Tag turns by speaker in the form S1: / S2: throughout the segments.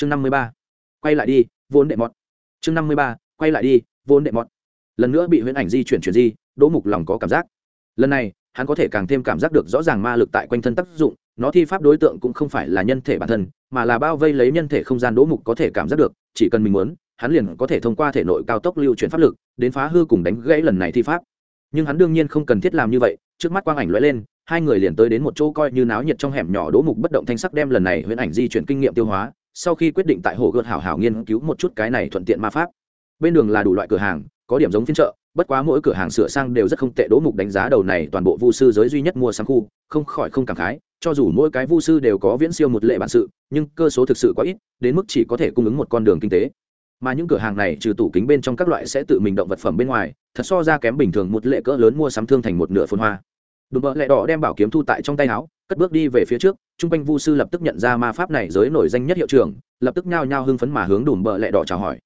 S1: chương năm mươi ba, quay lại đi, vốn đệ mọt. Chương năm mươi ba, quay lại đi, vốn đệ mọt. Lần nữa bị huyễn ảnh di chuyển chuyển di, đỗ mục lòng có cảm giác. Lần này, hắn có thể càng thêm cảm giác được rõ ràng ma lực tại quanh thân tác dụng, nó thi pháp đối tượng cũng không phải là nhân thể bản thân, mà là bao vây lấy nhân thể không gian đỗ mục có thể cảm giác được, chỉ cần mình muốn, hắn liền có thể thông qua thể nội cao tốc lưu chuyển pháp lực, đến phá hư cùng đánh gãy lần này thi pháp. Nhưng hắn đương nhiên không cần thiết làm như vậy, trước mắt quang ảnh lóe lên, hai người liền tới đến một chỗ coi như náo nhiệt trong hẻm nhỏ đỗ mục bất động thanh sắc đem lần này huyễn ảnh di chuyển kinh nghiệm tiêu hóa sau khi quyết định tại hồ gợt hảo hảo nghiên cứu một chút cái này thuận tiện ma pháp. Bên đường là đủ loại cửa hàng, có điểm giống phiên chợ, bất quá mỗi cửa hàng sửa sang đều rất không tệ, đỗ mục đánh giá đầu này toàn bộ vu sư giới duy nhất mua sắm khu, không khỏi không cảm khái, cho dù mỗi cái vu sư đều có viễn siêu một lệ bản sự, nhưng cơ số thực sự quá ít, đến mức chỉ có thể cung ứng một con đường kinh tế. Mà những cửa hàng này trừ tủ kính bên trong các loại sẽ tự mình động vật phẩm bên ngoài, thật so ra kém bình thường một lệ cỡ lớn mua sắm thương thành một nửa phun hoa. Đùm bợ lẹ đỏ đem bảo kiếm thu tại trong tay áo cất bước đi về phía trước, chung quanh vu sư lập tức nhận ra ma pháp này giới nổi danh nhất hiệu trường lập tức nhao nhao hưng phấn mà hướng đùm bợ lẹ đỏ chào hỏi.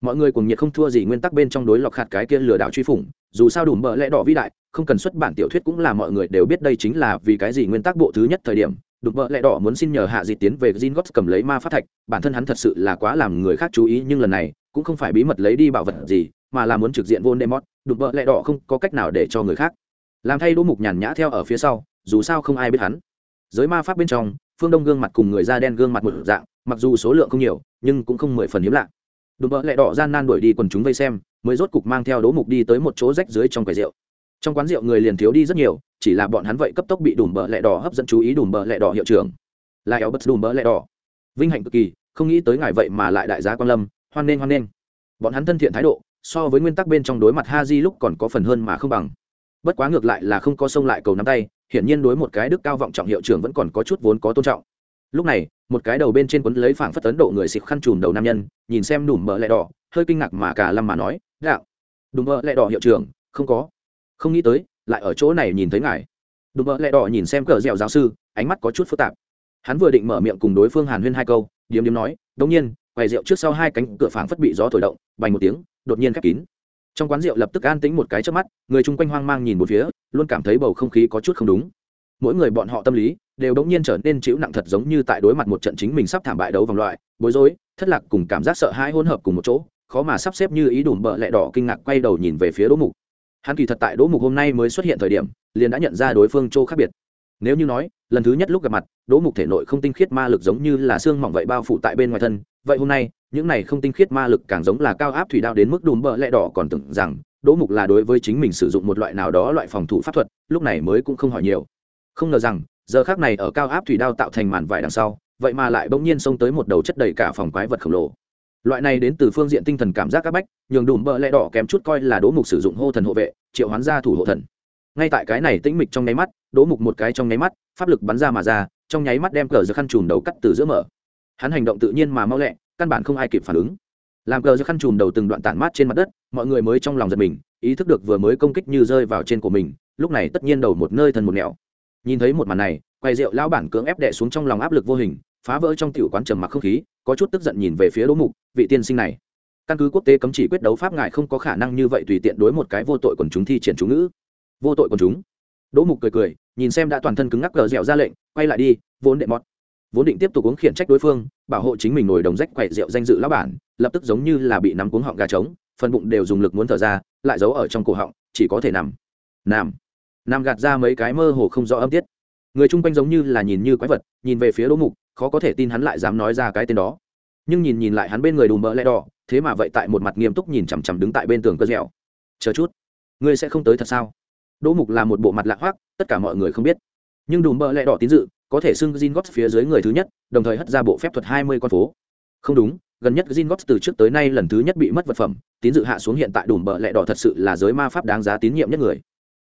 S1: Mọi người cùng nhiệt không thua gì nguyên tắc bên trong đối lọc hạt cái kia lừa đảo truy phủng, dù sao đùm bợ lẹ đỏ vĩ đại, không cần xuất bản tiểu thuyết cũng là mọi người đều biết đây chính là vì cái gì nguyên tắc bộ thứ nhất thời điểm, đùm bợ lẹ đỏ muốn xin nhờ hạ dị tiến về Jin gót cầm lấy ma pháp thạch, bản thân hắn thật sự là quá làm người khác chú ý, nhưng lần này cũng không phải bí mật lấy đi bảo vật gì, mà là muốn trực diện vô demot đùm bợ lẹ đỏ không có cách nào để cho người khác. Làm thay đỗ mục nhàn nhã theo ở phía sau, dù sao không ai biết hắn giới ma pháp bên trong, phương đông gương mặt cùng người da đen gương mặt một dạng, mặc dù số lượng không nhiều, nhưng cũng không mười phần hiếm lạ. Đùm bỡ lẹ đỏ gian nan đuổi đi quần chúng vây xem, mới rốt cục mang theo đố mục đi tới một chỗ rách dưới trong quầy rượu. Trong quán rượu người liền thiếu đi rất nhiều, chỉ là bọn hắn vậy cấp tốc bị đùm bỡ lẹ đỏ hấp dẫn chú ý đùm bỡ lẹ đỏ hiệu trưởng. Là éo bất đùm bỡ lẹ đỏ. Vinh hạnh cực kỳ, không nghĩ tới ngài vậy mà lại đại giá quan lâm, hoan nghênh hoan nghênh. Bọn hắn thân thiện thái độ, so với nguyên tắc bên trong đối mặt ha di lúc còn có phần hơn mà không bằng. Bất quá ngược lại là không có sông lại cầu nắm tay hiển nhiên đối một cái đức cao vọng trọng hiệu trưởng vẫn còn có chút vốn có tôn trọng. Lúc này một cái đầu bên trên quấn lấy phảng phất ấn độ người xịt khăn trùm đầu nam nhân nhìn xem đùm mỡ lẹ đỏ hơi kinh ngạc mà cả lâm mà nói đạo, đùm mỡ lẹ đỏ hiệu trưởng không có. Không nghĩ tới lại ở chỗ này nhìn thấy ngài. Đùm mỡ lẹ đỏ nhìn xem cờ dẻo giáo sư ánh mắt có chút phức tạp. Hắn vừa định mở miệng cùng đối phương hàn huyên hai câu điếm điếm nói đống nhiên quầy rượu trước sau hai cánh cửa phảng phất bị gió thổi động bành một tiếng đột nhiên khép kín trong quán rượu lập tức an tĩnh một cái trước mắt, người chung quanh hoang mang nhìn một phía, luôn cảm thấy bầu không khí có chút không đúng. Mỗi người bọn họ tâm lý đều đống nhiên trở nên chịu nặng thật giống như tại đối mặt một trận chính mình sắp thảm bại đấu vòng loại, bối rối, thất lạc cùng cảm giác sợ hãi hỗn hợp cùng một chỗ, khó mà sắp xếp như ý đùm bợ lẹ đỏ kinh ngạc quay đầu nhìn về phía đỗ mục. Hắn kỳ thật tại đỗ mục hôm nay mới xuất hiện thời điểm, liền đã nhận ra đối phương Châu khác biệt. Nếu như nói, lần thứ nhất lúc gặp mặt, đỗ mục thể nội không tinh khiết ma lực giống như là xương mỏng vậy bao phủ tại bên ngoài thân, vậy hôm nay những này không tinh khiết ma lực càng giống là cao áp thủy đao đến mức đùm bợ lẹ đỏ còn tưởng rằng, đỗ mục là đối với chính mình sử dụng một loại nào đó loại phòng thủ pháp thuật, lúc này mới cũng không hỏi nhiều. Không ngờ rằng, giờ khác này ở cao áp thủy đao tạo thành màn vải đằng sau, vậy mà lại bỗng nhiên xông tới một đầu chất đầy cả phòng quái vật khổng lồ. Loại này đến từ phương diện tinh thần cảm giác các bách, nhường đùm bợ lẹ đỏ kém chút coi là đỗ mục sử dụng hô thần hộ vệ, triệu hoán ra thủ hộ thần. Ngay tại cái này tĩnh mịch trong nháy mắt, đỗ mục một cái trong nháy mắt, pháp lực bắn ra mà ra, trong nháy mắt đem cờ giơ khăn chùm đầu cắt từ giữa mở. Hắn hành động tự nhiên mà mau lẹ căn bản không ai kịp phản ứng. Làm cờ giơ khăn chùm đầu từng đoạn tản mát trên mặt đất mọi người mới trong lòng giật mình ý thức được vừa mới công kích như rơi vào trên của mình lúc này tất nhiên đầu một nơi thần một nẻo. Nhìn thấy một màn này quay rượu lão bản cưỡng ép đệ xuống trong lòng áp lực vô hình phá vỡ trong tiểu quán trầm mặc không khí có chút tức giận nhìn về phía đỗ mục vị tiên sinh này. Căn cứ quốc tế cấm chỉ quyết đấu pháp ngài không có khả năng như vậy tùy tiện đối một cái vô tội quần chúng thi triển chú ngữ. Vô tội quần chúng. Đỗ mục cười cười nhìn xem đã toàn thân cứng ngắc cờ dẻo ra lệnh quay lại đi vốn đệ mọt, vốn định tiếp tục uống khiển trách đối phương bảo hộ chính mình nổi đồng rách quậy rượu danh dự lão bản, lập tức giống như là bị nắm cuống họng gà trống, phần bụng đều dùng lực muốn thở ra, lại giấu ở trong cổ họng, chỉ có thể nằm. Nằm. Nằm gạt ra mấy cái mơ hồ không rõ âm tiết. Người chung quanh giống như là nhìn như quái vật, nhìn về phía đỗ mục, khó có thể tin hắn lại dám nói ra cái tên đó. Nhưng nhìn nhìn lại hắn bên người đùm mỡ lẽ đỏ, thế mà vậy tại một mặt nghiêm túc nhìn chằm chằm đứng tại bên tường cơ dẻo. Chờ chút, ngươi sẽ không tới thật sao? Đỗ mục là một bộ mặt lạ hoắc, tất cả mọi người không biết. Nhưng đùm mỡ lẽ đỏ tín dự có thể xưng Gin Gots phía dưới người thứ nhất, đồng thời hất ra bộ phép thuật hai mươi con phố. Không đúng, gần nhất Gin Gots từ trước tới nay lần thứ nhất bị mất vật phẩm, tín dự hạ xuống hiện tại đùm bợ lẹ đỏ thật sự là giới ma pháp đáng giá tín nhiệm nhất người.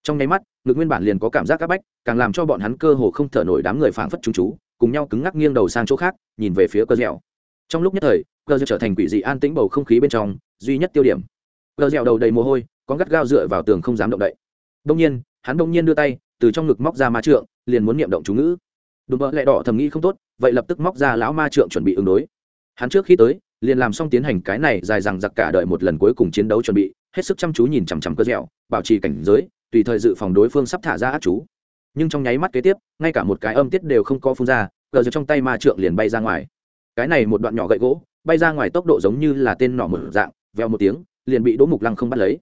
S1: Trong nháy mắt, ngực nguyên bản liền có cảm giác các bách, càng làm cho bọn hắn cơ hồ không thở nổi đám người phảng phất chúng chú, cùng nhau cứng ngắc nghiêng đầu sang chỗ khác, nhìn về phía cơ dẻo. Trong lúc nhất thời, cơ dẻo trở thành quỷ dị an tĩnh bầu không khí bên trong, duy nhất tiêu điểm. Cơ dẻo đầu đầy mồ hôi, có gắt gao dựa vào tường không dám động đậy. Đông nhiên, hắn đông nhiên đưa tay, từ trong ngực móc ra ma trượng, liền muốn niệm động chú ngữ đùm bợ lẹ đỏ thầm nghĩ không tốt, vậy lập tức móc ra lão ma trượng chuẩn bị ứng đối. Hắn trước khi tới, liền làm xong tiến hành cái này dài dằng giặc cả đợi một lần cuối cùng chiến đấu chuẩn bị, hết sức chăm chú nhìn chằm chằm cơ dẻo, bảo trì cảnh giới, tùy thời dự phòng đối phương sắp thả ra át chú. Nhưng trong nháy mắt kế tiếp, ngay cả một cái âm tiết đều không có phun ra cờ gờ trong tay ma trượng liền bay ra ngoài. Cái này một đoạn nhỏ gậy gỗ, bay ra ngoài tốc độ giống như là tên nỏ mở dạng veo một tiếng, liền bị đỗ mục lăng không bắt lấy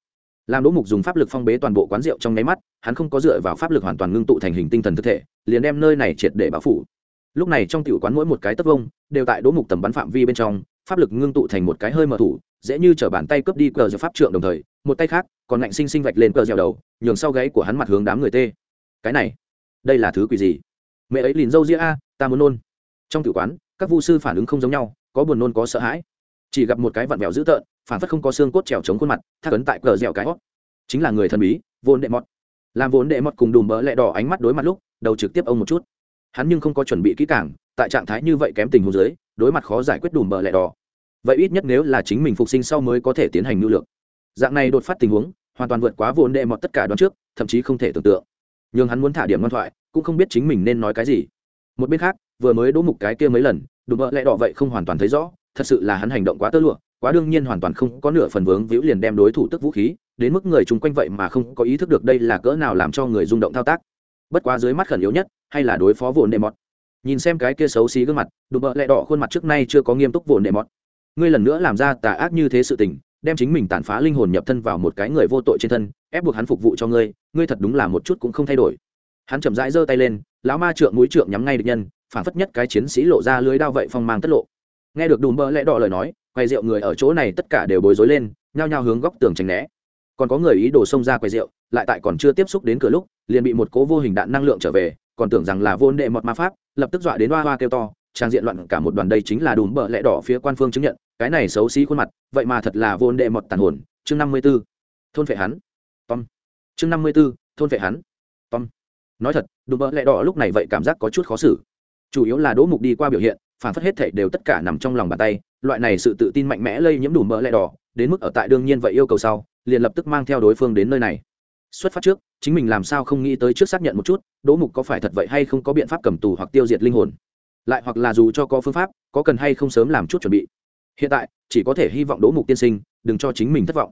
S1: làm đỗ mục dùng pháp lực phong bế toàn bộ quán rượu trong nháy mắt, hắn không có dựa vào pháp lực hoàn toàn ngưng tụ thành hình tinh thần thực thể, liền đem nơi này triệt để báo phủ. Lúc này trong tiểu quán mỗi một cái tấc vông, đều tại đỗ mục tầm bắn phạm vi bên trong, pháp lực ngưng tụ thành một cái hơi mở thủ, dễ như chở bàn tay cướp đi cờ gieo pháp trượng đồng thời, một tay khác, còn ngạnh sinh sinh vạch lên cờ dẻo đầu, nhường sau gáy của hắn mặt hướng đám người tê. Cái này, đây là thứ quỷ gì? Mẹ ấy lìn dâu ria a, ta muốn nôn. Trong tử quán, các vu sư phản ứng không giống nhau, có buồn nôn có sợ hãi. Chỉ gặp một cái vặn vẹo dữ tợn phản phất không có xương cốt trèo chống khuôn mặt thác ấn tại cờ dẻo cái hót. Chính là người thần bí, vốn đệ mọt. Làm vốn đệ mọt cùng đùm bỡ lẹ đỏ ánh mắt đối mặt lúc, đầu trực tiếp ông một chút. Hắn nhưng không có chuẩn bị kỹ càng, tại trạng thái như vậy kém tình huống dưới, đối mặt khó giải quyết đùm bỡ lẹ đỏ. Vậy ít nhất nếu là chính mình phục sinh sau mới có thể tiến hành nhu lược dạng này đột phát tình huống, hoàn toàn vượt quá vốn đệ mọt tất cả đoán trước, thậm chí không thể tưởng tượng. Nhưng hắn muốn thả điểm ngoan thoại, cũng không biết chính mình nên nói cái gì. Một bên khác, vừa mới đỗ mục cái kia mấy lần, đùm bỡ lẹ đỏ vậy không hoàn toàn thấy rõ, thật sự là hắn hành động quá tơ lụa quá đương nhiên hoàn toàn không có nửa phần vướng víu liền đem đối thủ tức vũ khí, đến mức người chung quanh vậy mà không có ý thức được đây là cỡ nào làm cho người rung động thao tác. Bất quá dưới mắt khẩn yếu nhất, hay là đối phó vồn đệ mọt. Nhìn xem cái kia xấu xí gương mặt, đùm bợ lẹ đỏ khuôn mặt trước nay chưa có nghiêm túc vồn đệ mọt. Ngươi lần nữa làm ra tà ác như thế sự tình, đem chính mình tàn phá linh hồn nhập thân vào một cái người vô tội trên thân, ép buộc hắn phục vụ cho ngươi ngươi thật đúng là một chút cũng không thay đổi. Hắn chậm rãi giơ tay lên, lão ma trượng mũi trượng nhắm ngay địch nhân, phản phất nhất cái chiến sĩ lộ ra lưới đao vậy phong mang tất lộ. Nghe được đùm bơ lẽ đỏ lời nói quay rượu người ở chỗ này tất cả đều bối rối lên, nhao nhao hướng góc tường tránh né. Còn có người ý đồ xông ra quầy rượu, lại tại còn chưa tiếp xúc đến cửa lúc, liền bị một cố vô hình đạn năng lượng trở về, còn tưởng rằng là vô đệ mọt ma pháp, lập tức dọa đến hoa hoa kêu to, trang diện loạn cả một đoàn đây chính là đùm bợ lẽ đỏ phía quan phương chứng nhận, cái này xấu xí khuôn mặt, vậy mà thật là vô đệ mọt tàn hồn. Chương năm mươi b ố thôn vệ hắn. Tom. Chương năm mươi b ố thôn vệ hắn. Tom. Nói thật, đùm bợ lẽ đỏ lúc này vậy cảm giác có chút khó xử. Chủ yếu là đỗ mục đi qua biểu hiện phản phất hết thảy đều tất cả nằm trong lòng bàn tay loại này sự tự tin mạnh mẽ lây nhiễm đủ mỡ lẽ đỏ đến mức ở tại đương nhiên vậy yêu cầu sau liền lập tức mang theo đối phương đến nơi này. Xuất phát trước chính mình làm sao không nghĩ tới trước xác nhận một chút đỗ mục có phải thật vậy hay không có biện pháp cầm tù hoặc tiêu diệt linh hồn. Lại hoặc là dù cho có phương pháp có cần hay không sớm làm chút chuẩn bị. Hiện tại chỉ có thể hy vọng đỗ mục tiên sinh đừng cho chính mình thất vọng.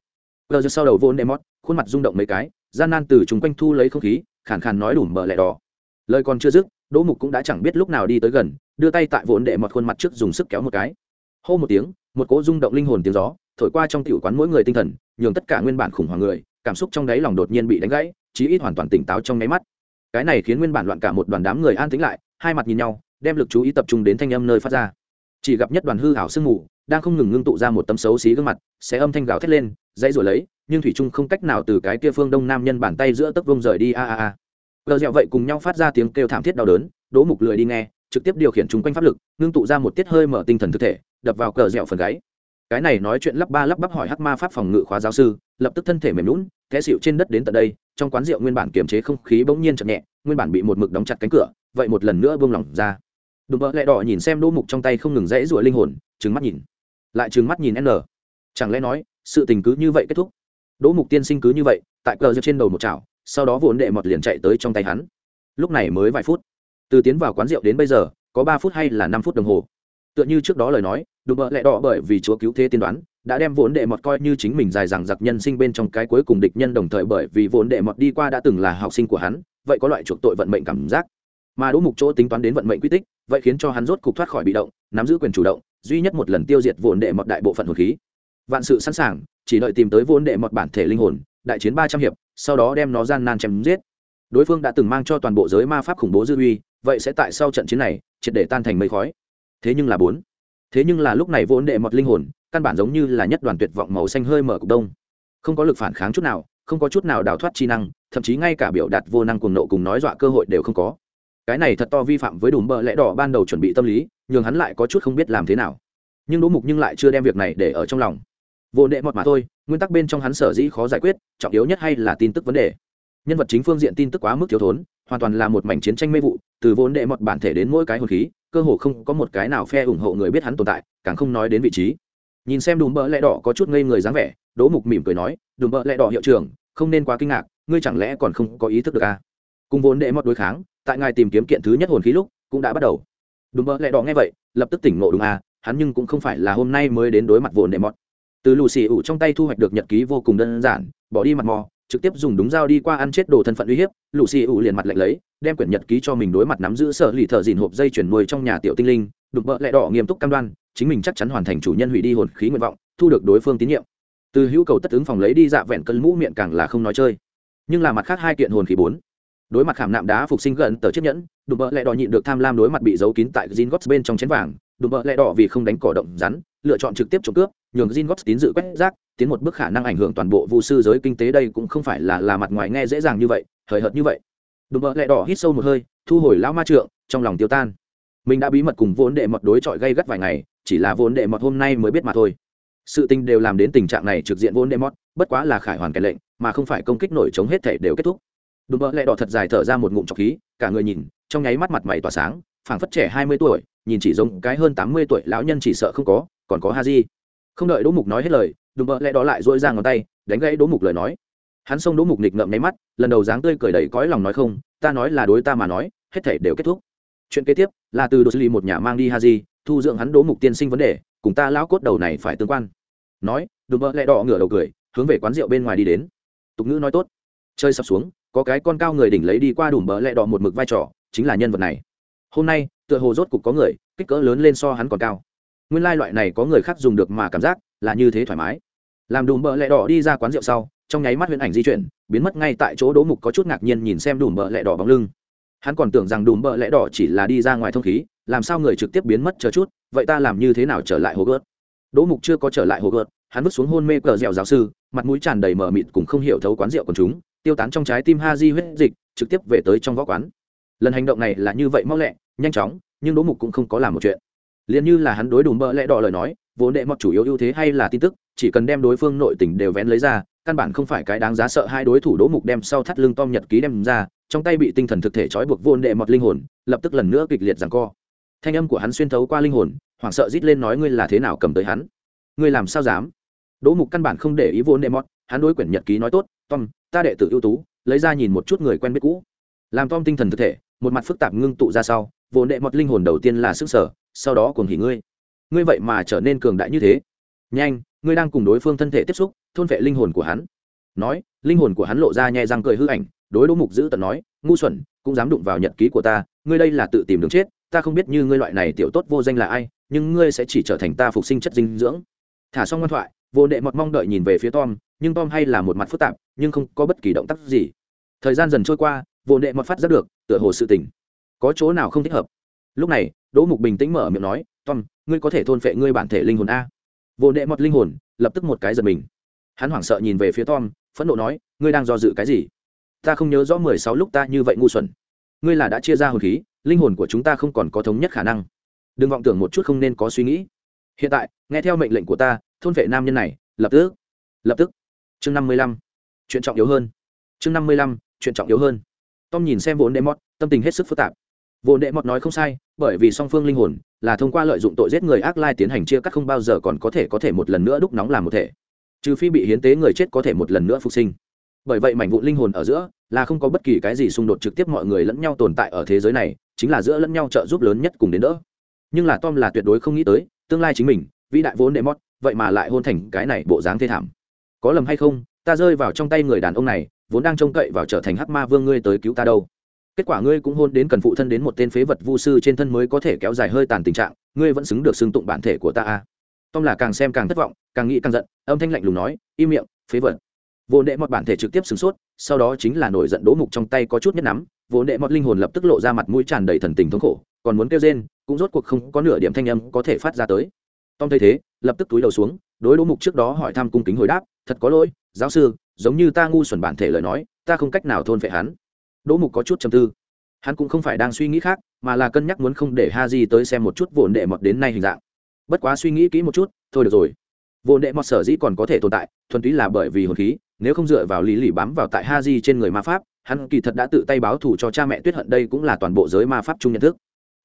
S1: Gờ giờ sau đầu vốn Demot, khuôn mặt rung động mấy cái gian nan từ chúng quanh thu lấy không khí khàn khàn nói đủ mờ lẹ đỏ. Lời còn chưa dứt đỗ mục cũng đã chẳng biết lúc nào đi tới gần đưa tay tại vốn đệ mọt khuôn mặt trước dùng sức kéo một cái. Hô một tiếng, một cỗ rung động linh hồn tiếng gió thổi qua trong tiểu quán mỗi người tinh thần, nhường tất cả nguyên bản khủng hoảng người, cảm xúc trong đáy lòng đột nhiên bị đánh gãy, chí ít hoàn toàn tỉnh táo trong nháy mắt. Cái này khiến nguyên bản loạn cả một đoàn đám người an tĩnh lại, hai mặt nhìn nhau, đem lực chú ý tập trung đến thanh âm nơi phát ra. Chỉ gặp nhất đoàn hư hảo sương mù, đang không ngừng ngưng tụ ra một tấm xấu xí gương mặt sẽ âm thanh gào thét lên, dãy rồi lấy, nhưng thủy trung không cách nào từ cái kia phương đông nam nhân bàn tay giữa tấc vông rời đi, a a a. Gờ dẹo vậy cùng nhau phát ra tiếng kêu thảm thiết đau đớn, đỗ mục lười đi nghe trực tiếp điều khiển chúng quanh pháp lực, ngưng tụ ra một tiết hơi mở tinh thần thực thể, đập vào cờ dẻo phần gáy. Cái này nói chuyện lắp ba lắp bắp hỏi hắc ma pháp phòng ngự khóa giáo sư, lập tức thân thể mềm lún té xịu trên đất đến tận đây, trong quán rượu nguyên bản kiềm chế không khí bỗng nhiên chậm nhẹ, nguyên bản bị một mực đóng chặt cánh cửa, vậy một lần nữa buông lỏng ra. Đùm bỡ lẹ đỏ nhìn xem đỗ mục trong tay không ngừng rẽ rủa linh hồn, trừng mắt nhìn. Lại trừng mắt nhìn n. Chẳng lẽ nói, sự tình cứ như vậy kết thúc? Đỗ mục tiên sinh cứ như vậy, tại cờ rượu trên đầu một chảo, sau đó vốn đệ mọt liền chạy tới trong tay hắn. Lúc này mới vài phút từ tiến vào quán rượu đến bây giờ, có ba phút hay là năm phút đồng hồ. Tựa như trước đó lời nói, đùm bợ lẹ đỏ bởi vì chúa cứu thế tiên đoán, đã đem vốn đệ mọt coi như chính mình dài dằng giặc nhân sinh bên trong cái cuối cùng địch nhân đồng thời bởi vì vốn đệ mọt đi qua đã từng là học sinh của hắn, vậy có loại chuộc tội vận mệnh cảm giác. Mà đỗ mục chỗ tính toán đến vận mệnh quy tích, vậy khiến cho hắn rốt cục thoát khỏi bị động, nắm giữ quyền chủ động, duy nhất một lần tiêu diệt vốn đệ mọt đại bộ phận hồn khí. Vạn sự sẵn sàng, chỉ đợi tìm tới vốn đệ mọt bản thể linh hồn, đại chiến ba trăm hiệp, sau đó đem nó gian nan chém giết. Đối phương đã từng mang cho toàn bộ giới ma pháp khủng bố dư uy vậy sẽ tại sau trận chiến này, triệt để tan thành mây khói. Thế nhưng là bốn. Thế nhưng là lúc này vốn đệ mọt linh hồn, căn bản giống như là nhất đoàn tuyệt vọng màu xanh hơi mở cục đông. Không có lực phản kháng chút nào, không có chút nào đào thoát chi năng, thậm chí ngay cả biểu đạt vô năng cuồng nộ cùng nói dọa cơ hội đều không có. Cái này thật to vi phạm với đùm bợ lẽ đỏ ban đầu chuẩn bị tâm lý, nhường hắn lại có chút không biết làm thế nào. Nhưng đỗ mục nhưng lại chưa đem việc này để ở trong lòng. Vô nệ mọt mà thôi, nguyên tắc bên trong hắn sở dĩ khó giải quyết, trọng yếu nhất hay là tin tức vấn đề. Nhân vật chính phương diện tin tức quá mức thiếu thốn, hoàn toàn là một mảnh chiến tranh mê vụ từ vốn đệ mọt bản thể đến mỗi cái hồn khí, cơ hồ không có một cái nào phe ủng hộ người biết hắn tồn tại, càng không nói đến vị trí. Nhìn xem đùm bỡ lẽ đỏ có chút ngây người dáng vẻ, đỗ mục mỉm cười nói, đùm bỡ lẽ đỏ hiệu trưởng, không nên quá kinh ngạc, ngươi chẳng lẽ còn không có ý thức được à? cùng vốn đệ mọt đối kháng, tại ngài tìm kiếm kiện thứ nhất hồn khí lúc, cũng đã bắt đầu. Đùm bỡ lẽ đỏ nghe vậy, lập tức tỉnh ngộ đúng à hắn nhưng cũng không phải là hôm nay mới đến đối mặt vốn đệ mọt. Từ lù xì ủ trong tay thu hoạch được nhật ký vô cùng đơn giản, bỏ đi mặt mò trực tiếp dùng đúng dao đi qua ăn chết đồ thân phận uy hiếp lũ xì ủ liền mặt lạnh lấy, đem quyển nhật ký cho mình đối mặt nắm giữ sở lì thợ dìn hộp dây chuyển nuôi trong nhà tiểu tinh linh, đục bợ lẹ đỏ nghiêm túc cam đoan, chính mình chắc chắn hoàn thành chủ nhân hủy đi hồn khí nguyện vọng, thu được đối phương tín nhiệm. Từ hữu cầu tất ứng phòng lấy đi dạ vẹn cân mũ miệng càng là không nói chơi. Nhưng là mặt khác hai kiện hồn khí bốn. Đối mặt khảm nạm đá phục sinh gần tờ chiếc nhẫn, đục bỡ lẹ đỏ nhịn được tham lam đối mặt bị giấu kín tại gin gót bên trong chén vàng đùm bợ lẹ đỏ vì không đánh cỏ động rắn, lựa chọn trực tiếp trộm cướp, nhường gin gót tín dự quét rác, tiến một bước khả năng ảnh hưởng toàn bộ vụ sư giới kinh tế đây cũng không phải là là mặt ngoài nghe dễ dàng như vậy, hời hợt như vậy. Đùm bợ lẹ đỏ hít sâu một hơi, thu hồi lão ma trượng, trong lòng tiêu tan. Mình đã bí mật cùng vốn đệ mật đối chọi gây gắt vài ngày, chỉ là vốn đệ mật hôm nay mới biết mà thôi. Sự tình đều làm đến tình trạng này trực diện vốn đệ mọt bất quá là khải hoàn kẻ lệnh, mà không phải công kích nổi chống hết thể đều kết thúc. Đùm bợ lẹ đỏ thật dài thở ra một ngụm trọc khí, cả người nhìn, trong nháy mắt mặt mày tỏa sáng, phảng phất trẻ hai mươi tuổi nhìn chỉ giống cái hơn tám mươi tuổi lão nhân chỉ sợ không có, còn có ha di không đợi đỗ mục nói hết lời, đùm bợ lẽ đó lại dỗi ra ngón tay, đánh gãy đỗ mục lời nói. Hắn xông đỗ mục nịch ngậm nháy mắt, lần đầu dáng tươi cười đầy cõi lòng nói không, ta nói là đối ta mà nói, hết thể đều kết thúc. Chuyện kế tiếp là từ đồ xử lý một nhà mang đi ha di thu dưỡng hắn đỗ mục tiên sinh vấn đề, cùng ta lão cốt đầu này phải tương quan. Nói, đùm bợ lẽ đỏ ngửa đầu cười, hướng về quán rượu bên ngoài đi đến. Tục ngữ nói tốt. Chơi sập xuống, có cái con cao người đỉnh lấy đi qua đùm bợ lẽ đỏ một mực vai trò, chính là nhân vật này. Hôm nay tựa hồ rốt cục có người, kích cỡ lớn lên so hắn còn cao. Nguyên lai loại này có người khác dùng được mà cảm giác là như thế thoải mái. Làm đùm bợ lẹ đỏ đi ra quán rượu sau, trong nháy mắt huyễn ảnh di chuyển, biến mất ngay tại chỗ đỗ mục có chút ngạc nhiên nhìn xem đùm bợ lẹ đỏ bóng lưng. Hắn còn tưởng rằng đùm bợ lẹ đỏ chỉ là đi ra ngoài thông khí, làm sao người trực tiếp biến mất chờ chút, vậy ta làm như thế nào trở lại hồ gớt đỗ mục chưa có trở lại hồ gớt hắn vứt xuống hôn mê cờ dẻo giáo sư, mặt mũi tràn đầy mờ mịt cùng không hiểu thấu quán rượu của chúng, tiêu tán trong trái tim ha di huyết dịch, trực tiếp về tới trong võ quán lần hành động này là như vậy mau lẹ, nhanh chóng, nhưng đỗ mục cũng không có làm một chuyện. Liền như là hắn đối đùm bỡ lẽ đỏ lời nói, vốn đệ mọt chủ yếu ưu thế hay là tin tức, chỉ cần đem đối phương nội tình đều vén lấy ra, căn bản không phải cái đáng giá sợ hai đối thủ đỗ mục đem sau thắt lưng tom nhật ký đem ra, trong tay bị tinh thần thực thể trói buộc vốn đệ mọt linh hồn, lập tức lần nữa kịch liệt rằng co. Thanh âm của hắn xuyên thấu qua linh hồn, hoảng sợ rít lên nói ngươi là thế nào cầm tới hắn? Ngươi làm sao dám? Đỗ mục căn bản không để ý vốn đệ mọt, hắn đối quyển nhật ký nói tốt, tom, ta đệ tử ưu tú, lấy ra nhìn một chút người quen biết cũ. Làm tom tinh thần thực thể một mặt phức tạp ngưng tụ ra sau vốn đệ mọt linh hồn đầu tiên là sức sở, sau đó cùng hỉ ngươi. Ngươi vậy mà trở nên cường đại như thế. Nhanh, ngươi đang cùng đối phương thân thể tiếp xúc, thôn vệ linh hồn của hắn. Nói, linh hồn của hắn lộ ra nhẹ răng cười hư ảnh, đối đỗ mục giữ tận nói, ngu xuẩn, cũng dám đụng vào nhật ký của ta, ngươi đây là tự tìm đường chết, ta không biết như ngươi loại này tiểu tốt vô danh là ai, nhưng ngươi sẽ chỉ trở thành ta phục sinh chất dinh dưỡng. Thả xong ngoan thoại, vô đệ mọt mong đợi nhìn về phía tom, nhưng tom hay là một mặt phức tạp, nhưng không có bất kỳ động tác gì. Thời gian dần trôi qua vô đệ mật phát giác được, tựa hồ sự tình có chỗ nào không thích hợp. Lúc này, đỗ mục bình tĩnh mở miệng nói, tom, ngươi có thể thôn phệ ngươi bản thể linh hồn a. Vô đệ mật linh hồn, lập tức một cái giật mình. Hắn hoảng sợ nhìn về phía tom, phẫn nộ nói, ngươi đang do dự cái gì? Ta không nhớ rõ mười sáu lúc ta như vậy ngu xuẩn. Ngươi là đã chia ra hồn khí, linh hồn của chúng ta không còn có thống nhất khả năng. Đừng vọng tưởng một chút không nên có suy nghĩ. Hiện tại, nghe theo mệnh lệnh của ta, thôn vệ nam nhân này, lập tức lập tức. Chương năm mươi lăm, chuyện trọng yếu hơn. Chương năm mươi lăm, chuyện trọng yếu hơn tom nhìn xem vốn đệ mót tâm tình hết sức phức tạp. Vốn đệ mót nói không sai, bởi vì song phương linh hồn là thông qua lợi dụng tội giết người ác lai tiến hành chia cắt không bao giờ còn có thể có thể một lần nữa đúc nóng làm một thể. Trừ phi bị hiến tế người chết có thể một lần nữa phục sinh. Bởi vậy mảnh vụ linh hồn ở giữa là không có bất kỳ cái gì xung đột trực tiếp mọi người lẫn nhau tồn tại ở thế giới này, chính là giữa lẫn nhau trợ giúp lớn nhất cùng đến đỡ. Nhưng là tom là tuyệt đối không nghĩ tới, tương lai chính mình, vĩ đại vốn đệ mót vậy mà lại hôn thành cái này bộ dáng thê thảm. Có lầm hay không, ta rơi vào trong tay người đàn ông này vốn đang trông cậy vào trở thành hắc ma vương, ngươi tới cứu ta đâu? Kết quả ngươi cũng hôn đến cần phụ thân đến một tên phế vật vu sư trên thân mới có thể kéo dài hơi tàn tình trạng, ngươi vẫn xứng được xưng tụng bản thể của ta à. tom là càng xem càng thất vọng, càng nghĩ càng giận, âm thanh lạnh lùng nói, im miệng, phế vật. Vốn đệ mọt bản thể trực tiếp sửng sốt, sau đó chính là nổi giận đố mục trong tay có chút nhất nắm vốn đệ mọt linh hồn lập tức lộ ra mặt mũi tràn đầy thần tình thống khổ, còn muốn kêu rên, cũng rốt cuộc không có nửa điểm thanh âm có thể phát ra tới. Tom thấy thế, lập tức túi đầu xuống, đối đỗ mục trước đó hỏi thăm cung kính hồi đáp, thật có lỗi, giáo sư giống như ta ngu xuẩn bản thể lời nói, ta không cách nào thôn phệ hắn. Đỗ mục có chút trầm tư. Hắn cũng không phải đang suy nghĩ khác, mà là cân nhắc muốn không để ha di tới xem một chút vồn đệ mọt đến nay hình dạng. Bất quá suy nghĩ kỹ một chút, thôi được rồi. Vồn đệ mọt sở dĩ còn có thể tồn tại, thuần túy là bởi vì hồn khí, nếu không dựa vào lý lì bám vào tại ha di trên người ma pháp, hắn kỳ thật đã tự tay báo thù cho cha mẹ tuyết hận đây cũng là toàn bộ giới ma pháp chung nhận thức.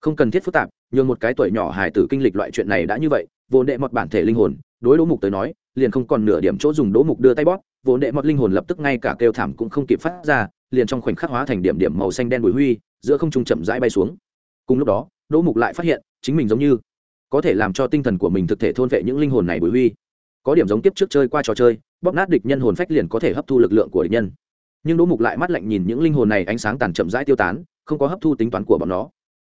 S1: Không cần thiết phức tạp, nhường một cái tuổi nhỏ hài tử kinh lịch loại chuyện này đã như vậy vốn đệ mọt bản thể linh hồn, đối đỗ mục tới nói liền không còn nửa điểm chỗ dùng đỗ mục đưa tay bóp, vốn đệ mọt linh hồn lập tức ngay cả kêu thảm cũng không kịp phát ra, liền trong khoảnh khắc hóa thành điểm điểm màu xanh đen bụi huy, giữa không trung chậm rãi bay xuống. Cùng lúc đó, đỗ mục lại phát hiện, chính mình giống như có thể làm cho tinh thần của mình thực thể thôn vệ những linh hồn này bụi huy. Có điểm giống tiếp trước chơi qua trò chơi, bóp nát địch nhân hồn phách liền có thể hấp thu lực lượng của địch nhân. Nhưng đỗ mục lại mắt lạnh nhìn những linh hồn này ánh sáng tàn chậm rãi tiêu tán, không có hấp thu tính toán của bọn nó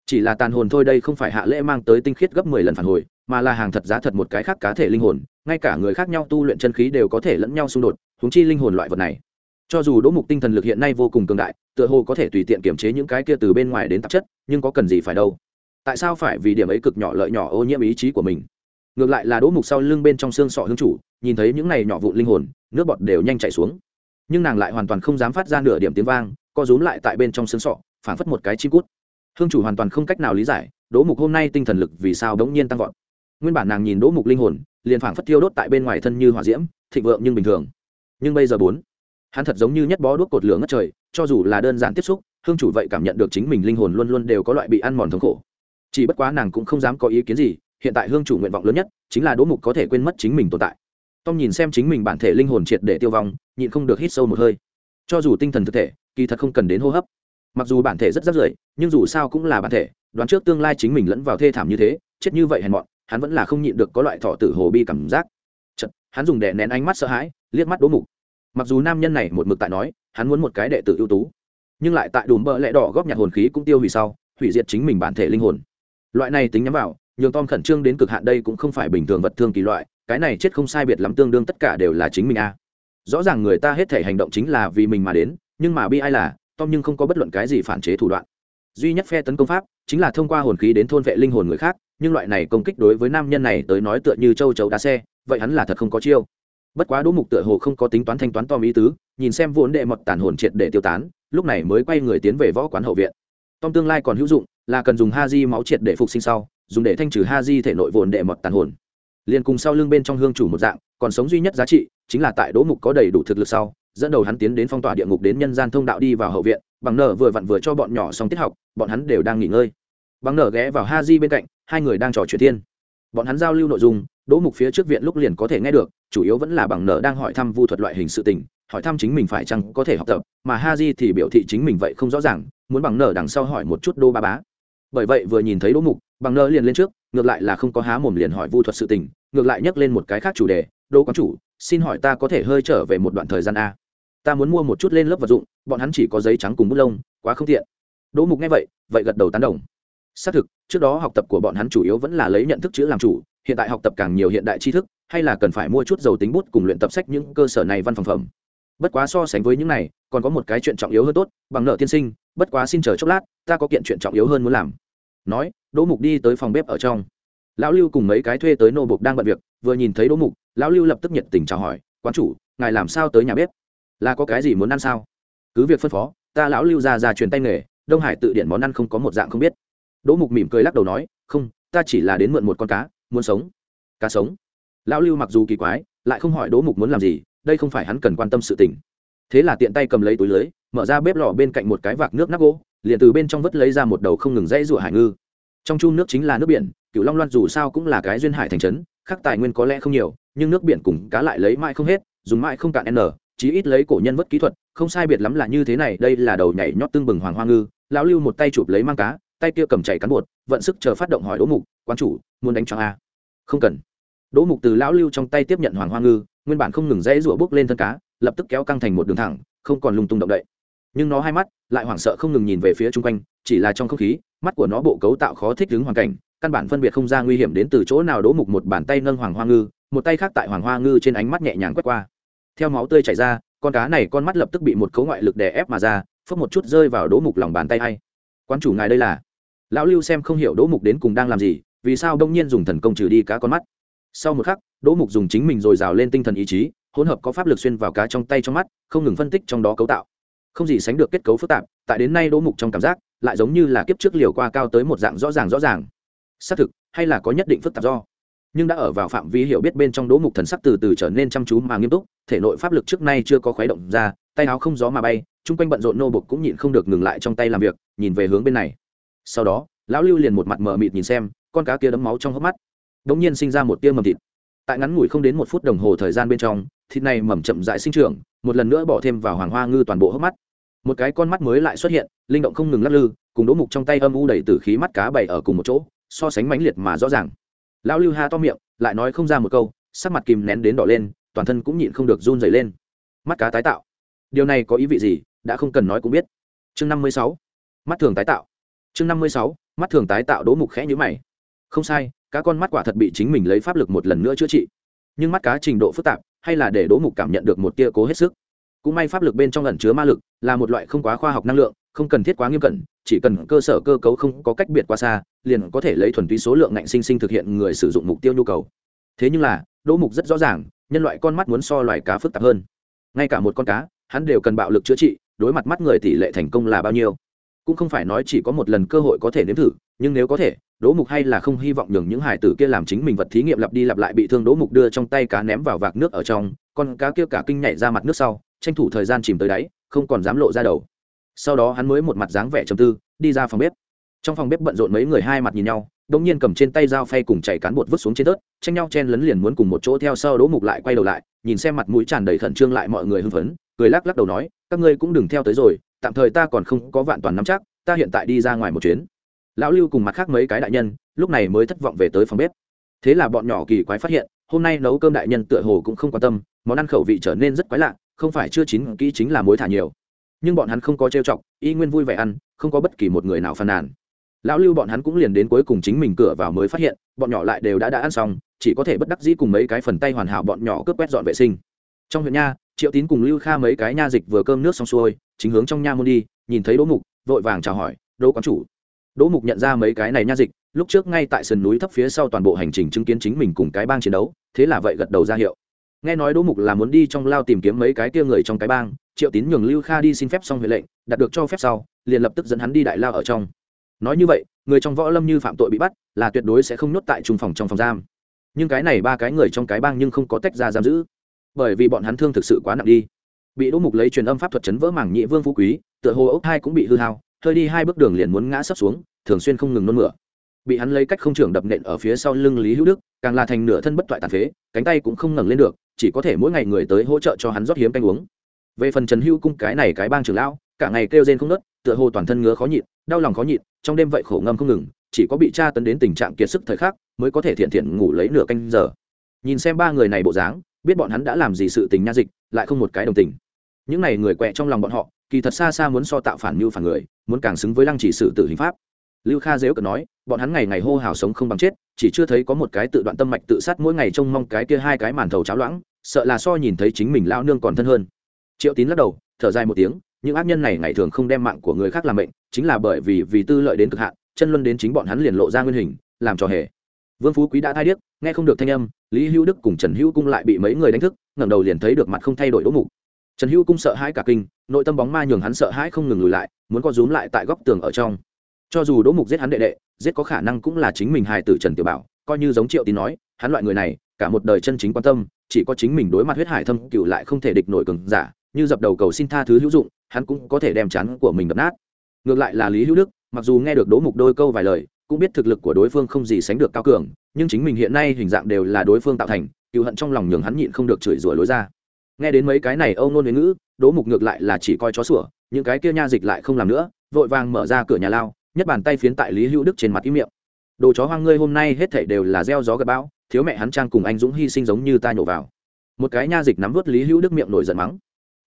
S1: chỉ là tàn hồn thôi, đây không phải hạ lễ mang tới tinh khiết gấp mười lần phản hồi, mà là hàng thật giá thật một cái khác cá thể linh hồn, ngay cả người khác nhau tu luyện chân khí đều có thể lẫn nhau xung đột húng chi linh hồn loại vật này. Cho dù đỗ mục tinh thần lực hiện nay vô cùng cường đại, tựa hồ có thể tùy tiện kiểm chế những cái kia từ bên ngoài đến tạp chất, nhưng có cần gì phải đâu? Tại sao phải vì điểm ấy cực nhỏ lợi nhỏ ô nhiễm ý chí của mình? Ngược lại là đỗ mục sau lưng bên trong xương sọ hương chủ, nhìn thấy những này nhỏ vụn linh hồn, nước bọt đều nhanh chảy xuống. Nhưng nàng lại hoàn toàn không dám phát ra nửa điểm tiếng vang, co rúm lại tại bên trong xương sọ, phảng phất một cái chim cút hương chủ hoàn toàn không cách nào lý giải, đỗ mục hôm nay tinh thần lực vì sao đống nhiên tăng vọt. Nguyên bản nàng nhìn đỗ mục linh hồn, liền phảng phất thiêu đốt tại bên ngoài thân như hỏa diễm, thịnh vượng nhưng bình thường. Nhưng bây giờ bốn, hắn thật giống như nhất bó đuốc cột lửa ngất trời, cho dù là đơn giản tiếp xúc, hương chủ vậy cảm nhận được chính mình linh hồn luôn luôn đều có loại bị ăn mòn thống khổ. Chỉ bất quá nàng cũng không dám có ý kiến gì, hiện tại hương chủ nguyện vọng lớn nhất chính là đỗ mục có thể quên mất chính mình tồn tại. Tom nhìn xem chính mình bản thể linh hồn triệt để tiêu vong, nhịn không được hít sâu một hơi. Cho dù tinh thần thực thể, kỳ thật không cần đến hô hấp mặc dù bản thể rất rất rưởi nhưng dù sao cũng là bản thể đoán trước tương lai chính mình lẫn vào thê thảm như thế chết như vậy hèn mọn hắn vẫn là không nhịn được có loại thọ tử hồ bi cảm giác. Chật, hắn dùng đè nén ánh mắt sợ hãi liếc mắt đố mục. Mặc dù nam nhân này một mực tại nói hắn muốn một cái đệ tử ưu tú nhưng lại tại đùm bợ lẽ đỏ góp nhặt hồn khí cũng tiêu hủy sau hủy diệt chính mình bản thể linh hồn. Loại này tính nhắm vào nhường tom khẩn trương đến cực hạn đây cũng không phải bình thường vật thương kỳ loại cái này chết không sai biệt lắm tương đương tất cả đều là chính mình a. Rõ ràng người ta hết thể hành động chính là vì mình mà đến nhưng mà bi ai là tom nhưng không có bất luận cái gì phản chế thủ đoạn. Duy nhất phe tấn công pháp chính là thông qua hồn khí đến thôn vệ linh hồn người khác, nhưng loại này công kích đối với nam nhân này tới nói tựa như châu chấu đá xe, vậy hắn là thật không có chiêu. Bất quá đỗ mục tựa hồ không có tính toán thanh toán tom ý tứ, nhìn xem vốn đệ mọt tàn hồn triệt để tiêu tán, lúc này mới quay người tiến về võ quán hậu viện. Tom tương lai còn hữu dụng, là cần dùng ha di máu triệt để phục sinh sau, dùng để thanh trừ ha di thể nội vốn đệ mọt tàn hồn. Liền cùng sau lưng bên trong hương chủ một dạng, còn sống duy nhất giá trị chính là tại đỗ mục có đầy đủ thực lực sau dẫn đầu hắn tiến đến phong tỏa địa ngục đến nhân gian thông đạo đi vào hậu viện, bằng nở vừa vặn vừa cho bọn nhỏ xong tiết học, bọn hắn đều đang nghỉ ngơi. Bằng nở ghé vào ha di bên cạnh, hai người đang trò chuyện thiên. Bọn hắn giao lưu nội dung, đỗ mục phía trước viện lúc liền có thể nghe được, chủ yếu vẫn là bằng nở đang hỏi thăm vu thuật loại hình sự tình, hỏi thăm chính mình phải chăng có thể học tập, mà ha di thì biểu thị chính mình vậy không rõ ràng, muốn bằng nở đằng sau hỏi một chút đô ba bá. Bởi vậy vừa nhìn thấy đỗ mục, bằng nở liền lên trước, ngược lại là không có há mồm liền hỏi vu thuật sự tình, ngược lại nhắc lên một cái khác chủ đề, đỗ quán chủ xin hỏi ta có thể hơi trở về một đoạn thời gian a? Ta muốn mua một chút lên lớp vật dụng, bọn hắn chỉ có giấy trắng cùng bút lông, quá không tiện. Đỗ mục nghe vậy vậy gật đầu tán đồng. Xác thực, trước đó học tập của bọn hắn chủ yếu vẫn là lấy nhận thức chữ làm chủ, hiện tại học tập càng nhiều hiện đại tri thức, hay là cần phải mua chút dầu tính bút cùng luyện tập sách những cơ sở này văn phòng phẩm. Bất quá so sánh với những này, còn có một cái chuyện trọng yếu hơn tốt, bằng nợ tiên sinh, bất quá xin chờ chốc lát, ta có kiện chuyện trọng yếu hơn muốn làm. Nói, đỗ mục đi tới phòng bếp ở trong. Lão lưu cùng mấy cái thuê tới nô bục đang bận việc, vừa nhìn thấy đỗ mục lão lưu lập tức nhiệt tình chào hỏi, quán chủ, ngài làm sao tới nhà bếp? Là có cái gì muốn ăn sao? Cứ việc phân phó, ta lão lưu ra ra truyền tay nghề, đông hải tự điện món ăn không có một dạng không biết. Đỗ mục mỉm cười lắc đầu nói, không, ta chỉ là đến mượn một con cá, muốn sống. Cá sống? Lão lưu mặc dù kỳ quái, lại không hỏi đỗ mục muốn làm gì, đây không phải hắn cần quan tâm sự tình. Thế là tiện tay cầm lấy túi lưới, mở ra bếp lò bên cạnh một cái vạc nước nắp gỗ, liền từ bên trong vất lấy ra một đầu không ngừng dãy rụa hải ngư. Trong chung nước chính là nước biển cựu long loan dù sao cũng là cái duyên hải thành trấn khác tài nguyên có lẽ không nhiều nhưng nước biển cùng cá lại lấy mãi không hết, dùng mãi không cạn n, chí ít lấy cổ nhân vất kỹ thuật, không sai biệt lắm là như thế này, đây là đầu nhảy nhót tương bừng hoàng hoa ngư, lão lưu một tay chụp lấy mang cá, tay kia cầm chảy cán bột, vận sức chờ phát động hỏi đỗ mục, quan chủ, muốn đánh cho a? Không cần. Đỗ mục từ lão lưu trong tay tiếp nhận hoàng hoa ngư, nguyên bản không ngừng dãy rủa bước lên thân cá, lập tức kéo căng thành một đường thẳng, không còn lung tung động đậy. Nhưng nó hai mắt lại hoảng sợ không ngừng nhìn về phía chung quanh, chỉ là trong không khí, mắt của nó bộ cấu tạo khó thích ứng hoàn cảnh, căn bản phân biệt không ra nguy hiểm đến từ chỗ nào. Đỗ mục một bàn tay nâng hoàng hoa ngư một tay khác tại hoàng hoa ngư trên ánh mắt nhẹ nhàng quét qua. Theo máu tươi chảy ra, con cá này con mắt lập tức bị một cấu ngoại lực đè ép mà ra phớt một chút rơi vào đỗ mục lòng bàn tay hay quan chủ ngài đây là? Lão lưu xem không hiểu đỗ mục đến cùng đang làm gì, vì sao đông nhiên dùng thần công trừ đi cá con mắt? Sau một khắc đỗ mục dùng chính mình dồi dào lên tinh thần ý chí, hỗn hợp có pháp lực xuyên vào cá trong tay trong mắt, không ngừng phân tích trong đó cấu tạo. Không gì sánh được kết cấu phức tạp, tại đến nay đỗ mục trong cảm giác, lại giống như là kiếp trước liều qua cao tới một dạng rõ ràng rõ ràng. Xác thực, hay là có nhất định phức tạp do? Nhưng đã ở vào phạm vi hiểu biết bên trong đỗ mục thần sắc từ từ trở nên chăm chú mà nghiêm túc, thể nội pháp lực trước nay chưa có khuấy động ra, tay áo không gió mà bay, chung quanh bận rộn nô bục cũng nhịn không được ngừng lại trong tay làm việc, nhìn về hướng bên này. Sau đó, lão lưu liền một mặt mờ mịt nhìn xem, con cá kia đấm máu trong hốc mắt. Đ ỗ n g nhiên sinh ra một tia mầm thịt. Tại ngắn ngủi không đến một phút đồng hồ thời gian bên trong, thịt này mầm chậm dại sinh trưởng, một lần nữa bỏ thêm vào hoàng hoa ngư toàn bộ hốc mắt. Một cái con mắt mới lại xuất hiện, linh động không ngừng lắc lư, cùng đỗ mục trong tay âm u đầy t khí mắt cá bày ở cùng một chỗ, so sánh mãnh liệt mà rõ ràng lão lưu ha to miệng, lại nói không ra một câu, sắc mặt kìm nén đến đỏ lên, toàn thân cũng nhịn không được run dày lên. Mắt cá tái tạo. Điều này có ý vị gì, đã không cần nói cũng biết. Chương năm mươi sáu. Mắt thường tái tạo. Chương năm mươi sáu. Mắt thường tái tạo đỗ mục khẽ nhữ mày. Không sai, cá con mắt quả thật bị chính mình lấy pháp lực một lần nữa chữa trị. Nhưng mắt cá trình độ phức tạp, hay là để đỗ mục cảm nhận được một tia cố hết sức. Cũng may pháp lực bên trong ẩn chứa ma lực, là một loại không quá khoa học năng lượng, không cần thiết quá nghiêm cẩn chỉ cần cơ sở cơ cấu không có cách biệt quá xa, liền có thể lấy thuần túy số lượng ngạnh sinh sinh thực hiện người sử dụng mục tiêu nhu cầu. Thế nhưng là, đỗ mục rất rõ ràng, nhân loại con mắt muốn so loài cá phức tạp hơn. Ngay cả một con cá, hắn đều cần bạo lực chữa trị, đối mặt mắt người tỷ lệ thành công là bao nhiêu. Cũng không phải nói chỉ có một lần cơ hội có thể nếm thử, nhưng nếu có thể, đỗ mục hay là không hy vọng nhường những hải tử kia làm chính mình vật thí nghiệm lặp đi lặp lại bị thương đỗ mục đưa trong tay cá ném vào vạc nước ở trong, con cá kia cả kinh nhảy ra mặt nước sau, tranh thủ thời gian chìm tới đáy, không còn dám lộ ra đầu sau đó hắn mới một mặt dáng vẻ trầm tư, đi ra phòng bếp. Trong phòng bếp bận rộn mấy người hai mặt nhìn nhau đông nhiên cầm trên tay dao phay cùng chảy cán bột vứt xuống trên tớt, tranh nhau chen lấn liền muốn cùng một chỗ theo sau đỗ mục lại quay đầu lại, nhìn xem mặt mũi tràn đầy khẩn trương lại mọi người hưng phấn, cười lắc lắc đầu nói, các ngươi cũng đừng theo tới rồi, tạm thời ta còn không có vạn toàn nắm chắc, ta hiện tại đi ra ngoài một chuyến. Lão lưu cùng mặt khác mấy cái đại nhân, lúc này mới thất vọng về tới phòng bếp. Thế là bọn nhỏ kỳ quái phát hiện, hôm nay nấu cơm đại nhân tựa hồ cũng không quan tâm, món ăn khẩu vị trở nên rất quái lạ, không phải chưa chín kỹ chính là muối thả nhiều nhưng bọn hắn không có trêu chọc, y nguyên vui vẻ ăn, không có bất kỳ một người nào phàn nàn. Lão lưu bọn hắn cũng liền đến cuối cùng chính mình cửa vào mới phát hiện, bọn nhỏ lại đều đã đã ăn xong, chỉ có thể bất đắc dĩ cùng mấy cái phần tay hoàn hảo bọn nhỏ cướp quét dọn vệ sinh. Trong huyện nha, triệu tín cùng lưu kha mấy cái nha dịch vừa cơm nước xong xuôi, chính hướng trong nha môn đi, nhìn thấy đỗ mục, vội vàng chào hỏi, đỗ quán chủ. Đỗ mục nhận ra mấy cái này nha dịch, lúc trước ngay tại sườn núi thấp phía sau toàn bộ hành trình chứng kiến chính mình cùng cái bang chiến đấu, thế là vậy gật đầu ra hiệu. Nghe nói đỗ mục là muốn đi trong lao tìm kiếm mấy cái kia người trong cái bang triệu tín nhường lưu kha đi xin phép xong huệ lệnh, đạt được cho phép sau, liền lập tức dẫn hắn đi đại lao ở trong. Nói như vậy, người trong võ lâm như phạm tội bị bắt, là tuyệt đối sẽ không nhốt tại trung phòng trong phòng giam. Nhưng cái này ba cái người trong cái bang nhưng không có tách ra giam giữ. Bởi vì bọn hắn thương thực sự quá nặng đi. Bị đỗ mục lấy truyền âm pháp thuật chấn vỡ mảng nhị vương phú quý, tựa hồ ốc hai cũng bị hư hao, hơi đi hai bước đường liền muốn ngã sấp xuống, thường xuyên không ngừng nôn mửa. Bị hắn lấy cách không trưởng đập nện ở phía sau lưng lý hữu đức, càng là thành nửa thân bất toại tàn phế, cánh tay cũng không ngẩng lên được, chỉ có thể mỗi ngày người tới hỗ trợ cho hắn rót hiếm canh uống về phần trần hữu cung cái này cái bang trưởng lão, cả ngày kêu rên không nớt tựa hồ toàn thân ngứa khó nhịn, đau lòng khó nhịn, trong đêm vậy khổ ngâm không ngừng, chỉ có bị tra tấn đến tình trạng kiệt sức thời khắc mới có thể thiện thiện ngủ lấy nửa canh giờ. Nhìn xem ba người này bộ dáng, biết bọn hắn đã làm gì sự tình nha dịch, lại không một cái đồng tình. Những này người quẹ trong lòng bọn họ, kỳ thật xa xa muốn so tạo phản mưu phản người, muốn càng xứng với lăng chỉ sự tử hình pháp. Lưu kha dếu cờ nói, bọn hắn ngày ngày hô hào sống không bằng chết, chỉ chưa thấy có một cái tự đoạn tâm mạch tự sát mỗi ngày trông mong cái kia hai cái màn thầu cháo loãng, sợ là so nhìn thấy chính mình lao nương còn thân hơn triệu tín lắc đầu, thở dài một tiếng, những ác nhân này ngày thường không đem mạng của người khác làm bệnh chính là bởi vì vì tư lợi đến cực hạn, chân luân đến chính bọn hắn liền lộ ra nguyên hình, làm trò hề. Vương phú quý đã thai điếc, nghe không được thanh âm, lý hữu đức cùng trần hữu cung lại bị mấy người đánh thức, ngẩng đầu liền thấy được mặt không thay đổi đỗ mục. Trần hữu cung sợ hãi cả kinh, nội tâm bóng ma nhường hắn sợ hãi không ngừng lùi lại, muốn co rúm lại tại góc tường ở trong. Cho dù đỗ mục giết hắn đệ đệ, giết có khả năng cũng là chính mình hài tử trần tiểu bảo, coi như giống triệu tín nói, hắn loại người này, cả một đời chân chính quan tâm, chỉ có chính mình đối mặt huyết hải thâm cựu lại không thể địch nổi cường giả như dập đầu cầu xin tha thứ hữu dụng, hắn cũng có thể đem chắn của mình đập nát. Ngược lại là lý hữu đức, mặc dù nghe được đỗ mục đôi câu vài lời, cũng biết thực lực của đối phương không gì sánh được cao cường, nhưng chính mình hiện nay hình dạng đều là đối phương tạo thành cựu hận trong lòng nhường hắn nhịn không được chửi rủa lối ra. Nghe đến mấy cái này âu nôn huế ngữ, đỗ mục ngược lại là chỉ coi chó sủa, những cái kia nha dịch lại không làm nữa, vội vàng mở ra cửa nhà lao nhất bàn tay phiến tại lý hữu đức trên mặt ý miệng. Đồ chó hoang ngươi hôm nay hết thảy đều là gieo gió gặp bão, thiếu mẹ hắn trang cùng anh dũng hy sinh giống như ta nhổ vào. Một cái nha dịch nắm vớt lý hữu đức miệng nổi giận mắng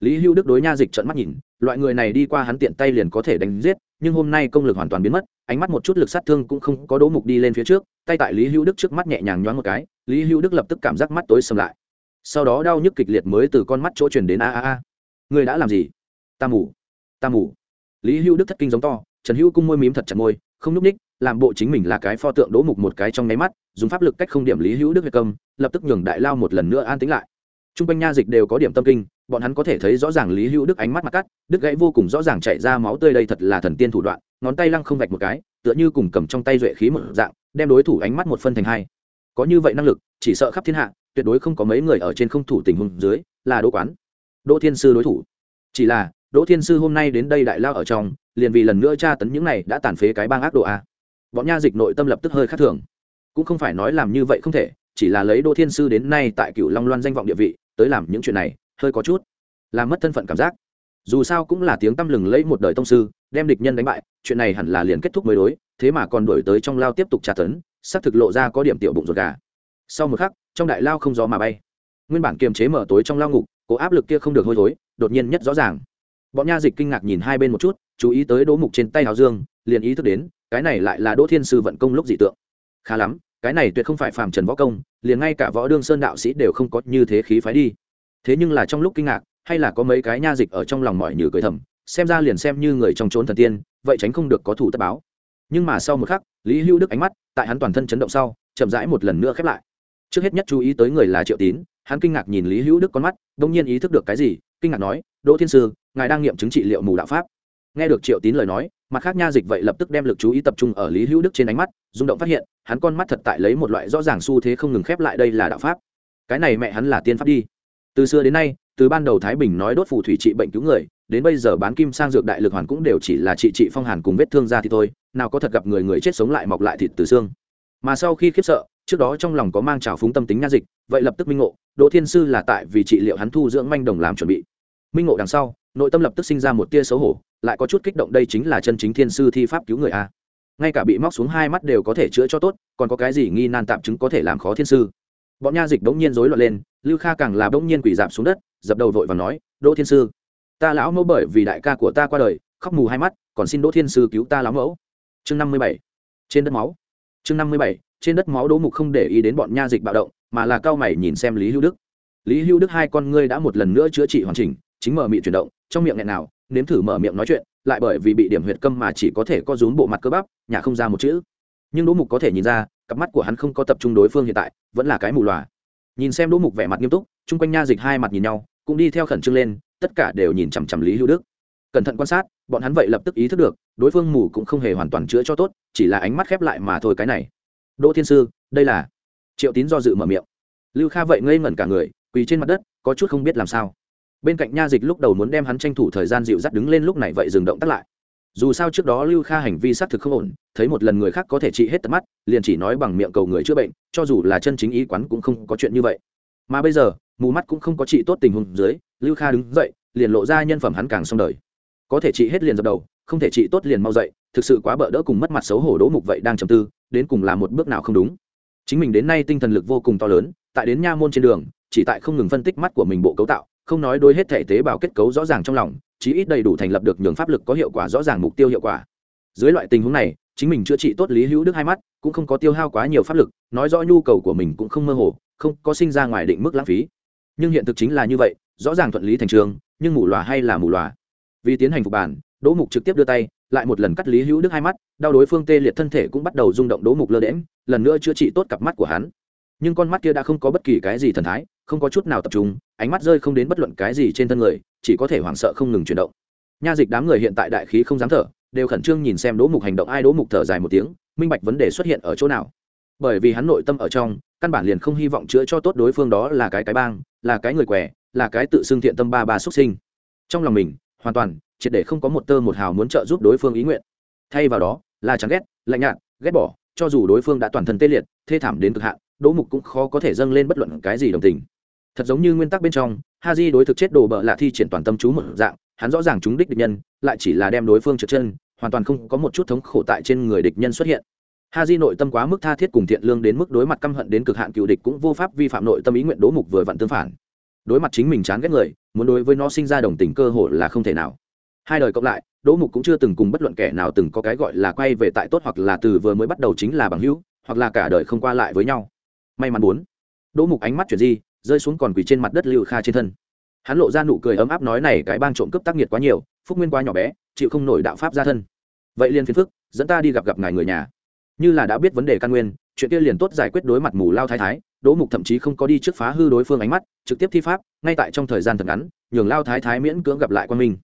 S1: lý Hưu đức đối nha dịch trận mắt nhìn, loại người này đi qua hắn tiện tay liền có thể đánh giết, nhưng hôm nay công lực hoàn toàn biến mất, ánh mắt một chút lực sát thương cũng không có đỗ mục đi lên phía trước, tay tại lý hữu đức trước mắt nhẹ nhàng nhoáng một cái, lý hữu đức lập tức cảm giác mắt tối sầm lại. Sau đó đau nhức kịch liệt mới từ con mắt chỗ truyền đến a a a. Người đã làm gì? Ta mù. Ta mù. Lý hữu đức thất kinh giống to, trần hữu cung môi mím thật chặt môi, không nhúc ních làm bộ chính mình là cái pho tượng đỗ mục một cái trong nháy mắt, dùng pháp lực cách không điểm lý hữu đức việt công, lập tức nhường đại lao một lần nữa an tính lại t r u n g quanh nha dịch đều có điểm tâm kinh, bọn hắn có thể thấy rõ ràng lý hữu đức ánh mắt mặt cắt, đức gãy vô cùng rõ ràng chạy ra máu tươi đây thật là thần tiên thủ đoạn, ngón tay lăng không vạch một cái, tựa như cùng cầm trong tay duệ khí một dạng, đem đối thủ ánh mắt một phân thành hai. Có như vậy năng lực, chỉ sợ khắp thiên hạ, tuyệt đối không có mấy người ở trên không thủ tình huống dưới, là đỗ quán, đỗ thiên sư đối thủ. Chỉ là, đỗ thiên sư hôm nay đến đây đại lao ở trong, liền vì lần nữa tra tấn những này đã tàn phế cái bang ác độ a. Bọn nha dịch nội tâm lập tức hơi khác thường. Cũng không phải nói làm như vậy không thể, chỉ là lấy đỗ thiên sư đến nay tại cựu long loan danh vọng địa vị tới làm những chuyện này, hơi có chút, làm mất thân phận cảm giác. Dù sao cũng là tiếng tăm lừng lấy một đời tông sư, đem địch nhân đánh bại, chuyện này hẳn là liền kết thúc mới đối, thế mà còn đổi tới trong lao tiếp tục tra tấn, xác thực lộ ra có điểm tiểu bụng ruột gà. Sau một khắc, trong đại lao không gió mà bay. Nguyên bản kiềm chế mở tối trong lao ngục, cố áp lực kia không được hôi thối, đột nhiên nhất rõ ràng. Bọn nha dịch kinh ngạc nhìn hai bên một chút, chú ý tới đỗ mục trên tay hào dương, liền ý thức đến, cái này lại là đỗ thiên sư vận công lúc dị tượng. Khá lắm cái này tuyệt không phải phàm trần võ công, liền ngay cả võ đương sơn đạo sĩ đều không có như thế khí phái đi. Thế nhưng là trong lúc kinh ngạc, hay là có mấy cái nha dịch ở trong lòng mọi như cười thầm, xem ra liền xem như người trong trốn thần tiên, vậy tránh không được có thủ tất báo. Nhưng mà sau một khắc, lý hữu đức ánh mắt, tại hắn toàn thân chấn động sau, chậm rãi một lần nữa khép lại. Trước hết nhất chú ý tới người là triệu tín, hắn kinh ngạc nhìn lý hữu đức con mắt đ ỗ n g nhiên ý thức được cái gì, kinh ngạc nói, đỗ thiên sư, ngài đang nghiệm chứng trị liệu mù đạo pháp nghe được triệu tín lời nói, mặt khác nha dịch vậy lập tức đem lực chú ý tập trung ở lý hữu đức trên ánh mắt, rung động phát hiện, hắn con mắt thật tại lấy một loại rõ ràng xu thế không ngừng khép lại đây là đạo pháp. Cái này mẹ hắn là tiên pháp đi. Từ xưa đến nay, từ ban đầu thái bình nói đốt phù thủy trị bệnh cứu người, đến bây giờ bán kim sang dược đại lực hoàn cũng đều chỉ là trị trị phong hàn cùng vết thương ra thì thôi, nào có thật gặp người người chết sống lại mọc lại thịt từ xương. Mà sau khi khiếp sợ, trước đó trong lòng có mang trào phúng tâm tính nha dịch, vậy lập tức minh ngộ, đỗ thiên sư là tại vì trị liệu hắn thu dưỡng manh đồng làm chuẩn bị. Minh ngộ đằng sau nội tâm lập tức sinh ra một tia xấu hổ, lại có chút kích động đây chính là chân chính thiên sư thi pháp cứu người a. Ngay cả bị móc xuống hai mắt đều có thể chữa cho tốt, còn có cái gì nghi nan tạm chứng có thể làm khó thiên sư? Bọn nha dịch bỗng nhiên rối loạn lên, lưu kha càng là bỗng nhiên quỷ giảm xuống đất, dập đầu vội và nói, đỗ thiên sư, ta lão mẫu bởi vì đại ca của ta qua đời, khóc mù hai mắt, còn xin đỗ thiên sư cứu ta lão mẫu. Chương năm mươi bảy, trên đất máu. Chương năm mươi bảy, trên đất máu đỗ mục không để ý đến bọn nha dịch bạo động, mà là cao mày nhìn xem lý hữu đức. Lý hữu đức, hai con ngươi đã một lần nữa chữa trị hoàn chỉnh chính mở miệng chuyển động, trong miệng nghẹn nào, nếm thử mở miệng nói chuyện, lại bởi vì bị điểm huyệt câm mà chỉ có thể co rúm bộ mặt cơ bắp nhà không ra một chữ. Nhưng đỗ mục có thể nhìn ra, cặp mắt của hắn không có tập trung đối phương hiện tại, vẫn là cái mù loà. Nhìn xem đỗ mục vẻ mặt nghiêm túc, chung quanh nha dịch hai mặt nhìn nhau, cũng đi theo khẩn trương lên, tất cả đều nhìn chằm chằm lý hữu đức. Cẩn thận quan sát, bọn hắn vậy lập tức ý thức được, đối phương mù cũng không hề hoàn toàn chữa cho tốt, chỉ là ánh mắt khép lại mà thôi cái này. Đỗ thiên sư, đây là triệu tín do dự mở miệng. Lưu kha vậy ngây ngẩn cả người, quỳ trên mặt đất, có chút không biết làm sao bên cạnh nha dịch lúc đầu muốn đem hắn tranh thủ thời gian dịu dắt đứng lên lúc này vậy dừng động tắt lại. Dù sao trước đó lưu kha hành vi xác thực không ổn, thấy một lần người khác có thể trị hết tận mắt, liền chỉ nói bằng miệng cầu người chữa bệnh, cho dù là chân chính ý quán cũng không có chuyện như vậy. Mà bây giờ, mù mắt cũng không có trị tốt tình huống dưới, lưu kha đứng dậy, liền lộ ra nhân phẩm hắn càng xong đời. Có thể trị hết liền dập đầu, không thể trị tốt liền mau dậy, thực sự quá bỡ đỡ cùng mất mặt xấu hổ đỗ mục vậy đang trầm tư, đến cùng là một bước nào không đúng. Chính mình đến nay tinh thần lực vô cùng to lớn, tại đến nha môn trên đường, chỉ tại không ngừng phân tích mắt của mình bộ cấu tạo không nói đối hết thể tế bào kết cấu rõ ràng trong lòng, chí ít đầy đủ thành lập được nhường pháp lực có hiệu quả rõ ràng mục tiêu hiệu quả. Dưới loại tình huống này, chính mình chữa trị tốt lý hữu đức hai mắt, cũng không có tiêu hao quá nhiều pháp lực, nói rõ nhu cầu của mình cũng không mơ hồ, không có sinh ra ngoài định mức lãng phí. Nhưng hiện thực chính là như vậy, rõ ràng thuận lý thành trường, nhưng mù lòa hay là mù lòa. Vì tiến hành phục bản, đỗ mục trực tiếp đưa tay, lại một lần cắt lý hữu đức hai mắt, đau đối phương tê liệt thân thể cũng bắt đầu rung động đỗ mục lơ đễm lần nữa chữa trị tốt cặp mắt của hắn. Nhưng con mắt kia đã không có bất kỳ cái gì thần thái, không có chút nào tập trung ánh mắt rơi không đến bất luận cái gì trên thân người, chỉ có thể hoảng sợ không ngừng chuyển động. Nha dịch đám người hiện tại đại khí không dám thở, đều khẩn trương nhìn xem đỗ mục hành động, ai đỗ mục thở dài một tiếng, minh bạch vấn đề xuất hiện ở chỗ nào. Bởi vì hắn nội tâm ở trong, căn bản liền không hy vọng chữa cho tốt đối phương đó là cái cái bang, là cái người què là cái tự xưng thiện tâm ba ba xuất sinh. Trong lòng mình, hoàn toàn, triệt để không có một tơ một hào muốn trợ giúp đối phương ý nguyện. Thay vào đó, là chẳng ghét, lạnh nhạt, ghét bỏ, cho dù đối phương đã toàn thân tê liệt, thê thảm đến cực hạn, đỗ mục cũng khó có thể dâng lên bất luận cái gì đồng tình thật giống như nguyên tắc bên trong ha di đối thực chết đồ bợ lạ thi triển toàn tâm chú một dạng, hắn rõ ràng chúng đích địch nhân, lại chỉ là đem đối phương trượt chân, hoàn toàn không có một chút thống khổ tại trên người địch nhân xuất hiện. Ha di nội tâm quá mức tha thiết cùng thiện lương đến mức đối mặt căm hận đến cực hạn cựu địch cũng vô pháp vi phạm nội tâm ý nguyện đố mục vừa vặn tương phản. Đối mặt chính mình chán ghét người, muốn đối với nó sinh ra đồng tình cơ hội là không thể nào. Hai đời cộng lại đỗ mục cũng chưa từng cùng bất luận kẻ nào từng có cái gọi là quay về tại tốt hoặc là từ vừa mới bắt đầu chính là bằng hữu, hoặc là cả đời không qua lại với nhau. May mắn bốn đỗ mục ánh mắt chuyển di rơi xuống còn quỳ trên mặt đất lưu kha trên thân. Hắn lộ ra nụ cười ấm áp nói này cái bang trộm cướp tác nghiệt quá nhiều, phúc nguyên quá nhỏ bé, chịu không nổi đạo pháp ra thân. Vậy liền phiền phức, dẫn ta đi gặp gặp ngài người nhà. Như là đã biết vấn đề căn nguyên, chuyện kia liền tốt giải quyết đối mặt mù lao thái thái, đỗ mục thậm chí không có đi trước phá hư đối phương ánh mắt, trực tiếp thi pháp, ngay tại trong thời gian thật ngắn, nhường lao thái thái miễn cưỡng gặp lại quan minh.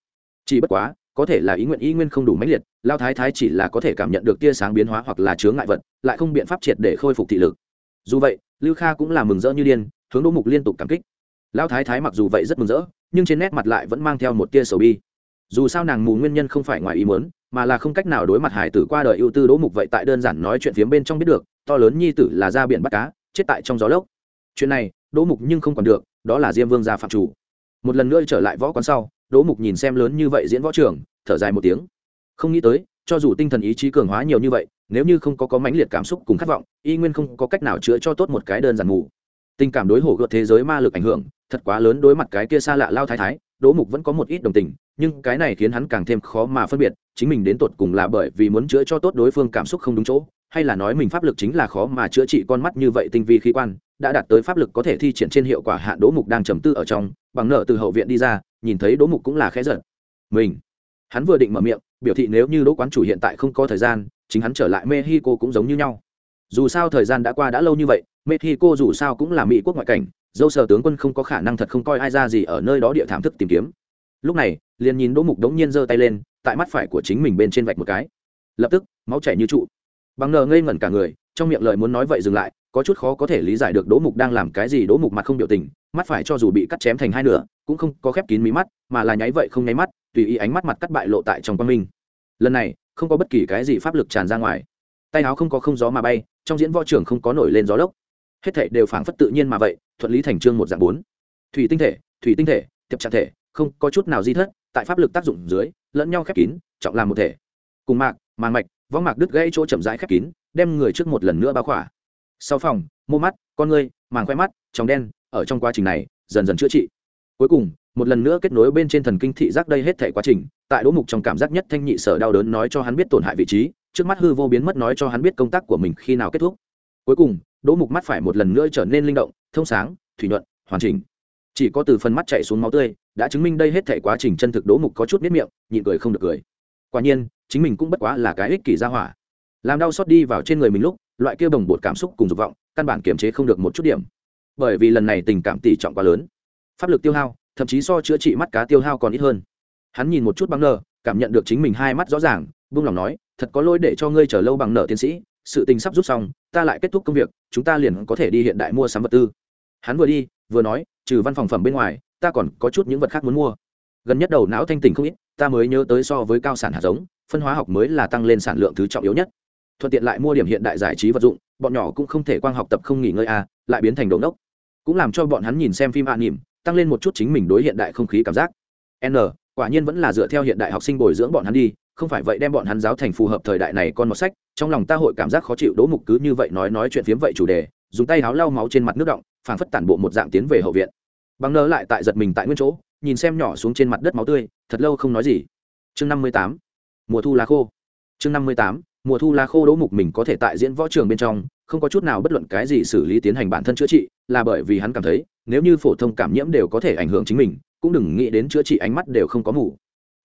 S1: Chỉ bất quá, có thể là ý nguyện ý nguyên không đủ mãnh liệt, lao thái thái chỉ là có thể cảm nhận được tia sáng biến hóa hoặc là chướng ngại vật, lại không biện pháp triệt để khôi phục thị lực. Dù vậy, lưu kha cũng là mừng rỡ như điên hướng đỗ mục liên tục cảm kích. Lão thái thái mặc dù vậy rất mừng rỡ, nhưng trên nét mặt lại vẫn mang theo một tia sầu bi. Dù sao nàng mù nguyên nhân không phải ngoài ý muốn, mà là không cách nào đối mặt hải tử qua đời ưu tư đỗ mục vậy tại đơn giản nói chuyện phía bên trong biết được, to lớn nhi tử là ra biển bắt cá, chết tại trong gió lốc. Chuyện này, đỗ mục nhưng không còn được, đó là diêm vương gia phạm chủ. Một lần nữa trở lại võ quán sau, đỗ mục nhìn xem lớn như vậy diễn võ trường, thở dài một tiếng. Không nghĩ tới, cho dù tinh thần ý chí cường hóa nhiều như vậy, nếu như không có có mãnh liệt cảm xúc cùng khát vọng, y nguyên không có cách nào chữa cho tốt một cái đơn giản ngủ tình cảm đối hổ gợt thế giới ma lực ảnh hưởng, thật quá lớn đối mặt cái kia xa lạ lao thái thái, đỗ mục vẫn có một ít đồng tình, nhưng cái này khiến hắn càng thêm khó mà phân biệt, chính mình đến tột cùng là bởi vì muốn chữa cho tốt đối phương cảm xúc không đúng chỗ, hay là nói mình pháp lực chính là khó mà chữa trị con mắt như vậy tinh vi khí quan, đã đạt tới pháp lực có thể thi triển trên hiệu quả hạ đỗ mục đang trầm tư ở trong, bằng nợ từ hậu viện đi ra, nhìn thấy đỗ mục cũng là khẽ giận. Mình. Hắn vừa định mở miệng, biểu thị nếu như đỗ quán chủ hiện tại không có thời gian, chính hắn trở lại mexico cũng giống như nhau. Dù sao thời gian đã qua đã lâu như vậy mexico dù sao cũng là mỹ quốc ngoại cảnh, dâu sờ tướng quân không có khả năng thật không coi ai ra gì ở nơi đó địa thảm thức tìm kiếm. Lúc này, liền nhìn đỗ mục đống nhiên giơ tay lên, tại mắt phải của chính mình bên trên vạch một cái. Lập tức, máu chảy như trụ. Bằng nờ ngây ngẩn cả người, trong miệng lời muốn nói vậy dừng lại, có chút khó có thể lý giải được đỗ mục đang làm cái gì. Đỗ mục mặt không biểu tình, mắt phải cho dù bị cắt chém thành hai nửa, cũng không có khép kín mí mắt, mà là nháy vậy không nháy mắt, tùy ý ánh mắt mặt cắt bại lộ tại trong quang minh. Lần này, không có bất kỳ cái gì pháp lực tràn ra ngoài. Tay áo không có không gió mà bay, trong diễn võ trưởng không có nổi lên gió lốc hết thể đều phảng phất tự nhiên mà vậy, thuận lý thành trương một dạng bốn. Thủy tinh thể, thủy tinh thể, tiệp trạng thể, không có chút nào di thất, tại pháp lực tác dụng dưới, lẫn nhau khép kín, trọng làm một thể. Cùng mạc, màng mạch võng mạc đứt gãy chỗ chậm rãi khép kín, đem người trước một lần nữa bao khỏa. Sau phòng, mô mắt, con ngươi, màng khoe mắt, trong đen, ở trong quá trình này, dần dần chữa trị. Cuối cùng, một lần nữa kết nối bên trên thần kinh thị giác đây hết thể quá trình, tại đỗ mục trong cảm giác nhất thanh nhị sở đau đớn nói cho hắn biết tổn hại vị trí, trước mắt hư vô biến mất nói cho hắn biết công tác của mình khi nào kết thúc. Cuối cùng đỗ mục mắt phải một lần nữa trở nên linh động, thông sáng, thủy nhuận, hoàn chỉnh. Chỉ có từ phần mắt chạy xuống máu tươi, đã chứng minh đây hết thể quá trình chân thực đỗ mục có chút biết miệng, nhịn cười không được cười. Quả nhiên, chính mình cũng bất quá là cái ích kỷ ra hỏa. Làm đau xót đi vào trên người mình lúc, loại kia bồng bột cảm xúc cùng dục vọng, căn bản kiềm chế không được một chút điểm. Bởi vì lần này tình cảm tỷ trọng quá lớn. Pháp lực tiêu hao, thậm chí so chữa trị mắt cá tiêu hao còn ít hơn. Hắn nhìn một chút băng nợ cảm nhận được chính mình hai mắt rõ ràng, buông lòng nói, thật có lỗi để cho ngươi chờ lâu bằng nợ tiến sĩ sự tình sắp rút xong, ta lại kết thúc công việc, chúng ta liền có thể đi hiện đại mua sắm vật tư. Hắn vừa đi, vừa nói, trừ văn phòng phẩm bên ngoài, ta còn có chút những vật khác muốn mua. Gần nhất đầu não thanh tỉnh không ít, ta mới nhớ tới so với cao sản hạt giống, phân hóa học mới là tăng lên sản lượng thứ trọng yếu nhất. Thuận tiện lại mua điểm hiện đại giải trí vật dụng, bọn nhỏ cũng không thể quang học tập không nghỉ ngơi à lại biến thành đống đốc cũng làm cho bọn hắn nhìn xem phim an nỉm, tăng lên một chút chính mình đối hiện đại không khí cảm giác. N, quả nhiên vẫn là dựa theo hiện đại học sinh bồi dưỡng bọn hắn đi không phải vậy đem bọn hắn giáo thành phù hợp thời đại này con một sách, trong lòng ta hội cảm giác khó chịu, đỗ mục cứ như vậy nói nói chuyện phiếm vậy chủ đề, dùng tay áo lau máu trên mặt nước động, phảng phất tản bộ một dạng tiến về hậu viện. Bằng nơ lại tại giật mình tại nguyên chỗ, nhìn xem nhỏ xuống trên mặt đất máu tươi, thật lâu không nói gì. Chương năm mươi tám, mùa thu lá khô. Chương năm mươi tám, mùa thu lá khô đỗ mục mình có thể tại diễn võ trường bên trong, không có chút nào bất luận cái gì xử lý tiến hành bản thân chữa trị, là bởi vì hắn cảm thấy, nếu như phổ thông cảm nhiễm đều có thể ảnh hưởng chính mình, cũng đừng nghĩ đến chữa trị ánh mắt đều không có mù.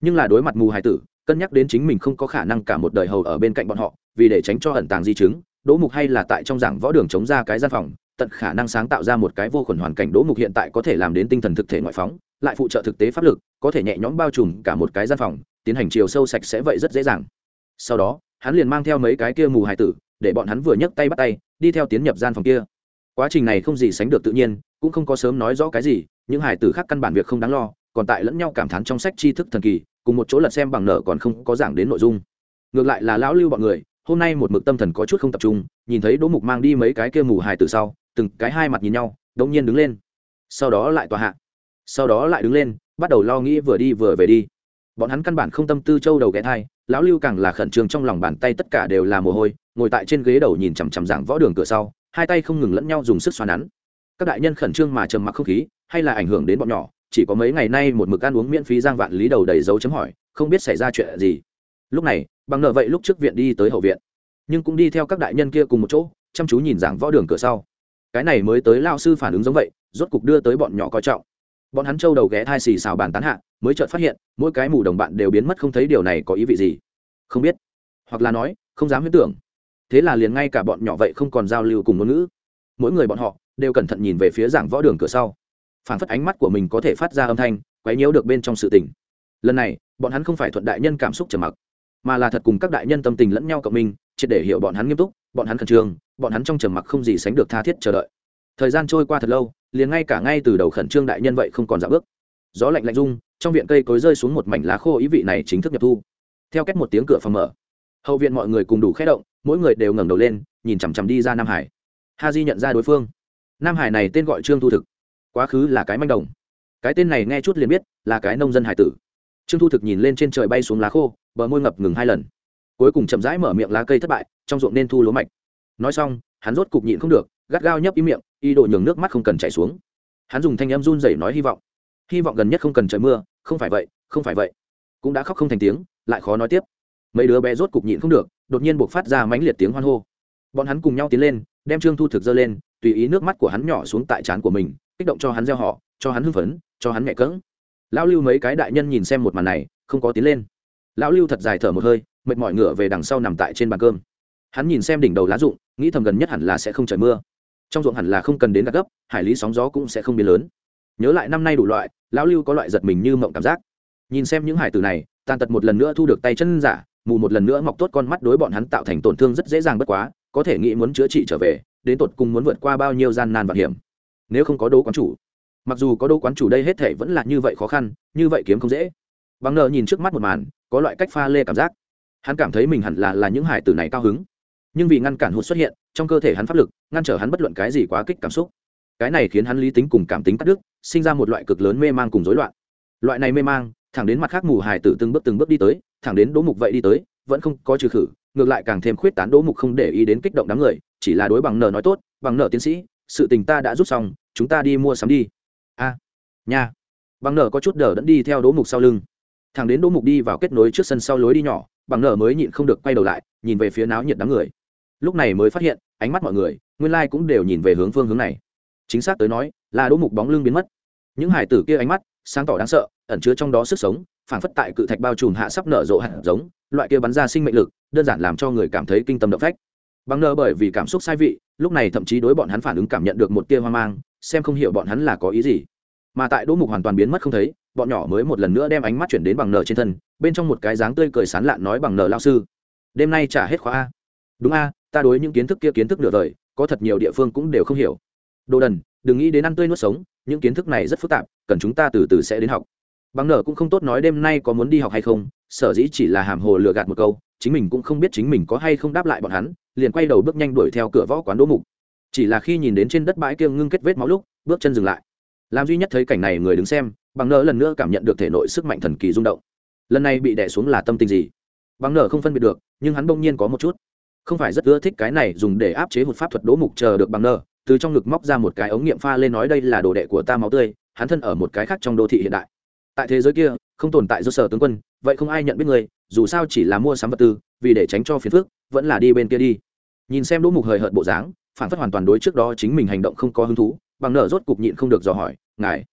S1: Nhưng là đối mặt mù hài tử cân nhắc đến chính mình không có khả năng cả một đời hầu ở bên cạnh bọn họ, vì để tránh cho ẩn tàng di chứng, đỗ mục hay là tại trong giảng võ đường chống ra cái gian phòng, tận khả năng sáng tạo ra một cái vô khuẩn hoàn cảnh, đỗ mục hiện tại có thể làm đến tinh thần thực thể ngoại phóng, lại phụ trợ thực tế pháp lực, có thể nhẹ nhõm bao trùm cả một cái gian phòng, tiến hành chiều sâu sạch sẽ vậy rất dễ dàng. Sau đó, hắn liền mang theo mấy cái kia mù hài tử, để bọn hắn vừa nhấc tay bắt tay, đi theo tiến nhập gian phòng kia. Quá trình này không gì sánh được tự nhiên, cũng không có sớm nói rõ cái gì, những hài tử khác căn bản việc không đáng lo, còn tại lẫn nhau cảm thán trong sách tri thức thần kỳ cùng một chỗ lật xem bằng nợ còn không có giảng đến nội dung. Ngược lại là lão lưu bọn người, hôm nay một mực tâm thần có chút không tập trung, nhìn thấy đỗ mục mang đi mấy cái kia mù hài từ sau, từng cái hai mặt nhìn nhau, đống nhiên đứng lên. Sau đó lại tòa hạ. Sau đó lại đứng lên, bắt đầu lo nghĩ vừa đi vừa về đi. Bọn hắn căn bản không tâm tư châu đầu ghé thai, lão lưu càng là khẩn trương trong lòng bàn tay tất cả đều là mồ hôi, ngồi tại trên ghế đầu nhìn chằm chằm giảng võ đường cửa sau, hai tay không ngừng lẫn nhau dùng sức xoa nắn. Các đại nhân khẩn trương mà trầm mặc không khí, hay là ảnh hưởng đến bọn nhỏ chỉ có mấy ngày nay một mực ăn uống miễn phí giang vạn lý đầu đầy dấu chấm hỏi, không biết xảy ra chuyện gì. Lúc này, bằng nợ vậy lúc trước viện đi tới hậu viện. Nhưng cũng đi theo các đại nhân kia cùng một chỗ, chăm chú nhìn giảng võ đường cửa sau. Cái này mới tới lao sư phản ứng giống vậy, rốt cục đưa tới bọn nhỏ coi trọng. Bọn hắn trâu đầu ghé thai xì xào bàn tán hạ, mới chợt phát hiện, mỗi cái mù đồng bạn đều biến mất không thấy điều này có ý vị gì. Không biết. Hoặc là nói, không dám huyết tưởng. Thế là liền ngay cả bọn nhỏ vậy không còn giao lưu cùng ngôn ngữ. Mỗi người bọn họ đều cẩn thận nhìn về phía giảng võ đường cửa sau phản phất ánh mắt của mình có thể phát ra âm thanh, quấy nhiễu được bên trong sự tình. Lần này, bọn hắn không phải thuận đại nhân cảm xúc trầm mặc, mà là thật cùng các đại nhân tâm tình lẫn nhau cộng minh, triệt để hiểu bọn hắn nghiêm túc, bọn hắn khẩn trương, bọn hắn trong trầm mặc không gì sánh được tha thiết chờ đợi. Thời gian trôi qua thật lâu, liền ngay cả ngay từ đầu khẩn trương đại nhân vậy không còn dạo bước. Gió lạnh lạnh rung, trong viện cây cối rơi xuống một mảnh lá khô ý vị này chính thức nhập thu. Theo cách một tiếng cửa phòng mở, hậu viện mọi người cùng đủ khẽ động, mỗi người đều ngẩng đầu lên, nhìn chằm chằm đi ra nam hải. Ha di nhận ra đối phương. Nam hải này tên gọi trương thu thực quá khứ là cái manh đồng. Cái tên này nghe chút liền biết là cái nông dân hải tử. Trương thu thực nhìn lên trên trời bay xuống lá khô, bờ môi ngập ngừng hai lần. Cuối cùng chậm rãi mở miệng lá cây thất bại, trong ruộng nên thu lúa mạch. Nói xong, hắn rốt cục nhịn không được, gắt gao nhấp im miệng, y đổ nhường nước mắt không cần chảy xuống. Hắn dùng thanh em run rẩy nói hy vọng. Hy vọng gần nhất không cần trời mưa, không phải vậy, không phải vậy. Cũng đã khóc không thành tiếng, lại khó nói tiếp. Mấy đứa bé rốt cục nhịn không được, đột nhiên buộc phát ra mãnh liệt tiếng hoan hô. Bọn hắn cùng nhau tiến lên, đem trương thu thực dơ lên, tùy ý nước mắt của hắn nhỏ xuống tại trán của mình kích động cho hắn gieo họ, cho hắn hưng phấn, cho hắn nhẹ cỡng. Lão lưu mấy cái đại nhân nhìn xem một màn này, không có tiến lên. Lão lưu thật dài thở một hơi, mệt mỏi ngựa về đằng sau nằm tại trên bàn cơm. Hắn nhìn xem đỉnh đầu lá rụng, nghĩ thầm gần nhất hẳn là sẽ không trời mưa. Trong ruộng hẳn là không cần đến gạt gấp, hải lý sóng gió cũng sẽ không biến lớn. Nhớ lại năm nay đủ loại, lão lưu có loại giật mình như mộng cảm giác. Nhìn xem những hải tử này, tàn tật một lần nữa thu được tay chân giả, mù một lần nữa mọc tốt con mắt đối bọn hắn tạo thành tổn thương rất dễ dàng bất quá, có thể nghĩ muốn chữa trị trở về, đến tột cùng muốn vượt qua bao nhiêu gian nan và hiểm nếu không có đỗ quán chủ. Mặc dù có đỗ quán chủ đây hết thể vẫn là như vậy khó khăn, như vậy kiếm không dễ. Bằng nợ nhìn trước mắt một màn, có loại cách pha lê cảm giác. Hắn cảm thấy mình hẳn là là những hải tử này cao hứng. Nhưng vì ngăn cản hụt xuất hiện, trong cơ thể hắn pháp lực, ngăn trở hắn bất luận cái gì quá kích cảm xúc. Cái này khiến hắn lý tính cùng cảm tính cắt đứt, sinh ra một loại cực lớn mê mang cùng rối loạn. Loại này mê mang, thẳng đến mặt khác mù hải tử từng bước từng bước đi tới, thẳng đến đỗ mục vậy đi tới, vẫn không có trừ khử, ngược lại càng thêm khuyết tán đỗ mục không để ý đến kích động đám người, chỉ là đối bằng nợ nói tốt, bằng nợ tiến sĩ sự tình ta đã rút xong, chúng ta đi mua sắm đi. A nhà. bằng nở có chút đờ đẫn đi theo đỗ mục sau lưng. Thằng đến đỗ mục đi vào kết nối trước sân sau lối đi nhỏ, bằng nở mới nhịn không được quay đầu lại, nhìn về phía náo nhiệt đám người. Lúc này mới phát hiện, ánh mắt mọi người, nguyên lai、like、cũng đều nhìn về hướng phương hướng này. Chính xác tới nói, là đỗ mục bóng lưng biến mất. Những hải tử kia ánh mắt, sáng tỏ đáng sợ, ẩn chứa trong đó sức sống, phảng phất tại cự thạch bao trùm hạ sắp nở rộ hạt giống, loại kia bắn ra sinh mệnh lực, đơn giản làm cho người cảm thấy kinh tâm động phách bằng nợ bởi vì cảm xúc sai vị, lúc này thậm chí đối bọn hắn phản ứng cảm nhận được một tia hoang mang, xem không hiểu bọn hắn là có ý gì. Mà tại đỗ mục hoàn toàn biến mất không thấy, bọn nhỏ mới một lần nữa đem ánh mắt chuyển đến bằng nợ trên thân, bên trong một cái dáng tươi cười sán lạn nói bằng nợ lao sư, đêm nay trả hết khóa a. Đúng a, ta đối những kiến thức kia kiến thức nửa đời, có thật nhiều địa phương cũng đều không hiểu. Đồ đần, đừng nghĩ đến ăn tươi nuốt sống, những kiến thức này rất phức tạp, cần chúng ta từ từ sẽ đến học. Bằng nợ cũng không tốt nói đêm nay có muốn đi học hay không, sở dĩ chỉ là hàm hồ lừa gạt một câu, chính mình cũng không biết chính mình có hay không đáp lại bọn hắn liền quay đầu bước nhanh đuổi theo cửa võ quán đỗ mục. Chỉ là khi nhìn đến trên đất bãi kia ngưng kết vết máu lúc, bước chân dừng lại. Làm duy nhất thấy cảnh này người đứng xem, bằng nợ lần nữa cảm nhận được thể nội sức mạnh thần kỳ rung động. Lần này bị đẻ xuống là tâm tình gì? Bằng nợ không phân biệt được, nhưng hắn bỗng nhiên có một chút. Không phải rất ưa thích cái này dùng để áp chế một pháp thuật đỗ mục chờ được bằng nợ từ trong ngực móc ra một cái ống nghiệm pha lên nói đây là đồ đệ của ta máu tươi, hắn thân ở một cái khác trong đô thị hiện đại. Tại thế giới kia, không tồn tại do sở tướng quân, vậy không ai nhận biết người, dù sao chỉ là mua sắm vật tư vì để tránh cho phiền phước vẫn là đi bên kia đi. Nhìn xem đỗ mục hời hợt bộ dáng, phản phất hoàn toàn đối trước đó chính mình hành động không có hứng thú, bằng nở rốt cục nhịn không được dò hỏi, ngài,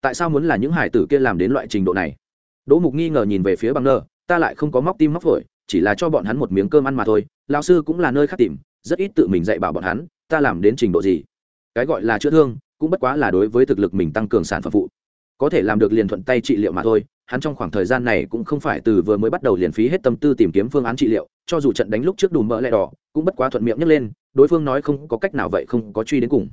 S1: tại sao muốn là những hải tử kia làm đến loại trình độ này? Đỗ mục nghi ngờ nhìn về phía bằng nở ta lại không có móc tim móc phổi, chỉ là cho bọn hắn một miếng cơm ăn mà thôi lao sư cũng là nơi khác tìm, rất ít tự mình dạy bảo bọn hắn, ta làm đến trình độ gì? Cái gọi là chữa thương, cũng bất quá là đối với thực lực mình tăng cường sản phẩm phụ có thể làm được liền thuận tay trị liệu mà thôi, hắn trong khoảng thời gian này cũng không phải từ vừa mới bắt đầu liền phí hết tâm tư tìm kiếm phương án trị liệu, cho dù trận đánh lúc trước đùm mỡ lẹ đỏ, cũng bất quá thuận miệng nhấc lên, đối phương nói không có cách nào vậy không có truy đến cùng.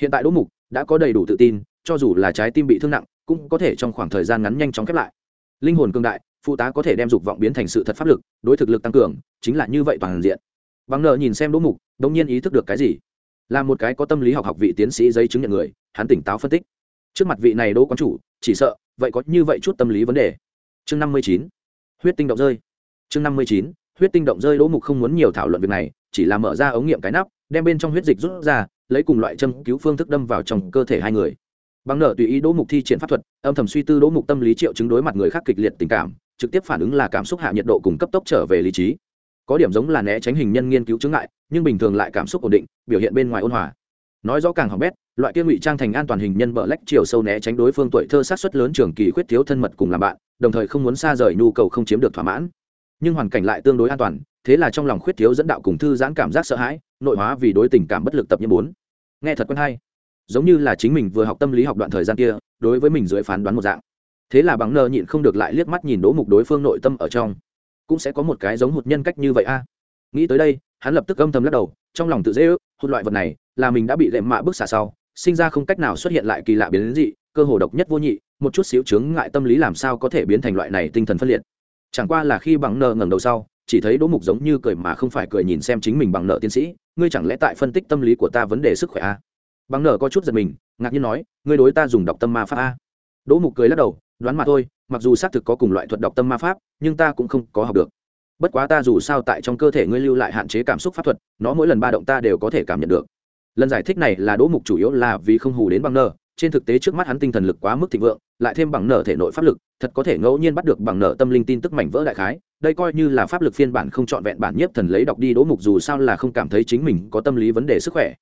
S1: Hiện tại đỗ mục đã có đầy đủ tự tin, cho dù là trái tim bị thương nặng, cũng có thể trong khoảng thời gian ngắn nhanh chóng khép lại. Linh hồn cương đại, phụ tá có thể đem dục vọng biến thành sự thật pháp lực, đối thực lực tăng cường, chính là như vậy toàn diện. Bằng nợ nhìn xem đỗ mục đông nhiên ý thức được cái gì? Là một cái có tâm lý học học vị tiến sĩ giấy chứng nhận người, hắn tỉnh táo phân tích trước mặt vị này đỗ quán chủ, chỉ sợ, vậy có như vậy chút tâm lý vấn đề. Chương năm mươi chín, huyết tinh động rơi. Chương năm mươi chín, huyết tinh động rơi đỗ mục không muốn nhiều thảo luận việc này, chỉ là mở ra ống nghiệm cái nắp, đem bên trong huyết dịch rút ra, lấy cùng loại châm cứu phương thức đâm vào trong cơ thể hai người. Bằng nợ tùy ý đỗ mục thi triển pháp thuật, âm thầm suy tư đỗ mục tâm lý triệu chứng đối mặt người khác kịch liệt tình cảm, trực tiếp phản ứng là cảm xúc hạ nhiệt độ cùng cấp tốc trở về lý trí. Có điểm giống là né tránh hình nhân nghiên cứu chứng ngại, nhưng bình thường lại cảm xúc ổn định, biểu hiện bên ngoài ôn hòa nói rõ càng hỏng bét, loại kia ngụy trang thành an toàn hình nhân bờ lách chiều sâu né tránh đối phương tuổi thơ sát xuất lớn trường kỳ khuyết thiếu thân mật cùng làm bạn, đồng thời không muốn xa rời nhu cầu không chiếm được thỏa mãn. Nhưng hoàn cảnh lại tương đối an toàn, thế là trong lòng khuyết thiếu dẫn đạo cùng thư giãn cảm giác sợ hãi, nội hóa vì đối tình cảm bất lực tập như bốn. Nghe thật quen hay. Giống như là chính mình vừa học tâm lý học đoạn thời gian kia, đối với mình dưới phán đoán một dạng. Thế là bằng nơ nhịn không được lại liếc mắt nhìn đỗ mục đối phương nội tâm ở trong. Cũng sẽ có một cái giống hụt nhân cách như vậy a. Nghĩ tới đây, hắn lập tức âm thầm lắc đầu, trong lòng tự dễ ước, hụt loại vật này là mình đã bị lệm mạ bước xả sau, sinh ra không cách nào xuất hiện lại kỳ lạ biến dị, cơ hồ độc nhất vô nhị, một chút xíu chướng ngại tâm lý làm sao có thể biến thành loại này tinh thần phân liệt. Chẳng qua là khi bằng nợ ngẩng đầu sau, chỉ thấy đỗ mục giống như cười mà không phải cười nhìn xem chính mình bằng nợ tiến sĩ, ngươi chẳng lẽ tại phân tích tâm lý của ta vấn đề sức khỏe a? Bằng nợ có chút giật mình, ngạc nhiên nói, ngươi đối ta dùng đọc tâm ma pháp a? Đỗ mục cười lắc đầu, đoán mà thôi, mặc dù xác thực có cùng loại thuật đọc tâm ma pháp, nhưng ta cũng không có học được. Bất quá ta dù sao tại trong cơ thể ngươi lưu lại hạn chế cảm xúc pháp thuật, nó mỗi lần ba động ta đều có thể cảm nhận được lần giải thích này là đỗ mục chủ yếu là vì không hù đến bằng nở trên thực tế trước mắt hắn tinh thần lực quá mức thịnh vượng, lại thêm bằng nợ thể nội pháp lực, thật có thể ngẫu nhiên bắt được bằng nợ tâm linh tin tức mảnh vỡ đại khái, đây coi như là pháp lực phiên bản không trọn vẹn bản nhiếp thần lấy đọc đi đỗ mục dù sao là không cảm thấy chính mình có tâm lý vấn đề sức khỏe.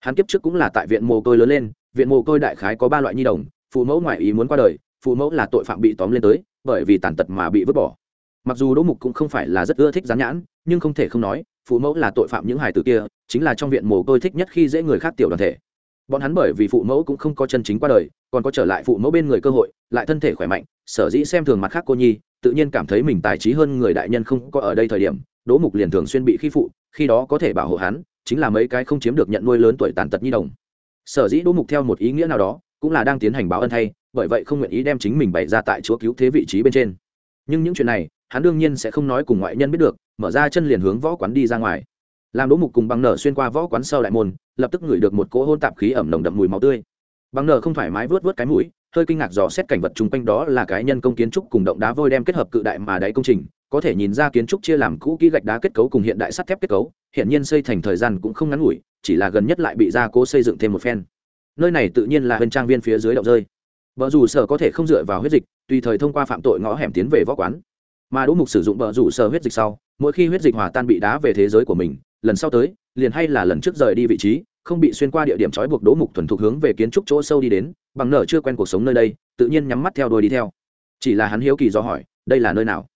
S1: Hắn kiếp trước cũng là tại viện mồ côi lớn lên, viện mồ côi đại khái có ba loại nhi đồng, phụ mẫu ngoại ý muốn qua đời, phụ mẫu là tội phạm bị tóm lên tới, bởi vì tàn tật mà bị vứt bỏ. Mặc dù đỗ mục cũng không phải là rất ưa thích rán nhãn, nhưng không thể không nói phụ mẫu là tội phạm những hài tử kia, chính là trong viện mồ côi thích nhất khi dễ người khác tiểu đoàn thể. Bọn hắn bởi vì phụ mẫu cũng không có chân chính qua đời, còn có trở lại phụ mẫu bên người cơ hội, lại thân thể khỏe mạnh, sở dĩ xem thường mặt khác cô nhi, tự nhiên cảm thấy mình tài trí hơn người đại nhân không có ở đây thời điểm, đỗ mục liền thường xuyên bị khi phụ, khi đó có thể bảo hộ hắn, chính là mấy cái không chiếm được nhận nuôi lớn tuổi tàn tật nhi đồng. Sở dĩ đỗ mục theo một ý nghĩa nào đó, cũng là đang tiến hành báo ân thay, bởi vậy không nguyện ý đem chính mình bày ra tại chúa cứu thế vị trí bên trên. Nhưng những chuyện này, hắn đương nhiên sẽ không nói cùng ngoại nhân biết được mở ra chân liền hướng võ quán đi ra ngoài. Làm đỗ mục cùng bằng nở xuyên qua võ quán sau đại môn, lập tức ngửi được một cỗ hôn tạp khí ẩm nồng đậm mùi máu tươi. Bằng nở không thoải mái vớt vớt cái mũi, hơi kinh ngạc dò xét cảnh vật chung quanh đó là cái nhân công kiến trúc cùng động đá vôi đem kết hợp cự đại mà đáy công trình, có thể nhìn ra kiến trúc chia làm cũ kỹ gạch đá kết cấu cùng hiện đại sắt thép kết cấu hiện nhiên xây thành thời gian cũng không ngắn ngủi, chỉ là gần nhất lại bị gia cố xây dựng thêm một phen. Nơi này tự nhiên là bên trang viên phía dưới động rơi. Vợ dù sở có thể không dựa vào huyết dịch, tùy thời thông qua phạm tội ngõ hẻm tiến về võ quán. Mà đỗ mục sử dụng vợ rủ sở huyết dịch sau mỗi khi huyết dịch hòa tan bị đá về thế giới của mình, lần sau tới, liền hay là lần trước rời đi vị trí, không bị xuyên qua địa điểm trói buộc đố mục thuần thục hướng về kiến trúc chỗ sâu đi đến, bằng nở chưa quen cuộc sống nơi đây, tự nhiên nhắm mắt theo đuôi đi theo. Chỉ là hắn hiếu kỳ do hỏi, đây là nơi nào?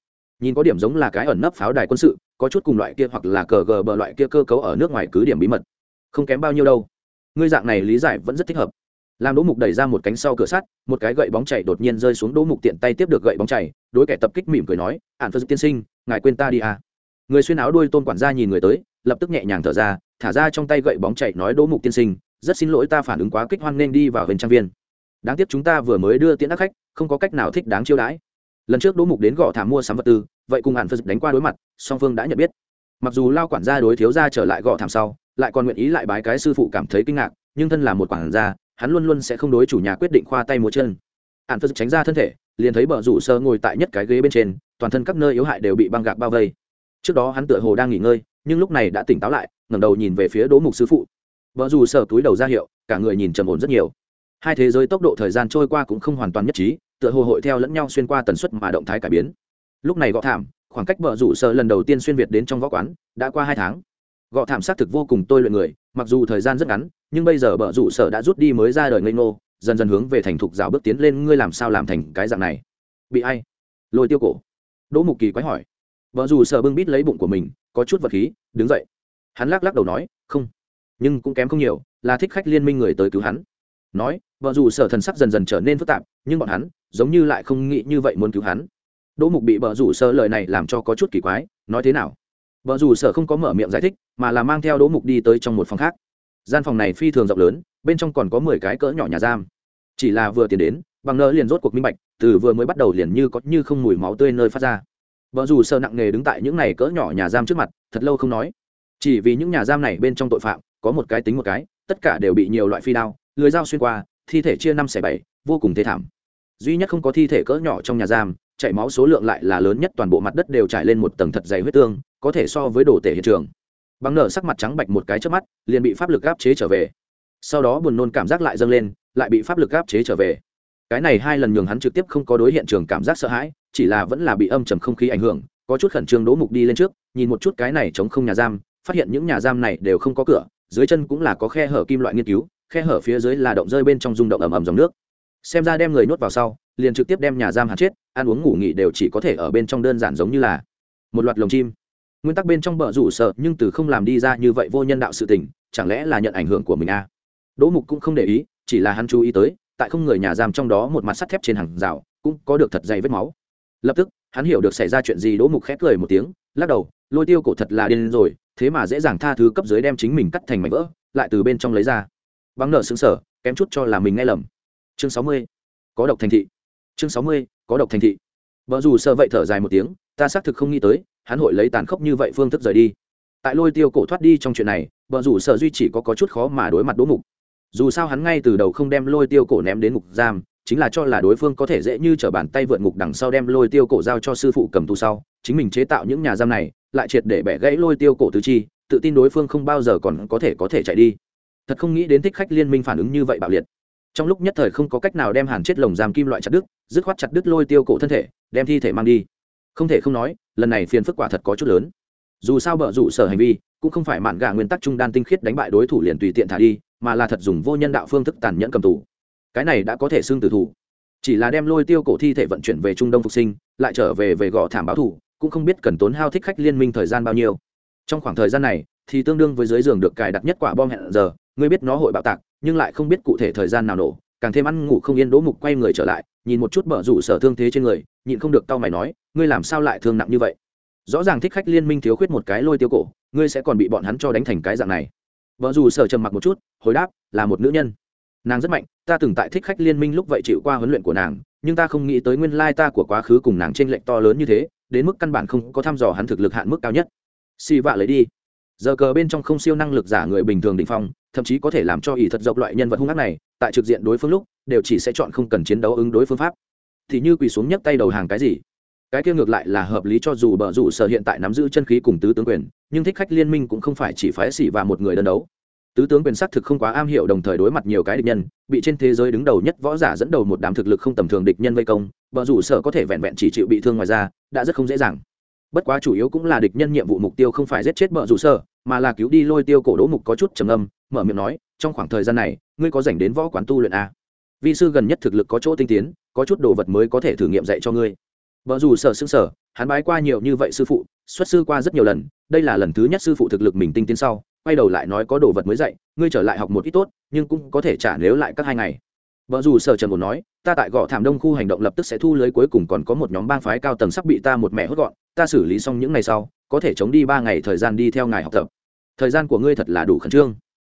S1: Nhìn có điểm giống là cái ẩn nấp pháo đài quân sự, có chút cùng loại kia hoặc là cờ gờ bờ loại kia cơ cấu ở nước ngoài cứ điểm bí mật. Không kém bao nhiêu đâu. Ngươi dạng này lý giải vẫn rất thích hợp. Làm đỗ mục đẩy ra một cánh sau cửa sắt, một cái gậy bóng chảy đột nhiên rơi xuống đỗ mục tiện tay tiếp được gậy bóng chảy, đối kẻ tập kích mỉm cười nói ạn phật tiên sinh, ngài quên ta đi à người xuyên áo đuôi tôn quản gia nhìn người tới, lập tức nhẹ nhàng thở ra, thả ra trong tay gậy bóng chạy nói, đỗ mục tiên sinh, rất xin lỗi ta phản ứng quá kích hoan nên đi vào bên trang viên. Đáng tiếc chúng ta vừa mới đưa tiễn ác khách, không có cách nào thích đáng chiêu đãi. Lần trước đỗ mục đến gõ thả mua sắm vật tư, vậy cùng hạn phật đánh qua đối mặt, song phương đã nhận biết. Mặc dù lao quản gia đối thiếu gia trở lại gõ thảm sau, lại còn nguyện ý lại bái cái sư phụ cảm thấy kinh ngạc, nhưng thân là một quản gia, hắn luôn luôn sẽ không đối chủ nhà quyết định khoa tay múa chân. Hạn phật tránh ra thân thể, liền thấy bờ rủ sơ ngồi tại nhất cái ghế bên trên, toàn thân các nơi yếu hại đều bị băng gạc bao vây trước đó hắn tựa hồ đang nghỉ ngơi, nhưng lúc này đã tỉnh táo lại, ngẩng đầu nhìn về phía đỗ mục sư phụ. Vợ dù sở túi đầu ra hiệu, cả người nhìn trầm ổn rất nhiều. Hai thế giới tốc độ thời gian trôi qua cũng không hoàn toàn nhất trí, tựa hồ hội theo lẫn nhau xuyên qua tần suất mà động thái cải biến. Lúc này gõ thảm, khoảng cách vợ rủ sở lần đầu tiên xuyên việt đến trong võ quán, đã qua hai tháng. Gõ thảm xác thực vô cùng tôi luyện người, mặc dù thời gian rất ngắn, nhưng bây giờ vợ rủ sở đã rút đi mới ra đời ngây ngô, dần dần hướng về thành thục rào bước tiến lên, ngươi làm sao làm thành cái dạng này? Bị ai? Lôi tiêu cổ. Đỗ mục kỳ quái hỏi vợ dù sở bưng bít lấy bụng của mình, có chút vật khí, đứng dậy. Hắn lắc lắc đầu nói, không, nhưng cũng kém không nhiều, là thích khách liên minh người tới cứu hắn. Nói, vợ dù sở thần sắc dần dần trở nên phức tạp, nhưng bọn hắn giống như lại không nghĩ như vậy muốn cứu hắn. Đỗ mục bị vợ dù sở lời này làm cho có chút kỳ quái, nói thế nào? Vợ dù sở không có mở miệng giải thích, mà là mang theo đỗ mục đi tới trong một phòng khác. Gian phòng này phi thường rộng lớn, bên trong còn có mười cái cỡ nhỏ nhà giam. Chỉ là vừa tiến đến, bằng nơ liền rốt cuộc minh bạch, từ vừa mới bắt đầu liền như có như không mùi máu tươi nơi phát ra vợ dù sợ nặng nề đứng tại những này cỡ nhỏ nhà giam trước mặt, thật lâu không nói. Chỉ vì những nhà giam này bên trong tội phạm, có một cái tính một cái, tất cả đều bị nhiều loại phi đao, lưới dao xuyên qua, thi thể chia năm xẻ bảy, vô cùng thế thảm. Duy nhất không có thi thể cỡ nhỏ trong nhà giam, chảy máu số lượng lại là lớn nhất toàn bộ mặt đất đều trải lên một tầng thật dày huyết tương, có thể so với đồ tể hiện trường. Bằng nở sắc mặt trắng bạch một cái trước mắt, liền bị pháp lực áp chế trở về. Sau đó buồn nôn cảm giác lại dâng lên, lại bị pháp lực áp chế trở về. Cái này hai lần nhường hắn trực tiếp không có đối hiện trường cảm giác sợ hãi chỉ là vẫn là bị âm trầm không khí ảnh hưởng, có chút khẩn trương đỗ mục đi lên trước, nhìn một chút cái này chống không nhà giam, phát hiện những nhà giam này đều không có cửa, dưới chân cũng là có khe hở kim loại nghiên cứu, khe hở phía dưới là động rơi bên trong rung động ầm ầm dòng nước. Xem ra đem người nhốt vào sau, liền trực tiếp đem nhà giam hàn chết, ăn uống ngủ nghỉ đều chỉ có thể ở bên trong đơn giản giống như là một loạt lồng chim. Nguyên tắc bên trong bờ rủ sợ, nhưng từ không làm đi ra như vậy vô nhân đạo sự tình, chẳng lẽ là nhận ảnh hưởng của mình à? đỗ mục cũng không để ý, chỉ là hắn chú ý tới, tại không người nhà giam trong đó một mặt sắt thép trên hàng rào, cũng có được thật dày vết máu lập tức hắn hiểu được xảy ra chuyện gì đỗ mục khép cười một tiếng lắc đầu lôi tiêu cổ thật là điên rồi thế mà dễ dàng tha thứ cấp dưới đem chính mình cắt thành mảnh vỡ lại từ bên trong lấy ra. Băng nợ xứng sở kém chút cho là mình nghe lầm. Chương sáu mươi có độc thành thị. Chương sáu mươi có độc thành thị. Vợ dù sợ vậy thở dài một tiếng ta xác thực không nghĩ tới hắn hội lấy tàn khốc như vậy phương thức rời đi. Tại lôi tiêu cổ thoát đi trong chuyện này vợ dù sợ duy chỉ có, có chút khó mà đối mặt đỗ mục. Dù sao hắn ngay từ đầu không đem lôi tiêu cổ ném đến ngục giam chính là cho là đối phương có thể dễ như t r ở bàn tay vượt ngục đằng sau đem lôi tiêu cổ giao cho sư phụ cầm tu sau, chính mình chế tạo những nhà giam này, lại triệt để bẻ gãy lôi tiêu cổ tứ chi, tự tin đối phương không bao giờ còn có thể có thể chạy đi. Thật không nghĩ đến thích khách liên minh phản ứng như vậy bạo liệt. Trong lúc nhất thời không có cách nào đem hàn chết lồng giam kim loại chặt đứt, dứt khoát chặt đứt lôi tiêu cổ thân thể, đem thi thể mang đi. Không thể không nói, lần này phiền phức quả thật có chút lớn. Dù sao bợ rủ sở hành vi, cũng không phải mạn gà nguyên tắc trung đan tinh khiết đánh bại đối thủ liền tùy tiện thả đi, mà là thật dùng vô nhân đạo phương thức tàn nhẫn cầm tù cái này đã có thể xưng tử thủ. Chỉ là đem lôi tiêu cổ thi thể vận chuyển về trung đông phục sinh, lại trở về về gò thảm báo thủ, cũng không biết cần tốn hao thích khách liên minh thời gian bao nhiêu. Trong khoảng thời gian này, thì tương đương với dưới giường được cài đặt nhất quả bom hẹn giờ, ngươi biết nó hội bạo tạc, nhưng lại không biết cụ thể thời gian nào nổ, càng thêm ăn ngủ không yên đỗ mục quay người trở lại, nhìn một chút bờ rủ sở thương thế trên người, nhịn không được tao mày nói, ngươi làm sao lại thương nặng như vậy? Rõ ràng thích khách liên minh thiếu khuyết một cái lôi tiêu cổ, ngươi sẽ còn bị bọn hắn cho đánh thành cái dạng này. Vợ dù sở trầm mặc một chút, hồi đáp, là một nữ nhân nàng rất mạnh, ta từng tại thích khách liên minh lúc vậy chịu qua huấn luyện của nàng, nhưng ta không nghĩ tới nguyên lai ta của quá khứ cùng nàng t r ê n lệch to lớn như thế, đến mức căn bản không có thăm dò hắn thực lực hạn mức cao nhất. Xì vạ lấy đi. Giờ cờ bên trong không siêu năng lực giả người bình thường định phong, thậm chí có thể làm cho ỷ thật dọc loại nhân vật hung ác này, tại trực diện đối phương lúc, đều chỉ sẽ chọn không cần chiến đấu ứng đối phương pháp. Thì như quỳ xuống nhấc tay đầu hàng cái gì? Cái kia ngược lại là hợp lý cho dù bờ rủ sở hiện tại nắm giữ chân khí cùng tứ tướng quyền, nhưng thích khách liên minh cũng không phải chỉ phái xỉ và một người đơn đấu tứ tướng quyền sắc thực không quá am hiểu đồng thời đối mặt nhiều cái địch nhân, bị trên thế giới đứng đầu nhất võ giả dẫn đầu một đám thực lực không tầm thường địch nhân vây công bờ rủ sở có thể vẹn vẹn chỉ chịu bị thương ngoài ra đã rất không dễ dàng. Bất quá chủ yếu cũng là địch nhân nhiệm vụ mục tiêu không phải giết chết bờ rủ sở mà là cứu đi lôi tiêu cổ đỗ mục có chút trầm âm mở miệng nói, trong khoảng thời gian này, ngươi có dành đến võ quán tu luyện a vi sư gần nhất thực lực có chỗ tinh tiến, có chút đồ vật mới có thể thử nghiệm dạy cho ngươi. Vợ dù sở xương sở hắn bái qua nhiều như vậy sư phụ, xuất sư qua rất nhiều lần, đây là lần thứ nhất sư phụ thực lực mình tinh tiến sau quay đầu lại nói có đồ vật mới dạy, ngươi trở lại học một ít tốt, nhưng cũng có thể trả nếu lại các hai ngày. Vợ dù sở trần một nói, ta tại gõ thảm đông khu hành động lập tức sẽ thu lưới cuối cùng còn có một nhóm bang phái cao tầng sắp bị ta một mẹ hốt gọn, ta xử lý xong những ngày sau, có thể chống đi ba ngày thời gian đi theo ngài học tập. Thời gian của ngươi thật là đủ khẩn trương.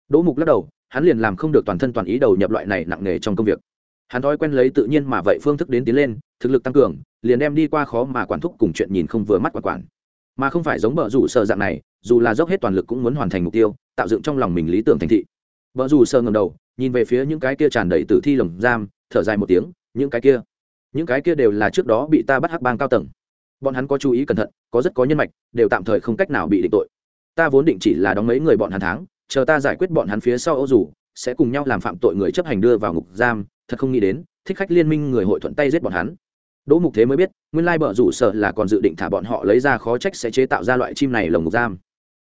S1: Đỗ mục lắc đầu, hắn liền làm không được toàn thân toàn ý đầu nhập loại này nặng nề trong công việc. Hắn thói quen lấy tự nhiên mà vậy phương thức đến tiến lên, thực lực tăng cường, liền đem đi qua khó mà quản thúc cùng chuyện nhìn không vừa mắt quản quản. Mà không phải giống bờ rủ sợ dạng này dù là dốc hết toàn lực cũng muốn hoàn thành mục tiêu, tạo dựng trong lòng mình lý tưởng thành thị. Vợ dù sơ ngầm đầu, nhìn về phía những cái kia tràn đầy tử thi lồng giam, thở dài một tiếng, những cái kia, những cái kia đều là trước đó bị ta bắt hắc bang cao tầng. Bọn hắn có chú ý cẩn thận, có rất có nhân mạch, đều tạm thời không cách nào bị định tội. Ta vốn định chỉ là đóng mấy người bọn hắn tháng chờ ta giải quyết bọn hắn phía sau ô dù, sẽ cùng nhau làm phạm tội người chấp hành đưa vào ngục giam, thật không nghĩ đến, thích khách liên minh người hội thuận tay giết bọn hắn. Đỗ mục thế mới biết, nguyên lai bợ rủ sợ là còn dự định thả bọn họ lấy ra khó trách sẽ chế tạo ra loại chim này lồng ngục giam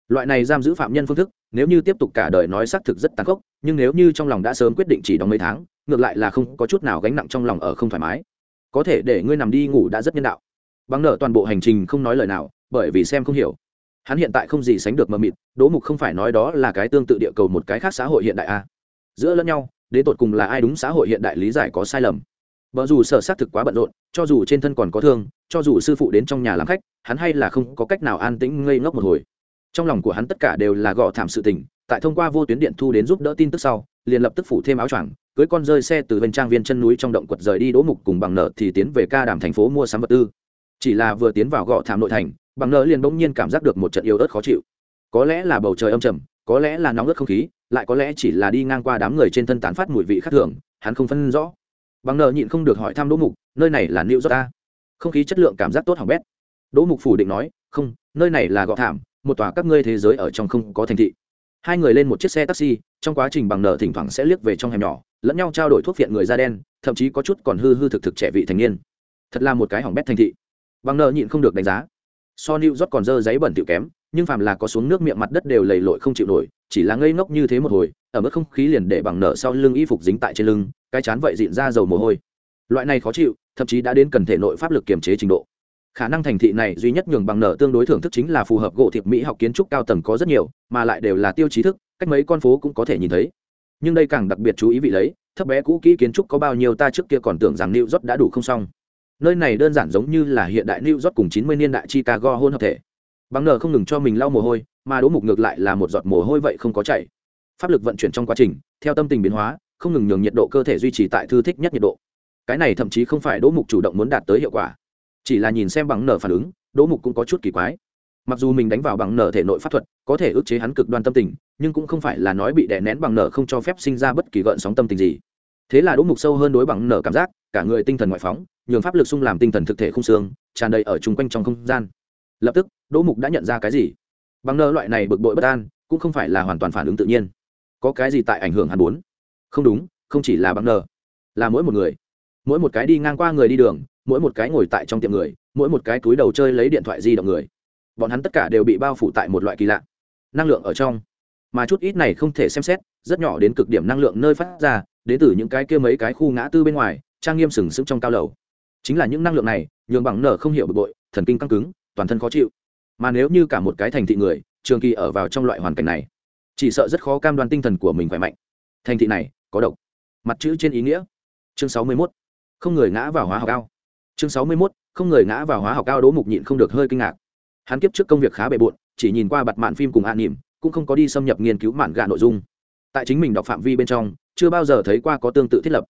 S1: loại này giam giữ phạm nhân phương thức, nếu như tiếp tục cả đời nói xác thực rất tàn khốc, nhưng nếu như trong lòng đã sớm quyết định chỉ đóng mấy tháng, ngược lại là không có chút nào gánh nặng trong lòng ở không thoải mái. Có thể để ngươi nằm đi ngủ đã rất nhân đạo. Bằng nợ toàn bộ hành trình không nói lời nào, bởi vì xem không hiểu. Hắn hiện tại không gì sánh được mờ mịt, đỗ mục không phải nói đó là cái tương tự địa cầu một cái khác xã hội hiện đại a giữa lẫn nhau, đến tột cùng là ai đúng xã hội hiện đại lý giải có sai lầm? Vợ dù sở xác thực quá bận rộn, cho dù trên thân còn có thương, cho dù sư phụ đến trong nhà làm khách, hắn hay là không có cách nào an tĩnh ngây ngốc một hồi trong lòng của hắn tất cả đều là gõ thảm sự tình, tại thông qua vô tuyến điện thu đến giúp đỡ tin tức sau, liền lập tức phủ thêm áo choàng, cưới con rơi xe từ bên trang viên chân núi trong động quật rời đi đỗ mục cùng bằng nợ thì tiến về ca đàm thành phố mua sắm vật tư. Chỉ là vừa tiến vào gõ thảm nội thành, bằng nợ liền bỗng nhiên cảm giác được một trận yếu ớt khó chịu. Có lẽ là bầu trời âm trầm, có lẽ là nóng ớt không khí, lại có lẽ chỉ là đi ngang qua đám người trên thân tán phát mùi vị khác thường, hắn không phân rõ. Bằng nợ nhịn không được hỏi thăm đỗ mục, nơi này là new york không khí chất lượng cảm giác tốt hỏng bét. Đỗ mục phủ định nói, không, nơi này là gọ thảm một tòa các ngươi thế giới ở trong không có thành thị. Hai người lên một chiếc xe taxi, trong quá trình bằng nợ thỉnh thoảng sẽ liếc về trong hẻm nhỏ, lẫn nhau trao đổi thuốc viện người da đen, thậm chí có chút còn hư hư thực thực trẻ vị thành niên. Thật là một cái hỏng bét thành thị. Bằng nợ nhịn không được đánh giá. So new york còn dơ giấy bẩn tiểu kém, nhưng phàm là có xuống nước miệng mặt đất đều lầy lội không chịu nổi, chỉ là ngây ngốc như thế một hồi, ở mức không khí liền để bằng nợ sau lưng y phục dính tại trên lưng, cái chán vậy dịn ra dầu mồ hôi. Loại này khó chịu, thậm chí đã đến cần thể nội pháp lực kiềm chế trình độ khả năng thành thị này duy nhất nhường bằng nợ tương đối thưởng thức chính là phù hợp gỗ thiệp mỹ học kiến trúc cao tầng có rất nhiều, mà lại đều là tiêu chí thức, cách mấy con phố cũng có thể nhìn thấy. Nhưng đây càng đặc biệt chú ý vị lấy, thấp bé cũ kỹ kiến trúc có bao nhiêu ta trước kia còn tưởng rằng new york đã đủ không xong. Nơi này đơn giản giống như là hiện đại new york cùng chín mươi niên đại chicago hôn hợp thể. Bằng nợ không ngừng cho mình lau mồ hôi, mà đỗ mục ngược lại là một giọt mồ hôi vậy không có chảy. Pháp lực vận chuyển trong quá trình, theo tâm tình biến hóa, không ngừng nhường nhiệt độ cơ thể duy trì tại thư thích nhất nhiệt độ. Cái này thậm chí không phải đỗ mục chủ động muốn đạt tới hiệu quả chỉ là nhìn xem bằng nở phản ứng đỗ mục cũng có chút kỳ quái. Mặc dù mình đánh vào bằng nở thể nội pháp thuật có thể ức chế hắn cực đoan tâm tình nhưng cũng không phải là nói bị đè nén bằng nở không cho phép sinh ra bất kỳ gợn sóng tâm tình gì. Thế là đỗ mục sâu hơn đối bằng nở cảm giác cả người tinh thần ngoại phóng nhường pháp lực xung làm tinh thần thực thể không xương tràn đầy ở chung quanh trong không gian. Lập tức đỗ mục đã nhận ra cái gì? Bằng nở loại này bực bội bất an cũng không phải là hoàn toàn phản ứng tự nhiên. Có cái gì tại ảnh hưởng hắn bốn không đúng không chỉ là bằng nở, là mỗi một người. Mỗi một cái đi ngang qua người đi đường mỗi một cái ngồi tại trong tiệm người, mỗi một cái túi đầu chơi lấy điện thoại di động người. Bọn hắn tất cả đều bị bao phủ tại một loại kỳ lạ. Năng lượng ở trong. Mà chút ít này không thể xem xét, rất nhỏ đến cực điểm năng lượng nơi phát ra, đến từ những cái kia mấy cái khu ngã tư bên ngoài, trang nghiêm sừng sững trong cao lầu. Chính là những năng lượng này, nhường bằng nở không hiểu bực bội, thần kinh căng cứng, toàn thân khó chịu. Mà nếu như cả một cái thành thị người, trường kỳ ở vào trong loại hoàn cảnh này, chỉ sợ rất khó cam đoan tinh thần của mình khỏe mạnh. Thành thị này, có độc. Mặt chữ trên ý nghĩa. Chương sáu mươi 61. không người ngã vào hóa học cao chương sáu mươi 61. không người ngã vào hóa học cao đỗ mục nhịn không được hơi kinh ngạc. Hắn kiếp trước công việc khá bề bộn, chỉ nhìn qua bặt mạn phim cùng an nỉm cũng không có đi xâm nhập nghiên cứu mạn gạ nội dung. Tại chính mình đọc phạm vi bên trong, chưa bao giờ thấy qua có tương tự thiết lập.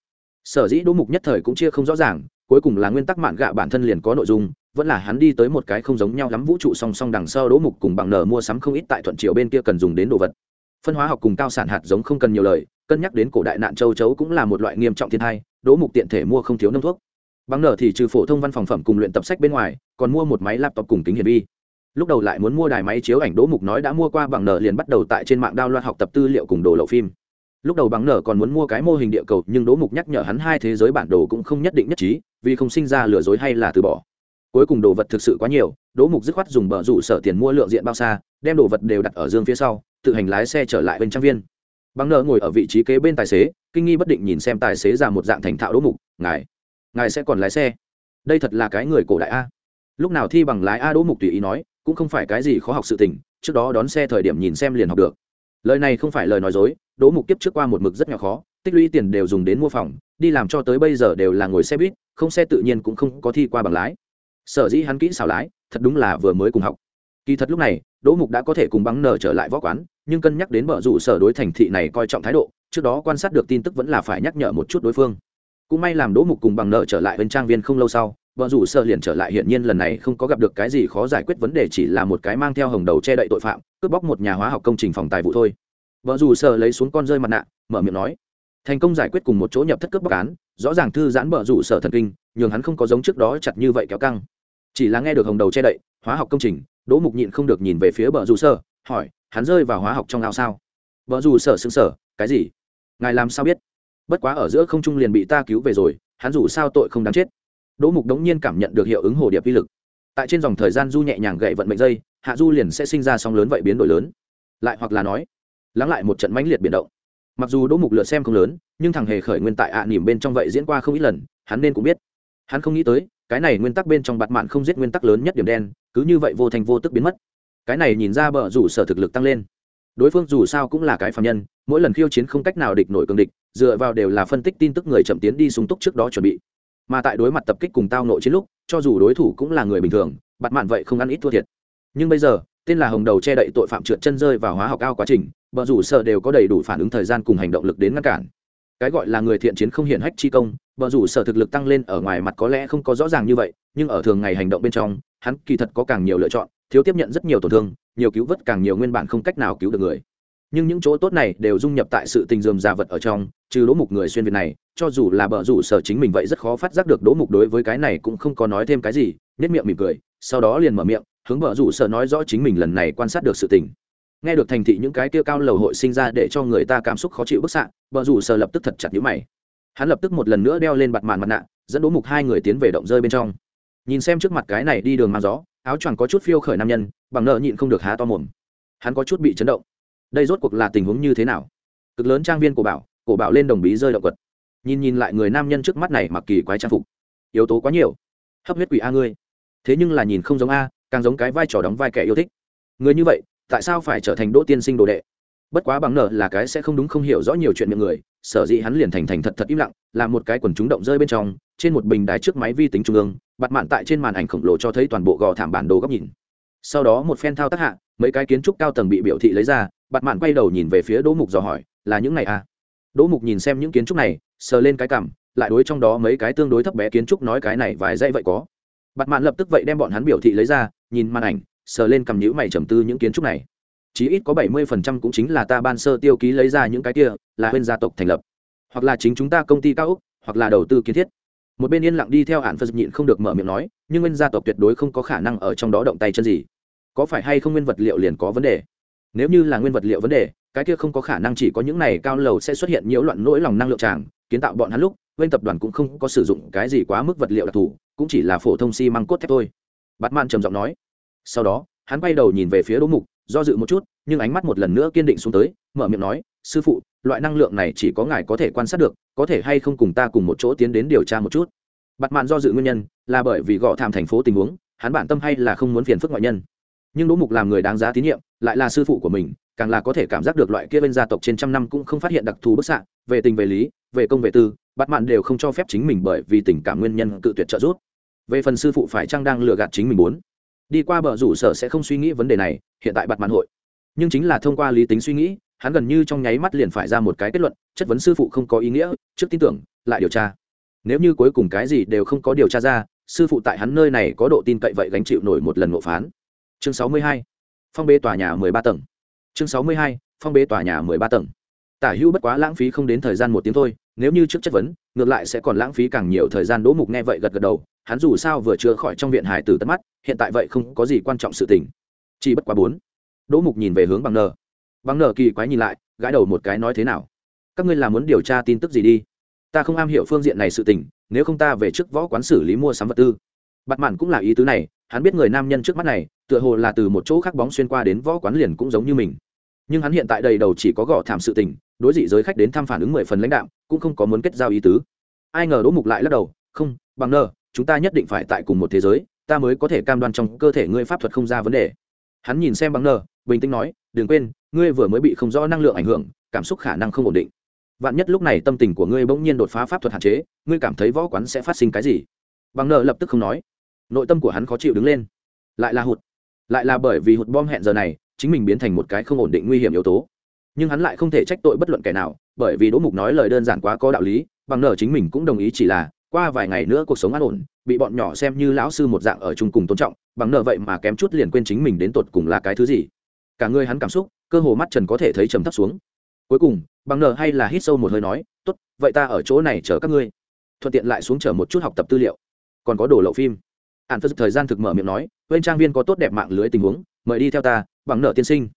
S1: Sở dĩ đỗ mục nhất thời cũng chia không rõ ràng, cuối cùng là nguyên tắc mạn gạ bản thân liền có nội dung, vẫn là hắn đi tới một cái không giống nhau lắm vũ trụ song song đằng sau đỗ mục cùng bằng nở mua sắm không ít tại thuận triều bên kia cần dùng đến đồ vật. Phân hóa học cùng cao sản hạt giống không cần nhiều lời, cân nhắc đến cổ đại nạn châu chấu cũng là một loại nghiêm trọng thiên hai đỗ mục tiện thể mua không thiếu nông thuốc bằng nở thì trừ phổ thông văn phòng phẩm cùng luyện tập sách bên ngoài, còn mua một máy laptop cùng kính hiển vi. Lúc đầu lại muốn mua đài máy chiếu ảnh đỗ mục nói đã mua qua bằng nở liền bắt đầu tại trên mạng đao loạt học tập tư liệu cùng đồ lậu phim. Lúc đầu bằng nở còn muốn mua cái mô hình địa cầu, nhưng đỗ mục nhắc nhở hắn hai thế giới bản đồ cũng không nhất định nhất trí, vì không sinh ra lừa dối hay là từ bỏ. Cuối cùng đồ vật thực sự quá nhiều, đỗ mục dứt khoát dùng bờ rủ sở tiền mua lượng diện bao xa, đem đồ vật đều đặt ở dương phía sau, tự hành lái xe trở lại bên trang viên. Bằng nở ngồi ở vị trí kế bên tài xế, kinh nghi bất định nhìn xem tài xế ra một dạng thành thạo đỗ mục, ngài ngài sẽ còn lái xe. Đây thật là cái người cổ đại a. Lúc nào thi bằng lái a đỗ mục tùy ý nói, cũng không phải cái gì khó học sự tình, trước đó đón xe thời điểm nhìn xem liền học được. Lời này không phải lời nói dối, đỗ mục tiếp trước qua một mực rất nhỏ khó, tích lũy tiền đều dùng đến mua phòng, đi làm cho tới bây giờ đều là ngồi xe buýt, không xe tự nhiên cũng không có thi qua bằng lái. Sở dĩ hắn kỹ xảo lái, thật đúng là vừa mới cùng học. Kỳ thật lúc này, đỗ mục đã có thể cùng băng nở trở lại võ quán, nhưng cân nhắc đến bờ rủ sở đối thành thị này coi trọng thái độ, trước đó quan sát được tin tức vẫn là phải nhắc nhở một chút đối phương cũng may làm đỗ mục cùng bằng nợ trở lại bên trang viên không lâu sau, vợ rủ sợ liền trở lại, Hiển nhiên lần này không có gặp được cái gì khó giải quyết vấn đề, chỉ là một cái mang theo hồng đầu che đậy tội phạm, cướp bóc một nhà hóa học công trình phòng tài vụ thôi. Vợ rủ sợ lấy xuống con rơi mặt nạ, mở miệng nói, thành công giải quyết cùng một chỗ nhập thất cướp bóc án, rõ ràng thư giãn vợ rủ sợ thần kinh, nhường hắn không có giống trước đó chặt như vậy kéo căng. Chỉ là nghe được hồng đầu che đậy, hóa học công trình, đỗ mục nhịn không được nhìn về phía vợ rủ sợ, hỏi, hắn rơi vào hóa học trong ao sao? Vợ rủ sợ xứng sở cái gì? Ngài làm sao biết? Bất quá ở giữa không trung liền bị ta cứu về rồi, hắn dù sao tội không đáng chết. Đỗ mục đống nhiên cảm nhận được hiệu ứng hồ điệp vi lực. Tại trên dòng thời gian du nhẹ nhàng gậy vận mệnh dây, hạ du liền sẽ sinh ra sóng lớn vậy biến đổi lớn. Lại hoặc là nói, lắng lại một trận mãnh liệt biển động. Mặc dù đỗ mục lựa xem không lớn, nhưng thằng hề khởi nguyên tại ạ à nỉm bên trong vậy diễn qua không ít lần, hắn nên cũng biết. Hắn không nghĩ tới, cái này nguyên tắc bên trong bạt mạn không giết nguyên tắc lớn nhất điểm đen, cứ như vậy vô thành vô tức biến mất. Cái này nhìn ra bờ rủ sở thực lực tăng lên. Đối phương dù sao cũng là cái phạm nhân, mỗi lần khiêu chiến không cách nào địch nổi cường địch dựa vào đều là phân tích tin tức người chậm tiến đi súng túc trước đó chuẩn bị. Mà tại đối mặt tập kích cùng tao nội chiến lúc, cho dù đối thủ cũng là người bình thường bặt mạn vậy không ăn ít thua thiệt. Nhưng bây giờ, tên là hồng đầu che đậy tội phạm trượt chân rơi vào hóa học cao quá trình bờ rủ sợ đều có đầy đủ phản ứng thời gian cùng hành động lực đến ngăn cản. Cái gọi là người thiện chiến không hiển hách chi công bờ rủ sợ thực lực tăng lên ở ngoài mặt có lẽ không có rõ ràng như vậy, nhưng ở thường ngày hành động bên trong, hắn kỳ thật có càng nhiều lựa chọn, thiếu tiếp nhận rất nhiều tổn thương, nhiều cứu vớt càng nhiều nguyên bản không cách nào cứu được người nhưng những chỗ tốt này đều dung nhập tại sự tình dườm già vật ở trong, trừ đỗ mục người xuyên việt này, cho dù là bờ rủ sở chính mình vậy rất khó phát giác được đỗ mục đối với cái này cũng không có nói thêm cái gì nết miệng mỉm cười, sau đó liền mở miệng, hướng bờ rủ sở nói rõ chính mình lần này quan sát được sự tình. Nghe được thành thị những cái kia cao lầu hội sinh ra để cho người ta cảm xúc khó chịu bức xạ bờ rủ sở lập tức thật chặt nhíu mày. Hắn lập tức một lần nữa đeo lên bặt màn mặt nạ, dẫn đỗ mục hai người tiến về động rơi bên trong. Nhìn xem trước mặt cái này đi đường mang gió, áo choàng có chút phiêu khởi nam nhân, bằng nợ nhịn không được há to mồm. Hắn có chút bị chấn động đây rốt cuộc là tình huống như thế nào? Cực lớn trang viên của bảo, cổ bảo lên đồng bí rơi động quật. Nhìn nhìn lại người nam nhân trước mắt này mặc kỳ quái trang phục. Yếu tố quá nhiều. Hấp huyết quỷ a ngươi. Thế nhưng là nhìn không giống a, càng giống cái vai trò đóng vai kẻ yêu thích. Người như vậy, tại sao phải trở thành đỗ tiên sinh đồ đệ? Bất quá bằng nợ là cái sẽ không đúng không hiểu rõ nhiều chuyện miệng người, sở dĩ hắn liền thành thành thật thật im lặng, là một cái quần chúng động rơi bên trong, trên một bình đài trước máy vi tính trung ương bặt mạn tại trên màn ảnh khổng lồ cho thấy toàn bộ gò thảm bản đồ góc nhìn sau đó một phen thao tác hạ, mấy cái kiến trúc cao tầng bị biểu thị lấy ra bặt mạn quay đầu nhìn về phía đỗ mục dò hỏi, là những này à? Đỗ mục nhìn xem những kiến trúc này, sờ lên cái cằm, lại đối trong đó mấy cái tương đối thấp bé kiến trúc nói cái này vài dãy vậy có. Bặt mạn lập tức vậy đem bọn hắn biểu thị lấy ra, nhìn màn ảnh, sờ lên cầm nhữ mày trầm tư những kiến trúc này. Chí ít có bảy mươi phần trăm cũng chính là ta ban sơ tiêu ký lấy ra những cái kia, là huyên gia tộc thành lập. Hoặc là chính chúng ta công ty cao úc, hoặc là đầu tư kiến thiết một bên yên lặng đi theo hạn phật nhịn không được mở miệng nói, nhưng nguyên gia tộc tuyệt đối không có khả năng ở trong đó động tay chân gì. Có phải hay không nguyên vật liệu liền có vấn đề? Nếu như là nguyên vật liệu vấn đề, cái kia không có khả năng chỉ có những này cao lầu sẽ xuất hiện nhiễu loạn nỗi lòng năng lượng tràng, kiến tạo bọn hắn lúc, bên tập đoàn cũng không có sử dụng cái gì quá mức vật liệu đặc thù, cũng chỉ là phổ thông xi măng cốt thép thôi. Bát man trầm giọng nói. Sau đó, hắn quay đầu nhìn về phía đỗ mục, do dự một chút, nhưng ánh mắt một lần nữa kiên định xuống tới, mở miệng nói sư phụ, loại năng lượng này chỉ có ngài có thể quan sát được, có thể hay không cùng ta cùng một chỗ tiến đến điều tra một chút. Bặt mạn do dự nguyên nhân, là bởi vì gõ thảm thành phố tình huống, hắn bản tâm hay là không muốn phiền phức ngoại nhân. Nhưng đỗ mục làm người đáng giá tín nhiệm, lại là sư phụ của mình, càng là có thể cảm giác được loại kia bên gia tộc trên trăm năm cũng không phát hiện đặc thù bức xạ, về tình về lý, về công về tư, bạt mạn đều không cho phép chính mình bởi vì tình cảm nguyên nhân cự tuyệt trợ giúp. Về phần sư phụ phải chăng đang lừa gạt chính mình muốn? Đi qua bờ rủ sở sẽ không suy nghĩ vấn đề này, hiện tại bạt mạn hội. Nhưng chính là thông qua lý tính suy nghĩ hắn gần như trong nháy mắt liền phải ra một cái kết luận, chất vấn sư phụ không có ý nghĩa, trước tin tưởng, lại điều tra. Nếu như cuối cùng cái gì đều không có điều tra ra, sư phụ tại hắn nơi này có độ tin cậy vậy gánh chịu nổi một lần ngộ phán. Chương sáu mươi hai, phong bê tòa nhà mười ba tầng. Chương sáu mươi hai, phong bê tòa nhà mười ba tầng. Tả hữu bất quá lãng phí không đến thời gian một tiếng thôi, nếu như trước chất vấn, ngược lại sẽ còn lãng phí càng nhiều thời gian đỗ mục nghe vậy gật gật đầu, hắn dù sao vừa chữa khỏi trong viện hải tử tất mắt, hiện tại vậy không có gì quan trọng sự tình. Chỉ bất quá bốn, đỗ mục nhìn về hướng bằng nờ vắng nở kỳ quái nhìn lại, gãi đầu một cái nói thế nào? Các ngươi là muốn điều tra tin tức gì đi? Ta không am hiểu phương diện này sự tình, nếu không ta về trước võ quán xử lý mua sắm vật tư. Bặt mạn cũng là ý tứ này, hắn biết người nam nhân trước mắt này, tựa hồ là từ một chỗ khác bóng xuyên qua đến võ quán liền cũng giống như mình. Nhưng hắn hiện tại đầy đầu chỉ có gõ thảm sự tình, đối dị giới khách đến thăm phản ứng mười phần lãnh đạo cũng không có muốn kết giao ý tứ. Ai ngờ đỗ mục lại lắc đầu, không bằng nơ chúng ta nhất định phải tại cùng một thế giới, ta mới có thể cam đoan trong cơ thể ngươi pháp thuật không ra vấn đề. Hắn nhìn xem bằng nơ bình tĩnh nói, đừng quên, ngươi vừa mới bị không rõ năng lượng ảnh hưởng, cảm xúc khả năng không ổn định. Vạn nhất lúc này tâm tình của ngươi bỗng nhiên đột phá pháp thuật hạn chế, ngươi cảm thấy võ quán sẽ phát sinh cái gì? Bằng nợ lập tức không nói. Nội tâm của hắn khó chịu đứng lên. Lại là hụt. Lại là bởi vì hụt bom hẹn giờ này, chính mình biến thành một cái không ổn định nguy hiểm yếu tố. Nhưng hắn lại không thể trách tội bất luận kẻ nào, bởi vì đỗ mục nói lời đơn giản quá có đạo lý, bằng nợ chính mình cũng đồng ý chỉ là, qua vài ngày nữa cuộc sống an ổn, bị bọn nhỏ xem như lão sư một dạng ở chung cùng tôn trọng, bằng nợ vậy mà kém chút liền quên chính mình đến tột cùng là cái thứ gì cả người hắn cảm xúc, cơ hồ mắt trần có thể thấy trầm thấp xuống. Cuối cùng, bằng nở hay là hít sâu một hơi nói, tốt, vậy ta ở chỗ này chờ các ngươi. Thuận tiện lại xuống chờ một chút học tập tư liệu. Còn có đồ lậu phim. Ạn phật thời gian thực mở miệng nói, bên trang viên có tốt đẹp mạng lưới tình huống, mời đi theo ta, bằng nợ tiên sinh.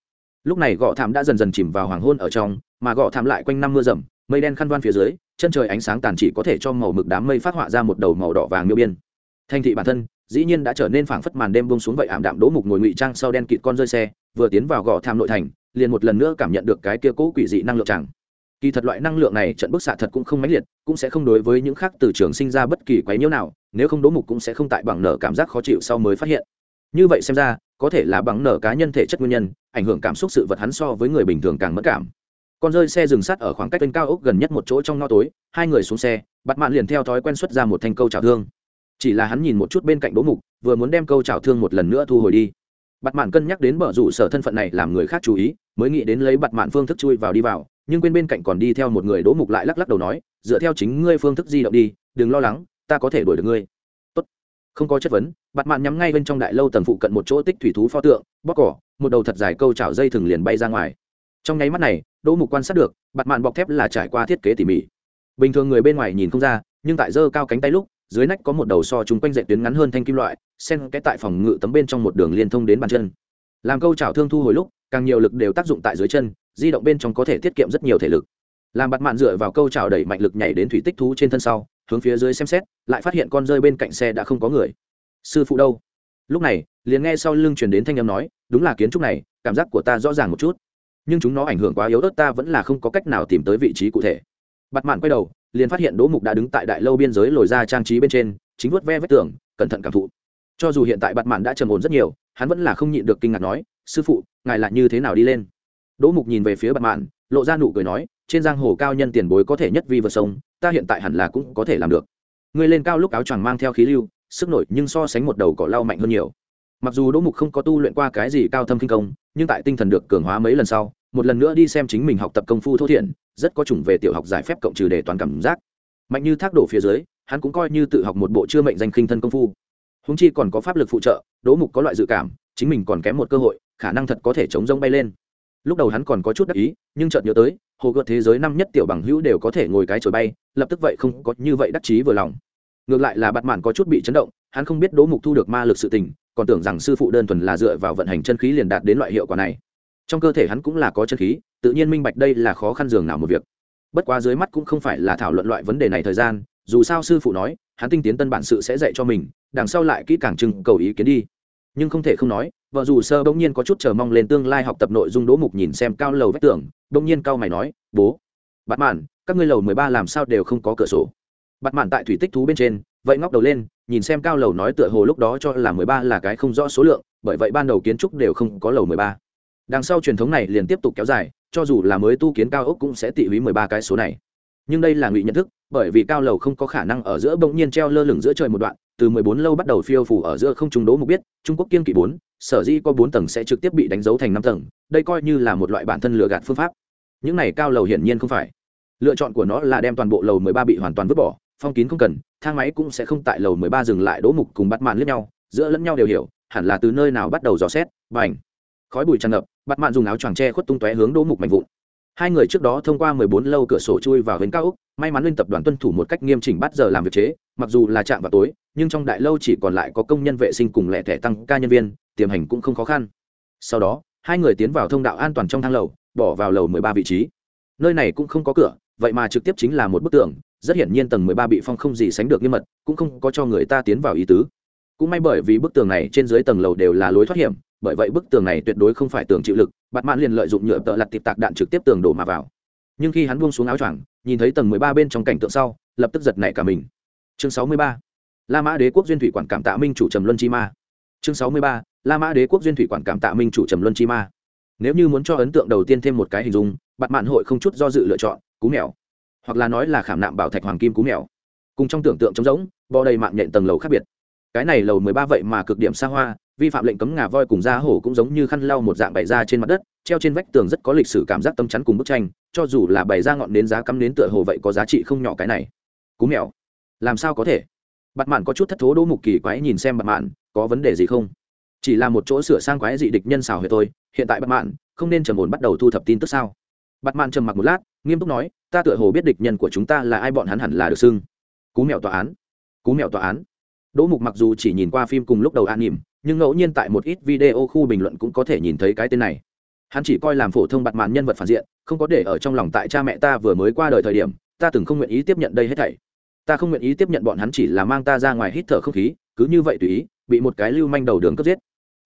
S1: Lúc này gọ thảm đã dần dần chìm vào hoàng hôn ở trong, mà gọ thảm lại quanh năm mưa rầm, mây đen khăn van phía dưới, chân trời ánh sáng tàn chỉ có thể cho màu mực đám mây phát họa ra một đầu màu đỏ vàng miêu biên. Thành thị bản thân, dĩ nhiên đã trở nên phảng phất màn đêm bông xuống vậy ảm đạm đỗ mục ngồi ngụy trang sau đen kịt con rơi xe vừa tiến vào gò tham nội thành, liền một lần nữa cảm nhận được cái kia cố quỷ dị năng lượng chẳng. Kỳ thật loại năng lượng này trận bức xạ thật cũng không mãnh liệt, cũng sẽ không đối với những khác từ trường sinh ra bất kỳ quấy nhiễu nào, nếu không đố mục cũng sẽ không tại bằng nở cảm giác khó chịu sau mới phát hiện. Như vậy xem ra, có thể là bằng nở cá nhân thể chất nguyên nhân, ảnh hưởng cảm xúc sự vật hắn so với người bình thường càng mất cảm. Con rơi xe dừng sắt ở khoảng cách kênh cao ốc gần nhất một chỗ trong no tối, hai người xuống xe bắt mạn liền theo thói quen xuất ra một thanh câu trào thương. Chỉ là hắn nhìn một chút bên cạnh đố mục, vừa muốn đem câu trào thương một lần nữa thu hồi đi bặt mạn cân nhắc đến bờ rủ sở thân phận này làm người khác chú ý, mới nghĩ đến lấy bặt mạn phương thức chui vào đi vào, nhưng quên bên cạnh còn đi theo một người đỗ mục lại lắc lắc đầu nói, dựa theo chính ngươi phương thức di động đi, đừng lo lắng, ta có thể đuổi được ngươi. Tốt. không có chất vấn bặt mạn nhắm ngay bên trong đại lâu tầng phụ cận một chỗ tích thủy thú pho tượng, bóc cỏ, một đầu thật dài câu chảo dây thừng liền bay ra ngoài. Trong nháy mắt này, đỗ mục quan sát được bặt mạn bọc thép là trải qua thiết kế tỉ mỉ. Bình thường người bên ngoài nhìn không ra, nhưng tại dơ cao cánh tay lúc dưới nách có một đầu so chúng quanh dạy tuyến ngắn hơn thanh kim loại, sen cái tại phòng ngự tấm bên trong một đường liên thông đến bàn chân. Làm câu chảo thương thu hồi lúc, càng nhiều lực đều tác dụng tại dưới chân, di động bên trong có thể tiết kiệm rất nhiều thể lực. Làm bặt mạn dựa vào câu chảo đẩy mạnh lực nhảy đến thủy tích thú trên thân sau, hướng phía dưới xem xét, lại phát hiện con rơi bên cạnh xe đã không có người. Sư phụ đâu? Lúc này, liền nghe sau lưng truyền đến thanh âm nói, đúng là kiến trúc này, cảm giác của ta rõ ràng một chút. Nhưng chúng nó ảnh hưởng quá yếu ớt ta vẫn là không có cách nào tìm tới vị trí cụ thể. Bặt mạn quay đầu liền phát hiện đỗ mục đã đứng tại đại lâu biên giới lồi ra trang trí bên trên, chính vuốt ve vết tường, cẩn thận cảm thụ. Cho dù hiện tại bạt mạn đã trầm ổn rất nhiều, hắn vẫn là không nhịn được kinh ngạc nói, sư phụ, ngài lại như thế nào đi lên? Đỗ mục nhìn về phía bạt mạn, lộ ra nụ cười nói, trên giang hồ cao nhân tiền bối có thể nhất vi vượt sông ta hiện tại hẳn là cũng có thể làm được. Người lên cao lúc áo choàng mang theo khí lưu, sức nổi nhưng so sánh một đầu cỏ lau mạnh hơn nhiều. Mặc dù đỗ mục không có tu luyện qua cái gì cao thâm kinh công, nhưng tại tinh thần được cường hóa mấy lần sau một lần nữa đi xem chính mình học tập công phu thô thiện rất có chủng về tiểu học giải phép cộng trừ đề toán cảm giác. Mạnh như thác đổ phía dưới, hắn cũng coi như tự học một bộ chưa mệnh danh khinh thân công phu. Húng chi còn có pháp lực phụ trợ, đỗ mục có loại dự cảm, chính mình còn kém một cơ hội, khả năng thật có thể chống rông bay lên. Lúc đầu hắn còn có chút đắc ý, nhưng chợt nhớ tới, hồ gợt thế giới năm nhất tiểu bằng hữu đều có thể ngồi cái chổi bay, lập tức vậy không có như vậy đắc chí vừa lòng. Ngược lại là bạt mạn có chút bị chấn động, hắn không biết đỗ mục thu được ma lực sự tình, còn tưởng rằng sư phụ đơn thuần là dựa vào vận hành chân khí liền đạt đến loại hiệu quả này trong cơ thể hắn cũng là có chân khí, tự nhiên minh bạch đây là khó khăn dường nào một việc. Bất quá dưới mắt cũng không phải là thảo luận loại vấn đề này thời gian, dù sao sư phụ nói, hắn tinh tiến tân bản sự sẽ dạy cho mình, đằng sau lại kỹ càng trưng cầu ý kiến đi. Nhưng không thể không nói, vợ dù sơ bỗng nhiên có chút chờ mong lên tương lai học tập nội dung đỗ mục nhìn xem cao lầu vách tường, bỗng nhiên cao mày nói, bố, bạt mạn, các ngươi lầu mười ba làm sao đều không có cửa sổ? Bạt mạn tại thủy tích thú bên trên, vậy ngóc đầu lên, nhìn xem cao lầu nói tựa hồ lúc đó cho là mười ba là cái không rõ số lượng, bởi vậy ban đầu kiến trúc đều không có lầu mười ba đằng sau truyền thống này liền tiếp tục kéo dài, cho dù là mới tu kiến cao ốc cũng sẽ tị húy mười ba cái số này. Nhưng đây là ngụy nhận thức, bởi vì cao lầu không có khả năng ở giữa bỗng nhiên treo lơ lửng giữa trời một đoạn, từ mười bốn lâu bắt đầu phiêu phủ ở giữa không trung đố mục biết, trung quốc kiên kỵ bốn, sở di có bốn tầng sẽ trực tiếp bị đánh dấu thành năm tầng, đây coi như là một loại bản thân lừa gạt phương pháp. Những này cao lầu hiển nhiên không phải. Lựa chọn của nó là đem toàn bộ lầu mười ba bị hoàn toàn vứt bỏ, phong kín không cần, thang máy cũng sẽ không tại lầu mười ba dừng lại đố mục cùng bắt mạn lẫn nhau, giữa lẫn nhau đều hiểu, hẳn là từ nơi nào bắt đầu dò xét và ảnh khói bụi tràn ngập bắt mạn dùng áo choàng tre khuất tung tóe hướng đỗ mục mạnh vụn. Hai người trước đó thông qua mười bốn lâu cửa sổ chui vào hướng cao úc, may mắn lên tập đoàn tuân thủ một cách nghiêm chỉnh bắt giờ làm việc chế, mặc dù là chạm vào tối, nhưng trong đại lâu chỉ còn lại có công nhân vệ sinh cùng lẻ thẻ tăng ca nhân viên, tiềm hành cũng không khó khăn. Sau đó, hai người tiến vào thông đạo an toàn trong thang lầu, bỏ vào lầu mười ba vị trí. Nơi này cũng không có cửa, vậy mà trực tiếp chính là một bức tường, rất hiển nhiên tầng mười ba bị phong không gì sánh được nghiêm mật, cũng không có cho người ta tiến vào ý tứ cũng may bởi vì bức tường này trên dưới tầng lầu đều là lối thoát hiểm, bởi vậy bức tường này tuyệt đối không phải tường chịu lực, bạt mạn liền lợi dụng nhựa tợ lặt tiệp tạc đạn trực tiếp tường đổ mà vào. Nhưng khi hắn buông xuống áo choàng, nhìn thấy tầng mười ba bên trong cảnh tượng sau, lập tức giật nảy cả mình. Chương sáu mươi ba, la mã đế quốc duyên thủy quản cảm tạ minh chủ trầm luân chi ma. Chương sáu mươi ba, la mã đế quốc duyên thủy quản cảm tạ minh chủ trầm luân chi ma. Nếu như muốn cho ấn tượng đầu tiên thêm một cái hình dung, bạt mạn hội không chút do dự lựa chọn, cú mèo. Hoặc là nói là khảm nạm bảo thạch hoàng kim cú mèo. Cùng trong tưởng tượng trống rỗng, bò đầy mạng nhện tầng lầu khác biệt cái này lầu mười ba vậy mà cực điểm xa hoa, vi phạm lệnh cấm ngà voi cùng da hổ cũng giống như khăn lau một dạng bày ra trên mặt đất, treo trên vách tường rất có lịch sử cảm giác tâm chắn cùng bức tranh, cho dù là bày ra ngọn nến giá cắm nến tựa hồ vậy có giá trị không nhỏ cái này. Cú mèo, làm sao có thể? Bặt mạn có chút thất thố đỗ mục kỳ quái nhìn xem bặt mạn, có vấn đề gì không? Chỉ là một chỗ sửa sang quái dị địch nhân xào huyệt tôi hiện tại bặt mạn không nên trầm ổn bắt đầu thu thập tin tức sao? Bặt mạn trầm mặc một lát, nghiêm túc nói, ta tựa hồ biết địch nhân của chúng ta là ai, bọn hắn hẳn là được xưng. Cú mèo tòa án, cú mèo tòa án đỗ mục mặc dù chỉ nhìn qua phim cùng lúc đầu an nỉm nhưng ngẫu nhiên tại một ít video khu bình luận cũng có thể nhìn thấy cái tên này. Hắn chỉ coi làm phổ thông bặt mạn nhân vật phản diện, không có để ở trong lòng tại cha mẹ ta vừa mới qua đời thời điểm, ta từng không nguyện ý tiếp nhận đây hết thảy. Ta không nguyện ý tiếp nhận bọn hắn chỉ là mang ta ra ngoài hít thở không khí, cứ như vậy tùy ý, bị một cái lưu manh đầu đường cướp giết.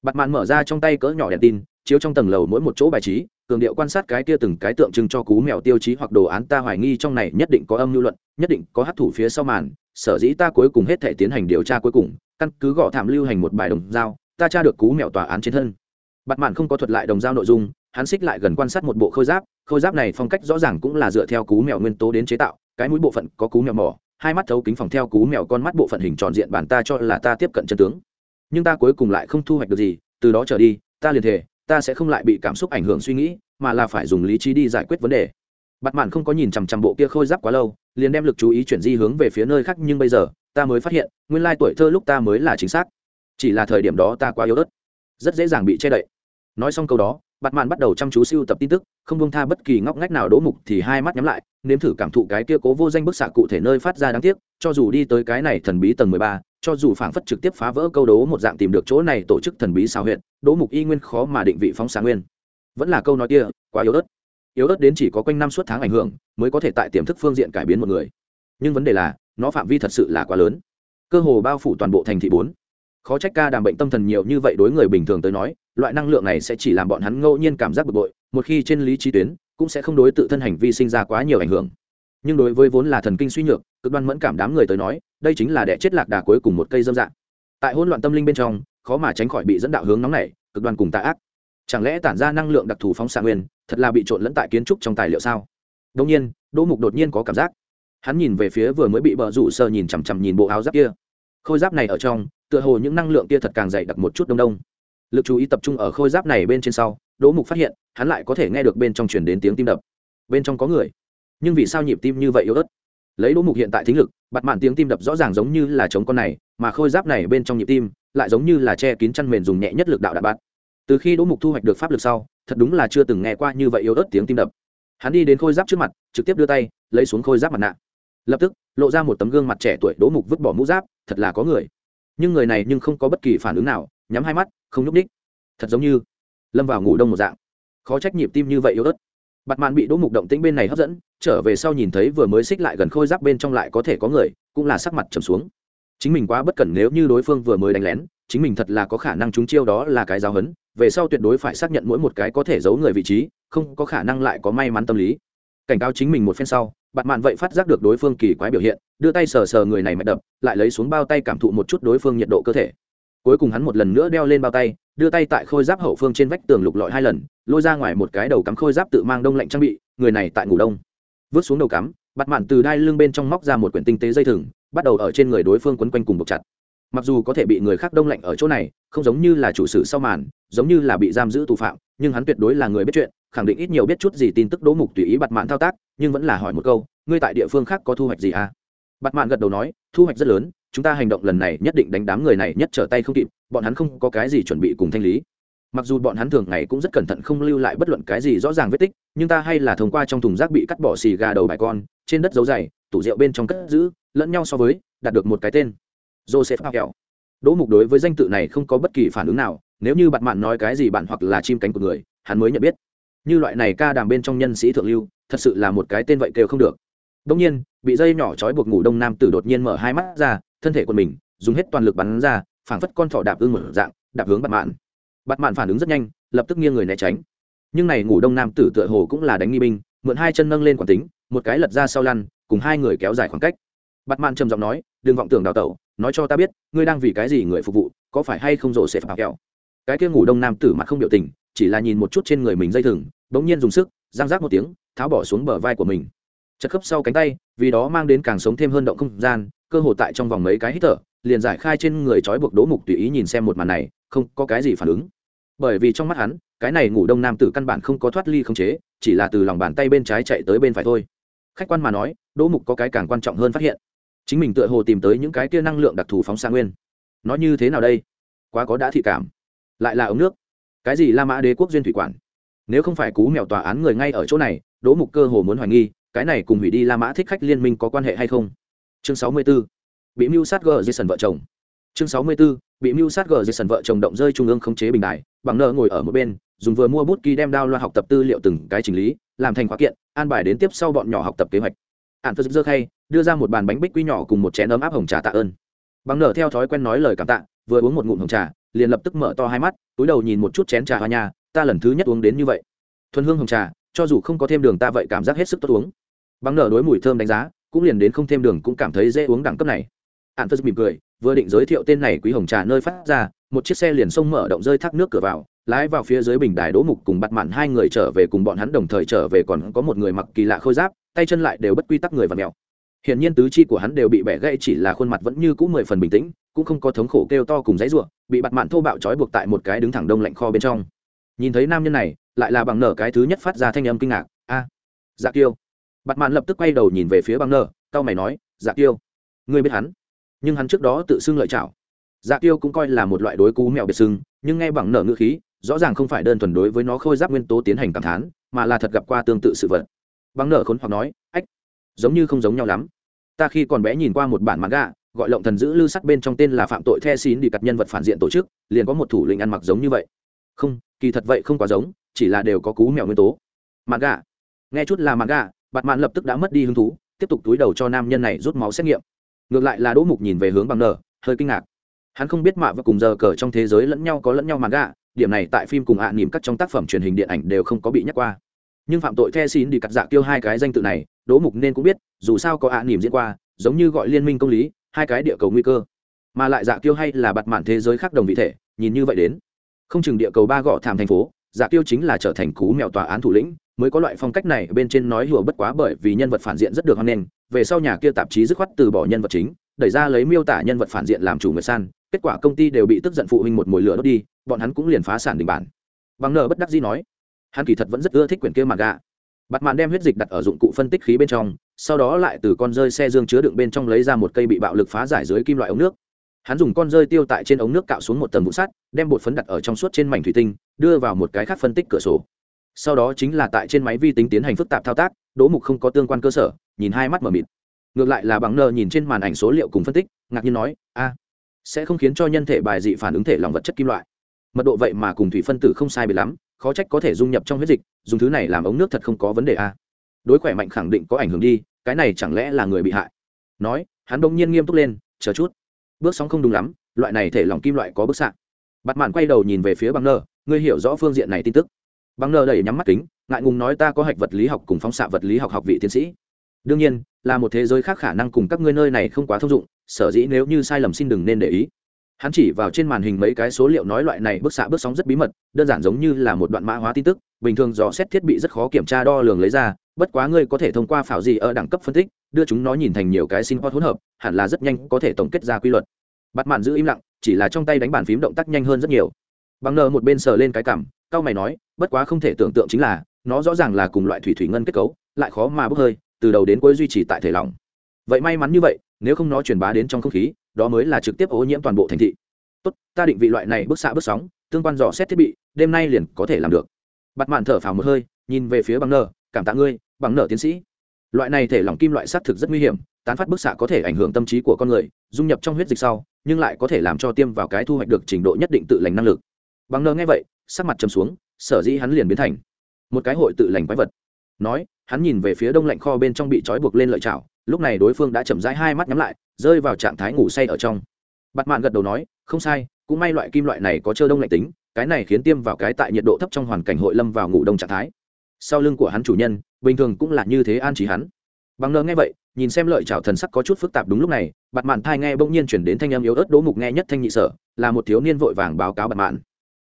S1: Bặt mạn mở ra trong tay cỡ nhỏ đèn tin, chiếu trong tầng lầu mỗi một chỗ bài trí, cường điệu quan sát cái kia từng cái tượng trưng cho cú mèo tiêu chí hoặc đồ án ta hoài nghi trong này nhất định có âm lưu luận, nhất định có hát thủ phía sau màn sở dĩ ta cuối cùng hết thể tiến hành điều tra cuối cùng, căn cứ gõ thảm lưu hành một bài đồng dao, ta tra được cú mèo tòa án trên thân. Bặt mạn không có thuật lại đồng dao nội dung, hắn xích lại gần quan sát một bộ khôi giáp khôi giáp này phong cách rõ ràng cũng là dựa theo cú mèo nguyên tố đến chế tạo, cái mũi bộ phận có cú mèo mỏ, hai mắt thấu kính phòng theo cú mèo con mắt bộ phận hình tròn diện bản ta cho là ta tiếp cận chân tướng. Nhưng ta cuối cùng lại không thu hoạch được gì, từ đó trở đi, ta liền thể ta sẽ không lại bị cảm xúc ảnh hưởng suy nghĩ, mà là phải dùng lý trí đi giải quyết vấn đề bặt mạn không có nhìn chằm chằm bộ kia khôi giáp quá lâu, liền đem lực chú ý chuyển di hướng về phía nơi khác, nhưng bây giờ, ta mới phát hiện, nguyên lai tuổi thơ lúc ta mới là chính xác. Chỉ là thời điểm đó ta quá yếu ớt, rất dễ dàng bị che đậy. Nói xong câu đó bặt mạn bắt đầu chăm chú siêu tập tin tức, không bông tha bất kỳ ngóc ngách nào đỗ mục thì hai mắt nhắm lại, nếm thử cảm thụ cái kia cố vô danh bức xạ cụ thể nơi phát ra đáng tiếc, cho dù đi tới cái này thần bí tầng mười ba, cho dù phảng phất trực tiếp phá vỡ câu đố một dạng tìm được chỗ này tổ chức thần bí xào huyện đỗ mục y nguyên khó mà định vị phóng sáng nguyên. Vẫn là câu nói kia, quá yếu ớt yếu ớt đến chỉ có quanh năm suốt tháng ảnh hưởng mới có thể tại tiềm thức phương diện cải biến một người. Nhưng vấn đề là, nó phạm vi thật sự là quá lớn. Cơ hồ bao phủ toàn bộ thành thị bốn. Khó trách ca đàm bệnh tâm thần nhiều như vậy đối người bình thường tới nói, loại năng lượng này sẽ chỉ làm bọn hắn ngẫu nhiên cảm giác bực bội, một khi trên lý trí tuyến, cũng sẽ không đối tự thân hành vi sinh ra quá nhiều ảnh hưởng. Nhưng đối với vốn là thần kinh suy nhược, cực đoan mẫn cảm đám người tới nói, đây chính là đẻ chết lạc đà cuối cùng một cây dâm dạng. Tại hỗn loạn tâm linh bên trong, khó mà tránh khỏi bị dẫn đạo hướng nóng này, cực đoan cùng tạ ác. Chẳng lẽ tản ra năng lượng đặc thù phóng xạ nguyên thật là bị trộn lẫn tại kiến trúc trong tài liệu sao? Đông nhiên, đỗ mục đột nhiên có cảm giác. Hắn nhìn về phía vừa mới bị bờ rủ sờ nhìn chằm chằm nhìn bộ áo giáp kia. Khôi giáp này ở trong, tựa hồ những năng lượng kia thật càng dày đặc một chút đông đông. Lực chú ý tập trung ở khôi giáp này bên trên sau, đỗ mục phát hiện, hắn lại có thể nghe được bên trong chuyển đến tiếng tim đập. Bên trong có người. Nhưng vì sao nhịp tim như vậy yếu ớt? Lấy đỗ mục hiện tại thính lực, bặt mạn tiếng tim đập rõ ràng giống như là chống con này, mà khôi giáp này bên trong nhịp tim lại giống như là che kín chăn mền dùng nhẹ nhất lực đạo đạn bát từ khi đỗ mục thu hoạch được pháp lực sau thật đúng là chưa từng nghe qua như vậy yếu ớt tiếng tim đập. Hắn đi đến khôi giáp trước mặt, trực tiếp đưa tay, lấy xuống khôi giáp mặt nạ. Lập tức, lộ ra một tấm gương mặt trẻ tuổi đỗ mục vứt bỏ mũ giáp, thật là có người. Nhưng người này nhưng không có bất kỳ phản ứng nào, nhắm hai mắt, không nhúc ních thật giống như lâm vào ngủ đông một dạng. Khó trách nhịp tim như vậy yếu ớt. Bặt mạn bị đỗ mục động tĩnh bên này hấp dẫn, trở về sau nhìn thấy vừa mới xích lại gần khôi giáp bên trong lại có thể có người, cũng là sắc mặt trầm xuống. Chính mình quá bất cẩn nếu như đối phương vừa mới đánh lén chính mình thật là có khả năng trúng chiêu đó là cái giáo hấn về sau tuyệt đối phải xác nhận mỗi một cái có thể giấu người vị trí, không có khả năng lại có may mắn tâm lý. Cảnh cáo chính mình một phen sau bạn mạn vậy phát giác được đối phương kỳ quái biểu hiện, đưa tay sờ sờ người này mạch đập, lại lấy xuống bao tay cảm thụ một chút đối phương nhiệt độ cơ thể. Cuối cùng hắn một lần nữa đeo lên bao tay, đưa tay tại khôi giáp hậu phương trên vách tường lục lọi hai lần, lôi ra ngoài một cái đầu cắm khôi giáp tự mang đông lạnh trang bị, người này tại ngủ đông. Vứt xuống đầu cắm bặt mạn từ đai lưng bên trong móc ra một quyển tinh tế dây thừng, bắt đầu ở trên người đối phương quấn quanh cùng buộc chặt mặc dù có thể bị người khác đông lạnh ở chỗ này, không giống như là chủ sử sau màn, giống như là bị giam giữ tù phạm, nhưng hắn tuyệt đối là người biết chuyện, khẳng định ít nhiều biết chút gì tin tức đỗ mục tùy ý bặt mạn thao tác, nhưng vẫn là hỏi một câu, ngươi tại địa phương khác có thu hoạch gì à? Bặt mạn gật đầu nói, thu hoạch rất lớn, chúng ta hành động lần này nhất định đánh đám người này nhất trở tay không kịp, bọn hắn không có cái gì chuẩn bị cùng thanh lý. Mặc dù bọn hắn thường ngày cũng rất cẩn thận không lưu lại bất luận cái gì rõ ràng vết tích, nhưng ta hay là thông qua trong thùng rác bị cắt bỏ xì gà đầu bài con, trên đất dấu dày, tủ rượu bên trong cất giữ, lẫn nhau so với, đạt được một cái tên joseph hào đỗ mục đối với danh tự này không có bất kỳ phản ứng nào, nếu như bạn mạn nói cái gì bạn hoặc là chim cánh của người, hắn mới nhận biết. Như loại này ca đàm bên trong nhân sĩ thượng lưu, thật sự là một cái tên vậy kêu không được. Đông nhiên, bị dây nhỏ trói buộc ngủ đông nam tử đột nhiên mở hai mắt ra, thân thể của mình, dùng hết toàn lực bắn ra, phảng phất con thỏ đạp ưng một dạng, đạp hướng bạn mạn. Bạn mạn phản ứng rất nhanh, lập tức nghiêng người né tránh. Nhưng này ngủ đông nam tử tựa hồ cũng là đánh nghi binh, mượn hai chân nâng lên quản tính, một cái lật ra sau lăn, cùng hai người kéo dài khoảng cách. Bạn mạn trầm giọng nói, đừng vọng tưởng đào tẩu nói cho ta biết, ngươi đang vì cái gì người phục vụ, có phải hay không rộ sẽ phạt kẹo? Cái kia ngủ đông nam tử mặt không biểu tình, chỉ là nhìn một chút trên người mình dây thừng, bỗng nhiên dùng sức giang rác một tiếng, tháo bỏ xuống bờ vai của mình. Chất khớp sau cánh tay, vì đó mang đến càng sống thêm hơn động không gian, cơ hồ tại trong vòng mấy cái hít thở, liền giải khai trên người trói buộc đố mục tùy ý nhìn xem một màn này, không có cái gì phản ứng. Bởi vì trong mắt hắn, cái này ngủ đông nam tử căn bản không có thoát ly không chế, chỉ là từ lòng bàn tay bên trái chạy tới bên phải thôi. Khách quan mà nói đỗ mục có cái càng quan trọng hơn phát hiện chính mình tựa hồ tìm tới những cái kia năng lượng đặc thù phóng xa nguyên. Nó như thế nào đây? Quá có đã thị cảm. Lại là ống nước. Cái gì la mã đế quốc duyên thủy quản? Nếu không phải cú mèo tòa án người ngay ở chỗ này, đỗ mục cơ hồ muốn hoài nghi, cái này cùng hủy đi la mã thích khách liên minh có quan hệ hay không? Chương sáu mươi 64. bị mưu sát gờ jason vợ chồng. Chương sáu mươi 64. bị mưu sát gờ jason vợ chồng động rơi trung ương khống chế bình đài, bằng nợ ngồi ở một bên, dùng vừa mua bút ký đem đao loa học tập tư liệu từng cái chỉnh lý, làm thành khóa kiện, an bài đến tiếp sau bọn nhỏ học tập kế hoạch. Ạn phật dơ khay đưa ra một bàn bánh bích quy nhỏ cùng một chén ấm áp hồng trà tạ ơn. Bằng nở theo thói quen nói lời cảm tạ, vừa uống một ngụm hồng trà, liền lập tức mở to hai mắt, túi đầu nhìn một chút chén trà hoa nhà ta lần thứ nhất uống đến như vậy. Thuần hương hồng trà, cho dù không có thêm đường ta vậy cảm giác hết sức tốt uống. Bằng nở đối mùi thơm đánh giá, cũng liền đến không thêm đường cũng cảm thấy dễ uống đẳng cấp này. Ạn phật mỉm cười, vừa định giới thiệu tên này quý hồng trà nơi phát ra, một chiếc xe liền xông mở động rơi thác nước cửa vào, lái vào phía dưới bình đài đỗ mục cùng bắt mạn hai người trở về cùng bọn hắn đồng thời trở về còn có một người mặc kỳ lạ khôi giáp, tay chân lại đều bất quy tắc người và mèo hiện nhiên tứ chi của hắn đều bị bẻ gãy, chỉ là khuôn mặt vẫn như cũ mười phần bình tĩnh, cũng không có thống khổ kêu to cùng dãy ruộng bị bặt mạn thô bạo trói buộc tại một cái đứng thẳng đông lạnh kho bên trong. Nhìn thấy nam nhân này, lại là bằng nở cái thứ nhất phát ra thanh âm kinh ngạc. A dạ kiêu. Bặt mạn lập tức quay đầu nhìn về phía bằng nở tao mày nói dạ kiêu, ngươi biết hắn, nhưng hắn trước đó tự xưng lợi chảo dạ kiêu cũng coi là một loại đối cú mèo biệt xưng, nhưng nghe bằng nở ngữ khí, rõ ràng không phải đơn thuần đối với nó khôi giáp nguyên tố tiến hành cảm thán, mà là thật gặp qua tương tự sự vật. Bằng nở khốn hoặc nói, ách, giống như không giống nhau lắm ta khi còn bé nhìn qua một bản manga, gọi lộng thần giữ lư sắt bên trong tên là phạm tội the xín đi cặt nhân vật phản diện tổ chức, liền có một thủ lĩnh ăn mặc giống như vậy. Không, kỳ thật vậy không quá giống, chỉ là đều có cú mèo nguyên tố. Manga. Nghe chút là manga bạn mạn lập tức đã mất đi hứng thú, tiếp tục túi đầu cho nam nhân này rút máu xét nghiệm. Ngược lại là đỗ mục nhìn về hướng bằng nở, hơi kinh ngạc. Hắn không biết mạ và cùng giờ cờ trong thế giới lẫn nhau có lẫn nhau manga, điểm này tại phim cùng ạ à nỉm các trong tác phẩm truyền hình điện ảnh đều không có bị nhắc qua. Nhưng phạm tội the xin đi cắt dạ kêu hai cái danh tự này, đỗ mục nên cũng biết dù sao có ạ à nỉm diễn qua giống như gọi liên minh công lý hai cái địa cầu nguy cơ. Mà lại dạ tiêu hay là bặt mạn thế giới khác đồng vị thể nhìn như vậy đến. Không chừng địa cầu ba gõ thảm thành phố dạ tiêu chính là trở thành cú mèo tòa án thủ lĩnh mới có loại phong cách này bên trên nói hùa bất quá bởi vì nhân vật phản diện rất được hoan nghênh về sau nhà kia tạp chí dứt khoát từ bỏ nhân vật chính đẩy ra lấy miêu tả nhân vật phản diện làm chủ người san kết quả công ty đều bị tức giận phụ huynh một mồi lửa đốt đi bọn hắn cũng liền phá sản đình bản. Bằng nợ bất đắc dĩ nói hắn kỳ thật vẫn rất ưa thích quyển kia mà gạ, bặt mạn đem huyết dịch đặt ở dụng cụ phân tích khí bên trong sau đó lại từ con rơi xe dương chứa đựng bên trong lấy ra một cây bị bạo lực phá giải dưới kim loại ống nước. Hắn dùng con rơi tiêu tại trên ống nước cạo xuống một tầng vụ sắt, đem bột phấn đặt ở trong suốt trên mảnh thủy tinh, đưa vào một cái khác phân tích cửa sổ. Sau đó chính là tại trên máy vi tính tiến hành phức tạp thao tác, đỗ mục không có tương quan cơ sở, nhìn hai mắt m ở mịt. Ngược lại là bằng nờ nhìn trên màn ảnh số liệu cùng phân tích, ngạc nhiên nói, a, sẽ không khiến cho nhân thể bài dị phản ứng thể lòng vật chất kim loại. Mật độ vậy mà cùng thủy phân tử không sai bị lắm, khó trách có thể dung nhập trong huyết dịch, dùng thứ này làm ống nước thật không có vấn đề a đối khỏe mạnh khẳng định có ảnh hưởng đi, cái này chẳng lẽ là người bị hại? Nói, hắn bỗng nhiên nghiêm túc lên, chờ chút, bước sóng không đúng lắm, loại này thể lỏng kim loại có bức xạ. Bặt mạn quay đầu nhìn về phía bằng nơ, ngươi hiểu rõ phương diện này tin tức. Bằng nơ đẩy nhắm mắt kính, ngại ngùng nói, ta có hạch vật lý học cùng phóng xạ vật lý học học vị tiến sĩ. Đương nhiên, là một thế giới khác khả năng cùng các ngươi nơi này không quá thông dụng, sở dĩ nếu như sai lầm xin đừng nên để ý. Hắn chỉ vào trên màn hình mấy cái số liệu nói, loại này bức xạ bước sóng rất bí mật, đơn giản giống như là một đoạn mã hóa tin tức, bình thường dò xét thiết bị rất khó kiểm tra đo lường lấy ra bất quá ngươi có thể thông qua phảo gì ở đẳng cấp phân tích, đưa chúng nó nhìn thành nhiều cái sinh hoạt hỗn hợp, hẳn là rất nhanh có thể tổng kết ra quy luật. Bắt mạn giữ im lặng, chỉ là trong tay đánh bàn phím động tác nhanh hơn rất nhiều. Bằng nờ một bên sờ lên cái cảm, cao mày nói, bất quá không thể tưởng tượng chính là, nó rõ ràng là cùng loại thủy thủy ngân kết cấu, lại khó mà bốc hơi, từ đầu đến cuối duy trì tại thể lỏng. Vậy may mắn như vậy, nếu không nó truyền bá đến trong không khí, đó mới là trực tiếp ô nhiễm toàn bộ thành thị. Tốt, ta định vị loại này bức xạ bức sóng, tương quan dò xét thiết bị, đêm nay liền có thể làm được. Bặt mạn thở phào một hơi, nhìn về phía bằng nờ cảm tạ ngươi bằng nợ tiến sĩ. Loại này thể lỏng kim loại xác thực rất nguy hiểm, tán phát bức xạ có thể ảnh hưởng tâm trí của con người, dung nhập trong huyết dịch sau, nhưng lại có thể làm cho tiêm vào cái thu hoạch được trình độ nhất định tự lành năng lực. Bằng nợ nghe vậy, sắc mặt chầm xuống, sở dĩ hắn liền biến thành một cái hội tự lành quái vật. Nói, hắn nhìn về phía đông lạnh kho bên trong bị trói buộc lên lợi chảo, lúc này đối phương đã chậm rãi hai mắt nhắm lại, rơi vào trạng thái ngủ say ở trong. Bặt mạn gật đầu nói, không sai, cũng may loại kim loại này có chơ đông lạnh tính, cái này khiến tiêm vào cái tại nhiệt độ thấp trong hoàn cảnh hội lâm vào ngủ đông trạng thái. Sau lưng của hắn chủ nhân bình thường cũng là như thế an trí hắn. Bằng nờ nghe vậy, nhìn xem lợi chảo thần sắc có chút phức tạp đúng lúc này, bạt mạn thai nghe bỗng nhiên chuyển đến thanh âm yếu ớt đỗ mục nghe nhất thanh nhị sở, là một thiếu niên vội vàng báo cáo bạt mạn.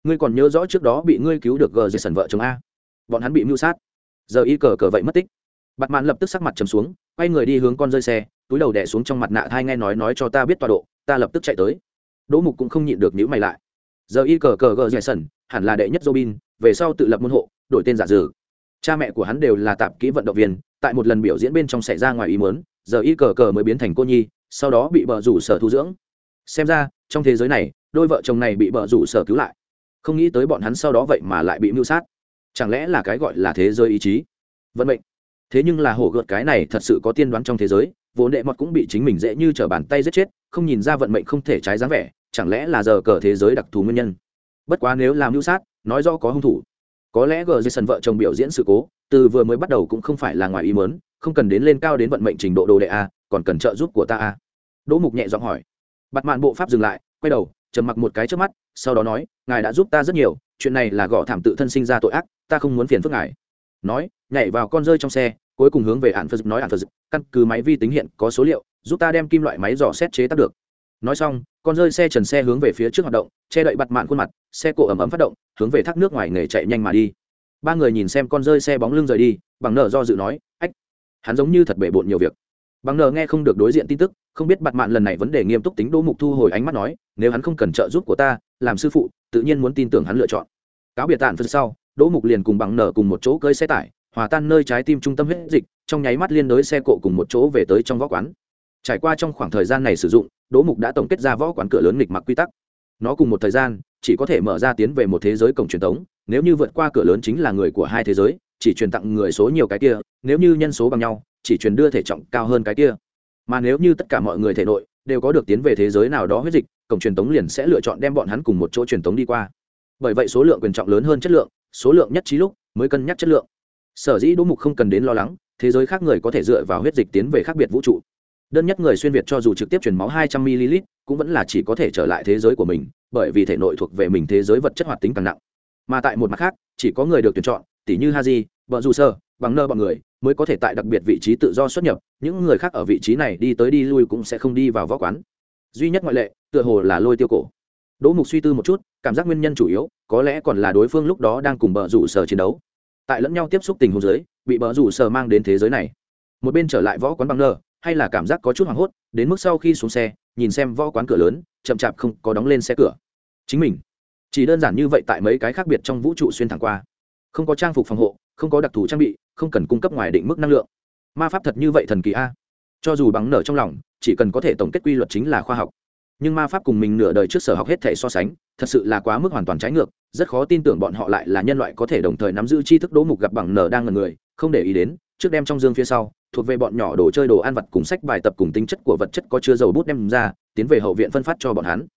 S1: Ngươi còn nhớ rõ trước đó bị ngươi cứu được gờ dây sần vợ chồng a? Bọn hắn bị mưu sát. Giờ y cờ cờ vậy mất tích. Bạt mạn lập tức sắc mặt trầm xuống, quay người đi hướng con rơi xe, túi đầu đẻ xuống trong mặt nạ thai nghe nói nói cho ta biết tọa độ, ta lập tức chạy tới. Đỗ mục cũng không nhịn được nhữ mày lại. Giờ y cờ cờ gờ dây sần, hẳn là đệ nhất robin, về sau tự lập môn hộ, đổi tên giả dừ cha mẹ của hắn đều là tạp kỹ vận động viên, tại một lần biểu diễn bên trong xảy ra ngoài ý muốn, giờ y cờ cờ mới biến thành cô nhi, sau đó bị bờ rủ sở thu dưỡng. Xem ra, trong thế giới này, đôi vợ chồng này bị bờ rủ sở cứu lại. Không nghĩ tới bọn hắn sau đó vậy mà lại bị mưu sát. Chẳng lẽ là cái gọi là thế giới ý chí? Vận mệnh. Thế nhưng là hổ gợt cái này thật sự có tiên đoán trong thế giới vốn đệ mọt cũng bị chính mình dễ như t r ở bàn tay giết chết, không nhìn ra vận mệnh không thể trái dáng vẻ, chẳng lẽ là giờ cờ thế giới đặc thù nguyên nhân? Bất quá nếu làm mưu sát, nói do có hung thủ có lẽ gờ dây sần vợ chồng biểu diễn sự cố, từ vừa mới bắt đầu cũng không phải là ngoài ý mớn không cần đến lên cao đến vận mệnh trình độ đồ đệ a, còn cần trợ giúp của ta a. Đỗ mục nhẹ giọng hỏi. Bặt mạn bộ pháp dừng lại, quay đầu, trầm mặc một cái trước mắt, sau đó nói, ngài đã giúp ta rất nhiều, chuyện này là gõ thảm tự thân sinh ra tội ác, ta không muốn phiền phức ngài. Nói, nhảy vào con rơi trong xe, cuối cùng hướng về ạn phật nói, ạn phật căn cứ máy vi tính hiện có số liệu, giúp ta đem kim loại máy dò xét chế tác được nói xong, con rơi xe trần xe hướng về phía trước hoạt động, che đậy bặt mạn khuôn mặt, xe cộ ẩm ấm phát động, hướng về thác nước ngoài nghề chạy nhanh mà đi. Ba người nhìn xem con rơi xe bóng lưng rời đi, bằng nợ do dự nói, ách, hắn giống như thật bể bộn nhiều việc. Bằng nợ nghe không được đối diện tin tức, không biết bặt mạn lần này vấn đề nghiêm túc tính đỗ mục thu hồi ánh mắt nói, nếu hắn không cần trợ giúp của ta, làm sư phụ, tự nhiên muốn tin tưởng hắn lựa chọn. Cáo biệt tàn phần sau, đỗ mục liền cùng bằng nợ cùng một chỗ cơi xe tải, hòa tan nơi trái tim trung tâm huyết dịch, trong nháy mắt liên đối xe cộ cùng một chỗ về tới trong võ quán. Trải qua trong khoảng thời gian này sử dụng đỗ mục đã tổng kết ra võ quán cửa lớn nghịch mặc quy tắc. Nó cùng một thời gian, chỉ có thể mở ra tiến về một thế giới cổng truyền thống, nếu như vượt qua cửa lớn chính là người của hai thế giới, chỉ truyền tặng người số nhiều cái kia, nếu như nhân số bằng nhau, chỉ truyền đưa thể trọng cao hơn cái kia. Mà nếu như tất cả mọi người thể nội đều có được tiến về thế giới nào đó huyết dịch, cổng truyền tống liền sẽ lựa chọn đem bọn hắn cùng một chỗ truyền tống đi qua. Bởi vậy số lượng quyền trọng lớn hơn chất lượng, số lượng nhất trí lúc mới cân nhắc chất lượng. Sở dĩ đỗ mục không cần đến lo lắng, thế giới khác người có thể dựa vào huyết dịch tiến về khác biệt vũ trụ đơn nhất người xuyên việt cho dù trực tiếp truyền máu hai trăm ml cũng vẫn là chỉ có thể trở lại thế giới của mình, bởi vì thể nội thuộc về mình thế giới vật chất hoạt tính càng nặng. Mà tại một mặt khác, chỉ có người được tuyển chọn, tỷ như haji vợ dù sơ, bằng nơ bọn người, mới có thể tại đặc biệt vị trí tự do xuất nhập. Những người khác ở vị trí này đi tới đi lui cũng sẽ không đi vào võ quán. Duy nhất ngoại lệ, tựa hồ là lôi tiêu cổ. Đỗ mục suy tư một chút, cảm giác nguyên nhân chủ yếu, có lẽ còn là đối phương lúc đó đang cùng bờ rủ sở chiến đấu. Tại lẫn nhau tiếp xúc tình huống giới bị bờ rủ sở mang đến thế giới này. Một bên trở lại võ quán bằng nơ hay là cảm giác có chút hoảng hốt, đến mức sau khi xuống xe, nhìn xem võ quán cửa lớn, chậm chạp không có đóng lên xe cửa. Chính mình, chỉ đơn giản như vậy tại mấy cái khác biệt trong vũ trụ xuyên thẳng qua. Không có trang phục phòng hộ, không có đặc thù trang bị, không cần cung cấp ngoài định mức năng lượng. Ma pháp thật như vậy thần kỳ a. Cho dù bằng nở trong lòng, chỉ cần có thể tổng kết quy luật chính là khoa học. Nhưng ma pháp cùng mình nửa đời trước sở học hết thể so sánh, thật sự là quá mức hoàn toàn trái ngược, rất khó tin tưởng bọn họ lại là nhân loại có thể đồng thời nắm giữ tri thức đỗ mục gặp bằng nở đang ngần người, không để ý đến trước đem trong dương phía sau, thuộc về bọn nhỏ đồ chơi đồ ăn vặt cùng sách bài tập cùng tính chất của vật chất có chứa dầu bút đem ra, tiến về hậu viện phân phát cho bọn hắn.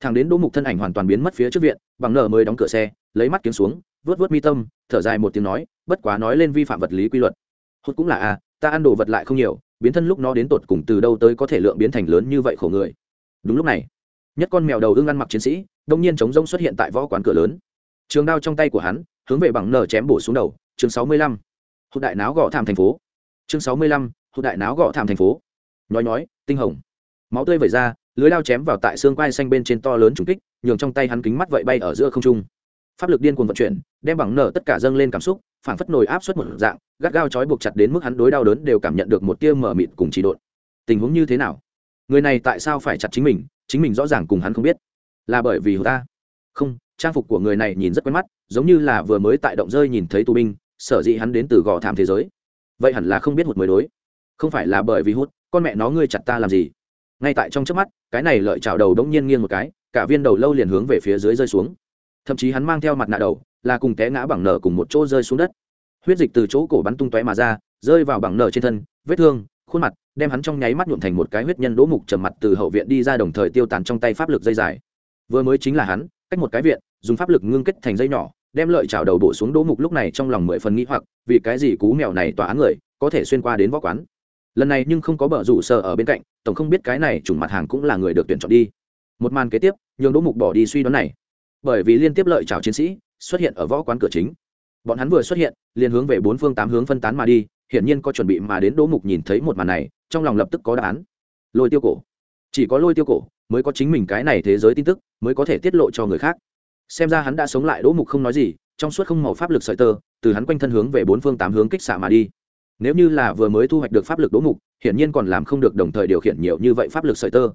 S1: Thằng đến đỗ mục thân ảnh hoàn toàn biến mất phía trước viện, bằng nở mới đóng cửa xe, lấy mắt kiếm xuống, vớt vớt mi tâm, thở dài một tiếng nói, bất quá nói lên vi phạm vật lý quy luật. Hốt cũng là a, ta ăn đồ vật lại không nhiều, biến thân lúc nó đến tột cùng từ đâu tới có thể lượng biến thành lớn như vậy khổ người. Đúng lúc này, nhất con mèo đầu ưng ăn mặc chiến sĩ, đông nhiên chống rông xuất hiện tại võ quán cửa lớn. Trường đao trong tay của hắn, hướng về bằng nở chém bổ xuống đầu, chương sáu mươi lăm hụt đại náo gõ thảm thành phố. Chương sáu mươi lăm, hụt đại náo gõ thảm thành phố. Nhói nhói, tinh hồng. Máu tươi vẩy ra, lưới lao chém vào tại xương quai xanh bên trên to lớn trùng kích, nhường trong tay hắn kính mắt vậy bay ở giữa không trung. Pháp lực điên cuồng vận chuyển, đem bằng nở tất cả dâng lên cảm xúc phản phất nồi áp suất một dạng, gắt gao trói buộc chặt đến mức hắn đối đau đớn đều cảm nhận được một tia mở mịt cùng trị độn. Tình huống như thế nào? Người này tại sao phải chặt chính mình? Chính mình rõ ràng cùng hắn không biết. Là bởi vì ta. Không, trang phục của người này nhìn rất quen mắt, giống như là vừa mới tại động rơi nhìn thấy tù binh sở dĩ hắn đến từ gò thảm thế giới. Vậy hẳn là không biết hụt mới đối. Không phải là bởi vì hút con mẹ nó ngươi chặt ta làm gì? Ngay tại trong trước mắt, cái này lợi chảo đầu đống nhiên nghiêng một cái, cả viên đầu lâu liền hướng về phía dưới rơi xuống. Thậm chí hắn mang theo mặt nạ đầu, là cùng té ngã bằng nở cùng một chỗ rơi xuống đất. Huyết dịch từ chỗ cổ bắn tung tóe mà ra, rơi vào bằng nở trên thân, vết thương, khuôn mặt, đem hắn trong nháy mắt nhuộm thành một cái huyết nhân đỗ mục trầm mặt từ hậu viện đi ra đồng thời tiêu tán trong tay pháp lực dây dài. Vừa mới chính là hắn, cách một cái viện, dùng pháp lực ngưng kết thành dây nhỏ đem lợi chảo đầu bổ xuống đỗ mục lúc này trong lòng mười phần nghĩ hoặc, vì cái gì cú mèo này tỏa án người, có thể xuyên qua đến võ quán. Lần này nhưng không có bờ rủ sợ ở bên cạnh, tổng không biết cái này chủng mặt hàng cũng là người được tuyển chọn đi. Một màn kế tiếp, nhường đỗ mục bỏ đi suy đoán này. Bởi vì liên tiếp lợi chảo chiến sĩ xuất hiện ở võ quán cửa chính. Bọn hắn vừa xuất hiện, liền hướng về bốn phương tám hướng phân tán mà đi, hiển nhiên có chuẩn bị mà đến đỗ mục nhìn thấy một màn này, trong lòng lập tức có đáp án. Lôi tiêu cổ. Chỉ có lôi tiêu cổ mới có chính mình cái này thế giới tin tức, mới có thể tiết lộ cho người khác xem ra hắn đã sống lại đỗ mục không nói gì, trong suốt không màu pháp lực sợi tơ, từ hắn quanh thân hướng về bốn phương tám hướng kích xạ mà đi. Nếu như là vừa mới thu hoạch được pháp lực đỗ mục, hiển nhiên còn làm không được đồng thời điều khiển nhiều như vậy pháp lực sợi tơ.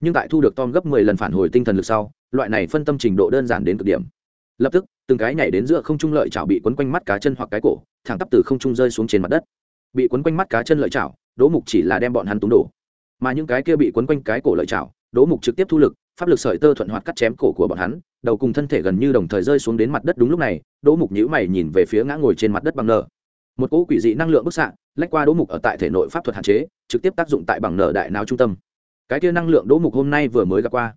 S1: Nhưng tại thu được tom gấp mười lần phản hồi tinh thần lực sau, loại này phân tâm trình độ đơn giản đến cực điểm. Lập tức, từng cái nhảy đến giữa không trung lợi chảo bị quấn quanh mắt cá chân hoặc cái cổ, thẳng tắp từ không trung rơi xuống trên mặt đất. Bị quấn quanh mắt cá chân lợi chảo, đỗ mục chỉ là đem bọn hắn túng đổ. Mà những cái kia bị quấn quanh cái cổ lợi chảo đỗ mục trực tiếp thu lực, pháp lực sợi tơ thuận hoạt cắt chém cổ của bọn hắn, đầu cùng thân thể gần như đồng thời rơi xuống đến mặt đất đúng lúc này, đỗ mục nhíu mày nhìn về phía ngã ngồi trên mặt đất bằng nở một cỗ quỷ dị năng lượng bức xạ, lách qua đỗ mục ở tại thể nội pháp thuật hạn chế, trực tiếp tác dụng tại bằng nở đại não trung tâm. Cái kia năng lượng đỗ mục hôm nay vừa mới gặp qua,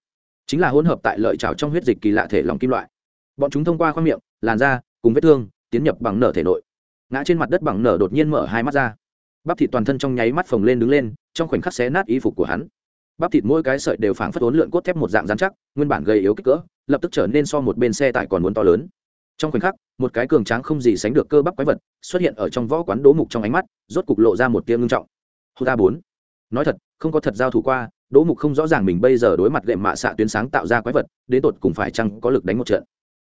S1: chính là hỗn hợp tại lợi trào trong huyết dịch kỳ lạ thể lòng kim loại. Bọn chúng thông qua khoang miệng, làn da, cùng vết thương, tiến nhập bằng nở thể nội. Ngã trên mặt đất bằng nở đột nhiên mở hai mắt ra. Bắp thịt toàn thân trong nháy mắt phồng lên đứng lên, trong khoảnh khắc xé nát y phục của hắn bắp thịt mỗi cái sợi đều phảng phất ốn lượn cốt thép một dạng dán chắc, nguyên bản gây yếu kích cỡ, lập tức trở nên so một bên xe tải còn muốn to lớn. Trong khoảnh khắc, một cái cường tráng không gì sánh được cơ bắp quái vật xuất hiện ở trong võ quán đố mục trong ánh mắt, rốt cục lộ ra một tia ngưng trọng. Hô ta bốn. Nói thật, không có thật giao thủ qua, đỗ mục không rõ ràng mình bây giờ đối mặt gệm mạ xạ tuyến sáng tạo ra quái vật, đến tột cùng phải chăng có lực đánh một trận.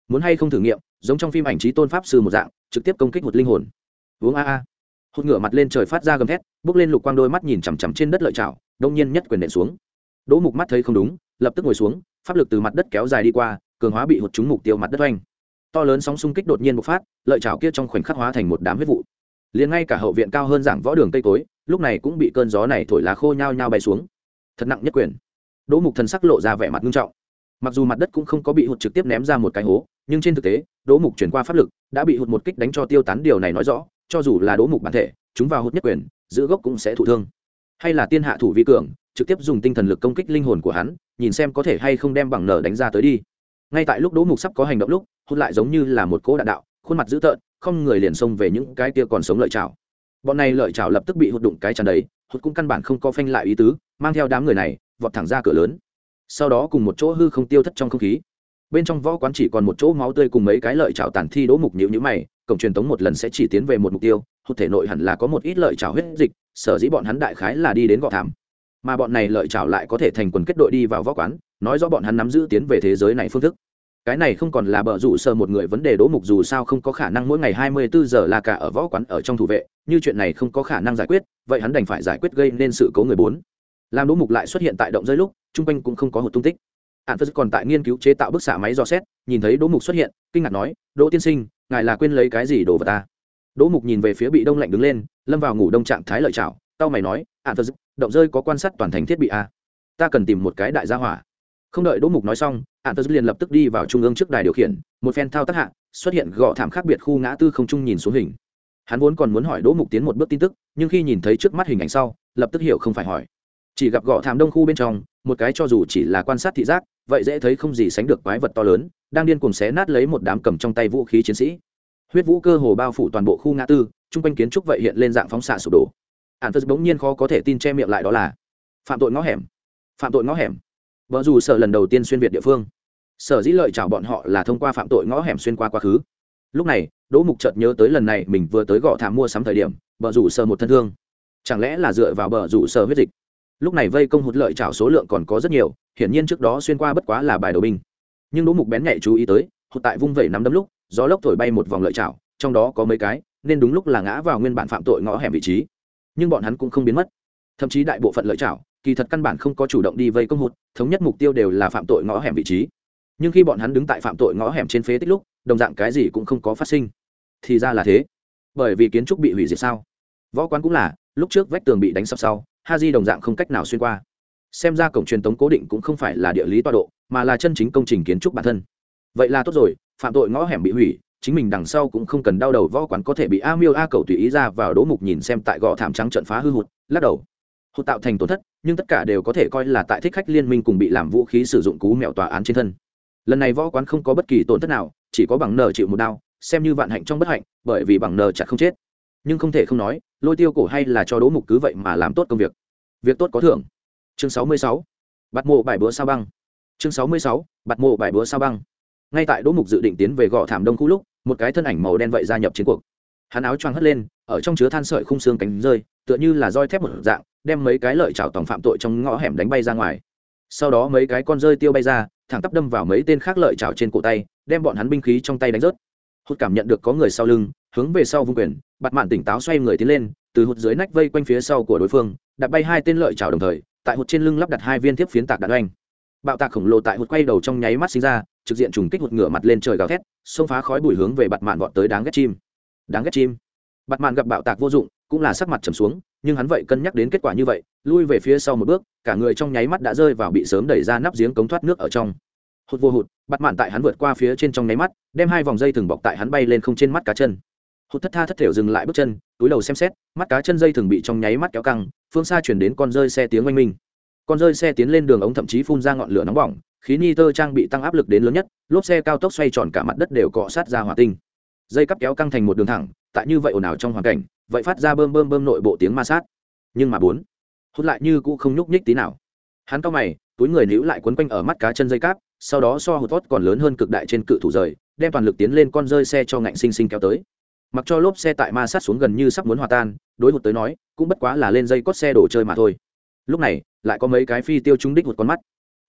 S1: Muốn hay không thử nghiệm, giống trong phim ảnh trí tôn pháp sư một dạng, trực tiếp công kích một linh hồn. Uống a a. Hụt ngửa mặt lên trời phát ra gầm thét, bước lên lục quang đôi mắt nhìn chằm chằm trên đất lợi chảo, đông nhiên nhất quyền nện xuống đỗ mục mắt thấy không đúng, lập tức ngồi xuống, pháp lực từ mặt đất kéo dài đi qua, cường hóa bị hụt trúng mục tiêu mặt đất oanh. To lớn sóng xung kích đột nhiên bộc phát, lợi chảo kia trong khoảnh khắc hóa thành một đám huyết vụ. Liền ngay cả hậu viện cao hơn giảng võ đường cây cối, lúc này cũng bị cơn gió này thổi lá khô nhao nhao bay xuống. Thật nặng nhất quyền. Đỗ mục thần sắc lộ ra vẻ mặt nghiêm trọng. Mặc dù mặt đất cũng không có bị hụt trực tiếp ném ra một cái hố, nhưng trên thực tế, đỗ mục chuyển qua pháp lực, đã bị hụt một kích đánh cho tiêu tán điều này nói rõ, cho dù là đỗ mục bản thể, chúng vào hụt nhất quyền, giữ gốc cũng sẽ thụ thương. Hay là tiên hạ thủ vi cường trực tiếp dùng tinh thần lực công kích linh hồn của hắn, nhìn xem có thể hay không đem bằng nở đánh ra tới đi. Ngay tại lúc đỗ mục sắp có hành động lúc, hụt lại giống như là một cỗ đạn đạo, khuôn mặt dữ tợn, không người liền xông về những cái kia còn sống lợi chảo bọn này lợi chảo lập tức bị hụt đụng cái tràn đầy, hụt cũng căn bản không có phanh lại ý tứ, mang theo đám người này, vọt thẳng ra cửa lớn. Sau đó cùng một chỗ hư không tiêu thất trong không khí. Bên trong võ quán chỉ còn một chỗ máu tươi cùng mấy cái lợi chảo tàn thi đỗ mục nhữ nhữ mày, cổng truyền tống một lần sẽ chỉ tiến về một mục tiêu, hụt thể nội hẳn là có một ít lợi chảo huyết dịch, sở dĩ bọn hắn đại khái là đi đến gọ thảm mà bọn này lợi chảo lại có thể thành quần kết đội đi vào võ quán, nói rõ bọn hắn nắm giữ tiến về thế giới này phương thức. Cái này không còn là bờ rủ sơ một người vấn đề đỗ mục dù sao không có khả năng mỗi ngày hai mươi bốn giờ là cả ở võ quán ở trong thủ vệ, như chuyện này không có khả năng giải quyết, vậy hắn đành phải giải quyết gây nên sự cố người bốn. Làm đỗ mục lại xuất hiện tại động rơi lúc, chung quanh cũng không có một tung tích. Hạn phật còn tại nghiên cứu chế tạo bức xạ máy dò xét, nhìn thấy đỗ mục xuất hiện, kinh ngạc nói, đỗ tiên sinh, ngài là quên lấy cái gì đồ vật ta? Đỗ mục nhìn về phía bị đông lạnh đứng lên, lâm vào ngủ đông trạng thái lợi chảo tao mày nói, hạn phật động rơi có quan sát toàn thành thiết bị a. Ta cần tìm một cái đại gia hỏa. Không đợi đỗ mục nói xong hạn tớ liền lập tức đi vào trung ương trước đài điều khiển, một phen thao tác hạ, xuất hiện gõ thảm khác biệt khu ngã tư không trung nhìn xuống hình. Hắn vốn còn muốn hỏi đỗ mục tiến một bước tin tức, nhưng khi nhìn thấy trước mắt hình ảnh sau, lập tức hiểu không phải hỏi. Chỉ gặp gõ thảm đông khu bên trong, một cái cho dù chỉ là quan sát thị giác, vậy dễ thấy không gì sánh được quái vật to lớn, đang điên cùng xé nát lấy một đám cầm trong tay vũ khí chiến sĩ. Huyết vũ cơ hồ bao phủ toàn bộ khu ngã tư, chung quanh kiến trúc vậy hiện lên dạng phóng xạ sụp đổ ạn phật bỗng nhiên khó có thể tin che miệng lại đó là, phạm tội ngõ hẻm, phạm tội ngõ hẻm. Vợ dù sợ lần đầu tiên xuyên việt địa phương, sở dĩ lợi chào bọn họ là thông qua phạm tội ngõ hẻm xuyên qua quá khứ. Lúc này, đỗ mục chợt nhớ tới lần này mình vừa tới gõ thảm mua sắm thời điểm, vợ rủ sờ một thân thương. Chẳng lẽ là dựa vào bờ rủ sờ huyết dịch? Lúc này vây công hụt lợi chảo số lượng còn có rất nhiều, hiển nhiên trước đó xuyên qua bất quá là bài đầu binh. Nhưng đỗ mục bén nhạy chú ý tới, hụt tại vung vẩy nắm đấm lúc, gió lốc thổi bay một vòng lợi chảo, trong đó có mấy cái, nên đúng lúc là ngã vào nguyên bản phạm tội ngõ hẻm vị trí nhưng bọn hắn cũng không biến mất. Thậm chí đại bộ phận lợi chảo kỳ thật căn bản không có chủ động đi vây công hụt, thống nhất mục tiêu đều là phạm tội ngõ hẻm vị trí. Nhưng khi bọn hắn đứng tại phạm tội ngõ hẻm trên phế tích lúc, đồng dạng cái gì cũng không có phát sinh. Thì ra là thế. Bởi vì kiến trúc bị hủy diệt sao? Võ quán cũng là, lúc trước vách tường bị đánh sập sau ha di đồng dạng không cách nào xuyên qua. Xem ra cổng truyền tống cố định cũng không phải là địa lý tọa độ, mà là chân chính công trình kiến trúc bản thân. Vậy là tốt rồi, phạm tội ngõ hẻm bị hủy chính mình đằng sau cũng không cần đau đầu, võ quán có thể bị a miêu a cầu tùy ý ra vào đố mục nhìn xem tại gò thảm trắng trận phá hư hụt, lắc đầu. Hụt tạo thành tổn thất, nhưng tất cả đều có thể coi là tại thích khách liên minh cùng bị làm vũ khí sử dụng cú mẹo tòa án trên thân. Lần này võ quán không có bất kỳ tổn thất nào, chỉ có bằng nờ chịu một đau, xem như vạn hạnh trong bất hạnh, bởi vì bằng nờ chặt không chết. Nhưng không thể không nói, lôi tiêu cổ hay là cho đố mục cứ vậy mà làm tốt công việc. Việc tốt có thưởng. Chương sáu mươi sáu bạt mộ bài búa sao băng. Chương sáu mươi sáu bạt mộ bài búa sao băng ngay tại đỗ mục dự định tiến về gò thảm đông khu lúc, một cái thân ảnh màu đen vậy gia nhập chiến cuộc. Hắn áo choàng hất lên, ở trong chứa than sợi khung xương cánh rơi, tựa như là roi thép một dạng, đem mấy cái lợi chảo tòng phạm tội trong ngõ hẻm đánh bay ra ngoài. Sau đó mấy cái con rơi tiêu bay ra, thẳng tắp đâm vào mấy tên khác lợi chảo trên cổ tay, đem bọn hắn binh khí trong tay đánh rớt. Hụt cảm nhận được có người sau lưng, hướng về sau vung quyền bặt mạn tỉnh táo xoay người tiến lên, từ hụt dưới nách vây quanh phía sau của đối phương đặt bay hai tên lợi chảo đồng thời, tại hụt trên lưng lắp đặt hai viên thiếp phiến tạc đạn oanh bạo tạc khổng lồ tại hụt quay đầu trong nháy mắt sinh ra, trực diện trùng kích hụt ngửa mặt lên trời gào thét, xông phá khói bụi hướng về bặt mạn vọt tới đáng ghét chim. Đáng ghét chim. Bặt mạn gặp bạo tạc vô dụng, cũng là sắc mặt trầm xuống, nhưng hắn vậy cân nhắc đến kết quả như vậy, lui về phía sau một bước, cả người trong nháy mắt đã rơi vào bị sớm đẩy ra nắp giếng cống thoát nước ở trong. Hụt vô hụt bắt mạn tại hắn vượt qua phía trên trong nháy mắt, đem hai vòng dây thừng bọc tại hắn bay lên không trên mắt cá chân. Hụt thất tha thất thểu dừng lại bước chân, túi đầu xem xét, mắt cá chân dây thừng bị trong nháy mắt kéo căng, phương xa chuyển đến con rơi xe tiếng oanh minh con rơi xe tiến lên đường ống thậm chí phun ra ngọn lửa nóng bỏng, khí ni tơ trang bị tăng áp lực đến lớn nhất, lốp xe cao tốc xoay tròn cả mặt đất đều cọ sát ra hỏa tinh. Dây cắp kéo căng thành một đường thẳng, tại như vậy ồn ào trong hoàn cảnh, vậy phát ra bơm bơm bơm nội bộ tiếng ma sát. Nhưng mà bốn, hút lại như cũ không nhúc nhích tí nào. Hắn cao mày, túi người níu lại quấn quanh ở mắt cá chân dây cáp, sau đó so hụt vót còn lớn hơn cực đại trên cự thủ rời, đem toàn lực tiến lên con rơi xe cho ngạnh sinh sinh kéo tới. Mặc cho lốp xe tại ma sát xuống gần như sắp muốn hòa tan, đối hụt tới nói, cũng bất quá là lên dây cót xe đổ chơi mà thôi lúc này, lại có mấy cái phi tiêu trúng đích hụt con mắt.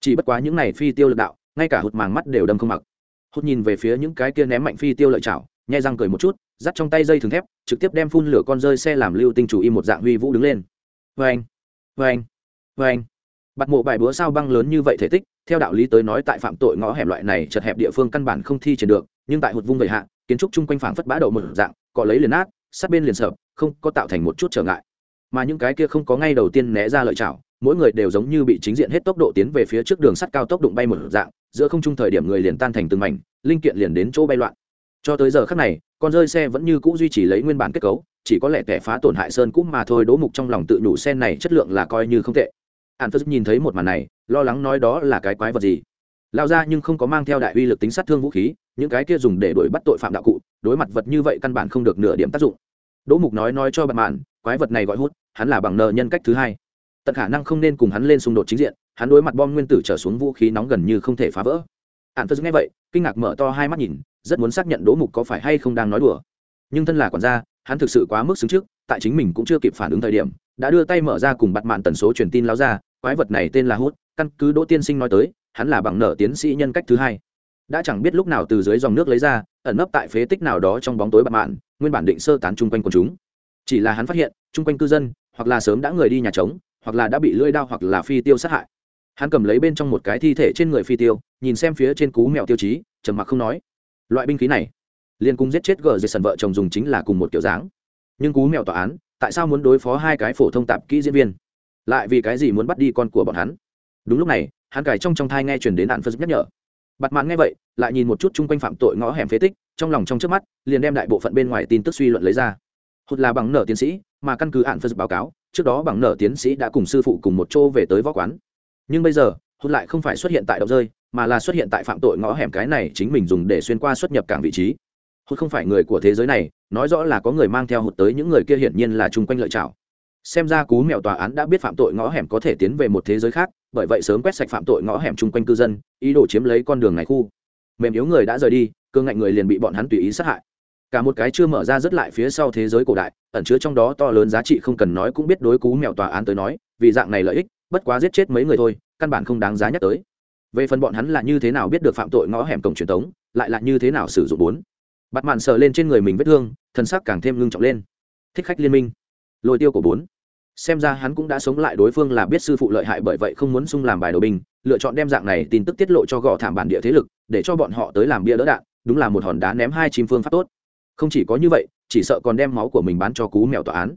S1: Chỉ bất quá những này phi tiêu lực đạo, ngay cả hụt màng mắt đều đâm không mặc. Hụt nhìn về phía những cái kia ném mạnh phi tiêu lợi chảo, nhai răng cười một chút, dắt trong tay dây thừng thép, trực tiếp đem phun lửa con rơi xe làm lưu tinh chủ y một dạng huy vũ đứng lên. Vê anh vê anh vê anh bặt mộ bài búa sao băng lớn như vậy thể tích, theo đạo lý tới nói tại phạm tội ngõ hẻm loại này chật hẹp địa phương căn bản không thi triển được, nhưng tại hụt vung về hạ, kiến trúc chung quanh phảng phất bã đậu một dạng, cọ lấy liền nát, sát bên liền sợp không có tạo thành một chút trở ngại mà những cái kia không có ngay đầu tiên né ra lợi chảo, mỗi người đều giống như bị chính diện hết tốc độ tiến về phía trước đường sắt cao tốc đụng bay một dạng, giữa không trung thời điểm người liền tan thành từng mảnh, linh kiện liền đến chỗ bay loạn. Cho tới giờ khắc này, con rơi xe vẫn như cũ duy trì lấy nguyên bản kết cấu, chỉ có lẽ kẻ phá tổn hại sơn cũ mà thôi, đố mục trong lòng tự nhủ xe này chất lượng là coi như không tệ. An phật nhìn thấy một màn này, lo lắng nói đó là cái quái vật gì? Lao ra nhưng không có mang theo đại uy lực tính sát thương vũ khí, những cái kia dùng để đuổi bắt tội phạm đạo cụ, đối mặt vật như vậy căn bản không được nửa điểm tác dụng. Đỗ mục nói nói cho bạn mạn quái vật này gọi hút, hắn là bằng nợ nhân cách thứ hai. Tận khả năng không nên cùng hắn lên xung đột chính diện, hắn đối mặt bom nguyên tử trở xuống vũ khí nóng gần như không thể phá vỡ. Ạn phật nghe vậy, kinh ngạc mở to hai mắt nhìn, rất muốn xác nhận đỗ mục có phải hay không đang nói đùa. Nhưng thân là quản gia, hắn thực sự quá mức xứng trước, tại chính mình cũng chưa kịp phản ứng thời điểm, đã đưa tay mở ra cùng bắt mạn tần số truyền tin lao ra, quái vật này tên là hút, căn cứ đỗ tiên sinh nói tới, hắn là bằng nở tiến sĩ nhân cách thứ hai. Đã chẳng biết lúc nào từ dưới dòng nước lấy ra, ẩn nấp tại phế tích nào đó trong bóng tối bặt mạn, nguyên bản định sơ tán chung quanh quần chúng chỉ là hắn phát hiện, chung quanh cư dân, hoặc là sớm đã người đi nhà trống, hoặc là đã bị lưỡi đao hoặc là phi tiêu sát hại. Hắn cầm lấy bên trong một cái thi thể trên người phi tiêu, nhìn xem phía trên cú mèo tiêu chí, trầm mặc không nói. Loại binh khí này liên cung giết chết gờ dây sần vợ chồng dùng chính là cùng một kiểu dáng. Nhưng cú mèo tòa án, tại sao muốn đối phó hai cái phổ thông tạp kỹ diễn viên? Lại vì cái gì muốn bắt đi con của bọn hắn? Đúng lúc này, hắn cài trong trong thai nghe chuyển đến nạn phân nhắc nhở. Bặt mạn nghe vậy, lại nhìn một chút chung quanh phạm tội ngõ hẻm phế tích, trong lòng trong trước mắt, liền đem đại bộ phận bên ngoài tin tức suy luận lấy ra hụt là bằng nở tiến sĩ, mà căn cứ hạn phật báo cáo, trước đó bằng nở tiến sĩ đã cùng sư phụ cùng một chỗ về tới võ quán. Nhưng bây giờ, hụt lại không phải xuất hiện tại động rơi, mà là xuất hiện tại phạm tội ngõ hẻm cái này chính mình dùng để xuyên qua xuất nhập cảng vị trí. Hụt không phải người của thế giới này, nói rõ là có người mang theo hụt tới những người kia hiển nhiên là chung quanh lợi chảo xem ra cú mèo tòa án đã biết phạm tội ngõ hẻm có thể tiến về một thế giới khác, bởi vậy sớm quét sạch phạm tội ngõ hẻm chung quanh cư dân, ý đồ chiếm lấy con đường này khu. Mềm yếu người đã rời đi cương ngạnh người liền bị bọn hắn tùy ý sát hại cả một cái chưa mở ra rất lại phía sau thế giới cổ đại, ẩn chứa trong đó to lớn giá trị không cần nói cũng biết đối cú mèo tòa án tới nói, vì dạng này lợi ích, bất quá giết chết mấy người thôi, căn bản không đáng giá nhắc tới. Về phần bọn hắn là như thế nào biết được phạm tội ngõ hẻm cổng truyền thống, lại là như thế nào sử dụng bốn. Bắt mạn sờ lên trên người mình vết thương thân xác càng thêm ngưng trọng lên. Thích khách liên minh. Lôi tiêu của bốn. Xem ra hắn cũng đã sống lại đối phương là biết sư phụ lợi hại bởi vậy không muốn sung làm bài đồ binh, lựa chọn đem dạng này tin tức tiết lộ cho gò thảm bản địa thế lực, để cho bọn họ tới làm bia đỡ đạn, đúng là một hòn đá ném hai chim phương pháp tốt không chỉ có như vậy, chỉ sợ còn đem máu của mình bán cho cú mèo tòa án.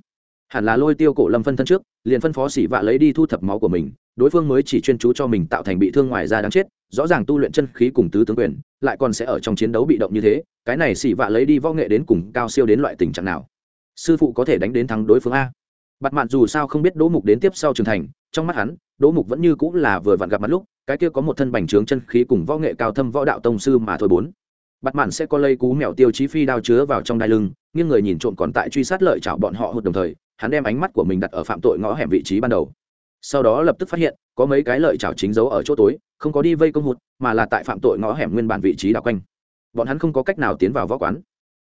S1: Hẳn là lôi tiêu cổ lâm phân thân trước, liền phân phó xỉ vạ lấy đi thu thập máu của mình, đối phương mới chỉ chuyên chú cho mình tạo thành bị thương ngoài ra đáng chết, rõ ràng tu luyện chân khí cùng tứ tướng quyền, lại còn sẽ ở trong chiến đấu bị động như thế, cái này xỉ vạ lấy đi võ nghệ đến cùng cao siêu đến loại tình trạng nào? Sư phụ có thể đánh đến thắng đối phương a. Bặt mạn dù sao không biết đỗ mục đến tiếp sau trưởng thành, trong mắt hắn, đỗ mục vẫn như cũng là vừa vặn gặp mặt lúc, cái kia có một thân bành trướng chân khí cùng võ nghệ cao thâm võ đạo tông sư mà thôi bốn bặt mạn sẽ có lây cú mèo tiêu chí phi đao chứa vào trong đai lưng nhưng người nhìn trộm còn tại truy sát lợi chảo bọn họ hụt đồng thời, hắn đem ánh mắt của mình đặt ở phạm tội ngõ hẻm vị trí ban đầu. Sau đó lập tức phát hiện, có mấy cái lợi chảo chính giấu ở chỗ tối, không có đi vây công hụt, mà là tại phạm tội ngõ hẻm nguyên bản vị trí đảo quanh. Bọn hắn không có cách nào tiến vào võ quán.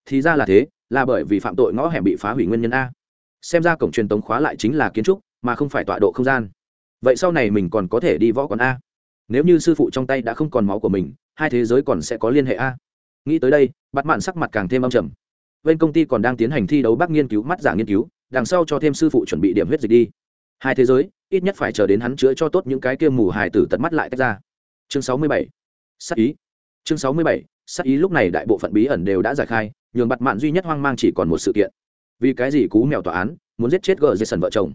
S1: Thì ra là thế, là bởi vì phạm tội ngõ hẻm bị phá hủy nguyên nhân a. Xem ra cổng truyền tống khóa lại chính là kiến trúc, mà không phải tọa độ không gian. Vậy sau này mình còn có thể đi võ quán a. Nếu như sư phụ trong tay đã không còn máu của mình, hai thế giới còn sẽ có liên hệ a nghĩ tới đây bắt mạn sắc mặt càng thêm âm trầm. Bên công ty còn đang tiến hành thi đấu bác nghiên cứu, mắt giả nghiên cứu, đằng sau cho thêm sư phụ chuẩn bị điểm huyết dịch đi. Hai thế giới, ít nhất phải chờ đến hắn chữa cho tốt những cái kia mù hài tử tận mắt lại tách ra. Chương sáu mươi bảy. Sắc ý. Chương sáu mươi bảy. Sắc ý lúc này đại bộ phận bí ẩn đều đã giải khai, nhường bặt mạn duy nhất hoang mang chỉ còn một sự kiện. Vì cái gì cú mèo tòa án, muốn giết chết gờ dây sần vợ chồng?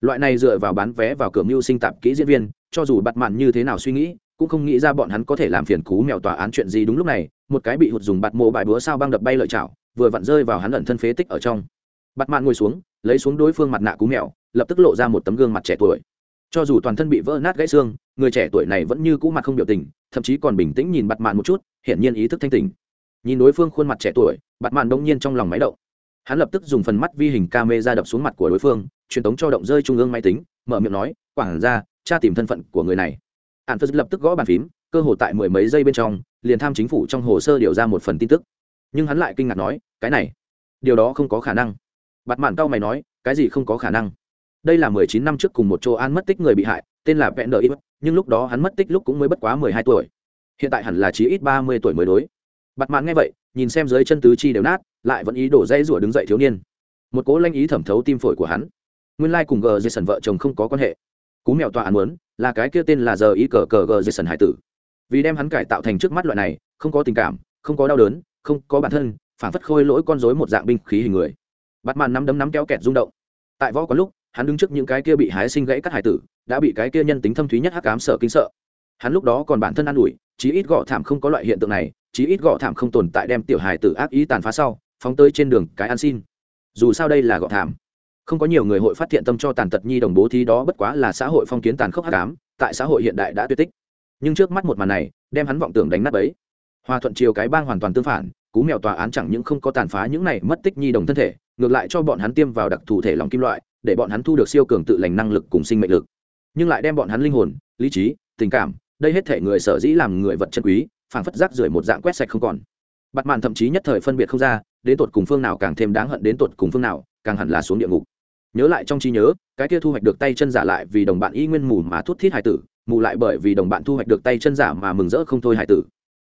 S1: Loại này dựa vào bán vé vào cửa mưu sinh tạp kỹ diễn viên, cho dù bặt mạn như thế nào suy nghĩ, cũng không nghĩ ra bọn hắn có thể làm phiền cú mèo tòa án chuyện gì đúng lúc này một cái bị hụt dùng bạt mộ bài búa sao băng đập bay lợi chảo, vừa vặn rơi vào hắn ẩn thân phế tích ở trong. Bặt mạn ngồi xuống, lấy xuống đối phương mặt nạ cú mèo, lập tức lộ ra một tấm gương mặt trẻ tuổi. Cho dù toàn thân bị vỡ nát gãy xương, người trẻ tuổi này vẫn như cũ mặt không biểu tình, thậm chí còn bình tĩnh nhìn bặt mạn một chút, hiển nhiên ý thức thanh tình nhìn đối phương khuôn mặt trẻ tuổi bặt mạn đông nhiên trong lòng máy động. Hắn lập tức dùng phần mắt vi hình camera đập xuống mặt của đối phương, truyền tống cho động rơi trung ương máy tính, mở miệng nói quảng ra tra tìm thân phận của người này. Hạn phật lập tức gõ bàn phím cơ hồ tại mười mấy giây bên trong, liền tham chính phủ trong hồ sơ điều ra một phần tin tức. Nhưng hắn lại kinh ngạc nói, cái này, điều đó không có khả năng. Bặt mạn cao mày nói, cái gì không có khả năng? Đây là mười chín năm trước cùng một chỗ an mất tích người bị hại, tên là vẹn đờ ít nhưng lúc đó hắn mất tích lúc cũng mới bất quá mười hai tuổi. Hiện tại hẳn là chí ít ba mươi tuổi mới đối. Bặt mạn nghe vậy, nhìn xem dưới chân tứ chi đều nát, lại vẫn ý đổ dây rủa đứng dậy thiếu niên. Một cố lanh ý thẩm thấu tim phổi của hắn. Nguyên lai cùng gờ dây sần vợ chồng không có quan hệ. Cú mèo tòa án muốn, là cái kia tên là giờ ý cờ cờ gờ dây sần hải tử vì đem hắn cải tạo thành trước mắt loại này, không có tình cảm, không có đau đớn, không có bản thân, phản phất khôi lỗi con rối một dạng binh khí hình người. Bắt màn nắm đấm nắm kéo kẹt rung động. Tại võ có lúc, hắn đứng trước những cái kia bị hái sinh gãy các hải tử, đã bị cái kia nhân tính thâm thúy nhất hắc ám sợ kinh sợ. Hắn lúc đó còn bản thân an ủi, chí ít gõ thảm không có loại hiện tượng này, chí ít gõ thảm không tồn tại đem tiểu hải tử ác ý tàn phá sau, phóng tới trên đường cái ăn xin. Dù sao đây là gõ thảm. Không có nhiều người hội phát hiện tâm cho tàn tật nhi đồng bố thí đó bất quá là xã hội phong kiến tàn khốc hắc ám, tại xã hội hiện đại đã tuyệt tích nhưng trước mắt một màn này, đem hắn vọng tưởng đánh nát ấy hòa thuận chiều cái bang hoàn toàn tương phản, cú mèo tòa án chẳng những không có tàn phá những này mất tích nhi đồng thân thể, ngược lại cho bọn hắn tiêm vào đặc thù thể lòng kim loại, để bọn hắn thu được siêu cường tự lành năng lực cùng sinh mệnh lực. Nhưng lại đem bọn hắn linh hồn, lý trí, tình cảm, đây hết thể người sở dĩ làm người vật chân quý, phảng phất rác rưởi một dạng quét sạch không còn. Bặt màn thậm chí nhất thời phân biệt không ra, đến tột cùng phương nào càng thêm đáng hận đến tột cùng phương nào, càng hẳn là xuống địa ngục. Nhớ lại trong trí nhớ, cái kia thu hoạch được tay chân giả lại vì đồng bạn y nguyên mù mà thút thít hài tử mù lại bởi vì đồng bạn thu hoạch được tay chân giả mà mừng rỡ không thôi hải tử.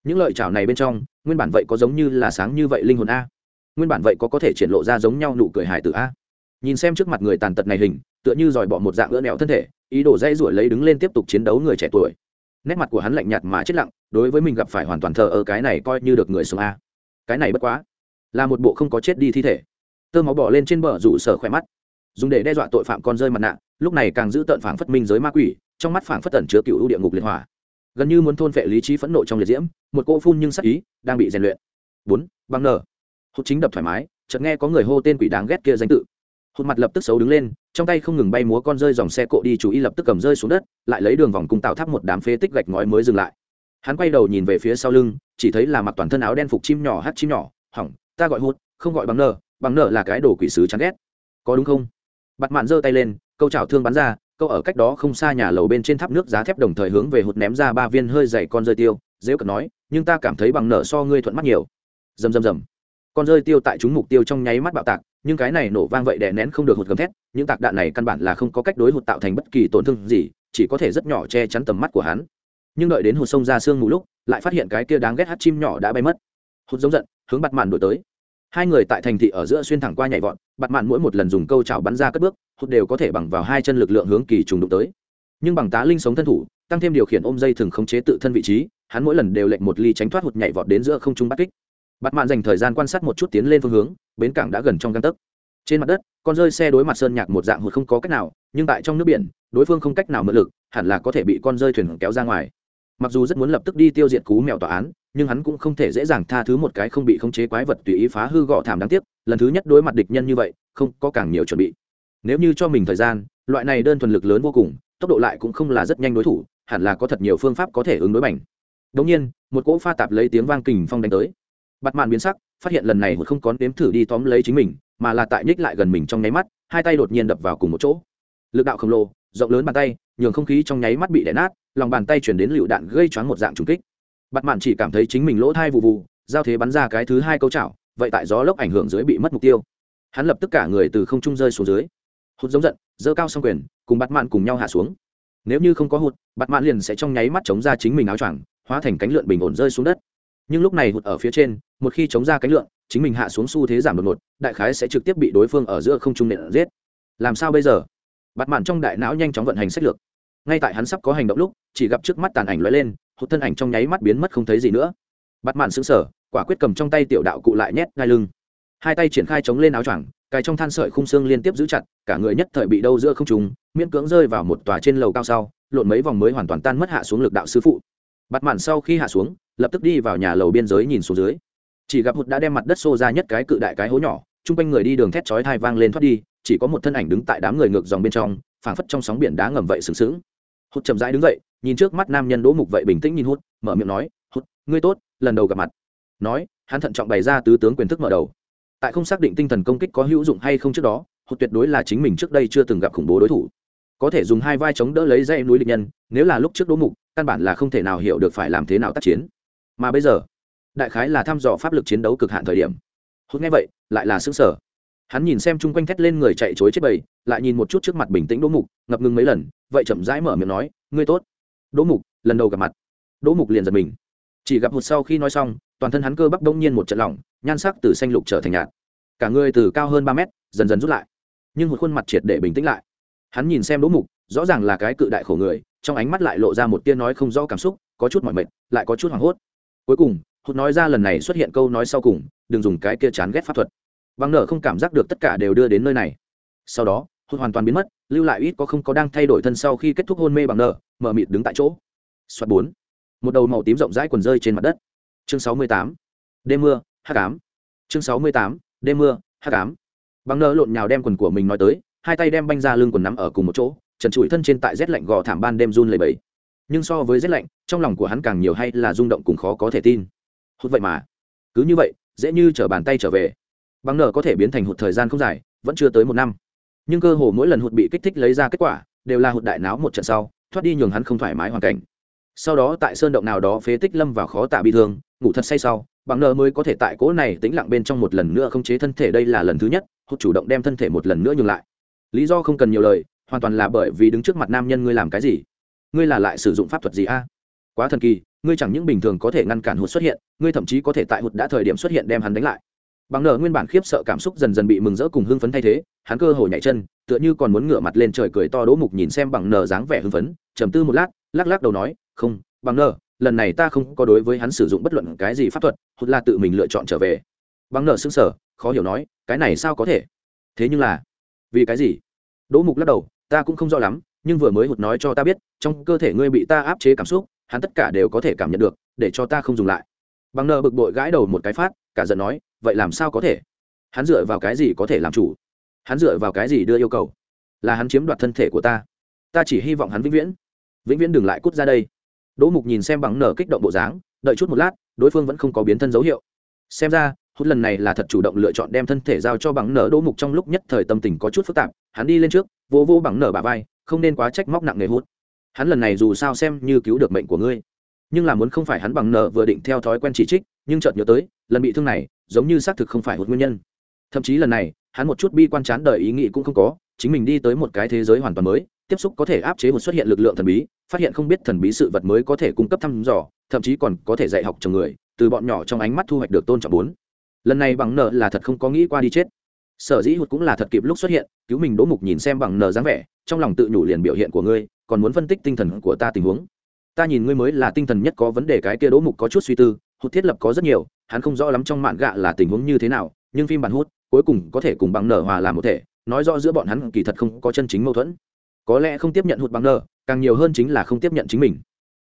S1: Những lợi chảo này bên trong, nguyên bản vậy có giống như là sáng như vậy linh hồn a. Nguyên bản vậy có có thể triển lộ ra giống nhau nụ cười hải tử a. Nhìn xem trước mặt người tàn tật này hình, tựa như dòi bọ một dạng ỡ nẹo thân thể, ý đồ dây ruổi lấy đứng lên tiếp tục chiến đấu người trẻ tuổi. Nét mặt của hắn lạnh nhạt mà chết lặng, đối với mình gặp phải hoàn toàn thờ ơ cái này coi như được người sống a. Cái này bất quá, là một bộ không có chết đi thi thể. Tơ máu bỏ lên trên bờ rủ sở khỏe mắt. Dùng để đe dọa tội phạm con rơi mặt nạ, lúc này càng giữ tợn phảng phất minh giới ma quỷ trong mắt phảng phất tẩn chứa cựu ưu địa ngục liệt hỏa gần như muốn thôn vệ lý trí phẫn nộ trong liệt diễm, một cô phun nhưng sắc ý đang bị rèn luyện. Bốn, băng nở. Hốt chính đập thoải mái, chợt nghe có người hô tên quỷ đáng ghét kia danh tự. Hốt mặt lập tức xấu đứng lên, trong tay không ngừng bay múa con rơi dòng xe cộ đi, chú ý lập tức cầm rơi xuống đất, lại lấy đường vòng cung tạo tháp một đám phế tích gạch ngói mới dừng lại. Hắn quay đầu nhìn về phía sau lưng, chỉ thấy là mặc toàn thân áo đen phục chim nhỏ hát chim nhỏ, hỏng, ta gọi hút không gọi bằng nợ bằng nợ là cái đồ quỷ sứ chán ghét. Có đúng không? Bặt mạn giơ tay lên, câu chảo thương bắn ra câu ở cách đó không xa nhà lầu bên trên tháp nước giá thép đồng thời hướng về hụt ném ra ba viên hơi dày con rơi tiêu. Dễ cận nói, nhưng ta cảm thấy bằng nợ so ngươi thuận mắt nhiều. Rầm rầm rầm. Con rơi tiêu tại chúng mục tiêu trong nháy mắt bạo tạc, nhưng cái này nổ vang vậy đè nén không được hụt gầm thét, những tạc đạn này căn bản là không có cách đối hụt tạo thành bất kỳ tổn thương gì, chỉ có thể rất nhỏ che chắn tầm mắt của hắn. Nhưng đợi đến hụt sông ra sương mù lúc, lại phát hiện cái kia đáng ghét hát chim nhỏ đã bay mất. Hụt giống giận, hướng bặt màn đổi tới hai người tại thành thị ở giữa xuyên thẳng qua nhảy vọt bặt mạn mỗi một lần dùng câu chảo bắn ra cất bước, hụt đều có thể bằng vào hai chân lực lượng hướng kỳ trùng đụng tới. Nhưng bằng tá linh sống thân thủ, tăng thêm điều khiển ôm dây thường khống chế tự thân vị trí, hắn mỗi lần đều lệnh một ly tránh thoát hụt nhảy vọt đến giữa không trung bắt kích. Bặt mạn dành thời gian quan sát một chút tiến lên phương hướng, bến cảng đã gần trong găng tấc. Trên mặt đất, con rơi xe đối mặt sơn nhạc một dạng hụt không có cách nào, nhưng tại trong nước biển, đối phương không cách nào mượn lực, hẳn là có thể bị con rơi thuyền kéo ra ngoài mặc dù rất muốn lập tức đi tiêu diệt cú mèo tòa án, nhưng hắn cũng không thể dễ dàng tha thứ một cái không bị khống chế quái vật tùy ý phá hư gọ thảm đáng tiếc, lần thứ nhất đối mặt địch nhân như vậy, không có càng nhiều chuẩn bị. Nếu như cho mình thời gian, loại này đơn thuần lực lớn vô cùng, tốc độ lại cũng không là rất nhanh đối thủ, hẳn là có thật nhiều phương pháp có thể ứng đối bành. Đống nhiên, một cỗ pha tạp lấy tiếng vang kình phong đánh tới. Bặt mạn biến sắc, phát hiện lần này một không có nếm thử đi tóm lấy chính mình, mà là tại nhích lại gần mình trong nháy mắt, hai tay đột nhiên đập vào cùng một chỗ. Lực đạo khổng lồ, rộng lớn bàn tay, nhường không khí trong nháy mắt bị đè nát lòng bàn tay chuyển đến lựu đạn gây choáng một dạng trùng kích. Bặt mạn chỉ cảm thấy chính mình lỗ thai vụ vụ giao thế bắn ra cái thứ hai câu chảo, vậy tại gió lốc ảnh hưởng dưới bị mất mục tiêu. Hắn lập tức cả người từ không trung rơi xuống dưới. Hụt giống giận, giơ cao xong quyền, cùng bặt mạn cùng nhau hạ xuống. Nếu như không có hụt bặt mạn liền sẽ trong nháy mắt chống ra chính mình áo choàng, hóa thành cánh lượn bình ổn rơi xuống đất. Nhưng lúc này hụt ở phía trên, một khi chống ra cánh lượn, chính mình hạ xuống xu thế giảm đột ngột, đại khái sẽ trực tiếp bị đối phương ở giữa không trung nện giết. Làm sao bây giờ? Bặt mạn trong đại não nhanh chóng vận hành sách lược ngay tại hắn sắp có hành động lúc, chỉ gặp trước mắt tàn ảnh lóe lên, hụt thân ảnh trong nháy mắt biến mất không thấy gì nữa. Bắt mạn sững sờ, quả quyết cầm trong tay tiểu đạo cụ lại nhét ngay lưng. Hai tay triển khai chống lên áo choàng cài trong than sợi khung xương liên tiếp giữ chặt, cả người nhất thời bị đâu giữa không trùng miễn cưỡng rơi vào một tòa trên lầu cao sau, lộn mấy vòng mới hoàn toàn tan mất hạ xuống lực đạo sư phụ. Bắt mạn sau khi hạ xuống, lập tức đi vào nhà lầu biên giới nhìn xuống dưới. Chỉ gặp hụt đã đem mặt đất xô ra nhất cái cự đại cái hố nhỏ, chung quanh người đi đường thét chói thai vang lên thoát đi, chỉ có một thân ảnh đứng tại đám người ngược dòng bên trong, phảng phất trong sóng biển đá ngầm vậy sừng sững hút chậm rãi đứng dậy, nhìn trước mắt nam nhân đỗ mục vậy bình tĩnh nhìn hút mở miệng nói hút ngươi tốt, lần đầu gặp mặt. Nói, hắn thận trọng bày ra tứ tướng quyền thức mở đầu. Tại không xác định tinh thần công kích có hữu dụng hay không trước đó, hụt tuyệt đối là chính mình trước đây chưa từng gặp khủng bố đối thủ. Có thể dùng hai vai chống đỡ lấy dây núi địch nhân, nếu là lúc trước đỗ mục, căn bản là không thể nào hiểu được phải làm thế nào tác chiến. Mà bây giờ, đại khái là thăm dò pháp lực chiến đấu cực hạn thời điểm. Hút nghe vậy, lại là xứng sở hắn nhìn xem chung quanh thét lên người chạy chối chết bầy, lại nhìn một chút trước mặt bình tĩnh đỗ mục, ngập ngừng mấy lần, vậy chậm rãi mở miệng nói, ngươi tốt. Đỗ mục, lần đầu gặp mặt. Đỗ mục liền giật mình. Chỉ gặp một sau khi nói xong, toàn thân hắn cơ bắp đông nhiên một trận lỏng, nhan sắc từ xanh lục trở thành nhạt. Cả người từ cao hơn ba mét, dần dần rút lại. Nhưng một khuôn mặt triệt để bình tĩnh lại. Hắn nhìn xem đỗ mục, rõ ràng là cái cự đại khổ người, trong ánh mắt lại lộ ra một tia nói không rõ cảm xúc, có chút mỏi mệt, lại có chút hoảng hốt. Cuối cùng, hụt nói ra lần này xuất hiện câu nói sau cùng, đừng dùng cái kia chán ghét pháp thuật bằng nở không cảm giác được tất cả đều đưa đến nơi này. Sau đó, hụt hoàn toàn biến mất, lưu lại ít có không có đang thay đổi thân sau khi kết thúc hôn mê bằng nở, mở mịt đứng tại chỗ. Xoát bốn. Một đầu màu tím rộng rãi quần rơi trên mặt đất. Chương sáu mươi tám. Đêm mưa, hắc ám. chương sáu mươi tám. Đêm mưa, hắc ám. bằng nở lộn nhào đem quần của mình nói tới, hai tay đem banh ra lưng quần nắm ở cùng một chỗ, trần trụi thân trên tại rét lạnh gò thảm ban đêm run lầy bẫy nhưng so với rét lạnh, trong lòng của hắn càng nhiều hay là rung động cùng khó có thể tin. Hốt vậy mà. Cứ như vậy, dễ như t r ở bàn tay trở về bằng nở có thể biến thành hụt thời gian không dài, vẫn chưa tới một năm. Nhưng cơ hồ mỗi lần hụt bị kích thích lấy ra kết quả, đều là hụt đại náo một trận sau, thoát đi nhường hắn không thoải mái hoàn cảnh. Sau đó tại sơn động nào đó phế tích lâm vào khó tạ bị thương, ngủ thật say sau bằng nở mới có thể tại cỗ này tĩnh lặng bên trong một lần nữa không chế thân thể đây là lần thứ nhất, hụt chủ động đem thân thể một lần nữa nhường lại. Lý do không cần nhiều lời, hoàn toàn là bởi vì đứng trước mặt nam nhân ngươi làm cái gì? Ngươi là lại sử dụng pháp thuật gì a? Quá thần kỳ, ngươi chẳng những bình thường có thể ngăn cản hụt xuất hiện, ngươi thậm chí có thể tại hụt đã thời điểm xuất hiện đem hắn đánh lại bằng nở nguyên bản khiếp sợ cảm xúc dần dần bị mừng rỡ cùng hưng phấn thay thế, hắn cơ hồ nhảy chân, tựa như còn muốn ngửa mặt lên trời cười to đỗ mục nhìn xem bằng nở dáng vẻ hưng phấn, trầm tư một lát, lắc lắc đầu nói, không bằng nở, lần này ta không có đối với hắn sử dụng bất luận cái gì pháp thuật hụt là tự mình lựa chọn trở về. Bằng nở xứng sở khó hiểu nói, cái này sao có thể? Thế nhưng là, vì cái gì? Đỗ mục lắc đầu, ta cũng không rõ lắm, nhưng vừa mới hụt nói cho ta biết, trong cơ thể ngươi bị ta áp chế cảm xúc, hắn tất cả đều có thể cảm nhận được, để cho ta không dùng lại. Bằng nợ bực bội gãi đầu một cái phát, cả giận nói vậy làm sao có thể? Hắn dựa vào cái gì có thể làm chủ? Hắn dựa vào cái gì đưa yêu cầu? Là hắn chiếm đoạt thân thể của ta. Ta chỉ hy vọng hắn vĩnh viễn. Vĩnh viễn đừng lại cút ra đây. Đỗ mục nhìn xem bằng nở kích động bộ dáng, đợi chút một lát, đối phương vẫn không có biến thân dấu hiệu. Xem ra, hút lần này là thật chủ động lựa chọn đem thân thể giao cho bằng nở đỗ mục trong lúc nhất thời tâm tình có chút phức tạp, hắn đi lên trước, vô vô bằng nở bà vai, không nên quá trách móc nặng nghề hút. Hắn lần này dù sao xem như cứu được mệnh của ngươi nhưng là muốn không phải hắn bằng nợ vừa định theo thói quen chỉ trích, nhưng chợt nhớ tới, lần bị thương này, giống như xác thực không phải một nguyên nhân. Thậm chí lần này, hắn một chút bi quan chán đời ý nghĩ cũng không có, chính mình đi tới một cái thế giới hoàn toàn mới, tiếp xúc có thể áp chế một xuất hiện lực lượng thần bí, phát hiện không biết thần bí sự vật mới có thể cung cấp thăm dò, thậm chí còn có thể dạy học chồng người, từ bọn nhỏ trong ánh mắt thu hoạch được tôn trọng bốn. Lần này bằng nợ là thật không có nghĩ qua đi chết. Sở dĩ hụt cũng là thật kịp lúc xuất hiện, cứu mình đỗ mục nhìn xem bằng nờ dáng vẻ, trong lòng tự nhủ liền biểu hiện của ngươi, còn muốn phân tích tinh thần của ta tình huống ta nhìn ngươi mới là tinh thần nhất có vấn đề cái kia đỗ mục có chút suy tư, hụt thiết lập có rất nhiều, hắn không rõ lắm trong mạn gạ là tình huống như thế nào, nhưng phim bản hút, cuối cùng có thể cùng bằng nở hòa làm một thể, nói rõ giữa bọn hắn kỳ thật không có chân chính mâu thuẫn. Có lẽ không tiếp nhận hụt bằng nở, càng nhiều hơn chính là không tiếp nhận chính mình.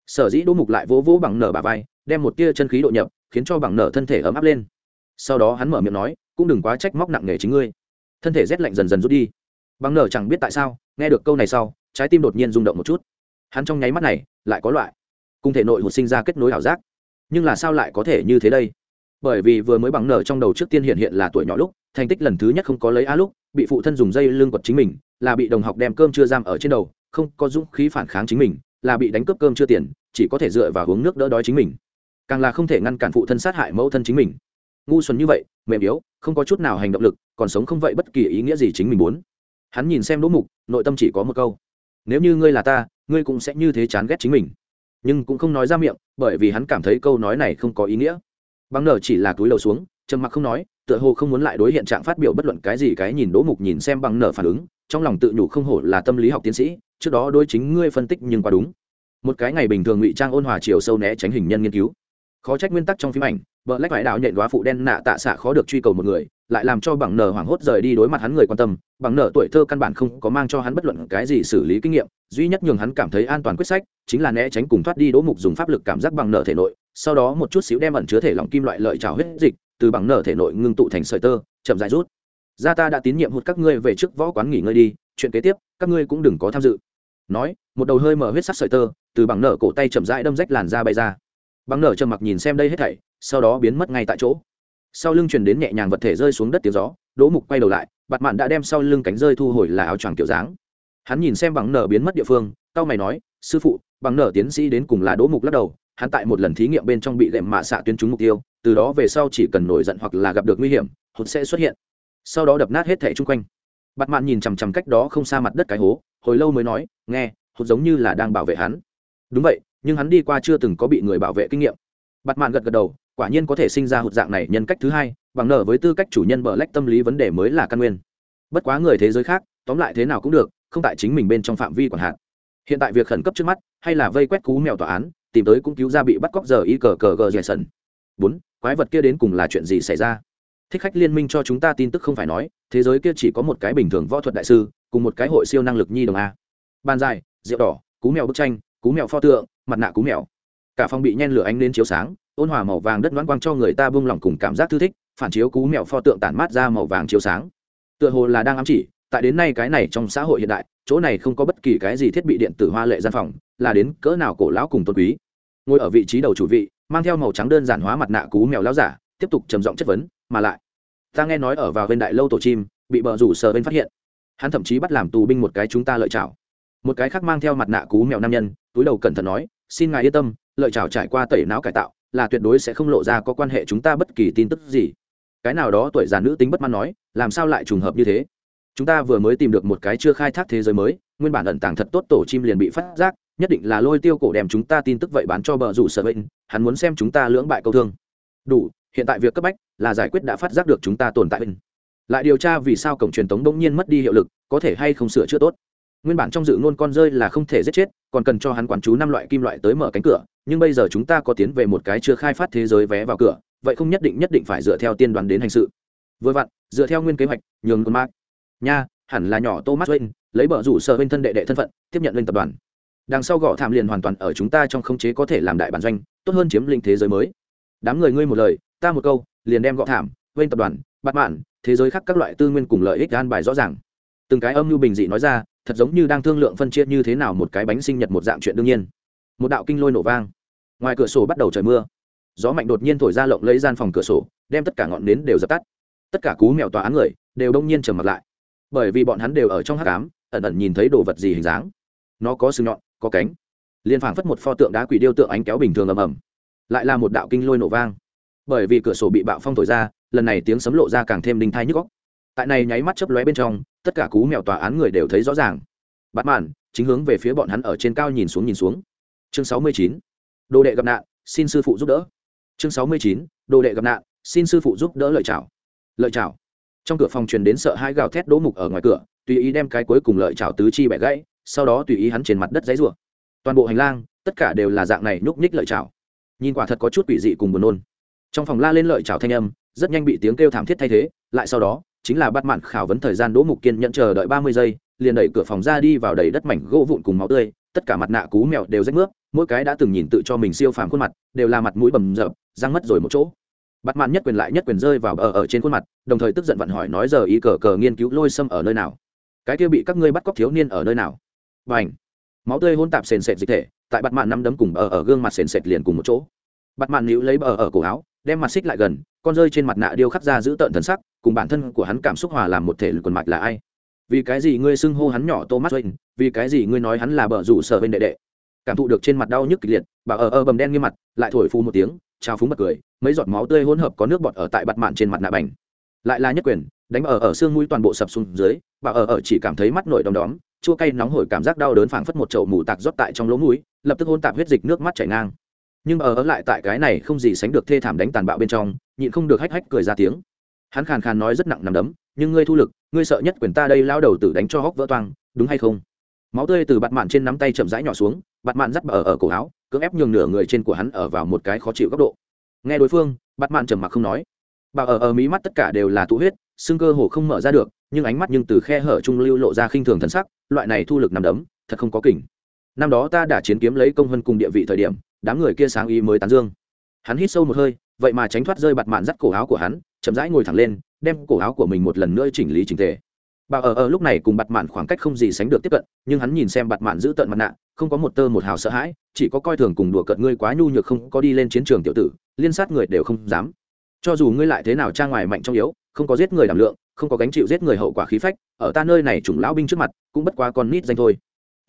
S1: Sở dĩ đỗ mục lại vỗ vỗ bằng nở bà vai, đem một tia chân khí độ nhập, khiến cho bằng nở thân thể ấm áp lên. Sau đó hắn mở miệng nói, cũng đừng quá trách móc nặng nề chính ngươi. Thân thể rét lạnh dần dần rút đi. Bằng nở chẳng biết tại sao, nghe được câu này sau, trái tim đột nhiên rung động một chút hắn trong nháy mắt này lại có loại cùng thể nội hụt sinh ra kết nối ảo giác. Nhưng là sao lại có thể như thế đây? Bởi vì vừa mới bằng nở trong đầu trước tiên hiện hiện là tuổi nhỏ lúc, thành tích lần thứ nhất không có lấy a lúc, bị phụ thân dùng dây lưng quật chính mình, là bị đồng học đem cơm chưa giam ở trên đầu, không có dũng khí phản kháng chính mình, là bị đánh cướp cơm chưa tiền, chỉ có thể dựa vào uống nước đỡ đói chính mình. Càng là không thể ngăn cản phụ thân sát hại mẫu thân chính mình. Ngu xuẩn như vậy, mềm yếu, không có chút nào hành động lực, còn sống không vậy bất kỳ ý nghĩa gì chính mình muốn. Hắn nhìn xem đỗ mục, nội tâm chỉ có một câu nếu như ngươi là ta, ngươi cũng sẽ như thế chán ghét chính mình. Nhưng cũng không nói ra miệng, bởi vì hắn cảm thấy câu nói này không có ý nghĩa. Bằng nở chỉ là túi đầu xuống, trầm mặc không nói, tựa hồ không muốn lại đối hiện trạng phát biểu bất luận cái gì, cái nhìn đỗ mục nhìn xem bằng nở phản ứng, trong lòng tự nhủ không hổ là tâm lý học tiến sĩ, trước đó đối chính ngươi phân tích nhưng quá đúng. Một cái ngày bình thường ngụy trang ôn hòa chiều sâu né tránh hình nhân nghiên cứu. Khó trách nguyên tắc trong phim ảnh vợ lách vải đạo nhện đoá phụ đen nạ tạ xạ khó được truy cầu một người lại làm cho bằng nở hoảng hốt rời đi đối mặt hắn người quan tâm. Bằng nở tuổi thơ căn bản không có mang cho hắn bất luận cái gì xử lý kinh nghiệm. Duy nhất nhường hắn cảm thấy an toàn quyết sách, chính là né tránh cùng thoát đi đỗ mục dùng pháp lực cảm giác bằng nở thể nội. Sau đó một chút xíu đem ẩn chứa thể lỏng kim loại lợi trào huyết dịch từ bằng nở thể nội ngưng tụ thành sợi tơ, chậm dài rút. Gia ta đã tín nhiệm hụt các ngươi về trước võ quán nghỉ ngơi đi, chuyện kế tiếp, các ngươi cũng đừng có tham dự. Nói, một đầu hơi mở huyết sắc sợi tơ, từ bằng nở cổ tay chậm rãi đâm rách làn da bay ra. Bằng nở trầm mặc nhìn xem đây hết thảy, sau đó biến mất ngay tại chỗ sau lưng truyền đến nhẹ nhàng vật thể rơi xuống đất tiếng gió, đỗ mục quay đầu lại bặt mạn đã đem sau lưng cánh rơi thu hồi là áo choàng kiểu dáng. Hắn nhìn xem bằng nở biến mất địa phương cao mày nói, sư phụ, bằng nở tiến sĩ đến cùng là đỗ mục lắc đầu, hắn tại một lần thí nghiệm bên trong bị lệm mạ xạ tuyến trúng mục tiêu, từ đó về sau chỉ cần nổi giận hoặc là gặp được nguy hiểm, hụt sẽ xuất hiện. Sau đó đập nát hết thẻ chung quanh. Bặt mạn nhìn chằm chằm cách đó không xa mặt đất cái hố, hồi lâu mới nói, nghe, hụt giống như là đang bảo vệ hắn. Đúng vậy, nhưng hắn đi qua chưa từng có bị người bảo vệ kinh nghiệm. Bặt mạn gật gật đầu quả nhiên có thể sinh ra hụt dạng này nhân cách thứ hai, bằng nở với tư cách chủ nhân bờ lách tâm lý vấn đề mới là căn nguyên. Bất quá người thế giới khác, tóm lại thế nào cũng được, không tại chính mình bên trong phạm vi quản hạn hiện tại việc khẩn cấp trước mắt, hay là vây quét cú mèo tòa án, tìm tới cũng cứu ra bị bắt cóc giờ y cờ cờ gờ dẻ sần bốn, quái vật kia đến cùng là chuyện gì xảy ra? Thích khách liên minh cho chúng ta tin tức không phải nói, thế giới kia chỉ có một cái bình thường võ thuật đại sư, cùng một cái hội siêu năng lực nhi đồng a. Ban dài, rượu đỏ, cú mèo bức tranh, cú mèo pho tượng, mặt nạ cú mèo. Cả phòng bị nhen lửa ánh đến chiếu sáng ôn hòa màu vàng đất đoán quang cho người ta buông lỏng cùng cảm giác thư thích, phản chiếu cú mèo pho tượng tản mát ra màu vàng chiếu sáng. Tựa hồ là đang ám chỉ, tại đến nay cái này trong xã hội hiện đại, chỗ này không có bất kỳ cái gì thiết bị điện tử hoa lệ gian phòng, là đến cỡ nào cổ lão cùng tôn quý. Ngồi ở vị trí đầu chủ vị, mang theo màu trắng đơn giản hóa mặt nạ cú mèo lão giả, tiếp tục trầm giọng chất vấn, mà lại, ta nghe nói ở vào bên đại lâu tổ chim, bị bờ rủ sờ bên phát hiện. Hắn thậm chí bắt làm tù binh một cái chúng ta lợi chảo một cái khác mang theo mặt nạ cú mèo nam nhân, túi đầu cẩn thận nói, xin ngài yên tâm, lợi chảo trải qua tẩy não cải tạo là tuyệt đối sẽ không lộ ra có quan hệ chúng ta bất kỳ tin tức gì. Cái nào đó tuổi già nữ tính bất mãn nói, làm sao lại trùng hợp như thế? Chúng ta vừa mới tìm được một cái chưa khai thác thế giới mới, nguyên bản ẩn tàng thật tốt tổ chim liền bị phát giác, nhất định là lôi tiêu cổ đem chúng ta tin tức vậy bán cho bờ rủ sở bệnh, hắn muốn xem chúng ta lưỡng bại câu thương. Đủ, hiện tại việc cấp bách là giải quyết đã phát giác được chúng ta tồn tại. Bệnh lại điều tra vì sao cổng truyền tống đông nhiên mất đi hiệu lực, có thể hay không sửa chữa tốt nguyên bản trong dự ngôn con rơi là không thể giết chết, còn cần cho hắn quản chú năm loại kim loại tới mở cánh cửa, nhưng bây giờ chúng ta có tiến về một cái chưa khai phát thế giới vé vào cửa, vậy không nhất định nhất định phải dựa theo tiên đoán đến hành sự. Vừa vặn, dựa theo nguyên kế hoạch, nhường con mark. Nha, hẳn là nhỏ thomas wayne, lấy bờ rủ sở bên thân đệ đệ thân phận, tiếp nhận lên tập đoàn. Đằng sau gõ thảm liền hoàn toàn ở chúng ta trong khống chế có thể làm đại bản doanh, tốt hơn chiếm lĩnh thế giới mới. Đám người ngươi một lời, ta một câu, liền đem gõ thảm bên tập đoàn bắt mạn thế giới khác các loại tư nguyên cùng lợi ích an bài rõ ràng từng cái âm mưu bình dị nói ra, thật giống như đang thương lượng phân chia như thế nào một cái bánh sinh nhật một dạng chuyện đương nhiên. Một đạo kinh lôi nổ vang. Ngoài cửa sổ bắt đầu trời mưa. Gió mạnh đột nhiên thổi ra lộng lấy gian phòng cửa sổ, đem tất cả ngọn nến đều dập tắt. Tất cả cú mèo tòa án người đều đông nhiên trầm mặt lại. Bởi vì bọn hắn đều ở trong hát cám ẩn ẩn nhìn thấy đồ vật gì hình dáng. Nó có sừng nhọn, có cánh. Liên phảng phất một pho tượng đá quỷ điêu tượng ánh kéo bình thường ầm ầm. Lại là một đạo kinh lôi nổ vang. Bởi vì cửa sổ bị bạo phong thổi ra, lần này tiếng sấm lộ ra càng thêm đinh thai nhức góc tại này nháy mắt chớp lóe bên trong, tất cả cú mèo tòa án người đều thấy rõ ràng. Bắt màn chính hướng về phía bọn hắn ở trên cao nhìn xuống nhìn xuống. Chương sáu mươi chín, đồ đệ gặp nạn, xin sư phụ giúp đỡ. Chương sáu mươi chín, đồ đệ gặp nạn, xin sư phụ giúp đỡ lợi chào lợi chào trong cửa phòng truyền đến sợ hai gào thét đỗ mục ở ngoài cửa, tùy ý đem cái cuối cùng lợi chào tứ chi bẻ gãy, sau đó tùy ý hắn trên mặt đất giấy rủa toàn bộ hành lang, tất cả đều là dạng này nhúc nhích lợi chào nhìn quả thật có chút quỷ dị cùng buồn nôn. Trong phòng la lên lợi chào thanh âm, rất nhanh bị tiếng kêu thảm thiết thay thế, lại sau đó chính là bắt mạn khảo vấn thời gian đỗ mục kiên nhận chờ đợi ba mươi giây, liền đẩy cửa phòng ra đi vào đầy đất mảnh gỗ vụn cùng máu tươi, tất cả mặt nạ cú mèo đều rách nước, mỗi cái đã từng nhìn tự cho mình siêu phàm khuôn mặt, đều là mặt mũi bầm rợp răng mất rồi một chỗ. Bắt mạn nhất quyền lại nhất quyền rơi vào ở ở trên khuôn mặt, đồng thời tức giận vặn hỏi nói giờ ý cờ cờ nghiên cứu lôi xâm ở nơi nào? Cái kia bị các ngươi bắt cóc thiếu niên ở nơi nào? B ảnh máu tươi hôn tạp sền sệt dịch thể, tại bắt mạn năm đấm cùng ở ở gương mặt sền sệt liền cùng một chỗ. Bắt mạn níu lấy bờ ở cổ áo đem mặt xích lại gần, con rơi trên mặt nạ điêu khắc ra giữ tợn thần sắc, cùng bản thân của hắn cảm xúc hòa làm một thể Lực quần mạch là ai? Vì cái gì ngươi xưng hô hắn nhỏ thomas wayne? Vì cái gì ngươi nói hắn là bờ rủ sở bên đệ đệ? Cảm thụ được trên mặt đau nhức kịch liệt, bà ở ở bầm đen nghiêm mặt, lại thổi phu một tiếng trao phúng bật cười, mấy giọt máu tươi hỗn hợp có nước bọt ở tại bặt mạn trên mặt nạ bành. Lại là nhất quyền, đánh ở ở xương mũi toàn bộ sập xuống dưới, bà ở ở chỉ cảm thấy mắt nổi đom đóm, chua cay nóng hổi cảm giác đau đớn phảng phất một chậu mù tạc rót tại trong lỗ mũi, lập tức hôn tạp huyết dịch nước mắt chảy ngang nhưng ở ở lại tại cái này không gì sánh được thê thảm đánh tàn bạo bên trong, nhịn không được hách hách cười ra tiếng. Hắn khàn khàn nói rất nặng nằm đấm, nhưng ngươi thu lực, ngươi sợ nhất quyền ta đây lao đầu tử đánh cho hóc vỡ toang, đúng hay không? Máu tươi từ bạt mạn trên nắm tay chậm rãi nhỏ xuống, bạt mạn dắt ở ở cổ áo, cưỡng ép nhường nửa người trên của hắn ở vào một cái khó chịu góc độ. Nghe đối phương, bạt mạn trầm mặc không nói. Bà ở ở mí mắt tất cả đều là tụ huyết, xương cơ hồ không mở ra được, nhưng ánh mắt nhưng từ khe hở trung lưu lộ ra khinh thường thần sắc, loại này thu lực nằm đấm, thật không có kỉnh. Năm đó ta đã chiến kiếm lấy công vân cùng địa vị thời điểm đám người kia sáng ý mới tán dương. Hắn hít sâu một hơi, vậy mà tránh thoát rơi bạt mạn dắt cổ áo của hắn, chậm rãi ngồi thẳng lên, đem cổ áo của mình một lần nữa chỉnh lý chỉnh tề. Bà ở ở lúc này cùng bạt mạn khoảng cách không gì sánh được tiếp cận, nhưng hắn nhìn xem bạt mạn giữ tận mặt nạ, không có một tơ một hào sợ hãi, chỉ có coi thường cùng đùa cợt ngươi quá nhu nhược không có đi lên chiến trường tiểu tử, liên sát người đều không dám. Cho dù ngươi lại thế nào trang ngoài mạnh trong yếu, không có giết người đảm lượng, không có gánh chịu giết người hậu quả khí phách, ở ta nơi này chủng lão binh trước mặt, cũng bất quá con nít danh thôi.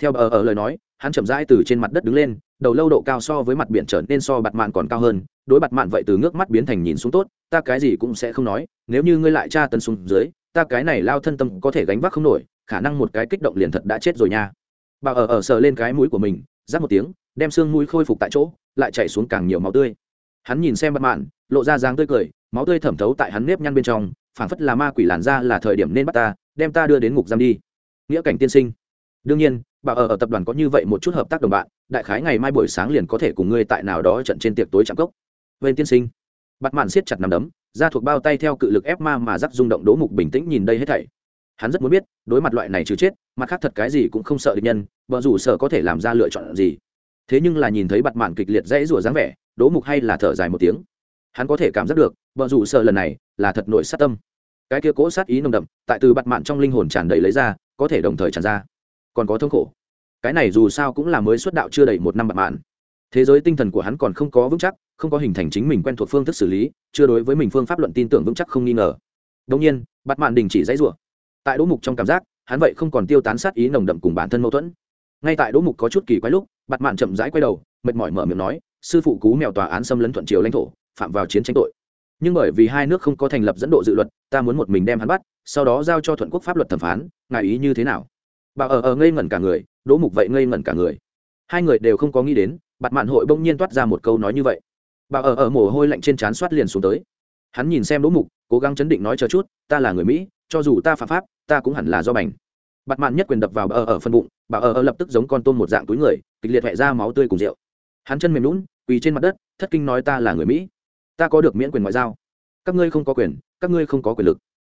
S1: Theo bà ở ở lời nói hắn chậm rãi từ trên mặt đất đứng lên, đầu lâu độ cao so với mặt biển trở nên so bạt mạn còn cao hơn, đối bạt mạn vậy từ ngước mắt biến thành nhìn xuống tốt, ta cái gì cũng sẽ không nói, nếu như ngươi lại tra tân xuống dưới, ta cái này lao thân tâm có thể gánh vác không nổi, khả năng một cái kích động liền thật đã chết rồi nha. Bà ở ở sờ lên cái mũi của mình giáp một tiếng, đem xương mũi khôi phục tại chỗ, lại chảy xuống càng nhiều máu tươi. Hắn nhìn xem bạt mạn, lộ ra dáng tươi cười, máu tươi thẩm thấu tại hắn nếp nhăn bên trong, phảng phất là ma quỷ làn ra là thời điểm nên bắt ta, đem ta đưa đến ngục giam đi. Nghĩa cảnh tiên sinh đương nhiên, bà ở ở tập đoàn có như vậy một chút hợp tác đồng bạn, đại khái ngày mai buổi sáng liền có thể cùng ngươi tại nào đó trận trên tiệc tối chạm cốc. Vên tiên sinh. Bặt mạn siết chặt nằm đấm ra thuộc bao tay theo cự lực ép ma mà rắc rung động đố mục bình tĩnh nhìn đây hết thảy. Hắn rất muốn biết, đối mặt loại này trừ chết, mặt khác thật cái gì cũng không sợ địch nhân, vợ rủ sợ có thể làm ra lựa chọn gì. Thế nhưng là nhìn thấy bặt mạn kịch liệt dãy rủa dáng vẻ đố mục hay là thở dài một tiếng. Hắn có thể cảm giác được, vợ rủ sợ lần này là thật nội sát tâm. Cái kia cố sát ý nồng đậm, tại từ bặt mạn trong linh hồn tràn đầy lấy ra, có thể đồng thời tràn ra còn có thống khổ. Cái này dù sao cũng là mới xuất đạo chưa đầy một năm bặt mạn. Thế giới tinh thần của hắn còn không có vững chắc, không có hình thành chính mình quen thuộc phương thức xử lý, chưa đối với mình phương pháp luận tin tưởng vững chắc không nghi ngờ. Đông nhiên bặt mạn đình chỉ dãy rủa. Tại đỗ mục trong cảm giác, hắn vậy không còn tiêu tán sát ý nồng đậm cùng bản thân mâu thuẫn. Ngay tại đỗ mục có chút kỳ quái lúc bặt mạn chậm rãi quay đầu, mệt mỏi mở miệng nói, sư phụ cú mèo tòa án xâm lấn thuận triều lãnh thổ, phạm vào chiến tranh tội. Nhưng bởi vì hai nước không có thành lập dẫn độ dự luật, ta muốn một mình đem hắn bắt, sau đó giao cho thuận quốc pháp luật thẩm phán ngại ý như thế nào? Bà ở ở ngây ngẩn cả người, đỗ mục vậy ngây ngẩn cả người. Hai người đều không có nghĩ đến bặt mạn hội bỗng nhiên toát ra một câu nói như vậy. Bà ở ở mồ hôi lạnh trên trán soát liền xuống tới. Hắn nhìn xem đỗ mục, cố gắng chấn định nói chờ chút, ta là người mỹ, cho dù ta phạm pháp, ta cũng hẳn là do bành. Bặt mạn nhất quyền đập vào bà ở ở phân bụng, bà ở ở lập tức giống con tôm một dạng túi người, kịch liệt hẹ ra máu tươi cùng rượu. Hắn chân mềm lún quỳ trên mặt đất, thất kinh nói ta là người mỹ. Ta có được miễn quyền ngoại giao. Các ngươi không có quyền, các ngươi không có quyền lực.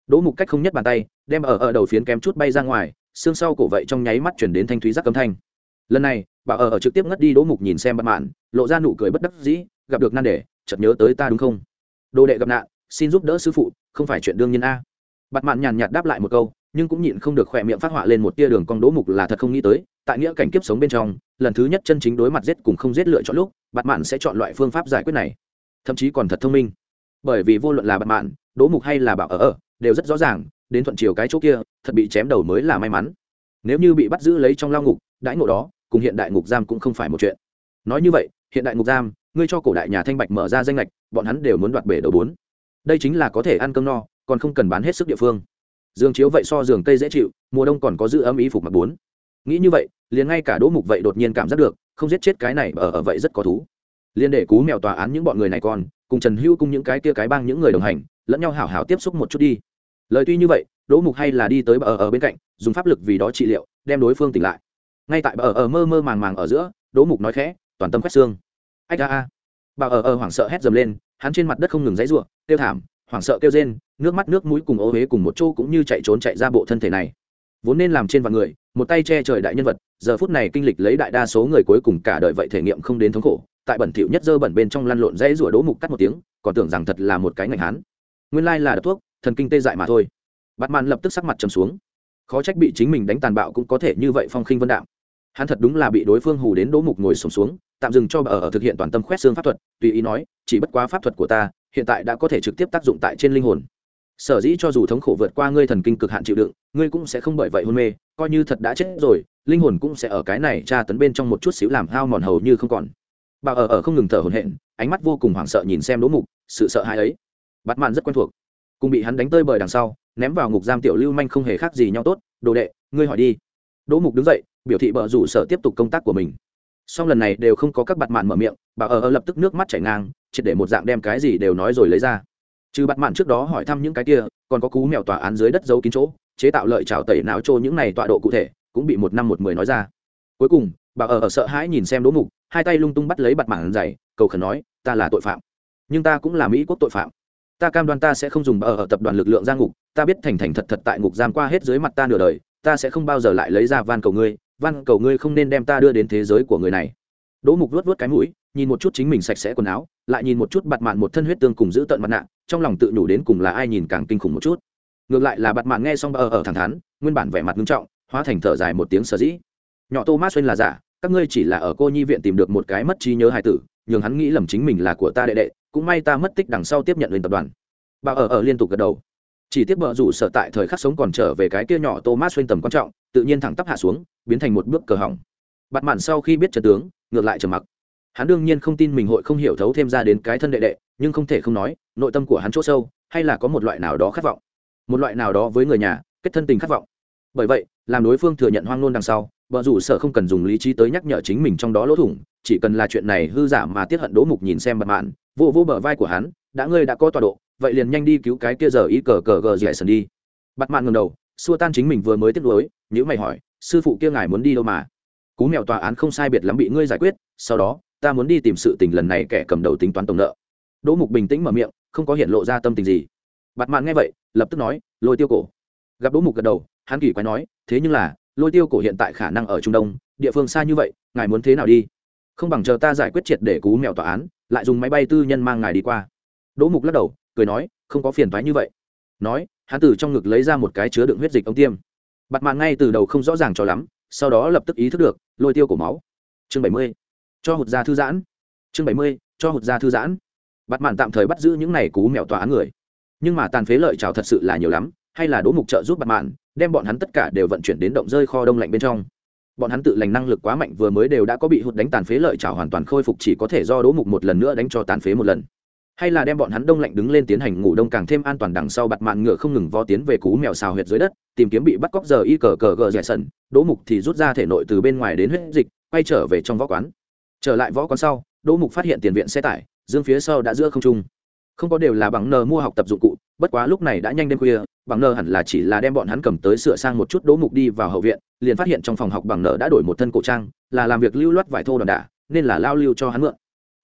S1: Đỗ mục cách không nhất bàn tay, đem ở ở đầu phiến kém chút bay ra ngoài xương sau cổ vậy trong nháy mắt chuyển đến thanh thúy giác âm thanh. Lần này, bà ở ở trực tiếp ngất đi đỗ mục nhìn xem bất mạn lộ ra nụ cười bất đắc dĩ, gặp được nan đề, chợt nhớ tới ta đúng không? Đồ đệ gặp nạn, xin giúp đỡ sư phụ, không phải chuyện đương nhiên a. Bặt mạn nhàn nhạt đáp lại một câu, nhưng cũng nhịn không được khỏe miệng phát họa lên một tia đường cong đỗ mục là thật không nghĩ tới, tại nghĩa cảnh kiếp sống bên trong, lần thứ nhất chân chính đối mặt giết cùng không giết lựa chọn lúc bặt mạn sẽ chọn loại phương pháp giải quyết này. Thậm chí còn thật thông minh. Bởi vì vô luận là bạn mạn đỗ mục hay là bảo ở ở, đều rất rõ ràng đến thuận chiều cái chỗ kia, thật bị chém đầu mới là may mắn. Nếu như bị bắt giữ lấy trong lao ngục, đãi ngộ đó, cùng hiện đại ngục giam cũng không phải một chuyện. Nói như vậy, hiện đại ngục giam, ngươi cho cổ đại nhà thanh bạch mở ra danh lệch, bọn hắn đều muốn đoạt bể đầu bốn. Đây chính là có thể ăn cơm no, còn không cần bán hết sức địa phương. Giường chiếu vậy so giường cây dễ chịu, mùa đông còn có giữ ấm ý phục mặc bốn. Nghĩ như vậy, liền ngay cả đỗ mục vậy đột nhiên cảm giác được, không giết chết cái này ở ở vậy rất có thú. Liên để cú mèo tòa án những bọn người này còn, cùng trần hữu cùng những cái kia cái bang những người đồng hành, lẫn nhau hảo hảo tiếp xúc một chút đi lời tuy như vậy, đỗ mục hay là đi tới bờ ở bên cạnh, dùng pháp lực vì đó trị liệu, đem đối phương tỉnh lại. Ngay tại bờ ở mơ mơ màng màng ở giữa, đỗ mục nói khẽ, toàn tâm quét xương. Ách a a. Bà ở ở hoảng sợ hét dầm lên, hắn trên mặt đất không ngừng dãy ruộng kêu thảm, hoảng sợ kêu rên, nước mắt nước mũi cùng ô huế cùng một chỗ cũng như chạy trốn chạy ra bộ thân thể này. Vốn nên làm trên vạn người, một tay che trời đại nhân vật, giờ phút này kinh lịch lấy đại đa số người cuối cùng cả đời vậy thể nghiệm không đến thống khổ, tại bẩn thỉu nhất dơ bẩn bên trong lăn lộn dãy rủa đỗ mục cắt một tiếng, còn tưởng rằng thật là một cái ngành hán nguyên lai là đập thuốc thần kinh tê dại mà thôi. Bắt màn lập tức sắc mặt trầm xuống. Khó trách bị chính mình đánh tàn bạo cũng có thể như vậy phong khinh vân đạo. Hắn thật đúng là bị đối phương hù đến đỗ mục ngồi sùng xuống, xuống tạm dừng cho bà ở thực hiện toàn tâm khoét xương pháp thuật tùy ý nói chỉ bất quá pháp thuật của ta hiện tại đã có thể trực tiếp tác dụng tại trên linh hồn. Sở dĩ cho dù thống khổ vượt qua ngươi thần kinh cực hạn chịu đựng ngươi cũng sẽ không bởi vậy hôn mê coi như thật đã chết rồi linh hồn cũng sẽ ở cái này tra tấn bên trong một chút xíu làm hao mòn hầu như không còn. Bà ở ở không ngừng thở hổn hển ánh mắt vô cùng hoảng sợ nhìn xem đỗ mục sự sợ hãi ấy. Bắt mạn rất quen thuộc cùng bị hắn đánh tơi bời đằng sau, ném vào ngục giam tiểu lưu manh không hề khác gì nhau tốt, đồ đệ, ngươi hỏi đi. Đỗ mục đứng dậy, biểu thị bờ rủ sở tiếp tục công tác của mình. Song lần này đều không có các bạn mạn mở miệng, bà ở ở lập tức nước mắt chảy ngang, triệt để một dạng đem cái gì đều nói rồi lấy ra. Trừ bạn mạn trước đó hỏi thăm những cái kia, còn có cú mèo tòa án dưới đất giấu kín chỗ, chế tạo lợi trào tẩy não trô những này tọa độ cụ thể, cũng bị một năm một mười nói ra. Cuối cùng, bà ở ở sợ hãi nhìn xem đỗ mục, hai tay lung tung bắt lấy bạt mảng dày cầu khẩn nói, ta là tội phạm, nhưng ta cũng là mỹ quốc tội phạm ta cam đoan ta sẽ không dùng bờ ở tập đoàn lực lượng ra ngục, ta biết thành thành thật thật tại ngục giam qua hết dưới mặt ta nửa đời, ta sẽ không bao giờ lại lấy ra van cầu ngươi, van cầu ngươi không nên đem ta đưa đến thế giới của người này. Đỗ mục luốt vớt cái mũi, nhìn một chút chính mình sạch sẽ quần áo, lại nhìn một chút bặt mạn một thân huyết tương cùng giữ tận mặt nạ, trong lòng tự nhủ đến cùng là ai nhìn càng kinh khủng một chút. Ngược lại là bặt mạn nghe xong ở ở thẳng thắn, nguyên bản vẻ mặt nghiêm trọng, hóa thành thở dài một tiếng sở dĩ. Nhỏ thomas xuyên là giả, các ngươi chỉ là ở cô nhi viện tìm được một cái mất trí nhớ hài tử nhường hắn nghĩ lầm chính mình là của ta đệ đệ, cũng may ta mất tích đằng sau tiếp nhận lên tập đoàn. Bà ở ở liên tục gật đầu. Chỉ tiếp bờ rủ sở tại thời khắc sống còn trở về cái kia nhỏ thomas xuyên tầm quan trọng, tự nhiên thẳng tắp hạ xuống, biến thành một bước cờ hỏng. Bặt mạn sau khi biết trận tướng, ngược lại trầm mặc. Hắn đương nhiên không tin mình hội không hiểu thấu thêm ra đến cái thân đệ đệ, nhưng không thể không nói, nội tâm của hắn chỗ sâu, hay là có một loại nào đó khát vọng. Một loại nào đó với người nhà, kết thân tình khát vọng. Bởi vậy, làm đối phương thừa nhận hoang nôn đằng sau vợ rủ sở không cần dùng lý trí tới nhắc nhở chính mình trong đó lỗ thủng chỉ cần là chuyện này hư giả mà tiết hận đỗ mục nhìn xem bật mạn, vô vô bờ vai của hắn, đã ngươi đã có tọa độ, vậy liền nhanh đi cứu cái kia giờ ý cờ cờ gờ dẻ sần đi. Bật mạn ngầm đầu, xua tan chính mình vừa mới tiếp nối nhữ mày hỏi, sư phụ kia ngài muốn đi đâu mà? Cú mèo tòa án không sai biệt lắm bị ngươi giải quyết, sau đó, ta muốn đi tìm sự tình lần này kẻ cầm đầu tính toán tổng nợ. Đỗ mục bình tĩnh mở miệng, không có hiện lộ ra tâm tình gì. Bạt mạn nghe vậy, lập tức nói, lôi tiêu cổ. Gặp đỗ mục gật đầu, hắn kỳ quái nói, thế nhưng là, lôi tiêu cổ hiện tại khả năng ở trung đông, địa phương xa như vậy, ngài muốn thế nào đi? Không bằng chờ ta giải quyết triệt để cú mèo tòa án, lại dùng máy bay tư nhân mang ngài đi qua. Đỗ mục lắc đầu, cười nói, không có phiền thoái như vậy. Nói, hắn từ trong ngực lấy ra một cái chứa đựng huyết dịch ống tiêm. Bặt mạng ngay từ đầu không rõ ràng cho lắm, sau đó lập tức ý thức được, lôi tiêu cổ máu. Chương bảy mươi, cho hụt ra thư giãn. Chương bảy mươi, cho hụt ra thư giãn. Bặt mạng tạm thời bắt giữ những này cú mèo tòa án người. Nhưng mà tàn phế lợi trào thật sự là nhiều lắm, hay là đỗ mục trợ giúp bặt mạng, đem bọn hắn tất cả đều vận chuyển đến động rơi kho đông lạnh bên trong bọn hắn tự lành năng lực quá mạnh vừa mới đều đã có bị hụt đánh tàn phế lợi trào hoàn toàn khôi phục chỉ có thể do đỗ mục một lần nữa đánh cho tàn phế một lần. Hay là đem bọn hắn đông lạnh đứng lên tiến hành ngủ đông càng thêm an toàn đằng sau bặt mạn ngựa không ngừng vo tiến về cú mèo xào huyệt dưới đất, tìm kiếm bị bắt cóc giờ y cờ cờ gờ dẻ sần đỗ mục thì rút ra thể nội từ bên ngoài đến huyết dịch, quay trở về trong võ quán. Trở lại võ quán sau, đỗ mục phát hiện tiền viện xe tải, dương phía sau đã giữa không trung không có đều là bằng nờ mua học tập dụng cụ, bất quá lúc này đã nhanh đêm khuya, bằng nờ hẳn là chỉ là đem bọn hắn cầm tới sửa sang một chút đỗ mục đi vào hậu viện, liền phát hiện trong phòng học bằng nờ đã đổi một thân cổ trang, là làm việc lưu loát vải thô đòn đả, nên là lao lưu cho hắn mượn.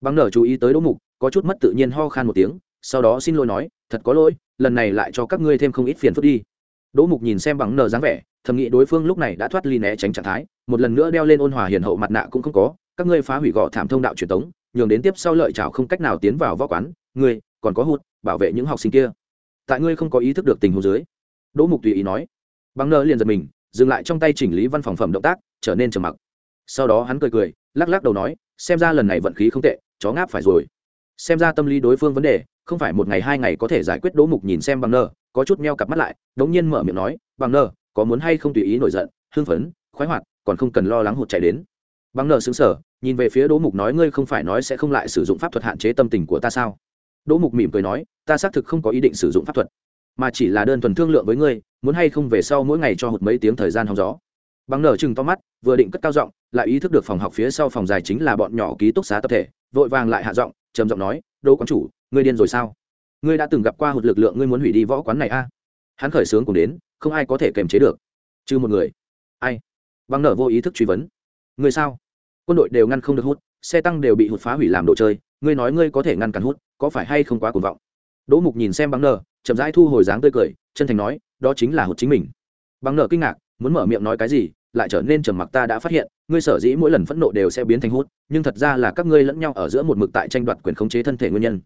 S1: Bằng nờ chú ý tới đỗ mục, có chút mất tự nhiên ho khan một tiếng, sau đó xin lỗi nói, thật có lỗi, lần này lại cho các ngươi thêm không ít phiền phức đi. Đỗ mục nhìn xem bằng nờ dáng vẻ, thầm nghĩ đối phương lúc này đã thoát ly né tránh trạng thái, một lần nữa đeo lên ôn hòa hiền hậu mặt nạ cũng không có, các ngươi phá hủy gọ thảm thông đạo truyền tống, nhường đến tiếp sau lợi chảo không cách nào tiến vào võ quán, ngươi còn có hụt, bảo vệ những học sinh kia. Tại ngươi không có ý thức được tình huống dưới, đỗ mục tùy ý nói. Bằng nơ liền giật mình, dừng lại trong tay chỉnh lý văn phòng phẩm động tác, trở nên trầm mặc. Sau đó hắn cười cười, lắc lắc đầu nói, xem ra lần này vận khí không tệ, chó ngáp phải rồi. Xem ra tâm lý đối phương vấn đề, không phải một ngày hai ngày có thể giải quyết đỗ mục nhìn xem bằng nơ có chút meo cặp mắt lại, đống nhiên mở miệng nói bằng nơ có muốn hay không tùy ý nổi giận, hưng phấn, khoái hoạt, còn không cần lo lắng hụt chạy đến. Bằng nơ xứng sở nhìn về phía đỗ mục nói, ngươi không phải nói sẽ không lại sử dụng pháp thuật hạn chế tâm tình của ta sao? Đỗ mục mỉm cười nói, ta xác thực không có ý định sử dụng pháp thuật, mà chỉ là đơn thuần thương lượng với ngươi, muốn hay không về sau mỗi ngày cho hụt mấy tiếng thời gian hóng gió. Bằng nở chừng to mắt, vừa định cất cao giọng, lại ý thức được phòng học phía sau phòng dài chính là bọn nhỏ ký túc xá tập thể, vội vàng lại hạ giọng, trầm giọng nói, đỗ quán chủ, ngươi điên rồi sao? Ngươi đã từng gặp qua hụt lực lượng ngươi muốn hủy đi võ quán này a? À? hắn khởi sướng cùng đến, không ai có thể kềm chế được. Chứ một người. Ai? Bằng nở vô ý thức truy vấn. Ngươi sao? Quân đội đều ngăn không được hút, xe tăng đều bị hụt phá hủy làm đồ chơi, ngươi nói ngươi có thể ngăn cản hút có phải hay không quá cuồng vọng? Đỗ mục nhìn xem bằng nở, chậm rãi thu hồi dáng tươi cười, chân thành nói, đó chính là hụt chính mình. Bằng nở kinh ngạc, muốn mở miệng nói cái gì, lại trở nên trầm mặc ta đã phát hiện, ngươi sở dĩ mỗi lần phẫn nộ đều sẽ biến thành hút nhưng thật ra là các ngươi lẫn nhau ở giữa một mực tại tranh đoạt quyền khống chế thân thể nguyên nhân.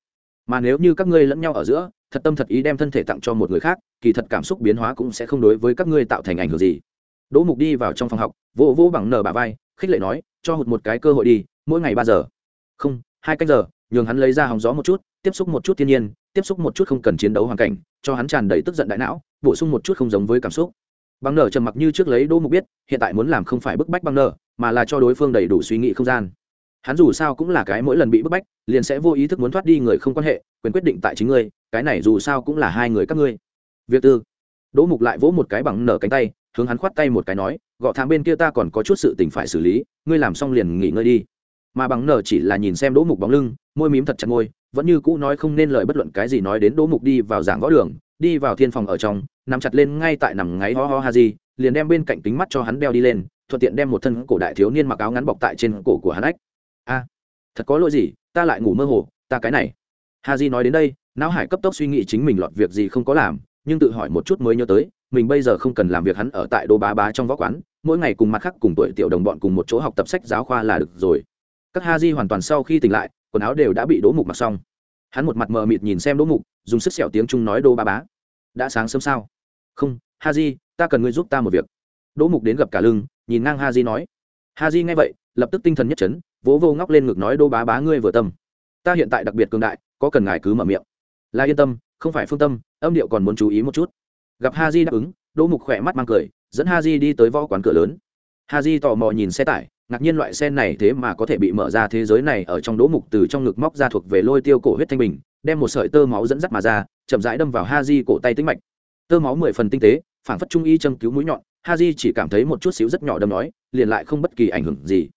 S1: Mà nếu như các ngươi lẫn nhau ở giữa, thật tâm thật ý đem thân thể tặng cho một người khác, kỳ thật cảm xúc biến hóa cũng sẽ không đối với các ngươi tạo thành ảnh hưởng gì. Đỗ mục đi vào trong phòng học, vỗ vỗ bằng nở bà vai, khích lệ nói, cho hụt một cái cơ hội đi, mỗi ngày ba giờ. Không, hai cách giờ nhường hắn lấy ra hòng gió một chút, tiếp xúc một chút thiên nhiên, tiếp xúc một chút không cần chiến đấu hoàn cảnh, cho hắn tràn đầy tức giận đại não, bổ sung một chút không giống với cảm xúc. Băng nở trầm mặc như trước lấy đỗ mục biết, hiện tại muốn làm không phải bức bách băng nở, mà là cho đối phương đầy đủ suy nghĩ không gian. Hắn dù sao cũng là cái mỗi lần bị bức bách, liền sẽ vô ý thức muốn thoát đi người không quan hệ, quyền quyết định tại chính ngươi, cái này dù sao cũng là hai người các ngươi. Việc tư. Đỗ mục lại vỗ một cái bằng nở cánh tay, hướng hắn khoát tay một cái nói, gọ thang bên kia ta còn có chút sự tình phải xử lý, ngươi làm xong liền nghỉ ngơi đi. Mà bằng nở chỉ là nhìn xem đỗ mục bóng lưng môi mím thật chặt môi, vẫn như cũ nói không nên lời bất luận cái gì nói đến đỗ mục đi vào giảng võ đường, đi vào thiên phòng ở trong, nằm chặt lên ngay tại nằm ngáy ho ho ha di, liền đem bên cạnh kính mắt cho hắn đeo đi lên, thuận tiện đem một thân cổ đại thiếu niên mặc áo ngắn bọc tại trên cổ của hắn ách. A, thật có lỗi gì, ta lại ngủ mơ hồ, ta cái này. Ha di nói đến đây, não hải cấp tốc suy nghĩ chính mình lọt việc gì không có làm, nhưng tự hỏi một chút mới nhớ tới, mình bây giờ không cần làm việc hắn ở tại đô bá bá trong võ quán, mỗi ngày cùng mặt khác cùng tuổi tiểu đồng bọn cùng một chỗ học tập sách giáo khoa là được rồi. Các ha di hoàn toàn sau khi tỉnh lại quần áo đều đã bị đỗ mục mặc xong. Hắn một mặt mờ mịt nhìn xem đỗ mục, dùng sức sẹo tiếng trung nói đô ba bá, đã sáng sớm sao? Không, ha di, ta cần ngươi giúp ta một việc. Đỗ mục đến gặp cả lưng, nhìn ngang ha di nói, ha di nghe vậy, lập tức tinh thần nhất chấn, vỗ vô ngóc lên ngực nói đô bá bá, ngươi vừa tâm. Ta hiện tại đặc biệt cường đại, có cần ngài cứ mở miệng. Là yên tâm, không phải phương tâm, âm điệu còn muốn chú ý một chút. Gặp ha di đáp ứng, đỗ mục khỏe mắt mang cười, dẫn ha di đi tới võ quán cửa lớn. Ha di tò mò nhìn xe tải ngạc nhiên loại sen này thế mà có thể bị mở ra thế giới này ở trong đỗ mục từ trong ngực móc ra thuộc về lôi tiêu cổ huyết thanh bình, đem một sợi tơ máu dẫn dắt mà ra, chậm rãi đâm vào ha di cổ tay tính mạch. Tơ máu mười phần tinh tế phản phất trung y châm cứu mũi nhọn ha di chỉ cảm thấy một chút xíu rất nhỏ đâm nói, liền lại không bất kỳ ảnh hưởng gì.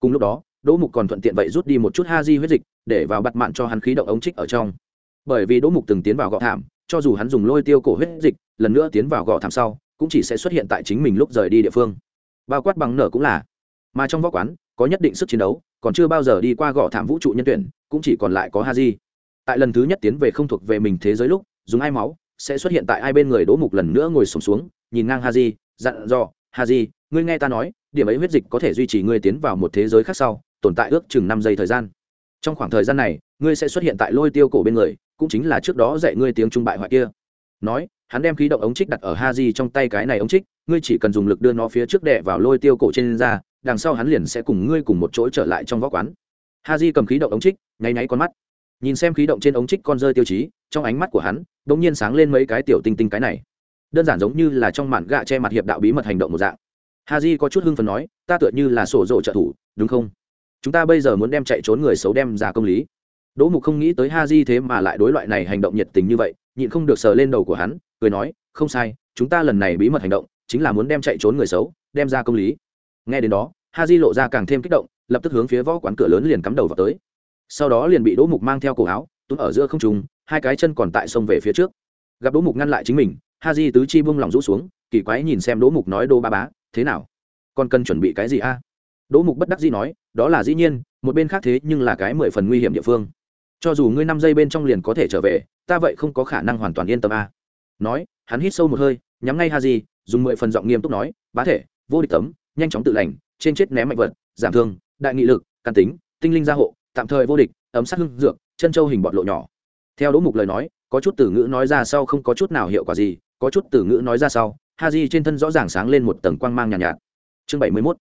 S1: Cùng lúc đó, đỗ mục còn thuận tiện vậy rút đi một chút ha di huyết dịch, để vào bặt mạn cho hắn khí động ống trích ở trong. Bởi vì đỗ mục từng tiến vào gọ thảm, cho dù hắn dùng lôi tiêu cổ huyết dịch, lần nữa tiến vào gọ thảm sau, cũng chỉ sẽ xuất hiện tại chính mình lúc rời đi địa phương. Bao quát bằng nở cũng là mà trong võ quán có nhất định sức chiến đấu còn chưa bao giờ đi qua gõ thảm vũ trụ nhân tuyển cũng chỉ còn lại có ha di tại lần thứ nhất tiến về không thuộc về mình thế giới lúc dùng ai máu sẽ xuất hiện tại ai bên người đỗ mục lần nữa ngồi sùng xuống, xuống nhìn ngang ha di dặn dò ha di ngươi nghe ta nói điểm ấy huyết dịch có thể duy trì ngươi tiến vào một thế giới khác sau tồn tại ước chừng năm giây thời gian. Trong khoảng thời gian này ngươi sẽ xuất hiện tại lôi tiêu cổ bên người cũng chính là trước đó dạy ngươi tiếng trung bại hoại kia. Nói hắn đem khí động ống trích đặt ở ha di trong tay cái này ống trích ngươi chỉ cần dùng lực đưa nó phía trước đè vào lôi tiêu cổ trên da đằng sau hắn liền sẽ cùng ngươi cùng một chỗ trở lại trong võ quán. Ha di cầm khí động ống trích, nháy nháy con mắt. Nhìn xem khí động trên ống trích con rơi tiêu chí, trong ánh mắt của hắn đ ỗ n g nhiên sáng lên mấy cái tiểu tinh tinh cái này. Đơn giản giống như là trong màn gạ che mặt hiệp đạo bí mật hành động một dạng. Ha di có chút hưng phần nói, ta tựa như là sổ rộ trợ thủ, đúng không? Chúng ta bây giờ muốn đem chạy trốn người xấu đem ra công lý. Đỗ mục không nghĩ tới ha di thế mà lại đối loại này hành động nhiệt tình như vậy, nhịn không được sờ lên đầu của hắn, cười nói, không sai, chúng ta lần này bí mật hành động, chính là muốn đem chạy trốn người xấu, đem ra công lý nghe đến đó ha di lộ ra càng thêm kích động, lập tức hướng phía võ quán cửa lớn liền cắm đầu vào tới. Sau đó liền bị đỗ mục mang theo cổ áo, túm ở giữa không trùng hai cái chân còn tại sông về phía trước. Gặp đỗ mục ngăn lại chính mình ha di tứ chi bung lòng rũ xuống, kỳ quái nhìn xem đỗ mục nói đô ba bá, thế nào? Còn cần chuẩn bị cái gì a? Đỗ mục bất đắc dĩ nói, đó là dĩ nhiên, một bên khác thế nhưng là cái mười phần nguy hiểm địa phương. Cho dù ngươi năm giây bên trong liền có thể trở về, ta vậy không có khả năng hoàn toàn yên tâm a. Nói, hắn hít sâu một hơi, nhắm ngay ha di dùng mười phần giọng nghiêm túc nói, bá thể, vô địch tấm nhanh chóng tự lành trên chết ném mạnh vật giảm thương đại nghị lực căn tính tinh linh gia hộ tạm thời vô địch ấm sát hưng dược chân châu hình bọt lộ nhỏ. Theo đỗ mục lời nói có chút từ ngữ nói ra sau không có chút nào hiệu quả gì có chút từ ngữ nói ra sau ha di trên thân rõ ràng sáng lên một tầng quang mang nhàn nhạt, nhạt. Chương bảy mươi mốt.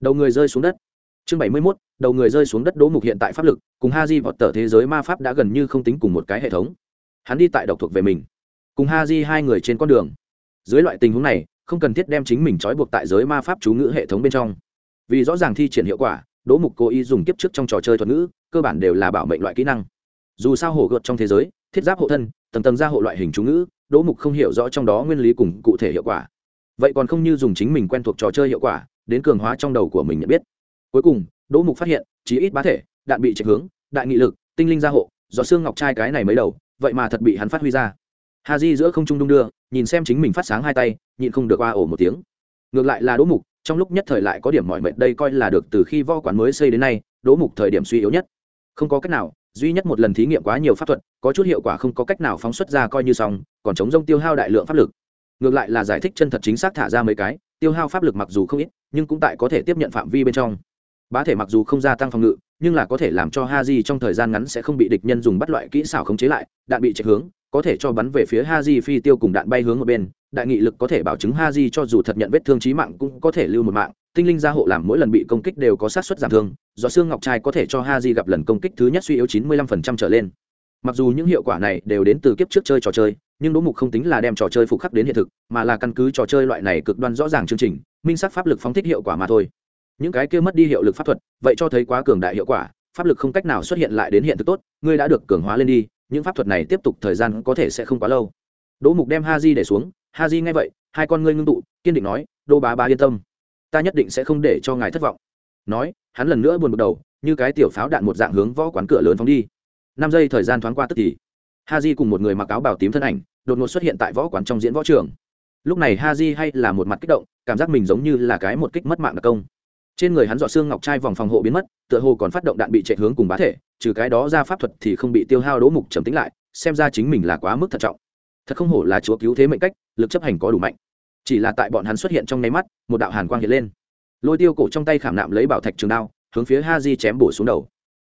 S1: Đầu người rơi xuống đất. Chương bảy mươi mốt. Đầu người rơi xuống đất đỗ mục hiện tại pháp lực cùng ha di vọt tờ thế giới ma pháp đã gần như không tính cùng một cái hệ thống. Hắn đi tại độc thuộc về mình cùng ha di hai người trên con đường. Dưới loại tình huống này không cần thiết đem chính mình trói buộc tại giới ma pháp chú ngữ hệ thống bên trong. Vì rõ ràng thi triển hiệu quả, đỗ mục cố ý dùng kiếp trước trong trò chơi thuật ngữ, cơ bản đều là bảo mệnh loại kỹ năng. Dù sao hổ gợt trong thế giới, thiết giáp hộ thân, tầng tầng ra hộ loại hình chú ngữ, đỗ mục không hiểu rõ trong đó nguyên lý cùng cụ thể hiệu quả. Vậy còn không như dùng chính mình quen thuộc trò chơi hiệu quả, đến cường hóa trong đầu của mình nhận biết. Cuối cùng, đỗ mục phát hiện, chí ít bá thể, đạn bị chạy hướng, đại nghị lực, tinh linh gia hộ do xương ngọc trai cái này mới đầu, vậy mà thật bị hắn phát huy ra hà di giữa không trung đung đưa, nhìn xem chính mình phát sáng hai tay, nhịn không được qua ổ một tiếng. Ngược lại là đỗ mục, trong lúc nhất thời lại có điểm mọi mệnh đây coi là được từ khi võ quán mới xây đến nay, đỗ mục thời điểm suy yếu nhất. Không có cách nào, duy nhất một lần thí nghiệm quá nhiều pháp thuật, có chút hiệu quả không có cách nào phóng xuất ra coi như xong, còn chống rông tiêu hao đại lượng pháp lực. Ngược lại là giải thích chân thật chính xác thả ra mấy cái, tiêu hao pháp lực mặc dù không ít, nhưng cũng tại có thể tiếp nhận phạm vi bên trong. Bá thể mặc dù không gia tăng phòng ngự, nhưng là có thể làm cho ha di trong thời gian ngắn sẽ không bị địch nhân dùng bắt loại kỹ xảo khống chế lại, đạn bị chạy hướng có thể cho bắn về phía ha phi tiêu cùng đạn bay hướng một bên, đại nghị lực có thể bảo chứng ha cho dù thật nhận vết thương chí mạng cũng có thể lưu một mạng, tinh linh gia hộ làm mỗi lần bị công kích đều có sát suất giảm thương, do xương ngọc trai có thể cho ha gặp lần công kích thứ nhất suy yếu chín mươi lăm phần trăm trở lên. Mặc dù những hiệu quả này đều đến từ kiếp trước chơi trò chơi, nhưng đỗ mục không tính là đem trò chơi phục khắc đến hiện thực, mà là căn cứ trò chơi loại này cực đoan rõ ràng chương trình, minh sắc pháp lực phóng thích hiệu quả mà thôi. Những cái kia mất đi hiệu lực pháp thuật, vậy cho thấy quá cường đại hiệu quả, pháp lực không cách nào xuất hiện lại đến hiện thực tốt, ngươi đã được cường hóa lên đi những pháp thuật này tiếp tục thời gian có thể sẽ không quá lâu. Đỗ mục đem ha di để xuống. Ha di nghe vậy, hai con ngươi ngưng tụ, kiên định nói đô bá bá yên tâm. Ta nhất định sẽ không để cho ngài thất vọng. Nói, hắn lần nữa buồn bực đầu, như cái tiểu pháo đạn một dạng hướng võ quán cửa lớn phóng đi. Năm giây thời gian thoáng qua tức thì ha di cùng một người mặc áo bảo tím thân ảnh, đột ngột xuất hiện tại võ quán trong diễn võ trường. Lúc này ha di hay là một mặt kích động, cảm giác mình giống như là cái một kích mất mạng đặc công trên người hắn dọ xương ngọc trai vòng phòng hộ biến mất, tựa hồ còn phát động đạn bị chạy hướng cùng bá thể, trừ cái đó ra pháp thuật thì không bị tiêu hao đỗ mục trầm tính lại, xem ra chính mình là quá mức thận trọng. Thật không hổ là chúa cứu thế mệnh cách, lực chấp hành có đủ mạnh. Chỉ là tại bọn hắn xuất hiện trong nháy mắt, một đạo hàn quang hiện lên. Lôi tiêu cổ trong tay khảm nạm lấy bảo thạch trường đao, hướng phía ha di chém bổ xuống đầu.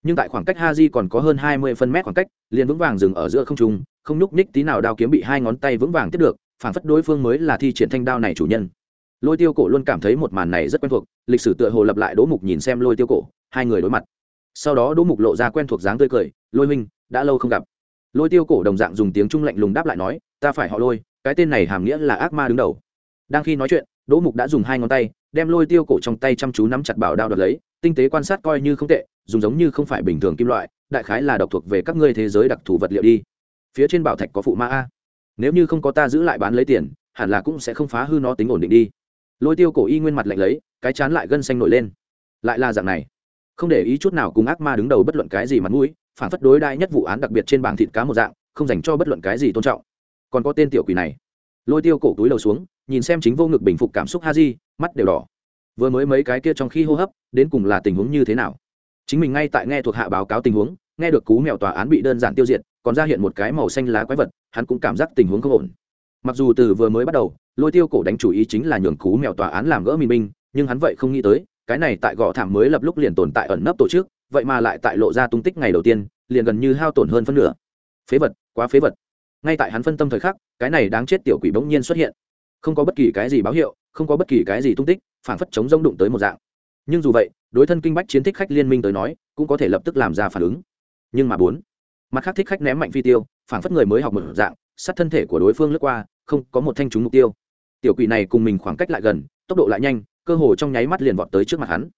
S1: Nhưng tại khoảng cách ha di còn có hơn hai mươi phân mét khoảng cách, liền vững vàng dừng ở giữa không trung, không nhúc ních tí nào đao kiếm bị hai ngón tay vững vàng tiếp được, phản phất đối phương mới là thi triển thanh đao này chủ nhân lôi tiêu cổ luôn cảm thấy một màn này rất quen thuộc, lịch sử tựa hồ lập lại đỗ mục nhìn xem lôi tiêu cổ, hai người đối mặt. Sau đó đỗ mục lộ ra quen thuộc dáng tươi cười, lôi minh đã lâu không gặp. Lôi tiêu cổ đồng dạng dùng tiếng trung lạnh lùng đáp lại nói, ta phải họ lôi, cái tên này hàm nghĩa là ác ma đứng đầu. Đang khi nói chuyện, đỗ mục đã dùng hai ngón tay, đem lôi tiêu cổ trong tay chăm chú nắm chặt bảo đao đoạt lấy, tinh tế quan sát coi như không tệ, dùng giống như không phải bình thường kim loại, đại khái là độc thuộc về các ngươi thế giới đặc thù vật liệu đi. Phía trên bảo thạch có phụ ma a. Nếu như không có ta giữ lại bán lấy tiền, hẳn là cũng sẽ không phá hư nó tính ổn định đi lôi tiêu cổ y nguyên mặt lạnh lấy, cái chán lại gân xanh nổi lên. Lại là dạng này. Không để ý chút nào cùng ác ma đứng đầu bất luận cái gì mặt mũi, phản phất đối đại nhất vụ án đặc biệt trên bảng thịt cá một dạng, không dành cho bất luận cái gì tôn trọng. Còn có tên tiểu quỷ này. Lôi tiêu cổ túi đầu xuống, nhìn xem chính vô ngực bình phục cảm xúc ha di mắt đều đỏ. Vừa mới mấy cái kia trong khi hô hấp, đến cùng là tình huống như thế nào? Chính mình ngay tại nghe thuộc hạ báo cáo tình huống, nghe được cú mèo tòa án bị đơn giản tiêu diệt, còn ra hiện một cái màu xanh lá quái vật, hắn cũng cảm giác tình huống không ổn. Mặc dù từ vừa mới bắt đầu lôi tiêu cổ đánh chủ ý chính là nhường cú mèo tòa án làm gỡ minh binh nhưng hắn vậy không nghĩ tới, cái này tại gò thảm mới lập lúc liền tồn tại ẩn nấp tổ chức, vậy mà lại tại lộ ra tung tích ngày đầu tiên, liền gần như hao tổn hơn phân nửa. Phế vật, quá phế vật. Ngay tại hắn phân tâm thời khắc, cái này đáng chết tiểu quỷ bỗng nhiên xuất hiện. Không có bất kỳ cái gì báo hiệu, không có bất kỳ cái gì tung tích phản phất chống rông đụng tới một dạng. Nhưng dù vậy, đối thân kinh bách chiến thích khách liên minh tới nói, cũng có thể lập tức làm ra phản ứng. Nhưng mà bốn, mặt khác thích khách ném mạnh phi tiêu phản phất người mới học một dạng, sát thân thể của đối phương lướt qua, không có một thanh trúng mục tiêu tiểu quỷ này cùng mình khoảng cách lại gần, tốc độ lại nhanh, cơ hồ trong nháy mắt liền vọt tới trước mặt hắn.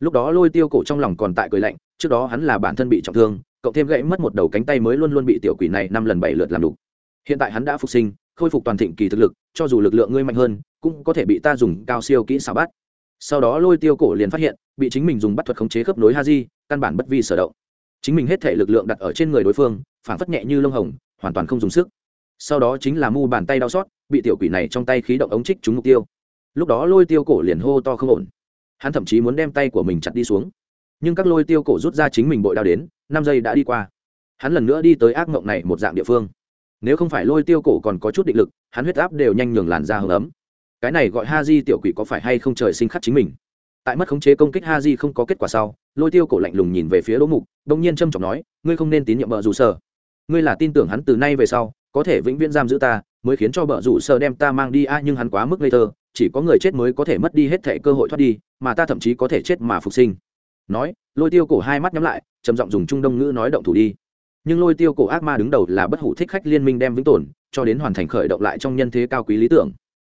S1: Lúc đó lôi tiêu cổ trong lòng còn tại cười lạnh, trước đó hắn là bản thân bị trọng thương, cộng thêm gãy mất một đầu cánh tay mới luôn luôn bị tiểu quỷ này năm lần bảy lượt làm đủ hiện tại hắn đã phục sinh, khôi phục toàn thịnh kỳ thực lực, cho dù lực lượng ngươi mạnh hơn, cũng có thể bị ta dùng cao siêu kỹ xảo bắt. Sau đó lôi tiêu cổ liền phát hiện, bị chính mình dùng bắt thuật khống chế khớp nối ha di căn bản bất vi sở động. Chính mình hết thể lực lượng đặt ở trên người đối phương phản phất nhẹ như lông hồng, hoàn toàn không dùng sức sau đó chính là mu bàn tay đau xót, bị tiểu quỷ này trong tay khí động ống trích trúng mục tiêu. Lúc đó lôi tiêu cổ liền hô to không ổn. Hắn thậm chí muốn đem tay của mình chặt đi xuống. Nhưng các lôi tiêu cổ rút ra chính mình bội đao đến, năm giây đã đi qua. Hắn lần nữa đi tới ác mộng này một dạng địa phương. Nếu không phải lôi tiêu cổ còn có chút định lực, hắn huyết áp đều nhanh nhường làn ra hưng ấm. Cái này gọi ha di tiểu quỷ có phải hay không trời sinh khắc chính mình? Tại mất khống chế công kích ha di không có kết quả sau, lôi tiêu cổ lạnh lùng nhìn về phía đỗ mục đông nhiên trâm trọng nói, ngươi không nên tín nhiệm vợ dù sở. Ngươi là tin tưởng hắn từ nay về sau có thể vĩnh viễn giam giữ ta, mới khiến cho bờ rủ sơ đem ta mang đi. A, nhưng hắn quá mức ngây thơ, chỉ có người chết mới có thể mất đi hết thể cơ hội thoát đi, mà ta thậm chí có thể chết mà phục sinh. Nói, lôi tiêu cổ hai mắt nhắm lại, trầm giọng dùng trung đông ngữ nói động thủ đi. Nhưng lôi tiêu cổ ác ma đứng đầu là bất hủ thích khách liên minh đem vĩnh tồn, cho đến hoàn thành khởi động lại trong nhân thế cao quý lý tưởng.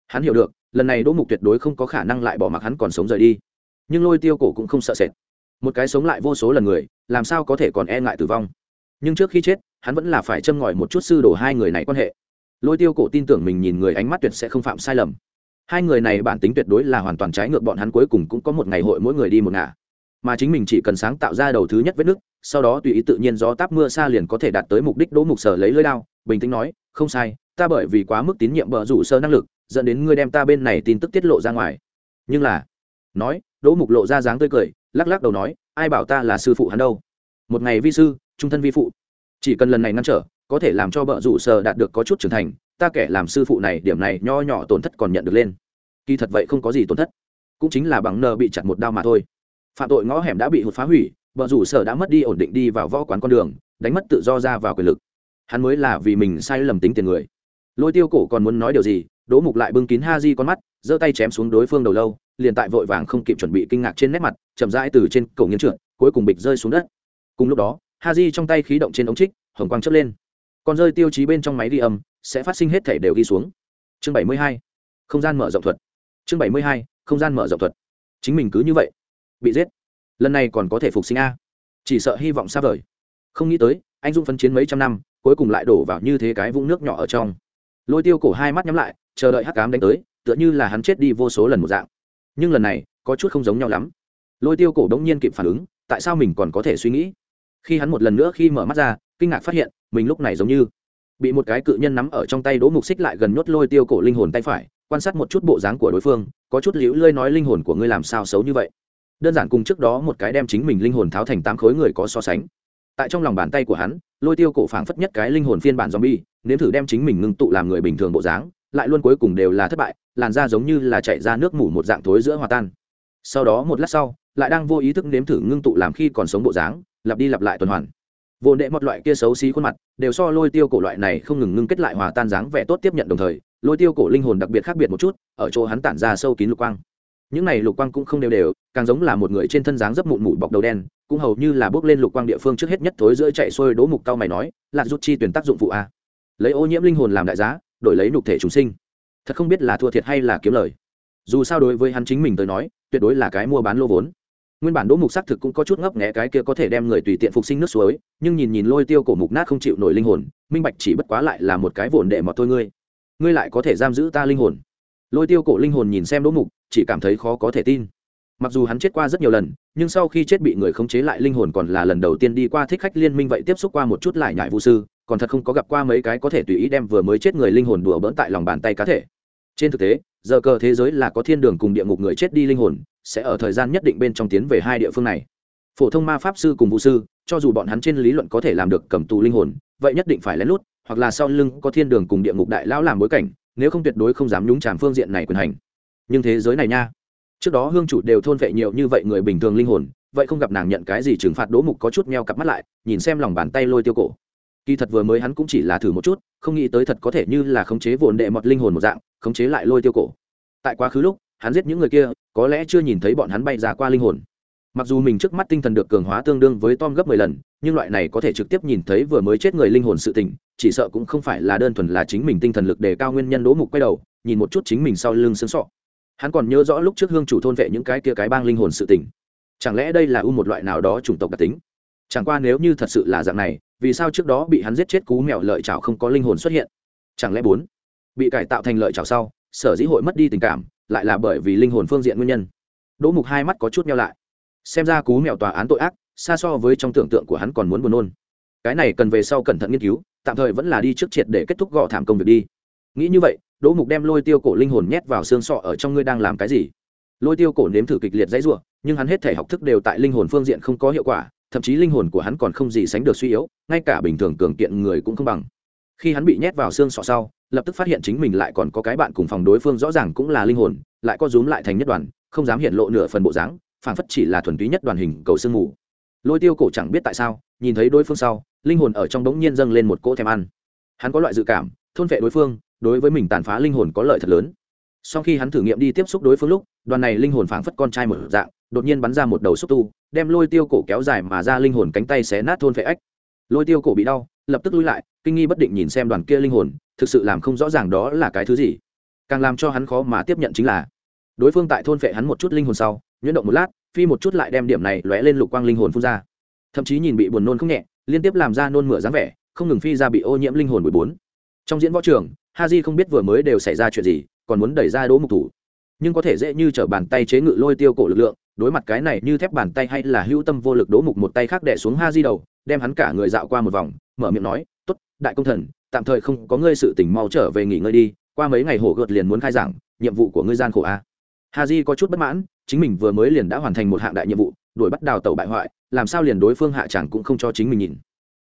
S1: Hắn hiểu được, lần này đỗ mục tuyệt đối không có khả năng lại bỏ mặc hắn còn sống rời đi. Nhưng lôi tiêu cổ cũng không sợ sệt. Một cái sống lại vô số lần người, làm sao có thể còn e ngại tử vong? Nhưng trước khi chết, hắn vẫn là phải châm ngòi một chút sư đổ hai người này quan hệ. Lôi tiêu cổ tin tưởng mình nhìn người ánh mắt tuyệt sẽ không phạm sai lầm. Hai người này bản tính tuyệt đối là hoàn toàn trái ngược bọn hắn cuối cùng cũng có một ngày hội mỗi người đi một ngả. Mà chính mình chỉ cần sáng tạo ra đầu thứ nhất vết nước sau đó tùy ý tự nhiên gió táp mưa xa liền có thể đạt tới mục đích đỗ mục sở lấy lưới lao. bình tĩnh nói, không sai, ta bởi vì quá mức tín nhiệm bờ rủ sơ năng lực, dẫn đến ngươi đem ta bên này tin tức tiết lộ ra ngoài. Nhưng là, nói, đỗ mục lộ ra dáng tươi cười, lắc lắc đầu nói, ai bảo ta là sư phụ hắn đâu? Một ngày vi sư trung thân vi phụ. Chỉ cần lần này ngăn trở, có thể làm cho bờ rủ sở đạt được có chút trưởng thành, ta kẻ làm sư phụ này, điểm này nho nhỏ tổn thất còn nhận được lên. Kỳ thật vậy không có gì tổn thất, cũng chính là bằng nờ bị chặt một đao mà thôi. Phạm tội ngõ hẻm đã bị hụt phá hủy vợ rủ sở đã mất đi ổn định đi vào võ quán con đường, đánh mất tự do ra vào quyền lực. Hắn mới là vì mình sai lầm tính tiền người. Lôi tiêu cổ còn muốn nói điều gì, đỗ mục lại bưng kín ha di con mắt, giơ tay chém xuống đối phương đầu lâu, liền tại vội vàng không kịp chuẩn bị kinh ngạc trên nét mặt, chậm rãi từ trên cầu nghiến trượt, cuối cùng bịch rơi xuống đất. Cùng lúc đó ha di trong tay khí động trên ống trích, hồng quang chớp lên. Còn rơi tiêu chí bên trong máy ghi âm, sẽ phát sinh hết thể đều ghi xuống. Chương bảy mươi hai, không gian mở rộng thuật. Chương bảy mươi hai, không gian mở rộng thuật. Chính mình cứ như vậy, bị giết. Lần này còn có thể phục sinh a. Chỉ sợ hy vọng xa vời. Không nghĩ tới, anh dũng phấn chiến mấy trăm năm, cuối cùng lại đổ vào như thế cái vũng nước nhỏ ở trong. Lôi tiêu cổ hai mắt nhắm lại, chờ đợi hắc cám đánh tới, tựa như là hắn chết đi vô số lần một dạng. Nhưng lần này, có chút không giống nhau lắm. Lôi tiêu cổ đống nhiên kịp phản ứng, tại sao mình còn có thể suy nghĩ? Khi hắn một lần nữa khi mở mắt ra, kinh ngạc phát hiện, mình lúc này giống như bị một cái cự nhân nắm ở trong tay đỗ mục xích lại gần nhốt lôi tiêu cổ linh hồn tay phải, quan sát một chút bộ dáng của đối phương, có chút liễu lơi nói linh hồn của ngươi làm sao xấu như vậy. Đơn giản cùng trước đó một cái đem chính mình linh hồn tháo thành tám khối người có so sánh. Tại trong lòng bàn tay của hắn, lôi tiêu cổ phảng phất nhất cái linh hồn phiên bản zombie, nếm thử đem chính mình ngưng tụ làm người bình thường bộ dáng, lại luôn cuối cùng đều là thất bại, làn da giống như là chạy ra nước mủ một dạng thối giữa hòa tan. Sau đó một lát sau, lại đang vô ý thức nếm thử ngưng tụ làm khi còn sống bộ dáng lặp đi lặp lại tuần hoàn. Vô nệ một loại kia xấu xí khuôn mặt, đều so lôi tiêu cổ loại này không ngừng ngưng kết lại hòa tan dáng vẻ tốt tiếp nhận đồng thời, lôi tiêu cổ linh hồn đặc biệt khác biệt một chút, ở chỗ hắn tản ra sâu kín lục quang. Những này lục quang cũng không đều đều, càng giống là một người trên thân dáng dấp mụn mụn bọc đầu đen, cũng hầu như là bước lên lục quang địa phương trước hết nhất thối giữa chạy xuôi đố mục cao mày nói là rút chi tuyển tác dụng phụ a. Lấy ô nhiễm linh hồn làm đại giá, đổi lấy nhục thể chúng sinh. Thật không biết là thua thiệt hay là kiếm lời. Dù sao đối với hắn chính mình tới nói, tuyệt đối là cái mua bán lô vốn nguyên bản đỗ mục xác thực cũng có chút ngấp nghẽ cái kia có thể đem người tùy tiện phục sinh nước suối, nhưng nhìn nhìn lôi tiêu cổ mục nát không chịu nổi linh hồn, minh bạch chỉ bất quá lại là một cái vồn đệ mọt thôi ngươi. Ngươi lại có thể giam giữ ta linh hồn. Lôi tiêu cổ linh hồn nhìn xem đỗ mục, chỉ cảm thấy khó có thể tin. Mặc dù hắn chết qua rất nhiều lần, nhưng sau khi chết bị người khống chế lại linh hồn còn là lần đầu tiên đi qua thích khách liên minh vậy tiếp xúc qua một chút lại nhại vũ sư, còn thật không có gặp qua mấy cái có thể tùy ý đem vừa mới chết người linh hồn đùa bỡn tại lòng bàn tay cá thể. Trên thực tế, giờ cờ thế giới là có thiên đường cùng địa ngục người chết đi linh hồn sẽ ở thời gian nhất định bên trong tiến về hai địa phương này. Phổ thông ma pháp sư cùng vũ sư, cho dù bọn hắn trên lý luận có thể làm được cầm tù linh hồn, vậy nhất định phải lén lút, hoặc là sau lưng có thiên đường cùng địa ngục đại lão làm bối cảnh, nếu không tuyệt đối không dám nhúng chàm phương diện này quyền hành. Nhưng thế giới này nha, trước đó hương chủ đều thôn vệ nhiều như vậy người bình thường linh hồn, vậy không gặp nàng nhận cái gì trừng phạt đỗ mục có chút meo cặp mắt lại, nhìn xem lòng bàn tay lôi tiêu cổ. Kỳ thật vừa mới hắn cũng chỉ là thử một chút, không nghĩ tới thật có thể như là khống chế vồn đệ mọt linh hồn một dạng, khống chế lại lôi tiêu cổ. Tại quá khứ lúc hắn giết những người kia, có lẽ chưa nhìn thấy bọn hắn bay ra qua linh hồn. Mặc dù mình trước mắt tinh thần được cường hóa tương đương với tom gấp mười lần, nhưng loại này có thể trực tiếp nhìn thấy vừa mới chết người linh hồn sự tình, chỉ sợ cũng không phải là đơn thuần là chính mình tinh thần lực đề cao nguyên nhân đỗ mục quay đầu, nhìn một chút chính mình sau lưng sướng sọ. Hắn còn nhớ rõ lúc trước hương chủ thôn vệ những cái kia cái bang linh hồn sự tình. Chẳng lẽ đây là u một loại nào đó chủng tộc đặc tính? Chẳng qua nếu như thật sự là dạng này, vì sao trước đó bị hắn giết chết cú mèo lợi chảo không có linh hồn xuất hiện? Chẳng lẽ bốn bị cải tạo thành lợi chảo sau, sở dĩ hội mất đi tình cảm lại là bởi vì linh hồn phương diện nguyên nhân. Đỗ mục hai mắt có chút nhau lại. Xem ra cú mèo tòa án tội ác, xa so với trong tưởng tượng của hắn còn muốn buồn nôn. Cái này cần về sau cẩn thận nghiên cứu, tạm thời vẫn là đi trước triệt để kết thúc gọ thảm công việc đi. Nghĩ như vậy, đỗ mục đem lôi tiêu cổ linh hồn nhét vào xương sọ ở trong ngươi đang làm cái gì? Lôi tiêu cổ nếm thử kịch liệt dãy r u ộ nhưng hắn hết thể học thức đều tại linh hồn phương diện không có hiệu quả, thậm chí linh hồn của hắn còn không gì sánh được suy yếu, ngay cả bình thường cường kiện người cũng không bằng. Khi hắn bị nhét vào xương sọ sau lập tức phát hiện chính mình lại còn có cái bạn cùng phòng đối phương rõ ràng cũng là linh hồn, lại có rúm lại thành nhất đoàn, không dám hiện lộ nửa phần bộ dáng, phảng phất chỉ là thuần túy nhất đoàn hình cầu sương mù. Lôi tiêu cổ chẳng biết tại sao, nhìn thấy đối phương sau, linh hồn ở trong đống nhiên dâng lên một cỗ thèm ăn. Hắn có loại dự cảm, thôn vệ đối phương, đối với mình tàn phá linh hồn có lợi thật lớn. Sau khi hắn thử nghiệm đi tiếp xúc đối phương lúc, đoàn này linh hồn phảng phất con trai một dạng, đột nhiên bắn ra một đầu xúc tu, đem lôi tiêu cổ kéo dài mà ra linh hồn cánh tay xé nát thôn vệ ách. Lôi tiêu cổ bị đau lập tức lui lại, kinh nghi bất định nhìn xem đoàn kia linh hồn, thực sự làm không rõ ràng đó là cái thứ gì. Càng làm cho hắn khó mà tiếp nhận chính là, đối phương tại thôn phệ hắn một chút linh hồn sau, nhuyễn động một lát, phi một chút lại đem điểm này lóe lên lục quang linh hồn phun ra. Thậm chí nhìn bị buồn nôn không nhẹ, liên tiếp làm ra nôn mửa dáng vẻ, không ngừng phi ra bị ô nhiễm linh hồn bụi bốn. Trong diễn võ trường ha j không biết vừa mới đều xảy ra chuyện gì, còn muốn đẩy ra đỗ mục thủ. Nhưng có thể dễ như t r ở bàn tay chế ngự lôi tiêu cổ lực lượng, đối mặt cái này như thép bàn tay hay là hữu tâm vô lực đỗ mục một tay khác đẻ xuống ha di đầu, đem hắn cả người dạo qua một vòng mở miệng nói t ố t đại công thần, tạm thời không có ngươi sự tỉnh mau trở về nghỉ ngơi đi, qua mấy ngày hổ gợt liền muốn khai giảng, nhiệm vụ của ngươi gian khổ a. Ha di có chút bất mãn, chính mình vừa mới liền đã hoàn thành một hạng đại nhiệm vụ, đuổi bắt đào tàu bại hoại, làm sao liền đối phương hạ chẳng cũng không cho chính mình nhìn.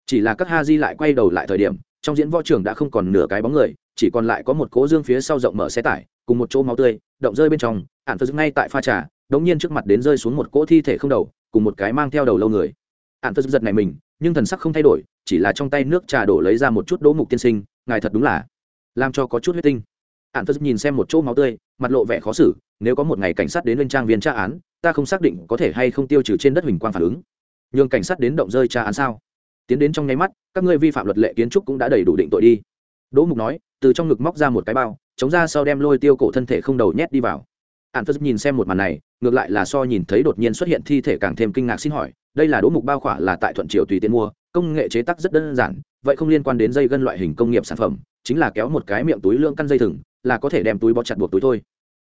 S1: Chỉ là các ha di lại quay đầu lại thời điểm, trong diễn võ trường đã không còn nửa cái bóng người, chỉ còn lại có một cố dương phía sau rộng mở xe tải, cùng một chỗ máu tươi, động rơi bên trong, ạn phật ngay tại pha trà, đống nhiên trước mặt đến rơi xuống một cỗ thi thể không đầu, cùng một cái mang theo đầu lâu người. Ạn phật giật này mình, nhưng thần sắc không thay đổi chỉ là trong tay nước trà đổ lấy ra một chút đỗ mục tiên sinh, ngài thật đúng là làm cho có chút huyết tinh. Ạn phật nhìn xem một chỗ máu tươi, mặt lộ vẻ khó xử, nếu có một ngày cảnh sát đến lên trang viên tra án, ta không xác định có thể hay không tiêu trừ trên đất huỳnh quang phản ứng. Nhường cảnh sát đến động rơi tra án sao? Tiến đến trong nháy mắt, các ngươi vi phạm luật lệ kiến trúc cũng đã đầy đủ định tội đi. Đỗ mục nói, từ trong ngực móc ra một cái bao, chống ra sau đem lôi tiêu cổ thân thể không đầu nhét đi vào. Ạn phật nhìn xem một màn này, ngược lại là so nhìn thấy đột nhiên xuất hiện thi thể càng thêm kinh ngạc xin hỏi đây là đỗ mục bao khỏa là tại thuận triều tùy tiện mua, công nghệ chế tác rất đơn giản, vậy không liên quan đến dây gân loại hình công nghiệp sản phẩm, chính là kéo một cái miệng túi lưỡng căn dây thừng, là có thể đem túi bó chặt buộc túi thôi.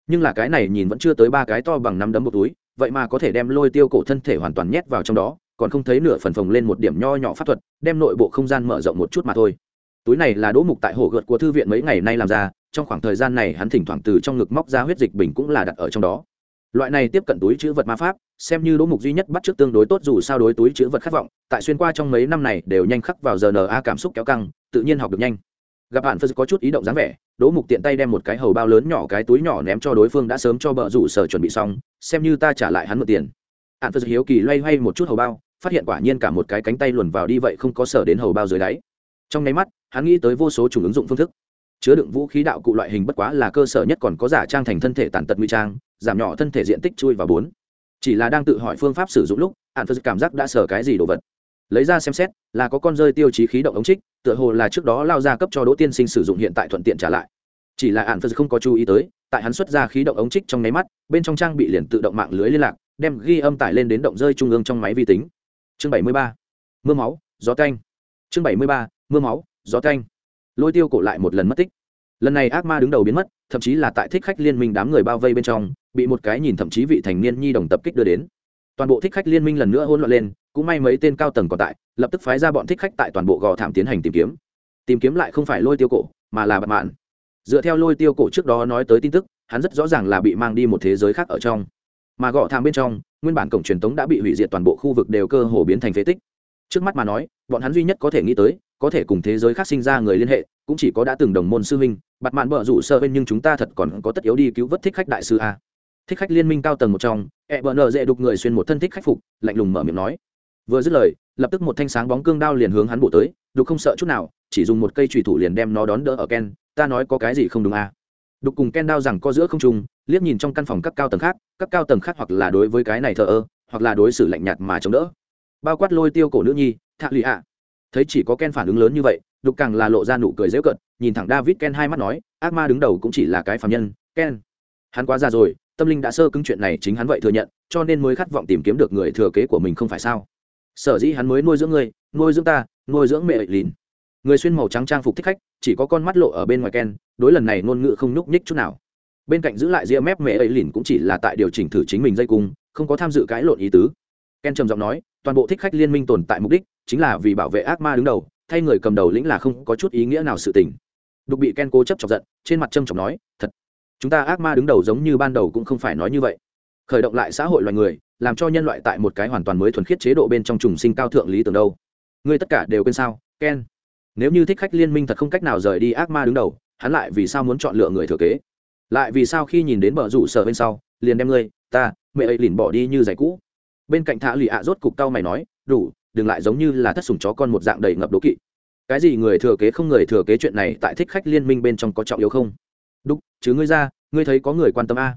S1: Nhưng là cái này nhìn vẫn chưa tới ba cái to bằng năm đấm một túi, vậy mà có thể đem lôi tiêu cổ thân thể hoàn toàn nhét vào trong đó, còn không thấy nửa phần phồng lên một điểm nho nhỏ pháp thuật, đem nội bộ không gian mở rộng một chút mà thôi. Túi này là đỗ mục tại hồ gợt của thư viện mấy ngày nay làm ra, trong khoảng thời gian này hắn thỉnh thoảng từ trong ngực móc ra huyết dịch bình cũng là đặt ở trong đó loại này tiếp cận túi chữ vật ma pháp, xem như đỗ mục duy nhất bắt trước tương đối tốt dù sao đối túi chữ vật khát vọng, tại xuyên qua trong mấy năm này đều nhanh khắc vào giờ na cảm xúc kéo căng, tự nhiên học được nhanh. Gặp hạn phật có chút ý động dáng vẻ, đỗ mục tiện tay đem một cái hầu bao lớn nhỏ cái túi nhỏ ném cho đối phương đã sớm cho bờ rủ sở chuẩn bị xong, xem như ta trả lại hắn một tiền. Hạn phật hiếu kỳ loay hoay một chút hầu bao, phát hiện quả nhiên cả một cái cánh tay luồn vào đi vậy không có sở đến hầu bao dưới đáy. Trong nháy mắt, hắn nghĩ tới vô số chủng ứng dụng phương thức. Chứa đựng vũ khí đạo cụ loại hình bất quá là cơ sở nhất còn có giả trang thành thân thể tàn tật nguy trang giảm nhỏ thân thể diện tích chui vào bốn. Chỉ là đang tự hỏi phương pháp sử dụng lúc hạn phật cảm giác đã sở cái gì đồ vật. Lấy ra xem xét, là có con rơi tiêu chí khí động ống trích, tựa hồ là trước đó lao ra cấp cho đỗ tiên sinh sử dụng hiện tại thuận tiện trả lại. Chỉ là hạn phật không có chú ý tới, tại hắn xuất ra khí động ống trích trong nháy mắt, bên trong trang bị liền tự động mạng lưới liên lạc, đem ghi âm tải lên đến động rơi trung ương trong máy vi tính. Chương bảy mươi ba, mưa máu, gió canh chương bảy mươi ba, mưa máu, gió canh lôi tiêu cổ lại một lần mất tích. Lần này ác ma đứng đầu biến mất thậm chí là tại thích khách liên minh đám người bao vây bên trong, bị một cái nhìn thậm chí vị thành niên nhi đồng tập kích đưa đến. Toàn bộ thích khách liên minh lần nữa hỗn loạn lên, cũng may mấy tên cao tầng còn tại, lập tức phái ra bọn thích khách tại toàn bộ gò thảm tiến hành tìm kiếm. Tìm kiếm lại không phải lôi tiêu cổ, mà là bạt mạn. Dựa theo lôi tiêu cổ trước đó nói tới tin tức, hắn rất rõ ràng là bị mang đi một thế giới khác ở trong. Mà gò thảm bên trong, nguyên bản cổng truyền tống đã bị hủy diệt toàn bộ khu vực đều cơ hồ biến thành phế tích. Trước mắt mà nói, bọn hắn duy nhất có thể nghĩ tới có thể cùng thế giới khác sinh ra người liên hệ, cũng chỉ có đã từng đồng môn sư huynh bặt mạn bợ rủ sơ bên nhưng chúng ta thật còn có tất yếu đi cứu vớt thích khách đại sư a. Thích khách liên minh cao tầng một trong e bờ nợ dễ đục người xuyên một thân thích khách phục, lạnh lùng mở miệng nói. Vừa dứt lời, lập tức một thanh sáng bóng cương đao liền hướng hắn bổ tới, đục không sợ chút nào, chỉ dùng một cây trùy thủ liền đem nó đón đỡ ở ken, ta nói có cái gì không đúng a. Đục cùng ken đao rằng có giữa không trung, liếc nhìn trong căn phòng các cao tầng khác, các cao tầng khác hoặc là đối với cái này thờ ơ, hoặc là đối xử lạnh nhạt mà chống đỡ. Bao quát lôi tiêu cổ nữ nhi, thạ lụy ạ thấy chỉ có ken phản ứng lớn như vậy, đục càng là lộ ra nụ cười dễu cận nhìn thẳng david ken hai mắt nói, ác ma đứng đầu cũng chỉ là cái phạm nhân, ken, hắn quá già rồi, tâm linh đã sơ cứng chuyện này chính hắn vậy thừa nhận, cho nên mới khát vọng tìm kiếm được người thừa kế của mình không phải sao? Sở dĩ hắn mới nuôi dưỡng ngươi, nuôi dưỡng ta, nuôi dưỡng mẹ lìn người xuyên màu trắng trang phục thích khách, chỉ có con mắt lộ ở bên ngoài ken, đối lần này ngôn ngữ không nhúc nhích chút nào. Bên cạnh giữ lại ria mép mẹ ấy lìn cũng chỉ là tại điều chỉnh thử chính mình dây cung, không có tham dự cãi lộn ý tứ. Ken trầm giọng nói, toàn bộ thích khách liên minh tồn tại mục đích chính là vì bảo vệ ác ma đứng đầu, thay người cầm đầu lĩnh là không có chút ý nghĩa nào sự tình. Đục bị ken cố chấp chọc giận, trên mặt trâm trọng nói, thật, chúng ta ác ma đứng đầu giống như ban đầu cũng không phải nói như vậy. Khởi động lại xã hội loài người, làm cho nhân loại tại một cái hoàn toàn mới thuần khiết chế độ bên trong trùng sinh cao thượng lý tưởng đâu. Ngươi tất cả đều quên sao, ken? Nếu như thích khách liên minh thật không cách nào rời đi ác ma đứng đầu, hắn lại vì sao muốn chọn lựa người thừa kế? Lại vì sao khi nhìn đến bờ rủ sở bên sau, liền đem ngươi, ta, mẹ ấy lìn bỏ đi như giày cũ? Bên cạnh thả lì ạ rốt cục tao mày nói, đủ đừng lại giống như là thất sủng chó con một dạng đầy ngập đố kỵ. Cái gì người thừa kế không người thừa kế chuyện này tại thích khách liên minh bên trong có trọng yếu không? Đúc chứ ngươi ra, ngươi thấy có người quan tâm a?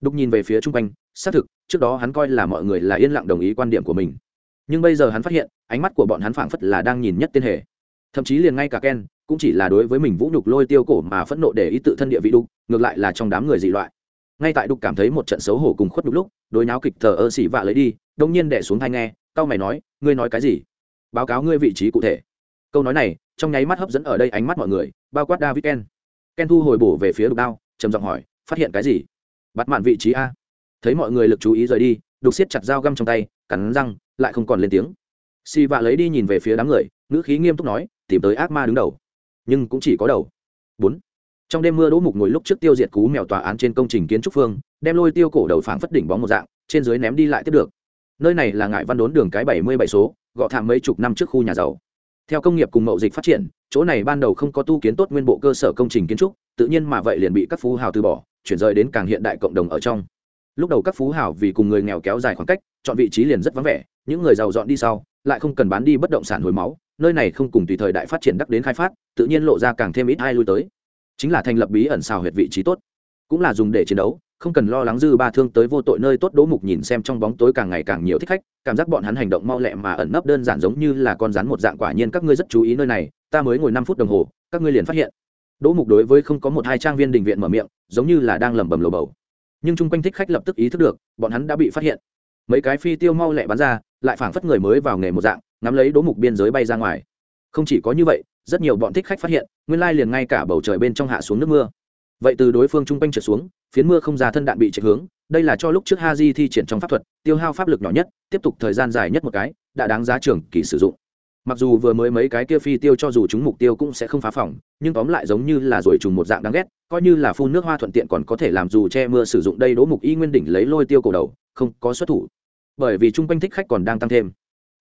S1: Đúc nhìn về phía chung quanh, xác thực, trước đó hắn coi là mọi người là yên lặng đồng ý quan điểm của mình. Nhưng bây giờ hắn phát hiện, ánh mắt của bọn hắn phảng phất là đang nhìn nhất tên hề. Thậm chí liền ngay cả ken, cũng chỉ là đối với mình vũ nhục lôi tiêu cổ mà phẫn nộ để ý tự thân địa vị đục, ngược lại là trong đám người dị loại. Ngay tại đục cảm thấy một trận xấu hổ cùng khuất đục lúc, đối náo kịch thờ ơ xỉ vạ lấy đi, đông nhiên đẻ xuống thai nghe tao mày nói ngươi nói cái gì? Báo cáo ngươi vị trí cụ thể. Câu nói này, trong nháy mắt hấp dẫn ở đây ánh mắt mọi người, bao quát david ken. Ken thu hồi bổ về phía đục đao, trầm giọng hỏi, phát hiện cái gì? Bắt mạn vị trí a. Thấy mọi người lực chú ý rời đi, đục siết chặt dao găm trong tay, cắn răng, lại không còn lên tiếng. Si vạ lấy đi nhìn về phía đám người, ngữ khí nghiêm túc nói, tìm tới ác ma đứng đầu. Nhưng cũng chỉ có đầu. Bốn. Trong đêm mưa đỗ mục ngồi lúc trước tiêu diệt cú mèo tòa án trên công trình kiến trúc phương, đem lôi tiêu cổ đầu phảng phất đỉnh bóng một dạng, trên dưới ném đi lại tiếp được nơi này là ngại văn đốn đường cái bảy mươi bảy số, gọ thảm mấy chục năm trước khu nhà giàu. Theo công nghiệp cùng mậu dịch phát triển, chỗ này ban đầu không có tu kiến tốt nguyên bộ cơ sở công trình kiến trúc, tự nhiên mà vậy liền bị các phú hào từ bỏ, chuyển rời đến càng hiện đại cộng đồng ở trong. Lúc đầu các phú hào vì cùng người nghèo kéo dài khoảng cách, chọn vị trí liền rất vắng vẻ, những người giàu dọn đi sau, lại không cần bán đi bất động sản hồi máu, nơi này không cùng tùy thời đại phát triển đắc đến khai phát, tự nhiên lộ ra càng thêm ít ai lui tới. Chính là thành lập bí ẩn xào huyệt vị trí tốt, cũng là dùng để chiến đấu không cần lo lắng dư ba thương tới vô tội nơi tốt đỗ mục nhìn xem trong bóng tối càng ngày càng nhiều thích khách, cảm giác bọn hắn hành động mau lẹ mà ẩn nấp đơn giản giống như là con rắn một dạng quả nhiên các ngươi rất chú ý nơi này, ta mới ngồi năm phút đồng hồ, các ngươi liền phát hiện. Đỗ mục đối với không có một hai trang viên đình viện mở miệng, giống như là đang lẩm bẩm lồ bầu. Nhưng chung quanh thích khách lập tức ý thức được, bọn hắn đã bị phát hiện. Mấy cái phi tiêu mau lẹ bắn ra, lại phảng phất người mới vào nghề một dạng nắm lấy đỗ mục biên giới bay ra ngoài. Không chỉ có như vậy, rất nhiều bọn thích khách phát hiện, nguyên lai liền ngay cả bầu trời bên trong hạ xuống nước mưa vậy từ đối phương trung quanh trượt xuống, phiến mưa không ra thân đạn bị chạy hướng, đây là cho lúc trước ha di thi triển trong pháp thuật, tiêu hao pháp lực nhỏ nhất, tiếp tục thời gian dài nhất một cái, đã đáng giá trường kỳ sử dụng. Mặc dù vừa mới mấy cái kia phi tiêu cho dù chúng mục tiêu cũng sẽ không phá phỏng nhưng tóm lại giống như là rồi trùng một dạng đáng ghét, coi như là phun nước hoa thuận tiện còn có thể làm dù che mưa sử dụng đây đỗ mục y nguyên đỉnh lấy lôi tiêu cổ đầu, không có xuất thủ. Bởi vì chung quanh thích khách còn đang tăng thêm.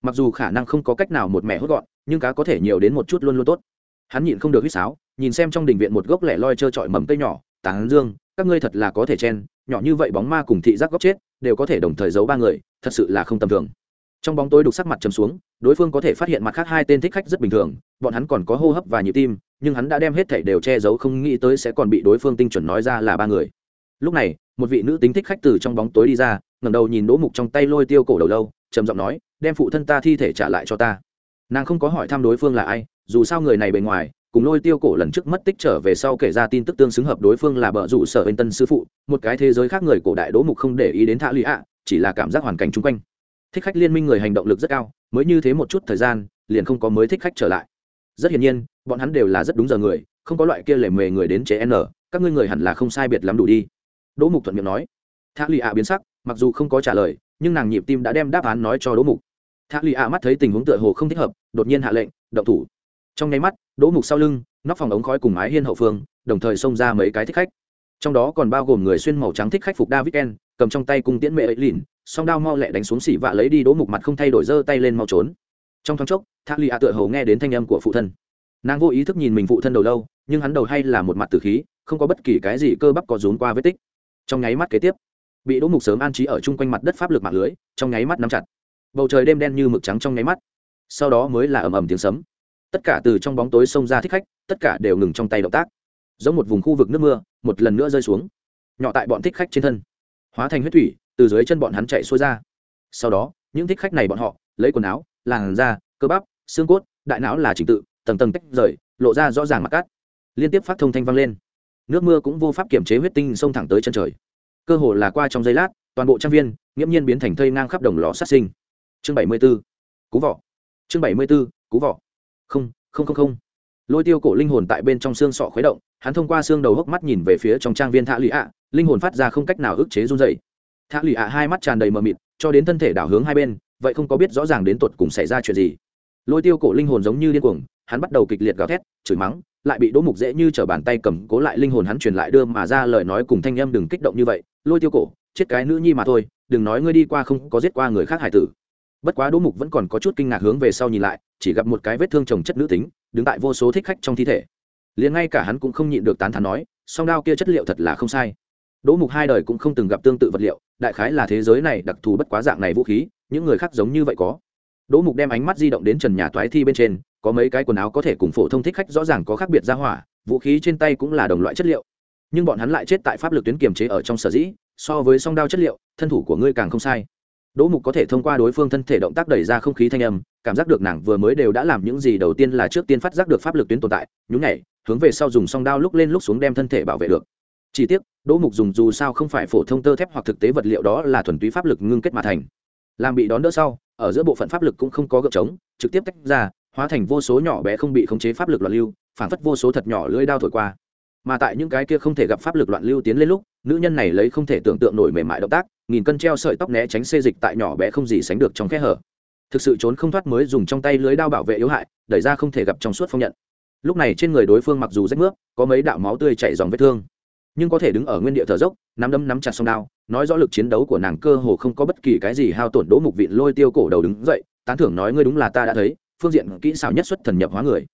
S1: Mặc dù khả năng không có cách nào một mẹ hốt gọn, nhưng cá có thể nhiều đến một chút luôn luôn tốt hắn nhịn không được huýt sáo, nhìn xem trong đình viện một gốc lẻ loi trơ trọi mầm cây nhỏ tán dương, các ngươi thật là có thể chen, nhỏ như vậy bóng ma cùng thị giác góc chết, đều có thể đồng thời giấu ba người, thật sự là không tầm thường. Trong bóng tối đục sắc mặt chấm xuống, đối phương có thể phát hiện mặt khác hai tên thích khách rất bình thường, bọn hắn còn có hô hấp và nhịp tim, nhưng hắn đã đem hết thảy đều che giấu không nghĩ tới sẽ còn bị đối phương tinh chuẩn nói ra là ba người. Lúc này, một vị nữ tính thích khách từ trong bóng tối đi ra, ngẩng đầu nhìn đỗ mục trong tay lôi tiêu cổ đầu lâu, trầm giọng nói, đem phụ thân ta thi thể trả lại cho ta. Nàng không có hỏi thăm đối phương là ai dù sao người này bề ngoài, cùng lôi tiêu cổ lần trước mất tích trở về sau kể ra tin tức tương xứng hợp đối phương là bờ rủ sở bên tân sư phụ, một cái thế giới khác người cổ đại đỗ mục không để ý đến thạ lụy ạ, chỉ là cảm giác hoàn cảnh chung quanh. Thích khách liên minh người hành động lực rất cao, mới như thế một chút thời gian, liền không có mới thích khách trở lại. Rất hiển nhiên, bọn hắn đều là rất đúng giờ người, không có loại kia lề mề người đến chế n, các ngươi người hẳn là không sai biệt lắm đủ đi. Đỗ mục thuận miệng nói. Thạ lụy ạ biến sắc, mặc dù không có trả lời, nhưng nàng nhịp tim đã đem đáp án nói cho đỗ mục. Thạ lụy ạ mắt thấy tình huống tựa hồ không thích hợp, đột nhiên hạ lệnh, động thủ trong nháy mắt, đỗ mục sau lưng, nóc phòng ống khói cùng mái hiên hậu phương, đồng thời xông ra mấy cái thích khách. Trong đó còn bao gồm người xuyên màu trắng thích khách phục david ken, cầm trong tay cung tiễn mẹ ấy lìn song đao mau lẹ đánh xuống xỉ vạ lấy đi đỗ mục mặt không thay đổi giơ tay lên mau trốn. Trong thoáng chốc, thác lì ạ tựa hầu nghe đến thanh âm của phụ thân. Nàng vô ý thức nhìn mình phụ thân đầu lâu, nhưng hắn đầu hay là một mặt tử khí, không có bất kỳ cái gì cơ bắp có rốn qua vết tích. Trong nháy mắt kế tiếp, bị đỗ mục sớm an trí ở chung quanh mặt đất pháp lực mạng lưới, trong nháy mắt nắm chặt. Bầu trời đêm đen như mực trắng trong nháy mắt. Sau đó mới là ầm ầm tiếng sấm tất cả từ trong bóng tối xông ra thích khách, tất cả đều ngừng trong tay động tác. Giống một vùng khu vực nước mưa, một lần nữa rơi xuống. Nhỏ tại bọn thích khách trên thân. Hóa thành huyết thủy, từ dưới chân bọn hắn chạy xuôi ra. Sau đó, những thích khách này bọn họ, lấy quần áo, làn da, cơ bắp, xương cốt, đại não là trình tự, tầng tầng tách rời, lộ ra rõ ràng mặt cát. Liên tiếp phát thông thanh vang lên. Nước mưa cũng vô pháp kiểm chế huyết tinh xông thẳng tới chân trời. Cơ hồ là qua trong giây lát, toàn bộ trang viên, nghiễm nhiên biến thành thây ngang khắp đồng lò sát sinh. Chương bảy mươi b ố cú vỏ chương bảy mươi b ố cú vỏ không không không không. Lôi tiêu cổ linh hồn tại bên trong xương sọ khuấy động, hắn thông qua xương đầu hốc mắt nhìn về phía trong trang viên thạ lụy ạ, linh hồn phát ra không cách nào ức chế run dày thạ lụy ạ hai mắt tràn đầy mờ mịt, cho đến thân thể đảo hướng hai bên, vậy không có biết rõ ràng đến tột cùng xảy ra chuyện gì. Lôi tiêu cổ linh hồn giống như điên cuồng, hắn bắt đầu kịch liệt gào thét, chửi mắng, lại bị đỗ mục dễ như t r ở bàn tay cầm cố lại linh hồn hắn truyền lại đưa mà ra lời nói cùng thanh em đừng kích động như vậy. Lôi tiêu cổ, chết cái nữ nhi mà thôi, đừng nói ngươi đi qua không có giết qua người khác hải tử bất quá đỗ mục vẫn còn có chút kinh ngạc hướng về sau nhìn lại, chỉ gặp một cái vết thương trồng chất nữ tính, đứng tại vô số thích khách trong thi thể. Liền ngay cả hắn cũng không nhịn được tán thán nói, song đao kia chất liệu thật là không sai. Đỗ mục hai đời cũng không từng gặp tương tự vật liệu, đại khái là thế giới này đặc thù bất quá dạng này vũ khí, những người khác giống như vậy có. Đỗ mục đem ánh mắt di động đến trần nhà toái thi bên trên, có mấy cái quần áo có thể cùng phổ thông thích khách rõ ràng có khác biệt ra hỏa, vũ khí trên tay cũng là đồng loại chất liệu. Nhưng bọn hắn lại chết tại pháp lực tuyến kiềm chế ở trong sở dĩ, so với song đao chất liệu, thân thủ của ngươi càng không sai đỗ mục có thể thông qua đối phương thân thể động tác đẩy ra không khí thanh âm, cảm giác được nàng vừa mới đều đã làm những gì đầu tiên là trước tiên phát giác được pháp lực tuyến tồn tại, nhún nhảy, hướng về sau dùng song đao lúc lên lúc xuống đem thân thể bảo vệ được. Chỉ tiếc, đỗ mục dùng dù sao không phải phổ thông tơ thép hoặc thực tế vật liệu đó là thuần túy pháp lực ngưng kết mà thành. Làm bị đón đỡ sau, ở giữa bộ phận pháp lực cũng không có gợp trống, trực tiếp tách ra, hóa thành vô số nhỏ bé không bị khống chế pháp lực loạn lưu phản phất vô số thật nhỏ lưỡi đao thổi qua mà tại những cái kia không thể gặp pháp lực loạn lưu tiến lên lúc, nữ nhân này lấy không thể tưởng tượng nổi mềm mại động tác, nghìn cân treo sợi tóc né tránh xê dịch tại nhỏ bé không gì sánh được trong kẽ hở. Thực sự trốn không thoát mới dùng trong tay lưới đao bảo vệ yếu hại, đẩy ra không thể gặp trong suốt phong nhận. Lúc này trên người đối phương mặc dù rách nước có mấy đạo máu tươi chảy dòng vết thương, nhưng có thể đứng ở nguyên địa thở dốc, nắm đấm nắm chặt song đao, nói rõ lực chiến đấu của nàng cơ hồ không có bất kỳ cái gì hao tổn đỗ mục vịn lôi tiêu cổ đầu đứng dậy, tán thưởng nói ngươi đúng là ta đã thấy, phương diện kỹ xảo nhất xuất thần nhập hóa người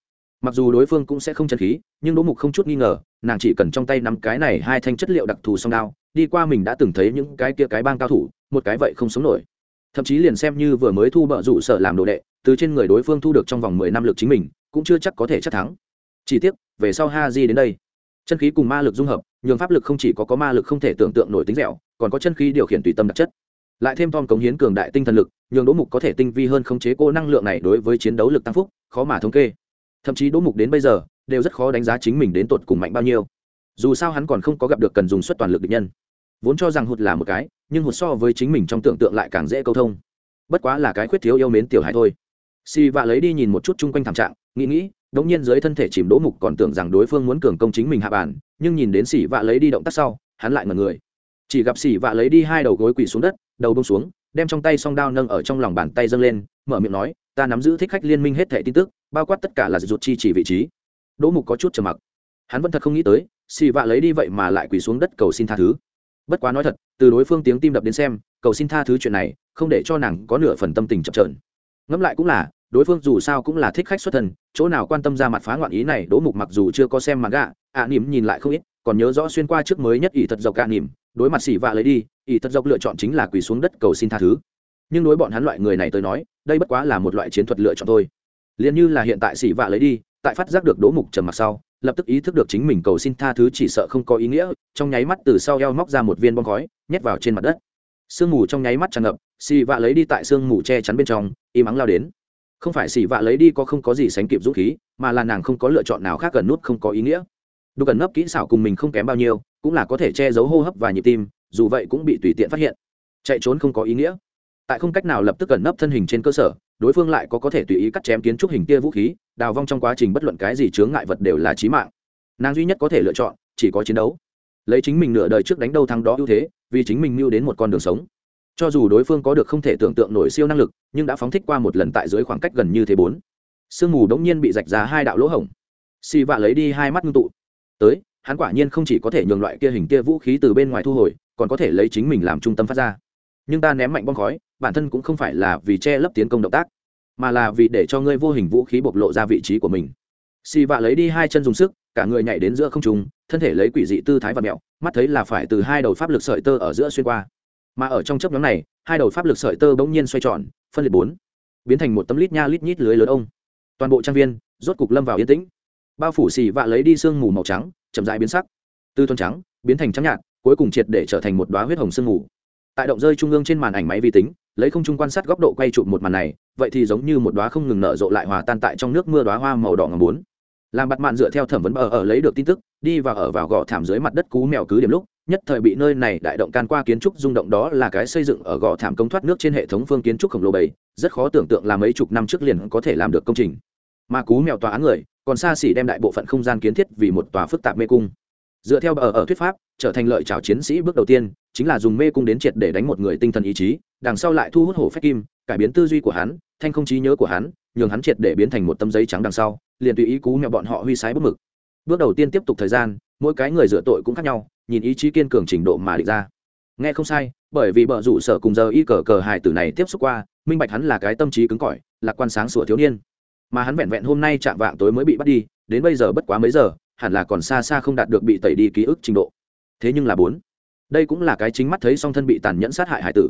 S1: mặc dù đối phương cũng sẽ không chân khí, nhưng đỗ mục không chút nghi ngờ, nàng chỉ cần trong tay nắm cái này hai thanh chất liệu đặc thù song đao, đi qua mình đã từng thấy những cái kia cái bang cao thủ, một cái vậy không sống nổi. Thậm chí liền xem như vừa mới thu bợ rủ sợ làm đồ đệ, từ trên người đối phương thu được trong vòng mười năm lực chính mình, cũng chưa chắc có thể chắc thắng. Chỉ tiếc, về sau ha di đến đây. Chân khí cùng ma lực dung hợp, nhường pháp lực không chỉ có có ma lực không thể tưởng tượng nổi tính dẻo, còn có chân khí điều khiển tùy tâm đặc chất. Lại thêm tom cống hiến cường đại tinh thần lực, nhường đỗ mục có thể tinh vi hơn khống chế cô năng lượng này đối với chiến đấu lực tăng phúc, khó mà thống kê thậm chí đỗ mục đến bây giờ đều rất khó đánh giá chính mình đến tột cùng mạnh bao nhiêu. Dù sao hắn còn không có gặp được cần dùng suất toàn lực địch nhân. Vốn cho rằng hụt là một cái, nhưng hụt so với chính mình trong tưởng tượng lại càng dễ câu thông. Bất quá là cái khuyết thiếu yêu mến tiểu hải thôi. Xì vạ lấy đi nhìn một chút chung quanh thảm trạng, nghĩ nghĩ, đống nhiên dưới thân thể chìm đỗ mục còn tưởng rằng đối phương muốn cường công chính mình hạ bản, nhưng nhìn đến xỉ vạ lấy đi động tác sau, hắn lại ngần người. Chỉ gặp xỉ vạ lấy đi hai đầu gối quỳ xuống đất, đầu bông xuống, đem trong tay song đao nâng ở trong lòng bàn tay dâng lên, mở miệng nói, ta nắm giữ thích khách liên minh hết thẻ tin tức bao quát tất cả là rụt chi chỉ vị trí. Đỗ mục có chút trầm mặc. Hắn vẫn thật không nghĩ tới xì vạ lấy đi vậy mà lại quỳ xuống đất cầu xin tha thứ. Bất quá nói thật từ đối phương tiếng tim đập đến xem cầu xin tha thứ chuyện này không để cho nàng có nửa phần tâm tình chậm trợn ngẫm lại cũng là đối phương dù sao cũng là thích khách xuất thân chỗ nào quan tâm ra mặt phá ngoạn ý này đỗ mục mặc dù chưa có xem mà gạ ạ à, nỉm nhìn lại không ít còn nhớ rõ xuyên qua trước mới nhất ỷ thật dọc ạ nỉm đối mặt xỉ vạ lấy đi ỷ thật dọc lựa chọn chính là quỳ xuống đất cầu xin tha thứ. Nhưng đối bọn hắn loại người này tới nói đây bất quá là một loại chiến thuật lựa chọn thôi liền như là hiện tại xỉ vạ lấy đi, tại phát giác được đỗ mục trầm mặc sau, lập tức ý thức được chính mình cầu xin tha thứ chỉ sợ không có ý nghĩa, trong nháy mắt từ sau eo móc ra một viên bom khói, nhét vào trên mặt đất. Sương mù trong nháy mắt tràn ngập xì vạ lấy đi tại sương mù che chắn bên trong im ắng lao đến. Không phải xì vạ lấy đi có không có gì sánh kịp dũng khí, mà là nàng không có lựa chọn nào khác gần nút không có ý nghĩa. Đục gần nấp kỹ xảo cùng mình không kém bao nhiêu, cũng là có thể che giấu hô hấp và nhịp tim, dù vậy cũng bị tùy tiện phát hiện. Chạy trốn không có ý nghĩa tại không cách nào lập tức cẩn nấp thân hình trên cơ sở, đối phương lại có có thể tùy ý cắt chém kiến trúc hình kia vũ khí, đào vong trong quá trình bất luận cái gì chướng ngại vật đều là trí mạng. Nàng duy nhất có thể lựa chọn, chỉ có chiến đấu. Lấy chính mình nửa đời trước đánh đâu thắng đó ưu thế, vì chính mình mưu đến một con đường sống. Cho dù đối phương có được không thể tưởng tượng nổi siêu năng lực, nhưng đã phóng thích qua một lần tại dưới khoảng cách gần như thế bốn. Sương mù đống nhiên bị rạch ra hai đạo lỗ hổng. Xì vạ lấy đi hai mắt ngưng tụ. Tới, hắn quả nhiên không chỉ có thể nhường loại kia hình kia vũ khí từ bên ngoài thu hồi, còn có thể lấy chính mình làm trung tâm phát ra. Nhưng ta ném mạnh bom khói bản thân cũng không phải là vì che lấp tiến công động tác, mà là vì để cho ngươi vô hình vũ khí bộc lộ ra vị trí của mình. Xì vạ lấy đi hai chân dùng sức, cả người nhảy đến giữa không trung, thân thể lấy quỷ dị tư thái và mẹo, mắt thấy là phải từ hai đầu pháp lực sợi tơ ở giữa xuyên qua. Mà ở trong chấp nhóm này, hai đầu pháp lực sợi tơ bỗng nhiên xoay tròn, phân liệt bốn, biến thành một tấm lít nha lít nhít lưới lớn ông. Toàn bộ trang viên, rốt cục lâm vào yên tĩnh. Bao phủ xì vạ lấy đi sương mù màu trắng, chậm dại biến sắc. Từ thuần trắng, biến thành trắng nhạt, cuối cùng triệt để trở thành một đoá huyết hồng sương mù. Tại động rơi trung ương trên màn ảnh máy vi tính lấy không trung quan sát góc độ quay chụp một màn này, vậy thì giống như một đoá không ngừng nở rộ lại hòa tan tại trong nước mưa đoá hoa màu đỏ ngầm bốn. Làm bặt mạn dựa theo thẩm vấn bờ ở lấy được tin tức, đi và ở vào gò thảm dưới mặt đất cú mèo cứ điểm lúc, nhất thời bị nơi này đại động can qua kiến trúc rung động đó là cái xây dựng ở gò thảm công thoát nước trên hệ thống phương kiến trúc khổng lồ bảy, rất khó tưởng tượng là mấy chục năm trước liền có thể làm được công trình. Mà cú mèo tòa án người, còn xa xỉ đem đại bộ phận không gian kiến thiết vì một tòa phức tạp mê cung. Dựa theo bờ ở thuyết pháp, trở thành lợi chào chiến sĩ bước đầu tiên chính là dùng mê cung đến triệt để đánh một người tinh thần ý chí, đằng sau lại thu hút hổ phách kim, cải biến tư duy của hắn, thanh không trí nhớ của hắn, nhường hắn triệt để biến thành một tấm giấy trắng đằng sau, liền tùy ý cú mẹo bọn họ huy sái bất mực. Bước đầu tiên tiếp tục thời gian, mỗi cái người dựa tội cũng khác nhau, nhìn ý chí kiên cường trình độ mà định ra. Nghe không sai, bởi vì bờ rủ sở cùng giờ y cờ cờ hài tử này tiếp xúc qua, minh bạch hắn là cái tâm trí cứng cỏi, lạc quan sáng sủa thiếu niên. Mà hắn vẹn vẹn hôm nay chạm vạng tối mới bị bắt đi, đến bây giờ bất quá mấy giờ, hẳn là còn xa xa không đạt được bị tẩy đi ký ức trình độ. Thế nhưng là bốn đây cũng là cái chính mắt thấy song thân bị tàn nhẫn sát hại hải tử.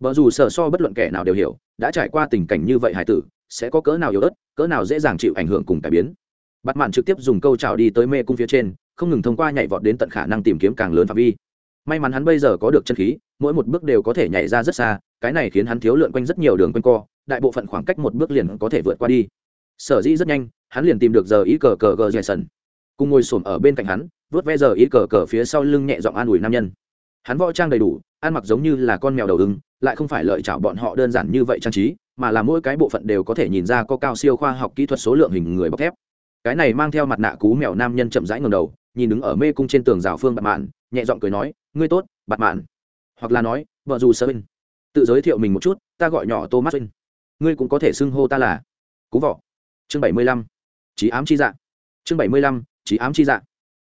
S1: Vợ dù sở so bất luận kẻ nào đều hiểu, đã trải qua tình cảnh như vậy hải tử, sẽ có cỡ nào yếu ớt, cỡ nào dễ dàng chịu ảnh hưởng cùng cải biến. Bắt mạn trực tiếp dùng câu trào đi tới mê cung phía trên, không ngừng thông qua nhảy vọt đến tận khả năng tìm kiếm càng lớn phạm vi. May mắn hắn bây giờ có được chân khí, mỗi một bước đều có thể nhảy ra rất xa, cái này khiến hắn thiếu lượn quanh rất nhiều đường quanh co, đại bộ phận khoảng cách một bước liền có thể vượt qua đi. Sở dĩ rất nhanh, hắn liền tìm được giờ ý cờ cờ gờ dè sần cùng ngồi xổm ở bên cạnh hắn, vớt ve giờ ý cờ cờ phía sau lưng nhẹ giọng an ủi nam nhân hắn võ trang đầy đủ, ăn mặc giống như là con mèo đầu ưng, lại không phải lợi chảo bọn họ đơn giản như vậy trang trí, mà là mỗi cái bộ phận đều có thể nhìn ra có cao siêu khoa học kỹ thuật số lượng hình người bọc thép. Cái này mang theo mặt nạ cú mèo nam nhân chậm rãi ngầm đầu, nhìn đứng ở mê cung trên tường rào phương bạt mạn, nhẹ giọng cười nói, ngươi tốt, bạt mạn. Hoặc là nói, vợ dù sơ binh tự giới thiệu mình một chút, ta gọi nhỏ thomas binh ngươi cũng có thể xưng hô ta là cú vỏ chương bảy mươi lăm. Trí ám chi dạ. Chương bảy mươi lăm trí ám chi dạ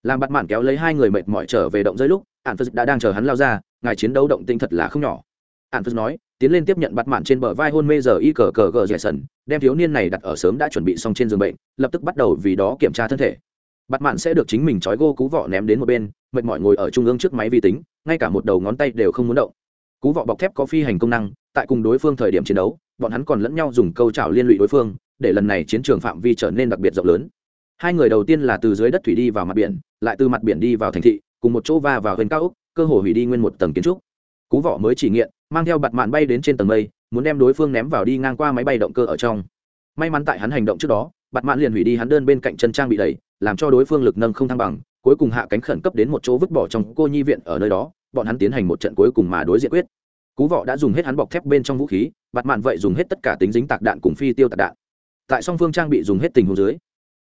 S1: làm bắt mạn kéo lấy hai người mệt mỏi trở về động dưới lúc ạn phật đã đang chờ hắn lao ra, ngài chiến đấu động tinh thật là không nhỏ. Ạn phật nói, tiến lên tiếp nhận bắt mạn trên bờ vai hôn mê giờ y cờ cờ gờ dẻ sần đem thiếu niên này đặt ở sớm đã chuẩn bị xong trên giường bệnh, lập tức bắt đầu vì đó kiểm tra thân thể. Bắt mạn sẽ được chính mình trói gô cú vọ ném đến một bên, mệt mỏi ngồi ở trung ương trước máy vi tính, ngay cả một đầu ngón tay đều không muốn động. Cú vọ bọc thép có phi hành công năng, tại cùng đối phương thời điểm chiến đấu, bọn hắn còn lẫn nhau dùng câu trào liên lụy đối phương, để lần này chiến trường phạm vi trở nên đặc biệt rộng lớn hai người đầu tiên là từ dưới đất thủy đi vào mặt biển, lại từ mặt biển đi vào thành thị, cùng một chỗ va vào huyền cao úc cơ hồ hủy đi nguyên một tầng kiến trúc. Cú vọ mới chỉ nghiện, mang theo bạt mạn bay đến trên tầng mây, muốn đem đối phương ném vào đi ngang qua máy bay động cơ ở trong. May mắn tại hắn hành động trước đó, bạt mạn liền hủy đi hắn đơn bên cạnh chân trang bị đẩy làm cho đối phương lực nâng không thăng bằng, cuối cùng hạ cánh khẩn cấp đến một chỗ vứt bỏ trong cô nhi viện ở nơi đó, bọn hắn tiến hành một trận cuối cùng mà đối diện quyết. Cú vọ đã dùng hết hắn bọc thép bên trong vũ khí, bạt mạn vậy dùng hết tất cả tính dính tạc đạn cùng phi tiêu tạc đạn. Tại song phương trang bị dùng hết tình huống dưới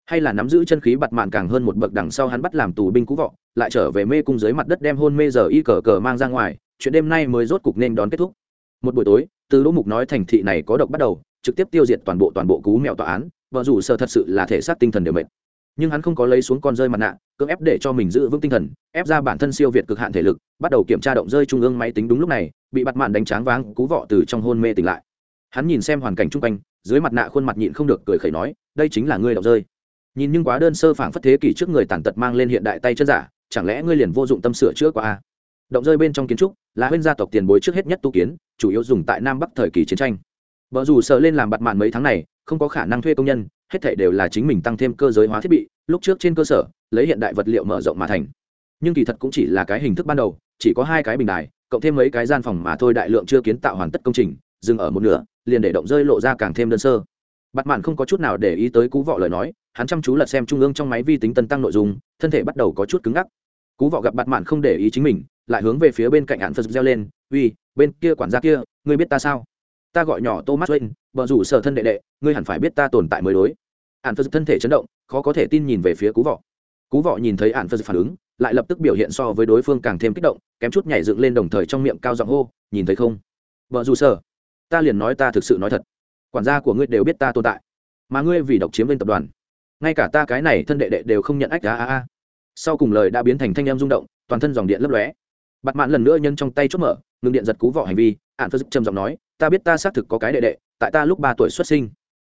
S1: hay là nắm giữ chân khí bặt mạn càng hơn một bậc đằng sau hắn bắt làm tù binh cũ vọ, lại trở về mê cung dưới mặt đất đem hôn mê giờ y cờ cờ mang ra ngoài, chuyện đêm nay mới rốt cục nên đón kết thúc. Một buổi tối, từ đỗ mục nói thành thị này có độc bắt đầu, trực tiếp tiêu diệt toàn bộ toàn bộ cú mèo tòa án vợ rủ sợ thật sự là thể xác tinh thần đều mệt. Nhưng hắn không có lấy xuống con rơi mặt nạ, cưỡng ép để cho mình giữ vững tinh thần, ép ra bản thân siêu việt cực hạn thể lực, bắt đầu kiểm tra động rơi trung ương máy tính đúng lúc này, bị bặt mạn đánh tráng váng, cú vọ từ trong hôn mê tỉnh lại. Hắn nhìn xem hoàn cảnh chung quanh, dưới mặt nạ khuôn mặt nhịn không được cười khẩy nói, đây chính là ngươi động rơi nhìn nhưng quá đơn sơ phảng phất thế kỷ trước người tàn tật mang lên hiện đại tay chân giả, chẳng lẽ ngươi liền vô dụng tâm sửa chữa qua a? Động rơi bên trong kiến trúc, là huyên gia tộc tiền bối trước hết nhất tu kiến, chủ yếu dùng tại nam bắc thời kỳ chiến tranh. Vợ dù sợ lên làm bặt mạn mấy tháng này, không có khả năng thuê công nhân, hết thảy đều là chính mình tăng thêm cơ giới hóa thiết bị, lúc trước trên cơ sở, lấy hiện đại vật liệu mở rộng mà thành. Nhưng kỳ thật cũng chỉ là cái hình thức ban đầu, chỉ có hai cái bình đài, cộng thêm mấy cái gian phòng mà thôi đại lượng chưa kiến tạo hoàn tất công trình, dừng ở một nửa, liền để động rơi lộ ra càng thêm đơn sơ bặt mạn không có chút nào để ý tới cú vọ lời nói, hắn chăm chú lật xem trung ương trong máy vi tính tân tăng nội dung, thân thể bắt đầu có chút cứng ngắc. Cú vọ gặp bặt mạn không để ý chính mình, lại hướng về phía bên cạnh hạn phật reo lên, uy, bên kia quản gia kia, ngươi biết ta sao? Ta gọi nhỏ thomas wayne vợ rủ sở thân đệ đệ, ngươi hẳn phải biết ta tồn tại mới đối. Hạn phật thân thể chấn động, khó có thể tin nhìn về phía cú vọ. Cú vọ nhìn thấy hạn phật phản ứng, lại lập tức biểu hiện so với đối phương càng thêm kích động, kém chút nhảy dựng lên đồng thời trong miệng cao giọng hô, nhìn thấy không? Vợ rủ sở, ta liền nói ta thực sự nói thật quản gia của ngươi đều biết ta tồn tại. Mà ngươi vì độc chiếm lên tập đoàn. Ngay cả ta cái này thân đệ đệ đều không nhận ách, a a a. Sau cùng lời đã biến thành thanh em rung động, toàn thân dòng điện lấp lóe. Bặt mạn lần nữa nhân trong tay chốt mở, ngừng điện giật cú vỏ hành vi ạn giúp trầm giọng nói, ta biết ta xác thực có cái đệ đệ, tại ta lúc ba tuổi xuất sinh.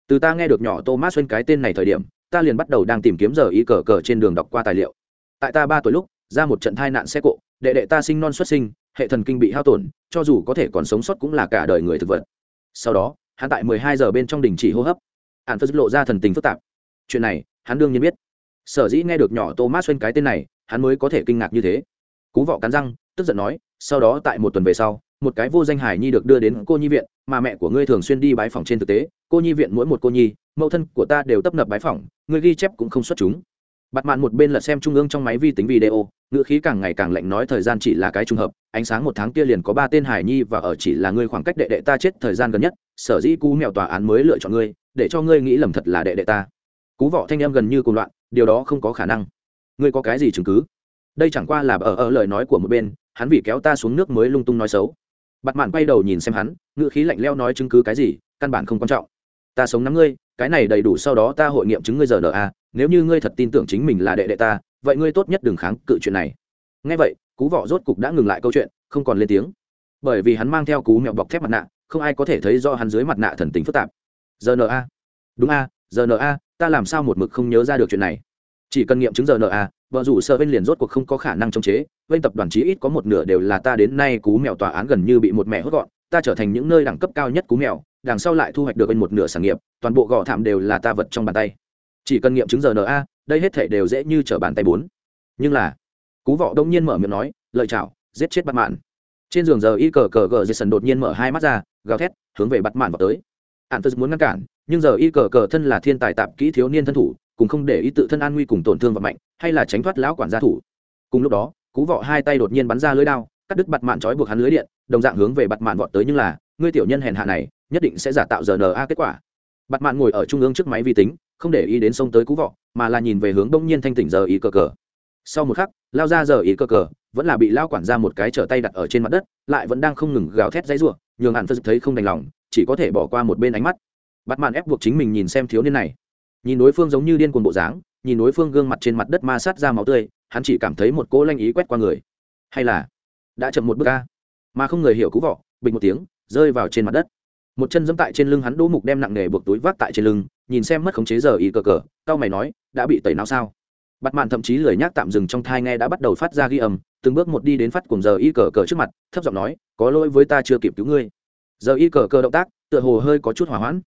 S1: Từ ta nghe được nhỏ thomas xuyên cái tên này thời điểm, ta liền bắt đầu đang tìm kiếm giờ ý cờ cờ trên đường đọc qua tài liệu. Tại ta ba tuổi lúc, ra một trận tai nạn xe cộ, đệ đệ ta sinh non xuất sinh, hệ thần kinh bị hao tổn, cho dù có thể còn sống sót cũng là cả đời người thực vật. Sau đó hắn tại mười hai giờ bên trong đình chỉ hô hấp. Ạn phật lộ ra thần tình phức tạp. Chuyện này, hắn đương nhiên biết. Sở dĩ nghe được nhỏ thomas xuyên cái tên này, hắn mới có thể kinh ngạc như thế. Cú vọ cắn răng, tức giận nói, sau đó tại một tuần về sau, một cái vô danh hải nhi được đưa đến cô nhi viện, mà mẹ của ngươi thường xuyên đi bái phòng trên thực tế, cô nhi viện mỗi một cô nhi, mẫu thân của ta đều tấp nập bái phòng ngươi ghi chép cũng không xuất chúng. Bặt mạn một bên là xem trung ương trong máy vi tính video ngữ khí càng ngày càng lạnh nói thời gian chỉ là cái trùng hợp, ánh sáng một tháng kia liền có ba tên hải nhi và ở chỉ là ngươi khoảng cách đệ đệ ta chết thời gian gần nhất, sở dĩ cú mèo tòa án mới lựa chọn ngươi, để cho ngươi nghĩ lầm thật là đệ đệ ta. Cú vọ thanh em gần như cùng loạn, điều đó không có khả năng. Ngươi có cái gì chứng cứ? Đây chẳng qua là ở ở ờ, lời nói của một bên, hắn vì kéo ta xuống nước mới lung tung nói xấu. Bặt mạn quay đầu nhìn xem hắn, ngữ khí lạnh leo nói chứng cứ cái gì, căn bản không quan trọng. Ta sống nắm ngươi, cái này đầy đủ sau đó ta hội nghiệm chứng ngươi giờ nợ a, nếu như ngươi thật tin tưởng chính mình là đệ đệ ta vậy ngươi tốt nhất đừng kháng cự chuyện này. Ngay vậy, cú vọ rốt cục đã ngừng lại câu chuyện, không còn lên tiếng. Bởi vì hắn mang theo cú mẹo bọc thép mặt nạ, không ai có thể thấy do hắn dưới mặt nạ thần tính phức tạp. Rna đúng a rna ta làm sao một mực không nhớ ra được chuyện này? Chỉ cần nghiệm chứng rna vợ rủ sợ bên liền rốt cuộc không có khả năng chống chế, bên tập đoàn chí ít có một nửa đều là ta đến nay cú mèo tòa án gần như bị một mẹ hốt gọn, ta trở thành những nơi đẳng cấp cao nhất cú mèo, đằng sau lại thu hoạch được bên một nửa sản nghiệp, toàn bộ gò thảm đều là ta vật trong bàn tay. Chỉ cần nghiệm chứng rna đây hết thể đều dễ như trở bàn tay bốn. Nhưng là, cú vọ đông nhiên mở miệng nói, lợi chảo, giết chết bắt mạn. Trên giường giờ y cờ cờ gờ dây sần đột nhiên mở hai mắt ra, gào thét, hướng về bắt mạn vào tới. Ạn phật muốn ngăn cản, nhưng giờ y cờ cờ thân là thiên tài tạp kỹ thiếu niên thân thủ, cùng không để ý tự thân an nguy cùng tổn thương và mạnh, hay là tránh thoát lão quản gia thủ. Cùng lúc đó, cú vọ hai tay đột nhiên bắn ra lưới đao, cắt đứt bặt mạn trói buộc hắn lưới điện, đồng dạng hướng về bặt mạn vọt tới nhưng là, ngươi tiểu nhân hèn hạ này, nhất định sẽ giả tạo giờ na kết quả. Bặt mạn ngồi ở trung ương trước máy vi tính, không để ý đến sông tới cú vọ mà là nhìn về hướng đông nhiên thanh tỉnh giờ ý cờ cờ. Sau một khắc, lao ra giờ ý cờ cờ, vẫn là bị lao quản ra một cái trở tay đặt ở trên mặt đất, lại vẫn đang không ngừng gào thét dãy ruộng nhường hạn phật thấy không đành lòng, chỉ có thể bỏ qua một bên ánh mắt. Bắt màn ép buộc chính mình nhìn xem thiếu niên này. Nhìn đối phương giống như điên cuồng bộ dáng, nhìn đối phương gương mặt trên mặt đất ma sát ra máu tươi, hắn chỉ cảm thấy một cỗ lanh ý quét qua người. Hay là, đã chậm một bước ca mà không người hiểu cú vọ, bình một tiếng, rơi vào trên mặt đất. Một chân dẫm tại trên lưng hắn, đỗ mục đem nặng nề buộc túi vác tại trên lưng nhìn xem mất khống chế giờ y cờ cờ tao mày nói, đã bị tẩy não sao? Bắt mạn thậm chí lười nhác tạm dừng trong thai nghe đã bắt đầu phát ra ghi âm, từng bước một đi đến phát cùng giờ y cờ cờ trước mặt, thấp giọng nói, có lỗi với ta chưa kịp cứu ngươi. Giờ y cờ cờ động tác, tựa hồ hơi có chút hỏa hoãn.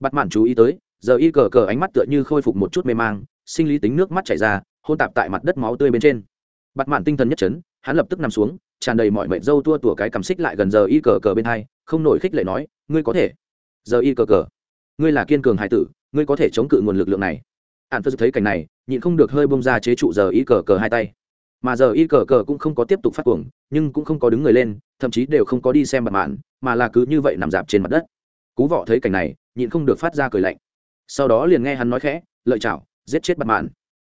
S1: Bắt mạn chú ý tới, giờ y cờ cờ ánh mắt tựa như khôi phục một chút mê mang, sinh lý tính nước mắt chảy ra, hôn tạp tại mặt đất máu tươi bên trên. Bắt mạn tinh thần nhất chấn, hắn lập tức nằm xuống, tràn đầy mọi mệnh râu tua tủa cái cầm xích lại gần giờ y cờ cờ bên hai, không nổi khích lệ nói, ngươi có thể. Giờ y cờ cờ, ngươi là kiên cường hải tử ngươi có thể chống cự nguồn lực lượng này. Hạn phật thấy cảnh này, nhịn không được hơi bông ra chế trụ giờ y cờ cờ hai tay. Mà giờ y cờ cờ cũng không có tiếp tục phát cuồng, nhưng cũng không có đứng người lên, thậm chí đều không có đi xem bật mạn, mà là cứ như vậy nằm dạp trên mặt đất. Cú vọ thấy cảnh này, nhịn không được phát ra cười lạnh. Sau đó liền nghe hắn nói khẽ, lợi chảo, giết chết bật mạn.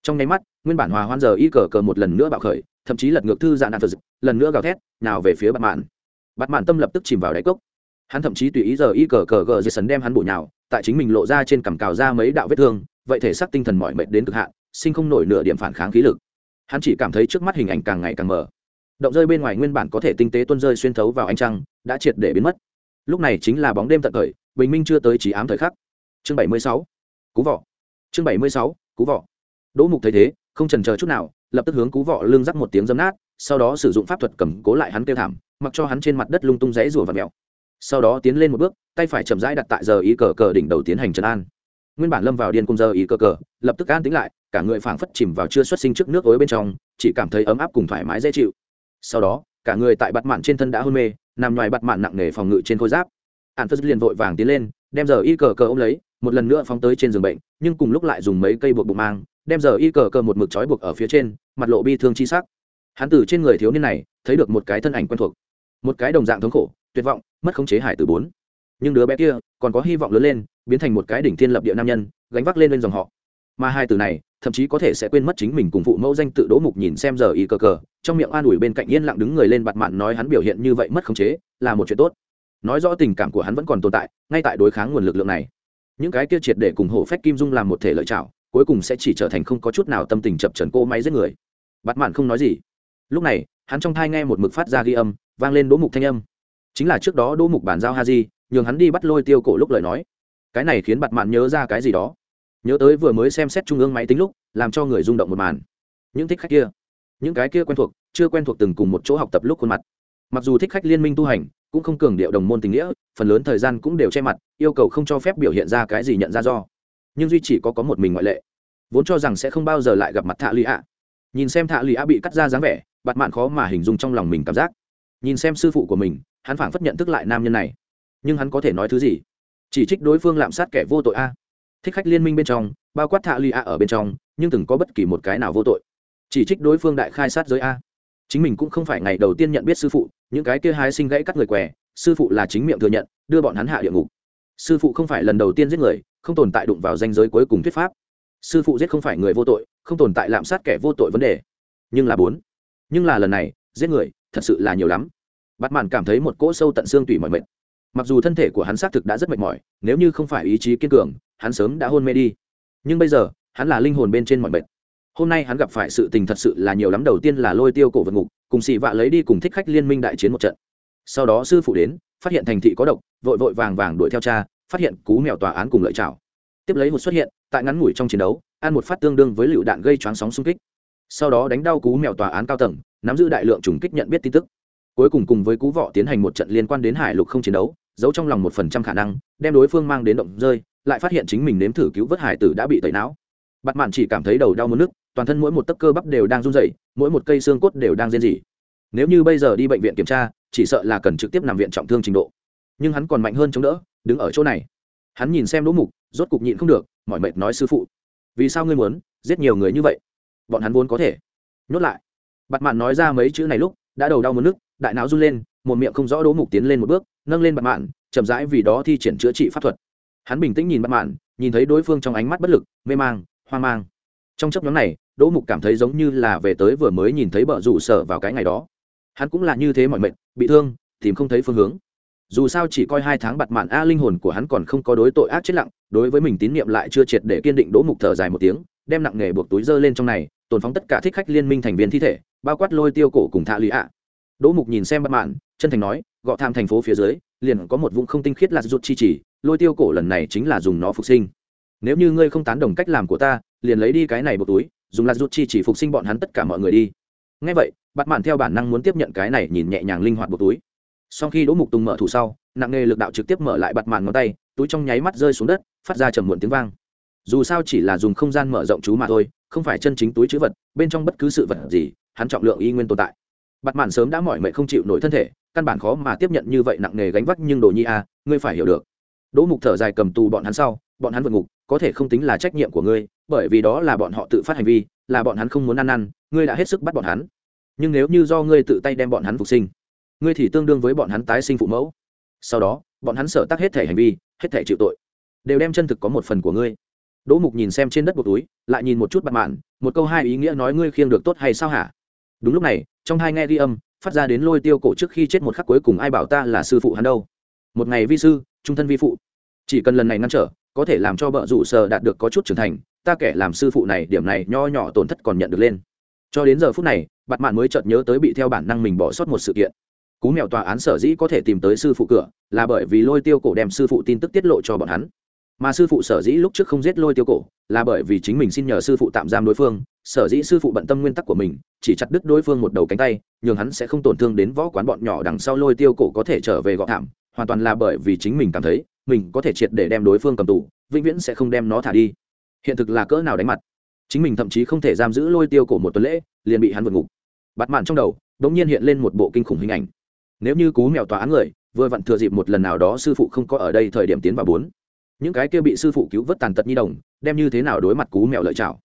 S1: Trong nháy mắt, nguyên bản hòa hoan giờ y cờ cờ một lần nữa bạo khởi, thậm chí lật ngược thư dạng nạn phật, lần nữa gào thét, nào về phía bật mạn. Bật mạn tâm lập tức chìm vào đáy cốc. Hắn thậm chí tùy ý giờ y cờ cờ gờ dây sấn đem hắn bổ nhào tại chính mình lộ ra trên cằm cào ra mấy đạo vết thương, vậy thể xác tinh thần mỏi mệt đến cực hạn, sinh không nổi nửa điểm phản kháng khí lực. Hắn chỉ cảm thấy trước mắt hình ảnh càng ngày càng mờ. Động rơi bên ngoài nguyên bản có thể tinh tế tuân rơi xuyên thấu vào ánh trăng, đã triệt để biến mất. Lúc này chính là bóng đêm tận thời, bình minh chưa tới chỉ ám thời khắc. Chương bảy mươi sáu, cú vọ. Chương bảy mươi sáu, cú vọ. Đỗ mục thấy thế, không trần chờ chút nào, lập tức hướng cú vọ lưng rắc một tiếng dấm nát, sau đó sử dụng pháp thuật cầm cố lại hắn kêu thảm, mặc cho hắn trên mặt đất lung tung rẽ rủa và mèo sau đó tiến lên một bước, tay phải chậm rãi đặt tại giờ ý cờ cờ đỉnh đầu tiến hành trấn an. Nguyên bản lâm vào điên cung giờ ý cờ cờ, lập tức an tính lại, cả người phảng phất chìm vào chưa xuất sinh trước nước ối bên trong, chỉ cảm thấy ấm áp cùng thoải mái dễ chịu. Sau đó, cả người tại bặt mạn trên thân đã hôn mê, nằm ngoài bặt mạn nặng nề phòng ngự trên khôi giáp. An phất liền vội vàng tiến lên, đem giờ y cờ cờ ôm lấy, một lần nữa phóng tới trên giường bệnh, nhưng cùng lúc lại dùng mấy cây buộc bụng mang, đem giờ y cờ cờ một mực trói buộc ở phía trên, mặt lộ bi thương chi sắc. Hắn từ trên người thiếu niên này, thấy được một cái thân ảnh quen thuộc. Một cái đồng dạng thống khổ tuyệt vọng, mất khống chế hải từ bốn. Nhưng đứa bé kia còn có hy vọng lớn lên, biến thành một cái đỉnh thiên lập địa nam nhân, gánh vác lên lên dòng họ. Mà hai từ này, thậm chí có thể sẽ quên mất chính mình cùng phụ mẫu danh tự đỗ mục nhìn xem giờ y cờ cờ, trong miệng an ủi bên cạnh yên lặng đứng người lên bặt mạn nói hắn biểu hiện như vậy mất khống chế, là một chuyện tốt. Nói rõ tình cảm của hắn vẫn còn tồn tại, ngay tại đối kháng nguồn lực lượng này. Những cái kia triệt để cùng hổ phách kim dung làm một thể lợi chảo cuối cùng sẽ chỉ trở thành không có chút nào tâm tình chập trần cô máy giết người. Bặt mạn không nói gì. Lúc này, hắn trong thai nghe một mực phát ra ghi âm, vang lên đỗ mục thanh âm chính là trước đó đỗ mục bàn giao ha di nhường hắn đi bắt lôi tiêu cổ lúc lời nói. Cái này khiến bặt mạn nhớ ra cái gì đó. Nhớ tới vừa mới xem xét trung ương máy tính lúc, làm cho người rung động một màn. Những thích khách kia, những cái kia quen thuộc, chưa quen thuộc từng cùng một chỗ học tập lúc khuôn mặt. Mặc dù thích khách liên minh tu hành, cũng không cường điệu đồng môn tình nghĩa, phần lớn thời gian cũng đều che mặt, yêu cầu không cho phép biểu hiện ra cái gì nhận ra do. Nhưng duy chỉ có có một mình ngoại lệ. Vốn cho rằng sẽ không bao giờ lại gặp mặt thạ lụy ạ. Nhìn xem thạ lụy ạ bị cắt ra dáng vẻ bặt mạn khó mà hình dung trong lòng mình cảm giác. Nhìn xem sư phụ của mình hắn phảng phất nhận thức lại nam nhân này. Nhưng hắn có thể nói thứ gì? Chỉ trích đối phương lạm sát kẻ vô tội a. Thích khách liên minh bên trong, bao quát thạ lì a ở bên trong, nhưng từng có bất kỳ một cái nào vô tội. Chỉ trích đối phương đại khai sát giới a. Chính mình cũng không phải ngày đầu tiên nhận biết sư phụ, những cái kia hái sinh gãy cắt người què, sư phụ là chính miệng thừa nhận, đưa bọn hắn hạ địa ngục. Sư phụ không phải lần đầu tiên giết người, không tồn tại đụng vào danh giới cuối cùng thuyết pháp. Sư phụ giết không phải người vô tội, không tồn tại lạm sát kẻ vô tội vấn đề. Nhưng là bốn. Nhưng là lần này, giết người, thật sự là nhiều lắm bắt mạn cảm thấy một cỗ sâu tận xương tủy mỏi mệt. Mặc dù thân thể của hắn xác thực đã rất mệt mỏi, nếu như không phải ý chí kiên cường, hắn sớm đã hôn mê đi. Nhưng bây giờ, hắn là linh hồn bên trên mọi mệt. Hôm nay hắn gặp phải sự tình thật sự là nhiều lắm. Đầu tiên là lôi tiêu cổ vật ngục, cùng xị vạ lấy đi cùng thích khách liên minh đại chiến một trận. Sau đó sư phụ đến, phát hiện thành thị có độc, vội vội vàng vàng đuổi theo cha, phát hiện cú mèo tòa án cùng lợi chảo tiếp lấy một xuất hiện, tại ngắn ngủi trong chiến đấu, ăn một phát tương đương với lựu đạn gây choáng sóng xung kích. Sau đó đánh đau cú mèo tòa án cao tầng, nắm giữ đại lượng trùng kích nhận biết tin tức cuối cùng cùng với cú vọ tiến hành một trận liên quan đến hải lục không chiến đấu, giấu trong lòng một phần trăm khả năng, đem đối phương mang đến động rơi, lại phát hiện chính mình nếm thử cứu vớt hải tử đã bị tẩy não. Bặt mạn chỉ cảm thấy đầu đau mất nước toàn thân mỗi một tấc cơ bắp đều đang run rẩy, mỗi một cây xương cốt đều đang rên rỉ. Nếu như bây giờ đi bệnh viện kiểm tra, chỉ sợ là cần trực tiếp nằm viện trọng thương trình độ. Nhưng hắn còn mạnh hơn chống đỡ, đứng ở chỗ này. Hắn nhìn xem đỗ mục, rốt cục nhịn không được, mỏi mệt nói sư phụ, vì sao ngươi muốn giết nhiều người như vậy? Bọn hắn vốn có thể. Nhốt lại. Bặt mạn nói ra mấy chữ này lúc, đã đầu đau mất nước đại não run lên, một miệng không rõ đỗ mục tiến lên một bước, nâng lên bặt mạn, chậm rãi vì đó thi triển chữa trị pháp thuật. Hắn bình tĩnh nhìn bặt mạn, nhìn thấy đối phương trong ánh mắt bất lực, mê mang, hoang mang. Trong chấp nhóm này, đỗ mục cảm thấy giống như là về tới vừa mới nhìn thấy bờ rủ sợ vào cái ngày đó. Hắn cũng là như thế mọi mệnh bị thương, tìm không thấy phương hướng. Dù sao chỉ coi hai tháng bặt mạn a linh hồn của hắn còn không có đối tội ác chết lặng, đối với mình tín nhiệm lại chưa triệt để kiên định đỗ mục thở dài một tiếng, đem nặng nghề buộc túi dơ lên trong này, tồn phóng tất cả thích khách liên minh thành viên thi thể, bao quát lôi tiêu cổ cùng thạ lụy ạ đỗ mục nhìn xem bất mạn chân thành nói, gọ tham thành phố phía dưới, liền có một vùng không tinh khiết là rụt chi chỉ, lôi tiêu cổ lần này chính là dùng nó phục sinh. Nếu như ngươi không tán đồng cách làm của ta, liền lấy đi cái này buộc túi, dùng là rụt chi chỉ phục sinh bọn hắn tất cả mọi người đi. Ngay vậy bặt mạn theo bản năng muốn tiếp nhận cái này nhìn nhẹ nhàng linh hoạt buộc túi. Sau khi đỗ mục tùng mở thủ sau, nặng nề lực đạo trực tiếp mở lại bặt màn ngón tay, túi trong nháy mắt rơi xuống đất, phát ra trầm muộn tiếng vang. Dù sao chỉ là dùng không gian mở rộng chú mà thôi, không phải chân chính túi chữ vật, bên trong bất cứ sự vật gì, hắn trọng lượng y nguyên tồn tại bặt mạn sớm đã mỏi mệt không chịu nổi thân thể, căn bản khó mà tiếp nhận như vậy nặng nề gánh vác nhưng đồ nhi a ngươi phải hiểu được. Đỗ mục thở dài cầm tù bọn hắn sau, bọn hắn vượt ngục, có thể không tính là trách nhiệm của ngươi, bởi vì đó là bọn họ tự phát hành vi, là bọn hắn không muốn ăn ăn ngươi đã hết sức bắt bọn hắn. Nhưng nếu như do ngươi tự tay đem bọn hắn phục sinh, ngươi thì tương đương với bọn hắn tái sinh phụ mẫu. Sau đó, bọn hắn sở tác hết thể hành vi, hết thể chịu tội, đều đem chân thực có một phần của ngươi. Đỗ mục nhìn xem trên đất một túi, lại nhìn một chút bặt mạn, một câu hai ý nghĩa nói ngươi khiêng được tốt hay sao hả? Đúng lúc này, trong hai nghe ghi âm, phát ra đến lôi tiêu cổ trước khi chết một khắc cuối cùng ai bảo ta là sư phụ hắn đâu. Một ngày vi sư, trung thân vi phụ. Chỉ cần lần này ngăn trở, có thể làm cho bợ rủ sờ đạt được có chút trưởng thành, ta kẻ làm sư phụ này điểm này nho nhỏ tổn thất còn nhận được lên. Cho đến giờ phút này bặt mạn mới chợt nhớ tới bị theo bản năng mình bỏ sót một sự kiện. Cú mèo tòa án sở dĩ có thể tìm tới sư phụ cửa, là bởi vì lôi tiêu cổ đem sư phụ tin tức tiết lộ cho bọn hắn. Mà sư phụ sở dĩ lúc trước không giết lôi tiêu cổ, là bởi vì chính mình xin nhờ sư phụ tạm giam đối phương sở dĩ sư phụ bận tâm nguyên tắc của mình, chỉ chặt đứt đối phương một đầu cánh tay, nhường hắn sẽ không tổn thương đến võ quán bọn nhỏ đằng sau lôi tiêu cổ có thể trở về gọ thảm, hoàn toàn là bởi vì chính mình cảm thấy, mình có thể triệt để đem đối phương cầm tù, vĩnh viễn sẽ không đem nó thả đi. Hiện thực là cỡ nào đánh mặt. Chính mình thậm chí không thể giam giữ lôi tiêu cổ một tuần lễ, liền bị hắn vượt ngục. Bắt mạn trong đầu đ ỗ n g nhiên hiện lên một bộ kinh khủng hình ảnh. Nếu như cú mèo tòa án người, vừa vặn thừa dịp một lần nào đó sư phụ không có ở đây thời điểm tiến vào bốn. Những cái kia bị sư phụ cứu vớt tàn tật nhi đồng, đem như thế nào đối mặt cú mèo lợi chảo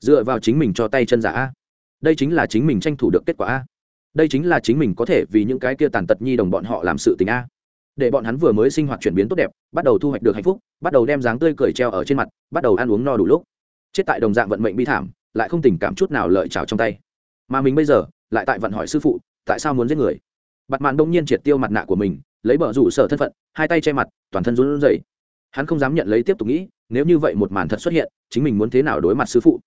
S1: dựa vào chính mình cho tay chân giả a. Đây chính là chính mình tranh thủ được kết quả a. Đây chính là chính mình có thể vì những cái kia tàn tật nhi đồng bọn họ làm sự tình a. Để bọn hắn vừa mới sinh hoạt chuyển biến tốt đẹp, bắt đầu thu hoạch được hạnh phúc, bắt đầu đem dáng tươi cười treo ở trên mặt, bắt đầu ăn uống no đủ lúc. Chết tại đồng dạng vận mệnh bi thảm, lại không tình cảm chút nào lợi trào trong tay. Mà mình bây giờ, lại tại vận hỏi sư phụ, tại sao muốn giết người? Bặt mạn đông nhiên triệt tiêu mặt nạ của mình, lấy bờ rủ sở thân phận, hai tay che mặt, toàn thân run rẩy. Hắn không dám nhận lấy tiếp tục nghĩ, nếu như vậy một màn thật xuất hiện, chính mình muốn thế nào đối mặt sư phụ?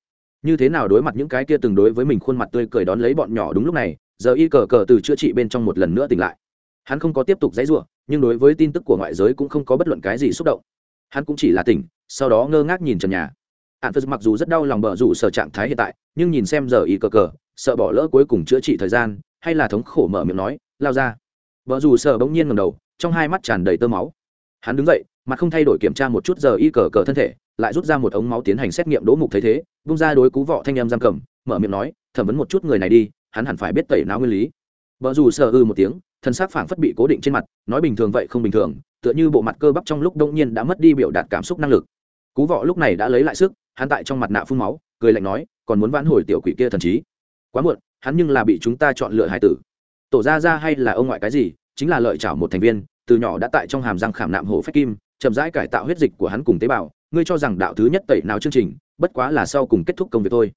S1: Như thế nào đối mặt những cái kia từng đối với mình khuôn mặt tươi cười đón lấy bọn nhỏ đúng lúc này, giờ y cờ cờ từ chữa trị bên trong một lần nữa tỉnh lại. Hắn không có tiếp tục dãy ruộng nhưng đối với tin tức của ngoại giới cũng không có bất luận cái gì xúc động. Hắn cũng chỉ là tỉnh, sau đó ngơ ngác nhìn trần nhà. Hạn phật mặc dù rất đau lòng bờ rủ sở trạng thái hiện tại, nhưng nhìn xem giờ y cờ cờ, sợ bỏ lỡ cuối cùng chữa trị thời gian, hay là thống khổ mở miệng nói, lao ra. Vợ dù sợ bỗng nhiên ngầm đầu, trong hai mắt tràn đầy tơ máu. Hắn đứng dậy mặt không thay đổi kiểm tra một chút giờ y cờ cờ thân thể, lại rút ra một ống máu tiến hành xét nghiệm đỗ mục thấy thế bung ra đối cú vọ thanh em giam cầm, mở miệng nói, thẩm vấn một chút người này đi, hắn hẳn phải biết tẩy não nguyên lý. Vợ dù sợ ư một tiếng, thân xác phảng phất bị cố định trên mặt, nói bình thường vậy không bình thường, tựa như bộ mặt cơ bắp trong lúc đông nhiên đã mất đi biểu đạt cảm xúc năng lực. Cú vọ lúc này đã lấy lại sức, hắn tại trong mặt nạ phun máu, cười lạnh nói, còn muốn vãn hồi tiểu quỷ kia thần trí? Quá muộn, hắn nhưng là bị chúng ta chọn lựa hải tử. Tổ ra ra hay là ông ngoại cái gì, chính là lợi chảo một thành viên, từ nhỏ đã tại trong hàm răng khảm nạm hổ phách kim chậm rãi cải tạo huyết dịch của hắn cùng tế bào, ngươi cho rằng đạo thứ nhất tẩy nào chương trình, bất quá là sau cùng kết thúc công việc thôi.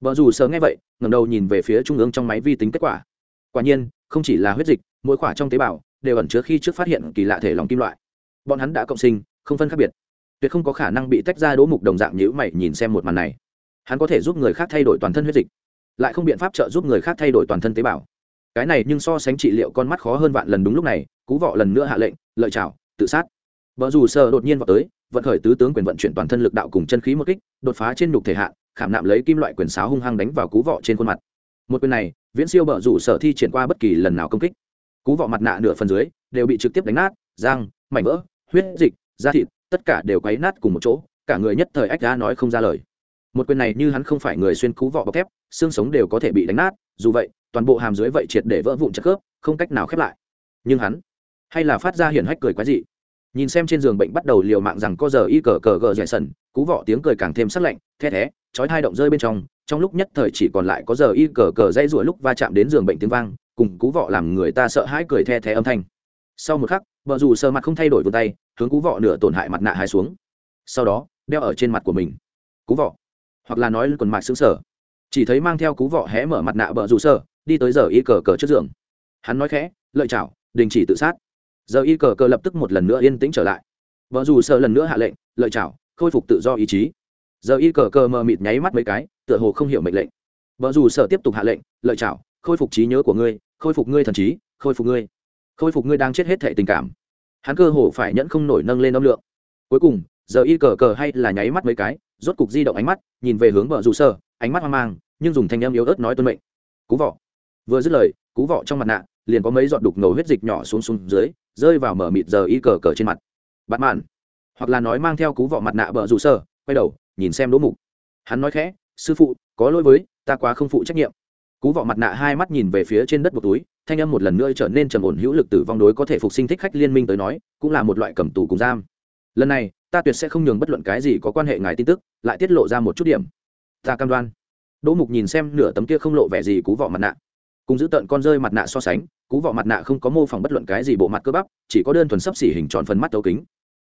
S1: Vợ dù sớm nghe vậy, ngẩng đầu nhìn về phía trung ương trong máy vi tính kết quả. Quả nhiên, không chỉ là huyết dịch, mỗi khoả trong tế bào đều ẩn chứa khi trước phát hiện kỳ lạ thể lòng kim loại. Bọn hắn đã cộng sinh, không phân khác biệt. Tuyệt không có khả năng bị tách ra đỗ mục đồng dạng nhữ mày nhìn xem một màn này. Hắn có thể giúp người khác thay đổi toàn thân huyết dịch, lại không biện pháp trợ giúp người khác thay đổi toàn thân tế bào. Cái này nhưng so sánh trị liệu con mắt khó hơn vạn lần đúng lúc này, cú vọ lần nữa hạ lệnh, lợi chào, tự sát vợ dù sợ đột nhiên vào tới, vận khởi tứ tướng quyền vận chuyển toàn thân lực đạo cùng chân khí một kích, đột phá trên nhục thể hạ, khảm nạm lấy kim loại quyền sáo hung hăng đánh vào cú vọ trên khuôn mặt. Một quyền này, viễn siêu bờ rủ sở thi triển qua bất kỳ lần nào công kích. Cú vọ mặt nạ nửa phần dưới, đều bị trực tiếp đánh nát, răng, mảnh vỡ, huyết dịch, da thịt, tất cả đều quấy nát cùng một chỗ, cả người nhất thời ách ra nói không ra lời. Một quyền này như hắn không phải người xuyên cú vọ bọc thép, xương sống đều có thể bị đánh nát, dù vậy, toàn bộ hàm dưới vậy triệt để vỡ vụn chất khớp, không cách nào khép lại. Nhưng hắn hay là phát ra hiển hách cười quái dị nhìn xem trên giường bệnh bắt đầu liều mạng rằng có giờ y cờ cờ gờ dẻ sần, cú vọ tiếng cười càng thêm sắc lạnh, the thé, chói hai động rơi bên trong trong lúc nhất thời chỉ còn lại có giờ y cờ cờ dây rủa lúc va chạm đến giường bệnh tiếng vang, cùng cú vọ làm người ta sợ hãi cười the thé âm thanh. Sau một khắc vợ dù sờ mặt không thay đổi vươn tay, hướng cú vọ nửa tổn hại mặt nạ hai xuống. Sau đó, đeo ở trên mặt của mình. Cú vọ. Hoặc là nói quần mạc xứng sở. Chỉ thấy mang theo cú vọ hé mở mặt nạ bờ dù sờ đi tới giờ y cờ cờ trước giường. Hắn nói khẽ, lợi chảo, đình chỉ tự sát giờ y cờ cờ lập tức một lần nữa yên tĩnh trở lại. Vợ dù sợ lần nữa hạ lệnh, lợi chảo, khôi phục tự do ý chí. Giờ y cờ cờ mờ mịt nháy mắt mấy cái, tựa hồ không hiểu mệnh lệnh. Vợ dù sợ tiếp tục hạ lệnh, lợi chảo, khôi phục trí nhớ của ngươi, khôi phục ngươi thần trí, khôi phục ngươi. Khôi phục ngươi đang chết hết thể tình cảm. Hắn cơ hồ phải nhẫn không nổi nâng lên âm lượng. Cuối cùng, giờ y cờ cờ hay là nháy mắt mấy cái, rốt cục di động ánh mắt, nhìn về hướng vợ dù sợ, ánh mắt hoang mang, nhưng dùng thanh âm yếu ớt nói tuân mệnh. Cú vọ. Vừa dứt lời, cú vọ trong mặt nạ liền có mấy giọt đục ngầu huyết dịch nhỏ xuống xuống dưới, rơi vào mở mịt giờ y cờ cờ trên mặt. Bạt mạn. Hoặc là nói mang theo cú vọ mặt nạ bờ rủ sơ quay đầu, nhìn xem đỗ mục. Hắn nói khẽ, sư phụ, có lỗi với, ta quá không phụ trách nhiệm. Cú vọ mặt nạ hai mắt nhìn về phía trên đất một túi, thanh âm một lần nữa trở nên trầm ổn hữu lực tử vong đối có thể phục sinh thích khách liên minh tới nói, cũng là một loại cầm tù cùng giam. Lần này, ta tuyệt sẽ không nhường bất luận cái gì có quan hệ ngài tin tức, lại tiết lộ ra một chút điểm. Ta cam đoan. Đỗ mục nhìn xem nửa tấm kia không lộ vẻ gì cú vọ mặt nạ cùng giữ tận con rơi mặt nạ so sánh, cú vọ mặt nạ không có mô phỏng bất luận cái gì bộ mặt cơ bắp, chỉ có đơn thuần sấp xỉ hình tròn phần mắt tấu kính.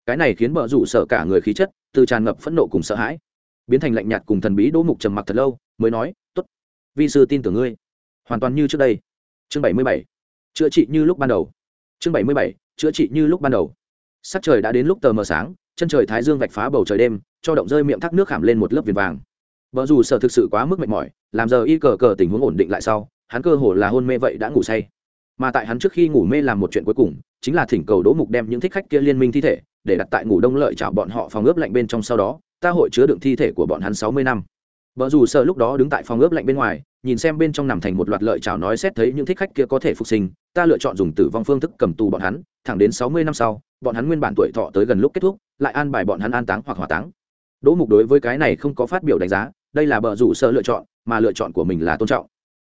S1: Cái này khiến bờ rủ sợ cả người khí chất, từ tràn ngập phẫn nộ cùng sợ hãi, biến thành lạnh nhạt cùng thần bí đỗ mục trầm mặc thật lâu, mới nói t ố t vi sư tin tưởng ngươi. Hoàn toàn như trước đây. Chương bảy mươi bảy. Chữa trị như lúc ban đầu. Chương bảy mươi bảy. Chữa trị như lúc ban đầu. Sắc trời đã đến lúc tờ mờ sáng, chân trời thái dương vạch phá bầu trời đêm, cho động rơi miệng thác nước khảm lên một lớp viền vàng. Vợ dù sợ thực sự quá mức mệt mỏi, làm giờ y cờ cờ tình huống ổn định lại sau hắn cơ hồ là hôn mê vậy đã ngủ say. Mà tại hắn trước khi ngủ mê làm một chuyện cuối cùng, chính là thỉnh cầu đỗ mục đem những thích khách kia liên minh thi thể, để đặt tại ngủ đông lợi chảo bọn họ phòng ướp lạnh bên trong sau đó, ta hội chứa đựng thi thể của bọn hắn sáu mươi năm. Vợ dù sợ lúc đó đứng tại phòng ướp lạnh bên ngoài, nhìn xem bên trong nằm thành một loạt lợi chảo nói xét thấy những thích khách kia có thể phục sinh, ta lựa chọn dùng tử vong phương thức cầm tù bọn hắn, thẳng đến sáu mươi năm sau, bọn hắn nguyên bản tuổi thọ tới gần lúc kết thúc, lại an bài bọn hắn an táng hoặc hỏa táng. Đỗ mục đối với cái này không có phát biểu đánh giá, đây là bờ rủ sợ lựa chọn, mà lựa chọn của mình là tôn trọng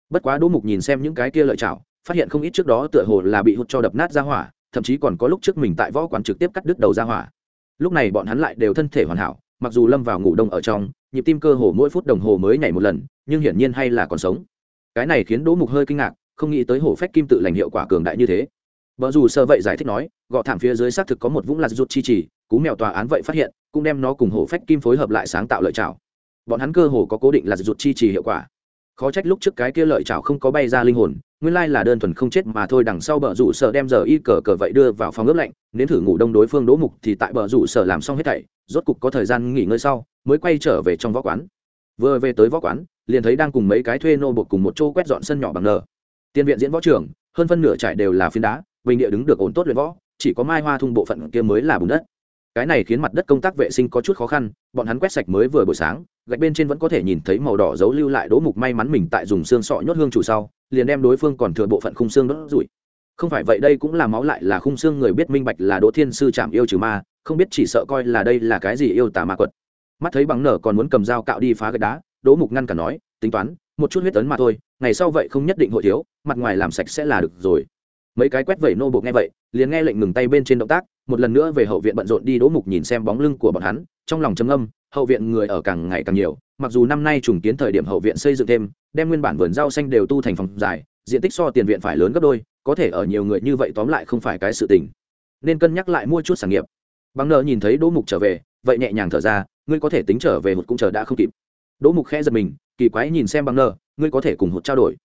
S1: bất quá đỗ mục nhìn xem những cái kia lợi chảo, phát hiện không ít trước đó tựa hồ là bị hút cho đập nát ra hỏa, thậm chí còn có lúc trước mình tại võ quán trực tiếp cắt đứt đầu ra hỏa. Lúc này bọn hắn lại đều thân thể hoàn hảo, mặc dù lâm vào ngủ đông ở trong, nhịp tim cơ hồ mỗi phút đồng hồ mới nhảy một lần, nhưng hiển nhiên hay là còn sống. Cái này khiến đỗ mục hơi kinh ngạc, không nghĩ tới hổ phách kim tự lành hiệu quả cường đại như thế. Vợ dù sơ vậy giải thích nói, gọ thảm phía dưới xác thực có một vũng lạt rút chi trì cú mèo tòa án vậy phát hiện, cũng đem nó cùng hổ phách kim phối hợp lại sáng tạo lợi trào bọn hắn cơ hồ có cố định là rụt chi trì hiệu quả khó trách lúc trước cái kia lợi chảo không có bay ra linh hồn, nguyên lai là đơn thuần không chết mà thôi, đằng sau bờ rủ sở đem giờ y cờ cờ vậy đưa vào phòng ướp lạnh, nếm thử ngủ đông đối phương đỗ mục thì tại bờ rủ sở làm xong hết thảy, rốt cục có thời gian nghỉ ngơi sau, mới quay trở về trong võ quán. Vừa về tới võ quán, liền thấy đang cùng mấy cái thuê nô bột cùng một chỗ quét dọn sân nhỏ bằng nờ. Tiên viện diễn võ trường, hơn phân nửa trải đều là phiến đá, bình địa đứng được ổn tốt luyện võ, chỉ có mai hoa thung bộ phận kia mới là bùn đất cái này khiến mặt đất công tác vệ sinh có chút khó khăn, bọn hắn quét sạch mới vừa buổi sáng, gạch bên trên vẫn có thể nhìn thấy màu đỏ dấu lưu lại đỗ mục may mắn mình tại dùng xương sọ nhốt hương chủ sau, liền đem đối phương còn thừa bộ phận khung xương đốt rủi. Không phải vậy đây cũng là máu lại là khung xương người biết minh bạch là đỗ thiên sư chạm yêu trừ ma, không biết chỉ sợ coi là đây là cái gì yêu tà ma quật. Mắt thấy bằng nở còn muốn cầm dao cạo đi phá gạch đá, đỗ mục ngăn cả nói, tính toán, một chút huyết tấn mà thôi, ngày sau vậy không nhất định hội thiếu, mặt ngoài làm sạch sẽ là được rồi. Mấy cái quét vẩy nô buộc nghe vậy, liền nghe lệnh ngừng tay bên trên động tác một lần nữa về hậu viện bận rộn đi đỗ mục nhìn xem bóng lưng của bọn hắn, trong lòng trầm âm hậu viện người ở càng ngày càng nhiều, mặc dù năm nay trùng kiến thời điểm hậu viện xây dựng thêm, đem nguyên bản vườn rau xanh đều tu thành phòng dài, diện tích so tiền viện phải lớn gấp đôi, có thể ở nhiều người như vậy tóm lại không phải cái sự tình. Nên cân nhắc lại mua chút sản nghiệp. Bằng nợ nhìn thấy đỗ mục trở về, vậy nhẹ nhàng thở ra, ngươi có thể tính trở về hụt cũng chờ đã không kịp. Đỗ mục khẽ giật mình, kỳ quái nhìn xem bằng nợ ngươi có thể cùng hụt trao đổi.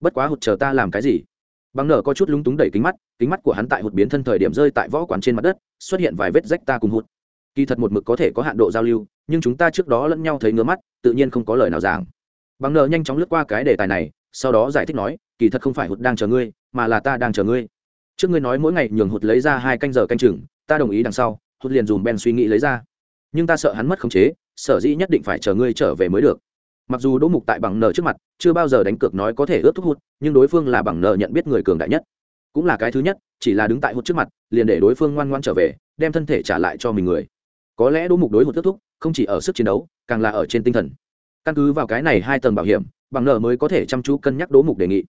S1: Bất quá hụt chờ ta làm cái gì? Bằng nở có chút lúng túng đẩy kính mắt kính mắt của hắn tại hụt biến thân thời điểm rơi tại võ quán trên mặt đất, xuất hiện vài vết rách ta cùng hụt. Kỳ thật một mực có thể có hạn độ giao lưu, nhưng chúng ta trước đó lẫn nhau thấy ngứa mắt, tự nhiên không có lời nào giảng. Bằng nở nhanh chóng lướt qua cái đề tài này, sau đó giải thích nói, kỳ thật không phải hụt đang chờ ngươi, mà là ta đang chờ ngươi. Trước ngươi nói mỗi ngày nhường hụt lấy ra hai canh giờ canh chừng, ta đồng ý đằng sau, hụt liền dùm ben suy nghĩ lấy ra. Nhưng ta sợ hắn mất khống chế, sở dĩ nhất định phải chờ ngươi trở về mới được mặc dù đỗ mục tại bằng nợ trước mặt chưa bao giờ đánh cược nói có thể ướt thúc hút nhưng đối phương là bằng nợ nhận biết người cường đại nhất. Cũng là cái thứ nhất chỉ là đứng tại hút trước mặt liền để đối phương ngoan ngoan trở về đem thân thể trả lại cho mình người. Có lẽ đỗ mục đối hụt ướt thúc, không chỉ ở sức chiến đấu càng là ở trên tinh thần. Căn cứ vào cái này hai tầng bảo hiểm bằng nợ mới có thể chăm chú cân nhắc đỗ mục đề nghị.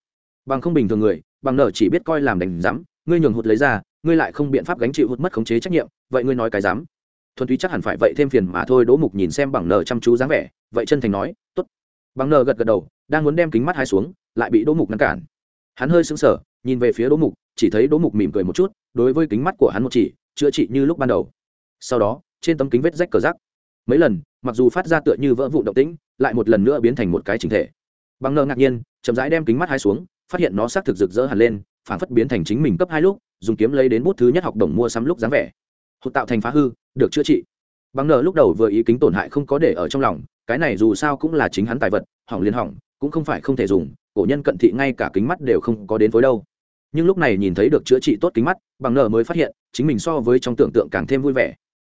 S1: Bằng không bình thường người bằng nợ chỉ biết coi làm đánh giám ngươi nhường hụt lấy ra ngươi lại không biện pháp gánh chịu hụt mất khống chế trách nhiệm vậy ngươi nói cái dám thuần túy chắc hẳn phải vậy thêm phiền mà thôi, đỗ mục nhìn xem bằng nờ chăm chú dáng vẻ, vậy chân thành nói t ố t bằng nờ gật gật đầu, đang muốn đem kính mắt hai xuống, lại bị đỗ mục ngăn cản. Hắn hơi sững sờ, nhìn về phía đỗ mục, chỉ thấy đỗ mục mỉm cười một chút, đối với kính mắt của hắn một chỉ, chữa trị như lúc ban đầu. Sau đó, trên tấm kính vết rách cờ rác. Mấy lần, mặc dù phát ra tựa như vỡ vụ động tĩnh, lại một lần nữa biến thành một cái chính thể. Bằng nờ ngạc nhiên, chậm rãi đem kính mắt hai xuống, phát hiện nó xác thực rực rỡ hẳn lên phản phất biến thành chính mình cấp hai lúc, dùng kiếm lấy đến bút thứ nhất học đồng mua sắm lúc dáng vẻ hụt tạo thành phá hư, được chữa trị. Bằng nờ lúc đầu vừa ý kính tổn hại không có để ở trong lòng, cái này dù sao cũng là chính hắn tài vật, hỏng liên hỏng, cũng không phải không thể dùng, cổ nhân cận thị ngay cả kính mắt đều không có đến với đâu. Nhưng lúc này nhìn thấy được chữa trị tốt kính mắt bằng nờ mới phát hiện, chính mình so với trong tưởng tượng càng thêm vui vẻ.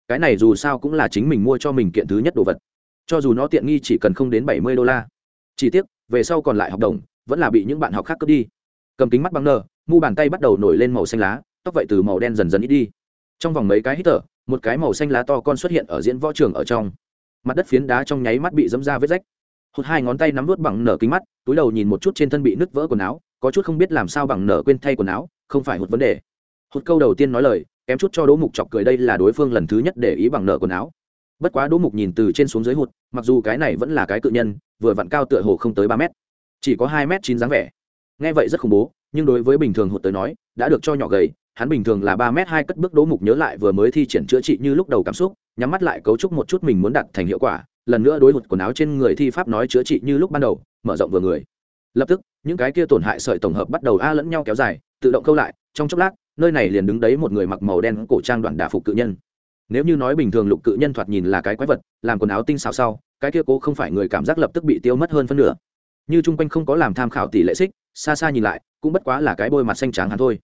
S1: Cái này dù sao cũng là chính mình mua cho mình kiện thứ nhất đồ vật. Cho dù nó tiện nghi chỉ cần không đến bảy mươi đô la. Chỉ tiếc, về sau còn lại học đồng, vẫn là bị những bạn học khác cướp đi. Cầm kính mắt bằng nờ mu bàn tay bắt đầu nổi lên màu xanh lá, tóc vậy từ màu đen dần dần ít đi trong vòng mấy cái hít thở, một cái màu xanh lá to con xuất hiện ở diễn võ trường ở trong. Mặt đất phiến đá trong nháy mắt bị dẫm ra vết rách. Hụt hai ngón tay nắm vút bằng nở kính mắt, túi đầu nhìn một chút trên thân bị nứt vỡ quần áo, có chút không biết làm sao bằng nở quên thay quần áo, không phải hụt vấn đề. Hụt câu đầu tiên nói lời, kém chút cho đỗ mục chọc cười đây là đối phương lần thứ nhất để ý bằng nở quần áo. Bất quá đỗ mục nhìn từ trên xuống dưới hụt, mặc dù cái này vẫn là cái cự nhân, vừa vặn cao tựa hồ không tới ba mét. Chỉ có hai mét chín dáng vẻ. Nghe vậy rất khủng bố, nhưng đối với bình thường hụt tới nói, đã được cho nhỏ gầy hắn bình thường là ba m hai cất bước đố mục nhớ lại vừa mới thi triển chữa trị như lúc đầu cảm xúc, nhắm mắt lại cấu trúc một chút mình muốn đạt thành hiệu quả, lần nữa đối hụt quần áo trên người thi pháp nói chữa trị như lúc ban đầu, mở rộng vừa người. Lập tức, những cái kia tổn hại sợi tổng hợp bắt đầu a lẫn nhau kéo dài, tự động câu lại, trong chốc lát, nơi này liền đứng đấy một người mặc màu đen cổ trang đoạn đả phục cự nhân. Nếu như nói bình thường lục cự nhân thoạt nhìn là cái quái vật, làm quần áo tinh xào sau, cái kia cố không phải người cảm giác lập tức bị tiêu mất hơn phân nửa. Như chung quanh không có làm tham khảo tỷ lệ xích, xa xa nhìn lại, cũng bất quá là cái bôi mặt xanh trắng hắn thôi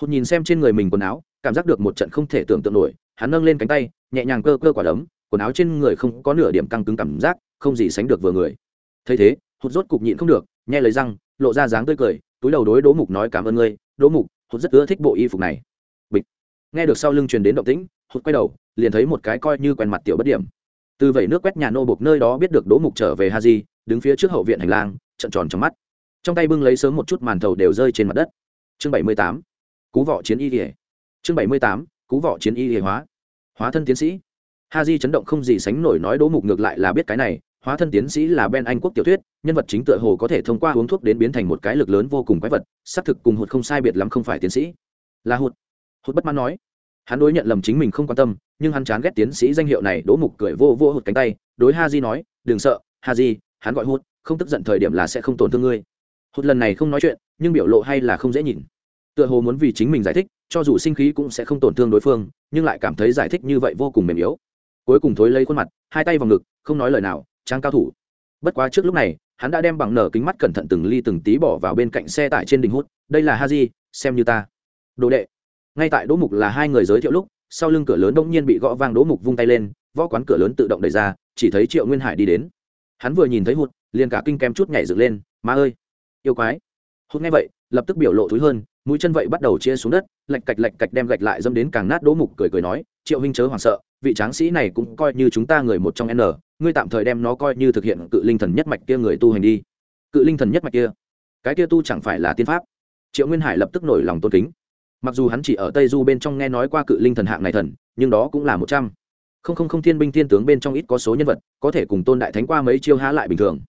S1: hụt nhìn xem trên người mình quần áo, cảm giác được một trận không thể tưởng tượng nổi, hắn nâng lên cánh tay, nhẹ nhàng cơ cơ quả đấm, quần áo trên người không có nửa điểm căng cứng cảm giác, không gì sánh được vừa người. Thấy thế, hụt rốt cục nhịn không được nhẹ lấy răng, lộ ra dáng tươi cười, túi đầu đối đỗ mục nói cảm ơn ngươi, đỗ mục, hụt rất ưa thích bộ y phục này. Bịch. Nghe được sau lưng truyền đến động tĩnh, hụt quay đầu, liền thấy một cái coi như quen mặt tiểu bất điểm. Từ vẩy nước quét nhà nô bục nơi đó biết được đỗ mục trở về ha di đứng phía trước hậu viện hành lang trận tròn trong mắt. Trong tay bưng lấy sớm một chút màn thầu đều rơi trên mặt đất. Chương bảy mươi tám cú võ chiến y kỉa chương bảy mươi tám, cú võ chiến y kỉa hóa. Hóa thân tiến sĩ. Ha di chấn động không gì sánh nổi nói đỗ mục ngược lại là biết cái này. Hóa thân tiến sĩ là ben anh quốc tiểu thuyết, nhân vật chính tựa hồ có thể thông qua uống thuốc đến biến thành một cái lực lớn vô cùng quái vật, xác thực cùng hụt không sai biệt lắm không phải tiến sĩ. Là hụt. Hụt bất mãn nói. Hắn đối nhận lầm chính mình không quan tâm, nhưng hắn chán ghét tiến sĩ danh hiệu này đỗ mục cười vô vô hụt cánh tay, đối ha di nói, đừng sợ ha di hắn gọi hụt, không tức giận thời điểm là sẽ không tổn thương ngươi. Hụt lần này không nói chuyện, nhưng biểu lộ hay là không dễ nhìn tựa hồ muốn vì chính mình giải thích, cho dù sinh khí cũng sẽ không tổn thương đối phương, nhưng lại cảm thấy giải thích như vậy vô cùng mềm yếu. Cuối cùng thối lấy khuôn mặt, hai tay vào ngực, không nói lời nào trang cao thủ. Bất quá trước lúc này, hắn đã đem bằng nở kính mắt cẩn thận từng ly từng tí bỏ vào bên cạnh xe tải trên đỉnh hút, đây là ha di xem như ta. Đồ đệ. Ngay tại đỗ mục là hai người giới thiệu lúc, sau lưng cửa lớn đông nhiên bị gõ vang đỗ mục vung tay lên, võ quán cửa lớn tự động đẩy ra, chỉ thấy triệu nguyên hải đi đến. Hắn vừa nhìn thấy hụt, liền cả kinh kem chút nhảy dựng lên má ơi, yêu quái. Hụt nghe vậy, lập tức biểu lộ thúi hơn mũi chân vậy bắt đầu chia xuống đất, lạch cạch lạch cạch đem gạch lại dâm đến càng nát đỗ mục cười cười nói, triệu huynh chớ hoảng sợ, vị tráng sĩ này cũng coi như chúng ta người một trong n, ngươi tạm thời đem nó coi như thực hiện cự linh thần nhất mạch kia người tu hành đi. Cự linh thần nhất mạch kia? Cái kia tu chẳng phải là tiên pháp? Triệu nguyên hải lập tức nổi lòng tôn kính. Mặc dù hắn chỉ ở tây du bên trong nghe nói qua cự linh thần hạng này thần, nhưng đó cũng là một trăm. Không không không, thiên binh thiên tướng bên trong ít có số nhân vật, có thể cùng tôn đại thánh qua mấy chiêu há lại bình thường.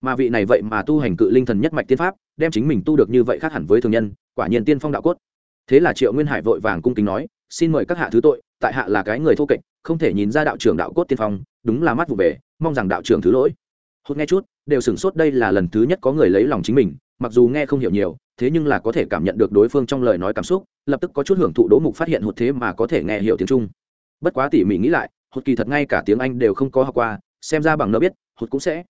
S1: Mà vị này vậy mà tu hành cự linh thần nhất mạch tiên pháp, đem chính mình tu được như vậy khác hẳn với thường nhân quả nhiên tiên phong đạo cốt. Thế là triệu nguyên hải vội vàng cung kính nói, xin mời các hạ thứ tội, tại hạ là cái người thô kệch, không thể nhìn ra đạo trưởng đạo cốt tiên phong, đúng là mắt vụ về, mong rằng đạo trưởng thứ lỗi. Hốt nghe chút, đều sửng sốt đây là lần thứ nhất có người lấy lòng chính mình, mặc dù nghe không hiểu nhiều, thế nhưng là có thể cảm nhận được đối phương trong lời nói cảm xúc, lập tức có chút hưởng thụ đỗ mục phát hiện hụt thế mà có thể nghe hiểu tiếng trung. Bất quá tỉ mỉ nghĩ lại, hụt kỳ thật ngay cả tiếng anh đều không có học qua, xem ra bằng nó biết, hụt cũng sẽ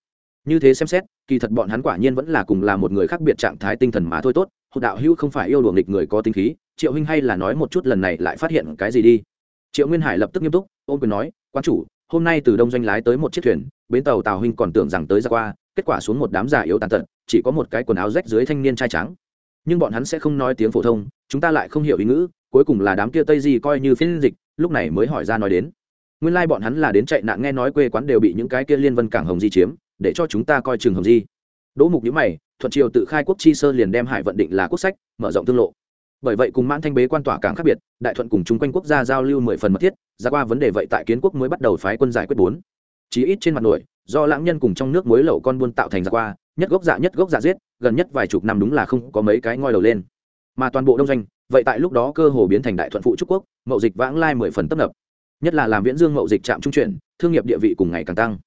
S1: như thế xem xét, kỳ thật bọn hắn quả nhiên vẫn là cùng là một người khác biệt trạng thái tinh thần mà thôi tốt hộ đạo hữu không phải yêu đuồng nghịch người có tinh khí, triệu huynh hay là nói một chút lần này lại phát hiện cái gì đi. Triệu nguyên hải lập tức nghiêm túc ôm quyền nói quan chủ, hôm nay từ đông doanh lái tới một chiếc thuyền, bến tàu tào huynh còn tưởng rằng tới ra qua, kết quả xuống một đám già yếu tàn tật, chỉ có một cái quần áo rách dưới thanh niên trai trắng. Nhưng bọn hắn sẽ không nói tiếng phổ thông, chúng ta lại không hiểu ý ngữ, cuối cùng là đám kia tây gì coi như phiên dịch, lúc này mới hỏi ra nói đến. Nguyên lai bọn hắn là đến chạy nạn nghe nói quê quán đều bị những cái kia liên vân cảng hồng di chiếm để cho chúng ta coi chừng hồng di. Đỗ mục nhữ mày, thuận triều tự khai quốc chi sơ liền đem hải vận định là quốc sách, mở rộng thương lộ. Bởi vậy cùng mãn thanh bế quan tỏa càng khác biệt, đại thuận cùng chung quanh quốc gia giao lưu mười phần mật thiết, ra qua vấn đề vậy tại kiến quốc mới bắt đầu phái quân giải quyết bốn. Chí ít trên mặt nổi, do lãng nhân cùng trong nước muối lậu con buôn tạo thành ra qua, nhất gốc dạ nhất gốc dạ giết, gần nhất vài chục năm đúng là không có mấy cái ngoi đầu lên. Mà toàn bộ đông doanh, vậy tại lúc đó cơ hồ biến thành đại thuận phụ trúc quốc, mậu dịch vãng lai mười phần tấp nập. Nhất là làm viễn dương mậu dịch trạm trung chuyển, thương nghiệp địa vị cùng ngày càng tăng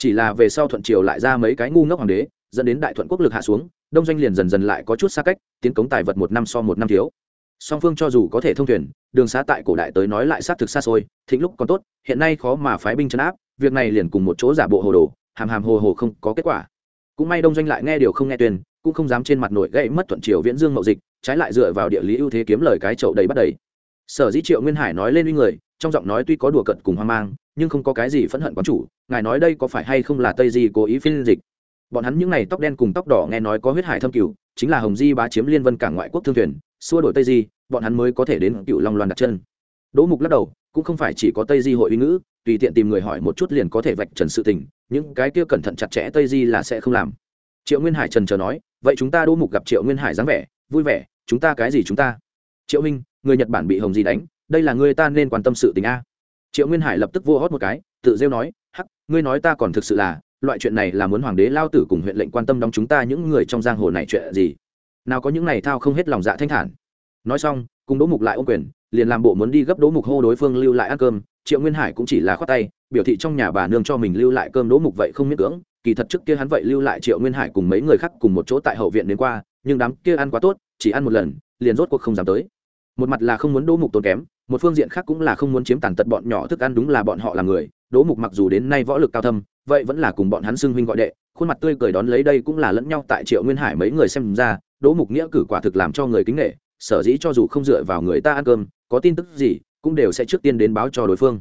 S1: chỉ là về sau thuận triều lại ra mấy cái ngu ngốc hoàng đế, dẫn đến đại thuận quốc lực hạ xuống, đông doanh liền dần dần lại có chút xa cách, tiến cống tài vật một năm so một năm thiếu. Song phương cho dù có thể thông thuyền, đường xá tại cổ đại tới nói lại xác thực xa xôi, thịnh lúc còn tốt, hiện nay khó mà phái binh chấn áp, việc này liền cùng một chỗ giả bộ hồ đồ, hàm hàm hồ hồ không có kết quả. Cũng may đông doanh lại nghe điều không nghe tuyền cũng không dám trên mặt nổi gây mất thuận triều viễn dương mậu dịch, trái lại dựa vào địa lý ưu thế kiếm lời cái chậu đầy bắt đầy. Sở dĩ triệu nguyên hải nói lên uy người trong giọng nói tuy có đùa cận cùng hoang mang, nhưng không có cái gì phẫn hận quán chủ, ngài nói đây có phải hay không là tây di cố ý phiên dịch? Bọn hắn những n à y tóc đen cùng tóc đỏ nghe nói có huyết hải thâm cửu, chính là hồng di bá chiếm liên vân cảng ngoại quốc thương thuyền, xua đổi tây di, bọn hắn mới có thể đến cựu long loan đặt chân. Đỗ mục lắc đầu, cũng không phải chỉ có tây di hội uy ngữ, tùy tiện tìm người hỏi một chút liền có thể vạch trần sự tình, những cái kia cẩn thận chặt chẽ tây di là sẽ không làm. Triệu nguyên hải trần chờ nói, vậy chúng ta đỗ mục gặp triệu nguyên hải dáng vẻ, vui vẻ, chúng ta cái gì chúng ta? Triệu minh, người nhật bản bị hồng di đánh đây là người ta nên quan tâm sự tình a. Triệu nguyên hải lập tức vô hót một cái, tự rêu nói, hắc, ngươi nói ta còn thực sự là, loại chuyện này là muốn hoàng đế lao tử cùng huyện lệnh quan tâm đóng chúng ta những người trong giang hồ này chuyện gì? Nào có những này thao không hết lòng dạ thanh thản. Nói xong, cùng đỗ mục lại ô quyền, liền làm bộ muốn đi gấp đỗ mục hô đối phương lưu lại ăn cơm. Triệu nguyên hải cũng chỉ là khoát tay, biểu thị trong nhà bà nương cho mình lưu lại cơm đỗ mục vậy không miễn cưỡng. Kỳ thật trước kia hắn vậy lưu lại triệu nguyên hải cùng mấy người khác cùng một chỗ tại hậu viện đến qua, nhưng đám kia ăn quá tốt, chỉ ăn một lần, liền rốt cuộc không dám tới. Một mặt là không muốn đỗ mục tốn kém một phương diện khác cũng là không muốn chiếm tàn tật bọn nhỏ thức ăn đúng là bọn họ là người, đỗ mục mặc dù đến nay võ lực cao thâm, vậy vẫn là cùng bọn hắn xưng huynh gọi đệ, khuôn mặt tươi cười đón lấy đây cũng là lẫn nhau tại triệu nguyên hải mấy người xem ra, đỗ mục nghĩa cử quả thực làm cho người kính nghệ sở dĩ cho dù không dựa vào người ta ăn cơm, có tin tức gì, cũng đều sẽ trước tiên đến báo cho đối phương.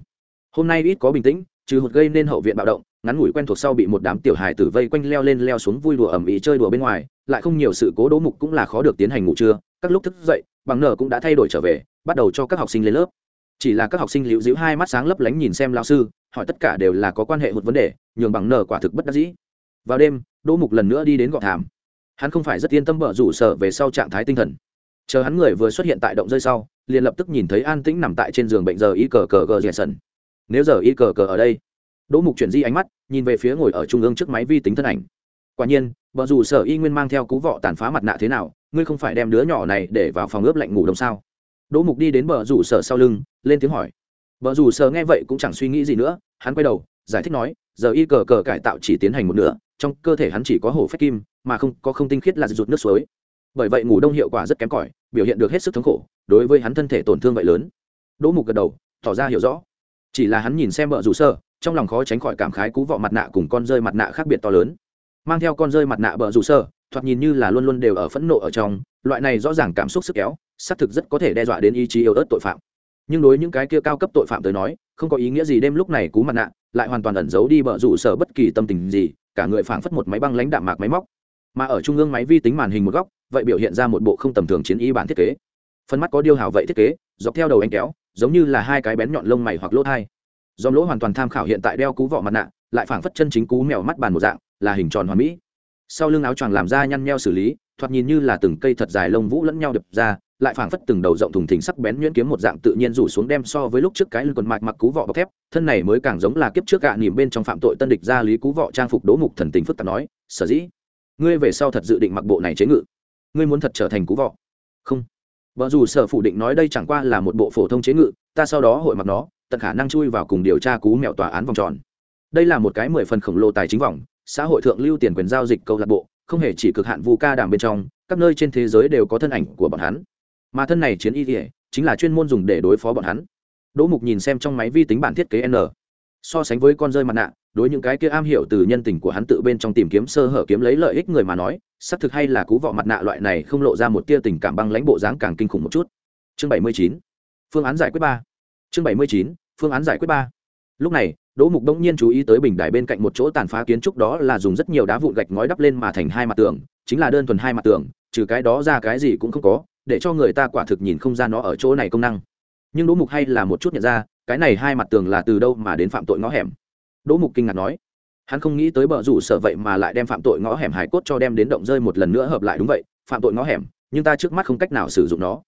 S1: Hôm nay ít có bình tĩnh, trừ hụt gây nên hậu viện bạo động, ngắn ngủi quen thuộc sau bị một đám tiểu hài tử vây quanh leo lên leo xuống vui đùa ẩm ý chơi đùa bên ngoài, lại không nhiều sự cố đỗ mục cũng là khó được tiến hành ngủ trưa, các lúc thức dậy, bằng nở cũng đã thay đổi trở về bắt đầu cho các học sinh lên lớp. Chỉ là các học sinh liễu giữ hai mắt sáng lấp lánh nhìn xem lao sư, hỏi tất cả đều là có quan hệ một vấn đề, nhường bằng nở quả thực bất đắc dĩ. Vào đêm, đỗ mục lần nữa đi đến gọn thảm. Hắn không phải rất yên tâm bở rủ sở về sau trạng thái tinh thần. Chờ hắn người vừa xuất hiện tại động rơi sau, liền lập tức nhìn thấy an tĩnh nằm tại trên giường bệnh giờ y cờ cờ gờ rẻ sần. Nếu giờ y cờ cờ ở đây, đỗ mục chuyển di ánh mắt, nhìn về phía ngồi ở trung ương trước máy vi tính thân ảnh. Quả nhiên vợ dù sở y nguyên mang theo cú vọ tàn phá mặt nạ thế nào, ngươi không phải đem đứa nhỏ này để vào phòng ướp lạnh ngủ đông sao? Đỗ mục đi đến bờ rủ sở sau lưng, lên tiếng hỏi. Bờ rủ sở nghe vậy cũng chẳng suy nghĩ gì nữa, hắn quay đầu, giải thích nói, giờ y cờ cờ cải tạo chỉ tiến hành một nửa, trong cơ thể hắn chỉ có hổ phách kim, mà không có không tinh khiết là rụt nước suối. Bởi vậy ngủ đông hiệu quả rất kém cỏi, biểu hiện được hết sức thống khổ, đối với hắn thân thể tổn thương vậy lớn. Đỗ mục gật đầu, tỏ ra hiểu rõ. Chỉ là hắn nhìn xem vợ rủ sơ trong lòng khó tránh khỏi cảm khái cú vọ mặt nạ cùng con rơi mặt nạ khác biệt to lớn. Mang theo con rơi mặt nạ bờ rủ sơ thoạt nhìn như là luôn luôn đều ở phẫn nộ ở trong, loại này rõ ràng cảm xúc sức kéo, xác thực rất có thể đe dọa đến ý chí yếu ớt tội phạm. Nhưng đối những cái kia cao cấp tội phạm tới nói, không có ý nghĩa gì đêm lúc này cú mặt nạ, lại hoàn toàn ẩn giấu đi bờ rủ sở bất kỳ tâm tình gì, cả người phảng phất một máy băng lãnh đạm mạc máy móc. Mà ở trung ương máy vi tính màn hình một góc, vậy biểu hiện ra một bộ không tầm thường chiến y bản thiết kế. Phần mắt có điêu hào vậy thiết kế, dọc theo đầu anh kéo, giống như là hai cái bén nhọn lông mày hoặc lỗ thai. Dòng lỗ hoàn toàn tham khảo hiện tại đeo cú vỏ mặt nạ, lại phảng phất chân chính cú mèo mắt bàn một dạng, là hình tròn hoàn mỹ sau lưng áo choàng làm ra nhăn nheo xử lý, thoạt nhìn như là từng cây thật dài lông vũ lẫn nhau đập ra, lại phảng phất từng đầu rộng thùng thình sắc bén nhuyễn kiếm một dạng tự nhiên rủ xuống đem so với lúc trước cái lưng quần mạch mặc cú vọ bọc thép, thân này mới càng giống là kiếp trước gạ nỉm bên trong phạm tội tân địch ra lý cú vọ trang phục đố mục thần tình phức tạp nói, sở dĩ, ngươi về sau thật dự định mặc bộ này chế ngự, ngươi muốn thật trở thành cú vọ? Không. Vợ dù sở phủ định nói đây chẳng qua là một bộ phổ thông chế ngự, ta sau đó hội mặc nó, tận khả năng chui vào cùng điều tra cú mẹo tòa án vòng tròn. Đây là một cái mười phần khổng lồ tài chính vòng xã hội thượng lưu tiền quyền giao dịch câu lạc bộ, không hề chỉ cực hạn vu ca đàm bên trong, các nơi trên thế giới đều có thân ảnh của bọn hắn. Mà thân này chiến y thể chính là chuyên môn dùng để đối phó bọn hắn. Đỗ mục nhìn xem trong máy vi tính bản thiết kế n. So sánh với con rơi mặt nạ, đối những cái kia am hiểu từ nhân tình của hắn tự bên trong tìm kiếm sơ hở kiếm lấy lợi ích người mà nói, xác thực hay là cú vọ mặt nạ loại này không lộ ra một tia tình cảm băng lãnh bộ dáng càng kinh khủng một chút. Chương bảy mươi chín, phương án giải quyết ba. Chương bảy mươi chín, phương án giải quyết ba. Lúc này đỗ mục đông nhiên chú ý tới bình đài bên cạnh một chỗ tàn phá kiến trúc đó là dùng rất nhiều đá vụn gạch ngói đắp lên mà thành hai mặt tường, chính là đơn thuần hai mặt tường, trừ cái đó ra cái gì cũng không có, để cho người ta quả thực nhìn không ra nó ở chỗ này công năng. Nhưng đỗ mục hay là một chút nhận ra, cái này hai mặt tường là từ đâu mà đến phạm tội ngõ hẻm? Đỗ mục kinh ngạc nói. Hắn không nghĩ tới bờ rủ sở vậy mà lại đem phạm tội ngõ hẻm hải cốt cho đem đến động rơi một lần nữa hợp lại đúng vậy, phạm tội ngõ hẻm, nhưng ta trước mắt không cách nào sử dụng nó.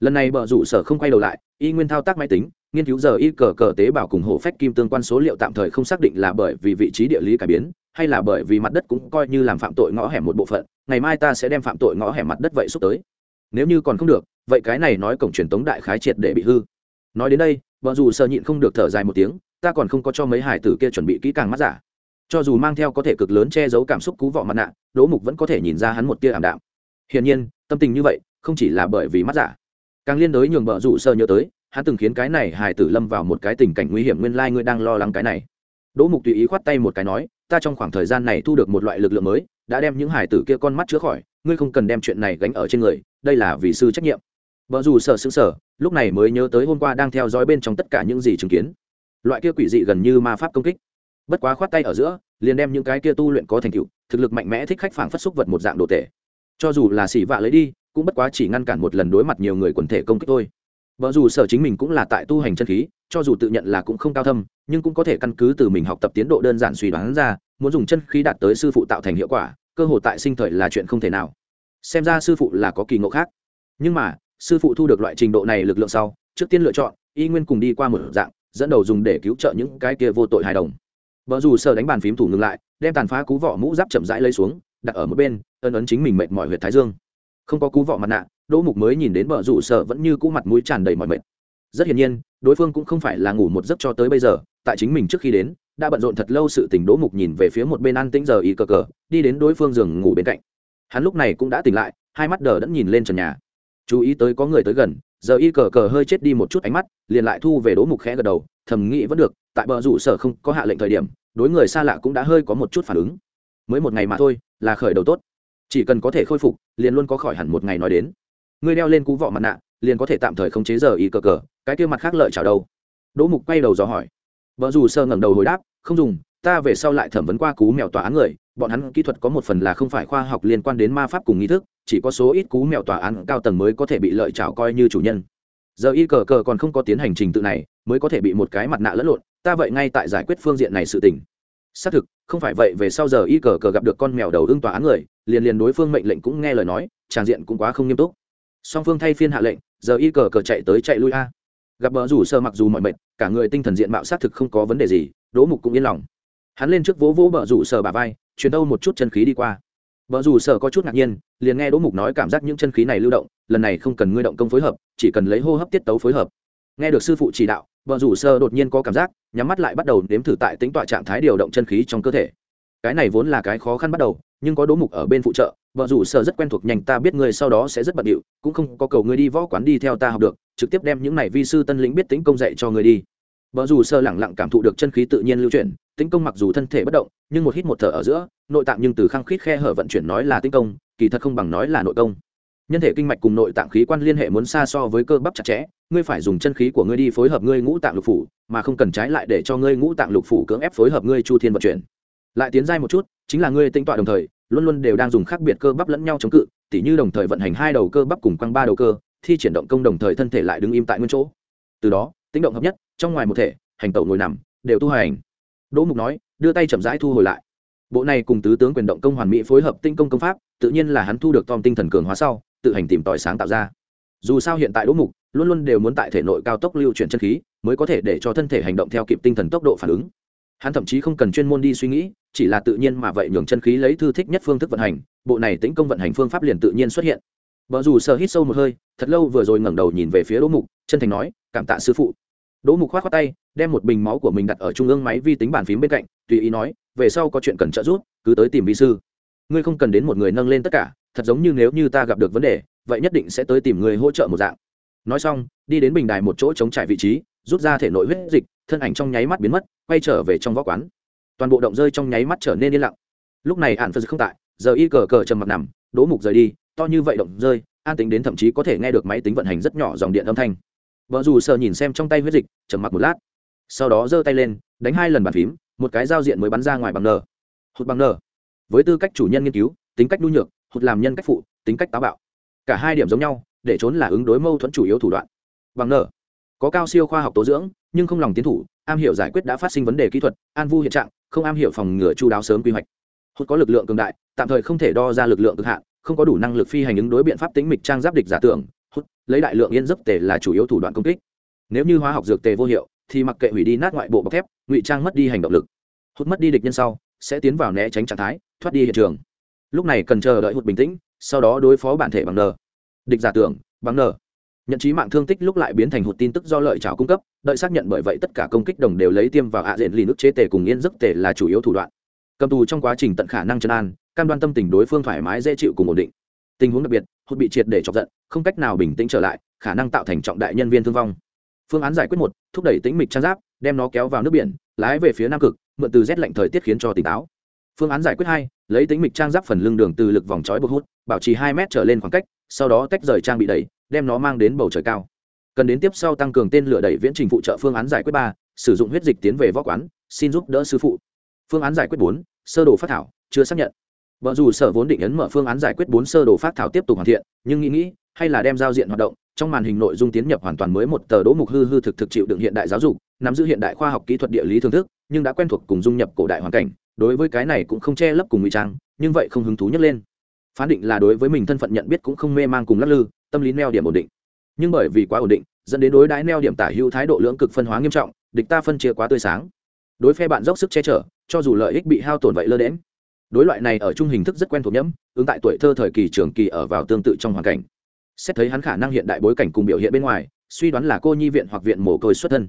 S1: Lần này bờ rủ sở không quay đầu lại, y nguyên thao tác máy tính nghiên cứu giờ y cờ cờ tế bào cùng hộ phách kim tương quan số liệu tạm thời không xác định là bởi vì vị trí địa lý cải biến, hay là bởi vì mặt đất cũng coi như làm phạm tội ngõ hẻm một bộ phận, ngày mai ta sẽ đem phạm tội ngõ hẻm mặt đất vậy xúc tới. Nếu như còn không được, vậy cái này nói cổng truyền tống đại khái triệt để bị hư. Nói đến đây vợ dù sợ nhịn không được thở dài một tiếng, ta còn không có cho mấy hải tử kia chuẩn bị kỹ càng mắt giả. Cho dù mang theo có thể cực lớn che giấu cảm xúc cú vọ mặt nạ, đỗ mục vẫn có thể nhìn ra hắn một tia ảm đạm. Hiển nhiên, tâm tình như vậy, không chỉ là bởi vì mắt giả. Càng liên đối nhường vợ dù sợ nhớ tới hắn từng khiến cái này hải tử lâm vào một cái tình cảnh nguy hiểm nguyên lai ngươi đang lo lắng cái này. Đỗ mục tùy ý khoát tay một cái nói, ta trong khoảng thời gian này thu được một loại lực lượng mới, đã đem những hải tử kia con mắt chữa khỏi, ngươi không cần đem chuyện này gánh ở trên người, đây là vì sư trách nhiệm. Vợ dù sợ xứng sở lúc này mới nhớ tới hôm qua đang theo dõi bên trong tất cả những gì chứng kiến. Loại kia quỷ dị gần như ma pháp công kích. Bất quá khoát tay ở giữa, liền đem những cái kia tu luyện có thành tựu, thực lực mạnh mẽ thích khách phản phất xúc vật một dạng đồ tể. Cho dù là xỉ vạ lấy đi, cũng bất quá chỉ ngăn cản một lần đối mặt nhiều người quần thể công kích thôi vợ dù sở chính mình cũng là tại tu hành chân khí, cho dù tự nhận là cũng không cao thâm, nhưng cũng có thể căn cứ từ mình học tập tiến độ đơn giản suy đoán ra, muốn dùng chân khí đạt tới sư phụ tạo thành hiệu quả, cơ hội tại sinh thời là chuyện không thể nào. Xem ra sư phụ là có kỳ ngộ khác. Nhưng mà, sư phụ thu được loại trình độ này lực lượng sau, trước tiên lựa chọn, y nguyên cùng đi qua một dạng, dẫn đầu dùng để cứu trợ những cái kia vô tội hài đồng. Vợ dù sợ đánh bàn phím thủ ngừng lại, đem tàn phá cú vỏ mũ giáp chậm rãi lấy xuống, đặt ở một bên, ân ấn chính mình mệt mỏi huyệt thái dương. Không có cú vỏ mặt nạ đỗ mục mới nhìn đến vợ rủ sợ vẫn như cũ mặt mũi tràn đầy mọi mệt. Rất hiển nhiên, đối phương cũng không phải là ngủ một giấc cho tới bây giờ, tại chính mình trước khi đến, đã bận rộn thật lâu sự tỉnh đỗ mục nhìn về phía một bên an tĩnh giờ y cờ cờ, đi đến đối phương giường ngủ bên cạnh. Hắn lúc này cũng đã tỉnh lại, hai mắt đờ đẫn nhìn lên trần nhà. Chú ý tới có người tới gần, giờ y cờ cờ hơi chết đi một chút ánh mắt, liền lại thu về đỗ mục khẽ gật đầu, thầm nghĩ vẫn được, tại bờ rủ sở không có hạ lệnh thời điểm, đối người xa lạ cũng đã hơi có một chút phản ứng. Mới một ngày mà thôi, là khởi đầu tốt. Chỉ cần có thể khôi phục, liền luôn có khỏi hẳn một ngày nói đến ngươi đeo lên cú vọ mặt nạ, liền có thể tạm thời khống chế giờ y cờ cờ, cái kia mặt khác lợi chào đâu? Đỗ mục quay đầu dò hỏi. Vợ dù sơ ngẩng đầu hồi đáp, không dùng, ta về sau lại thẩm vấn qua cú mèo tòa án người, bọn hắn kỹ thuật có một phần là không phải khoa học liên quan đến ma pháp cùng nghi thức, chỉ có số ít cú mèo tòa án cao tầng mới có thể bị lợi chảo coi như chủ nhân. Giờ y cờ cờ còn không có tiến hành trình tự này, mới có thể bị một cái mặt nạ lẫn lộn, ta vậy ngay tại giải quyết phương diện này sự tình. Xác thực, không phải vậy, về sau giờ y cờ cờ gặp được con mèo đầu ưng tòa án người, liền liền đối phương mệnh lệnh cũng nghe lời nói, tràng diện cũng quá không nghiêm túc song phương thay phiên hạ lệnh, giờ y cờ cờ chạy tới chạy lui a. Gặp bờ rủ sơ mặc dù mọi mệt, cả người tinh thần diện mạo xác thực không có vấn đề gì, đỗ mục cũng yên lòng. Hắn lên trước vỗ vỗ bờ rủ sờ bà vai, truyền đâu một chút chân khí đi qua. Bờ rủ sờ có chút ngạc nhiên, liền nghe đỗ mục nói cảm giác những chân khí này lưu động, lần này không cần ngươi động công phối hợp, chỉ cần lấy hô hấp tiết tấu phối hợp. Nghe được sư phụ chỉ đạo, bờ rủ sơ đột nhiên có cảm giác, nhắm mắt lại bắt đầu nếm thử tại tính tọa trạng thái điều động chân khí trong cơ thể cái này vốn là cái khó khăn bắt đầu, nhưng có đố mục ở bên phụ trợ, vợ rủ sở rất quen thuộc nhanh, ta biết ngươi sau đó sẽ rất bận điệu, cũng không có cầu ngươi đi võ quán đi theo ta học được, trực tiếp đem những này vi sư tân lĩnh biết tính công dạy cho ngươi đi. Vợ rủ sơ lẳng lặng cảm thụ được chân khí tự nhiên lưu chuyển tính công mặc dù thân thể bất động, nhưng một hít một thở ở giữa, nội tạng nhưng từ khăng khít khe hở vận chuyển nói là tính công, kỳ thật không bằng nói là nội công. Nhân thể kinh mạch cùng nội tạng khí quan liên hệ muốn xa so với cơ bắp chặt chẽ, ngươi phải dùng chân khí của ngươi đi phối hợp ngươi ngũ tạng lục phủ, mà không cần trái lại để cho ngươi ngũ tạng lục phủ cưỡng ép phối hợp ngươi chu thiên vận chuyển lại tiến giai một chút, chính là ngươi tinh tọa đồng thời, luôn luôn đều đang dùng khác biệt cơ bắp lẫn nhau chống cự, tỉ như đồng thời vận hành hai đầu cơ bắp cùng quăng ba đầu cơ, thi triển động công đồng thời thân thể lại đứng im tại nguyên chỗ. Từ đó tính động hợp nhất, trong ngoài một thể, hành tẩu ngồi nằm, đều tu hành. Đỗ mục nói, đưa tay chậm rãi thu hồi lại. Bộ này cùng tứ tướng quyền động công hoàn mỹ phối hợp tinh công công pháp, tự nhiên là hắn thu được tom tinh thần cường hóa sau, tự hành tìm tòi sáng tạo ra. Dù sao hiện tại đỗ mục, luôn luôn đều muốn tại thể nội cao tốc lưu chuyển chân khí, mới có thể để cho thân thể hành động theo kịp tinh thần tốc độ phản ứng hắn thậm chí không cần chuyên môn đi suy nghĩ, chỉ là tự nhiên mà vậy nhường chân khí lấy thư thích nhất phương thức vận hành, bộ này tính công vận hành phương pháp liền tự nhiên xuất hiện. Vợ dù sợ hít sâu một hơi, thật lâu vừa rồi ngẩng đầu nhìn về phía đỗ mục, chân thành nói, cảm tạ sư phụ. Đỗ mục khoát khoát tay, đem một bình máu của mình đặt ở trung ương máy vi tính bàn phím bên cạnh, tùy ý nói, về sau có chuyện cần trợ giúp, cứ tới tìm vi sư. Ngươi không cần đến một người nâng lên tất cả, thật giống như nếu như ta gặp được vấn đề, vậy nhất định sẽ tới tìm người hỗ trợ một dạng. Nói xong, đi đến bình đài một chỗ chống trải vị trí rút ra thể nội huyết dịch, thân ảnh trong nháy mắt biến mất, quay trở về trong võ quán. Toàn bộ động rơi trong nháy mắt trở nên yên lặng. Lúc này hạn phật không tại, giờ y cờ cờ trầm mặt nằm, đỗ mục rời đi, to như vậy động rơi, an tính đến thậm chí có thể nghe được máy tính vận hành rất nhỏ dòng điện âm thanh. Vợ dù sợ nhìn xem trong tay huyết dịch, trầm mặc một lát. Sau đó giơ tay lên, đánh hai lần bàn phím, một cái giao diện mới bắn ra ngoài bằng nờ hụt bằng nờ với tư cách chủ nhân nghiên cứu, tính cách nhu nhược, hụt làm nhân cách phụ, tính cách táo bạo. Cả hai điểm giống nhau, để trốn là ứng đối mâu thuẫn chủ yếu thủ đoạn. Bằng nờ có cao siêu khoa học tố dưỡng, nhưng không lòng tiến thủ, am hiểu giải quyết đã phát sinh vấn đề kỹ thuật, an vu hiện trạng, không am hiểu phòng ngừa chu đáo sớm quy hoạch. Hốt có lực lượng cường đại, tạm thời không thể đo ra lực lượng cực hạn, không có đủ năng lực phi hành ứng đối biện pháp tính mịch trang giáp địch giả tưởng hút lấy đại lượng yên giấc tề là chủ yếu thủ đoạn công kích. Nếu như hóa học dược tề vô hiệu, thì mặc kệ hủy đi nát ngoại bộ bọc thép, ngụy trang mất đi hành động lực. Hút mất đi địch nhân sau, sẽ tiến vào né tránh trạng thái, thoát đi hiện trường. Lúc này cần chờ đợi hụt bình tĩnh, sau đó đối phó bản thể bằng n. Địch giả tưởng, bằng n nhận trí mạng thương tích lúc lại biến thành hụt tin tức do lợi trào cung cấp, đợi xác nhận bởi vậy tất cả công kích đồng đều lấy tiêm vào ạ diện lì nước chế tề cùng yên giấc tề là chủ yếu thủ đoạn. Cầm tù trong quá trình tận khả năng chân an, cam đoan tâm tình đối phương thoải mái dễ chịu cùng ổn định. Tình huống đặc biệt, hụt bị triệt để chọc giận, không cách nào bình tĩnh trở lại, khả năng tạo thành trọng đại nhân viên thương vong. Phương án giải quyết một, thúc đẩy tĩnh mịch trang giáp, đem nó kéo vào nước biển, lái về phía nam cực, mượn từ rét lạnh thời tiết khiến cho tỉnh táo. Phương án giải quyết hai, lấy tính mịch trang giáp phần lưng đường từ lực vòng trói bột hút, bảo trì hai mét trở lên khoảng cách, sau đó tách rời trang bị đẩy đem nó mang đến bầu trời cao. Cần đến tiếp sau tăng cường tên lửa đẩy viễn trình phụ trợ phương án giải quyết ba, sử dụng huyết dịch tiến về võ quán, xin giúp đỡ sư phụ. Phương án giải quyết bốn, sơ đồ phát thảo, chưa xác nhận. Vợ dù sở vốn định ấn mở phương án giải quyết bốn sơ đồ phát thảo tiếp tục hoàn thiện, nhưng nghĩ nghĩ, hay là đem giao diện hoạt động, trong màn hình nội dung tiến nhập hoàn toàn mới một tờ đỗ mục hư hư thực thực chịu đựng hiện đại giáo dục, nắm giữ hiện đại khoa học kỹ thuật địa lý thưởng thức, nhưng đã quen thuộc cùng dung nhập cổ đại hoàn cảnh, đối với cái này cũng không che lấp cùng ngụy trang, nhưng vậy không hứng thú nhấc lên. Phán định là đối với mình thân phận nhận biết cũng không mê mang cùng lắc lư tâm lý neo điểm ổn định. Nhưng bởi vì quá ổn định, dẫn đến đối đãi neo điểm tả hữu thái độ lưỡng cực phân hóa nghiêm trọng, địch ta phân chia quá tươi sáng. Đối phe bạn dốc sức che chở, cho dù lợi ích bị hao tổn vậy lơ đễm đối loại này ở trung hình thức rất quen thuộc nhẫm, ứng tại tuổi thơ thời kỳ, trường kỳ ở vào tương tự trong hoàn cảnh. Xét thấy hắn khả năng hiện đại bối cảnh cùng biểu hiện bên ngoài, suy đoán là cô nhi viện hoặc viện mồ côi xuất thân.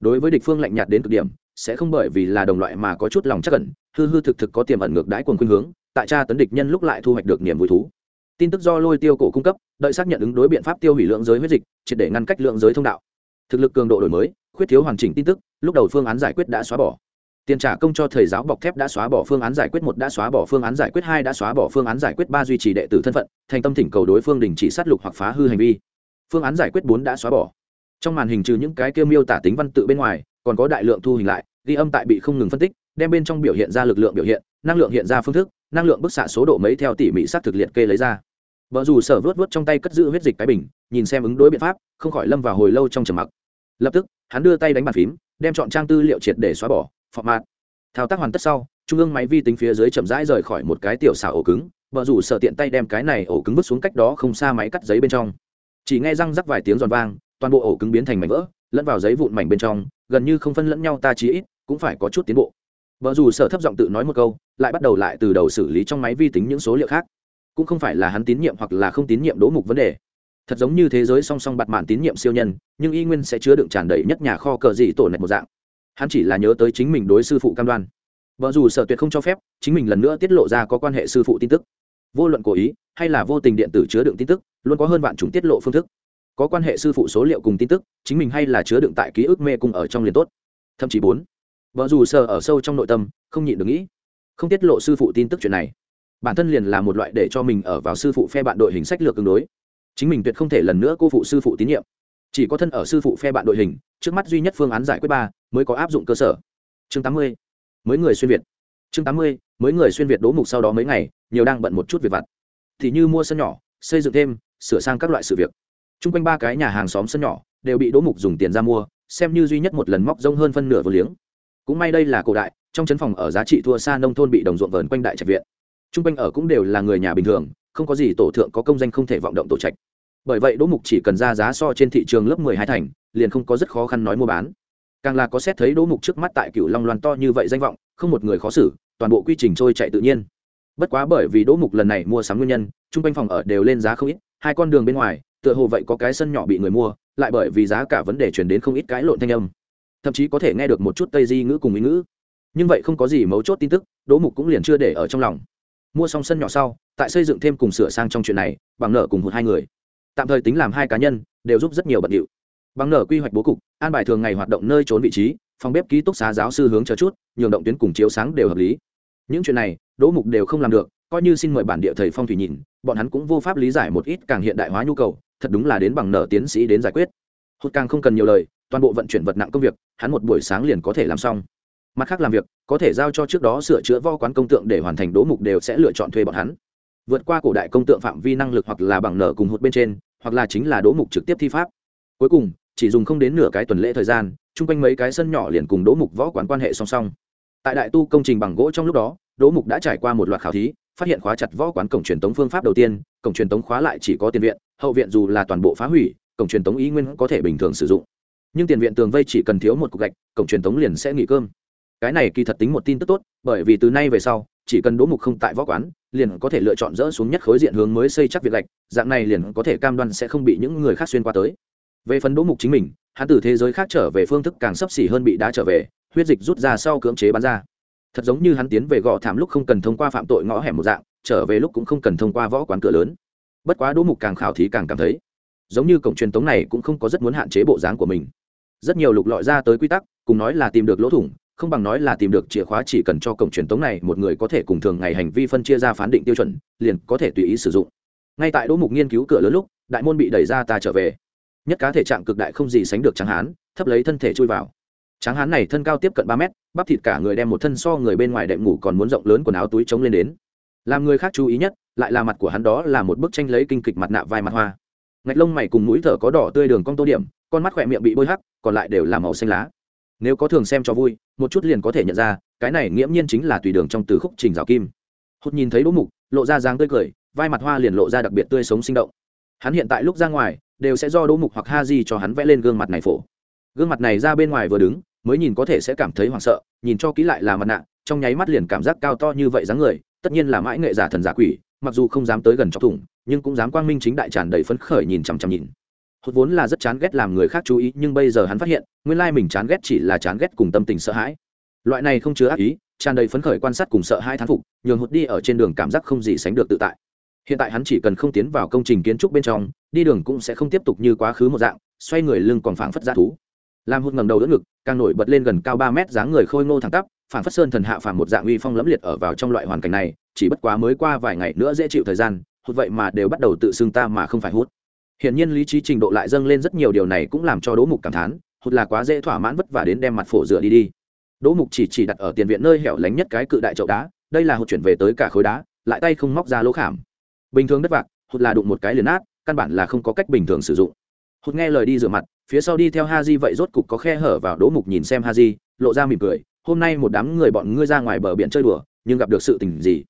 S1: Đối với địch phương lạnh nhạt đến cực điểm, sẽ không bởi vì là đồng loại mà có chút lòng chắc ẩn, hư hư thực thực có tiềm ẩn ngược đãi quần khuynh hướng, tại cha tấn địch nhân lúc lại thu hoạch được niềm vui thú tin tức do lôi tiêu cổ cung cấp, đợi xác nhận ứng đối biện pháp tiêu hủy lượng giới huyết dịch, triệt để ngăn cách lượng giới thông đạo. Thực lực cường độ đổi mới, khuyết thiếu hoàn chỉnh tin tức, lúc đầu phương án giải quyết đã xóa bỏ. Tiền trả công cho thầy giáo bọc thép đã xóa bỏ, phương án giải quyết một đã xóa bỏ, phương án giải quyết hai đã xóa bỏ, phương án giải quyết ba duy trì đệ tử thân phận, thành tâm thỉnh cầu đối phương đình chỉ sát lục hoặc phá hư hành vi. Phương án giải quyết bốn đã xóa bỏ. Trong màn hình trừ những cái kêu miêu tả tính văn tự bên ngoài, còn có đại lượng thu hình lại, ghi âm tại bị không ngừng phân tích, đem bên trong biểu hiện ra lực lượng biểu hiện, năng lượng hiện ra phương thức, năng lượng bức xạ số độ mấy theo tỉ mỉ sát thực liệt kê lấy ra vợ dù sở vớt vớt trong tay cất giữ huyết dịch cái bình, nhìn xem ứng đối biện pháp, không khỏi lâm vào hồi lâu trong trầm mặc. Lập tức, hắn đưa tay đánh bàn phím, đem chọn trang tư liệu triệt để xóa bỏ phọ mạt. Thao tác hoàn tất sau, trung ương máy vi tính phía dưới chậm rãi rời khỏi một cái tiểu xảo ổ cứng vợ rủ sợ tiện tay đem cái này ổ cứng vứt xuống cách đó không xa máy cắt giấy bên trong. Chỉ nghe răng rắc vài tiếng giòn vang, toàn bộ ổ cứng biến thành mảnh vỡ, lẫn vào giấy vụn mảnh bên trong, gần như không phân lẫn nhau ta chí ít, cũng phải có chút tiến bộ. Vợ dù sở thấp giọng tự nói một câu, lại bắt đầu lại từ đầu xử lý trong máy vi tính những số liệu khác cũng không phải là hắn tín nhiệm hoặc là không tín nhiệm đố mục vấn đề. Thật giống như thế giới song song bặt mạn tín nhiệm siêu nhân, nhưng y nguyên sẽ chứa đựng tràn đầy nhất nhà kho cờ dị tổ này một dạng. Hắn chỉ là nhớ tới chính mình đối sư phụ cam đoan. Vợ dù sở tuyệt không cho phép, chính mình lần nữa tiết lộ ra có quan hệ sư phụ tin tức. Vô luận cố ý, hay là vô tình điện tử chứa đựng tin tức, luôn có hơn vạn chúng tiết lộ phương thức. Có quan hệ sư phụ số liệu cùng tin tức, chính mình hay là chứa đựng tại ký ức mê cùng ở trong liền tốt. Thậm chí bốn, vợ dù sở ở sâu trong nội tâm, không nhịn được nghĩ, không tiết lộ sư phụ tin tức chuyện này bản thân liền là một loại để cho mình ở vào sư phụ phe bạn đội hình sách lược tương đối. Chính mình tuyệt không thể lần nữa cô phụ sư phụ tín nhiệm. Chỉ có thân ở sư phụ phe bạn đội hình, trước mắt duy nhất phương án giải quyết ba, mới có áp dụng cơ sở. Chương tám mươi, mới người xuyên việt. Chương tám mươi, mới người xuyên việt đố mục sau đó mấy ngày, nhiều đang bận một chút việc vặt. Thì như mua sân nhỏ, xây dựng thêm, sửa sang các loại sự việc. T r u n g quanh ba cái nhà hàng xóm sân nhỏ, đều bị đố mục dùng tiền ra mua, xem như duy nhất một lần móc rông hơn phân nửa vô liếng. Cũng may đây là cổ đại, trong chấn phòng ở giá trị thua xa nông thôn bị đồng ruộng vờn quanh đại trạch viện t r u n g quanh ở cũng đều là người nhà bình thường, không có gì tổ thượng có công danh không thể vọng động tổ trạch. Bởi vậy đỗ mục chỉ cần ra giá so trên thị trường lớp mười hai thành, liền không có rất khó khăn nói mua bán. Càng là có xét thấy đỗ mục trước mắt tại cựu long loan to như vậy danh vọng, không một người khó xử, toàn bộ quy trình trôi chạy tự nhiên. Bất quá bởi vì đỗ mục lần này mua sắm nguyên nhân, chung quanh phòng ở đều lên giá không ít, hai con đường bên ngoài, tựa hồ vậy có cái sân nhỏ bị người mua, lại bởi vì giá cả vấn đề chuyển đến không ít cái lộn thanh âm. Thậm chí có thể nghe được một chút tây di ngữ cùng ý ngữ. Nhưng vậy không có gì mấu chốt tin tức, đỗ mục cũng liền chưa để ở trong lòng mua xong sân nhỏ sau, tại xây dựng thêm cùng sửa sang trong chuyện này, bằng nợ cùng một hai người. Tạm thời tính làm hai cá nhân, đều giúp rất nhiều bận điệu. Bằng nợ quy hoạch bố cục, an bài thường ngày hoạt động nơi trốn vị trí, phòng bếp ký túc xá giáo sư hướng chờ chút, nhường động tuyến cùng chiếu sáng đều hợp lý. Những chuyện này, đỗ mục đều không làm được, coi như xin mời bản địa thầy phong thủy nhìn, bọn hắn cũng vô pháp lý giải một ít càng hiện đại hóa nhu cầu, thật đúng là đến bằng nợ tiến sĩ đến giải quyết. Hốt càng không cần nhiều lời, toàn bộ vận chuyển vật nặng công việc, hắn một buổi sáng liền có thể làm xong mặt khác làm việc, có thể giao cho trước đó sửa chữa vo quán công tượng để hoàn thành đố mục đều sẽ lựa chọn thuê bọn hắn. Vượt qua cổ đại công tượng phạm vi năng lực hoặc là bằng nở cùng hụt bên trên, hoặc là chính là đố mục trực tiếp thi pháp. Cuối cùng, chỉ dùng không đến nửa cái tuần lễ thời gian, chung quanh mấy cái sân nhỏ liền cùng đố mục võ quán quan hệ song song. Tại đại tu công trình bằng gỗ trong lúc đó, đố mục đã trải qua một loạt khảo thí, phát hiện khóa chặt võ quán cổng truyền tống phương pháp đầu tiên, cổng truyền tống khóa lại chỉ có tiền viện, hậu viện dù là toàn bộ phá hủy, cổng truyền tống ý nguyên có thể bình thường sử dụng. Nhưng tiền viện tường vây chỉ cần thiếu một cục gạch, cổng truyền tống liền sẽ nghỉ cơm cái này kỳ thật tính một tin tức tốt bởi vì từ nay về sau chỉ cần đỗ mục không tại võ quán liền có thể lựa chọn dỡ xuống nhất khối diện hướng mới xây chắc việc lạch, dạng này liền có thể cam đoan sẽ không bị những người khác xuyên qua tới. Về phần đỗ mục chính mình hắn từ thế giới khác trở về phương thức càng sấp xỉ hơn bị đá trở về huyết dịch rút ra sau cưỡng chế bắn ra. Thật giống như hắn tiến về gò thảm lúc không cần thông qua phạm tội ngõ hẻm một dạng trở về lúc cũng không cần thông qua võ quán cửa lớn. Bất quá đỗ mục càng khảo thí càng cảm thấy giống như cổng truyền tống này cũng không có rất muốn hạn chế bộ dáng của mình. Rất nhiều lục lọi ra tới quy tắc cùng nói là tìm được lỗ thủng không bằng nói là tìm được chìa khóa chỉ cần cho cổng truyền tống này một người có thể cùng thường ngày hành vi phân chia ra phán định tiêu chuẩn, liền có thể tùy ý sử dụng. Ngay tại đỗ mục nghiên cứu cửa lớn lúc, đại môn bị đẩy ra ta trở về. Nhất cá thể trạng cực đại không gì sánh được tráng hán, thấp lấy thân thể chui vào. Tráng hán này thân cao tiếp cận ba mét, bắp thịt cả người đem một thân so người bên ngoài đệm ngủ còn muốn rộng lớn quần áo túi chống lên đến. Làm người khác chú ý nhất, lại là mặt của hắn đó là một bức tranh lấy kinh kịch mặt nạ vai mặt hoa. Ngạch lông mày cùng mũi thở có đỏ tươi đường cong tô điểm, con mắt khỏe miệng bị bôi hắc, còn lại đều là màu xanh lá. Nếu có thường xem cho vui một chút liền có thể nhận ra, cái này nghiễm nhiên chính là tùy đường trong từ khúc trình rào kim. Hốt nhìn thấy đỗ mục, lộ ra dáng tươi cười, vai mặt hoa liền lộ ra đặc biệt tươi sống sinh động. Hắn hiện tại lúc ra ngoài, đều sẽ do đỗ mục hoặc ha di cho hắn vẽ lên gương mặt này phổ. Gương mặt này ra bên ngoài vừa đứng, mới nhìn có thể sẽ cảm thấy hoảng sợ, nhìn cho kỹ lại là mặt nạ, trong nháy mắt liền cảm giác cao to như vậy dáng người, tất nhiên là mãi nghệ giả thần giả quỷ, mặc dù không dám tới gần chọc thủng, nhưng cũng dám quang minh chính đại tràn đầy phấn khởi nhìn chằm chằm nhìn hốt vốn là rất chán ghét làm người khác chú ý, nhưng bây giờ hắn phát hiện, nguyên lai mình chán ghét chỉ là chán ghét cùng tâm tình sợ hãi. Loại này không chứa ác ý, tràn đầy phấn khởi quan sát cùng sợ hai thán phục, nhường hụt đi ở trên đường cảm giác không gì sánh được tự tại. Hiện tại hắn chỉ cần không tiến vào công trình kiến trúc bên trong, đi đường cũng sẽ không tiếp tục như quá khứ một dạng, xoay người lưng còn phảng phất ra thú. Làm hụt ngầm đầu đỡ ngực, càng nổi bật lên gần cao ba mét dáng người khôi ngô thẳng tắp, phảng phất sơn thần hạ phàm một dạng uy phong lẫm liệt ở vào trong loại hoàn cảnh này, chỉ bất quá mới qua vài ngày nữa dễ chịu thời gian, hụt vậy mà đều bắt đầu tự xưng ta mà không phải hút hiển nhiên lý trí trình độ lại dâng lên rất nhiều, điều này cũng làm cho đỗ mục cảm thán, hụt là quá dễ thỏa mãn vất vả đến đem mặt phổ rửa đi đi. Đỗ mục chỉ chỉ đặt ở tiền viện nơi hẻo lánh nhất cái cự đại chậu đá, đây là hụt chuyển về tới cả khối đá, lại tay không móc ra lỗ khảm. Bình thường đất vạc, hụt là đụng một cái liền át căn bản là không có cách bình thường sử dụng. Hụt nghe lời đi rửa mặt, phía sau đi theo ha di vậy rốt cục có khe hở vào đỗ mục nhìn xem ha di lộ ra mỉm cười, hôm nay một đám người bọn ngươi ra ngoài bờ biển chơi đùa, nhưng gặp được sự tình gì?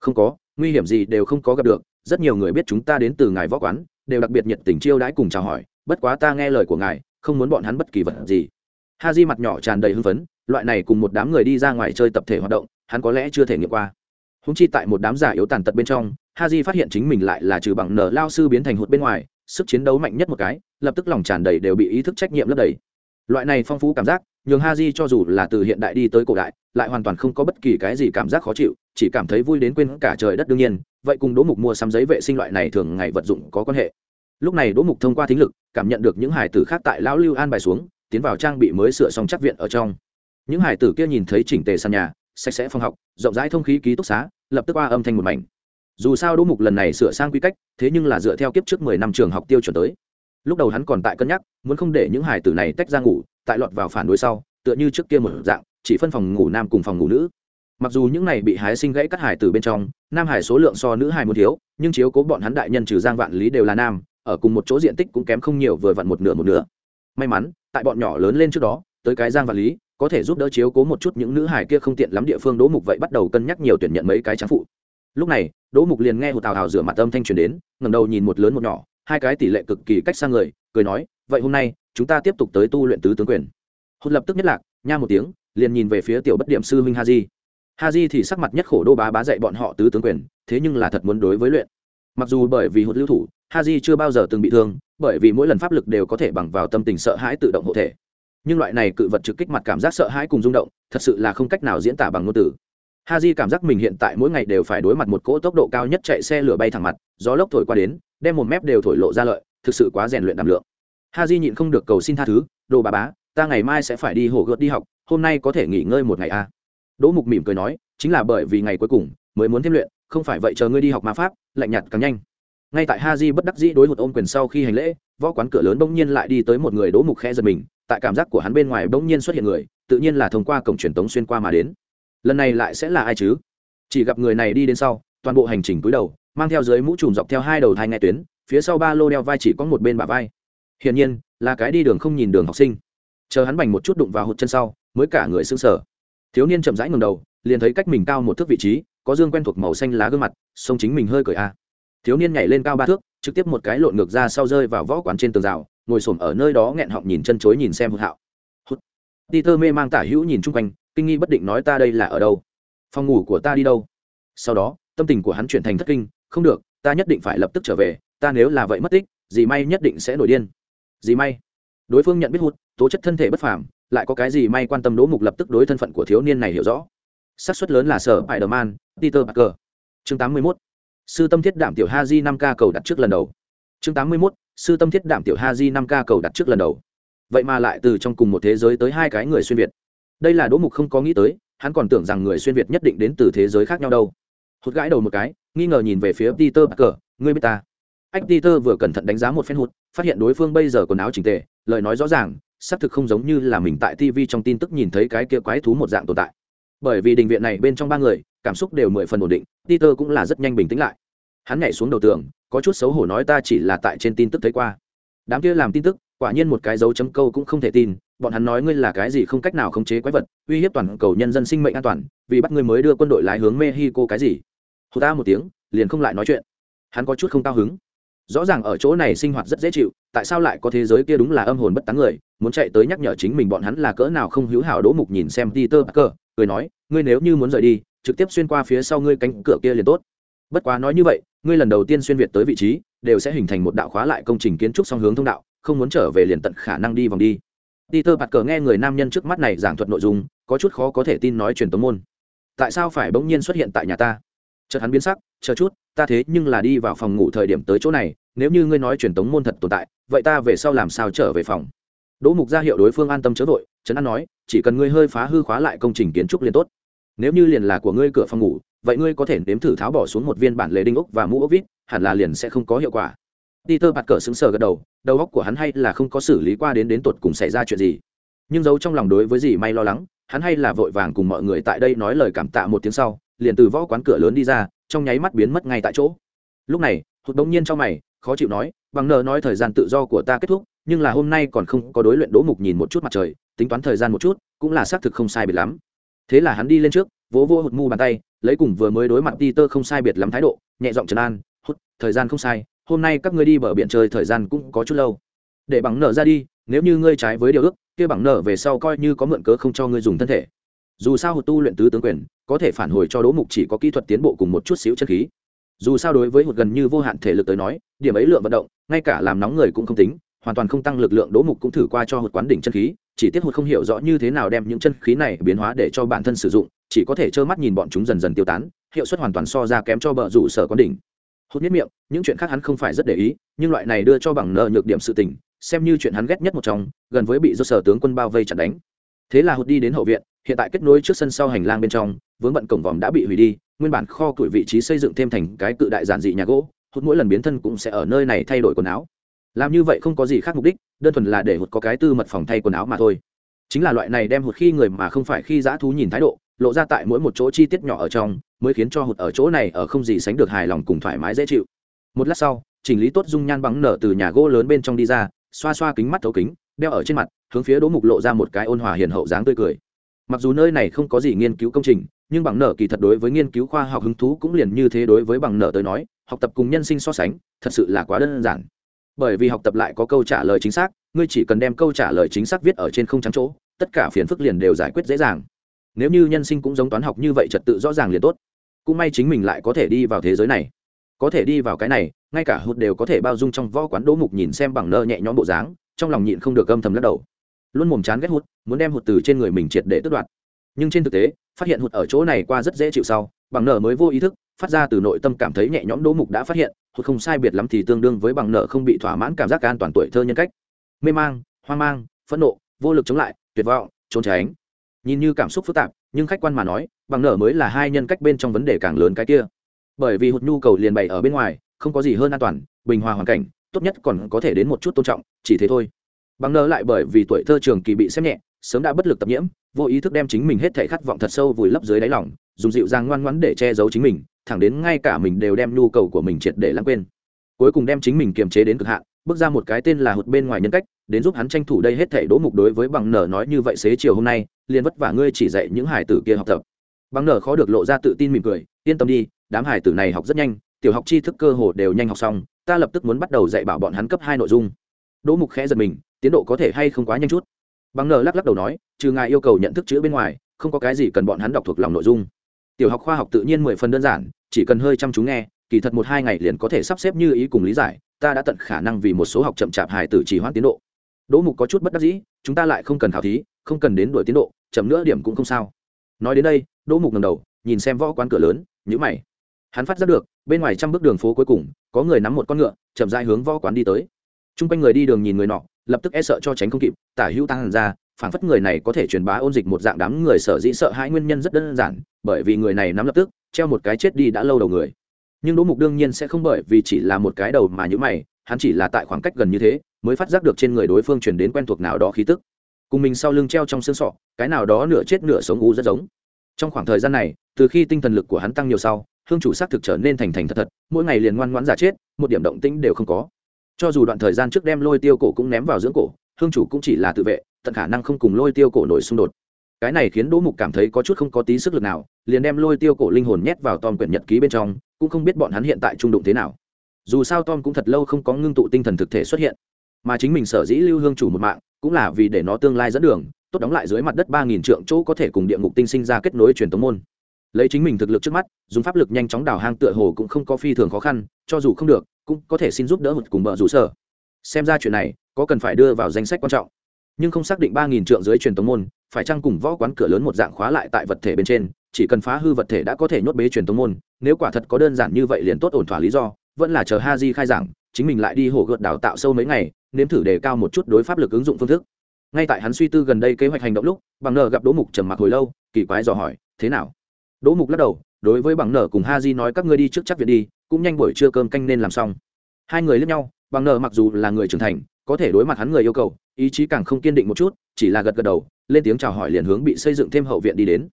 S1: Không có, nguy hiểm gì đều không có gặp được, rất nhiều người biết chúng ta đến từ ngài võ quán đều đặc biệt nhiệt tình chiêu đãi cùng chào hỏi, bất quá ta nghe lời của ngài, không muốn bọn hắn bất kỳ vật gì. Ha di mặt nhỏ tràn đầy hưng phấn, loại này cùng một đám người đi ra ngoài chơi tập thể hoạt động, hắn có lẽ chưa thể nghiệm qua. Húng chi tại một đám giả yếu tàn tật bên trong ha di phát hiện chính mình lại là trừ bằng nở lao sư biến thành hụt bên ngoài, sức chiến đấu mạnh nhất một cái, lập tức lòng tràn đầy đều bị ý thức trách nhiệm lấp đầy. Loại này phong phú cảm giác nhường ha di cho dù là từ hiện đại đi tới cổ đại, lại hoàn toàn không có bất kỳ cái gì cảm giác khó chịu, chỉ cảm thấy vui đến quên cả trời đất đương nhiên, vậy cùng đỗ mục mua sắm giấy vệ sinh loại này thường ngày vật dụng có quan hệ. Lúc này đỗ mục thông qua thính lực, cảm nhận được những hải tử khác tại lão lưu an bài xuống, tiến vào trang bị mới sửa xong chắc viện ở trong. Những hải tử kia nhìn thấy chỉnh tề sàn nhà, sạch sẽ phòng học, rộng rãi thông khí ký túc xá, lập tức qua âm thanh một mảnh. Dù sao đỗ mục lần này sửa sang quy cách, thế nhưng là dựa theo kiếp trước mười năm trường học tiêu chuẩn tới. Lúc đầu hắn còn tại cân nhắc, muốn không để những hải tử này tách ra ngủ tại lọt vào phản đối sau, tựa như trước kia một dạng, chỉ phân phòng ngủ nam cùng phòng ngủ nữ. Mặc dù những này bị hái sinh gãy cắt hải từ bên trong, nam hải số lượng so nữ hải muốn thiếu, nhưng chiếu cố bọn hắn đại nhân trừ giang vạn lý đều là nam, ở cùng một chỗ diện tích cũng kém không nhiều vừa vặn một nửa một nửa. May mắn, tại bọn nhỏ lớn lên trước đó, tới cái giang vạn lý, có thể giúp đỡ chiếu cố một chút những nữ hải kia không tiện lắm địa phương đỗ mục vậy bắt đầu cân nhắc nhiều tuyển nhận mấy cái tráng phụ. Lúc này, đỗ mục liền nghe hồ tào hào rửa mặt âm thanh truyền đến ngầm đầu nhìn một lớn một nhỏ, hai cái tỷ lệ cực kỳ cách sang người, cười nói vậy hôm nay, chúng ta tiếp tục tới tu luyện tứ tướng quyền. Hốt lập tức nhất lạc, nha một tiếng, liền nhìn về phía tiểu bất điểm sư huynh haji. Di di thì sắc mặt nhất khổ đô bá bá dạy bọn họ tứ tướng quyền, thế nhưng là thật muốn đối với luyện. Mặc dù bởi vì hốt lưu thủ, haji di chưa bao giờ từng bị thương, bởi vì mỗi lần pháp lực đều có thể bằng vào tâm tình sợ hãi tự động hộ thể. Nhưng loại này cự vật trực kích mặt cảm giác sợ hãi cùng rung động, thật sự là không cách nào diễn tả bằng ngôn từ. Haji di cảm giác mình hiện tại mỗi ngày đều phải đối mặt một cỗ tốc độ cao nhất chạy xe lửa bay thẳng mặt, gió lốc thổi qua đến, đem một mép đều thổi lộ ra lợi, thực sự quá rèn luyện đảm lượng ha di nhịn không được cầu xin tha thứ, đồ bà bá, ta ngày mai sẽ phải đi hồ gợt đi học, hôm nay có thể nghỉ ngơi một ngày à. đỗ mục mỉm cười nói, chính là bởi vì ngày cuối cùng mới muốn thêm luyện, không phải vậy chờ ngươi đi học ma pháp, lạnh nhạt càng nhanh. Ngay tại ha di bất đắc dĩ đối một ôm quyền sau khi hành lễ, võ quán cửa lớn bỗng nhiên lại đi tới một người đỗ mục khẽ giật mình, tại cảm giác của hắn bên ngoài bỗng nhiên xuất hiện người, tự nhiên là thông qua cổng truyền tống xuyên qua mà đến. Lần này lại sẽ là ai chứ? Chỉ gặp người này đi đến sau, toàn bộ hành trình cúi đầu, mang theo dưới mũ trùm dọc theo hai đầu thai nghe tuyến, phía sau ba lô đeo vai chỉ có một bên bả vai hiển nhiên, là cái đi đường không nhìn đường học sinh. Chờ hắn bành một chút đụng vào hụt chân sau, mới cả người sững sờ. Thiếu niên chậm rãi ngầm đầu, liền thấy cách mình cao một thước vị trí, có dương quen thuộc màu xanh lá gương mặt, sông chính mình hơi cười a. À. Thiếu niên nhảy lên cao ba thước, trực tiếp một cái lộn ngược ra sau rơi vào võ quán trên tường rào, ngồi xổm ở nơi đó nghẹn họng nhìn chân chối nhìn xem hụt hạo. Hụt. Peter mê mang tả hữu nhìn chung quanh, kinh nghi bất định nói ta đây là ở đâu? Phòng ngủ của ta đi đâu? Sau đó, tâm tình của hắn chuyển thành thất kinh, không được, ta nhất định phải lập tức trở về, ta nếu là vậy mất tích dì may nhất định sẽ nổi điên gì may. Đối phương nhận biết hụt, tố chất thân thể bất phàm, lại có cái gì may quan tâm đỗ mục lập tức đối thân phận của thiếu niên này hiểu rõ. Xác suất lớn là sở spider man peter parker. Chương 81. sư tâm thiết đảm tiểu ha di năm ca cầu đặt trước lần đầu. Chương 81. sư tâm thiết đảm tiểu ha di năm ca cầu đặt trước lần đầu. Vậy mà lại từ trong cùng một thế giới tới hai cái người xuyên việt. Đây là đỗ mục không có nghĩ tới, hắn còn tưởng rằng người xuyên việt nhất định đến từ thế giới khác nhau đâu. Hụt gãi đầu một cái, nghi ngờ nhìn về phía peter parker, ngươi biết ta? Anh peter vừa cẩn thận đánh giá một phen hụt, phát hiện đối phương bây giờ quần áo chỉnh tề, lời nói rõ ràng, xác thực không giống như là mình tại tv trong tin tức nhìn thấy cái kia quái thú một dạng tồn tại. Bởi vì đình viện này bên trong ba người, cảm xúc đều mười phần ổn định, peter cũng là rất nhanh bình tĩnh lại. Hắn nhảy xuống đầu tường, có chút xấu hổ nói ta chỉ là tại trên tin tức thấy qua. Đám kia làm tin tức, quả nhiên một cái dấu chấm câu cũng không thể tin, bọn hắn nói ngươi là cái gì không cách nào khống chế quái vật, uy hiếp toàn cầu nhân dân sinh mệnh an toàn, vì bắt ngươi mới đưa quân đội lái hướng mexico cái gì. Hô ta một tiếng, liền không lại nói chuyện. Hắn có chút không cao hứng rõ ràng ở chỗ này sinh hoạt rất dễ chịu, tại sao lại có thế giới kia đúng là âm hồn bất tán người? Muốn chạy tới nhắc nhở chính mình bọn hắn là cỡ nào không hữu hảo đỗ mục nhìn xem peter parker, cười nói, ngươi nếu như muốn rời đi, trực tiếp xuyên qua phía sau ngươi cánh cửa kia liền tốt. Bất quá nói như vậy, ngươi lần đầu tiên xuyên việt tới vị trí, đều sẽ hình thành một đạo khóa lại công trình kiến trúc song hướng thông đạo, không muốn trở về liền tận khả năng đi vòng đi. Peter parker nghe người nam nhân trước mắt này giảng thuật nội dung, có chút khó có thể tin nói truyền tống môn. Tại sao phải bỗng nhiên xuất hiện tại nhà ta? Chợt hắn biến sắc, chờ chút, ta thế nhưng là đi vào phòng ngủ thời điểm tới chỗ này, nếu như ngươi nói truyền tống môn thật tồn tại, vậy ta về sau làm sao trở về phòng? Đỗ mục ra hiệu đối phương an tâm chớ vội, trấn an nói, chỉ cần ngươi hơi phá hư khóa lại công trình kiến trúc liền tốt. Nếu như liền là của ngươi cửa phòng ngủ, vậy ngươi có thể nếm thử tháo bỏ xuống một viên bản lề đinh ốc và mũ ốc vít, hẳn là liền sẽ không có hiệu quả. Peter bạt cờ xứng sờ gật đầu đầu óc của hắn hay là không có xử lý qua đến đến tột cùng xảy ra chuyện gì. Nhưng giấu trong lòng đối với gì may lo lắng, hắn hay là vội vàng cùng mọi người tại đây nói lời cảm tạ một tiếng sau liền từ võ quán cửa lớn đi ra, trong nháy mắt biến mất ngay tại chỗ. Lúc này, hụt bỗng nhiên trong mày, khó chịu nói, bằng nờ nói thời gian tự do của ta kết thúc, nhưng là hôm nay còn không có đối luyện đỗ mục nhìn một chút mặt trời, tính toán thời gian một chút, cũng là xác thực không sai biệt lắm. Thế là hắn đi lên trước, vỗ vỗ hụt mu bàn tay, lấy cùng vừa mới đối mặt đi tơ không sai biệt lắm thái độ, nhẹ giọng trấn an, hụt, thời gian không sai, hôm nay các ngươi đi bờ biển chơi thời gian cũng có chút lâu. Để bằng nợ ra đi, nếu như ngươi trái với điều ước, kia bằng nợ về sau coi như có mượn cớ không cho ngươi dùng thân thể dù sao hụt tu luyện tứ tướng quyền, có thể phản hồi cho đỗ mục chỉ có kỹ thuật tiến bộ cùng một chút xíu chân khí. Dù sao đối với hụt gần như vô hạn thể lực tới nói, điểm ấy lượng vận động, ngay cả làm nóng người cũng không tính, hoàn toàn không tăng lực lượng đỗ mục cũng thử qua cho hụt quán đỉnh chân khí, chỉ tiếc hụt không hiểu rõ như thế nào đem những chân khí này biến hóa để cho bản thân sử dụng, chỉ có thể trơ mắt nhìn bọn chúng dần dần tiêu tán, hiệu suất hoàn toàn so ra kém cho bờ rủ sở quán đỉnh. Hụt nhất miệng, những chuyện khác hắn không phải rất để ý, nhưng loại này đưa cho bằng nợ nhược điểm sự tình, xem như chuyện hắn ghét nhất một trong, gần với bị do sở tướng quân bao vây chặn đánh thế là hụt đi đến hậu viện, hiện tại kết nối trước sân sau hành lang bên trong, vướng bận cổng vòm đã bị hủy đi, nguyên bản kho củi vị trí xây dựng thêm thành cái cự đại giản dị nhà gỗ, hụt mỗi lần biến thân cũng sẽ ở nơi này thay đổi quần áo. Làm như vậy không có gì khác mục đích, đơn thuần là để hụt có cái tư mật phòng thay quần áo mà thôi. Chính là loại này đem hụt khi người mà không phải khi dã thú nhìn thái độ, lộ ra tại mỗi một chỗ chi tiết nhỏ ở trong, mới khiến cho hụt ở chỗ này ở không gì sánh được hài lòng cùng thoải mái dễ chịu. Một lát sau, chỉnh lý tốt dung nhan bắn nở từ nhà gỗ lớn bên trong đi ra, xoa xoa kính mắt thấu kính đeo ở trên mặt, hướng phía đỗ mục lộ ra một cái ôn hòa hiền hậu dáng tươi cười. Mặc dù nơi này không có gì nghiên cứu công trình, nhưng bằng nở kỳ thật đối với nghiên cứu khoa học hứng thú cũng liền như thế đối với bằng nở tới nói, học tập cùng nhân sinh so sánh, thật sự là quá đơn giản. Bởi vì học tập lại có câu trả lời chính xác, ngươi chỉ cần đem câu trả lời chính xác viết ở trên không trắng chỗ, tất cả phiền phức liền đều giải quyết dễ dàng. Nếu như nhân sinh cũng giống toán học như vậy trật tự rõ ràng liền tốt. Cũng may chính mình lại có thể đi vào thế giới này. Có thể đi vào cái này, ngay cả hụt đều có thể bao dung trong võ quán đỗ mục nhìn xem bằng nơ nhẹ nhõm bộ dáng trong lòng nhịn không được âm thầm lắc đầu. Luôn mồm chán ghét hụt, muốn đem hụt từ trên người mình triệt để tước đoạt. Nhưng trên thực tế, phát hiện hụt ở chỗ này qua rất dễ chịu sau, bằng nợ mới vô ý thức, phát ra từ nội tâm cảm thấy nhẹ nhõm đỗ mục đã phát hiện, hụt không sai biệt lắm thì tương đương với bằng nợ không bị thỏa mãn cảm giác an toàn tuổi thơ nhân cách. Mê mang, hoang mang, phẫn nộ, vô lực chống lại, tuyệt vọng, trốn tránh. Nhìn như cảm xúc phức tạp, nhưng khách quan mà nói, bằng nợ mới là hai nhân cách bên trong vấn đề càng lớn cái kia. Bởi vì hụt nhu cầu liền bày ở bên ngoài, không có gì hơn an toàn, bình hòa hoàn cảnh tốt nhất còn có thể đến một chút tôn trọng, chỉ thế thôi. Bằng nơ lại bởi vì tuổi thơ trường kỳ bị xem nhẹ, sớm đã bất lực tập nhiễm, vô ý thức đem chính mình hết thể khát vọng thật sâu vùi lấp dưới đáy lòng, dùng dịu dàng ngoan ngoãn để che giấu chính mình, thẳng đến ngay cả mình đều đem nhu cầu của mình triệt để lãng quên. Cuối cùng đem chính mình kiềm chế đến cực hạn, bước ra một cái tên là hụt bên ngoài nhân cách, đến giúp hắn tranh thủ đây hết thể đỗ mục đối với bằng nở nói như vậy xế chiều hôm nay, liền vất vả ngươi chỉ dạy những hải tử kia học tập. Bằng nở khó được lộ ra tự tin mỉm cười, yên tâm đi, đám hải tử này học rất nhanh tiểu học tri thức cơ hồ đều nhanh học xong, ta lập tức muốn bắt đầu dạy bảo bọn hắn cấp hai nội dung. Đỗ mục khẽ giật mình, tiến độ có thể hay không quá nhanh chút. Bằng nờ lắc lắc đầu nói, trừ ngài yêu cầu nhận thức chữ bên ngoài, không có cái gì cần bọn hắn đọc thuộc lòng nội dung. Tiểu học khoa học tự nhiên mười phần đơn giản, chỉ cần hơi chăm chú nghe, kỳ thật một hai ngày liền có thể sắp xếp như ý cùng lý giải, ta đã tận khả năng vì một số học chậm chạp hài tử chỉ hoãn tiến độ. Đỗ mục có chút bất đắc dĩ, chúng ta lại không cần khảo thí, không cần đến đuổi tiến độ, chậm nữa điểm cũng không sao. Nói đến đây, đỗ mục ngầm đầu, nhìn xem võ quán cửa lớn nhữ mày. Hắn phát giác được bên ngoài trăm bước đường phố cuối cùng, có người nắm một con ngựa, chậm dại hướng võ quán đi tới. T r u n g quanh người đi đường nhìn người nọ, lập tức e sợ cho tránh không kịp, tả hữu tăng hẳn ra phản phất người này có thể truyền bá ôn dịch một dạng đám người sở dĩ sợ hãi nguyên nhân rất đơn giản, bởi vì người này nắm lập tức, treo một cái chết đi đã lâu đầu người. Nhưng đỗ mục đương nhiên sẽ không bởi vì chỉ là một cái đầu mà nhữ mày, hắn chỉ là tại khoảng cách gần như thế, mới phát giác được trên người đối phương truyền đến quen thuộc nào đó khí tức. Cùng mình sau lưng treo trong xương sọ, cái nào đó nửa chết nửa sống u rất giống. Trong khoảng thời gian này, từ khi tinh thần lực của hắn tăng nhiều sau hương chủ xác thực trở nên thành thành thật thật, mỗi ngày liền ngoan ngoãn giả chết, một điểm động tĩnh đều không có. Cho dù đoạn thời gian trước đem lôi tiêu cổ cũng ném vào dưỡng cổ, hương chủ cũng chỉ là tự vệ, tận khả năng không cùng lôi tiêu cổ nổi xung đột. Cái này khiến đỗ mục cảm thấy có chút không có tí sức lực nào, liền đem lôi tiêu cổ linh hồn nhét vào tom quyển nhật ký bên trong, cũng không biết bọn hắn hiện tại trung đụng thế nào. Dù sao tom cũng thật lâu không có ngưng tụ tinh thần thực thể xuất hiện, mà chính mình sở dĩ lưu hương chủ một mạng, cũng là vì để nó tương lai dẫn đường, tốt đóng lại dưới mặt đất ba nghìn trượng chỗ có thể cùng địa ngục tinh sinh ra kết nối truyền tống môn lấy chính mình thực lực trước mắt, dùng pháp lực nhanh chóng đào hang tựa hồ cũng không có phi thường khó khăn, cho dù không được, cũng có thể xin giúp đỡ một cùng bờ rủ sở. Xem ra chuyện này có cần phải đưa vào danh sách quan trọng. Nhưng không xác định ba nghìn trượng dưới truyền tống môn, phải chăng cùng võ quán cửa lớn một dạng khóa lại tại vật thể bên trên, chỉ cần phá hư vật thể đã có thể nhốt bế truyền tống môn, nếu quả thật có đơn giản như vậy liền tốt ổn thỏa lý do, vẫn là chờ ha di khai giảng, chính mình lại đi hổ gợt đào tạo sâu mấy ngày, nếm thử đề cao một chút đối pháp lực ứng dụng phương thức. Ngay tại hắn suy tư gần đây kế hoạch hành động lúc, bằng nờ gặp đỗ mục trầm mặc hồi lâu, kỳ quái dò hỏi, thế nào? Đỗ mục lắc đầu, đối với bằng nở cùng ha di nói, các ngươi đi trước chắc viện đi, cũng nhanh buổi trưa cơm canh nên làm xong. Hai người lướt nhau, bằng nở mặc dù là người trưởng thành, có thể đối mặt hắn người yêu cầu, ý chí càng không kiên định một chút, chỉ là gật gật đầu, lên tiếng chào hỏi liền hướng bị xây dựng thêm hậu viện đi đến.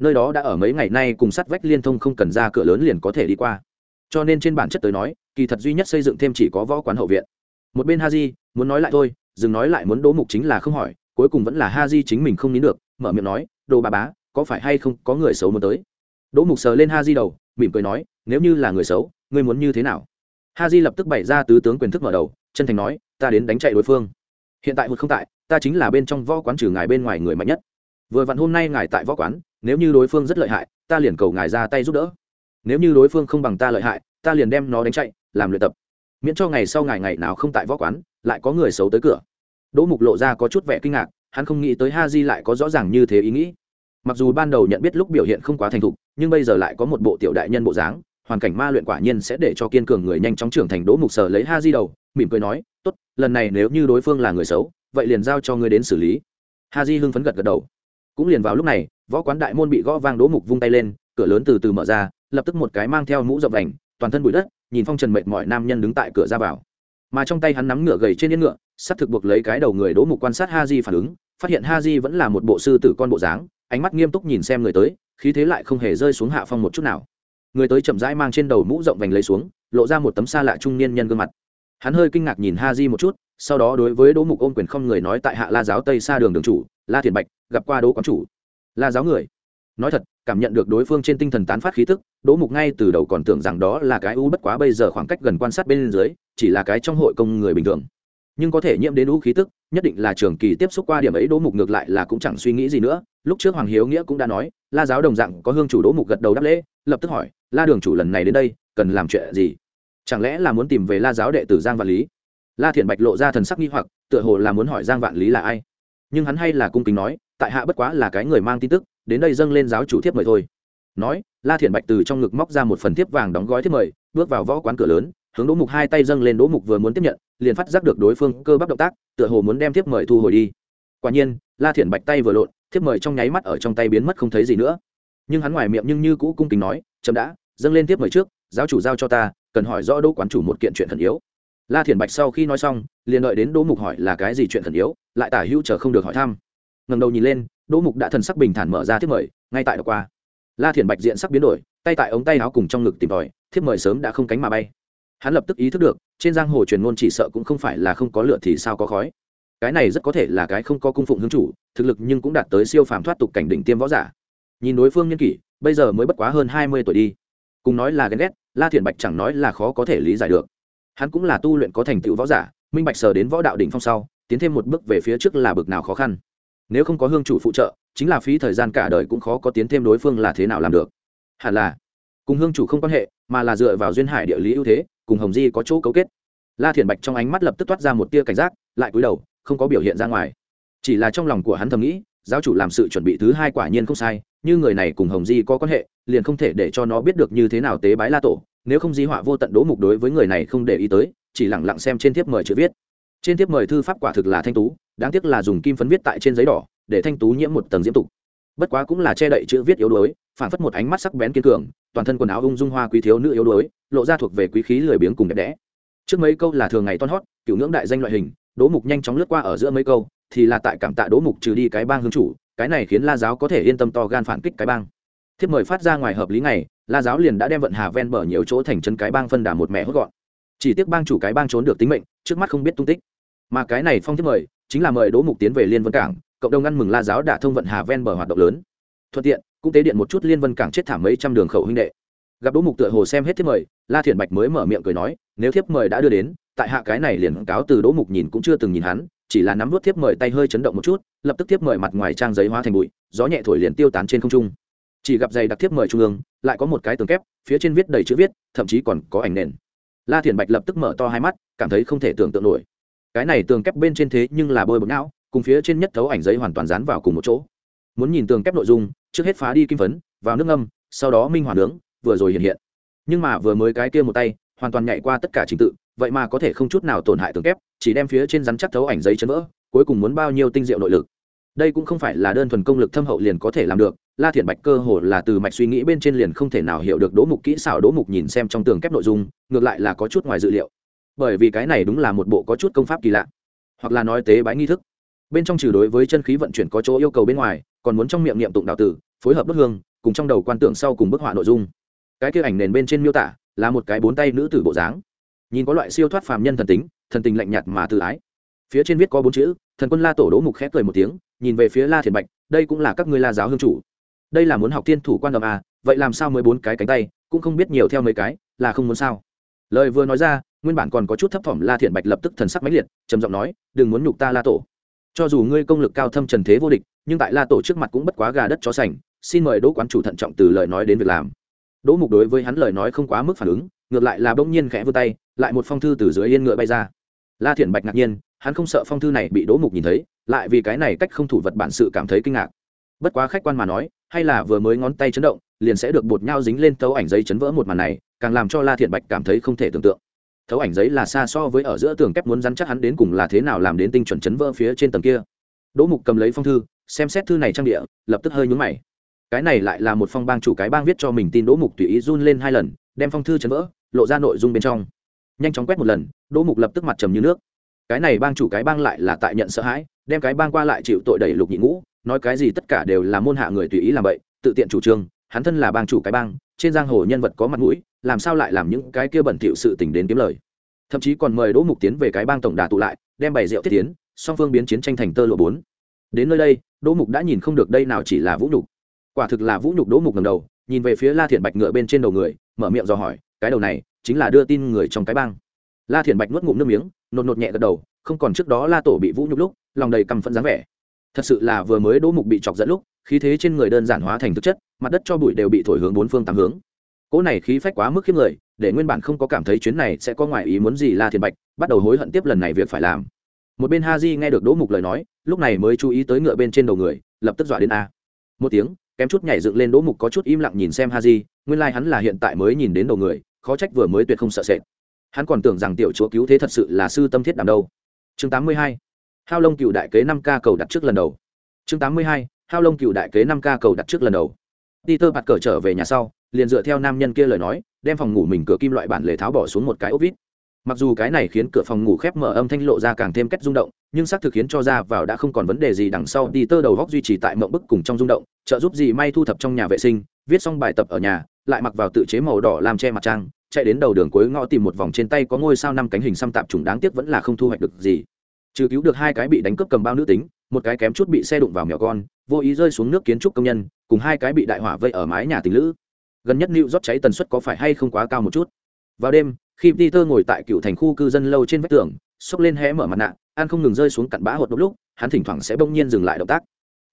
S1: Nơi đó đã ở mấy ngày nay cùng sắt vách liên thông không cần ra cửa lớn liền có thể đi qua. Cho nên trên bản chất tới nói, kỳ thật duy nhất xây dựng thêm chỉ có võ quán hậu viện. Một bên ha di muốn nói lại thôi, dừng nói lại muốn đỗ mục chính là không hỏi, cuối cùng vẫn là ha di chính mình không nín được, mở miệng nói, đồ bà bá, có phải hay không có người xấu muốn tới? Đỗ mục sờ lên ha di đầu, mỉm cười nói, nếu như là người xấu, ngươi muốn như thế nào? Ha di lập tức bày ra tứ tướng quyền thức mở đầu, chân thành nói, ta đến đánh chạy đối phương. Hiện tại hụt không tại, ta chính là bên trong võ quán trừ ngài bên ngoài người mạnh nhất. Vừa vặn hôm nay ngài tại võ quán, nếu như đối phương rất lợi hại, ta liền cầu ngài ra tay giúp đỡ. Nếu như đối phương không bằng ta lợi hại, ta liền đem nó đánh chạy, làm luyện tập. Miễn cho ngày sau ngày ngày nào không tại võ quán, lại có người xấu tới cửa. Đỗ mục lộ ra có chút vẻ kinh ngạc, hắn không nghĩ tới ha di lại có rõ ràng như thế ý nghĩ. Mặc dù ban đầu nhận biết lúc biểu hiện không quá thành thục nhưng bây giờ lại có một bộ tiểu đại nhân bộ dáng, hoàn cảnh ma luyện quả nhiên sẽ để cho kiên cường người nhanh chóng trưởng thành đỗ mục sở lấy ha di đầu, mỉm cười nói, tốt, lần này nếu như đối phương là người xấu, vậy liền giao cho ngươi đến xử lý. Ha di hưng phấn gật gật đầu. Cũng liền vào lúc này, võ quán đại môn bị gõ vang đỗ mục vung tay lên, cửa lớn từ từ mở ra, lập tức một cái mang theo mũ rộng vành, toàn thân bụi đất, nhìn phong trần mệt mọi nam nhân đứng tại cửa ra vào. Mà trong tay hắn nắm ngựa gầy trên yên ngựa, sắp thực buộc lấy cái đầu người đỗ mục quan sát ha di phản ứng phát hiện ha di vẫn là một bộ sư tử con bộ dáng, ánh mắt nghiêm túc nhìn xem người tới, khí thế lại không hề rơi xuống hạ phong một chút nào. Người tới chậm rãi mang trên đầu mũ rộng vành lấy xuống, lộ ra một tấm xa lạ trung niên nhân gương mặt. Hắn hơi kinh ngạc nhìn ha di một chút, sau đó đối với đỗ mục ôm quyền không người nói tại hạ la giáo tây xa đường đường chủ, la thiền bạch, gặp qua đỗ quán chủ. La giáo người. Nói thật, cảm nhận được đối phương trên tinh thần tán phát khí tức, đỗ mục ngay từ đầu còn tưởng rằng đó là cái u bất quá bây giờ khoảng cách gần quan sát bên dưới, chỉ là cái trong hội công người bình thường nhưng có thể nhiễm đến u khí tức, nhất định là trường kỳ tiếp xúc qua điểm ấy, đỗ mục ngược lại là cũng chẳng suy nghĩ gì nữa. Lúc trước hoàng hiếu nghĩa cũng đã nói, la giáo đồng dạng có hương chủ đỗ mục gật đầu đáp lễ, lập tức hỏi, la đường chủ lần này đến đây, cần làm chuyện gì? Chẳng lẽ là muốn tìm về la giáo đệ tử giang vạn lý? La thiện bạch lộ ra thần sắc nghi hoặc, tựa hồ là muốn hỏi giang vạn lý là ai. Nhưng hắn hay là cung kính nói, tại hạ bất quá là cái người mang tin tức, đến đây dâng lên giáo chủ thiếp mời thôi. Nói, la thiện bạch từ trong ngực móc ra một phần thiếp vàng đóng gói thiếp mời, bước vào võ quán cửa lớn hướng đỗ mục hai tay dâng lên, đỗ mục vừa muốn tiếp nhận, liền phát giác được đối phương cơ bắp động tác, tựa hồ muốn đem thiếp mời thu hồi đi. Quả nhiên, la thiện bạch tay vừa lộn, thiếp mời trong nháy mắt ở trong tay biến mất không thấy gì nữa. Nhưng hắn ngoài miệng nhưng như cũ cung kính nói, chậm đã, dâng lên thiếp mời trước, giáo chủ giao cho ta, cần hỏi rõ đỗ quán chủ một kiện chuyện thần yếu. La thiện bạch sau khi nói xong, liền đợi đến đỗ mục hỏi là cái gì chuyện thần yếu, lại tả hữu chờ không được hỏi thăm. Ngầm đầu nhìn lên, đỗ mục đã thần sắc bình thản mở ra thiếp mời, ngay tại đọc qua. La Thiện bạch diện sắc biến đổi, tay tại ống tay áo cùng trong ngực tìm tòi, thiếp mời sớm đã không cánh mà bay hắn lập tức ý thức được, trên giang hồ truyền ngôn chỉ sợ cũng không phải là không có lửa thì sao có khói. Cái này rất có thể là cái không có cung phụng hương chủ, thực lực nhưng cũng đạt tới siêu phàm thoát tục cảnh đỉnh tiêm võ giả. Nhìn đối phương nhân kỷ, bây giờ mới bất quá hơn hai mươi tuổi đi. Cùng nói là ghen ghét, la thiện bạch chẳng nói là khó có thể lý giải được. Hắn cũng là tu luyện có thành tựu võ giả, minh bạch sờ đến võ đạo đỉnh phong sau, tiến thêm một bước về phía trước là bực nào khó khăn. Nếu không có hương chủ phụ trợ, chính là phí thời gian cả đời cũng khó có tiến thêm đối phương là thế nào làm được. Hẳn là, cùng hương chủ không quan hệ, mà là dựa vào duyên hải địa lý ưu thế cùng hồng di có chỗ cấu kết. La thiền bạch trong ánh mắt lập tức toát ra một tia cảnh giác, lại cúi đầu, không có biểu hiện ra ngoài. Chỉ là trong lòng của hắn thầm nghĩ, giáo chủ làm sự chuẩn bị thứ hai quả nhiên không sai, như người này cùng hồng di có quan hệ, liền không thể để cho nó biết được như thế nào tế bái la tổ, nếu không di họa vô tận đố mục đối với người này không để ý tới, chỉ lẳng lặng xem trên thiếp mời chữ viết. Trên thiếp mời thư pháp quả thực là thanh tú, đáng tiếc là dùng kim phấn viết tại trên giấy đỏ, để thanh tú nhiễm một tầng diễm tục bất quá cũng là che đậy chữ viết yếu đuối phản phất một ánh mắt sắc bén kiên cường, toàn thân quần áo ung dung hoa quý thiếu nữ yếu đuối, lộ ra thuộc về quý khí lười biếng cùng đẹp đẽ. Trước mấy câu là thường ngày ton hót, cựu ngưỡng đại danh loại hình đố mục nhanh chóng lướt qua ở giữa mấy câu, thì là tại cảm tạ đố mục trừ đi cái bang hương chủ, cái này khiến la giáo có thể yên tâm to gan phản kích cái bang. Thiếp mời phát ra ngoài hợp lý này la giáo liền đã đem vận hà ven bờ nhiều chỗ thành chân cái bang phân đà một mẹ hốt gọn. Chỉ tiếc bang chủ cái bang trốn được tính mệnh, trước mắt không biết tung tích. Mà cái này phong thiếp mời, chính là mời đố mục tiến về liên vân cảng cộng đồng ăn mừng la giáo đã thông vận hà ven bờ hoạt động lớn. Thuận tiện, cũng tế điện một chút liên vân cảng chết thảm mấy trăm đường khẩu huynh đệ. Gặp đỗ mục tựa hồ xem hết thiếp mời, la thiện bạch mới mở miệng cười nói, nếu thiếp mời đã đưa đến, tại hạ cái này liền cáo từ đỗ mục nhìn cũng chưa từng nhìn hắn, chỉ là nắm vút thiếp mời tay hơi chấn động một chút, lập tức thiếp mời mặt ngoài trang giấy hóa thành bụi, gió nhẹ thổi liền tiêu tán trên không trung. Chỉ gặp dày đặc thiếp mời trung ương, lại có một cái tường kép, phía trên viết đầy chữ viết, thậm chí còn có ảnh nền. La thiện bạch lập tức mở to hai mắt, cảm thấy không thể tưởng tượng nổi. Cái này tường kép bên trên thế nhưng là bôi bực não cùng phía trên nhất thấu ảnh giấy hoàn toàn dán vào cùng một chỗ. Muốn nhìn tường kép nội dung, trước hết phá đi kim phấn, vào nước ngâm, sau đó minh hoàn nướng, vừa rồi hiện hiện. Nhưng mà vừa mới cái kia một tay, hoàn toàn nhảy qua tất cả trình tự, vậy mà có thể không chút nào tổn hại tường kép, chỉ đem phía trên rắn chắc thấu ảnh giấy chấn vỡ, cuối cùng muốn bao nhiêu tinh diệu nội lực. Đây cũng không phải là đơn thuần công lực thâm hậu liền có thể làm được, la thiện bạch cơ hồ là từ mạch suy nghĩ bên trên liền không thể nào hiểu được đố mục kỹ xảo, đố mục nhìn xem trong tường kép nội dung, ngược lại là có chút ngoài dự liệu. Bởi vì cái này đúng là một bộ có chút công pháp kỳ lạ, hoặc là nói tế bái nghi thức bên trong trừ đối với chân khí vận chuyển có chỗ yêu cầu bên ngoài, còn muốn trong miệng niệm tụng đạo tử, phối hợp bức hương, cùng trong đầu quan tưởng sau cùng bức họa nội dung. Cái kia ảnh nền bên trên miêu tả là một cái bốn tay nữ tử bộ dáng. Nhìn có loại siêu thoát phàm nhân thần tính, thần tình lạnh nhạt mà tự ái. Phía trên viết có bốn chữ, thần quân la tổ đỗ mục khép cười một tiếng, nhìn về phía la thiền bạch, đây cũng là các ngươi la giáo hương chủ. Đây là muốn học tiên thủ quan đ à vậy làm sao mới bốn cái cánh tay, cũng không biết nhiều theo mấy cái, là không muốn sao? Lời vừa nói ra, nguyên bản còn có chút thấp thỏm la thiện bạch lập tức thần sắc mãnh liệt, trầm giọng nói, đừng muốn nhục ta la tổ cho dù ngươi công lực cao thâm trần thế vô địch, nhưng tại la tổ trước mặt cũng bất quá gà đất chó sành, xin mời đỗ quán chủ thận trọng từ lời nói đến việc làm. Đỗ mục đối với hắn lời nói không quá mức phản ứng, ngược lại là bỗng nhiên khẽ vươn tay, lại một phong thư từ dưới yên ngựa bay ra. La thiện bạch ngạc nhiên, hắn không sợ phong thư này bị đỗ mục nhìn thấy, lại vì cái này cách không thủ vật bản sự cảm thấy kinh ngạc. Bất quá khách quan mà nói, hay là vừa mới ngón tay chấn động, liền sẽ được bột nhau dính lên tấu ảnh giấy chấn vỡ một màn này, càng làm cho la thiện bạch cảm thấy không thể tưởng tượng thấu ảnh giấy là xa so với ở giữa tường kép muốn rắn chắc hắn đến cùng là thế nào làm đến tinh chuẩn chấn vỡ phía trên tầng kia. Đỗ mục cầm lấy phong thư, xem xét thư này trang địa, lập tức hơi nhúng mày. Cái này lại là một phong bang chủ cái bang viết cho mình tin đỗ mục tùy ý run lên hai lần, đem phong thư chấn vỡ, lộ ra nội dung bên trong. Nhanh chóng quét một lần, đỗ mục lập tức mặt trầm như nước. Cái này bang chủ cái bang lại là tại nhận sợ hãi, đem cái bang qua lại chịu tội đẩy lục nhị ngũ, nói cái gì tất cả đều là môn hạ người tùy ý làm vậy tự tiện chủ trương, hắn thân là bang chủ cái bang, trên giang hồ nhân vật có mặt mũi làm sao lại làm những cái kia bẩn thỉu sự tình đến kiếm lời? Thậm chí còn mời đỗ mục tiến về cái bang tổng đà tụ lại, đem bày rượu thiết tiến, song phương biến chiến tranh thành tơ lộ bốn. Đến nơi đây, đỗ mục đã nhìn không được đây nào chỉ là vũ nhục. Quả thực là vũ nhục đỗ mục ngầm đầu, nhìn về phía la thiện bạch ngựa bên trên đầu người, mở miệng dò hỏi, cái đầu này chính là đưa tin người trong cái bang. La thiện bạch nuốt ngụm nước miếng, nột nột nhẹ gật đầu, không còn trước đó la tổ bị vũ nhục lúc, lòng đầy căm phẫn dáng vẻ. Thật sự là vừa mới đỗ mục bị chọc dẫn lúc, khí thế trên người đơn giản hóa thành thực chất, mặt đất cho bụi đều bị thổi hướng bốn phương tám hướng cỗ này khí phách quá mức khiếp người, để nguyên bản không có cảm thấy chuyến này sẽ có ngoài ý muốn gì la thiền bạch, bắt đầu hối hận tiếp lần này việc phải làm. Một bên ha di nghe được đỗ mục lời nói, lúc này mới chú ý tới ngựa bên trên đầu người, lập tức dọa đến a. Một tiếng, kém chút nhảy dựng lên đỗ mục có chút im lặng nhìn xem ha di nguyên lai、like、hắn là hiện tại mới nhìn đến đầu người, khó trách vừa mới tuyệt không sợ sệt. Hắn còn tưởng rằng tiểu chúa cứu thế thật sự là sư tâm thiết đàm đâu. Chương tám mươi hai, hao lông cựu đại kế năm ca cầu đặt trước lần đầu. Chương tám mươi hai, hao lông cựu đại kế năm ca cầu đặt trước lần đầu. Peter bạt cờ trở về nhà sau liền dựa theo nam nhân kia lời nói, đem phòng ngủ mình cửa kim loại bản lề tháo bỏ xuống một cái ốc vít. Mặc dù cái này khiến cửa phòng ngủ khép mở âm thanh lộ ra càng thêm cách rung động, nhưng xác thực khiến cho ra vào đã không còn vấn đề gì đằng sau đi tơ đầu góc duy trì tại mộng bức cùng trong rung động, trợ giúp gì may thu thập trong nhà vệ sinh, viết xong bài tập ở nhà, lại mặc vào tự chế màu đỏ làm che mặt trang, chạy đến đầu đường cuối ngõ tìm một vòng trên tay có ngôi sao năm cánh hình xăm tạp trùng đáng tiếc vẫn là không thu hoạch được gì. Trừ cứu được hai cái bị đánh cướp cầm bao nữ tính, một cái kém chút bị xe đụng vào mèo con, vô ý rơi xuống nước kiến trúc công nhân, cùng hai cái bị đại hỏa vây ở mái nhà tình lữ gần nhất lưu rót cháy tần suất có phải hay không quá cao một chút? Vào đêm, khi peter ngồi tại cựu thành khu cư dân lâu trên vách tường xốc lên hé mở mặt nạ an không ngừng rơi xuống cặn bã hột đ lúc, hắn thỉnh thoảng sẽ bỗng nhiên dừng lại động tác.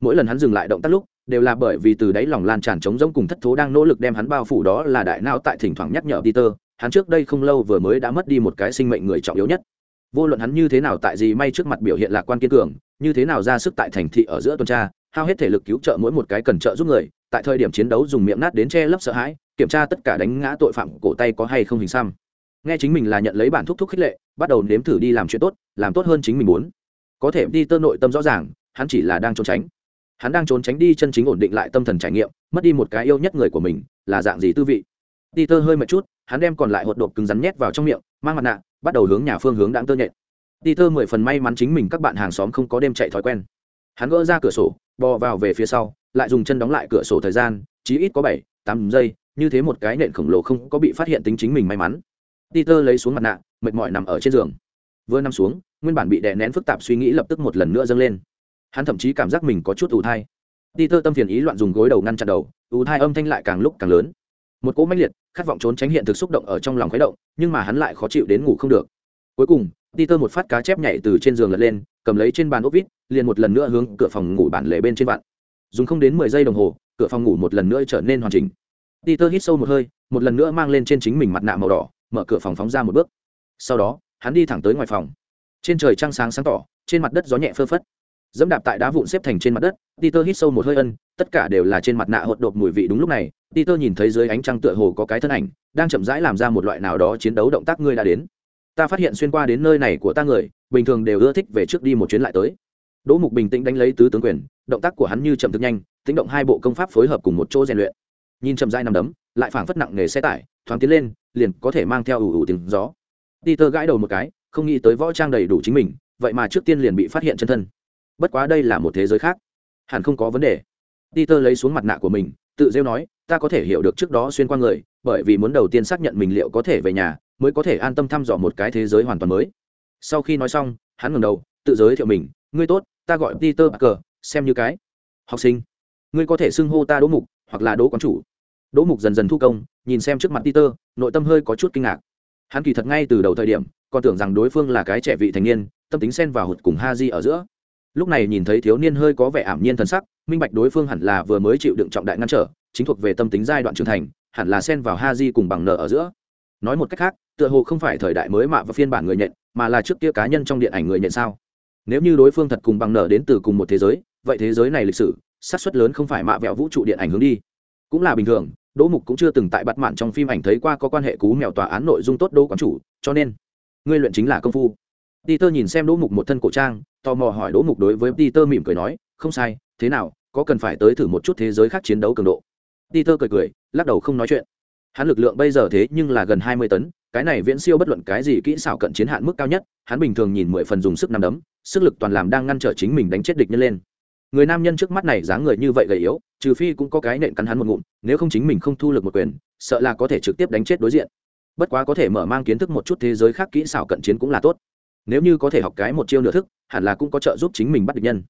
S1: Mỗi lần hắn dừng lại động tác lúc, đều là bởi vì từ đáy lòng lan tràn trống rỗng cùng thất thố đang nỗ lực đem hắn bao phủ đó là đại não tại thỉnh thoảng nhắc nhở peter, hắn trước đây không lâu vừa mới đã mất đi một cái sinh mệnh người trọng yếu nhất. Vô luận hắn như thế nào tại gì may trước mặt biểu hiện lạc quan kiên cường, như thế nào ra sức tại thành thị ở giữa tuần tra hao hết thể lực cứu trợ mỗi một cái cần trợ giúp người, tại thời điểm chiến đấu dùng miệng nát đến che lấp sợ hãi, kiểm tra tất cả đánh ngã tội phạm cổ tay có hay không hình xăm. Nghe chính mình là nhận lấy bản thúc thúc khích lệ, bắt đầu nếm thử đi làm chuyện tốt, làm tốt hơn chính mình muốn. Có thể đi tơ nội tâm rõ ràng, hắn chỉ là đang trốn tránh. Hắn đang trốn tránh đi chân chính ổn định lại tâm thần trải nghiệm, mất đi một cái yêu nhất người của mình, là dạng gì tư vị. Đi tơ hơi một chút, hắn đem còn lại hột đột cứng rắn nhét vào trong miệng, mang mặt nạ, bắt đầu hướng nhà phương hướng đáng tơ nhện. Đi tơ mười phần may mắn chính mình các bạn hàng xóm không có đêm chạy thói quen. Hắn gỡ ra cửa sổ bò vào về phía sau, lại dùng chân đóng lại cửa sổ thời gian, chí ít có bảy, tám giây, như thế một cái nện khổng lồ không có bị phát hiện tính chính mình may mắn. Peter lấy xuống mặt nạ, mệt mỏi nằm ở trên giường. Vừa nằm xuống, nguyên bản bị đè nén phức tạp suy nghĩ lập tức một lần nữa dâng lên. Hắn thậm chí cảm giác mình có chút ủ thai. Peter tâm phiền ý loạn dùng gối đầu ngăn chặn đầu ủ thai âm thanh lại càng lúc càng lớn. Một cỗ mãnh liệt, khát vọng trốn tránh hiện thực xúc động ở trong lòng khuấy động, nhưng mà hắn lại khó chịu đến ngủ không được. Cuối cùng peter một phát cá chép nhảy từ trên giường lật lên, cầm lấy trên bàn ốc vít, liền một lần nữa hướng cửa phòng ngủ bản lề bên trên vạn dùng không đến mười giây đồng hồ, cửa phòng ngủ một lần nữa trở nên hoàn chỉnh. Peter hít sâu một hơi, một lần nữa mang lên trên chính mình mặt nạ màu đỏ, mở cửa phòng phóng ra một bước. Sau đó, hắn đi thẳng tới ngoài phòng. Trên trời trăng sáng sáng tỏ, trên mặt đất gió nhẹ phơ phất. Dẫm đạp tại đá vụn xếp thành trên mặt đất, peter hít sâu một hơi ân, tất cả đều là trên mặt nạ hột đột mùi vị đúng lúc này. Peter nhìn thấy dưới ánh trăng tựa hồ có cái thân ảnh, đang chậm rãi làm ra một loại nào đó chiến đấu động tác ngươi đã đến ta phát hiện xuyên qua đến nơi này của ta người, bình thường đều ưa thích về trước đi một chuyến lại tới. Đỗ mục bình tĩnh đánh lấy tứ tướng quyền, động tác của hắn như chậm thực nhanh tính động hai bộ công pháp phối hợp cùng một chỗ rèn luyện. Nhìn chậm dai nằm đấm, lại phảng phất nặng nghề xe tải, thoáng tiến lên, liền có thể mang theo ủ ủ tiếng gió. Peter gãi đầu một cái, không nghĩ tới võ trang đầy đủ chính mình, vậy mà trước tiên liền bị phát hiện chân thân. Bất quá đây là một thế giới khác, hẳn không có vấn đề. Peter lấy xuống mặt nạ của mình, tự rêu nói, ta có thể hiểu được trước đó xuyên qua người, bởi vì muốn đầu tiên xác nhận mình liệu có thể về nhà mới có thể an tâm thăm dò một cái thế giới hoàn toàn mới. Sau khi nói xong, hắn ngẩng đầu, tự giới thiệu mình, ngươi tốt, ta gọi peter parker, xem như cái học sinh. Ngươi có thể xưng hô ta đỗ mục, hoặc là đỗ quán chủ. Đỗ mục dần dần thu công, nhìn xem trước mặt peter, nội tâm hơi có chút kinh ngạc. Hắn kỳ thật ngay từ đầu thời điểm, còn tưởng rằng đối phương là cái trẻ vị thành niên, tâm tính xen vào hụt cùng ha di ở giữa. Lúc này nhìn thấy thiếu niên hơi có vẻ ảm nhiên thần sắc, minh bạch đối phương hẳn là vừa mới chịu đựng trọng đại ngăn trở, chính thuộc về tâm tính giai đoạn trưởng thành, hẳn là xen vào ha di cùng bằng nợ ở giữa. Nói một cách khác tựa hồ không phải thời đại mới mạ và phiên bản người nhện, mà là trước kia cá nhân trong điện ảnh người nhện sao? Nếu như đối phương thật cùng bằng nở đến từ cùng một thế giới, vậy thế giới này lịch sử, xác suất lớn không phải mạ vẹo vũ trụ điện ảnh hướng đi. Cũng là bình thường, đỗ mục cũng chưa từng tại bắt mạn trong phim ảnh thấy qua có quan hệ cú mèo tòa án nội dung tốt đỗ quán chủ, cho nên ngươi luyện chính là công phu. Peter nhìn xem đỗ mục một thân cổ trang, tò mò hỏi đỗ mục đối với peter mỉm cười nói, không sai, thế nào, có cần phải tới thử một chút thế giới khác chiến đấu cường độ? Peter cười cười, lắc đầu không nói chuyện. Hắn lực lượng bây giờ thế nhưng là gần hai mươi tấn cái này viễn siêu bất luận cái gì kỹ xảo cận chiến hạn mức cao nhất, hắn bình thường nhìn mười phần dùng sức nằm đấm, sức lực toàn làm đang ngăn trở chính mình đánh chết địch nhân lên. Người nam nhân trước mắt này dáng người như vậy gầy yếu, trừ phi cũng có cái nện cắn hắn một ngụm, nếu không chính mình không thu lực một quyền, sợ là có thể trực tiếp đánh chết đối diện. Bất quá có thể mở mang kiến thức một chút thế giới khác kỹ xảo cận chiến cũng là tốt. Nếu như có thể học cái một chiêu nửa thức, hẳn là cũng có trợ giúp chính mình bắt địch nhân.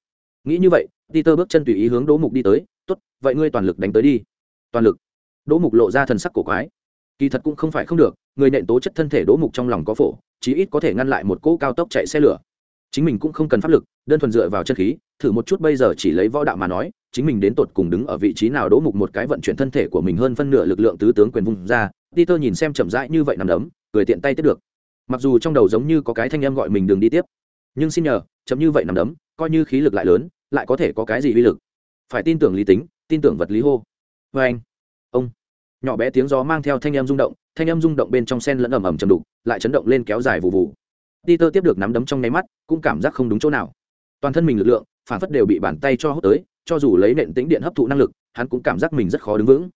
S1: Nghĩ như vậy, peter bước chân tùy ý hướng đỗ mục đi tới, tốt, vậy ngươi toàn lực đánh tới đi. Toàn lực. Đỗ mục lộ ra thần sắc cổ quái kỳ thật cũng không phải không được, người nện tố chất thân thể đỗ mục trong lòng có phổ, chí ít có thể ngăn lại một cỗ cao tốc chạy xe lửa. Chính mình cũng không cần pháp lực, đơn thuần dựa vào chân khí, thử một chút bây giờ chỉ lấy võ đạo mà nói, chính mình đến tột cùng đứng ở vị trí nào đỗ mục một cái vận chuyển thân thể của mình hơn phân nửa lực lượng tứ tướng quyền vùng ra Đi tơ nhìn xem chậm rãi như vậy nằm đấm, cười tiện tay tiếp được. Mặc dù trong đầu giống như có cái thanh em gọi mình đừng đi tiếp, nhưng xin nhờ, chậm như vậy nằm đấm, coi như khí lực lại lớn, lại có thể có cái gì uy lực. Phải tin tưởng lý tính, tin tưởng vật lý hô. Vê anh nhỏ bé tiếng gió mang theo thanh âm rung động, thanh âm rung động bên trong sen lẫn ẩm ẩm chầm đục, lại chấn động lên kéo dài vụ vụ peter tiếp được nắm đấm trong nháy mắt, cũng cảm giác không đúng chỗ nào. Toàn thân mình lực lượng, phản phất đều bị bàn tay cho hút tới, cho dù lấy nện tĩnh điện hấp thụ năng lực, hắn cũng cảm giác mình rất khó đứng vững.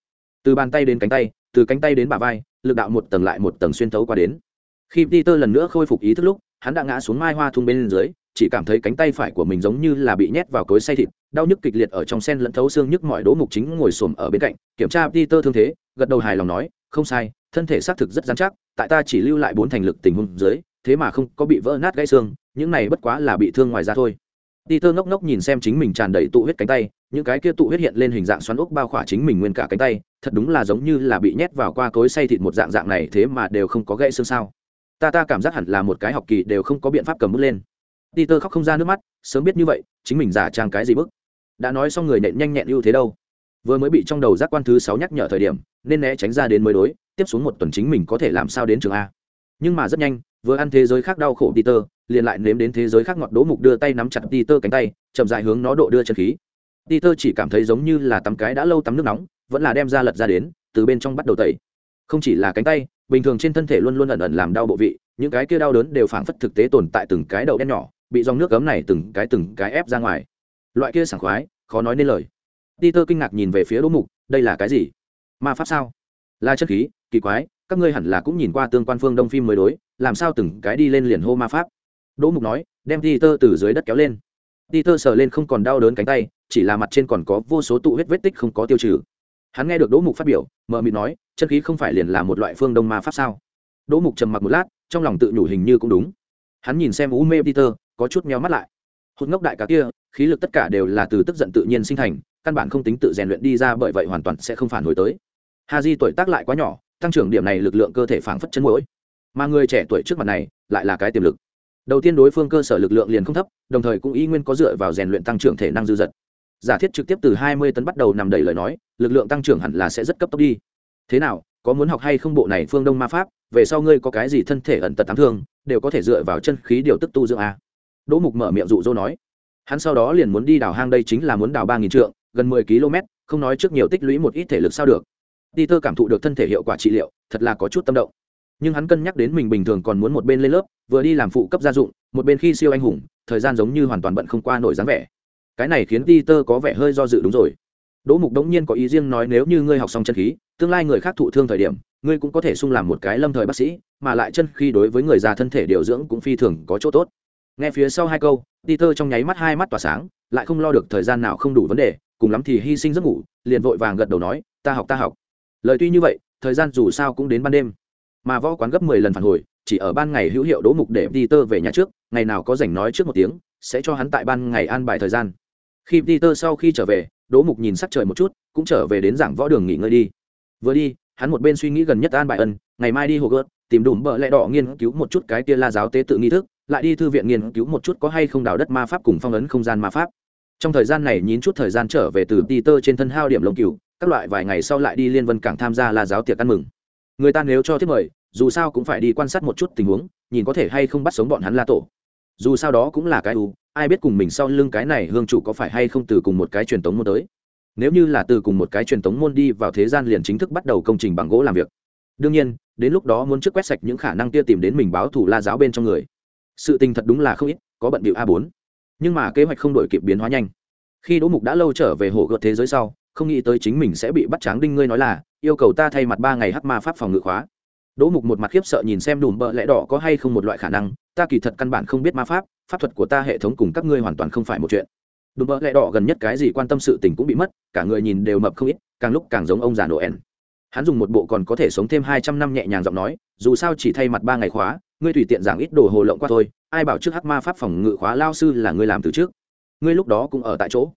S1: Từ bàn tay đến cánh tay, từ cánh tay đến bả vai, lực đạo một tầng lại một tầng xuyên thấu qua đến. Khi peter lần nữa khôi phục ý thức lúc, hắn đã ngã xuống mai hoa thung bên dưới, chỉ cảm thấy cánh tay phải của mình giống như là bị nhét vào cối xay thịt đau nhức kịch liệt ở trong sen lẫn thấu xương nhức mọi đố mục chính ngồi xổm ở bên cạnh, kiểm tra peter thương thế, gật đầu hài lòng nói, không sai, thân thể xác thực rất dán chắc, tại ta chỉ lưu lại bốn thành lực tình huống dưới, thế mà không có bị vỡ nát gãy xương, những này bất quá là bị thương ngoài ra thôi. Peter ngốc ngốc nhìn xem chính mình tràn đầy tụ huyết cánh tay, những cái kia tụ huyết hiện lên hình dạng xoắn ốc bao khỏa chính mình nguyên cả cánh tay, thật đúng là giống như là bị nhét vào qua cối xay thịt một dạng dạng này, thế mà đều không có gãy xương sao. Ta ta cảm giác hẳn là một cái học kỳ đều không có biện pháp cầm bút lên. Peter khóc không ra nước mắt, sớm biết như vậy, chính mình giả trang cái gì bức? Đã nói xong người nện nhanh nhẹn ưu thế đâu. Vừa mới bị trong đầu giác quan thứ sáu nhắc nhở thời điểm, nên né tránh ra đến mới đối, tiếp xuống một tuần chính mình có thể làm sao đến trường a. Nhưng mà rất nhanh, vừa ăn thế giới khác đau khổ peter, liền lại nếm đến thế giới khác ngọt đỗ mục đưa tay nắm chặt peter cánh tay, chậm dại hướng nó độ đưa chân khí. Peter chỉ cảm thấy giống như là tắm cái đã lâu tắm nước nóng, vẫn là đem ra lật ra đến, từ bên trong bắt đầu tẩy. Không chỉ là cánh tay, bình thường trên thân thể luôn luôn ẩn ẩn làm đau bộ vị, những cái kia đau đớn đều phảng phất thực tế tồn tại từng cái đầu đen nhỏ, bị dòng nước cấm này từng cái từng cái ép ra ngoài loại kia sảng khoái, khó nói nên lời. Peter kinh ngạc nhìn về phía đỗ mục, đây là cái gì? Ma pháp sao? Là chất khí, kỳ quái, các ngươi hẳn là cũng nhìn qua tương quan phương đông phim mới đối, làm sao từng cái đi lên liền hô ma pháp? Đỗ mục nói, đem peter từ dưới đất kéo lên. Peter sờ lên không còn đau đớn cánh tay, chỉ là mặt trên còn có vô số tụ huyết vết tích không có tiêu trừ. Hắn nghe được đỗ mục phát biểu mờ mịt nói, chân khí không phải liền là một loại phương đông ma pháp sao? Đỗ mục trầm mặc một lát, trong lòng tự nhủ hình như cũng đúng. Hắn nhìn xem u mê peter, có chút meo mắt lại. Hụt ngốc đại cá kia khí lực tất cả đều là từ tức giận tự nhiên sinh thành, căn bản không tính tự rèn luyện đi ra bởi vậy hoàn toàn sẽ không phản hồi tới. Ha di tuổi tác lại quá nhỏ, tăng trưởng điểm này lực lượng cơ thể phảng phất chân mũi mà người trẻ tuổi trước mặt này, lại là cái tiềm lực. Đầu tiên đối phương cơ sở lực lượng liền không thấp, đồng thời cũng y nguyên có dựa vào rèn luyện tăng trưởng thể năng dư dật. Giả thiết trực tiếp từ hai mươi tấn bắt đầu nằm đầy lời nói, lực lượng tăng trưởng hẳn là sẽ rất cấp tốc đi. Thế nào, có muốn học hay không bộ này phương đông ma pháp, về sau ngươi có cái gì thân thể ẩn tật tám thương, đều có thể dựa vào chân khí điều tức tu dưỡng a. Đỗ mục mở miệng dụ dỗ nói hắn sau đó liền muốn đi đào hang đây chính là muốn đào ba nghìn trượng, gần mười km, không nói trước nhiều tích lũy một ít thể lực sao được. Peter cảm thụ được thân thể hiệu quả trị liệu, thật là có chút tâm động. Nhưng hắn cân nhắc đến mình bình thường còn muốn một bên lên lớp, vừa đi làm phụ cấp gia dụng, một bên khi siêu anh hùng, thời gian giống như hoàn toàn bận không qua nổi dáng vẻ. Cái này khiến peter có vẻ hơi do dự đúng rồi. Đỗ mục đống nhiên có ý riêng nói nếu như ngươi học xong chân khí, tương lai người khác thụ thương thời điểm, ngươi cũng có thể sung làm một cái lâm thời bác sĩ, mà lại chân khí đối với người già thân thể điều dưỡng cũng phi thường có chỗ tốt nghe phía sau hai câu, peter trong nháy mắt hai mắt tỏa sáng, lại không lo được thời gian nào không đủ vấn đề, cùng lắm thì hy sinh giấc ngủ, liền vội vàng gật đầu nói, ta học ta học. Lời tuy như vậy, thời gian dù sao cũng đến ban đêm. Mà võ quán gấp mười lần phản hồi, chỉ ở ban ngày hữu hiệu đỗ mục để peter về nhà trước, ngày nào có rảnh nói trước một tiếng, sẽ cho hắn tại ban ngày an bài thời gian. Khi peter sau khi trở về, đỗ mục nhìn sắc trời một chút, cũng trở về đến giảng võ đường nghỉ ngơi đi. Vừa đi, hắn một bên suy nghĩ gần nhất an bài ân, ngày mai đi hồ gớt tìm đùm bợ lẽ đỏ nghiên cứu một chút cái kia la giáo tế tự nghi thức lại đi thư viện nghiên cứu một chút có hay không đào đất ma pháp cùng phong ấn không gian ma pháp. Trong thời gian này nhín chút thời gian trở về từ peter trên thân hao điểm lông cừu, các loại vài ngày sau lại đi liên vân cảng tham gia la giáo tiệc ăn mừng. Người ta nếu cho thiết mời, dù sao cũng phải đi quan sát một chút tình huống, nhìn có thể hay không bắt sống bọn hắn la tổ. Dù sao đó cũng là cái u ai biết cùng mình sau lưng cái này hương chủ có phải hay không từ cùng một cái truyền thống môn tới. Nếu như là từ cùng một cái truyền thống môn đi vào thế gian liền chính thức bắt đầu công trình bằng gỗ làm việc. Đương nhiên, đến lúc đó muốn trước quét sạch những khả năng kia tìm đến mình báo thủ la giáo bên trong người sự tình thật đúng là không ít, có bận bịu a bốn. Nhưng mà kế hoạch không đổi kịp biến hóa nhanh. Khi đỗ mục đã lâu trở về hồ gợt thế giới sau, không nghĩ tới chính mình sẽ bị bắt tráng đinh ngươi nói là, yêu cầu ta thay mặt ba ngày hắc ma pháp phòng ngự khóa. Đỗ mục một mặt khiếp sợ nhìn xem đùm bợ lẽ đỏ có hay không một loại khả năng, ta kỳ thật căn bản không biết ma pháp pháp thuật của ta hệ thống cùng các ngươi hoàn toàn không phải một chuyện. Đùm bợ lẽ đỏ gần nhất cái gì quan tâm sự tình cũng bị mất, cả người nhìn đều mập không ít, càng lúc càng giống ông già noel. Hắn dùng một bộ còn có thể sống thêm hai trăm năm nhẹ nhàng giọng nói, dù sao chỉ thay mặt ba ngày khóa ngươi tùy tiện giảng ít đồ hồ lộng qua thôi, ai bảo trước hắc ma pháp phòng ngự khóa lao sư là ngươi làm từ trước? Ngươi lúc đó cũng ở tại chỗ.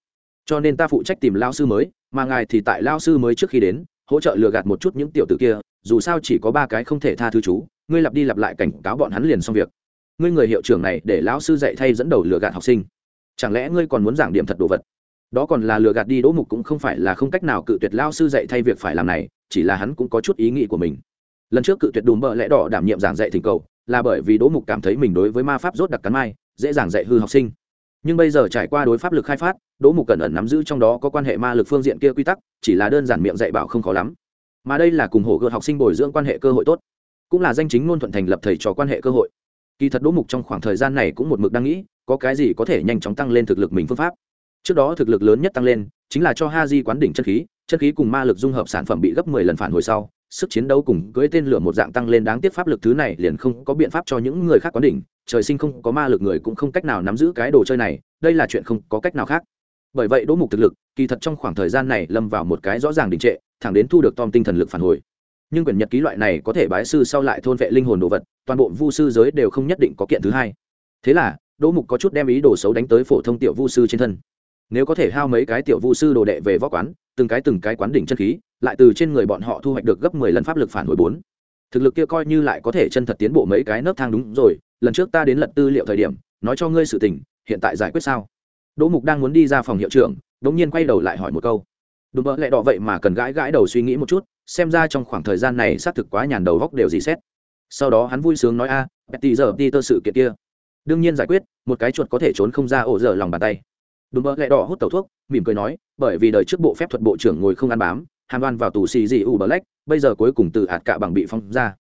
S1: Cho nên ta phụ trách tìm lao sư mới, mà ngài thì tại lao sư mới trước khi đến, hỗ trợ lừa gạt một chút những tiểu tử kia, dù sao chỉ có ba cái không thể tha thứ chú, ngươi lặp đi lặp lại cảnh cáo bọn hắn liền xong việc. Ngươi người hiệu trưởng này để lão sư dạy thay dẫn đầu lừa gạt học sinh. Chẳng lẽ ngươi còn muốn giảng điểm thật đồ vật? Đó còn là lừa gạt đi đỗ mục cũng không phải là không cách nào cự tuyệt lao sư dạy thay việc phải làm này, chỉ là hắn cũng có chút ý nghĩ của mình lần trước cự tuyệt đùm bợ lẽ đỏ đảm nhiệm giảng dạy thỉnh cầu, là bởi vì đỗ mục cảm thấy mình đối với ma pháp rốt đặc cắn mai, dễ dàng dạy hư học sinh. Nhưng bây giờ trải qua đối pháp lực khai phát, đỗ mục cẩn ẩn nắm giữ trong đó có quan hệ ma lực phương diện kia quy tắc, chỉ là đơn giản miệng dạy bảo không khó lắm. Mà đây là cùng hổ gợt học sinh bồi dưỡng quan hệ cơ hội tốt, cũng là danh chính ngôn thuận thành lập thầy trò quan hệ cơ hội. Kỳ thật đỗ mục trong khoảng thời gian này cũng một mực đang nghĩ, có cái gì có thể nhanh chóng tăng lên thực lực mình phương pháp. Trước đó thực lực lớn nhất tăng lên, chính là cho ha di quán đỉnh chân khí chân khí cùng ma lực dung hợp sản phẩm bị gấp mười lần phản hồi sau sức chiến đấu cùng cưỡi tên lửa một dạng tăng lên đáng tiếc pháp lực thứ này liền không có biện pháp cho những người khác quán đỉnh, trời sinh không có ma lực người cũng không cách nào nắm giữ cái đồ chơi này, đây là chuyện không có cách nào khác. Bởi vậy đỗ mục thực lực, kỳ thật trong khoảng thời gian này lâm vào một cái rõ ràng đình trệ, thẳng đến thu được tom tinh thần lực phản hồi. Nhưng quyển nhật ký loại này có thể bái sư sau lại thôn vệ linh hồn đồ vật, toàn bộ vu sư giới đều không nhất định có kiện thứ hai. Thế là, đỗ mục có chút đem ý đồ xấu đánh tới phổ thông tiểu vu sư trên thân. Nếu có thể hao mấy cái tiểu vu sư đồ đệ về võ quán từng cái từng cái quán đỉnh chân khí, lại từ trên người bọn họ thu hoạch được gấp mười lần pháp lực phản hồi bốn. Thực lực kia coi như lại có thể chân thật tiến bộ mấy cái nấc thang đúng rồi, lần trước ta đến lật tư liệu thời điểm, nói cho ngươi sự tình, hiện tại giải quyết sao? Đỗ mục đang muốn đi ra phòng hiệu trưởng đ ỗ n g nhiên quay đầu lại hỏi một câu. Đúng vậy, lẹ đỏ vậy mà cần gãi gãi đầu suy nghĩ một chút, xem ra trong khoảng thời gian này xác thực quá nhàn đầu góc đều gì xét. Sau đó hắn vui sướng nói, a Betty giờ đi tơ sự kiện kia. Đương nhiên giải quyết, một cái chuột có thể trốn không ra ổ dở lòng bàn tay đúng mỡ lẹ đỏ hút tẩu thuốc, mỉm cười nói, bởi vì đời trước bộ phép thuật bộ trưởng ngồi không ăn bám, hàm đoan vào tù xì dị u black, bây giờ cuối cùng từ hạt cạ bằng bị phong ra.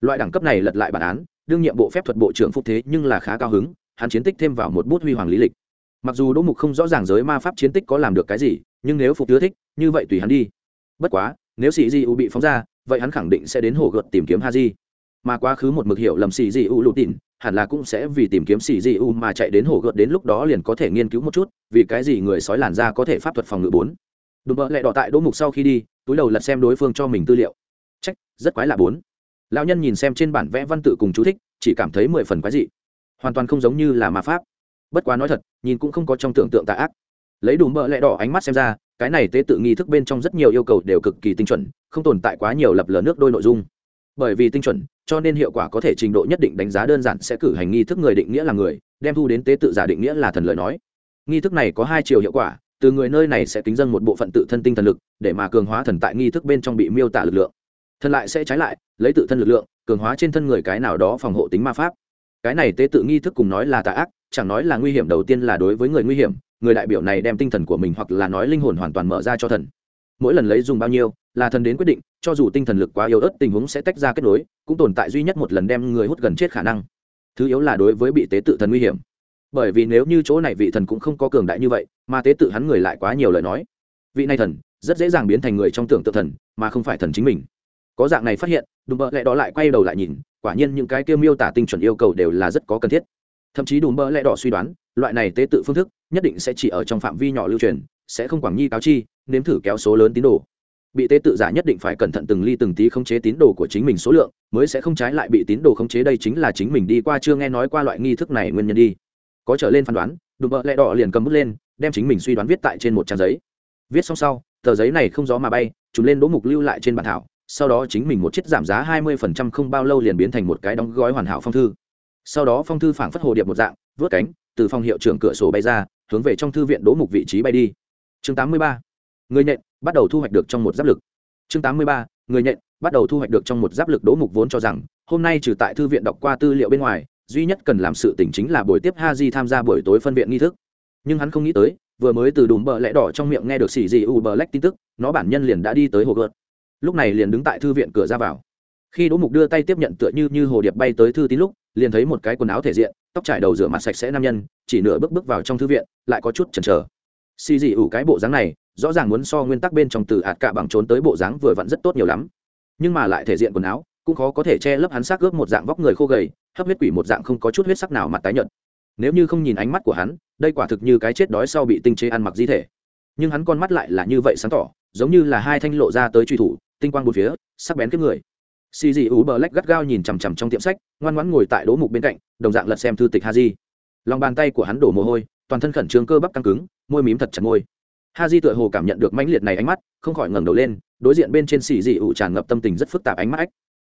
S1: Loại đẳng cấp này lật lại bản án, đương nhiệm bộ phép thuật bộ trưởng phục thế nhưng là khá cao hứng, hắn chiến tích thêm vào một bút huy hoàng lý lịch. Mặc dù đỗ mục không rõ ràng giới ma pháp chiến tích có làm được cái gì, nhưng nếu phục ưa thích, như vậy tùy hắn đi. Bất quá, nếu sĩ di u bị phóng ra, vậy hắn khẳng định sẽ đến hồ gợt tìm kiếm ha di mà quá khứ một mực hiểu lầm sĩ di u lụt tỉn hẳn là cũng sẽ vì tìm kiếm xì di u mà chạy đến hồ gợt đến lúc đó liền có thể nghiên cứu một chút, vì cái gì người sói làn da có thể pháp thuật phòng ngự bốn? Đùm bợ lẹ đỏ tại đỗ mục sau khi đi, túi đầu lật xem đối phương cho mình tư liệu. Trách, rất quái lạ bốn. Lão nhân nhìn xem trên bản vẽ văn tự cùng chú thích, chỉ cảm thấy mười phần quái dị. Hoàn toàn không giống như là ma pháp. Bất quá nói thật, nhìn cũng không có trong tưởng tượng tạ ác. Lấy đủ mỡ lẹ đỏ ánh mắt xem ra, cái này tế tự nghi thức bên trong rất nhiều yêu cầu đều cực kỳ tinh chuẩn, không tồn tại quá nhiều lập lờ nước đôi nội dung bởi vì tinh chuẩn, cho nên hiệu quả có thể trình độ nhất định đánh giá đơn giản sẽ cử hành nghi thức người định nghĩa là người, đem thu đến tế tự giả định nghĩa là thần lời nói. Nghi thức này có hai chiều hiệu quả, từ người nơi này sẽ tính dân một bộ phận tự thân tinh thần lực, để mà cường hóa thần tại nghi thức bên trong bị miêu tả lực lượng. Thần lại sẽ trái lại, lấy tự thân lực lượng, cường hóa trên thân người cái nào đó phòng hộ tính ma pháp. Cái này tế tự nghi thức cùng nói là tà ác, chẳng nói là nguy hiểm đầu tiên là đối với người nguy hiểm, người đại biểu này đem tinh thần của mình hoặc là nói linh hồn hoàn toàn mở ra cho thần mỗi lần lấy dùng bao nhiêu, là thần đến quyết định, cho dù tinh thần lực quá yếu ớt, tình huống sẽ tách ra kết nối, cũng tồn tại duy nhất một lần đem người hút gần chết khả năng. Thứ yếu là đối với bị tế tự thần nguy hiểm. Bởi vì nếu như chỗ này vị thần cũng không có cường đại như vậy, mà tế tự hắn người lại quá nhiều lời nói. Vị này thần, rất dễ dàng biến thành người trong tưởng tượng thần, mà không phải thần chính mình. Có dạng này phát hiện, đùm bợ lẹ đó lại quay đầu lại nhìn, quả nhiên những cái kia miêu tả tinh chuẩn yêu cầu đều là rất có cần thiết. Thậm chí đùm bợ lẹ đỏ suy đoán, loại này tế tự phương thức, nhất định sẽ chỉ ở trong phạm vi nhỏ lưu truyền, sẽ không quảng nhi cáo chi nếm thử kéo số lớn tín đồ. Bị tế tự giả nhất định phải cẩn thận từng ly từng tí khống chế tín đồ của chính mình số lượng, mới sẽ không trái lại bị tín đồ khống chế. Đây chính là chính mình đi qua chưa nghe nói qua loại nghi thức này nguyên nhân đi. Có trở lên phán đoán, đùm bợ lẹ đỏ liền cầm bút lên, đem chính mình suy đoán viết tại trên một trang giấy. Viết xong sau, tờ giấy này không gió mà bay chúng lên đỗ mục lưu lại trên bản thảo, sau đó chính mình một chiếc giảm giá hai mươi phần trăm không bao lâu liền biến thành một cái đóng gói hoàn hảo phong thư. Sau đó phong thư phảng phất hồ điệp một dạng, vớt cánh, từ phòng hiệu trưởng cửa sổ bay ra, hướng về trong thư viện đỗ mục vị trí bay đi. Chương tám mươi ba người nhện, bắt đầu thu hoạch được trong một giáp lực. Chương tám mươi ba, người nhện, bắt đầu thu hoạch được trong một giáp lực đỗ mục vốn cho rằng, hôm nay trừ tại thư viện đọc qua tư liệu bên ngoài, duy nhất cần làm sự tỉnh chính là buổi tiếp ha di tham gia buổi tối phân viện nghi thức. Nhưng hắn không nghĩ tới, vừa mới từ đùm bờ lẽ đỏ trong miệng nghe được xì gì u bờ lách tin tức, nó bản nhân liền đã đi tới hồ gợt. Lúc này liền đứng tại thư viện cửa ra vào. Khi đỗ mục đưa tay tiếp nhận tựa như như hồ điệp bay tới thư tín lúc, liền thấy một cái quần áo thể diện, tóc trải đầu rửa mặt sạch sẽ nam nhân, chỉ nửa bước bước vào trong thư viện, lại có chút chần chờ xì gì ủ cái bộ dáng này, rõ ràng muốn so nguyên tắc bên trong từ hạt cạ bằng trốn tới bộ dáng vừa vặn rất tốt nhiều lắm. Nhưng mà lại thể diện quần áo, cũng khó có thể che lấp hắn xác ướp một dạng vóc người khô gầy, hấp huyết quỷ một dạng không có chút huyết sắc nào mặt tái nhợt. Nếu như không nhìn ánh mắt của hắn, đây quả thực như cái chết đói sau bị tinh chế ăn mặc di thể. Nhưng hắn con mắt lại là như vậy sáng tỏ, giống như là hai thanh lộ ra tới truy thủ, tinh quang một phía, sắc bén kiếp người. Xì dị ú bờ lách gắt gao nhìn chằm chằm trong tiệm sách, ngoan ngoãn ngồi tại đỗ mục bên cạnh, đồng dạng lật xem thư tịch ha di lòng bàn tay của hắn đổ mồ hôi toàn thân khẩn trương cơ bắp căng cứng, môi mím thật chặt môi. Ha di tựa hồ cảm nhận được mãnh liệt này ánh mắt, không khỏi ngẩng đầu lên, đối diện bên trên xì dị ủ tràn ngập tâm tình rất phức tạp ánh mắt ách.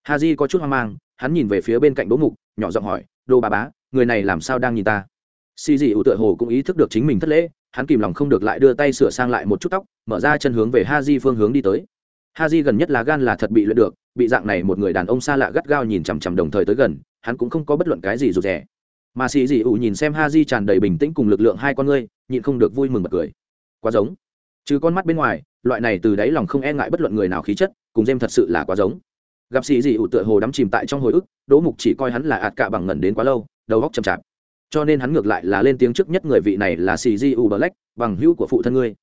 S1: Ha di có chút hoang mang, hắn nhìn về phía bên cạnh đỗ mục, nhỏ giọng hỏi, đô bà bá, người này làm sao đang nhìn ta? Xì dị ủ tựa hồ cũng ý thức được chính mình thất lễ, hắn kìm lòng không được lại đưa tay sửa sang lại một chút tóc, mở ra chân hướng về ha di phương hướng đi tới. Ha di gần nhất là gan là thật bị luyện được, bị dạng này một người đàn ông xa lạ gắt gao nhìn chằm chằm đồng thời tới gần, hắn cũng không có bất luận cái gì rụt rè mà xì dị ủ nhìn xem ha di tràn đầy bình tĩnh cùng lực lượng hai con ngươi, nhịn không được vui mừng bật cười. Quá giống. Trừ con mắt bên ngoài, loại này từ đáy lòng không e ngại bất luận người nào khí chất, cùng dêm thật sự là quá giống. Gặp xì dị ủ tựa hồ đắm chìm tại trong hồi ức, đỗ mục chỉ coi hắn là ạt cạ bằng ngẩn đến quá lâu, đầu góc chậm chạp. Cho nên hắn ngược lại là lên tiếng trước nhất người vị này là xì Dị u black, bằng hữu của phụ thân ngươi.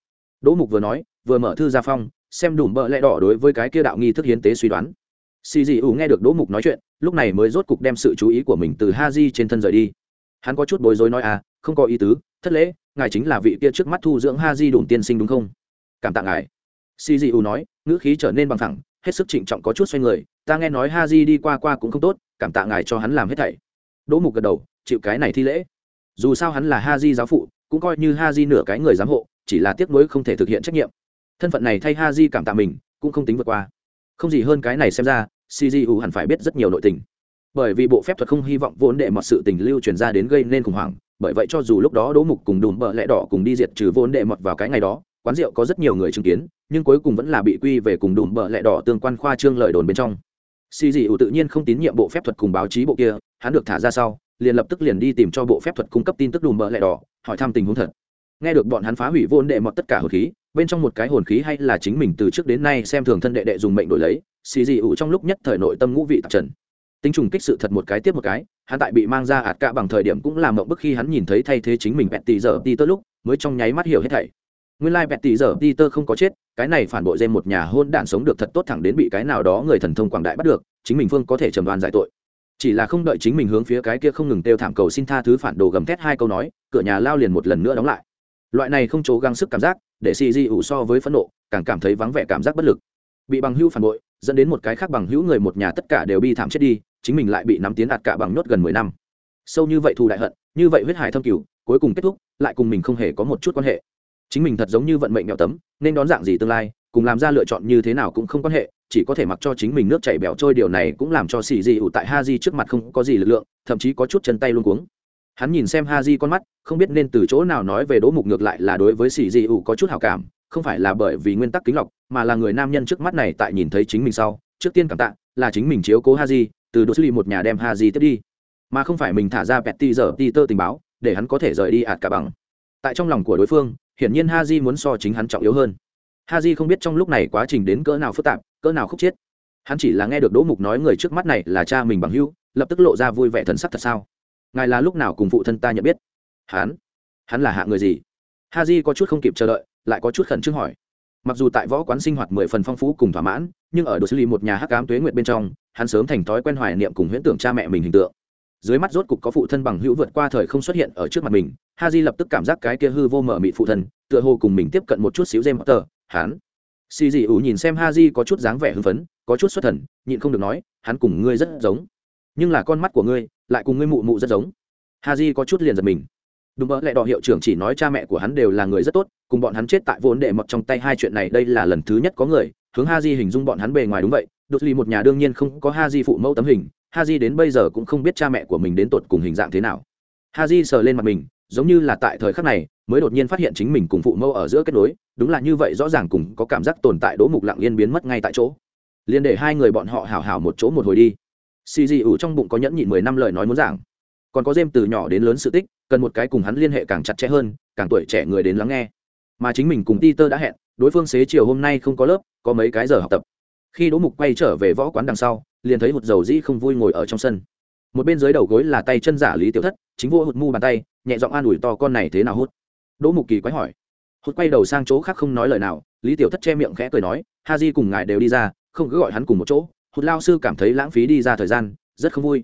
S1: Đỗ mục vừa nói, vừa mở thư ra phong, xem đủ bợ lẽ đỏ đối với cái kia đạo nghi thức hiến tế suy đoán. Xì Dị u nghe được đỗ mục nói chuyện, lúc này mới rốt cục đem sự chú ý của mình từ ha di trên thân rời đi hắn có chút bối rối nói à không có ý tứ, thất lễ, ngài chính là vị kia trước mắt thu dưỡng ha di đùn tiên sinh đúng không? Cảm tạ ngài. Si di u nói, ngữ khí trở nên bằng thẳng hết sức trịnh trọng có chút xoay người, ta nghe nói ha di đi qua qua cũng không tốt, cảm tạ ngài cho hắn làm hết thảy. Đỗ mục gật đầu, chịu cái này thi lễ. Dù sao hắn là ha di giáo phụ, cũng coi như ha di nửa cái người giám hộ, chỉ là tiếc nuối không thể thực hiện trách nhiệm. Thân phận này thay ha di cảm tạ mình, cũng không tính vượt qua. Không gì hơn cái này xem ra, Si Di U hẳn phải biết rất nhiều nội tình bởi vì bộ phép thuật không hy vọng vốn đệ mọt sự tình lưu truyền ra đến gây nên khủng hoảng, bởi vậy cho dù lúc đó đỗ mục cùng đùm bợ lẽ đỏ cùng đi diệt trừ vốn đệ mọt vào cái ngày đó, quán rượu có rất nhiều người chứng kiến, nhưng cuối cùng vẫn là bị quy về cùng đùm bợ lẽ đỏ tương quan khoa trương lời đồn bên trong. Xì dị ủ tự nhiên không tín nhiệm bộ phép thuật cùng báo chí bộ kia, hắn được thả ra sau, liền lập tức liền đi tìm cho bộ phép thuật cung cấp tin tức đùm bợ lẽ đỏ, hỏi thăm tình huống thật. Nghe được bọn hắn phá hủy vốn đệ mọt tất cả hồn khí, bên trong một cái hồn khí hay là chính mình từ trước đến nay xem thường thân đệ đệ dùng mệnh đổi lấy, xì dị ủ trong lúc nhất thời nội tâm ngũ vị tạp trần tính trùng kích sự thật một cái tiếp một cái, hắn tại bị mang ra ạt cả bằng thời điểm cũng làm mộng bức khi hắn nhìn thấy thay thế chính mình bẹt tỷ giờ đi tơ lúc, mới trong nháy mắt hiểu hết thảy. Nguyên lai bẹt tỷ giờ đi tơ không có chết, cái này phản bội dêm một nhà hôn đạn sống được thật tốt thẳng đến bị cái nào đó người thần thông quảng đại bắt được, chính mình phương có thể trầm đoan giải tội. Chỉ là không đợi chính mình hướng phía cái kia không ngừng têu thảm cầu xin tha thứ phản đồ gầm thét hai câu nói, cửa nhà lao liền một lần nữa đóng lại. Loại này không cố gắng sức cảm giác, để xì di ủ so với phẫn nộ, càng cảm thấy vắng vẻ cảm giác bất lực. Bị bằng hữu phản bội, dẫn đến một cái khác bằng hữu người một nhà tất cả đều bi thảm chết đi chính mình lại bị nắm tiến ạt cả bằng nhốt gần mười năm. Sâu như vậy thù đại hận, như vậy huyết hải thâm cửu cuối cùng kết thúc, lại cùng mình không hề có một chút quan hệ. Chính mình thật giống như vận mệnh nghèo tấm, nên đón dạng gì tương lai, cùng làm ra lựa chọn như thế nào cũng không quan hệ, chỉ có thể mặc cho chính mình nước chảy bẻo trôi điều này cũng làm cho xì dị ủ tại ha di trước mặt không có gì lực lượng, thậm chí có chút chân tay luôn cuống. Hắn nhìn xem ha di con mắt, không biết nên từ chỗ nào nói về đỗ mục ngược lại là đối với xì dị ủ có chút hào cảm, không phải là bởi vì nguyên tắc kính lọc, mà là người nam nhân trước mắt này tại nhìn thấy chính mình sau, trước tiên cảm tạ, là chính mình chiếu cố ha di từ đô sư một nhà đem ha di tiếp đi. Mà không phải mình thả ra pet ti giờ ti tơ tình báo, để hắn có thể rời đi ạt cả bằng. Tại trong lòng của đối phương, hiển nhiên ha di muốn so chính hắn trọng yếu hơn. Ha di không biết trong lúc này quá trình đến cỡ nào phức tạp, cỡ nào khúc chiết hắn chỉ là nghe được đỗ mục nói người trước mắt này là cha mình bằng hưu lập tức lộ ra vui vẻ thần sắc thật sao? Ngài là lúc nào cùng phụ thân ta nhận biết? Hắn? Hắn là hạ người gì? Ha di có chút không kịp chờ đợi, lại có chút khẩn trương hỏi. Mặc dù tại võ quán sinh hoạt mười phần phong phú cùng thỏa mãn nhưng ở đồ xử lý một nhà hắc ám tuế nguyệt bên trong, hắn sớm thành thói quen hoài niệm cùng huyễn tưởng cha mẹ mình hình tượng. Dưới mắt rốt cục có phụ thân bằng hữu vượt qua thời không xuất hiện ở trước mặt mình ha di lập tức cảm giác cái kia hư vô mở mị phụ thân, tựa hồ cùng mình tiếp cận một chút xíu dêm tờ hắn. Xì dị ủ nhìn xem ha di có chút dáng vẻ hưng phấn, có chút xuất thần, nhịn không được nói, hắn cùng ngươi rất giống, nhưng là con mắt của ngươi lại cùng ngươi mụ mụ rất giống. Ha di có chút liền giật mình. Đúng mơ lại đọ hiệu trưởng chỉ nói cha mẹ của hắn đều là người rất tốt, cùng bọn hắn chết tại vốn đệ mọt trong tay hai chuyện này, đây là lần thứ nhất có người hướng ha di hình dung bọn hắn bề ngoài đúng vậy, đột ly một nhà đương nhiên không có ha di phụ mẫu tấm hình ha di đến bây giờ cũng không biết cha mẹ của mình đến tột cùng hình dạng thế nào. Ha di sờ lên mặt mình, giống như là tại thời khắc này, mới đột nhiên phát hiện chính mình cùng phụ mẫu ở giữa kết nối, đúng là như vậy rõ ràng cùng có cảm giác tồn tại đỗ mục lặng yên biến mất ngay tại chỗ. Liền để hai người bọn họ hảo hảo một chỗ một hồi đi. Xì dị ủ trong bụng có nhẫn nhịn mười năm lời nói muốn giảng. Còn có dêm từ nhỏ đến lớn sự tích, cần một cái cùng hắn liên hệ càng chặt chẽ hơn, càng tuổi trẻ người đến lắng nghe. Mà chính mình cùng ti tơ đã hẹn, đối phương xế chiều hôm nay không có lớp có mấy cái giờ học tập. Khi đỗ mục quay trở về võ quán đằng sau, liền thấy hụt dầu dĩ không vui ngồi ở trong sân. Một bên dưới đầu gối là tay chân giả lý tiểu thất, chính vua hụt mu bàn tay, nhẹ giọng an ủi to con này thế nào hút. Đỗ mục kỳ quái hỏi. Hụt quay đầu sang chỗ khác không nói lời nào, lý tiểu thất che miệng khẽ cười nói, ha di cùng ngài đều đi ra, không cứ gọi hắn cùng một chỗ. Hụt lao sư cảm thấy lãng phí đi ra thời gian, rất không vui.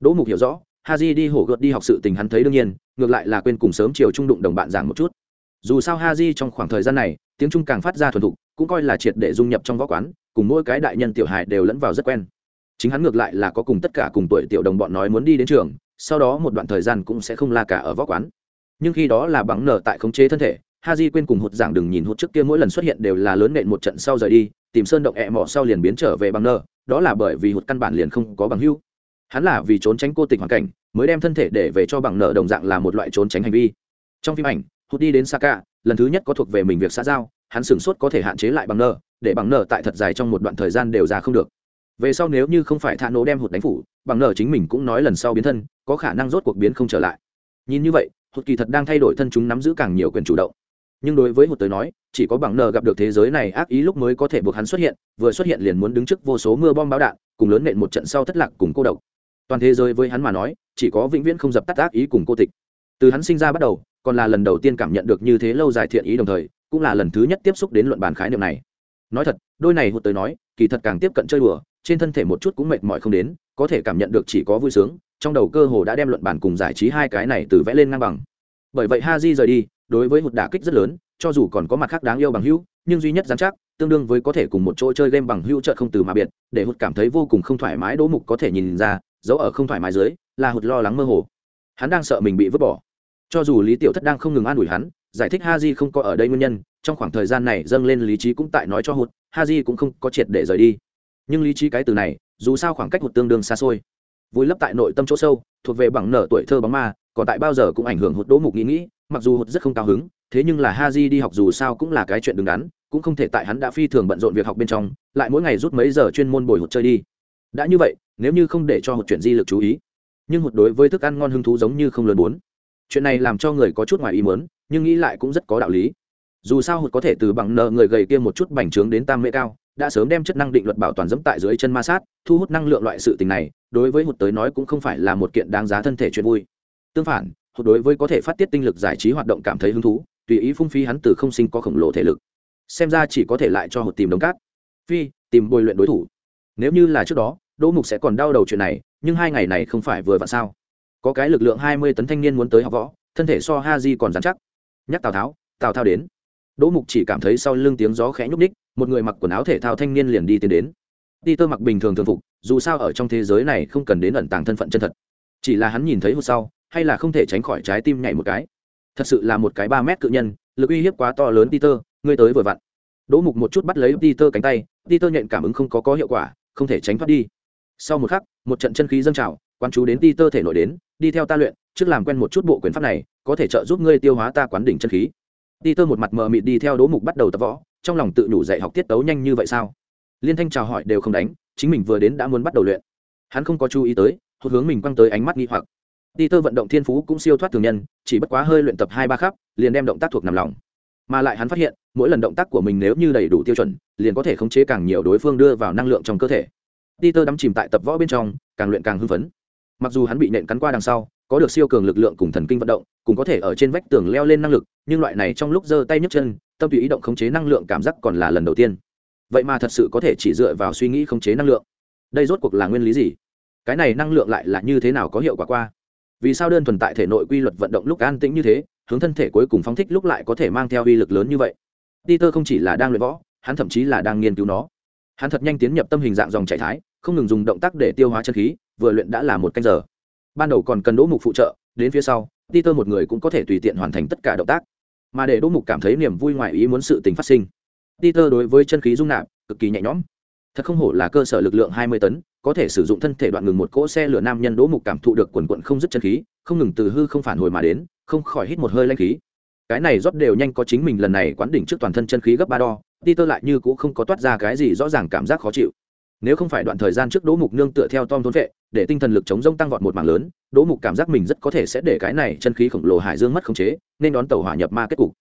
S1: Đỗ mục hiểu rõ, ha di đi hổ gợt đi học sự tình hắn thấy đương nhiên, ngược lại là quên cùng sớm chiều trung đụng đồng bạn giảng một chút. Dù sao ha di trong khoảng thời gian này, tiếng trung càng phát ra thuần thục cũng coi là triệt để dung nhập trong võ quán, cùng mỗi cái đại nhân tiểu hài đều lẫn vào rất quen. Chính hắn ngược lại là có cùng tất cả cùng tuổi tiểu đồng bọn nói muốn đi đến trường, sau đó một đoạn thời gian cũng sẽ không la cả ở võ quán. Nhưng khi đó là bằng nở tại khống chế thân thể ha di quên cùng hụt giảng đừng nhìn hụt trước kia mỗi lần xuất hiện đều là lớn nện một trận sau rời đi, tìm sơn động ẹ mỏ sau liền biến trở về bằng nở, đó là bởi vì hụt căn bản liền không có bằng hưu hắn là vì trốn tránh cô tịch hoàn cảnh, mới đem thân thể để về cho bằng nợ đồng dạng là một loại trốn tránh hành vi. Trong phim ảnh, hụt đi đến saka, lần thứ nhất có thuộc về mình việc xã giao hắn sửng sốt có thể hạn chế lại bằng nợ để bằng nợ tại thật dài trong một đoạn thời gian đều ra không được. Về sau nếu như không phải thạ nổ đem hụt đánh phủ, bằng nợ chính mình cũng nói lần sau biến thân, có khả năng rốt cuộc biến không trở lại. Nhìn như vậy, hụt kỳ thật đang thay đổi thân chúng nắm giữ càng nhiều quyền chủ động. Nhưng đối với hụt tới nói, chỉ có bằng nợ gặp được thế giới này ác ý lúc mới có thể buộc hắn xuất hiện, vừa xuất hiện liền muốn đứng trước vô số mưa bom bão đạn, cùng lớn nện một trận sau thất lạc cùng cô độc. Toàn thế giới với hắn mà nói, chỉ có vĩnh viễn không dập tắt ác ý cùng cô tịch. Từ hắn sinh ra bắt đầu, còn là lần đầu tiên cảm nhận được như thế lâu dài thiện ý đồng thời cũng là lần thứ nhất tiếp xúc đến luận bàn khái niệm này. Nói thật, đôi này hụt tới nói, kỳ thật càng tiếp cận chơi đùa, trên thân thể một chút cũng mệt mỏi không đến, có thể cảm nhận được chỉ có vui sướng, trong đầu cơ hồ đã đem luận bàn cùng giải trí hai cái này từ vẽ lên ngang bằng. Bởi vậy ha di rời đi, đối với hụt đả kích rất lớn, cho dù còn có mặt khác đáng yêu bằng hữu, nhưng duy nhất dám chắc, tương đương với có thể cùng một chỗ chơi game bằng hữu trợ không từ mà biệt, để hụt cảm thấy vô cùng không thoải mái đỗ mục có thể nhìn ra, dấu ở không thoải mái dưới, là hụt lo lắng mơ hồ. Hắn đang sợ mình bị vứt bỏ. Cho dù lý tiểu thất đang không ngừng an ủi hắn giải thích haji không có ở đây nguyên nhân, trong khoảng thời gian này dâng lên lý trí cũng tại nói cho hụt, haji cũng không có triệt để rời đi. Nhưng lý trí cái từ này, dù sao khoảng cách hụt tương đương xa xôi. Vùi lấp tại nội tâm chỗ sâu, thuộc về bằng nở tuổi thơ bóng ma, còn tại bao giờ cũng ảnh hưởng hụt đỗ mục nghĩ nghĩ, mặc dù hụt rất không cao hứng, thế nhưng là haji đi học dù sao cũng là cái chuyện đứng đắn, cũng không thể tại hắn đã phi thường bận rộn việc học bên trong, lại mỗi ngày rút mấy giờ chuyên môn bồi hụt chơi đi. Đã như vậy, nếu như không để cho hụt chuyện di lực chú ý, nhưng hụt đối với thức ăn ngon hứng thú giống như không lớn muốn. Chuyện này làm cho người có chút ngoài ý muốn nhưng nghĩ lại cũng rất có đạo lý. Dù sao hụt có thể từ bằng nợ người gầy kia một chút bành trướng đến tam mễ cao, đã sớm đem chất năng định luật bảo toàn dẫm tại dưới chân ma sát, thu hút năng lượng loại sự tình này, đối với hụt tới nói cũng không phải là một kiện đáng giá thân thể chuyện vui. Tương phản, hụt đối với có thể phát tiết tinh lực giải trí hoạt động cảm thấy hứng thú, tùy ý phung phí hắn từ không sinh có khổng lồ thể lực. Xem ra chỉ có thể lại cho hụt tìm đống cát. Phi, tìm bồi luyện đối thủ. Nếu như là trước đó, đỗ mục sẽ còn đau đầu chuyện này, nhưng hai ngày này không phải vừa vặn sao? Có cái lực lượng hai mươi tấn thanh niên muốn tới học võ, thân thể so ha di còn dán chắc nhắc tào tháo, tào thao đến. Đỗ mục chỉ cảm thấy sau lưng tiếng gió khẽ nhúc ních một người mặc quần áo thể thao thanh niên liền đi tiến đến. Đi tơ mặc bình thường thường phục, dù sao ở trong thế giới này không cần đến ẩn tàng thân phận chân thật. Chỉ là hắn nhìn thấy hụt sau, hay là không thể tránh khỏi trái tim nhảy một cái. Thật sự là một cái ba mét cự nhân, lực uy hiếp quá to lớn đi tơ ngươi tới vừa vặn. Đỗ mục một chút bắt lấy đi tơ cánh tay đi tơ nhận cảm ứng không có có hiệu quả, không thể tránh thoát đi. Sau một khắc, một trận chân khí dâng trào quan chú đến đi tơ thể nội đến, đi theo ta luyện, trước làm quen một chút bộ quyền pháp này có thể trợ giúp ngươi tiêu hóa ta quán đỉnh chân khí peter một mặt mờ mịt đi theo đỗ mục bắt đầu tập võ trong lòng tự nhủ dạy học tiết tấu nhanh như vậy sao liên thanh chào hỏi đều không đánh chính mình vừa đến đã muốn bắt đầu luyện hắn không có chú ý tới hụt hướng mình quăng tới ánh mắt nghi hoặc Peter vận động thiên phú cũng siêu thoát thường nhân, chỉ bất quá hơi luyện tập hai ba khắp, liền đem động tác thuộc nằm lòng. Mà lại hắn phát hiện, mỗi lần động tác của mình nếu như đầy đủ tiêu chuẩn, liền có thể khống chế càng nhiều đối phương đưa vào năng lượng trong cơ thể. Peter đắm chìm tại tập võ bên trong, càng luyện càng hưng phấn. Mặc dù hắn bị nện cắn qua đằng sau, có được siêu cường lực lượng cùng thần kinh vận động, cùng có thể ở trên vách tường leo lên năng lực, nhưng loại này trong lúc giơ tay nhấc chân, tâm tùy ý động khống chế năng lượng cảm giác còn là lần đầu tiên. Vậy mà thật sự có thể chỉ dựa vào suy nghĩ khống chế năng lượng. Đây rốt cuộc là nguyên lý gì? Cái này năng lượng lại là như thế nào có hiệu quả qua? vì sao đơn thuần tại thể nội quy luật vận động lúc an tĩnh như thế hướng thân thể cuối cùng phóng thích lúc lại có thể mang theo uy lực lớn như vậy peter không chỉ là đang luyện võ hắn thậm chí là đang nghiên cứu nó hắn thật nhanh tiến nhập tâm hình dạng dòng chảy thái không ngừng dùng động tác để tiêu hóa chân khí vừa luyện đã là một canh giờ ban đầu còn cần đỗ mục phụ trợ, đến phía sau, peter một người cũng có thể tùy tiện hoàn thành tất cả động tác. Mà để đỗ mục cảm thấy niềm vui ngoài ý muốn sự tình phát sinh, peter đối với chân khí dung nạp cực kỳ nhẹ nhõm. Thật không hổ là cơ sở lực lượng hai mươi tấn, có thể sử dụng thân thể đoạn ngừng một cỗ xe lửa nam nhân đỗ mục cảm thụ được quần quận không dứt chân khí, không ngừng từ hư không phản hồi mà đến, không khỏi hít một hơi lanh khí. Cái này rót đều nhanh có chính mình lần này quán đỉnh trước toàn thân chân khí gấp ba đo đi tơ lại như cũng không có toát ra cái gì rõ ràng cảm giác khó chịu nếu không phải đoạn thời gian trước đỗ mục nương tựa theo tom thôn vệ, để tinh thần lực chống rông tăng vọt một mảng lớn, đỗ mục cảm giác mình rất có thể sẽ để cái này chân khí khổng lồ hải dương mất khống chế, nên đón tàu hỏa nhập ma kết cục.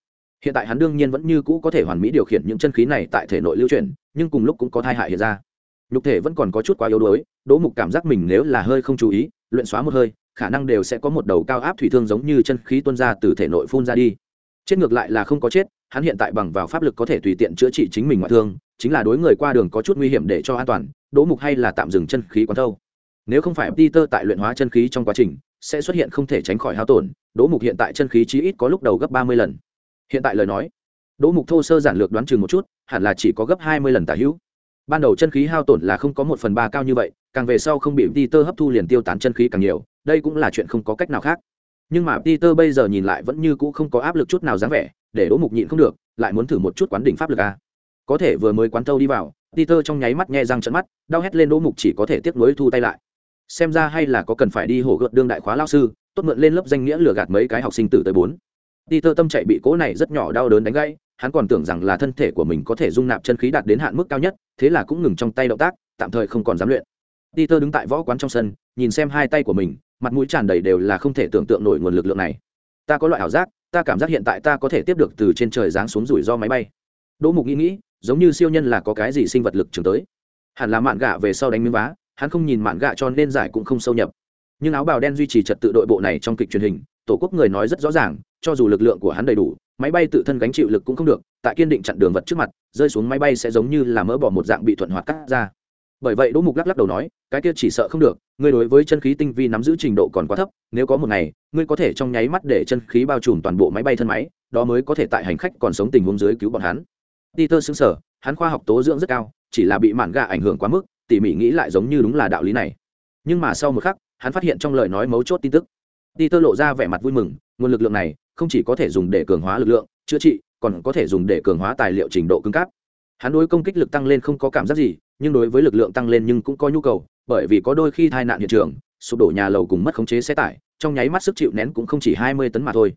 S1: Hiện tại hắn đương nhiên vẫn như cũ có thể hoàn mỹ điều khiển những chân khí này tại thể nội lưu chuyển, nhưng cùng lúc cũng có thai hại hiện ra. Nhục thể vẫn còn có chút quá yếu đuối, đỗ mục cảm giác mình nếu là hơi không chú ý, luyện xóa một hơi, khả năng đều sẽ có một đầu cao áp thủy thương giống như chân khí tuôn ra từ thể nội phun ra đi chết ngược lại là không có chết, hắn hiện tại bằng vào pháp lực có thể tùy tiện chữa trị chính mình ngoại thương, chính là đối người qua đường có chút nguy hiểm để cho an toàn, đỗ mục hay là tạm dừng chân khí quán thâu. Nếu không phải peter tại luyện hóa chân khí trong quá trình, sẽ xuất hiện không thể tránh khỏi hao tổn, đỗ mục hiện tại chân khí chí ít có lúc đầu gấp ba mươi lần. Hiện tại lời nói, đỗ mục thô sơ giản lược đoán chừng một chút, hẳn là chỉ có gấp hai mươi lần tả hữu. Ban đầu chân khí hao tổn là không có một phần ba cao như vậy, càng về sau không bị peter hấp thu liền tiêu tán chân khí càng nhiều, đây cũng là chuyện không có cách nào khác nhưng mà peter bây giờ nhìn lại vẫn như cũ không có áp lực chút nào dáng vẻ, để đỗ mục nhịn không được, lại muốn thử một chút quán đỉnh pháp lực a à. có thể vừa mới quán thâu đi vào, peter trong nháy mắt nghe răng trận mắt, đau hét lên đỗ mục chỉ có thể tiếp nối thu tay lại. Xem ra hay là có cần phải đi hổ gợt đương đại khóa lao sư, tốt mượn lên lớp danh nghĩa lừa gạt mấy cái học sinh tử tới bốn. Peter tâm chạy bị cố này rất nhỏ đau đớn đánh gãy, hắn còn tưởng rằng là thân thể của mình có thể dung nạp chân khí đạt đến hạn mức cao nhất, thế là cũng ngừng trong tay động tác, tạm thời không còn dám luyện peter đứng tại võ quán trong sân, nhìn xem hai tay của mình, mặt mũi tràn đầy đều là không thể tưởng tượng nổi nguồn lực lượng này. Ta có loại ảo giác, ta cảm giác hiện tại ta có thể tiếp được từ trên trời giáng xuống rủi ro máy bay. Đỗ mục nghĩ nghĩ, giống như siêu nhân là có cái gì sinh vật lực trường tới. Hẳn là mạn gạ về sau đánh miếng vá, hắn không nhìn mạn gạ cho nên giải cũng không sâu nhập. Nhưng áo bào đen duy trì trật tự đội bộ này trong kịch truyền hình, tổ quốc người nói rất rõ ràng, cho dù lực lượng của hắn đầy đủ, máy bay tự thân gánh chịu lực cũng không được, tại kiên định chặn đường vật trước mặt, rơi xuống máy bay sẽ giống như là mỡ bỏ một dạng bị thuận hoạt cắt ra bởi vậy đỗ mục lắc lắc đầu nói, cái kia chỉ sợ không được, ngươi đối với chân khí tinh vi nắm giữ trình độ còn quá thấp, nếu có một ngày, ngươi có thể trong nháy mắt để chân khí bao trùm toàn bộ máy bay thân máy, đó mới có thể tại hành khách còn sống tình huống dưới cứu bọn hắn. Peter xứng sở hắn khoa học tố dưỡng rất cao, chỉ là bị mạn gà ảnh hưởng quá mức, tỉ mỉ nghĩ lại giống như đúng là đạo lý này. Nhưng mà sau một khắc, hắn phát hiện trong lời nói mấu chốt tin tức. Peter lộ ra vẻ mặt vui mừng, nguồn lực lượng này không chỉ có thể dùng để cường hóa lực lượng, chữa trị, còn có thể dùng để cường hóa tài liệu trình độ cứng cáp. Hắn đối công kích lực tăng lên không có cảm giác gì nhưng đối với lực lượng tăng lên nhưng cũng có nhu cầu, bởi vì có đôi khi tai nạn hiện trường, sụp đổ nhà lầu cùng mất khống chế xe tải, trong nháy mắt sức chịu nén cũng không chỉ hai mươi tấn mà thôi.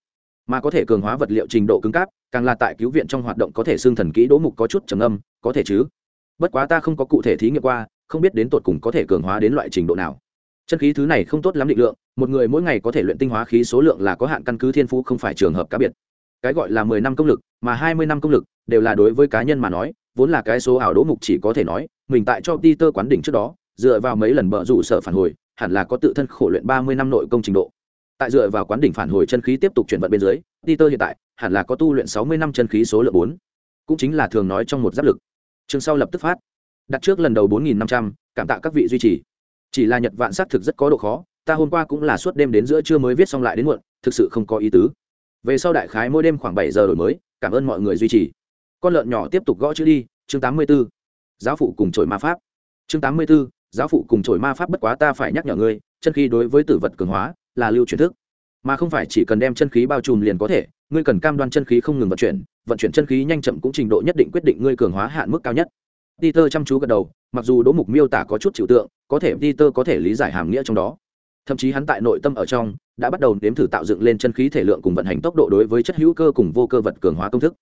S1: Mà có thể cường hóa vật liệu trình độ cứng cáp, càng là tại cứu viện trong hoạt động có thể xương thần kỹ đỗ mục có chút trầm âm có thể chứ? Bất quá ta không có cụ thể thí nghiệm qua, không biết đến tột cùng có thể cường hóa đến loại trình độ nào. Chân khí thứ này không tốt lắm định lượng, một người mỗi ngày có thể luyện tinh hóa khí số lượng là có hạn căn cứ thiên phú không phải trường hợp cá biệt. Cái gọi là mười năm công lực, mà hai mươi năm công lực, đều là đối với cá nhân mà nói, vốn là cái số ảo đỗ mục chỉ có thể nói mình tại cho Peter quán đỉnh trước đó, dựa vào mấy lần bợ rủ sở phản hồi, hẳn là có tự thân khổ luyện ba mươi năm nội công trình độ. Tại dựa vào quán đỉnh phản hồi chân khí tiếp tục chuyển vận bên dưới, Peter hiện tại hẳn là có tu luyện sáu mươi năm chân khí số lượng bốn. Cũng chính là thường nói trong một giáp lực. Chương sau lập tức phát. Đặt trước lần đầu bốn nghìn năm trăm, cảm tạ các vị duy trì. Chỉ là nhật vạn sát thực rất có độ khó, ta hôm qua cũng là suốt đêm đến giữa trưa mới viết xong lại đến muộn, thực sự không có ý tứ. Về sau đại khái mỗi đêm khoảng bảy giờ đổi mới, cảm ơn mọi người duy trì. Con lợn nhỏ tiếp tục gõ chữ đi, chương tám mươi b ố giáo phụ cùng trổi ma pháp chương tám mươi b ố giáo phụ cùng trổi ma pháp bất quá ta phải nhắc nhở ngươi chân khí đối với tử vật cường hóa là lưu truyền thức mà không phải chỉ cần đem chân khí bao trùm liền có thể ngươi cần cam đoan chân khí không ngừng vận chuyển vận chuyển chân khí nhanh chậm cũng trình độ nhất định quyết định ngươi cường hóa hạn mức cao nhất Peter chăm chú gật đầu, mặc dù Đỗ Mục miêu tả có chút chịu tượng, có thể Peter có thể lý giải hàm nghĩa trong đó. Thậm chí hắn tại nội tâm ở trong đã bắt đầu nếm thử tạo dựng lên chân khí thể lượng cùng vận hành tốc độ đối với chất hữu cơ cùng vô cơ vật cường hóa công thức.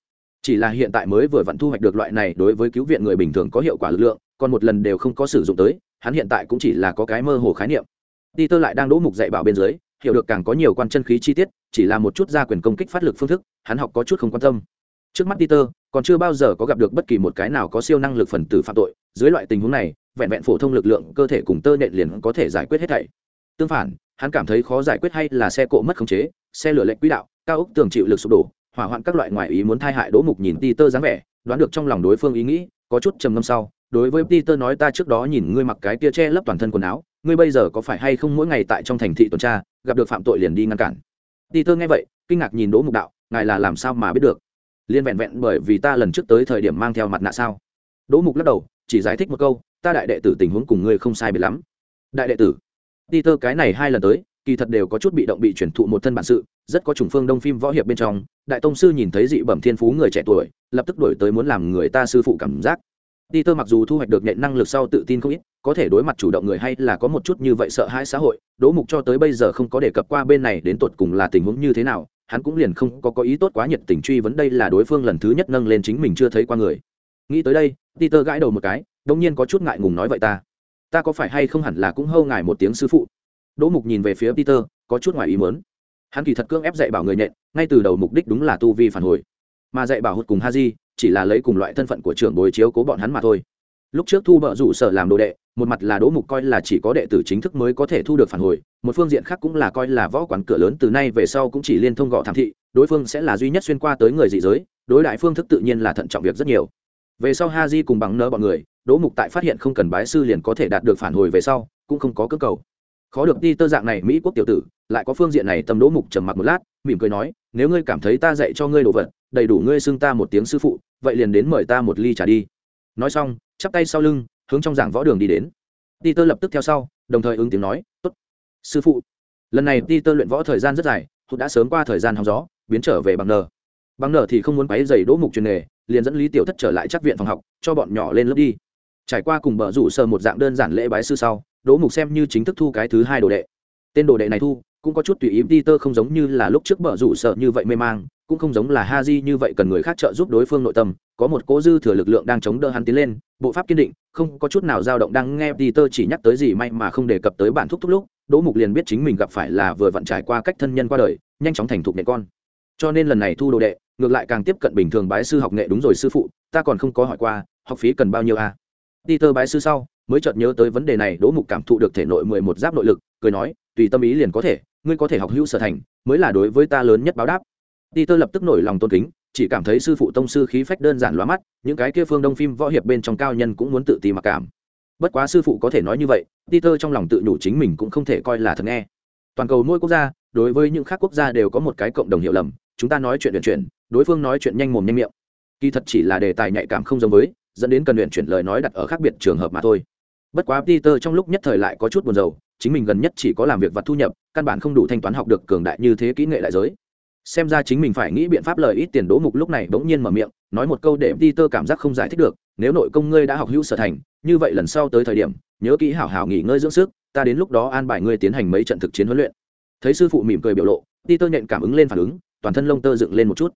S1: Chỉ là hiện tại mới vừa vận thu hoạch được loại này đối với cứu viện người bình thường có hiệu quả lực lượng, còn một lần đều không có sử dụng tới, hắn hiện tại cũng chỉ là có cái mơ hồ khái niệm. Peter lại đang Đỗ Mục dạy bảo bên dưới, hiểu được càng có nhiều quan chân khí chi tiết, chỉ là một chút gia quyền công kích phát lực phương thức, hắn học có chút không quan tâm trước mắt peter còn chưa bao giờ có gặp được bất kỳ một cái nào có siêu năng lực phần tử phạm tội dưới loại tình huống này vẹn vẹn phổ thông lực lượng cơ thể cùng tơ nện liền có thể giải quyết hết thảy tương phản hắn cảm thấy khó giải quyết hay là xe cộ mất khống chế xe lửa lệnh quỹ đạo cao ốc tường chịu lực sụp đổ hỏa hoạn các loại ngoại ý muốn thai hại đỗ mục nhìn peter dáng vẻ, đoán được trong lòng đối phương ý nghĩ, có chút trầm ngâm sau, đối với peter nói ta trước đó nhìn ngươi mặc cái tia che lấp toàn thân quần áo, ngươi bây giờ có phải hay không mỗi ngày tại trong thành thị tuần tra, gặp được phạm tội liền đi ngăn cản? Peter nghe vậy, kinh ngạc nhìn đỗ mục đạo, ngài là làm sao mà biết được? Liên vẹn vẹn bởi vì ta lần trước tới thời điểm mang theo mặt nạ sao? Đỗ mục lắc đầu, chỉ giải thích một câu, ta đại đệ tử tình huống cùng ngươi không sai biệt lắm. Đại đệ tử Ti tơ cái này hai lần tới kỳ thật đều có chút bị động bị chuyển thụ một thân bản sự, rất có chủng phương đông phim võ hiệp bên trong, đại tông sư nhìn thấy dị bẩm thiên phú người trẻ tuổi, lập tức đổi tới muốn làm người ta sư phụ cảm giác. Ti tơ mặc dù thu hoạch được nhện năng lực sau tự tin không ít, có thể đối mặt chủ động người hay là có một chút như vậy sợ hãi xã hội, đỗ mục cho tới bây giờ không có đề cập qua bên này đến tột cùng là tình huống như thế nào, hắn cũng liền không có có ý tốt quá nhiệt tình truy vấn đây là đối phương lần thứ nhất nâng lên chính mình chưa thấy qua người. Nghĩ tới đây, peter gãi đầu một cái đông nhiên có chút ngại ngùng nói vậy ta. Ta có phải hay không hẳn là cũng hâu ngài một tiếng sư phụ? Đỗ mục nhìn về phía peter, có chút ngoài ý mớn hắn kỳ thật cưỡng ép dạy bảo người nhện, ngay từ đầu mục đích đúng là tu vi phản hồi. Mà dạy bảo hụt cùng ha di chỉ là lấy cùng loại thân phận của trưởng bồi chiếu cố bọn hắn mà thôi. Lúc trước thu bợ rủ sở làm đồ đệ, một mặt là đỗ mục coi là chỉ có đệ tử chính thức mới có thể thu được phản hồi, một phương diện khác cũng là coi là võ quán cửa lớn từ nay về sau cũng chỉ liên thông gõ thảm thị, đối phương sẽ là duy nhất xuyên qua tới người dị giới, đối đại phương thức tự nhiên là thận trọng việc rất nhiều. Về sau ha di cùng bằng nơ bọn người, đỗ mục tại phát hiện không cần bái sư liền có thể đạt được phản hồi về sau, cũng không có cơ cầu khó được đi tơ dạng này mỹ quốc tiểu tử lại có phương diện này tâm đỗ mục trầm mặc một lát mỉm cười nói nếu ngươi cảm thấy ta dạy cho ngươi đồ vật đầy đủ ngươi xưng ta một tiếng sư phụ vậy liền đến mời ta một ly trà đi nói xong chắp tay sau lưng hướng trong giảng võ đường đi đến Peter lập tức theo sau, đồng thời ứng tiếng nói, "Tốt." Sư phụ. Lần này Peter luyện võ thời gian rất dài, hụt đã sớm qua thời gian hóng gió, biến trở về bằng nờ. Bằng nờ thì không muốn quấy rầy đỗ mục truyền nghề, liền dẫn Lý Tiểu Thất trở lại chắc viện phòng học, cho bọn nhỏ lên lớp đi. Trải qua cùng bờ rủ sơ một dạng đơn giản lễ bái sư sau, đỗ mục xem như chính thức thu cái thứ hai đồ đệ. Tên đồ đệ này thu, cũng có chút tùy ý Peter không giống như là lúc trước bờ rủ sợ như vậy mê mang, cũng không giống là ha di như vậy cần người khác trợ giúp đối phương nội tâm, có một cố dư thừa lực lượng đang chống đỡ hắn tiến lên, bộ pháp kiên định, không có chút nào dao động đang nghe Peter chỉ nhắc tới gì may mà không đề cập tới bản thúc thúc lúc, Đỗ Mục liền biết chính mình gặp phải là vừa vận trải qua cách thân nhân qua đời, nhanh chóng thành thục nhện con. Cho nên lần này thu đồ đệ, ngược lại càng tiếp cận bình thường bái sư học nghệ đúng rồi sư phụ, ta còn không có hỏi qua, học phí cần bao nhiêu a? À? Peter bái sư sau, mới chợt nhớ tới vấn đề này, Đỗ Mục cảm thụ được thể nội mười một giáp nội lực, cười nói, tùy tâm ý liền có thể, ngươi có thể học hữu sở thành, mới là đối với ta lớn nhất báo đáp. Peter lập tức nổi lòng tôn kính, chỉ cảm thấy sư phụ tông sư khí phách đơn giản lóa mắt, những cái kia phương đông phim võ hiệp bên trong cao nhân cũng muốn tự ti mặc cảm. Bất quá sư phụ có thể nói như vậy, Peter trong lòng tự nhủ chính mình cũng không thể coi là thật nghe. Toàn cầu mỗi quốc gia, đối với những khác quốc gia đều có một cái cộng đồng hiểu lầm, chúng ta nói chuyện luyện chuyển, đối phương nói chuyện nhanh mồm nhanh miệng. Kỳ thật chỉ là đề tài nhạy cảm không giống với, dẫn đến cần luyện chuyển lời nói đặt ở khác biệt trường hợp mà thôi. Bất quá Peter trong lúc nhất thời lại có chút buồn rầu, chính mình gần nhất chỉ có làm việc và thu nhập, căn bản không đủ thanh toán học được cường đại như thế kỹ nghệ đại giới. Xem ra chính mình phải nghĩ biện pháp lời ít tiền đỗ mục lúc này bỗng nhiên mở miệng nói một câu để peter tơ cảm giác không giải thích được nếu nội công ngươi đã học hữu sở thành như vậy lần sau tới thời điểm nhớ kỹ hảo hảo nghỉ ngơi dưỡng sức ta đến lúc đó an bài ngươi tiến hành mấy trận thực chiến huấn luyện. Thấy sư phụ mỉm cười biểu lộ peter tơ nhện cảm ứng lên phản ứng toàn thân lông tơ dựng lên một chút.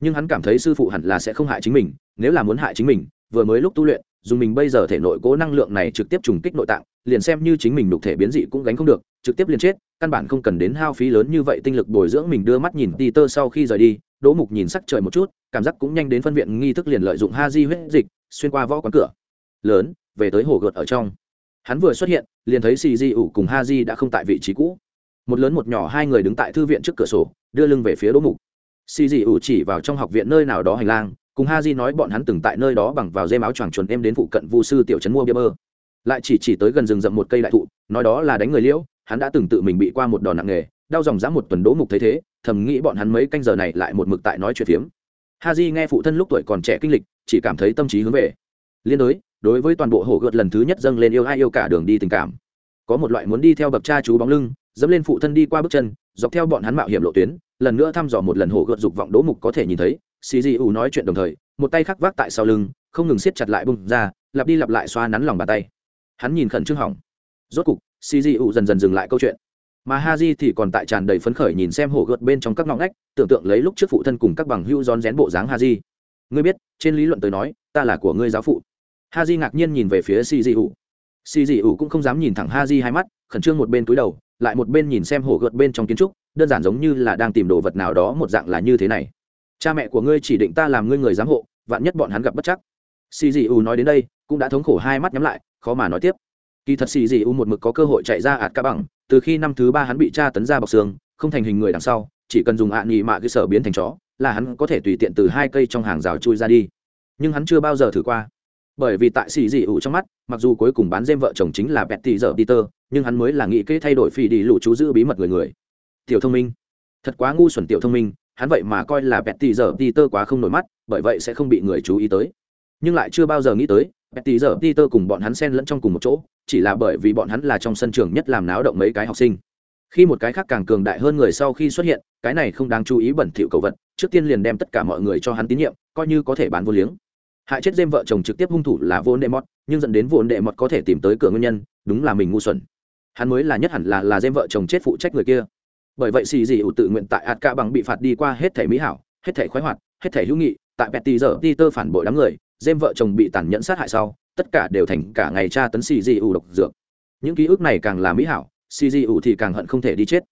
S1: Nhưng hắn cảm thấy sư phụ hẳn là sẽ không hại chính mình nếu là muốn hại chính mình vừa mới lúc tu luyện dùng mình bây giờ thể nội cố năng lượng này trực tiếp trùng kích nội tạng, liền xem như chính mình đục thể biến dị cũng gánh không được, trực tiếp liền chết, căn bản không cần đến hao phí lớn như vậy tinh lực bồi dưỡng mình đưa mắt nhìn ti tơ sau khi rời đi, đỗ mục nhìn sắc trời một chút, cảm giác cũng nhanh đến phân viện nghi thức liền lợi dụng ha di huyết dịch, xuyên qua võ quán cửa. Lớn, về tới hồ gợt ở trong. Hắn vừa xuất hiện, liền thấy xì di ủ cùng ha di đã không tại vị trí cũ. Một lớn một nhỏ hai người đứng tại thư viện trước cửa sổ, đưa lưng về phía đỗ mục. Xì di ủ chỉ vào trong học viện nơi nào đó hành lang cùng ha di nói bọn hắn từng tại nơi đó bằng vào dây máu choàng chuẩn em đến phụ cận vu sư tiểu trấn mua bia bơ. Lại chỉ chỉ tới gần rừng rậm một cây đại thụ, nói đó là đánh người liễu, hắn đã từng tự mình bị qua một đòn nặng nghề, đau dòng dã một tuần đỗ mục thấy thế, thầm nghĩ bọn hắn mấy canh giờ này lại một mực tại nói chuyện phiếm. Ha di nghe phụ thân lúc tuổi còn trẻ kinh lịch, chỉ cảm thấy tâm trí hướng về. Liên đối đối với toàn bộ hồ gợt lần thứ nhất dâng lên yêu ai yêu cả đường đi tình cảm. Có một loại muốn đi theo bậc cha chú bóng lưng, dẫm lên phụ thân đi qua bước chân, dọc theo bọn hắn mạo hiểm lộ tuyến, lần nữa thăm dò một lần hồ gợt dục vọng đỗ mục có thể nhìn thấy xì dị ủ nói chuyện đồng thời, một tay khắc vác tại sau lưng, không ngừng siết chặt lại bung ra, lặp đi lặp lại xoa nắn lòng bàn tay. Hắn nhìn khẩn trương hỏng. Rốt cục, xì dị ủ dần dần dừng lại câu chuyện. Mà ha di thì còn tại tràn đầy phấn khởi nhìn xem hổ gợt bên trong các ngõ ngách, tưởng tượng lấy lúc trước phụ thân cùng các bằng hưu rón rén bộ dáng ha di. Ngươi biết, trên lý luận tới nói, ta là của ngươi giáo phụ. Ha di ngạc nhiên nhìn về phía xì dị ủ. Xì dị ủ cũng không dám nhìn thẳng ha di hai mắt, khẩn trương một bên túi đầu, lại một bên nhìn xem hổ gợt bên trong kiến trúc, đơn giản giống như là đang tìm đồ vật nào đó, một dạng là như thế này cha mẹ của ngươi chỉ định ta làm ngươi người giám hộ, vạn nhất bọn hắn gặp bất chắc. Xì dị U nói đến đây, cũng đã thống khổ hai mắt nhắm lại, khó mà nói tiếp. Kỳ thật xì dị U một mực có cơ hội chạy ra ạt ca bằng, từ khi năm thứ ba hắn bị tra tấn ra bọc xương, không thành hình người đằng sau, chỉ cần dùng ạ à mạ cơ sở biến thành chó, là hắn có thể tùy tiện từ hai cây trong hàng rào chui ra đi. Nhưng hắn chưa bao giờ thử qua. Bởi vì tại xì dị ủ trong mắt, mặc dù cuối cùng bán dêm vợ chồng chính là bẹt tì giờ peter, nhưng hắn mới là nghĩ kế thay đổi phi đi lụ chú giữ bí mật người người. Tiểu thông minh. Thật quá ngu xuẩn tiểu thông minh hắn vậy mà coi là Betty giờ peter quá không nổi mắt, bởi vậy sẽ không bị người chú ý tới. Nhưng lại chưa bao giờ nghĩ tới Betty giờ peter cùng bọn hắn xen lẫn trong cùng một chỗ, chỉ là bởi vì bọn hắn là trong sân trường nhất làm náo động mấy cái học sinh. Khi một cái khác càng cường đại hơn người sau khi xuất hiện, cái này không đáng chú ý bẩn thỉu cầu vật, trước tiên liền đem tất cả mọi người cho hắn tín nhiệm, coi như có thể bán vô liếng. Hại chết James vợ chồng trực tiếp hung thủ là vô đệ mọt nhưng dẫn đến vô đệ mọt có thể tìm tới cửa nguyên nhân, đúng là mình ngu xuẩn. Hắn mới là nhất hẳn là là James vợ chồng chết phụ trách người kia bởi vậy xì dị ủ tự nguyện tại ạt ca bằng bị phạt đi qua hết thể mỹ hảo, hết thể khoái hoạt, hết thể hữu nghị. Tại petty giờ, peter phản bội đám người dêm vợ chồng bị tàn nhẫn sát hại sau, tất cả đều thành cả ngày tra tấn xì dị ủ độc dược. Những ký ức này càng là mỹ hảo, xì dị ủ thì càng hận không thể đi chết.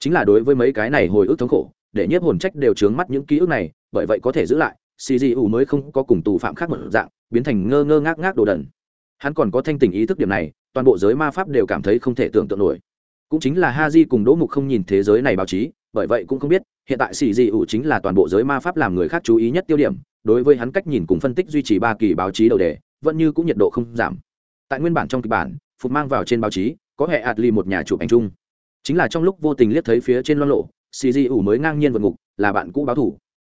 S1: Chính là đối với mấy cái này hồi ức thống khổ, để nhiếp hồn trách đều trướng mắt những ký ức này, bởi vậy có thể giữ lại, xì dị ủ mới không có cùng tù phạm khác một dạng, biến thành ngơ ngơ ngác ngác đồ đần. Hắn còn có thanh tình ý thức điểm này, toàn bộ giới ma pháp đều cảm thấy không thể tưởng tượng nổi cũng chính là ha di cùng đỗ mục không nhìn thế giới này báo chí, bởi vậy cũng không biết, hiện tại xì dị ủ chính là toàn bộ giới ma pháp làm người khác chú ý nhất tiêu điểm, đối với hắn cách nhìn cùng phân tích duy trì ba kỳ báo chí đầu đề, vẫn như cũng nhiệt độ không giảm. Tại nguyên bản trong kịch bản phục mang vào trên báo chí, có hệ ạt ly một nhà chụp ảnh chung. Chính là trong lúc vô tình liếc thấy phía trên loan lộ xì dị ủ mới ngang nhiên vượt ngục, là bạn cũ báo thủ.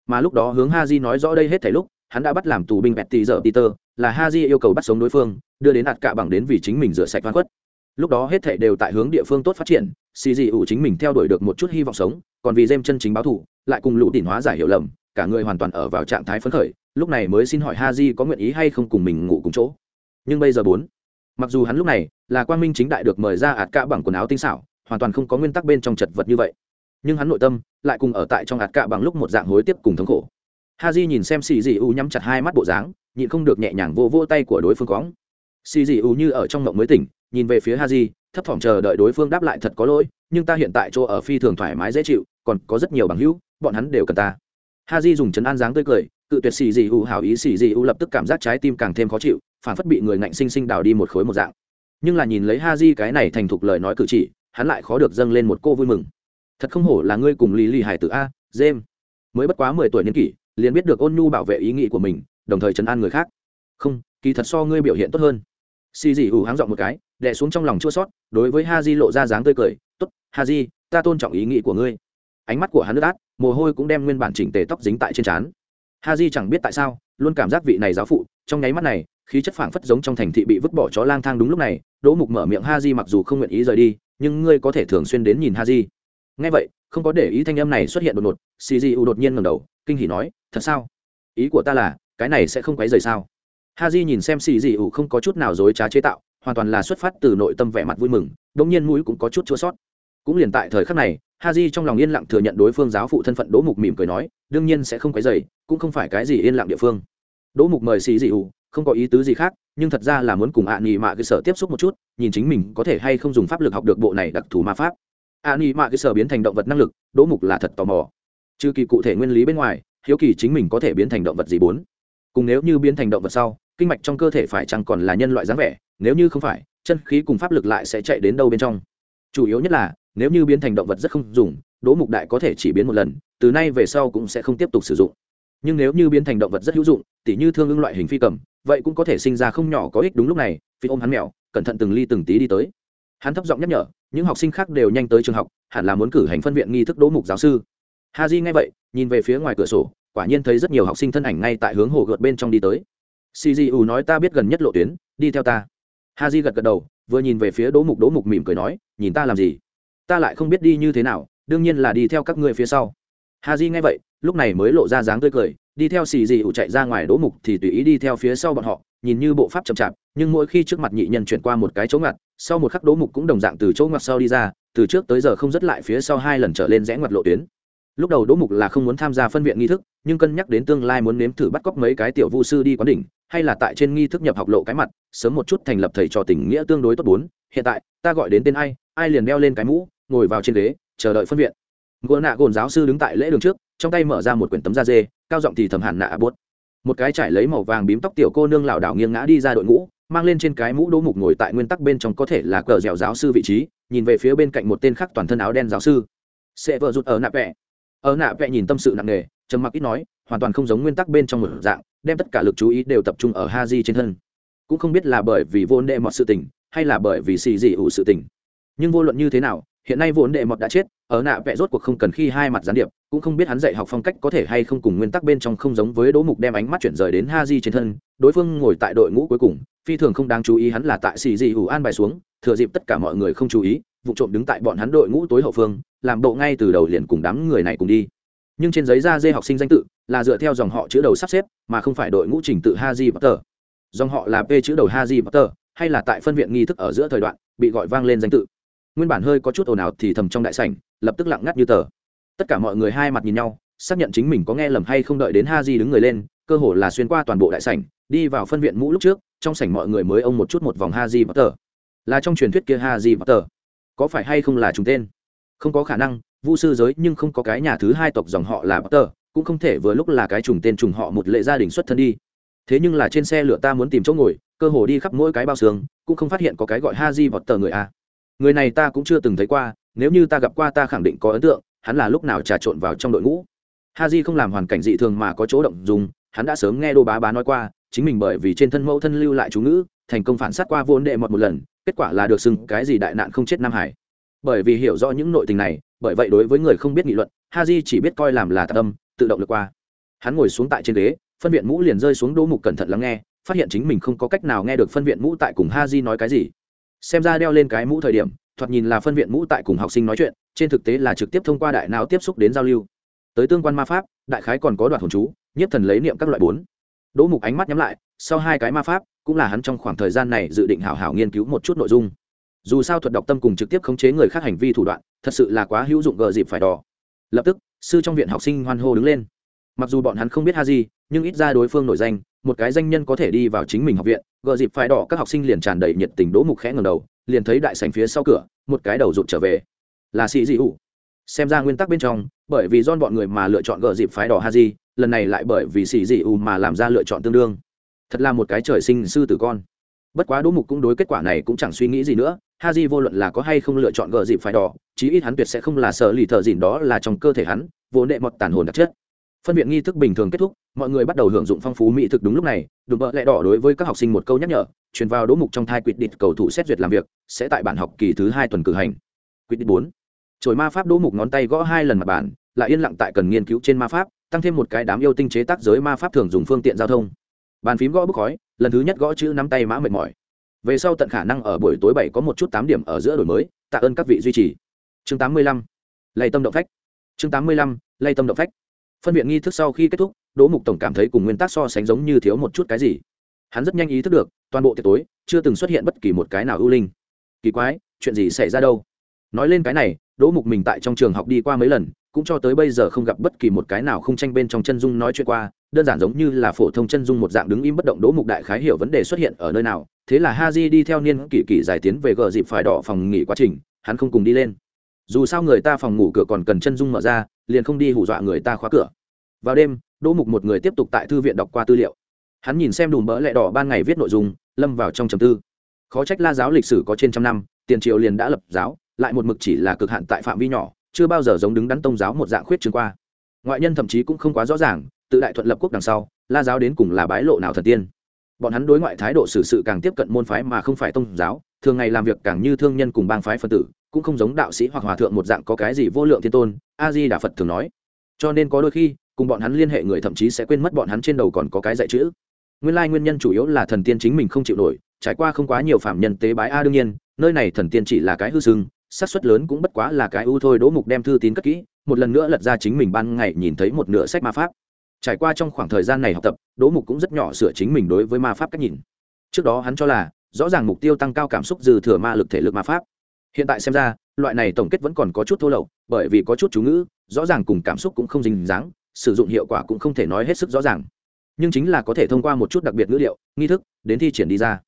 S1: Mà lúc đó hướng ha di nói rõ đây hết thảy lúc, hắn đã bắt làm tù binh bẹt tì giờ peter, là ha di yêu cầu bắt sống đối phương, đưa đến ạt cạ bằng đến vì chính mình rửa sạch văn khuất lúc đó hết thảy đều tại hướng địa phương tốt phát triển xì dị ủ chính mình theo đuổi được một chút hy vọng sống còn vì dêm chân chính báo thù, lại cùng lũ tỉnh hóa giải hiểu lầm cả người hoàn toàn ở vào trạng thái phấn khởi lúc này mới xin hỏi ha di có nguyện ý hay không cùng mình ngủ cùng chỗ. Nhưng bây giờ bốn mặc dù hắn lúc này là quan minh chính đại được mời ra ạt cạ bằng quần áo tinh xảo hoàn toàn không có nguyên tắc bên trong chật vật như vậy. Nhưng hắn nội tâm lại cùng ở tại trong ạt cạ bằng lúc một dạng hối tiếp cùng thống khổ. Ha di nhìn xem xì dị u nhắm chặt hai mắt bộ dáng nhịn không được nhẹ nhàng vô vô tay của đối phương cóng xì dị u như ở trong mộng mới tỉnh, nhìn về phía ha di thấp thỏm chờ đợi đối phương đáp lại thật có lỗi, nhưng ta hiện tại chỗ ở phi thường thoải mái dễ chịu, còn có rất nhiều bằng hữu, bọn hắn đều cần ta. Ha di dùng chấn an dáng tươi cười, cự tuyệt xì dị u hảo ý, xì dị u lập tức cảm giác trái tim càng thêm khó chịu phản phất bị người ngạnh sinh sinh đào đi một khối một dạng. Nhưng là nhìn lấy ha di cái này thành thục lời nói cử chỉ, hắn lại khó được dâng lên một cô vui mừng. Thật không hổ là ngươi cùng lý lì hải tử a jem mới bất quá mười tuổi niên kỷ, liền biết được ôn nhu bảo vệ ý nghĩ của mình, đồng thời chấn an người khác. Không, kỳ thật so ngươi biểu hiện tốt hơn xì dị ủ háng dọn một cái, đè xuống trong lòng chua sót, đối với ha di lộ ra dáng tươi cười, tốt ha di ta tôn trọng ý nghĩ của ngươi. Ánh mắt của hắn nước át, mồ hôi cũng đem nguyên bản chỉnh tề tóc dính tại trên trán. Ha di chẳng biết tại sao, luôn cảm giác vị này giáo phụ, trong nháy mắt này, khí chất phảng phất giống trong thành thị bị vứt bỏ chó lang thang đúng lúc này, đỗ mục mở miệng ha di mặc dù không nguyện ý rời đi, nhưng ngươi có thể thường xuyên đến nhìn ha di ngay vậy, không có để ý thanh âm này xuất hiện đột ngột, xì Di ủ đột nhiên ngầm đầu, kinh hỉ nói, thật sao? Ý của ta là, cái này sẽ không quấy rời sao? Ha di nhìn xem xì dị ủ không có chút nào dối trá chế tạo, hoàn toàn là xuất phát từ nội tâm vẻ mặt vui mừng đ ỗ n g nhiên mũi cũng có chút chua sót. Cũng liền tại thời khắc này ha di trong lòng yên lặng thừa nhận đối phương giáo phụ thân phận đỗ mục mỉm cười nói, đương nhiên sẽ không quấy dày cũng không phải cái gì yên lặng địa phương. Đỗ mục mời xì dị ủ, không có ý tứ gì khác, nhưng thật ra là muốn cùng ạ à mạ cơ sở tiếp xúc một chút, nhìn chính mình có thể hay không dùng pháp lực học được bộ này đặc thù ma pháp. Ạ à mạ cơ sở biến thành động vật năng lực, đỗ mục là thật tò mò. Trừ kỳ cụ thể nguyên lý bên ngoài, hiếu kỳ chính mình có thể biến thành động vật gì bốn. Cùng nếu như biến thành động vật sau kinh mạch trong cơ thể phải chăng còn là nhân loại dáng vẻ, nếu như không phải, chân khí cùng pháp lực lại sẽ chạy đến đâu bên trong. Chủ yếu nhất là, nếu như biến thành động vật rất không dùng, đỗ mục đại có thể chỉ biến một lần, từ nay về sau cũng sẽ không tiếp tục sử dụng. Nhưng nếu như biến thành động vật rất hữu dụng, tỉ như thương ưng loại hình phi cầm, vậy cũng có thể sinh ra không nhỏ có ích đúng lúc này, phi ôm hắn mèo, cẩn thận từng ly từng tí đi tới. Hắn thấp giọng nhắc nhở, những học sinh khác đều nhanh tới trường học, hẳn là muốn cử hành phân viện nghi thức đỗ mục giáo sư. Ha di nghe vậy, nhìn về phía ngoài cửa sổ, quả nhiên thấy rất nhiều học sinh thân ảnh ngay tại hướng hồ gợt bên trong đi tới cgu nói ta biết gần nhất lộ tuyến, đi theo ta. Ha di gật gật đầu, vừa nhìn về phía đỗ mục đỗ mục mỉm cười nói, nhìn ta làm gì? Ta lại không biết đi như thế nào, đương nhiên là đi theo các ngươi phía sau. Ha di nghe vậy, lúc này mới lộ ra dáng tươi cười, đi theo xì dị ủ chạy ra ngoài đỗ mục thì tùy ý đi theo phía sau bọn họ, nhìn như bộ pháp chậm chạp, nhưng mỗi khi trước mặt nhị nhân chuyển qua một cái chỗ ngặt sau một khắc đỗ mục cũng đồng dạng từ chỗ ngặt sau đi ra, từ trước tới giờ không dứt lại phía sau hai lần trở lên rẽ ngoặt lộ tuyến lúc đầu đỗ mục là không muốn tham gia phân viện nghi thức, nhưng cân nhắc đến tương lai muốn nếm thử bắt cóc mấy cái tiểu vu sư đi quán đỉnh, hay là tại trên nghi thức nhập học lộ cái mặt, sớm một chút thành lập thầy trò tình nghĩa tương đối tốt bốn. Hiện tại, ta gọi đến tên ai ai liền đeo lên cái mũ, ngồi vào trên ghế, chờ đợi phân viện. Gỗ nạ gồn giáo sư đứng tại lễ đường trước, trong tay mở ra một quyển tấm da dê, cao giọng thì thầm hẳn nạ buốt một cái trải lấy màu vàng bím tóc tiểu cô nương lảo đảo nghiêng ngã đi ra đội ngũ, mang lên trên cái mũ đỗ mục ngồi tại nguyên tắc bên trong có thể là cờ dẻo giáo sư vị trí, nhìn về phía bên cạnh một tên khác toàn thân áo đen giáo sư. Sẽ vợ rụt ở nạ vẹ ở nạ vẽ nhìn tâm sự nặng nề, trầm mặc ít nói, hoàn toàn không giống nguyên tắc bên trong một dạng, đem tất cả lực chú ý đều tập trung ở ha di trên thân. Cũng không biết là bởi vì vô đệ mọt sự tình, hay là bởi vì xì dị ủ sự tình. Nhưng vô luận như thế nào, hiện nay vốn đệ mọt đã chết, ở nạ vẽ rốt cuộc không cần khi hai mặt gián điệp, cũng không biết hắn dạy học phong cách có thể hay không cùng nguyên tắc bên trong không giống với đỗ mục đem ánh mắt chuyển rời đến ha di trên thân, đối phương ngồi tại đội ngũ cuối cùng, phi thường không đáng chú ý hắn là tại xì dị ủ an bài xuống, thừa dịp tất cả mọi người không chú ý, vụ trộm đứng tại bọn hắn đội ngũ tối hậu phương làm bộ ngay từ đầu liền cùng đám người này cùng đi. Nhưng trên giấy da dê học sinh danh tự là dựa theo dòng họ chữ đầu sắp xếp, mà không phải đội ngũ trình tự haji potter. Dòng họ là p chữ đầu haji potter, hay là tại phân viện nghi thức ở giữa thời đoạn, bị gọi vang lên danh tự. Nguyên bản hơi có chút ồn ào thì thầm trong đại sảnh, lập tức lặng ngắt như tờ. Tất cả mọi người hai mặt nhìn nhau, xác nhận chính mình có nghe lầm hay không đợi đến haji đứng người lên, cơ hồ là xuyên qua toàn bộ đại sảnh, đi vào phân viện mũ lúc trước, trong sảnh mọi người mới ông một chút một vòng haji potter. Là trong truyền thuyết kia haji potter. Có phải hay không là chúng tên? Không có khả năng, vu sư giới nhưng không có cái nhà thứ hai tộc dòng họ là potter, cũng không thể vừa lúc là cái trùng tên trùng họ một lệ gia đình xuất thân đi. Thế nhưng là trên xe lửa ta muốn tìm chỗ ngồi, cơ hồ đi khắp mỗi cái bao xương, cũng không phát hiện có cái gọi ha di vọt tờ người a người này ta cũng chưa từng thấy qua, nếu như ta gặp qua ta khẳng định có ấn tượng, hắn là lúc nào trà trộn vào trong đội ngũ. Ha di không làm hoàn cảnh dị thường mà có chỗ động dùng, hắn đã sớm nghe đô bá bá nói qua, chính mình bởi vì trên thân mẫu thân lưu lại chú ngữ, thành công phản sát qua vô ấn đệ một một lần, kết quả là được xưng cái gì đại nạn không chết nam hải bởi vì hiểu rõ những nội tình này, bởi vậy đối với người không biết nghị luận ha di chỉ biết coi làm là tạ tâm tự động lượt qua. Hắn ngồi xuống tại trên ghế, phân viện mũ liền rơi xuống đỗ mục cẩn thận lắng nghe, phát hiện chính mình không có cách nào nghe được phân viện mũ tại cùng ha di nói cái gì. Xem ra đeo lên cái mũ thời điểm, thoạt nhìn là phân viện mũ tại cùng học sinh nói chuyện, trên thực tế là trực tiếp thông qua đại não tiếp xúc đến giao lưu. Tới tương quan ma pháp, đại khái còn có đoạn hồn chú nhất thần lấy niệm các loại bốn. Đỗ mục ánh mắt nhắm lại, sau hai cái ma pháp, cũng là hắn trong khoảng thời gian này dự định hảo hảo nghiên cứu một chút nội dung dù sao thuật đọc tâm cùng trực tiếp khống chế người khác hành vi thủ đoạn, thật sự là quá hữu dụng gờ dịp phải đỏ. Lập tức, sư trong viện học sinh hoan hô đứng lên. Mặc dù bọn hắn không biết ha gì nhưng ít ra đối phương nổi danh, một cái danh nhân có thể đi vào chính mình học viện, gờ dịp phải đỏ các học sinh liền tràn đầy nhiệt tình đỗ mục khẽ ngầm đầu, liền thấy đại sành phía sau cửa, một cái đầu rụt trở về. Là sĩ dị ủ xem ra nguyên tắc bên trong, bởi vì don bọn người mà lựa chọn gờ dịp phái đỏ ha di lần này lại bởi vì sĩ dị ủ mà làm ra lựa chọn tương đương. Thật là một cái trời sinh sư tử con. Bất quá đỗ mục cũng đối kết quả này cũng chẳng suy nghĩ gì nữa Haji vô luận là có hay không lựa chọn gờ dịp phải đỏ chí ít hắn tuyệt sẽ không là sở lì thợ gìn đó là trong cơ thể hắn vốn đệ mọt tàn hồn đặc chất. Phân biệt nghi thức bình thường kết thúc mọi người bắt đầu hưởng dụng phong phú mỹ thực đúng lúc này đùm bợ lẹ đỏ đối với các học sinh một câu nhắc nhở truyền vào đỗ mục trong thai quyết định cầu thủ xét duyệt làm việc sẽ tại bản học kỳ thứ hai tuần cử hành. Quyết định bốn. Trồi ma pháp đỗ mục ngón tay gõ hai lần mặt bàn, lại yên lặng tại cần nghiên cứu trên ma pháp tăng thêm một cái đám yêu tinh chế tác giới ma pháp thường dùng phương tiện giao thông. Bàn phím gõ bức khói lần thứ nhất gõ chữ nắm tay mã mệt mỏi về sau tận khả năng ở buổi tối bảy có một chút tám điểm ở giữa đổi mới, tạ ơn các vị duy trì. Chương tám mươi lăm, lay tâm động phách. Chương tám mươi lăm, lay tâm động phách. Phân viện nghi thức sau khi kết thúc, đỗ mục tổng cảm thấy cùng nguyên tắc so sánh giống như thiếu một chút cái gì. Hắn rất nhanh ý thức được, toàn bộ tiệc tối, chưa từng xuất hiện bất kỳ một cái nào ưu linh. Kỳ quái, chuyện gì xảy ra đâu? Nói lên cái này, đỗ mục mình tại trong trường học đi qua mấy lần, cũng cho tới bây giờ không gặp bất kỳ một cái nào không tranh bên trong chân dung nói chuyện qua, đơn giản giống như là phổ thông chân dung một dạng đứng im bất động đỗ mục đại khái hiểu vấn đề xuất hiện ở nơi nào thế là Haji đi theo niên kỷ kỷ giải tiến về gờ dịp phải đỏ phòng nghỉ quá trình, hắn không cùng đi lên. Dù sao người ta phòng ngủ cửa còn cần chân dung mở ra, liền không đi hù dọa người ta khóa cửa. Vào đêm, đỗ mục một người tiếp tục tại thư viện đọc qua tư liệu. Hắn nhìn xem đùm bỡ lẹ đỏ ban ngày viết nội dung, lâm vào trong trầm tư. Khó trách la giáo lịch sử có trên trăm năm, tiền Triều liền đã lập giáo, lại một mực chỉ là cực hạn tại phạm vi nhỏ, chưa bao giờ giống đứng đắn tông giáo một dạng khuyết trường qua. Ngoại nhân thậm chí cũng không quá rõ ràng, tự đại thuận lập quốc đằng sau, la giáo đến cùng là bái lộ nào thần tiên bọn hắn đối ngoại thái độ xử sự càng tiếp cận môn phái mà không phải tông giáo, thường ngày làm việc càng như thương nhân cùng bang phái phân tử, cũng không giống đạo sĩ hoặc hòa thượng một dạng có cái gì vô lượng thiên tôn a di đà phật thường nói. Cho nên có đôi khi, cùng bọn hắn liên hệ người thậm chí sẽ quên mất bọn hắn trên đầu còn có cái dạy chữ. Nguyên lai nguyên nhân chủ yếu là thần tiên chính mình không chịu nổi, trải qua không quá nhiều phạm nhân tế bái a đương nhiên, nơi này thần tiên chỉ là cái hư sưng xác suất lớn cũng bất quá là cái ưu thôi đỗ mục đem thư tín cất kỹ, một lần nữa lật ra chính mình ban ngày nhìn thấy một nửa sách ma pháp trải qua trong khoảng thời gian này học tập, đỗ mục cũng rất nhỏ sửa chính mình đối với ma pháp cách nhìn. Trước đó hắn cho là, rõ ràng mục tiêu tăng cao cảm xúc dư thừa ma lực thể lực ma pháp. Hiện tại xem ra, loại này tổng kết vẫn còn có chút thô lậu, bởi vì có chút chú ngữ, rõ ràng cùng cảm xúc cũng không dình dáng, sử dụng hiệu quả cũng không thể nói hết sức rõ ràng. Nhưng chính là có thể thông qua một chút đặc biệt ngữ liệu, nghi thức, đến thi triển đi ra.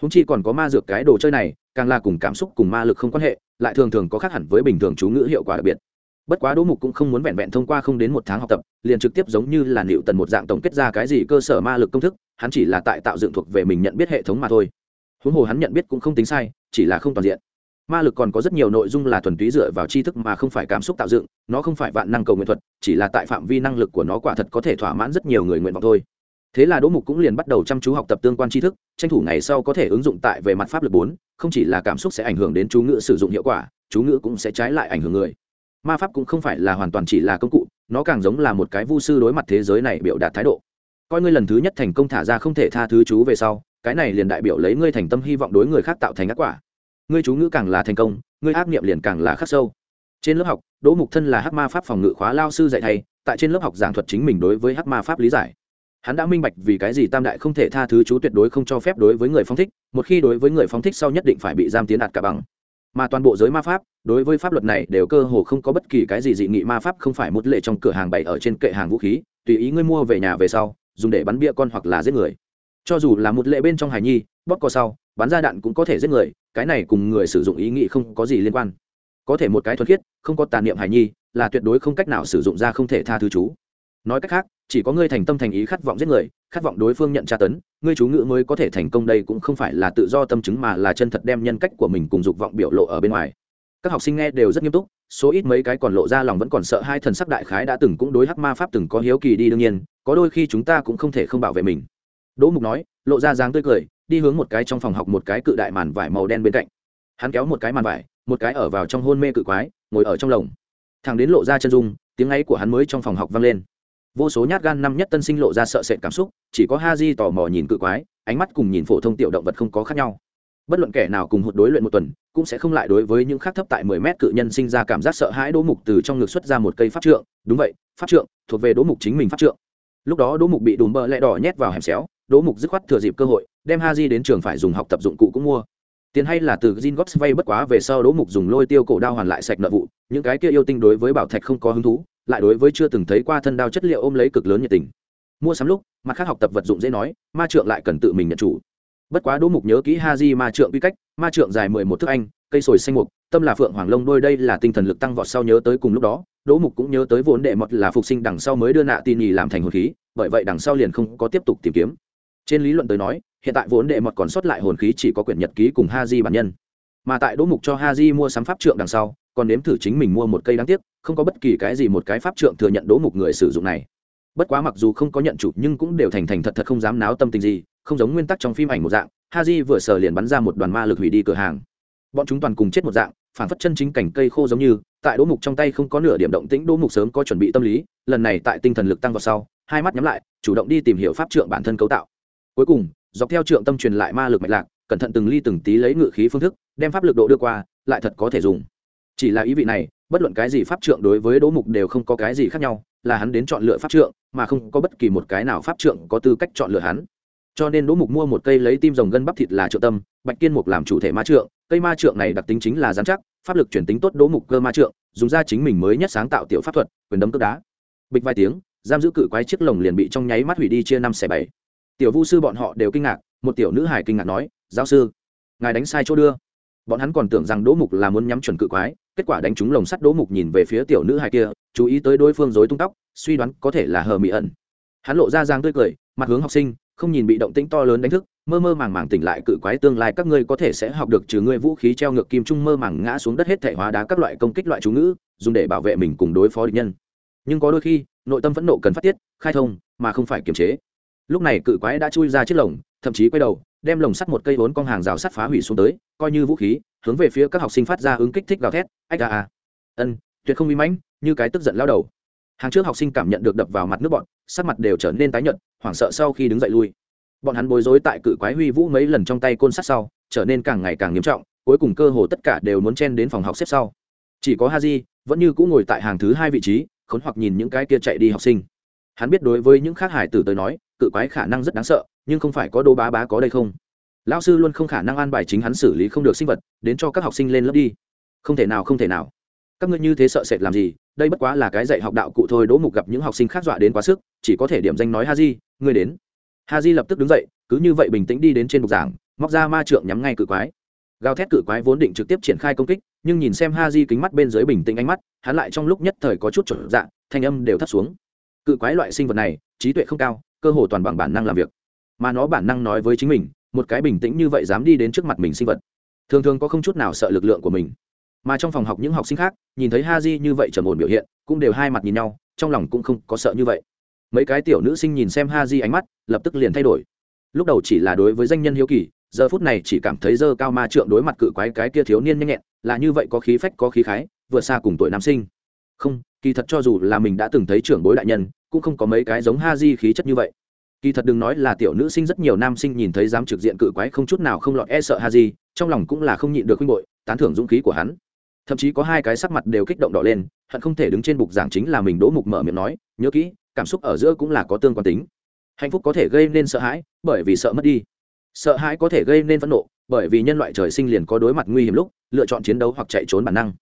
S1: Húng chi còn có ma dược cái đồ chơi này, càng là cùng cảm xúc cùng ma lực không quan hệ, lại thường thường có khác hẳn với bình thường chú ngữ hiệu quả đặc biệt bất quá đỗ mục cũng không muốn vẹn vẹn thông qua không đến một tháng học tập, liền trực tiếp giống như là liệu tần một dạng tổng kết ra cái gì cơ sở ma lực công thức, hắn chỉ là tại tạo dựng thuộc về mình nhận biết hệ thống mà thôi. Huống hồ hắn nhận biết cũng không tính sai, chỉ là không toàn diện. Ma lực còn có rất nhiều nội dung là thuần túy dựa vào tri thức mà không phải cảm xúc tạo dựng, nó không phải vạn năng cầu nguyện thuật, chỉ là tại phạm vi năng lực của nó quả thật có thể thỏa mãn rất nhiều người nguyện vọng thôi. Thế là đỗ mục cũng liền bắt đầu chăm chú học tập tương quan tri thức, tranh thủ ngày sau có thể ứng dụng tại về mặt pháp lực bốn, không chỉ là cảm xúc sẽ ảnh hưởng đến chú ngữ sử dụng hiệu quả, chú ngữ cũng sẽ trái lại ảnh hưởng người ma pháp cũng không phải là hoàn toàn chỉ là công cụ, nó càng giống là một cái vu sư đối mặt thế giới này biểu đạt thái độ. Coi ngươi lần thứ nhất thành công thả ra không thể tha thứ chú về sau, cái này liền đại biểu lấy ngươi thành tâm hy vọng đối người khác tạo thành ác quả. Ngươi chú ngữ càng là thành công, ngươi ác niệm liền càng là khắc sâu. Trên lớp học, đỗ mục thân là hắc ma pháp phòng ngự khóa lao sư dạy thầy, tại trên lớp học giảng thuật chính mình đối với hắc ma pháp lý giải. Hắn đã minh bạch vì cái gì tam đại không thể tha thứ chú tuyệt đối không cho phép đối với người phóng thích, một khi đối với người phóng thích sau nhất định phải bị giam tiến đạt cả bằng mà toàn bộ giới ma pháp, đối với pháp luật này đều cơ hồ không có bất kỳ cái gì dị nghị. Ma pháp không phải một lệ trong cửa hàng bày ở trên kệ hàng vũ khí, tùy ý ngươi mua về nhà về sau, dùng để bắn bia con hoặc là giết người. Cho dù là một lệ bên trong hài nhi, bóp co sau, bắn ra đạn cũng có thể giết người, cái này cùng người sử dụng ý nghĩ không có gì liên quan. Có thể một cái thuần khiết, không có tàn niệm hài nhi, là tuyệt đối không cách nào sử dụng ra không thể tha thứ chú. Nói cách khác chỉ có ngươi thành tâm thành ý khát vọng giết người, khát vọng đối phương nhận tra tấn, ngươi chú ngữ mới có thể thành công đây cũng không phải là tự do tâm chứng mà là chân thật đem nhân cách của mình cùng dục vọng biểu lộ ở bên ngoài. Các học sinh nghe đều rất nghiêm túc, số ít mấy cái còn lộ ra lòng vẫn còn sợ hai thần sắc đại khái đã từng cũng đối hắc ma pháp từng có hiếu kỳ đi đương nhiên, có đôi khi chúng ta cũng không thể không bảo vệ mình. Đỗ mục nói, lộ ra dáng tươi cười, đi hướng một cái trong phòng học một cái cự đại màn vải màu đen bên cạnh. Hắn kéo một cái màn vải, một cái ở vào trong hôn mê cự quái, ngồi ở trong lồng. Thằng đến lộ ra chân dung, tiếng ấy của hắn mới trong phòng học vang lên vô số nhát gan năm nhất tân sinh lộ ra sợ sệt cảm xúc chỉ có ha di tò mò nhìn cự quái ánh mắt cùng nhìn phổ thông tiểu động vật không có khác nhau. Bất luận kẻ nào cùng hụt đối luyện một tuần cũng sẽ không lại đối với những khác thấp tại mười mét cự nhân sinh ra cảm giác sợ hãi đỗ mục từ trong ngực xuất ra một cây pháp trượng. Đúng vậy pháp trượng thuộc về đỗ mục chính mình pháp trượng. Lúc đó đỗ mục bị đùm bơ lẹ đỏ nhét vào hẻm xéo đỗ mục dứt khoát thừa dịp cơ hội đem ha di đến trường phải dùng học tập dụng cụ cũng mua. Tiền hay là từ Jin Gops vay bất quá về sau Đỗ Mục dùng lôi tiêu cổ đao hoàn lại sạch nợ vụ, những cái kia yêu tinh đối với bảo thạch không có hứng thú, lại đối với chưa từng thấy qua thân đao chất liệu ôm lấy cực lớn nhiệt tình. Mua sắm lúc, mặt khác học tập vật dụng dễ nói, ma trượng lại cần tự mình nhận chủ. Bất quá Đỗ Mục nhớ kỹ ha di ma trượng quy cách, ma trượng dài mười một thước anh, cây sồi xanh mục, tâm là phượng hoàng lông đôi đây là tinh thần lực tăng vọt sau nhớ tới cùng lúc đó, Đỗ Mục cũng nhớ tới vốn đệ mật là phục sinh đằng sau mới đưa nạ tin nhì làm thành hồn khí, bởi vậy đằng sau liền không có tiếp tục tìm kiếm. Trên lý luận tới nói, hiện tại vốn đệ mật còn sót lại hồn khí chỉ có quyển nhật ký cùng ha di bản nhân mà tại đỗ mục cho ha di mua sắm pháp trượng đằng sau còn nếm thử chính mình mua một cây đáng tiếc không có bất kỳ cái gì một cái pháp trượng thừa nhận đỗ mục người sử dụng này. Bất quá mặc dù không có nhận chủ, nhưng cũng đều thành thành thật thật không dám náo tâm tình gì, không giống nguyên tắc trong phim ảnh một dạng ha di vừa sờ liền bắn ra một đoàn ma lực hủy đi cửa hàng. Bọn chúng toàn cùng chết một dạng, phản phất chân chính cảnh cây khô giống như, tại đỗ mục trong tay không có nửa điểm động tĩnh, đỗ mục sớm có chuẩn bị tâm lý, lần này tại tinh thần lực tăng vào sau, hai mắt nhắm lại, chủ động đi tìm hiểu pháp trượng bản thân cấu tạo. Cuối cùng, dọc theo trượng tâm truyền lại ma lực mạch lạc, cẩn thận từng ly từng tí lấy ngự khí phương thức, đem pháp lực độ đưa qua, lại thật có thể dùng. Chỉ là ý vị này bất luận cái gì pháp trượng đối với đỗ mục đều không có cái gì khác nhau, là hắn đến chọn lựa pháp trượng, mà không có bất kỳ một cái nào pháp trượng có tư cách chọn lựa hắn. Cho nên đỗ mục mua một cây lấy tim rồng gân bắp thịt là trợ tâm, bạch kiên mục làm chủ thể ma trượng, cây ma trượng này đặc tính chính là giám chắc, pháp lực chuyển tính tốt đỗ mục cơ ma trượng, dùng ra chính mình mới nhất sáng tạo tiểu pháp thuật, quyền đấm cướp đá. Bịch vài tiếng, giam giữ cự quái chiếc lồng liền bị trong nháy mắt hủy đi chia năm xẻ bảy. Tiểu vu sư bọn họ đều kinh ngạc, một tiểu nữ hải kinh ngạc nói, giáo sư, ngài đánh sai chỗ đưa. Bọn hắn còn tưởng rằng đỗ mục là muốn nhắm chuẩn cự quái kết quả đánh trúng lồng sắt đỗ mục nhìn về phía tiểu nữ hài kia, chú ý tới đối phương dối tung tóc, suy đoán có thể là hờ mỹ ẩn. Hắn lộ ra giang tươi cười, mặt hướng học sinh, không nhìn bị động tĩnh to lớn đánh thức, mơ mơ màng màng tỉnh lại cự quái tương lai các ngươi có thể sẽ học được trừ ngươi vũ khí treo ngược kim trung mơ màng ngã xuống đất hết thể hóa đá các loại công kích loại chú ngữ, dùng để bảo vệ mình cùng đối phó địch nhân. Nhưng có đôi khi, nội tâm phẫn nộ cần phát tiết, khai thông, mà không phải kiềm chế. Lúc này cự quái đã chui ra chiếc lồng, thậm chí quay đầu đem lồng sắt một cây vốn con hàng rào sắt phá hủy xuống tới, coi như vũ khí, hướng về phía các học sinh phát ra ứng kích thích gào thét, ách a a. Ân, tuyệt không bí mãnh, như cái tức giận lao đầu. Hàng trước học sinh cảm nhận được đập vào mặt nước bọn, sắc mặt đều trở nên tái nhợt, hoảng sợ sau khi đứng dậy lui. Bọn hắn bối rối tại cự quái huy vũ mấy lần trong tay côn sắt sau, trở nên càng ngày càng nghiêm trọng, cuối cùng cơ hồ tất cả đều muốn chen đến phòng học xếp sau. Chỉ có haji, vẫn như cũng ngồi tại hàng thứ hai vị trí, khốn hoặc nhìn những cái kia chạy đi học sinh. Hắn biết đối với những khác hải tử tới nói cự quái khả năng rất đáng sợ, nhưng không phải có đô bá bá có đây không? Lão sư luôn không khả năng an bài chính hắn xử lý không được sinh vật, đến cho các học sinh lên lớp đi. Không thể nào, không thể nào. Các ngươi như thế sợ sệt làm gì? Đây bất quá là cái dạy học đạo cụ thôi đỗ mục gặp những học sinh khác dọa đến quá sức, chỉ có thể điểm danh nói ha di ngươi đến. Ha di lập tức đứng dậy, cứ như vậy bình tĩnh đi đến trên bục giảng, móc ra ma trượng nhắm ngay cự quái. Gào thét cự quái vốn định trực tiếp triển khai công kích, nhưng nhìn xem ha di kính mắt bên dưới bình tĩnh ánh mắt, hắn lại trong lúc nhất thời có chút trở dạng thanh âm đều thấp xuống. Cự quái loại sinh vật này, trí tuệ không cao cơ hồ toàn bằng bản năng làm việc. Mà nó bản năng nói với chính mình, một cái bình tĩnh như vậy dám đi đến trước mặt mình sinh vật. Thường thường có không chút nào sợ lực lượng của mình. Mà trong phòng học những học sinh khác, nhìn thấy ha di như vậy trầm ổn biểu hiện, cũng đều hai mặt nhìn nhau, trong lòng cũng không có sợ như vậy. Mấy cái tiểu nữ sinh nhìn xem ha di ánh mắt, lập tức liền thay đổi. Lúc đầu chỉ là đối với danh nhân hiếu kỳ, giờ phút này chỉ cảm thấy dơ cao ma trượng đối mặt cự quái cái kia thiếu niên nhanh nhẹn, là như vậy có khí phách, có khí khái vượt xa cùng tuổi nam sinh. Không, kỳ thật cho dù là mình đã từng thấy trưởng bối đại nhân cũng không có mấy cái giống ha di khí chất như vậy. Kỳ thật đừng nói là tiểu nữ sinh, rất nhiều nam sinh nhìn thấy dám trực diện cự quái không chút nào không lọt e sợ ha di trong lòng cũng là không nhịn được khuynh bội tán thưởng dũng khí của hắn. Thậm chí có hai cái sắc mặt đều kích động đỏ lên, hận không thể đứng trên bục giảng chính là mình đỗ mục mở miệng nói, nhớ kỹ, cảm xúc ở giữa cũng là có tương quan tính. Hạnh phúc có thể gây nên sợ hãi, bởi vì sợ mất đi. Sợ hãi có thể gây nên phẫn nộ, bởi vì nhân loại trời sinh liền có đối mặt nguy hiểm lúc, lựa chọn chiến đấu hoặc chạy trốn bản năng.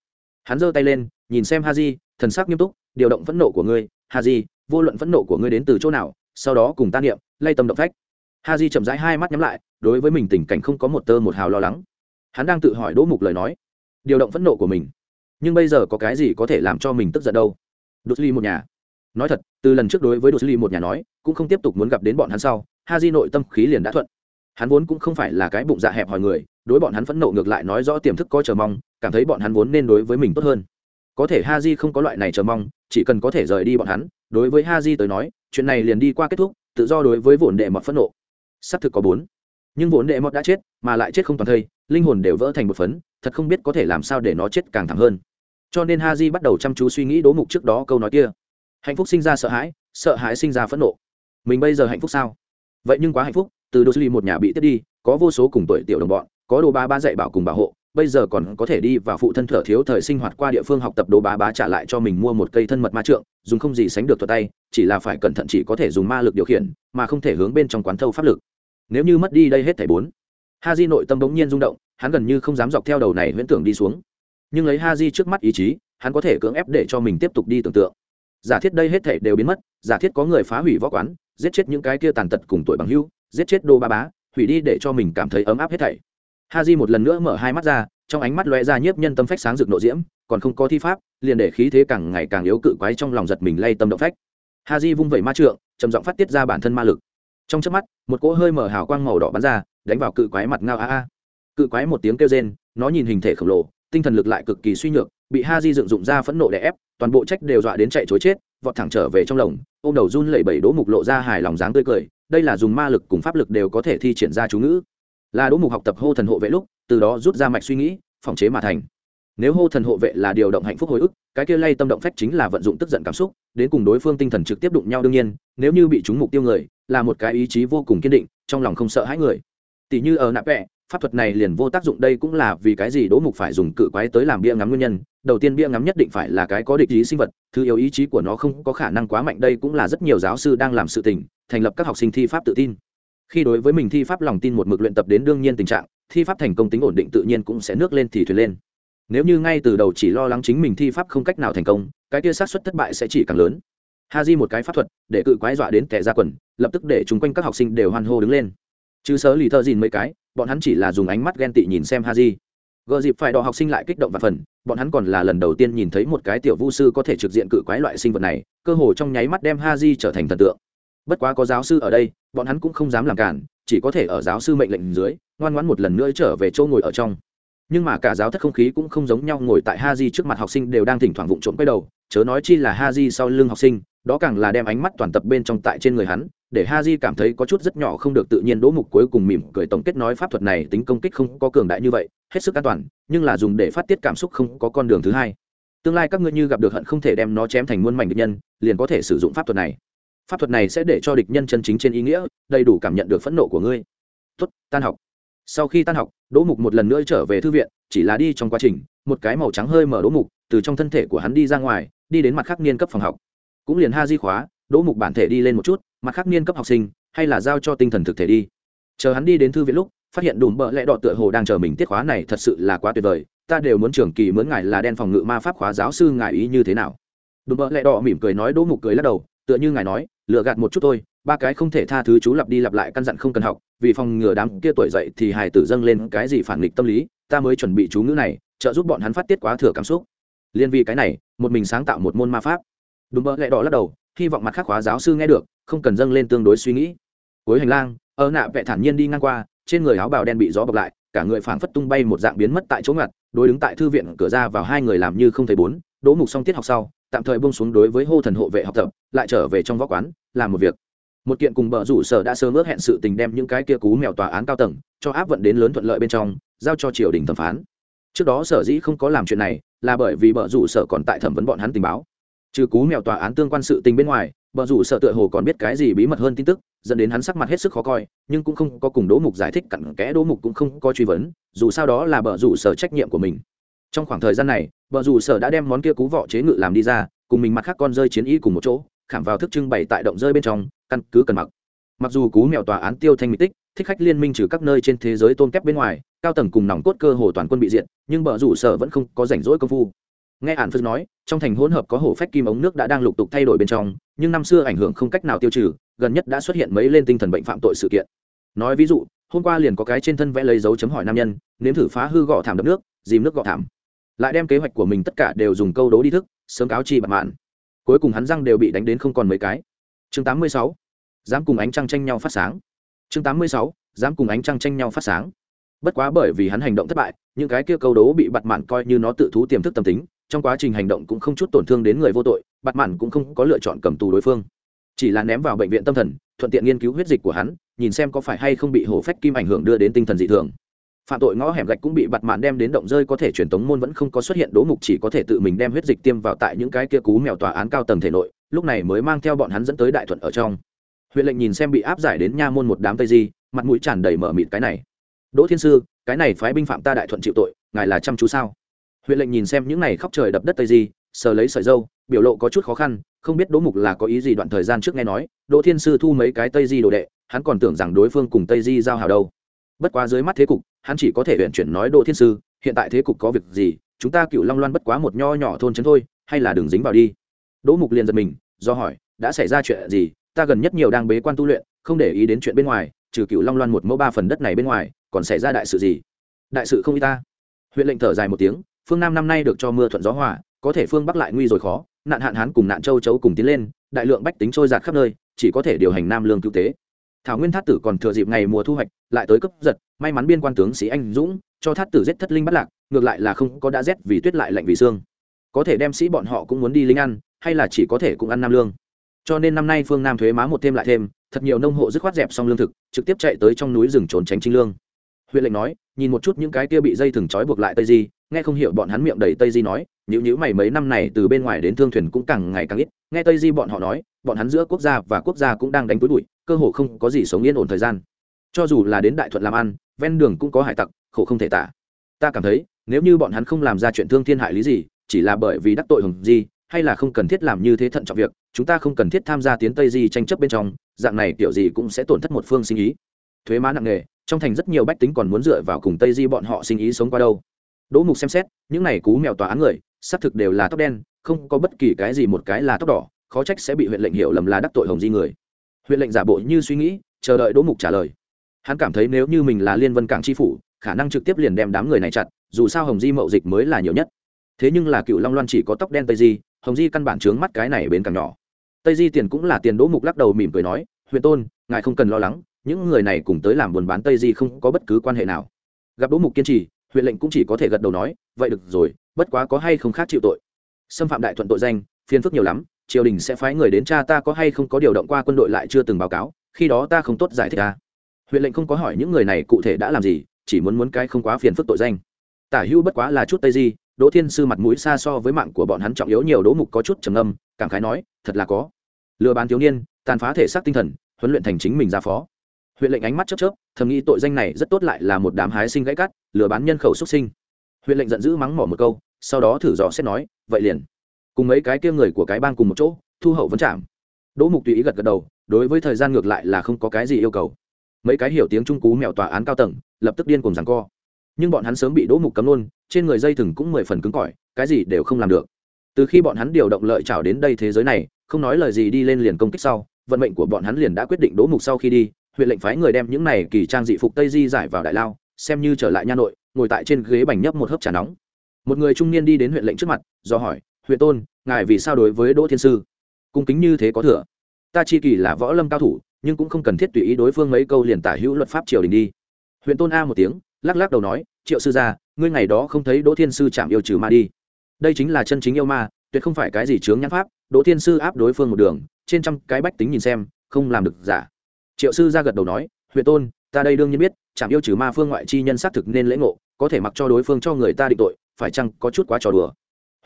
S1: Hắn giơ tay lên, nhìn xem ha di thần sắc nghiêm túc, điều động phẫn nộ của ngươi ha di vô luận phẫn nộ của ngươi đến từ chỗ nào, sau đó cùng tan niệm, lay tâm động phách. Ha di chậm rãi hai mắt nhắm lại, đối với mình tình cảnh không có một tơ một hào lo lắng. Hắn đang tự hỏi đỗ mục lời nói, điều động phẫn nộ của mình. Nhưng bây giờ có cái gì có thể làm cho mình tức giận đâu? Đột ly một nhà. Nói thật, từ lần trước đối với đột ly một nhà nói, cũng không tiếp tục muốn gặp đến bọn hắn sau, ha di nội tâm khí liền đã thuận. Hắn vốn cũng không phải là cái bụng dạ hẹp hòi người, đối bọn hắn phẫn nộ ngược lại nói rõ tiềm thức có chờ mong, cảm thấy bọn hắn vốn nên đối với mình tốt hơn. Có thể ha di không có loại này chờ mong, chỉ cần có thể rời đi bọn hắn đối với ha di tới nói, chuyện này liền đi qua kết thúc, tự do đối với vốn đệ mọt phẫn nộ. Xác thực có bốn. Nhưng vốn đệ mọt đã chết, mà lại chết không toàn thây, linh hồn đều vỡ thành một phấn, thật không biết có thể làm sao để nó chết càng thẳng hơn. Cho nên ha di bắt đầu chăm chú suy nghĩ đố mục trước đó câu nói kia. Hạnh phúc sinh ra sợ hãi sợ hãi sinh ra phẫn nộ. Mình bây giờ hạnh phúc sao? Vậy nhưng quá hạnh phúc, từ đô sư một nhà bị tiếp đi, có vô số cùng tuổi tiểu đồng bọn, có đồ ba ba dạy bảo cùng bảo hộ bây giờ còn có thể đi vào phụ thân thở thiếu thời sinh hoạt qua địa phương học tập đồ bá bá trả lại cho mình mua một cây thân mật ma trượng, dùng không gì sánh được thuật tay, chỉ là phải cẩn thận chỉ có thể dùng ma lực điều khiển, mà không thể hướng bên trong quán thâu pháp lực. Nếu như mất đi đây hết thảy bốn ha di nội tâm bỗng nhiên rung động, hắn gần như không dám dọc theo đầu này huyễn tưởng đi xuống. Nhưng lấy ha di trước mắt ý chí, hắn có thể cưỡng ép để cho mình tiếp tục đi tưởng tượng. Giả thiết đây hết thảy đều biến mất, giả thiết có người phá hủy võ quán, giết chết những cái kia tàn tật cùng tuổi bằng hưu, giết chết đô ba bá, hủy đi để cho mình cảm thấy ấm áp hết thảy ha di một lần nữa mở hai mắt ra, trong ánh mắt lóe ra nhiếp nhân tâm phách sáng rực nộ diễm, còn không có thi pháp, liền để khí thế càng ngày càng yếu cự quái trong lòng giật mình lay tâm động phách. Ha di vung vẩy ma trượng, trầm giọng phát tiết ra bản thân ma lực. Trong chớp mắt, một cỗ hơi mở hào quang màu đỏ bắn ra, đánh vào cự quái mặt ngao a a. Cự quái một tiếng kêu rên, nó nhìn hình thể khổng lồ, tinh thần lực lại cực kỳ suy nhược, bị ha di dựng dụng ra phẫn nộ đè ép, toàn bộ trách đều dọa đến chạy chối chết, vọt thẳng trở về trong lồng, ôm đầu run lẩy bẩy đỗ mục lộ ra hài lòng dáng tươi cười, đây là dùng ma lực cùng pháp lực đều có thể thi triển ra chú ngữ là đỗ mục học tập hô thần hộ vệ lúc, từ đó rút ra mạch suy nghĩ, phòng chế mà thành. Nếu hô thần hộ vệ là điều động hạnh phúc hồi ức, cái kia lay tâm động phách chính là vận dụng tức giận cảm xúc, đến cùng đối phương tinh thần trực tiếp đụng nhau đương nhiên, nếu như bị trúng mục tiêu người, là một cái ý chí vô cùng kiên định, trong lòng không sợ hãi người. Tỷ như ở nạp vẹ, pháp thuật này liền vô tác dụng đây cũng là vì cái gì đỗ mục phải dùng cự quái tới làm bia ngắm nguyên nhân, đầu tiên bia ngắm nhất định phải là cái có địch ý sinh vật, thứ yếu ý chí của nó không có khả năng quá mạnh đây cũng là rất nhiều giáo sư đang làm sự tình, thành lập các học sinh thi pháp tự tin khi đối với mình thi pháp lòng tin một mực luyện tập đến đương nhiên tình trạng, thi pháp thành công tính ổn định tự nhiên cũng sẽ nước lên thì thuyền lên. Nếu như ngay từ đầu chỉ lo lắng chính mình thi pháp không cách nào thành công, cái kia xác suất thất bại sẽ chỉ càng lớn. Ha di một cái pháp thuật, để cự quái dọa đến tẻ ra quần, lập tức để chung quanh các học sinh đều hoan hô đứng lên. Chứ sớ lì thơ dìn mấy cái, bọn hắn chỉ là dùng ánh mắt ghen tị nhìn xem ha di gợ dịp phải đò học sinh lại kích động và phần, bọn hắn còn là lần đầu tiên nhìn thấy một cái tiểu vu sư có thể trực diện cự quái loại sinh vật này, cơ hồ trong nháy mắt đem ha di trở thành thần tượng bất quá có giáo sư ở đây, bọn hắn cũng không dám làm cản, chỉ có thể ở giáo sư mệnh lệnh dưới, ngoan ngoãn một lần nữa trở về chỗ ngồi ở trong. Nhưng mà cả giáo thất không khí cũng không giống nhau, ngồi tại ha di trước mặt học sinh đều đang thỉnh thoảng vụng trộm quay đầu, chớ nói chi là ha di sau lưng học sinh, đó càng là đem ánh mắt toàn tập bên trong tại trên người hắn, để ha di cảm thấy có chút rất nhỏ không được tự nhiên đỗ mục cuối cùng mỉm cười tổng kết nói pháp thuật này tính công kích không có cường đại như vậy, hết sức an toàn, nhưng là dùng để phát tiết cảm xúc không có con đường thứ hai. Tương lai các ngươi như gặp được hận không thể đem nó chém thành muôn mảnh địch nhân, liền có thể sử dụng pháp thuật này pháp thuật này sẽ để cho địch nhân chân chính trên ý nghĩa đầy đủ cảm nhận được phẫn nộ của ngươi. Tuất, tan học. Sau khi tan học đỗ mục một lần nữa trở về thư viện chỉ là đi trong quá trình một cái màu trắng hơi mở đỗ mục từ trong thân thể của hắn đi ra ngoài đi đến mặt khác niên cấp phòng học. Cũng liền ha di khóa đỗ mục bản thể đi lên một chút mặt khác niên cấp học sinh hay là giao cho tinh thần thực thể đi. Chờ hắn đi đến thư viện lúc phát hiện đùm bợ lẽ đỏ tựa hồ đang chờ mình tiết khóa này thật sự là quá tuyệt vời ta đều muốn trường kỳ mướn ngài là đen phòng ngự ma pháp khóa giáo sư ngài ý như thế nào. Đùm bợ lẽ đỏ mỉm cười nói đỗ mục cười lắc đầu tựa như ngài nói lựa gạt một chút thôi, ba cái không thể tha thứ chú lặp đi lặp lại căn dặn không cần học, vì phòng ngừa đám kia tuổi dậy thì hài tử dâng lên cái gì phản nghịch tâm lý, ta mới chuẩn bị chú ngữ này, trợ giúp bọn hắn phát tiết quá thừa cảm xúc. Liên vì cái này, một mình sáng tạo một môn ma pháp. Đúng mơ lẽ đỏ lắc đầu, hy vọng mặt khác khóa giáo sư nghe được, không cần dâng lên tương đối suy nghĩ. Cuối hành lang, ở nạ vẽ thản nhiên đi ngang qua, trên người áo bào đen bị gió bọc lại, cả người phảng phất tung bay một dạng biến mất tại chỗ ngặt, đối đứng tại thư viện, cửa ra vào hai người làm như không thấy bốn, đỗ mục xong tiết học sau tạm thời buông xuống đối với hô thần hộ vệ học tập, lại trở về trong võ quán, làm một việc. Một kiện cùng bờ rủ sở đã sớm ước hẹn sự tình đem những cái kia cú mèo tòa án cao tầng, cho áp vận đến lớn thuận lợi bên trong, giao cho triều đình thẩm phán. Trước đó sở dĩ không có làm chuyện này, là bởi vì bờ rủ sở còn tại thẩm vấn bọn hắn tình báo. Trừ cú mèo tòa án tương quan sự tình bên ngoài bờ rủ sở tựa hồ còn biết cái gì bí mật hơn tin tức, dẫn đến hắn sắc mặt hết sức khó coi, nhưng cũng không có cùng đỗ mục giải thích cặn kẽ, đỗ mục cũng không có truy vấn, dù sao đó là bờ rủ sở trách nhiệm của mình. Trong khoảng thời gian này bờ rủ sở đã đem món kia cú vỏ chế ngự làm đi ra, cùng mình mặc khác con rơi chiến y cùng một chỗ, khảm vào thức trưng bày tại động rơi bên trong, căn cứ cần mặc. Mặc dù cú mèo tòa án tiêu thanh mỹ tích, thích khách liên minh trừ các nơi trên thế giới tôn kép bên ngoài, cao tầng cùng nòng cốt cơ hồ toàn quân bị diện nhưng bờ rủ sở vẫn không có rảnh rỗi công phu. Nghe ản phước nói, trong thành hỗn hợp có hổ phách kim ống nước đã đang lục tục thay đổi bên trong, nhưng năm xưa ảnh hưởng không cách nào tiêu trừ, gần nhất đã xuất hiện mấy lên tinh thần bệnh phạm tội sự kiện. Nói ví dụ, hôm qua liền có cái trên thân vẽ lấy dấu chấm hỏi nam nhân, nếm thử phá hư gọ thảm đập nước, dìm nước gọ thảm lại đem kế hoạch của mình tất cả đều dùng câu đố đi thức, sớm cáo chi bạc mạn cuối cùng hắn răng đều bị đánh đến không còn mấy cái chương 86. dám cùng ánh trăng tranh nhau phát sáng chương 86. dám cùng ánh trăng tranh nhau phát sáng bất quá bởi vì hắn hành động thất bại, những cái kia câu đố bị bặt mạn coi như nó tự thú tiềm thức tâm tính, trong quá trình hành động cũng không chút tổn thương đến người vô tội bặt mạn cũng không có lựa chọn cầm tù đối phương chỉ là ném vào bệnh viện tâm thần, thuận tiện nghiên cứu huyết dịch của hắn, nhìn xem có phải hay không bị hổ phách kim ảnh hưởng đưa đến tinh thần dị thường phạm tội ngõ hẻm gạch cũng bị bặt mạn đem đến động rơi, có thể truyền tống môn vẫn không có xuất hiện đố mục, chỉ có thể tự mình đem huyết dịch tiêm vào tại những cái kia cú mèo tòa án cao tầng thể nội, lúc này mới mang theo bọn hắn dẫn tới đại thuận ở trong. Huyện lệnh nhìn xem bị áp giải đến nha môn một đám tây di, mặt mũi tràn đầy mở mịt cái này. Đỗ thiên sư, cái này phái binh phạm ta đại thuận chịu tội, ngài là chăm chú sao? Huyện lệnh nhìn xem những này khóc trời đập đất tây di, sờ lấy sợi dâu, biểu lộ có chút khó khăn, không biết đỗ mục là có ý gì đoạn thời gian trước nghe nói, đỗ thiên sư thu mấy cái tây di đồ đệ, hắn còn tưởng rằng đối phương cùng tây di giao hào đâu bất quá dưới mắt thế cục, hắn chỉ có thể huyện chuyển nói đỗ thiên sư, hiện tại thế cục có việc gì, chúng ta cựu long loan bất quá một nho nhỏ thôn trấn thôi, hay là đừng dính vào đi. Đỗ mục liền giật mình, do hỏi, đã xảy ra chuyện gì, ta gần nhất nhiều đang bế quan tu luyện, không để ý đến chuyện bên ngoài, trừ cựu long loan một mẫu ba phần đất này bên ngoài, còn xảy ra đại sự gì? Đại sự không y ta. Huyện lệnh thở dài một tiếng, phương nam năm nay được cho mưa thuận gió hòa, có thể phương bắc lại nguy rồi khó, nạn hạn hán cùng nạn châu chấu cùng tiến lên, đại lượng bách tính trôi giạt khắp nơi, chỉ có thể điều hành nam lương cứu tế thảo nguyên thát tử còn thừa dịp ngày mùa thu hoạch, lại tới cấp giật, may mắn biên quan tướng sĩ anh dũng, cho thát tử giết thất linh bắt lạc, ngược lại là không có đã rét vì tuyết lại lạnh vì xương. Có thể đem sĩ bọn họ cũng muốn đi linh ăn, hay là chỉ có thể cũng ăn nam lương. Cho nên năm nay phương nam thuế má một thêm lại thêm, thật nhiều nông hộ dứt khoát dẹp xong lương thực, trực tiếp chạy tới trong núi rừng trốn tránh trinh lương. Huyện lệnh nói, nhìn một chút những cái kia bị dây thừng trói buộc lại tây di, nghe không hiểu bọn hắn miệng đầy tây di nói nhữ nhữ mày mấy năm này từ bên ngoài đến thương thuyền cũng càng ngày càng ít, nghe tây di bọn họ nói, bọn hắn giữa quốc gia và quốc gia cũng đang đánh túi bụi cơ hồ không có gì sống yên ổn thời gian. Cho dù là đến đại thuận làm ăn, ven đường cũng có hải tặc, khổ không thể tả. Ta cảm thấy, nếu như bọn hắn không làm ra chuyện thương thiên hại lý gì, chỉ là bởi vì đắc tội hồng di, hay là không cần thiết làm như thế thận trọng việc, chúng ta không cần thiết tham gia tiến tây di tranh chấp bên trong, dạng này kiểu gì cũng sẽ tổn thất một phương sinh ý. Thuế má nặng nề, trong thành rất nhiều bách tính còn muốn dựa vào cùng tây di bọn họ sinh ý sống qua đâu. Đỗ mục xem xét, những này cú mèo tòa án người, xác thực đều là tóc đen, không có bất kỳ cái gì một cái là tóc đỏ, khó trách sẽ bị huyện lệnh hiểu lầm là đắc tội hồng di người huyện lệnh giả bộ như suy nghĩ, chờ đợi đỗ mục trả lời. Hắn cảm thấy nếu như mình là liên vân cảng tri phủ, khả năng trực tiếp liền đem đám người này chặt, dù sao hồng di mậu dịch mới là nhiều nhất. Thế nhưng là cựu long loan chỉ có tóc đen tây di, hồng di căn bản trướng mắt cái này bên càng nhỏ. Tây di tiền cũng là tiền, đỗ mục lắc đầu mỉm cười nói huyện tôn, ngài không cần lo lắng, những người này cùng tới làm buôn bán tây di không có bất cứ quan hệ nào. Gặp đỗ mục kiên trì, huyện lệnh cũng chỉ có thể gật đầu nói, vậy được rồi, bất quá có hay không khác chịu tội. Xâm phạm đại thuận tội danh, phiền phức nhiều lắm triều đình sẽ phái người đến cha ta có hay không có điều động qua quân đội lại chưa từng báo cáo, khi đó ta không tốt giải thích ta. Huyện lệnh không có hỏi những người này cụ thể đã làm gì, chỉ muốn muốn cái không quá phiền phức tội danh. Tả hữu bất quá là chút tây di, đỗ thiên sư mặt mũi xa so với mạng của bọn hắn trọng yếu nhiều, đỗ mục có chút trầm âm cảm khái nói, thật là có. Lừa bán thiếu niên, tàn phá thể xác tinh thần, huấn luyện thành chính mình ra phó. Huyện lệnh ánh mắt chớp chớp, thầm nghĩ tội danh này rất tốt lại là một đám hái sinh gãy cắt, lừa bán nhân khẩu xuất sinh. Huyện lệnh giận dữ mắng mỏ một câu, sau đó thử dò xét nói, vậy liền cùng mấy cái kia người của cái bang cùng một chỗ, thu hậu vấn chạm đỗ mục tùy ý gật gật đầu, đối với thời gian ngược lại là không có cái gì yêu cầu. Mấy cái hiểu tiếng trung cú mèo tòa án cao tầng, lập tức điên cùng rằng co. Nhưng bọn hắn sớm bị đỗ mục cấm luôn, trên người dây thừng cũng mười phần cứng cỏi, cái gì đều không làm được. Từ khi bọn hắn điều động lợi trảo đến đây thế giới này, không nói lời gì đi lên liền công kích sau, vận mệnh của bọn hắn liền đã quyết định đỗ mục sau khi đi, huyện lệnh phái người đem những này kỳ trang dị phục tây di giải vào đại lao, xem như trở lại nha nội, ngồi tại trên ghế bành nhấp một hớp trà nóng. Một người trung niên đi đến huyện lệnh trước mặt, do hỏi huyện tôn, ngài vì sao đối với đỗ thiên sư? Cung kính như thế có thừa. Ta chi kỳ là võ lâm cao thủ, nhưng cũng không cần thiết tùy ý đối phương mấy câu liền tả hữu luật pháp triều đình đi. Huyện tôn a một tiếng, lắc lắc đầu nói, triệu sư gia, ngươi ngày đó không thấy đỗ thiên sư chạm yêu trừ ma đi. Đây chính là chân chính yêu ma, tuyệt không phải cái gì chướng nhãn pháp, đỗ thiên sư áp đối phương một đường, trên trăm cái bách tính nhìn xem, không làm được giả. Triệu sư gia gật đầu nói, huyện tôn, ta đây đương nhiên biết, chạm yêu trừ ma phương ngoại chi nhân xác thực nên lễ ngộ, có thể mặc cho đối phương cho người ta định tội, phải chăng có chút quá trò đùa?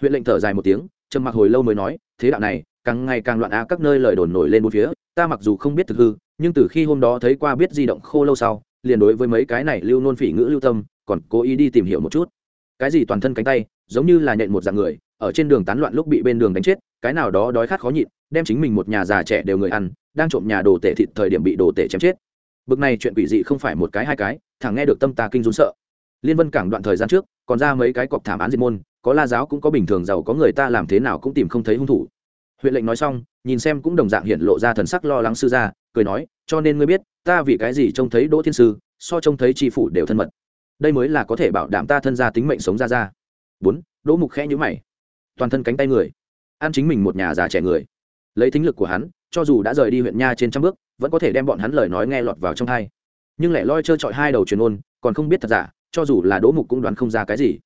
S1: Huyện lệnh thở dài một tiếng, trầm mặc hồi lâu mới nói, thế đạo này, càng ngày càng loạn á các nơi lời đồn nổi lên một phía, ta mặc dù không biết thực hư, nhưng từ khi hôm đó thấy qua biết di động khô lâu sau, liền đối với mấy cái này lưu nôn phỉ ngữ lưu tâm, còn cố ý đi tìm hiểu một chút. Cái gì toàn thân cánh tay, giống như là nhện một dạng người, ở trên đường tán loạn lúc bị bên đường đánh chết, cái nào đó đói khát khó nhịn, đem chính mình một nhà già trẻ đều người ăn, đang trộm nhà đồ tể thịt thời điểm bị đồ tể chém chết. Bực này chuyện quỷ dị không phải một cái hai cái thằng nghe được tâm ta kinh run sợ. Liên vân cảng đoạn thời gian trước, còn ra mấy cái cọc thảm án diệt môn có la giáo cũng có bình thường giàu có người ta làm thế nào cũng tìm không thấy hung thủ. Huyện lệnh nói xong, nhìn xem cũng đồng dạng hiện lộ ra thần sắc lo lắng sư gia, cười nói, cho nên ngươi biết, ta vì cái gì trông thấy đỗ thiên sư, so trông thấy tri phủ đều thân mật. Đây mới là có thể bảo đảm ta thân gia tính mệnh sống ra ra. Bốn, đỗ mục khẽ nhữ mày. Toàn thân cánh tay người, ăn chính mình một nhà già trẻ người. Lấy thính lực của hắn, cho dù đã rời đi huyện nha trên trăm bước, vẫn có thể đem bọn hắn lời nói nghe lọt vào trong hai nhưng lại loi trơ trọi hai đầu truyền ôn, còn không biết thật giả, cho dù là đỗ mục cũng đoán không ra cái gì.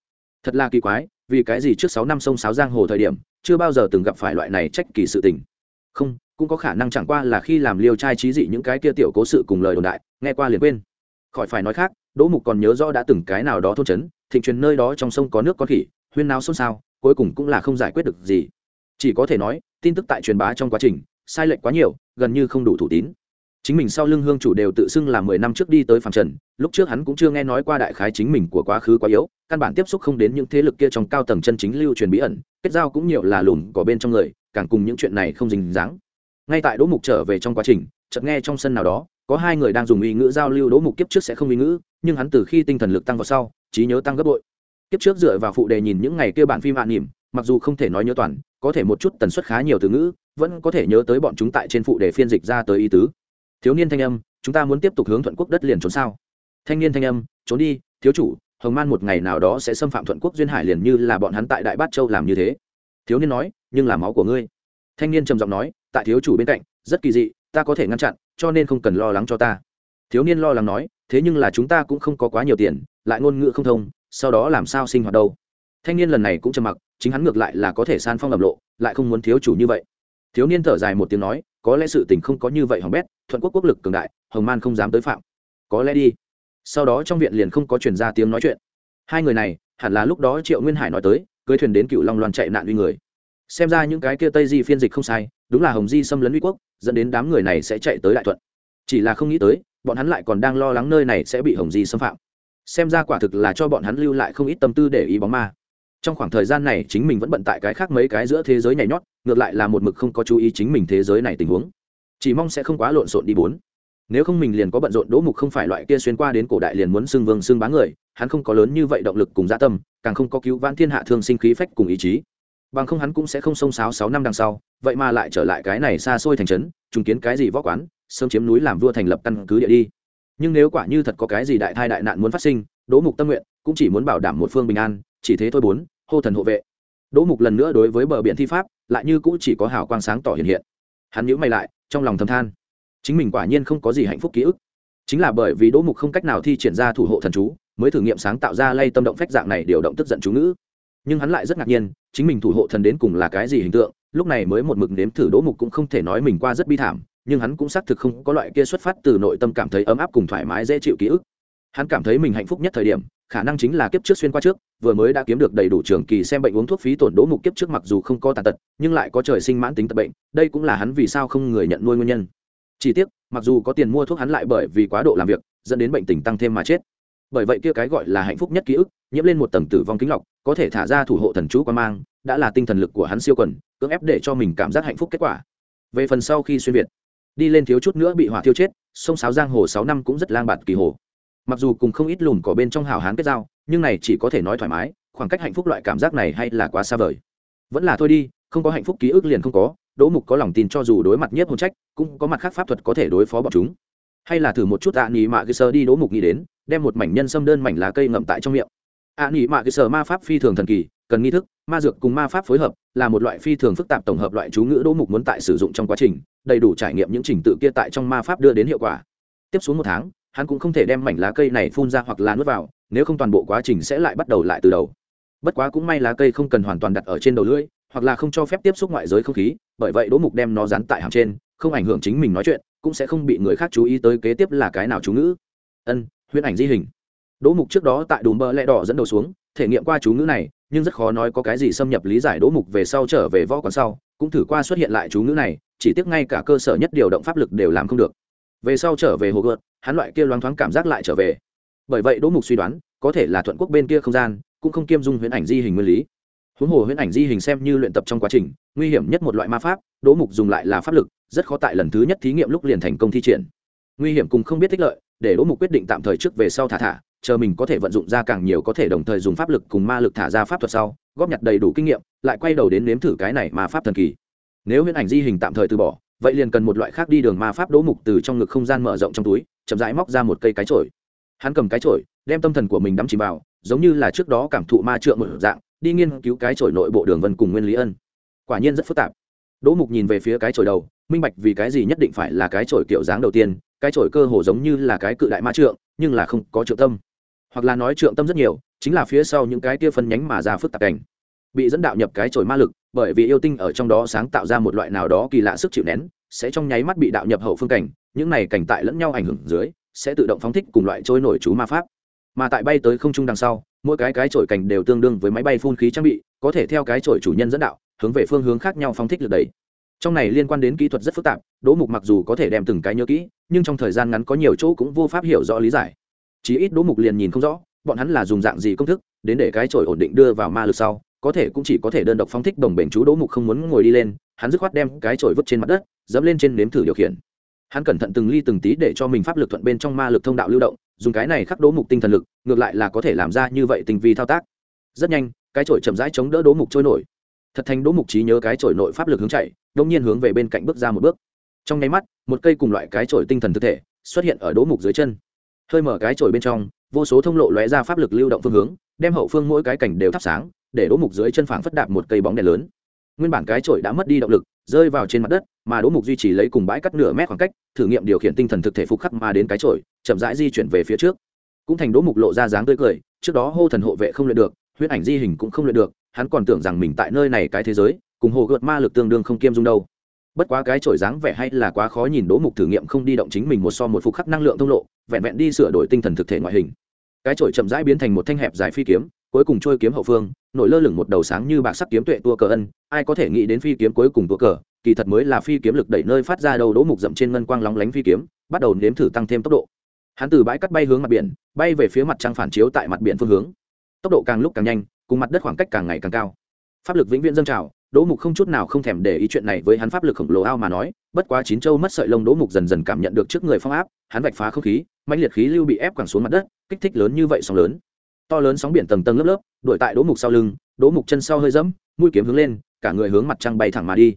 S1: Thật là kỳ quái vì cái gì trước sáu năm sông sáo giang hồ thời điểm, chưa bao giờ từng gặp phải loại này trách kỳ sự tình. Không, cũng có khả năng chẳng qua là khi làm liêu trai trí dị những cái kia tiểu cố sự cùng lời đồn đại, nghe qua liền quên. Khỏi phải nói khác, đỗ mục còn nhớ rõ đã từng cái nào đó thôn trấn, thịnh truyền nơi đó trong sông có nước có khỉ, huyên náo xôn xao, cuối cùng cũng là không giải quyết được gì. Chỉ có thể nói, tin tức tại truyền bá trong quá trình, sai lệch quá nhiều, gần như không đủ thủ tín chính mình sau lưng hương chủ đều tự xưng là mười năm trước đi tới phàm trần lúc trước hắn cũng chưa nghe nói qua đại khái chính mình của quá khứ quá yếu căn bản tiếp xúc không đến những thế lực kia trong cao tầng chân chính lưu truyền bí ẩn kết giao cũng nhiều là lùn, có bên trong người càng cùng những chuyện này không dính dáng. Ngay tại đỗ mục trở về trong quá trình chợt nghe trong sân nào đó có hai người đang dùng uy ngữ giao lưu đỗ mục kiếp trước sẽ không uy ngữ nhưng hắn từ khi tinh thần lực tăng vào sau trí nhớ tăng gấp bội. Kiếp trước dựa vào phụ đề nhìn những ngày kia bản phim hạ nỉm mặc dù không thể nói nhớ toàn có thể một chút tần suất khá nhiều từ ngữ vẫn có thể nhớ tới bọn chúng tại trên phụ đề phiên dịch ra tới ý tứ thiếu niên thanh âm, chúng ta muốn tiếp tục hướng thuận quốc đất liền trốn sao? Thanh niên thanh âm, trốn đi, thiếu chủ, hồng man một ngày nào đó sẽ xâm phạm thuận quốc duyên hải liền như là bọn hắn tại đại bát châu làm như thế. Thiếu niên nói, nhưng là máu của ngươi. Thanh niên trầm giọng nói, tại thiếu chủ bên cạnh, rất kỳ dị, ta có thể ngăn chặn, cho nên không cần lo lắng cho ta. Thiếu niên lo lắng nói, thế nhưng là chúng ta cũng không có quá nhiều tiền, lại ngôn ngữ không thông, sau đó làm sao sinh hoạt đâu? Thanh niên lần này cũng trầm mặc, chính hắn ngược lại là có thể san phong lầm lộ, lại không muốn thiếu chủ như vậy. Thiếu niên thở dài một tiếng nói có lẽ sự tình không có như vậy hỏng bét, thuận quốc quốc lực cường đại, hồng man không dám tới phạm. Có lẽ đi. Sau đó trong viện liền không có chuyển ra tiếng nói chuyện. Hai người này, hẳn là lúc đó triệu nguyên hải nói tới, cưới thuyền đến cựu long loan chạy nạn uy người. Xem ra những cái kia tây di phiên dịch không sai, đúng là hồng di xâm lấn uy quốc, dẫn đến đám người này sẽ chạy tới đại thuận. Chỉ là không nghĩ tới, bọn hắn lại còn đang lo lắng nơi này sẽ bị hồng di xâm phạm. Xem ra quả thực là cho bọn hắn lưu lại không ít tâm tư để ý bóng ma. Trong khoảng thời gian này chính mình vẫn bận tại cái khác mấy cái giữa thế giới nhảy nhót ngược lại là một mực không có chú ý chính mình thế giới này tình huống. Chỉ mong sẽ không quá lộn xộn đi bốn. Nếu không mình liền có bận rộn đỗ mục không phải loại kia xuyên qua đến cổ đại liền muốn xưng vương xưng bá người, hắn không có lớn như vậy động lực cùng gia tâm, càng không có cứu vãn thiên hạ thương sinh khí phách cùng ý chí. Bằng không hắn cũng sẽ không xông sáo sáu năm đằng sau, vậy mà lại trở lại cái này xa xôi thành trấn chứng kiến cái gì võ quán, sớm chiếm núi làm vua thành lập căn cứ địa đi. Nhưng nếu quả như thật có cái gì đại thai đại nạn muốn phát sinh, đỗ mục tâm nguyện cũng chỉ muốn bảo đảm một phương bình an, chỉ thế thôi bốn, hô thần hộ vệ. Đỗ mục lần nữa đối với bờ biển thi pháp lại như cũ chỉ có hào quang sáng tỏ hiện hiện. Hắn nhíu mày lại, trong lòng thầm than. Chính mình quả nhiên không có gì hạnh phúc ký ức. Chính là bởi vì đỗ mục không cách nào thi triển ra thủ hộ thần chú, mới thử nghiệm sáng tạo ra lay tâm động phách dạng này điều động tức giận chú ngữ. Nhưng hắn lại rất ngạc nhiên, chính mình thủ hộ thần đến cùng là cái gì hình tượng, lúc này mới một mực nếm thử đỗ mục cũng không thể nói mình qua rất bi thảm, nhưng hắn cũng xác thực không có loại kia xuất phát từ nội tâm cảm thấy ấm áp cùng thoải mái dễ chịu ký ức. Hắn cảm thấy mình hạnh phúc nhất thời điểm khả năng chính là kiếp trước xuyên qua trước, vừa mới đã kiếm được đầy đủ trường kỳ xem bệnh uống thuốc phí tổn đỗ mục kiếp trước mặc dù không có tàn tật, nhưng lại có trời sinh mãn tính tật bệnh, đây cũng là hắn vì sao không người nhận nuôi nguyên nhân. Chỉ tiếc, mặc dù có tiền mua thuốc hắn lại bởi vì quá độ làm việc, dẫn đến bệnh tình tăng thêm mà chết. Bởi vậy kia cái gọi là hạnh phúc nhất ký ức, nhiễm lên một tầng tử vong kính lọc, có thể thả ra thủ hộ thần chú quan mang, đã là tinh thần lực của hắn siêu quần, cưỡng ép để cho mình cảm giác hạnh phúc kết quả. Về phần sau khi xuyên việt, đi lên thiếu chút nữa bị hỏa thiêu chết, sông sáo giang hồ sáu năm cũng rất lang bạt kỳ hồ mặc dù cùng không ít lùn cỏ bên trong hào hán kết giao, nhưng này chỉ có thể nói thoải mái, khoảng cách hạnh phúc loại cảm giác này hay là quá xa vời. Vẫn là thôi đi, không có hạnh phúc ký ức liền không có, đỗ mục có lòng tin cho dù đối mặt nhất hôn trách, cũng có mặt khác pháp thuật có thể đối phó bọn chúng. Hay là thử một chút ạ nỉ mạ cơ sơ đi, đỗ mục nghĩ đến, đem một mảnh nhân xâm đơn mảnh lá cây ngậm tại trong miệng. Ạ nỉ mạ cơ sơ ma pháp phi thường thần kỳ, cần nghi thức, ma dược cùng ma pháp phối hợp, là một loại phi thường phức tạp tổng hợp loại chú ngữ đỗ mục muốn tại sử dụng trong quá trình, đầy đủ trải nghiệm những trình tự kia tại trong ma pháp đưa đến hiệu quả. Tiếp xuống một tháng hắn cũng không thể đem mảnh lá cây này phun ra hoặc là nuốt vào, nếu không toàn bộ quá trình sẽ lại bắt đầu lại từ đầu. Bất quá cũng may lá cây không cần hoàn toàn đặt ở trên đầu lưỡi, hoặc là không cho phép tiếp xúc ngoại giới không khí, bởi vậy đỗ mục đem nó dán tại hàm trên, không ảnh hưởng chính mình nói chuyện, cũng sẽ không bị người khác chú ý tới kế tiếp là cái nào chú ngữ. Ân, huyễn ảnh di hình. Đỗ mục trước đó tại đùm bơ lẹ đỏ dẫn đầu xuống, thể nghiệm qua chú ngữ này, nhưng rất khó nói có cái gì xâm nhập lý giải đỗ mục về sau trở về võ còn sau, cũng thử qua xuất hiện lại chú ngữ này, chỉ tiếc ngay cả cơ sở nhất điều động pháp lực đều làm không được về sau trở về hồ gợt, hắn loại kia loáng thoáng cảm giác lại trở về. Bởi vậy đỗ mục suy đoán, có thể là thuận quốc bên kia không gian, cũng không kiêm dung huyễn ảnh di hình nguyên lý. Huống hồ huyễn ảnh di hình xem như luyện tập trong quá trình, nguy hiểm nhất một loại ma pháp, đỗ mục dùng lại là pháp lực, rất khó tại lần thứ nhất thí nghiệm lúc liền thành công thi triển. Nguy hiểm cùng không biết thích lợi, để đỗ mục quyết định tạm thời trước về sau thả thả, chờ mình có thể vận dụng ra càng nhiều có thể đồng thời dùng pháp lực cùng ma lực thả ra pháp thuật sau, góp nhặt đầy đủ kinh nghiệm, lại quay đầu đến nếm thử cái này ma pháp thần kỳ. Nếu huyễn ảnh di hình tạm thời từ bỏ vậy liền cần một loại khác đi đường ma pháp đỗ mục từ trong ngực không gian mở rộng trong túi, chậm rãi móc ra một cây cái chổi. Hắn cầm cái chổi, đem tâm thần của mình đắm chìm vào, giống như là trước đó cảm thụ ma trượng một dạng, đi nghiên cứu cái chổi nội bộ đường vân cùng nguyên lý ân. Quả nhiên rất phức tạp. Đỗ mục nhìn về phía cái chổi đầu, minh bạch vì cái gì nhất định phải là cái chổi kiểu dáng đầu tiên, cái chổi cơ hồ giống như là cái cự đại ma trượng, nhưng là không có trượng tâm. Hoặc là nói trượng tâm rất nhiều, chính là phía sau những cái kia phân nhánh mà ra phức tạp cảnh. Bị dẫn đạo nhập cái chổi ma lực bởi vì yêu tinh ở trong đó sáng tạo ra một loại nào đó kỳ lạ sức chịu nén, sẽ trong nháy mắt bị đạo nhập hậu phương cảnh, những này cảnh tại lẫn nhau ảnh hưởng dưới, sẽ tự động phóng thích cùng loại trôi nổi chú ma pháp. Mà tại bay tới không trung đằng sau, mỗi cái cái trổi cảnh đều tương đương với máy bay phun khí trang bị, có thể theo cái trổi chủ nhân dẫn đạo, hướng về phương hướng khác nhau phóng thích lực đẩy. Trong này liên quan đến kỹ thuật rất phức tạp, đỗ mục mặc dù có thể đem từng cái nhớ kỹ, nhưng trong thời gian ngắn có nhiều chỗ cũng vô pháp hiểu rõ lý giải. Chí ít đỗ mục liền nhìn không rõ, bọn hắn là dùng dạng gì công thức, đến để cái trổi ổn định đưa vào ma lực sau có thể cũng chỉ có thể đơn độc phóng thích đồng bền chú đỗ mục không muốn ngồi đi lên, hắn dứt khoát đem cái chổi vứt trên mặt đất, dẫm lên trên nếm thử điều khiển. Hắn cẩn thận từng ly từng tí để cho mình pháp lực thuận bên trong ma lực thông đạo lưu động, dùng cái này khắc đỗ mục tinh thần lực, ngược lại là có thể làm ra như vậy tình vi thao tác. Rất nhanh, cái chổi chậm rãi chống đỡ đỗ mục trôi nổi. Thật thành đỗ mục trí nhớ cái chổi nội pháp lực hướng chạy đông nhiên hướng về bên cạnh bước ra một bước. Trong nháy mắt, một cây cùng loại cái chổi tinh thần thực thể xuất hiện ở đỗ mục dưới chân. Hơi mở cái chổi bên trong, vô số thông lộ lóe ra pháp lực lưu động phương hướng, đem hậu phương mỗi cái cảnh đều thắp sáng để đỗ mục dưới chân phảng phất đạp một cây bóng đèn lớn. Nguyên bản cái chổi đã mất đi động lực, rơi vào trên mặt đất, mà đỗ mục duy trì lấy cùng bãi cắt nửa mét khoảng cách, thử nghiệm điều khiển tinh thần thực thể phục khắc mà đến cái chổi, chậm rãi di chuyển về phía trước. Cũng thành đỗ mục lộ ra dáng tươi cười, trước đó hô thần hộ vệ không luyện được, huyết ảnh di hình cũng không luyện được, hắn còn tưởng rằng mình tại nơi này cái thế giới, cùng hồ gợt ma lực tương đương không kiêm dung đâu. Bất quá cái chổi dáng vẻ hay là quá khó nhìn, đỗ mục thử nghiệm không đi động chính mình một so một phục khắc năng lượng thông lộ, vẹn vẹn đi sửa đổi tinh thần thực thể ngoại hình. Cái chổi chậm rãi biến thành một thanh hẹp dài phi kiếm cuối cùng trôi kiếm hậu phương, nổi lơ lửng một đầu sáng như bạc sắc kiếm tuệ tua cờ ân, ai có thể nghĩ đến phi kiếm cuối cùng tua cờ, kỳ thật mới là phi kiếm lực đẩy nơi phát ra đầu đỗ mục dậm trên ngân quang lóng lánh phi kiếm, bắt đầu nếm thử tăng thêm tốc độ. Hắn từ bãi cắt bay hướng mặt biển, bay về phía mặt trăng phản chiếu tại mặt biển phương hướng. Tốc độ càng lúc càng nhanh, cùng mặt đất khoảng cách càng ngày càng cao. Pháp lực vĩnh viễn dâng trào, đỗ mục không chút nào không thèm để ý chuyện này với hắn pháp lực khổng lồ ao mà nói, bất quá chín châu mất sợi lông đỗ mục dần dần cảm nhận được trước người phong áp, hắn vạch phá không khí mạnh liệt khí lưu bị ép quẳng xuống mặt đất, kích thích lớn như vậy sóng lớn to lớn sóng biển tầng tầng lớp lớp, đuổi tại đỗ mục sau lưng, đỗ mục chân sau hơi dẫm, mũi kiếm hướng lên, cả người hướng mặt trăng bay thẳng mà đi.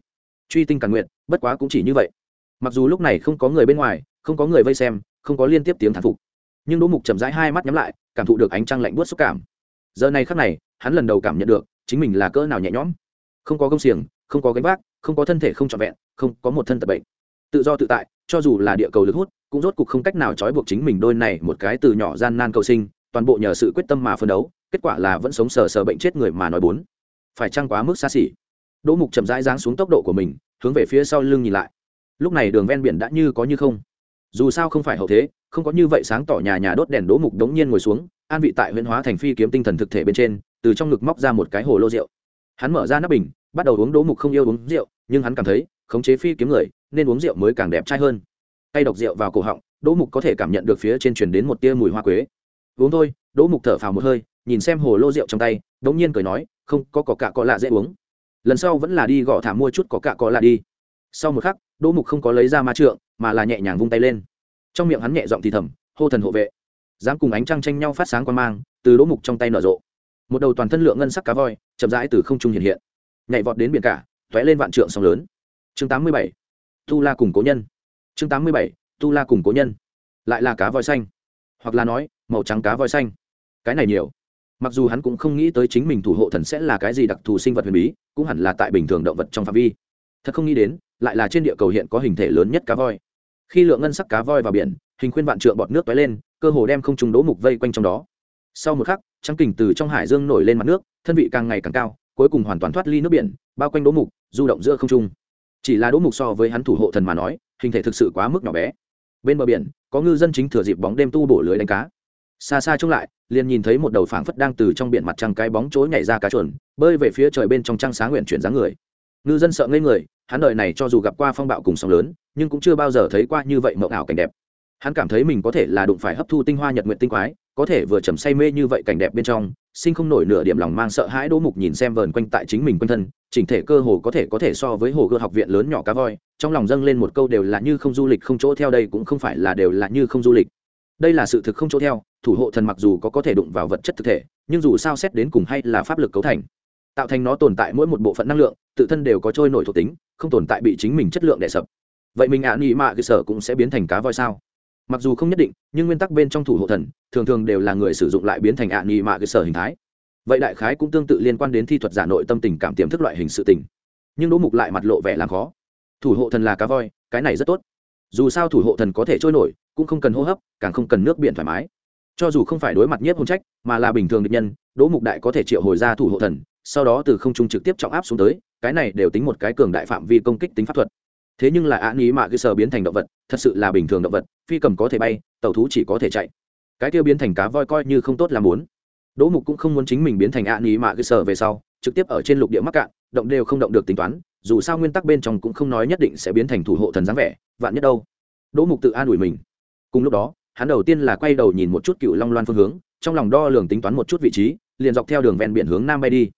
S1: Truy tinh càng nguyện bất quá cũng chỉ như vậy. Mặc dù lúc này không có người bên ngoài, không có người vây xem, không có liên tiếp tiếng thán phục, nhưng đỗ mục chậm rãi hai mắt nhắm lại, cảm thụ được ánh trăng lạnh buốt xúc cảm. Giờ này khắc này, hắn lần đầu cảm nhận được, chính mình là cỡ nào nhẹ nhõm. Không có công xiềng, không có gánh vác, không có thân thể không trọn vẹn, không có một thân tật bệnh. Tự do tự tại, cho dù là địa cầu lực hút, cũng rốt cuộc không cách nào trói buộc chính mình đôi này một cái từ nhỏ gian nan cầu sinh toàn bộ nhờ sự quyết tâm mà phân đấu, kết quả là vẫn sống sờ sờ bệnh chết người mà nói bốn. Phải chăng quá mức xa xỉ? Đỗ mục chậm rãi giáng xuống tốc độ của mình, hướng về phía sau lưng nhìn lại. Lúc này đường ven biển đã như có như không. Dù sao không phải hậu thế, không có như vậy sáng tỏ nhà nhà đốt đèn đỗ mục đống nhiên ngồi xuống, an vị tại huyện hóa thành phi kiếm tinh thần thực thể bên trên, từ trong ngực móc ra một cái hồ lô rượu. Hắn mở ra nắp bình, bắt đầu uống đỗ mục không yêu uống rượu, nhưng hắn cảm thấy, khống chế phi kiếm người, nên uống rượu mới càng đẹp trai hơn. Tay độc rượu vào cổ họng, đỗ mục có thể cảm nhận được phía trên truyền đến một tia mùi hoa quế uống thôi, đỗ mục thở phào một hơi, nhìn xem hồ lô rượu trong tay đống nhiên cười nói, không, có cỏ cạ cọ lạ dễ uống. Lần sau vẫn là đi gõ thả mua chút cỏ cạ cọ lạ đi. Sau một khắc, đỗ mục không có lấy ra ma trượng, mà là nhẹ nhàng vung tay lên. Trong miệng hắn nhẹ giọng thì thầm, hô thần hộ vệ. Dám cùng ánh trăng tranh nhau phát sáng quan mang, từ đỗ mục trong tay nở rộ. Một đầu toàn thân lượng ngân sắc cá voi, chậm rãi từ không trung hiện hiện. Nhảy vọt đến biển cả t ó é lên vạn trượng sông lớn. Chương tám mươi bảy, tu la cùng cố nhân. Chương tám mươi bảy, tu la cùng cố nhân. Lại là cá voi xanh. Hoặc là nói màu trắng cá voi xanh. Cái này nhiều. Mặc dù hắn cũng không nghĩ tới chính mình thủ hộ thần sẽ là cái gì đặc thù sinh vật huyền bí, cũng hẳn là tại bình thường động vật trong phạm vi. Thật không nghĩ đến, lại là trên địa cầu hiện có hình thể lớn nhất cá voi. Khi lượng ngân sắc cá voi vào biển, hình khuyên vạn trượng bọt nước tói lên, cơ hồ đem không trùng đỗ mục vây quanh trong đó. Sau một khắc, trắng kình từ trong hải dương nổi lên mặt nước, thân vị càng ngày càng cao, cuối cùng hoàn toàn thoát ly nước biển, bao quanh đỗ mục, du động giữa không trung. Chỉ là đỗ mục so với hắn thủ hộ thần mà nói, hình thể thực sự quá mức nhỏ bé. Bên bờ biển, có ngư dân chính thừa dịp bóng đêm tu bổ lưới đánh cá xa xa trông lại, liền nhìn thấy một đầu phảng phất đang từ trong biển mặt trăng cái bóng chối nhảy ra cá chuồn, bơi về phía trời bên trong trăng sáng nguyện chuyển dáng người. Ngư dân sợ ngây người, hắn đời này cho dù gặp qua phong bạo cùng sóng lớn, nhưng cũng chưa bao giờ thấy qua như vậy mộng ảo cảnh đẹp. Hắn cảm thấy mình có thể là đụng phải hấp thu tinh hoa nhật nguyện tinh quái, có thể vừa trầm say mê như vậy cảnh đẹp bên trong, sinh không nổi nửa điểm lòng mang sợ hãi đỗ mục nhìn xem vờn quanh tại chính mình quanh thân, chỉnh thể cơ hồ có thể có thể so với hồ gươm học viện lớn nhỏ cá voi, trong lòng dâng lên một câu đều là như không du lịch không chỗ theo đây cũng không phải là đều là như không du lịch. Đây là sự thực không chỗ theo thủ hộ thần mặc dù có có thể đụng vào vật chất thực thể nhưng dù sao xét đến cùng hay là pháp lực cấu thành. Tạo thành nó tồn tại mỗi một bộ phận năng lượng tự thân đều có trôi nổi thuộc tính không tồn tại bị chính mình chất lượng đè sập. Vậy mình ạ à, nghĩ mạ cơ sở cũng sẽ biến thành cá voi sao? Mặc dù không nhất định nhưng nguyên tắc bên trong thủ hộ thần thường thường đều là người sử dụng lại biến thành ạ à, nghĩ mạ cơ sở hình thái. Vậy đại khái cũng tương tự liên quan đến thi thuật giả nội tâm tình cảm tiềm thức loại hình sự tình. Nhưng đỗ mục lại mặt lộ vẻ làm khó. Thủ hộ thần là cá voi cái này rất tốt. Dù sao thủ hộ thần có thể trôi nổi cũng không cần hô hấp càng không cần nước biển thoải mái cho dù không phải đối mặt nhất hôn trách, mà là bình thường địch nhân, đỗ mục đại có thể triệu hồi ra thủ hộ thần, sau đó từ không trung trực tiếp trọng áp xuống tới, cái này đều tính một cái cường đại phạm vi công kích tính pháp thuật. Thế nhưng là án ý mạ cơ sở biến thành động vật, thật sự là bình thường động vật, phi cầm có thể bay tàu thú chỉ có thể chạy. Cái tiêu biến thành cá voi coi như không tốt là muốn. Đỗ mục cũng không muốn chính mình biến thành án ý mạ cơ sở về sau, trực tiếp ở trên lục địa mắc cạn, động đều không động được tính toán, dù sao nguyên tắc bên trong cũng không nói nhất định sẽ biến thành thủ hộ thần dáng vẻ, vạn nhất đâu. Đỗ mục tự an ủi mình. Cùng lúc đó hắn đầu tiên là quay đầu nhìn một chút cựu long loan phương hướng, trong lòng đo lường tính toán một chút vị trí, liền dọc theo đường ven biển hướng nam bay đi.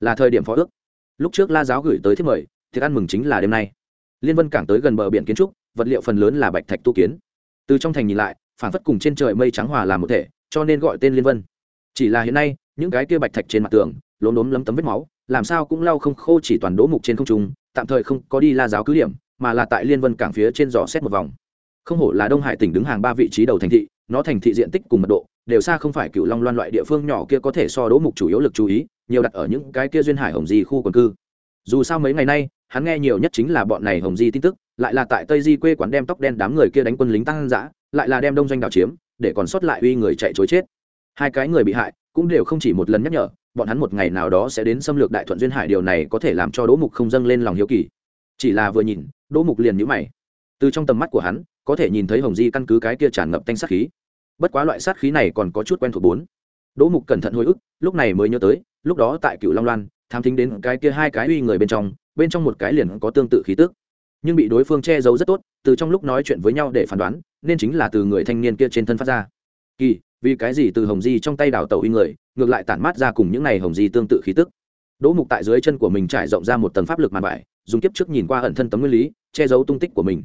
S1: Là thời điểm phó ước. Lúc trước la giáo gửi tới thiết mời, thiệt ăn mừng chính là đêm nay. Liên vân cảng tới gần bờ biển kiến trúc, vật liệu phần lớn là bạch thạch tu kiến. Từ trong thành nhìn lại phản phất cùng trên trời mây trắng hòa làm một thể, cho nên gọi tên liên vân. Chỉ là hiện nay, những cái kia bạch thạch trên mặt tường, lốm đốm lấm tấm vết máu, làm sao cũng lau không khô chỉ toàn đỗ mục trên không trung, tạm thời không có đi la giáo cứ điểm, mà là tại liên vân cảng phía trên dò xét một vòng không hổ là đông hải tỉnh đứng hàng ba vị trí đầu thành thị, nó thành thị diện tích cùng mật độ đều xa không phải cựu long loan loại địa phương nhỏ kia có thể so đỗ mục chủ yếu lực chú ý, nhiều đặt ở những cái kia duyên hải hồng di khu quần cư. Dù sao mấy ngày nay, hắn nghe nhiều nhất chính là bọn này hồng di tin tức, lại là tại tây di quê quán đem tóc đen đám người kia đánh quân lính tăng giã lại là đem đông doanh đảo chiếm, để còn sót lại uy người chạy chối chết. Hai cái người bị hại cũng đều không chỉ một lần nhắc nhở, bọn hắn một ngày nào đó sẽ đến xâm lược đại thuận duyên hải, điều này có thể làm cho đỗ mục không dâng lên lòng hiếu kỳ. Chỉ là vừa nhìn, đỗ mục liền nhữ mày. Từ trong tầm mắt của hắn có thể nhìn thấy hồng di căn cứ cái kia tràn ngập tanh sát khí. Bất quá loại sát khí này còn có chút quen thuộc bốn. Đỗ mục cẩn thận hồi ức, lúc này mới nhớ tới, lúc đó tại cựu long loan tham thính đến cái kia hai cái uy người bên trong bên trong một cái liền có tương tự khí tức. Nhưng bị đối phương che giấu rất tốt, từ trong lúc nói chuyện với nhau để phán đoán, nên chính là từ người thanh niên kia trên thân phát ra. Kỳ, vì cái gì từ hồng di trong tay đào tàu uy người, ngược lại tản mát ra cùng những này hồng di tương tự khí tức? Đỗ mục tại dưới chân của mình trải rộng ra một tầng pháp lực màn vải, dùng kiếp trước nhìn qua ẩn thân tấm nguyên lý, che giấu tung tích của mình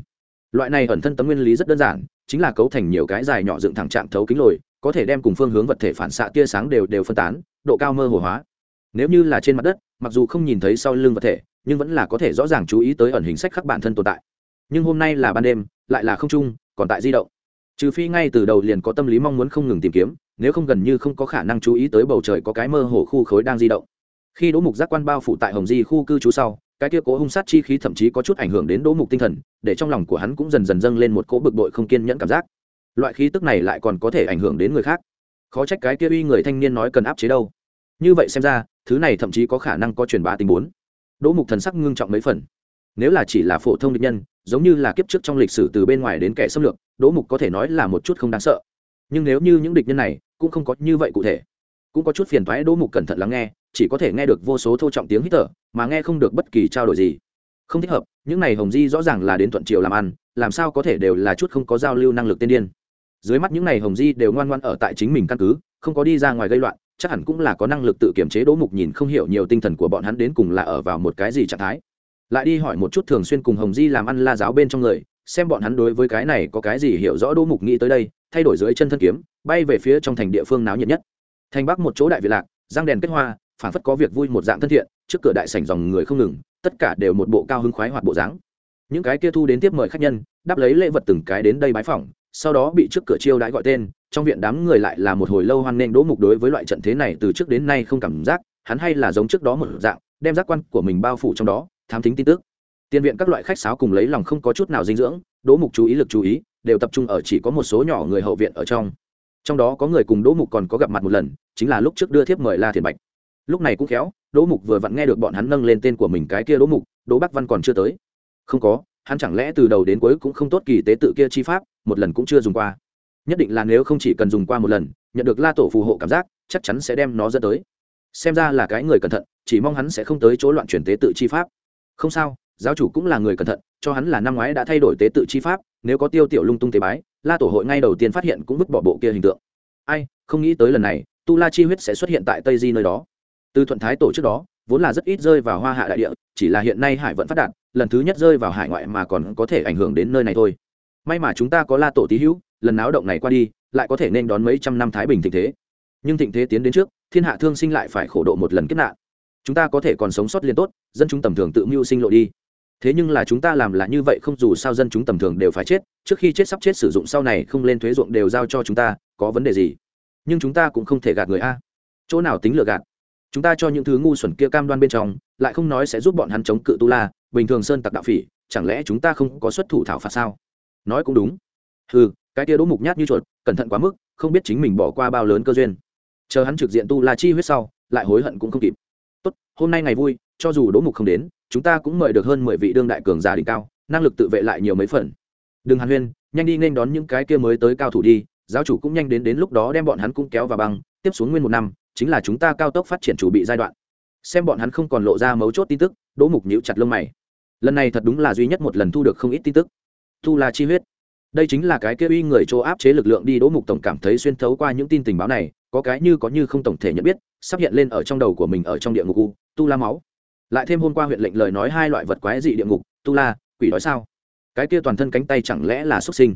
S1: loại này ẩn thân tấm nguyên lý rất đơn giản, chính là cấu thành nhiều cái dài nhỏ dựng thẳng trạng thấu kính lồi, có thể đem cùng phương hướng vật thể phản xạ tia sáng đều đều phân tán, độ cao mơ hồ hóa. Nếu như là trên mặt đất, mặc dù không nhìn thấy sau lưng vật thể, nhưng vẫn là có thể rõ ràng chú ý tới ẩn hình sách khắc bản thân tồn tại. Nhưng hôm nay là ban đêm, lại là không trung, còn tại di động. Trừ phi ngay từ đầu liền có tâm lý mong muốn không ngừng tìm kiếm, nếu không gần như không có khả năng chú ý tới bầu trời có cái mơ hồ khu khối đang di động. Khi đỗ mục giác quan bao phủ tại hồng di khu cư trú sau cái kia cố hung sát chi khí thậm chí có chút ảnh hưởng đến đỗ mục tinh thần, để trong lòng của hắn cũng dần dần dâng lên một cỗ bực bội không kiên nhẫn cảm giác. Loại khí tức này lại còn có thể ảnh hưởng đến người khác. Khó trách cái kia uy người thanh niên nói cần áp chế đâu. Như vậy xem ra, thứ này thậm chí có khả năng có truyền bá tình bốn đỗ mục thần sắc ngưng trọng mấy phần. Nếu là chỉ là phổ thông địch nhân, giống như là kiếp trước trong lịch sử từ bên ngoài đến kẻ xâm lược, đỗ mục có thể nói là một chút không đáng sợ. Nhưng nếu như những địch nhân này cũng không có như vậy cụ thể. Cũng có chút phiền thoái đỗ mục cẩn thận lắng nghe chỉ có thể nghe được vô số thô trọng tiếng hít thở, mà nghe không được bất kỳ trao đổi gì. Không thích hợp, những này hồng di rõ ràng là đến thuận triều làm ăn, làm sao có thể đều là chút không có giao lưu năng lực tiên điên. Dưới mắt những này hồng di đều ngoan ngoan ở tại chính mình căn cứ, không có đi ra ngoài gây loạn, chắc hẳn cũng là có năng lực tự kiểm chế đỗ mục nhìn không hiểu nhiều tinh thần của bọn hắn đến cùng là ở vào một cái gì trạng thái. Lại đi hỏi một chút thường xuyên cùng hồng di làm ăn la giáo bên trong người, xem bọn hắn đối với cái này có cái gì hiểu rõ đỗ mục nghĩ tới đây, thay đổi dưới chân thân kiếm, bay về phía trong thành địa phương náo nhiệt nhất. Thành bắc một chỗ đại việt lạc giang đèn kết hoa phản phất có việc vui một dạng thân thiện, trước cửa đại sảnh dòng người không ngừng, tất cả đều một bộ cao hứng khoái hoạt bộ dáng. Những cái kia thu đến tiếp mời khách nhân, đáp lấy lễ vật từng cái đến đây bái phỏng, sau đó bị trước cửa chiêu đãi gọi tên, trong viện đám người lại là một hồi lâu hoan nghênh đỗ mục đối với loại trận thế này từ trước đến nay không cảm giác, hắn hay là giống trước đó một dạng, đem giác quan của mình bao phủ trong đó, thám thính tin tức. Tiền viện các loại khách sáo cùng lấy lòng không có chút nào dinh dưỡng, đỗ mục chú ý lực chú ý, đều tập trung ở chỉ có một số nhỏ người hậu viện ở trong. Trong đó có người cùng đỗ mục còn có gặp mặt một lần, chính là lúc trước đưa thiếp mời la thiền bạch lúc này cũng khéo, đỗ mục vừa vặn nghe được bọn hắn nâng lên tên của mình cái kia đỗ mục, đỗ bắc văn còn chưa tới. Không có, hắn chẳng lẽ từ đầu đến cuối cũng không tốt kỳ tế tự kia chi pháp, một lần cũng chưa dùng qua. Nhất định là nếu không chỉ cần dùng qua một lần, nhận được la tổ phù hộ cảm giác, chắc chắn sẽ đem nó dẫn tới. Xem ra là cái người cẩn thận, chỉ mong hắn sẽ không tới chỗ loạn chuyển tế tự chi pháp. Không sao, giáo chủ cũng là người cẩn thận, cho hắn là năm ngoái đã thay đổi tế tự chi pháp, nếu có tiêu tiểu lung tung tế bái, la tổ hội ngay đầu tiên phát hiện cũng vứt bỏ bộ kia hình tượng. Ai, không nghĩ tới lần này, tu la chi huyết sẽ xuất hiện tại tây di nơi đó từ thuận thái tổ trước đó, vốn là rất ít rơi vào hoa hạ đại địa, chỉ là hiện nay hải vẫn phát đạt, lần thứ nhất rơi vào hải ngoại mà còn có thể ảnh hưởng đến nơi này thôi. May mà chúng ta có la tổ tý hữu, lần náo động này qua đi, lại có thể nên đón mấy trăm năm thái bình thịnh thế. Nhưng thịnh thế tiến đến trước, thiên hạ thương sinh lại phải khổ độ một lần kết nạn. Chúng ta có thể còn sống sót liên tốt, dân chúng tầm thường tự mưu sinh lộ đi. Thế nhưng là chúng ta làm là như vậy không dù sao dân chúng tầm thường đều phải chết, trước khi chết sắp chết sử dụng sau này không lên thuế ruộng đều giao cho chúng ta, có vấn đề gì? Nhưng chúng ta cũng không thể gạt người a. Chỗ nào tính lừa gạt? Chúng ta cho những thứ ngu xuẩn kia cam đoan bên trong, lại không nói sẽ giúp bọn hắn chống cự tu la, bình thường sơn tặc đạo phỉ, chẳng lẽ chúng ta không có xuất thủ thảo phạt sao? Nói cũng đúng. Ừ cái tia đỗ mục nhát như chuột, cẩn thận quá mức, không biết chính mình bỏ qua bao lớn cơ duyên. Chờ hắn trực diện tu la chi huyết sau, lại hối hận cũng không kịp. Tốt, hôm nay ngày vui, cho dù đỗ mục không đến, chúng ta cũng mời được hơn mười vị đương đại cường giả đỉnh cao, năng lực tự vệ lại nhiều mấy phần. Đừng hàn huyên, nhanh đi nên đón những cái kia mới tới cao thủ đi, giáo chủ cũng nhanh đến đến lúc đó đem bọn hắn cũng kéo vào băng, tiếp xuống nguyên một năm chính là chúng ta cao tốc phát triển chủ bị giai đoạn. Xem bọn hắn không còn lộ ra mấu chốt tin tức, đỗ mục nhíu chặt lông mày. Lần này thật đúng là duy nhất một lần thu được không ít tin tức. Tu la chi huyết. Đây chính là cái kia uy người chỗ áp chế lực lượng đi, đỗ mục tổng cảm thấy xuyên thấu qua những tin tình báo này, có cái như có như không tổng thể nhận biết, sắp hiện lên ở trong đầu của mình ở trong địa ngục u, tu la máu. Lại thêm hôm qua huyện lệnh lời nói hai loại vật quái dị địa ngục, tu la, quỷ đói sao? Cái kia toàn thân cánh tay chẳng lẽ là xuất sinh?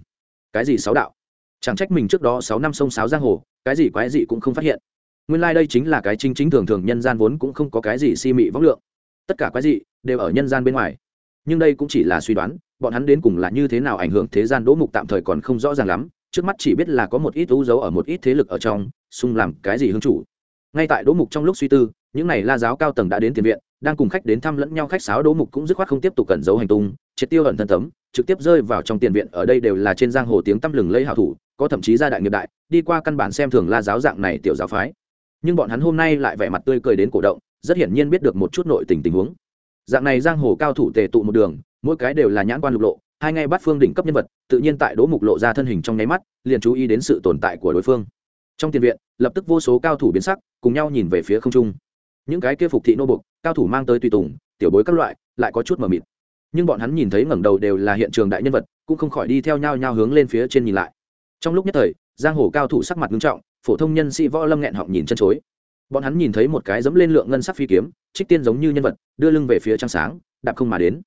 S1: Cái gì sáu đạo? Chẳng trách mình trước đó sáu năm sông sáo giang hồ, cái gì quái dị cũng không phát hiện nguyên lai、like、đây chính là cái chính chính thường thường nhân gian vốn cũng không có cái gì si mị vóc lượng. Tất cả quái dị đều ở nhân gian bên ngoài. Nhưng đây cũng chỉ là suy đoán, bọn hắn đến cùng là như thế nào ảnh hưởng thế gian đỗ mục tạm thời còn không rõ ràng lắm, trước mắt chỉ biết là có một ít ưu dấu ở một ít thế lực ở trong, xung làm cái gì hương chủ. Ngay tại đỗ mục trong lúc suy tư, những n à y la giáo cao tầng đã đến tiền viện, đang cùng khách đến thăm lẫn nhau khách sáo đỗ mục cũng dứt khoát không tiếp tục cẩn giấu hành tung, triệt tiêu ẩn thân tấm, trực tiếp rơi vào trong tiền viện, ở đây đều là trên giang hồ tiếng tăm lừng lấy hảo thủ, có thậm chí gia đại nghiệp đại, đi qua căn bản xem thường la giáo dạng này tiểu giáo phái nhưng bọn hắn hôm nay lại vẻ mặt tươi cười đến cổ động, rất hiển nhiên biết được một chút nội tình tình huống. Dạng này giang hồ cao thủ tề tụ một đường, mỗi cái đều là nhãn quan lục lộ, hai ngay bắt phương đỉnh cấp nhân vật, tự nhiên tại đỗ mục lộ ra thân hình trong nháy mắt, liền chú ý đến sự tồn tại của đối phương. Trong tiền viện, lập tức vô số cao thủ biến sắc, cùng nhau nhìn về phía không trung. Những cái kia phục thị nô bục cao thủ mang tới tùy tùng, tiểu bối các loại, lại có chút mờ mịt. Nhưng bọn hắn nhìn thấy ngẩng đầu đều là hiện trường đại nhân vật, cũng không khỏi đi theo nhau nhau hướng lên phía trên nhìn lại. Trong lúc nhất thời, giang hồ cao thủ sắc mặt nghiêm trọng phổ thông nhân sĩ võ lâm nghẹn họng nhìn chân chối. Bọn hắn nhìn thấy một cái dẫm lên lượng ngân sắc phi kiếm, trích tiên giống như nhân vật, đưa lưng về phía trăng sáng, đạp không mà đến.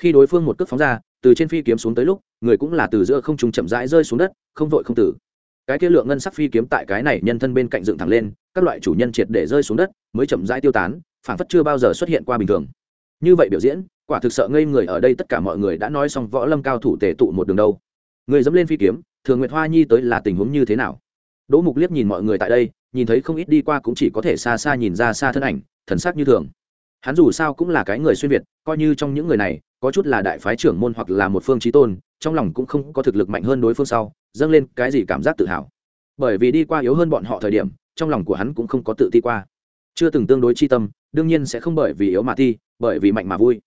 S1: Khi đối phương một cước phóng ra, từ trên phi kiếm xuống tới lúc, người cũng là từ giữa không trung chậm rãi rơi xuống đất, không vội không tử. Cái kia lượng ngân sắc phi kiếm tại cái này nhân thân bên cạnh dựng thẳng lên, các loại chủ nhân triệt để rơi xuống đất, mới chậm rãi tiêu tán phản phất chưa bao giờ xuất hiện qua bình thường. Như vậy biểu diễn, quả thực sợ ngây người ở đây tất cả mọi người đã nói xong võ lâm cao thủ tề tụ một đường đâu. Người dẫm lên phi kiếm, thường nguyệt hoa nhi tới là tình huống như thế nào? Đỗ mục liếc nhìn mọi người tại đây, nhìn thấy không ít đi qua cũng chỉ có thể xa xa nhìn ra xa thân ảnh, thần sắc như thường. Hắn dù sao cũng là cái người xuyên việt, coi như trong những người này, có chút là đại phái trưởng môn hoặc là một phương trí tôn, trong lòng cũng không có thực lực mạnh hơn đối phương sau, dâng lên cái gì cảm giác tự hào. Bởi vì đi qua yếu hơn bọn họ thời điểm, trong lòng của hắn cũng không có tự ti qua. Chưa từng tương đối chi tâm, đương nhiên sẽ không bởi vì yếu mà thi bởi vì mạnh mà vui.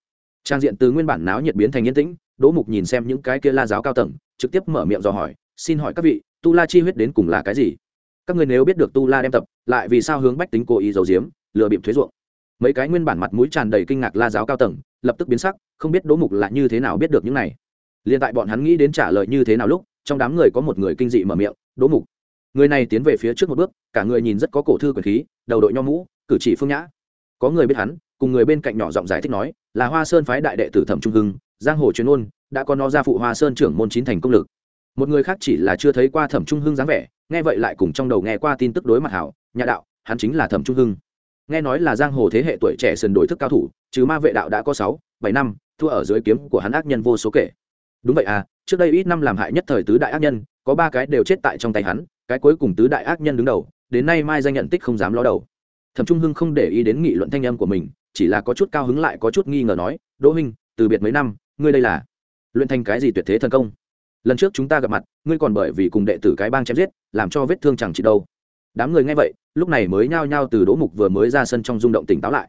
S1: Trang diện từ nguyên bản náo nhiệt biến thành yên tĩnh, đỗ mục nhìn xem những cái kia la giáo cao tầng, trực tiếp mở miệng dò hỏi, xin hỏi các vị tu la chi huyết đến cùng là cái gì? Các người nếu biết được tu la đem tập, lại vì sao hướng bách tính cố ý giấu giếm, lừa bịp thuế ruộng? Mấy cái nguyên bản mặt mũi tràn đầy kinh ngạc la giáo cao tầng, lập tức biến sắc, không biết đỗ mục là như thế nào biết được những này. Liền tại bọn hắn nghĩ đến trả lời như thế nào lúc, trong đám người có một người kinh dị mở miệng, đỗ mục, người này tiến về phía trước một bước, cả người nhìn rất có cổ thư quyền khí, đầu đội nho mũ, cử chỉ phương nhã. Có người biết hắn, cùng người bên cạnh nhỏ giọng giải thích nói, là hoa sơn phái đại đệ tử thẩm trung hưng, giang hồ chuyên ôn, đã có nó ra phụ hoa sơn trưởng môn chín thành công lực một người khác chỉ là chưa thấy qua thẩm trung hưng dáng vẻ, nghe vậy lại cùng trong đầu nghe qua tin tức đối mặt hảo nhà đạo, hắn chính là thẩm trung hưng. Nghe nói là giang hồ thế hệ tuổi trẻ sườn đổi thức cao thủ, trừ ma vệ đạo đã có sáu, bảy năm, thua ở dưới kiếm của hắn ác nhân vô số kể. Đúng vậy à trước đây ít năm làm hại nhất thời tứ đại ác nhân, có ba cái đều chết tại trong tay hắn, cái cuối cùng tứ đại ác nhân đứng đầu, đến nay mai danh nhận tích không dám ló đầu. Thẩm trung hưng không để ý đến nghị luận thanh âm của mình, chỉ là có chút cao hứng lại có chút nghi ngờ nói, đỗ huynh, từ biệt mấy năm, ngươi đây là luyện thành cái gì tuyệt thế thần công? Lần trước chúng ta gặp mặt, ngươi còn bởi vì cùng đệ tử cái bang chém giết, làm cho vết thương chẳng chỉ đâu. Đám người nghe vậy, lúc này mới nhao nhao từ đỗ mục vừa mới ra sân trong rung động tỉnh táo lại.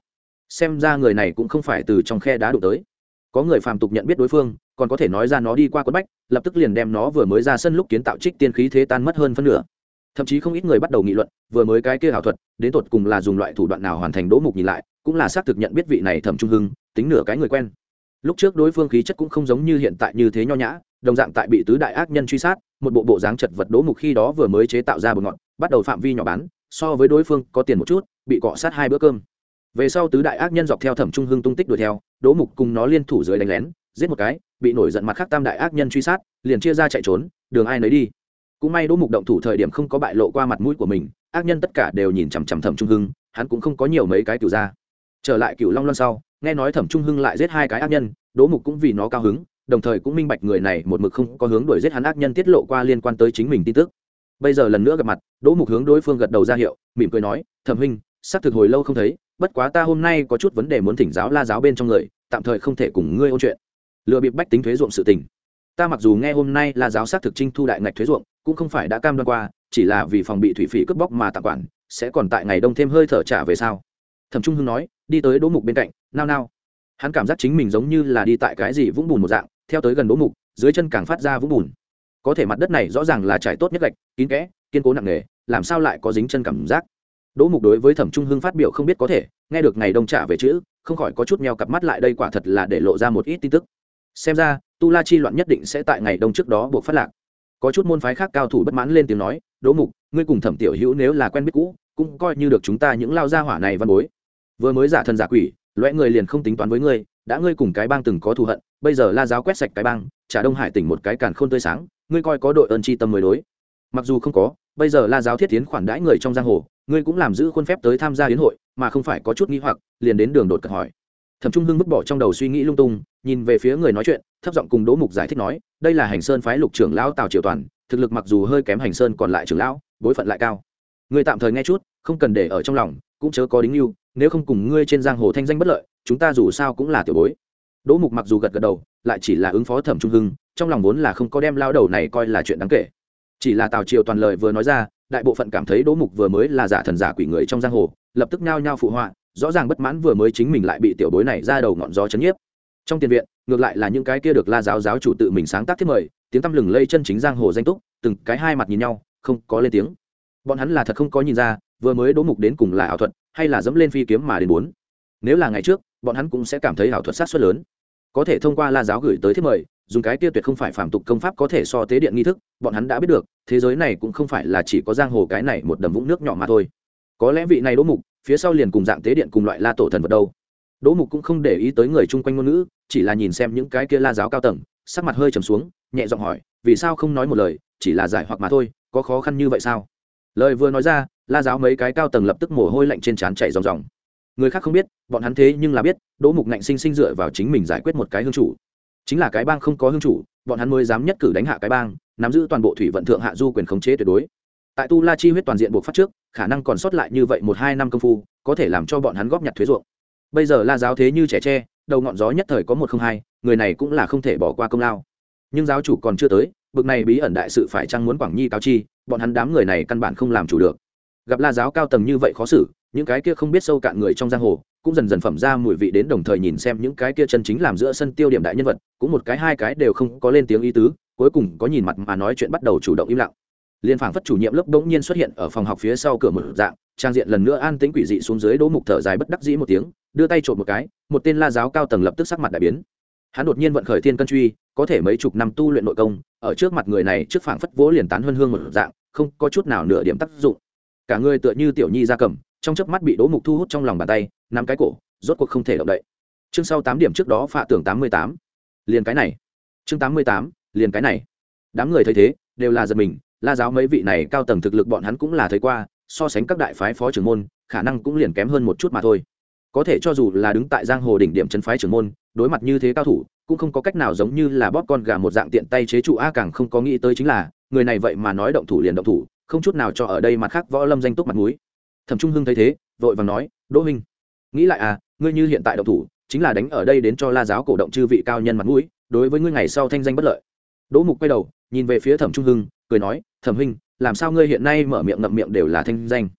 S1: Xem ra người này cũng không phải từ trong khe đá đụng tới. Có người phàm tục nhận biết đối phương, còn có thể nói ra nó đi qua quất bách, lập tức liền đem nó vừa mới ra sân lúc kiến tạo trích tiên khí thế tan mất hơn phân nửa. Thậm chí không ít người bắt đầu nghị luận, vừa mới cái kia ảo thuật, đến tột cùng là dùng loại thủ đoạn nào hoàn thành đỗ mục nhìn lại, cũng là xác thực nhận biết vị này thẩm trung hưng, tính nửa cái người quen. Lúc trước đối phương khí chất cũng không giống như hiện tại như thế nho nhã đồng dạng tại bị tứ đại ác nhân truy sát, một bộ bộ dáng chật vật đỗ mục khi đó vừa mới chế tạo ra bột ngọt, bắt đầu phạm vi nhỏ bán, so với đối phương có tiền một chút, bị cọ sát hai bữa cơm. Về sau tứ đại ác nhân dọc theo thẩm trung hưng tung tích đuổi theo đỗ mục cùng nó liên thủ dưới đánh lén, giết một cái, bị nổi giận mặt khác tam đại ác nhân truy sát, liền chia ra chạy trốn, đường ai nấy đi. Cũng may đỗ mục động thủ thời điểm không có bại lộ qua mặt mũi của mình, ác nhân tất cả đều nhìn chằm chằm thẩm trung hưng, hắn cũng không có nhiều mấy cái cựu ra. Trở lại cựu long loan sau, nghe nói thẩm trung hưng lại giết hai cái ác nhân đỗ mục cũng vì nó cao hứng đồng thời cũng minh bạch người này một mực không có hướng đuổi giết hắn ác nhân tiết lộ qua liên quan tới chính mình tin tức. Bây giờ lần nữa gặp mặt, đỗ mục hướng đối phương gật đầu ra hiệu, mỉm cười nói, thẩm huynh, xác thực hồi lâu không thấy, bất quá ta hôm nay có chút vấn đề muốn thỉnh giáo la giáo bên trong người, tạm thời không thể cùng ngươi ôn chuyện. Lừa bịp bách tính thuế ruộng sự tình. Ta mặc dù nghe hôm nay là giáo xác thực trinh thu đại ngạch thuế ruộng, cũng không phải đã cam đoan qua, chỉ là vì phòng bị thủy phỉ cướp bóc mà tạm quản, sẽ còn tại ngày đông thêm hơi thở trả về sao? thẩm trung hưng nói, đi tới đỗ mục bên cạnh, nao nao hắn cảm giác chính mình giống như là đi tại cái gì vũng bùn một dạng, theo tới gần đỗ mục, dưới chân càng phát ra vũng bùn. Có thể mặt đất này rõ ràng là trải tốt nhất gạch, kín kẽ, kiên cố nặng nề, làm sao lại có dính chân cảm giác? Đỗ mục đối với thẩm trung hưng phát biểu không biết có thể, nghe được ngày đông trả về chữ, không khỏi có chút meo cặp mắt lại đây quả thật là để lộ ra một ít tin tức. Xem ra, tu la chi loạn nhất định sẽ tại ngày đông trước đó buộc phát lạc. Có chút môn phái khác cao thủ bất mãn lên tiếng nói đỗ mục, ngươi cùng thẩm tiểu hữu nếu là quen biết cũ, cũng coi như được chúng ta những lao gia hỏa này văn bối. Vừa mới giả thần giả quỷ loẽ người liền không tính toán với ngươi, đã ngươi cùng cái bang từng có thù hận, bây giờ la giáo quét sạch cái bang, trả đông hải tỉnh một cái càn khôn tươi sáng, ngươi coi có đội ơn tri tâm mới đối. Mặc dù không có, bây giờ la giáo thiết tiến khoản đãi người trong giang hồ, ngươi cũng làm giữ khuôn phép tới tham gia hiến hội, mà không phải có chút nghĩ hoặc, liền đến đường đột cật hỏi. Thẩm trung hưng vứt bỏ trong đầu suy nghĩ lung tung, nhìn về phía người nói chuyện, thấp giọng cùng đỗ mục giải thích nói, đây là hành sơn phái lục trưởng lão tào triều toàn, thực lực mặc dù hơi kém hành sơn còn lại trưởng lão, bối phận lại cao. Người tạm thời nghe chút, không cần để ở trong lòng, cũng chớ có đính lưu nếu không cùng ngươi trên giang hồ thanh danh bất lợi, chúng ta dù sao cũng là tiểu bối. Đỗ mục mặc dù gật gật đầu, lại chỉ là ứng phó thẩm trung hưng, trong lòng vốn là không có đem lao đầu này coi là chuyện đáng kể. Chỉ là tào triều toàn lời vừa nói ra, đại bộ phận cảm thấy đỗ mục vừa mới là giả thần giả quỷ người trong giang hồ, lập tức nhao nhao phụ họa, rõ ràng bất mãn vừa mới chính mình lại bị tiểu bối này ra đầu ngọn gió chấn nhiếp. Trong tiền viện, ngược lại là những cái kia được la giáo giáo chủ tự mình sáng tác thiết mời, tiếng tăm lừng lây chân chính giang hồ danh túc, từng cái hai mặt nhìn nhau, không có lên tiếng. Bọn hắn là thật không có nhìn ra, vừa mới đỗ mục đến cùng là ảo thuật hay là dẫm lên phi kiếm mà đến bốn nếu là ngày trước, bọn hắn cũng sẽ cảm thấy ảo thuật sát xuất lớn. Có thể thông qua la giáo gửi tới thiết mời, dùng cái kia tuyệt không phải phạm tục công pháp có thể so tế điện nghi thức, bọn hắn đã biết được, thế giới này cũng không phải là chỉ có giang hồ cái này một đầm vũng nước nhỏ mà thôi. Có lẽ vị này đỗ mục, phía sau liền cùng dạng tế điện cùng loại la tổ thần vật đâu. Đỗ mục cũng không để ý tới người chung quanh ngôn ngữ, chỉ là nhìn xem những cái kia la giáo cao tầng, sắc mặt hơi trầm xuống, nhẹ giọng hỏi, vì sao không nói một lời, chỉ là giải hoặc mà thôi, có khó khăn như vậy sao? Lời vừa nói ra, la giáo mấy cái cao tầng lập tức mồ hôi lạnh trên trán chạy ròng ròng. Người khác không biết, bọn hắn thế nhưng là biết, đỗ mục ngạnh sinh sinh dựa vào chính mình giải quyết một cái hương chủ. Chính là cái bang không có hương chủ, bọn hắn mới dám nhất cử đánh hạ cái bang, nắm giữ toàn bộ thủy vận thượng hạ du quyền khống chế tuyệt đối. Tại tu la chi huyết toàn diện buộc phát trước, khả năng còn sót lại như vậy một hai năm công phu, có thể làm cho bọn hắn góp nhặt thuế ruộng. Bây giờ la giáo thế như trẻ tre, đầu ngọn gió nhất thời có một không hai, người này cũng là không thể bỏ qua công lao. Nhưng giáo chủ còn chưa tới, bực này bí ẩn đại sự phải chăng muốn quảng nhi cáo chi bọn hắn đám người này căn bản không làm chủ được. Gặp la giáo cao tầng như vậy khó xử, những cái kia không biết sâu cạn người trong giang hồ, cũng dần dần phẩm ra mùi vị đến đồng thời nhìn xem những cái kia chân chính làm giữa sân tiêu điểm đại nhân vật, cũng một cái hai cái đều không có lên tiếng ý tứ, cuối cùng có nhìn mặt mà nói chuyện bắt đầu chủ động im lặng. Liên phảng phất chủ nhiệm lớp bỗng nhiên xuất hiện ở phòng học phía sau cửa một dạng, trang diện lần nữa an tĩnh quỷ dị xuống dưới đỗ mục thở dài bất đắc dĩ một tiếng, đưa tay trộm một cái, một tên la giáo cao tầng lập tức sắc mặt đại biến hắn đột nhiên vận khởi thiên cân truy, có thể mấy chục năm tu luyện nội công, ở trước mặt người này trước phảng phất vỗ liền tán huân hương một dạng, không có chút nào nửa điểm tác dụng. Cả người tựa như tiểu nhi ra cầm, trong chớp mắt bị đỗ mục thu hút trong lòng bàn tay, nắm cái cổ, rốt cuộc không thể động đậy. Chương sau tám điểm trước đó phạ tưởng tám mươi tám. Liền cái này. Chương tám mươi tám, liền cái này. Đám người thấy thế, đều là giật mình, la giáo mấy vị này cao tầng thực lực bọn hắn cũng là thấy qua, so sánh các đại phái phó trưởng môn, khả năng cũng liền kém hơn một chút mà thôi. Có thể cho dù là đứng tại giang hồ đỉnh điểm chân phái trưởng môn đối mặt như thế cao thủ, cũng không có cách nào giống như là bóp con gà một dạng tiện tay chế trụ a càng không có nghĩ tới chính là, người này vậy mà nói động thủ liền động thủ, không chút nào cho ở đây mặt khác võ lâm danh túc mặt mũi. Thẩm trung hưng thấy thế, vội vàng nói, đỗ minh nghĩ lại à ngươi như hiện tại động thủ, chính là đánh ở đây đến cho la giáo cổ động chư vị cao nhân mặt mũi, đối với ngươi ngày sau thanh danh bất lợi. Đỗ mục quay đầu, nhìn về phía thẩm trung hưng, cười nói, thẩm huynh, làm sao ngươi hiện nay mở miệng ngậm miệng đều là thanh danh?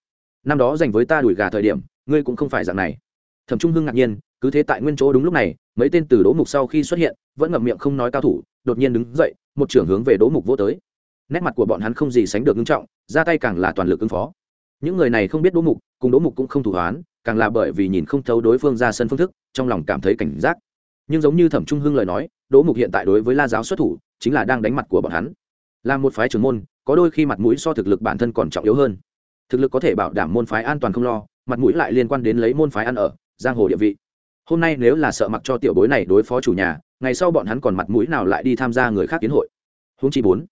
S1: Năm đó dành với ta đuổi gà thời điểm, ngươi cũng không phải dạng này. Thẩm trung hưng ngạc nhiên cứ thế tại nguyên chỗ đúng lúc này, mấy tên từ đỗ mục sau khi xuất hiện, vẫn ngậm miệng không nói cao thủ, đột nhiên đứng dậy, một trưởng hướng về đỗ mục vô tới. Nét mặt của bọn hắn không gì sánh được nghiêm trọng, ra tay càng là toàn lực ứng phó. Những người này không biết đỗ mục, cùng đỗ mục cũng không thủ hoán, càng là bởi vì nhìn không thấu đối phương ra sân phương thức, trong lòng cảm thấy cảnh giác. Nhưng giống như thẩm trung hưng lời nói, đỗ mục hiện tại đối với la giáo xuất thủ, chính là đang đánh mặt của bọn hắn. Là một phái trưởng môn, có đôi khi mặt mũi so thực lực bản thân còn trọng yếu hơn. Thực lực có thể bảo đảm môn phái an toàn không lo, mặt mũi lại liên quan đến lấy môn phái ăn ở, giang hồ địa vị hôm nay nếu là sợ mặc cho tiểu bối này đối phó chủ nhà, ngày sau bọn hắn còn mặt mũi nào lại đi tham gia người khác tiến hội? Húng chi bốn.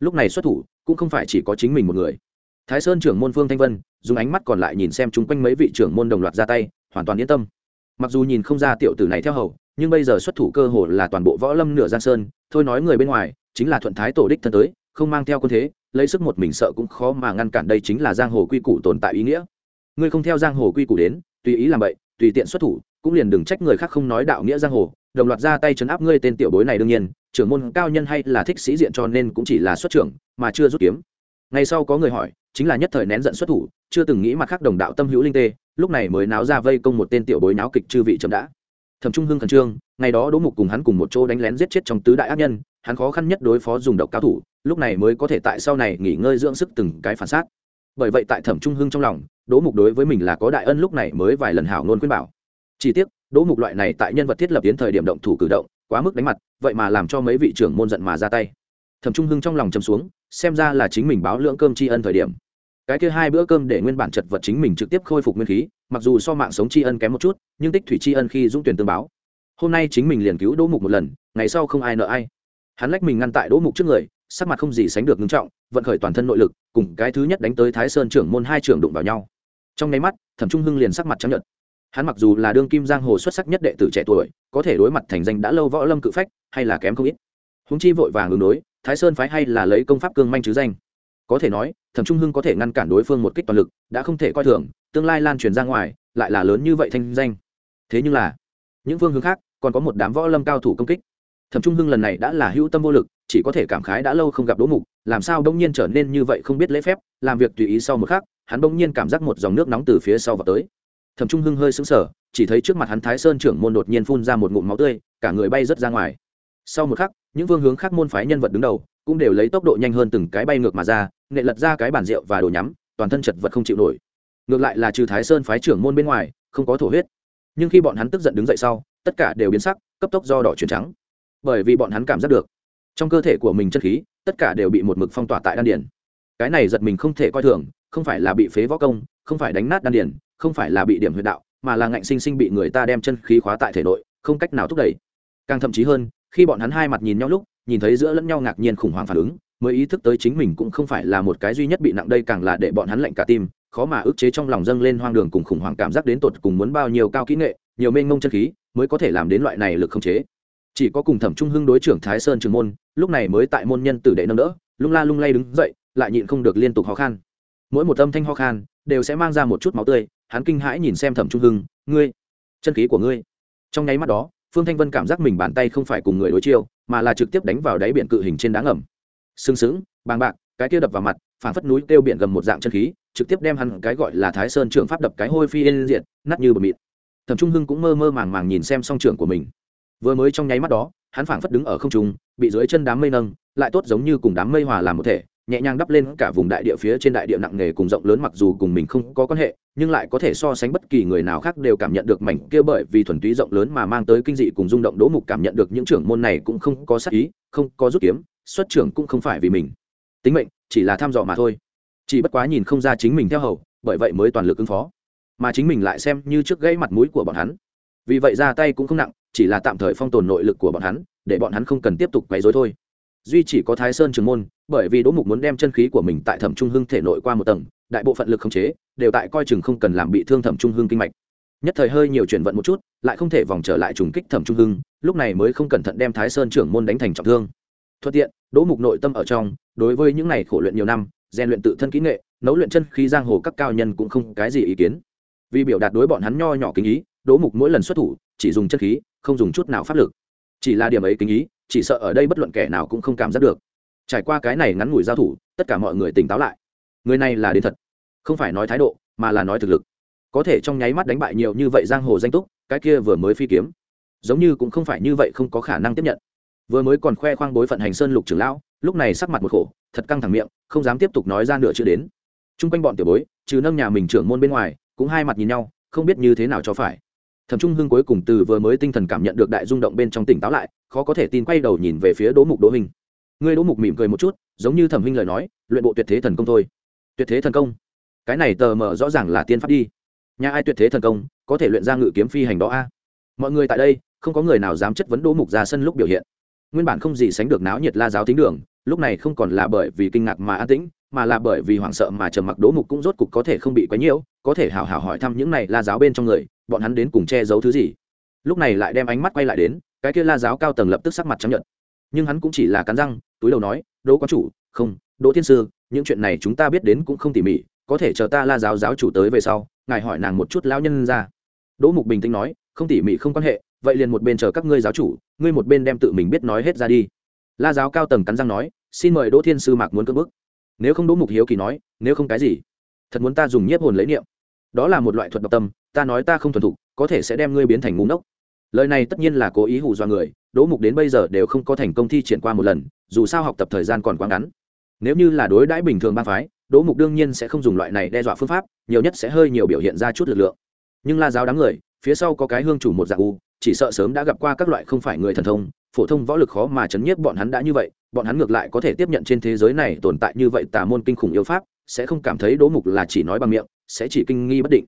S1: Lúc này xuất thủ, cũng không phải chỉ có chính mình một người. Thái sơn trưởng môn phương thanh vân, dùng ánh mắt còn lại nhìn xem chung quanh mấy vị trưởng môn đồng loạt ra tay, hoàn toàn yên tâm. Mặc dù nhìn không ra tiểu tử này theo hầu, nhưng bây giờ xuất thủ cơ hồ là toàn bộ võ lâm nửa giang sơn, thôi nói người bên ngoài, chính là thuận thái tổ đích thân tới, không mang theo quân thế, lấy sức một mình sợ cũng khó mà ngăn cản đây chính là giang hồ quy củ tồn tại ý nghĩa. Ngươi không theo giang hồ quy củ đến, tùy ý làm vậy tùy tiện xuất thủ cũng liền đừng trách người khác không nói đạo nghĩa giang hồ, đồng loạt ra tay chấn áp ngươi tên tiểu bối này đương nhiên, trưởng môn cao nhân hay là thích sĩ diện cho nên cũng chỉ là xuất trưởng, mà chưa rút kiếm. Ngay sau có người hỏi, chính là nhất thời nén giận xuất thủ, chưa từng nghĩ mặt khác đồng đạo tâm hữu linh tê, lúc này mới náo ra vây công một tên tiểu bối náo kịch chư vị chậm đã. Thẩm trung hưng khẩn trương, ngày đó đỗ mục cùng hắn cùng một chỗ đánh lén giết chết trong tứ đại ác nhân, hắn khó khăn nhất đối phó dùng độc cao thủ, lúc này mới có thể tại sau này nghỉ ngơi dưỡng sức từng cái phản xác. Bởi vậy tại thẩm trung hưng trong lòng, đỗ mục đối với mình là có đại ân lúc này mới vài lần hảo ngôn khuyên bảo chỉ tiếc, đỗ mục loại này tại nhân vật thiết lập tiến thời điểm động thủ cử động, quá mức đánh mặt, vậy mà làm cho mấy vị trưởng môn giận mà ra tay. Thẩm trung hưng trong lòng châm xuống, xem ra là chính mình báo lượng cơm tri ân thời điểm. Cái kia hai bữa cơm để nguyên bản chật vật chính mình trực tiếp khôi phục nguyên khí, mặc dù so mạng sống tri ân kém một chút, nhưng tích thủy tri ân khi dũng tuyển tương báo. Hôm nay chính mình liền cứu đỗ mục một lần, ngày sau không ai nợ ai. Hắn lách mình ngăn tại đỗ mục trước người, sắc mặt không gì sánh được ngưng trọng, vận khởi toàn thân nội lực, cùng cái thứ nhất đánh tới thái sơn trưởng môn hai trưởng đụng vào nhau. Trong nháy mắt, thẩm trung hưng liền sắc mặt trắng nhợt hắn mặc dù là đương kim giang hồ xuất sắc nhất đệ tử trẻ tuổi, có thể đối mặt thành danh đã lâu võ lâm cự phách, hay là kém không ít. Húng chi vội vàng ứng đối, thái sơn phái hay là lấy công pháp cương manh chứ danh. Có thể nói, thẩm trung hưng có thể ngăn cản đối phương một kích toàn lực, đã không thể coi thường, tương lai lan truyền ra ngoài, lại là lớn như vậy thanh danh. Thế nhưng là, những phương hướng khác, còn có một đám võ lâm cao thủ công kích. Thẩm trung hưng lần này đã là hữu tâm vô lực, chỉ có thể cảm khái đã lâu không gặp đỗ mục, làm sao đông nhiên trở nên như vậy không biết lễ phép, làm việc tùy ý sau một khắc, hắn bỗng nhiên cảm giác một dòng nước nóng từ phía sau vào tới thẩm trung hưng hơi sững sờ, chỉ thấy trước mặt hắn thái sơn trưởng môn đột nhiên phun ra một ngụm máu tươi, cả người bay rớt ra ngoài. Sau một khắc, những phương hướng khác môn phái nhân vật đứng đầu cũng đều lấy tốc độ nhanh hơn từng cái bay ngược mà ra, nghệ lật ra cái bản rượu và đồ nhắm, toàn thân chật vật không chịu nổi. Ngược lại là trừ thái sơn phái trưởng môn bên ngoài, không có thổ huyết. Nhưng khi bọn hắn tức giận đứng dậy sau, tất cả đều biến sắc, cấp tốc do đỏ chuyển trắng. Bởi vì bọn hắn cảm giác được, trong cơ thể của mình chân khí, tất cả đều bị một mực phong tỏa tại đan điển cái này giật mình không thể coi thường, không phải là bị phế võ công, không phải đánh nát đan điển không phải là bị điểm huyệt đạo, mà là ngạnh sinh sinh bị người ta đem chân khí khóa tại thể nội, không cách nào thúc đẩy. Càng thậm chí hơn, khi bọn hắn hai mặt nhìn nhau lúc, nhìn thấy giữa lẫn nhau ngạc nhiên khủng hoảng phản ứng, mới ý thức tới chính mình cũng không phải là một cái duy nhất bị nặng đây càng là để bọn hắn lạnh cả tim, khó mà ức chế trong lòng dâng lên hoang đường cùng khủng hoảng cảm giác đến tột cùng muốn bao nhiêu cao kỹ nghệ, nhiều mênh mông chân khí, mới có thể làm đến loại này lực không chế. Chỉ có cùng thẩm trung hưng đối trưởng thái sơn trường môn, lúc này mới tại môn nhân tử đệ nâng đỡ, lung la lung lay đứng dậy, lại nhịn không được liên tục ho khan. Mỗi một âm thanh ho khan, đều sẽ mang ra một chút máu tươi hắn kinh hãi nhìn xem thẩm trung hưng, ngươi, chân khí của ngươi. Trong nháy mắt đó, phương thanh vân cảm giác mình bàn tay không phải cùng người đối chiêu, mà là trực tiếp đánh vào đáy biển cự hình trên đá ngầm sừng sững, bàng bạc, cái kia đập vào mặt phản phất núi kêu biển gầm một dạng chân khí, trực tiếp đem hắn cái gọi là thái sơn trưởng pháp đập cái hôi phi lên diện nát như bờ mịn thẩm trung hưng cũng mơ mơ màng màng nhìn xem song trưởng của mình. Vừa mới trong nháy mắt đó, hắn phảng phất đứng ở không trung, bị dưới chân đám mây nâng, lại tốt giống như cùng đám mây hòa làm một thể nhẹ nhàng đắp lên cả vùng đại địa phía trên đại địa nặng nề cùng rộng lớn mặc dù cùng mình không có quan hệ, nhưng lại có thể so sánh bất kỳ người nào khác đều cảm nhận được mảnh kia bởi vì thuần túy rộng lớn mà mang tới kinh dị cùng rung động đỗ mục cảm nhận được những trưởng môn này cũng không có sắc ý, không có rút kiếm, xuất trưởng cũng không phải vì mình. Tính mệnh, chỉ là tham dò mà thôi. Chỉ bất quá nhìn không ra chính mình theo hầu, bởi vậy mới toàn lực ứng phó. Mà chính mình lại xem như trước gãy mặt mũi của bọn hắn. Vì vậy ra tay cũng không nặng, chỉ là tạm thời phong tồn nội lực của bọn hắn, để bọn hắn không cần tiếp tục quấy rối thôi duy chỉ có thái sơn trường môn, bởi vì đỗ mục muốn đem chân khí của mình tại thẩm trung hưng thể nội qua một tầng, đại bộ phận lực khống chế đều tại coi chừng không cần làm bị thương thẩm trung hưng kinh mạch. Nhất thời hơi nhiều chuyển vận một chút, lại không thể vòng trở lại trùng kích thẩm trung hưng, lúc này mới không cẩn thận đem thái sơn trưởng môn đánh thành trọng thương. Thuận tiện, đỗ mục nội tâm ở trong, đối với những này khổ luyện nhiều năm, rèn luyện tự thân kỹ nghệ, nấu luyện chân khí giang hồ các cao nhân cũng không cái gì ý kiến. Vì biểu đạt đối bọn hắn nho nhỏ kính ý, đỗ mục mỗi lần xuất thủ, chỉ dùng chân khí, không dùng chút nào pháp lực chỉ là điểm ấy kính ý, chỉ sợ ở đây bất luận kẻ nào cũng không cảm giác được. Trải qua cái này ngắn ngủi giao thủ, tất cả mọi người tỉnh táo lại. Người này là đến thật. Không phải nói thái độ, mà là nói thực lực. Có thể trong nháy mắt đánh bại nhiều như vậy giang hồ danh túc, cái kia vừa mới phi kiếm. Giống như cũng không phải như vậy không có khả năng tiếp nhận. Vừa mới còn khoe khoang bối phận hành sơn lục trưởng lão, lúc này sắc mặt một khổ, thật căng thẳng miệng, không dám tiếp tục nói ra nửa chữ đến. Chung quanh bọn tiểu bối, trừ nâng nhà mình trưởng môn bên ngoài, cũng hai mặt nhìn nhau, không biết như thế nào cho phải thẩm trung hưng cuối cùng từ vừa mới tinh thần cảm nhận được đại rung động bên trong tỉnh táo lại, khó có thể tin quay đầu nhìn về phía đỗ mục đỗ hình. Ngươi đỗ mục mỉm cười một chút, giống như thẩm huynh lời nói, luyện bộ tuyệt thế thần công thôi. Tuyệt thế thần công? Cái này tờ mờ rõ ràng là tiên pháp đi. Nhà ai tuyệt thế thần công, có thể luyện ra ngự kiếm phi hành đó a? Mọi người tại đây, không có người nào dám chất vấn đỗ mục ra sân lúc biểu hiện. Nguyên bản không gì sánh được náo nhiệt la giáo tính đường, lúc này không còn là bởi vì kinh ngạc mà an tĩnh, mà là bởi vì hoảng sợ mà trầm mặc đỗ mục cũng rốt cục có thể không bị quấy nhiễu, có thể hào hào hỏi thăm những này la giáo bên trong người bọn hắn đến cùng che giấu thứ gì. Lúc này lại đem ánh mắt quay lại đến, cái kia la giáo cao tầng lập tức sắc mặt chấp nhận nhưng hắn cũng chỉ là cắn răng, túi đầu nói, đỗ quán chủ, không, đỗ thiên sư, những chuyện này chúng ta biết đến cũng không tỉ mỉ, có thể chờ ta la giáo giáo chủ tới về sau, ngài hỏi nàng một chút lão nhân ra. Đỗ mục bình tĩnh nói, không tỉ mỉ không quan hệ, vậy liền một bên chờ các ngươi giáo chủ, ngươi một bên đem tự mình biết nói hết ra đi. La giáo cao tầng cắn răng nói, xin mời đỗ thiên sư mạc muốn cưỡng bức. Nếu không đỗ mục hiếu kỳ nói, nếu không cái gì? Thật muốn ta dùng nhiếp hồn lấy niệm. Đó là một loại thuật độc tâm ta nói ta không thuần thục, có thể sẽ đem ngươi biến thành ngu ngốc. Lời này tất nhiên là cố ý hù dọa người, đỗ mục đến bây giờ đều không có thành công thi triển qua một lần, dù sao học tập thời gian còn quá ngắn. Nếu như là đối đãi bình thường ba phái, đỗ mục đương nhiên sẽ không dùng loại này đe dọa phương pháp, nhiều nhất sẽ hơi nhiều biểu hiện ra chút lực lượng. Nhưng la giáo đám người, phía sau có cái hương chủ một dạng u, chỉ sợ sớm đã gặp qua các loại không phải người thần thông, phổ thông võ lực khó mà chấn nhiếp bọn hắn đã như vậy, bọn hắn ngược lại có thể tiếp nhận trên thế giới này tồn tại như vậy tà môn kinh khủng yêu pháp, sẽ không cảm thấy Đỗ mục là chỉ nói bằng miệng, sẽ chỉ kinh nghi bất định.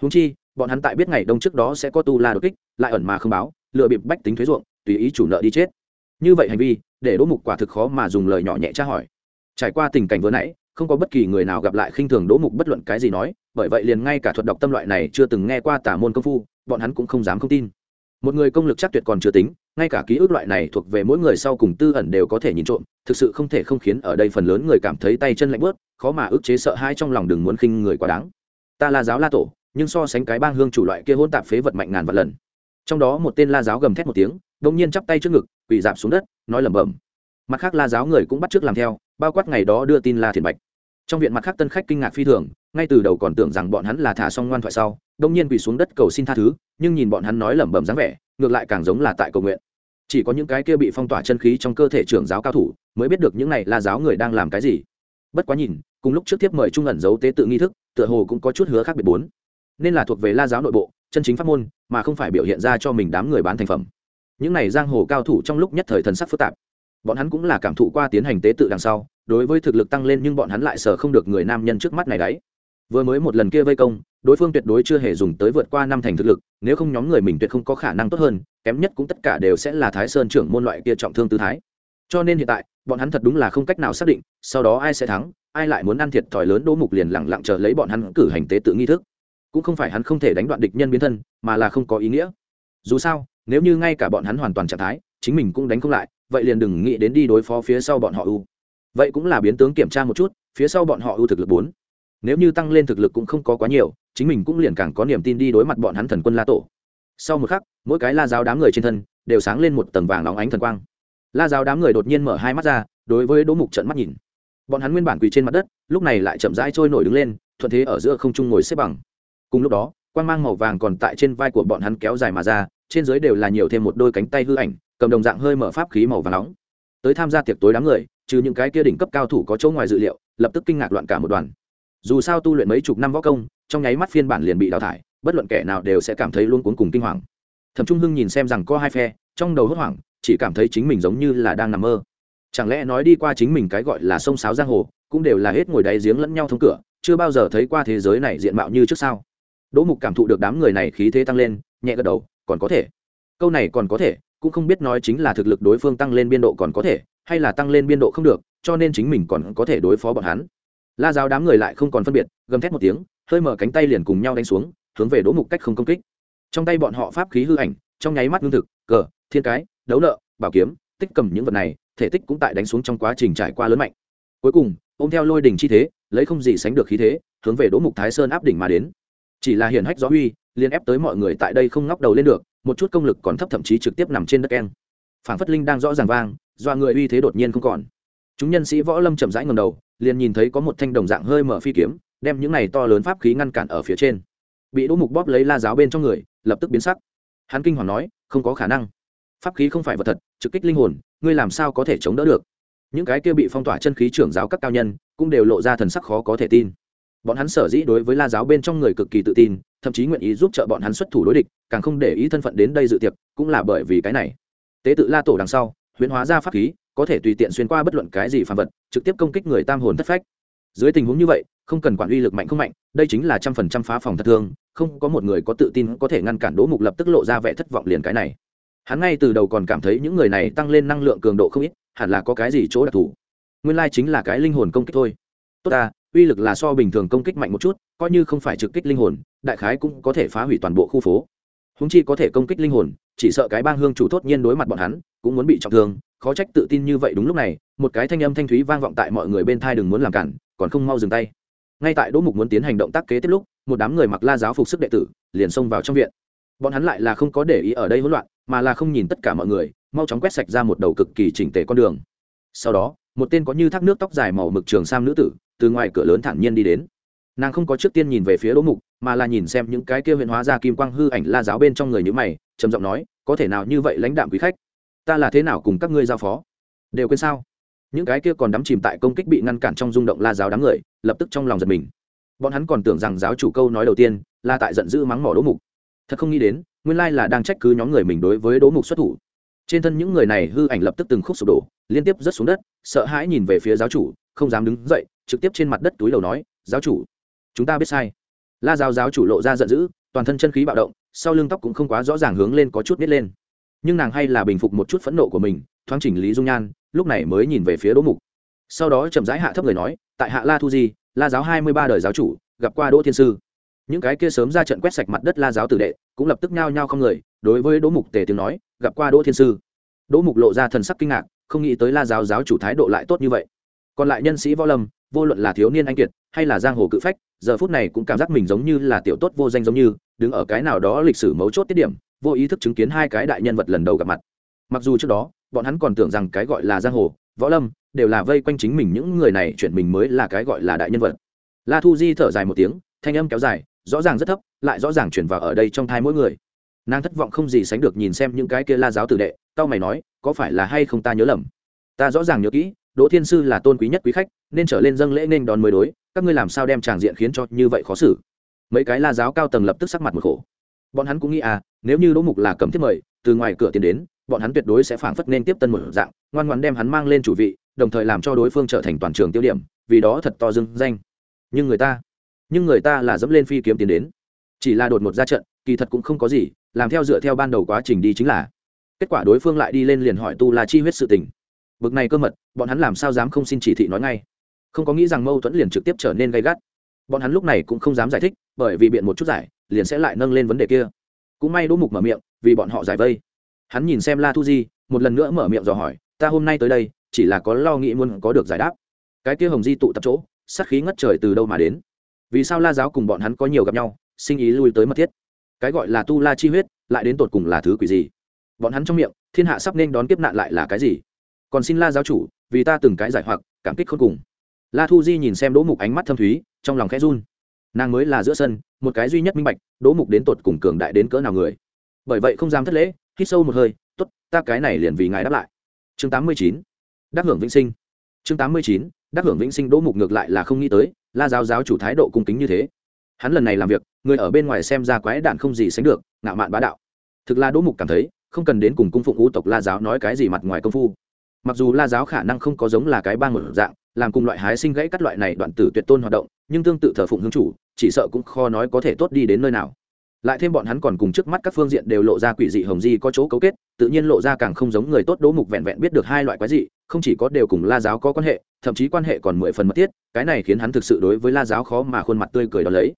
S1: Húng chi bọn hắn tại biết ngày đông trước đó sẽ có tu la đột kích, lại ẩn mà không báo lựa bịp bách tính thuế ruộng, tùy ý chủ nợ đi chết. Như vậy hành vi, để đỗ mục quả thực khó mà dùng lời nhỏ nhẹ tra hỏi. Trải qua tình cảnh vừa nãy, không có bất kỳ người nào gặp lại khinh thường đỗ mục bất luận cái gì nói, bởi vậy liền ngay cả thuật đọc tâm loại này chưa từng nghe qua tả môn công phu, bọn hắn cũng không dám không tin. Một người công lực chắc tuyệt còn chưa tính, ngay cả ký ức loại này thuộc về mỗi người sau cùng tư ẩn đều có thể nhìn trộm, thực sự không thể không khiến ở đây phần lớn người cảm thấy tay chân lạnh bớt khó mà ức chế sợ hai trong lòng đừng muốn khinh người quá đáng. Ta là giáo la tổ nhưng so sánh cái bang hương chủ loại kia hôn tạp phế vật mạnh ngàn vạn lần. Trong đó một tên la giáo gầm thét một tiếng đông nhiên chắp tay trước ngực, quỳ dạp xuống đất, nói lẩm bẩm. Mặt khác la giáo người cũng bắt t làm theo, bao quát ngày đó đưa tin la thiền bạch. Trong viện mặt khác tân khách kinh ngạc phi thường, ngay từ đầu còn tưởng rằng bọn hắn là thả xong ngoan thoại sau đông nhiên quỳ xuống đất cầu xin tha thứ, nhưng nhìn bọn hắn nói lẩm bẩm dáng vẻ, ngược lại càng giống là tại cầu nguyện. Chỉ có những cái kia bị phong tỏa chân khí trong cơ thể trưởng giáo cao thủ, mới biết được những này la giáo người đang làm cái gì. Bất quá nhìn, cùng lúc trước tiếp mời trung ẩn giấu tế tự nghi thức, tựa hồ cũng có chút hứa khác biệt bốn nên là thuộc về la giáo nội bộ, chân chính pháp môn, mà không phải biểu hiện ra cho mình đám người bán thành phẩm. Những này giang hồ cao thủ trong lúc nhất thời thần sắc phức tạp. Bọn hắn cũng là cảm thụ qua tiến hành tế tự đằng sau, đối với thực lực tăng lên nhưng bọn hắn lại sợ không được người nam nhân trước mắt này đấy. Vừa mới một lần kia vây công, đối phương tuyệt đối chưa hề dùng tới vượt qua năm thành thực lực, nếu không nhóm người mình tuyệt không có khả năng tốt hơn, kém nhất cũng tất cả đều sẽ là thái sơn trưởng môn loại kia trọng thương tư thái. Cho nên hiện tại, bọn hắn thật đúng là không cách nào xác định, sau đó ai sẽ thắng, ai lại muốn ăn thiệt thòi lớn đỗ mục liền lẳng lặng chờ lấy bọn hắn cử hành tế tự nghi thức cũng không phải hắn không thể đánh đoạn địch nhân biến thân, mà là không có ý nghĩa. Dù sao, nếu như ngay cả bọn hắn hoàn toàn trạng thái, chính mình cũng đánh không lại, vậy liền đừng nghĩ đến đi đối phó phía sau bọn họ u vậy cũng là biến tướng kiểm tra một chút, phía sau bọn họ ưu thực lực bốn. Nếu như tăng lên thực lực cũng không có quá nhiều, chính mình cũng liền càng có niềm tin đi đối mặt bọn hắn thần quân la tổ. Sau một khắc, mỗi cái la giáo đám người trên thân đều sáng lên một tầng vàng óng ánh thần quang. La giáo đám người đột nhiên mở hai mắt ra, đối với đỗ mục trận mắt nhìn. Bọn hắn nguyên bản quỳ trên mặt đất, lúc này lại chậm rãi trôi nổi đứng lên, thuận thế ở giữa không trung ngồi xếp bằng cùng lúc đó quan mang màu vàng còn tại trên vai của bọn hắn kéo dài mà ra, trên dưới đều là nhiều thêm một đôi cánh tay hư ảnh, cầm đồng dạng hơi mở pháp khí màu vàng nóng. Tới tham gia tiệc tối đám người, trừ những cái kia đỉnh cấp cao thủ có chỗ ngoài dự liệu, lập tức kinh ngạc loạn cả một đoàn. Dù sao tu luyện mấy chục năm võ công, trong nháy mắt phiên bản liền bị đào thải, bất luận kẻ nào đều sẽ cảm thấy luôn cuốn cùng kinh hoàng. Thẩm trung hưng nhìn xem rằng có hai phe, trong đầu hốt hoảng, chỉ cảm thấy chính mình giống như là đang nằm mơ. Chẳng lẽ nói đi qua chính mình cái gọi là sông sáo giang hồ, cũng đều là hết ngồi đáy giếng lẫn nhau thông cửa, chưa bao giờ thấy qua thế giới này diện mạo như trước sao? Đỗ mục cảm thụ được đám người này khí thế tăng lên, nhẹ gật đầu, còn có thể. Câu này còn có thể, cũng không biết nói chính là thực lực đối phương tăng lên biên độ còn có thể, hay là tăng lên biên độ không được, cho nên chính mình còn có thể đối phó bọn hắn. La giáo đám người lại không còn phân biệt, gầm thét một tiếng, hơi mở cánh tay liền cùng nhau đánh xuống, hướng về đỗ mục cách không công kích. Trong tay bọn họ pháp khí hư ảnh, trong nháy mắt lương thực, cờ, thiên cái, đấu nợ, bảo kiếm, tích cầm những vật này, thể tích cũng tại đánh xuống trong quá trình trải qua lớn mạnh. Cuối cùng, ôm theo lôi đỉnh chi thế, lấy không gì sánh được khí thế, hướng về đỗ mục thái sơn áp đỉnh mà đến chỉ là hiển hách gió huy liên ép tới mọi người tại đây không ngóc đầu lên được, một chút công lực còn thấp thậm chí trực tiếp nằm trên đất keng. Phản phất linh đang rõ ràng vang do người uy thế đột nhiên không còn. Chúng nhân sĩ võ lâm chậm rãi ngầm đầu, liền nhìn thấy có một thanh đồng dạng hơi mở phi kiếm, đem những này to lớn pháp khí ngăn cản ở phía trên. Bị đỗ mục bóp lấy la giáo bên trong người, lập tức biến sắc. Hắn kinh hoàng nói, không có khả năng. Pháp khí không phải vật thật, trực kích linh hồn, ngươi làm sao có thể chống đỡ được? Những cái kia bị phong tỏa chân khí trưởng giáo các cao nhân, cũng đều lộ ra thần sắc khó có thể tin bọn hắn sở dĩ đối với la giáo bên trong người cực kỳ tự tin, thậm chí nguyện ý giúp trợ bọn hắn xuất thủ đối địch, càng không để ý thân phận đến đây dự tiệc, cũng là bởi vì cái này. Tế tự la tổ đằng sau, huyễn hóa ra pháp khí, có thể tùy tiện xuyên qua bất luận cái gì phàm vật, trực tiếp công kích người tam hồn thất phách. Dưới tình huống như vậy, không cần quản uy lực mạnh không mạnh, đây chính là trăm phần trăm phá phòng thật thương, không có một người có tự tin có thể ngăn cản đỗ mục lập tức lộ ra vẻ thất vọng liền cái này. Hắn ngay từ đầu còn cảm thấy những người này tăng lên năng lượng cường độ không ít, hẳn là có cái gì chỗ đặc thù. Nguyên lai chính là cái linh hồn công kích thôi. Tốt ta uy lực là so bình thường công kích mạnh một chút, coi như không phải trực kích linh hồn, đại khái cũng có thể phá hủy toàn bộ khu phố. Húng chi có thể công kích linh hồn, chỉ sợ cái bang hương chủ tốt nhiên đối mặt bọn hắn, cũng muốn bị trọng thương. Khó trách tự tin như vậy đúng lúc này, một cái thanh âm thanh thúy vang vọng tại mọi người bên thai đừng muốn làm cản, còn không mau dừng tay. Ngay tại đỗ mục muốn tiến hành động tác kế tiếp lúc, một đám người mặc la giáo phục sức đệ tử liền xông vào trong viện. Bọn hắn lại là không có để ý ở đây hỗn loạn, mà là không nhìn tất cả mọi người, mau chóng quét sạch ra một đầu cực kỳ chỉnh tề con đường. Sau đó, một tên có như thác nước tóc dài màu mực trường sam nữ tử từ ngoài cửa lớn thản nhiên đi đến. Nàng không có trước tiên nhìn về phía đỗ mục, mà là nhìn xem những cái kia huyện hóa ra kim quang hư ảnh la giáo bên trong người như mày, trầm giọng nói, có thể nào như vậy lãnh đạm quý khách? Ta là thế nào cùng các ngươi giao phó? Đều quên sao? Những cái kia còn đắm chìm tại công kích bị ngăn cản trong rung động la giáo đám người, lập tức trong lòng giật mình. Bọn hắn còn tưởng rằng giáo chủ câu nói đầu tiên là tại giận dữ mắng mỏ đỗ mục. Thật không nghĩ đến, nguyên lai là đang trách cứ nhóm người mình đối với đỗ mục xuất thủ. Trên thân những người này hư ảnh lập tức từng khúc sụp đổ, liên tiếp rớt xuống đất, sợ hãi nhìn về phía giáo chủ, không dám đứng dậy trực tiếp trên mặt đất túi đầu nói, giáo chủ, chúng ta biết sai. La giáo giáo chủ lộ ra giận dữ, toàn thân chân khí bạo động, sau lưng tóc cũng không quá rõ ràng hướng lên có chút nít lên. Nhưng nàng hay là bình phục một chút phẫn nộ của mình, thoáng chỉnh lý dung nhan, lúc này mới nhìn về phía đỗ mục. Sau đó chậm rãi hạ thấp người nói, tại hạ la thu di, la giáo hai mươi ba đời giáo chủ, gặp qua đỗ thiên sư. Những cái kia sớm ra trận quét sạch mặt đất la giáo tử đệ cũng lập tức nhao nhao không người, đối với đỗ mục tề tiếng nói, gặp qua đỗ thiên sư. Đỗ mục lộ ra thần sắc kinh ngạc, không nghĩ tới la giáo giáo chủ thái độ lại tốt như vậy. Còn lại nhân sĩ võ lâm vô luận là thiếu niên anh kiệt hay là giang hồ cự phách, giờ phút này cũng cảm giác mình giống như là tiểu tốt vô danh giống như, đứng ở cái nào đó lịch sử mấu chốt tiết điểm, vô ý thức chứng kiến hai cái đại nhân vật lần đầu gặp mặt. Mặc dù trước đó, bọn hắn còn tưởng rằng cái gọi là giang hồ, võ lâm, đều là vây quanh chính mình những người này chuyển mình mới là cái gọi là đại nhân vật. La thu di thở dài một tiếng, thanh âm kéo dài, rõ ràng rất thấp, lại rõ ràng chuyển vào ở đây trong thai mỗi người. Nàng thất vọng không gì sánh được nhìn xem những cái kia la giáo tử đệ tao mày nói, có phải là hay không ta nhớ lầm? Ta rõ ràng nhớ kỹ, đỗ thiên sư là tôn quý nhất quý khách nên trở lên dâng lễ nên đón mới đối, các ngươi làm sao đem tràng diện khiến cho như vậy khó xử? Mấy cái la giáo cao tầng lập tức sắc mặt một khổ. Bọn hắn cũng nghĩ à nếu như đỗ mục là cầm thiết mời, từ ngoài cửa tiến đến, bọn hắn tuyệt đối sẽ phảng phất nên tiếp tân một dạng, ngoan ngoan đem hắn mang lên chủ vị, đồng thời làm cho đối phương trở thành toàn trường tiêu điểm, vì đó thật to dưng danh. Nhưng người ta, nhưng người ta là dẫm lên phi kiếm tiến đến. Chỉ là đột một ra trận, kỳ thật cũng không có gì, làm theo dựa theo ban đầu quá trình đi chính là. Kết quả đối phương lại đi lên liền hỏi tu là chi huyết sự tình. Bực này cơ mật, bọn hắn làm sao dám không xin chỉ thị nói ngay? Không có nghĩ rằng mâu thuẫn liền trực tiếp trở nên gay gắt. Bọn hắn lúc này cũng không dám giải thích, bởi vì biện một chút giải, liền sẽ lại nâng lên vấn đề kia. Cũng may đỗ mục mở miệng, vì bọn họ giải vây. Hắn nhìn xem la thu di, một lần nữa mở miệng dò hỏi, ta hôm nay tới đây, chỉ là có lo nghĩ muốn có được giải đáp. Cái kia hồng di tụ tập chỗ, sát khí ngất trời từ đâu mà đến? Vì sao la giáo cùng bọn hắn có nhiều gặp nhau, sinh ý lui tới mật thiết? Cái gọi là tu la chi huyết, lại đến tột cùng là thứ quỷ gì? Bọn hắn trong miệng, thiên hạ sắp nên đón kiếp nạn lại là cái gì? Còn xin la giáo chủ, vì ta từng cái giải hoặc, cảm kích khôn cùng la thu di nhìn xem đỗ mục ánh mắt thâm thúy, trong lòng khẽ run. Nàng mới là giữa sân, một cái duy nhất minh bạch, đỗ mục đến tột cùng cường đại đến cỡ nào người. Bởi vậy không dám thất lễ, hít sâu một hơi t ố t ta cái này liền vì ngài đáp lại. Chương tám mươi chín. Đắc hưởng vĩnh sinh. Chương tám mươi chín. Đắc hưởng vĩnh sinh đỗ mục ngược lại là không nghĩ tới, la giáo giáo chủ thái độ cung kính như thế. Hắn lần này làm việc, người ở bên ngoài xem ra quái đạn không gì sánh được, ngạo mạn bá đạo. Thực là đỗ mục cảm thấy, không cần đến cùng cung phụng ngũ tộc la giáo nói cái gì mặt ngoài công phu. Mặc dù la giáo khả năng không có giống là cái bang một dạng làm cùng loại hái sinh gãy các loại này đoạn tử tuyệt tôn hoạt động, nhưng tương tự thờ phụng hương chủ, chỉ sợ cũng khó nói có thể tốt đi đến nơi nào. Lại thêm bọn hắn còn cùng trước mắt các phương diện đều lộ ra quỷ dị hồng di có chỗ cấu kết, tự nhiên lộ ra càng không giống người tốt đỗ mục vẹn vẹn biết được hai loại quái dị, không chỉ có đều cùng la giáo có quan hệ, thậm chí quan hệ còn mười phần mật thiết, cái này khiến hắn thực sự đối với la giáo khó mà khuôn mặt tươi cười đó lấy.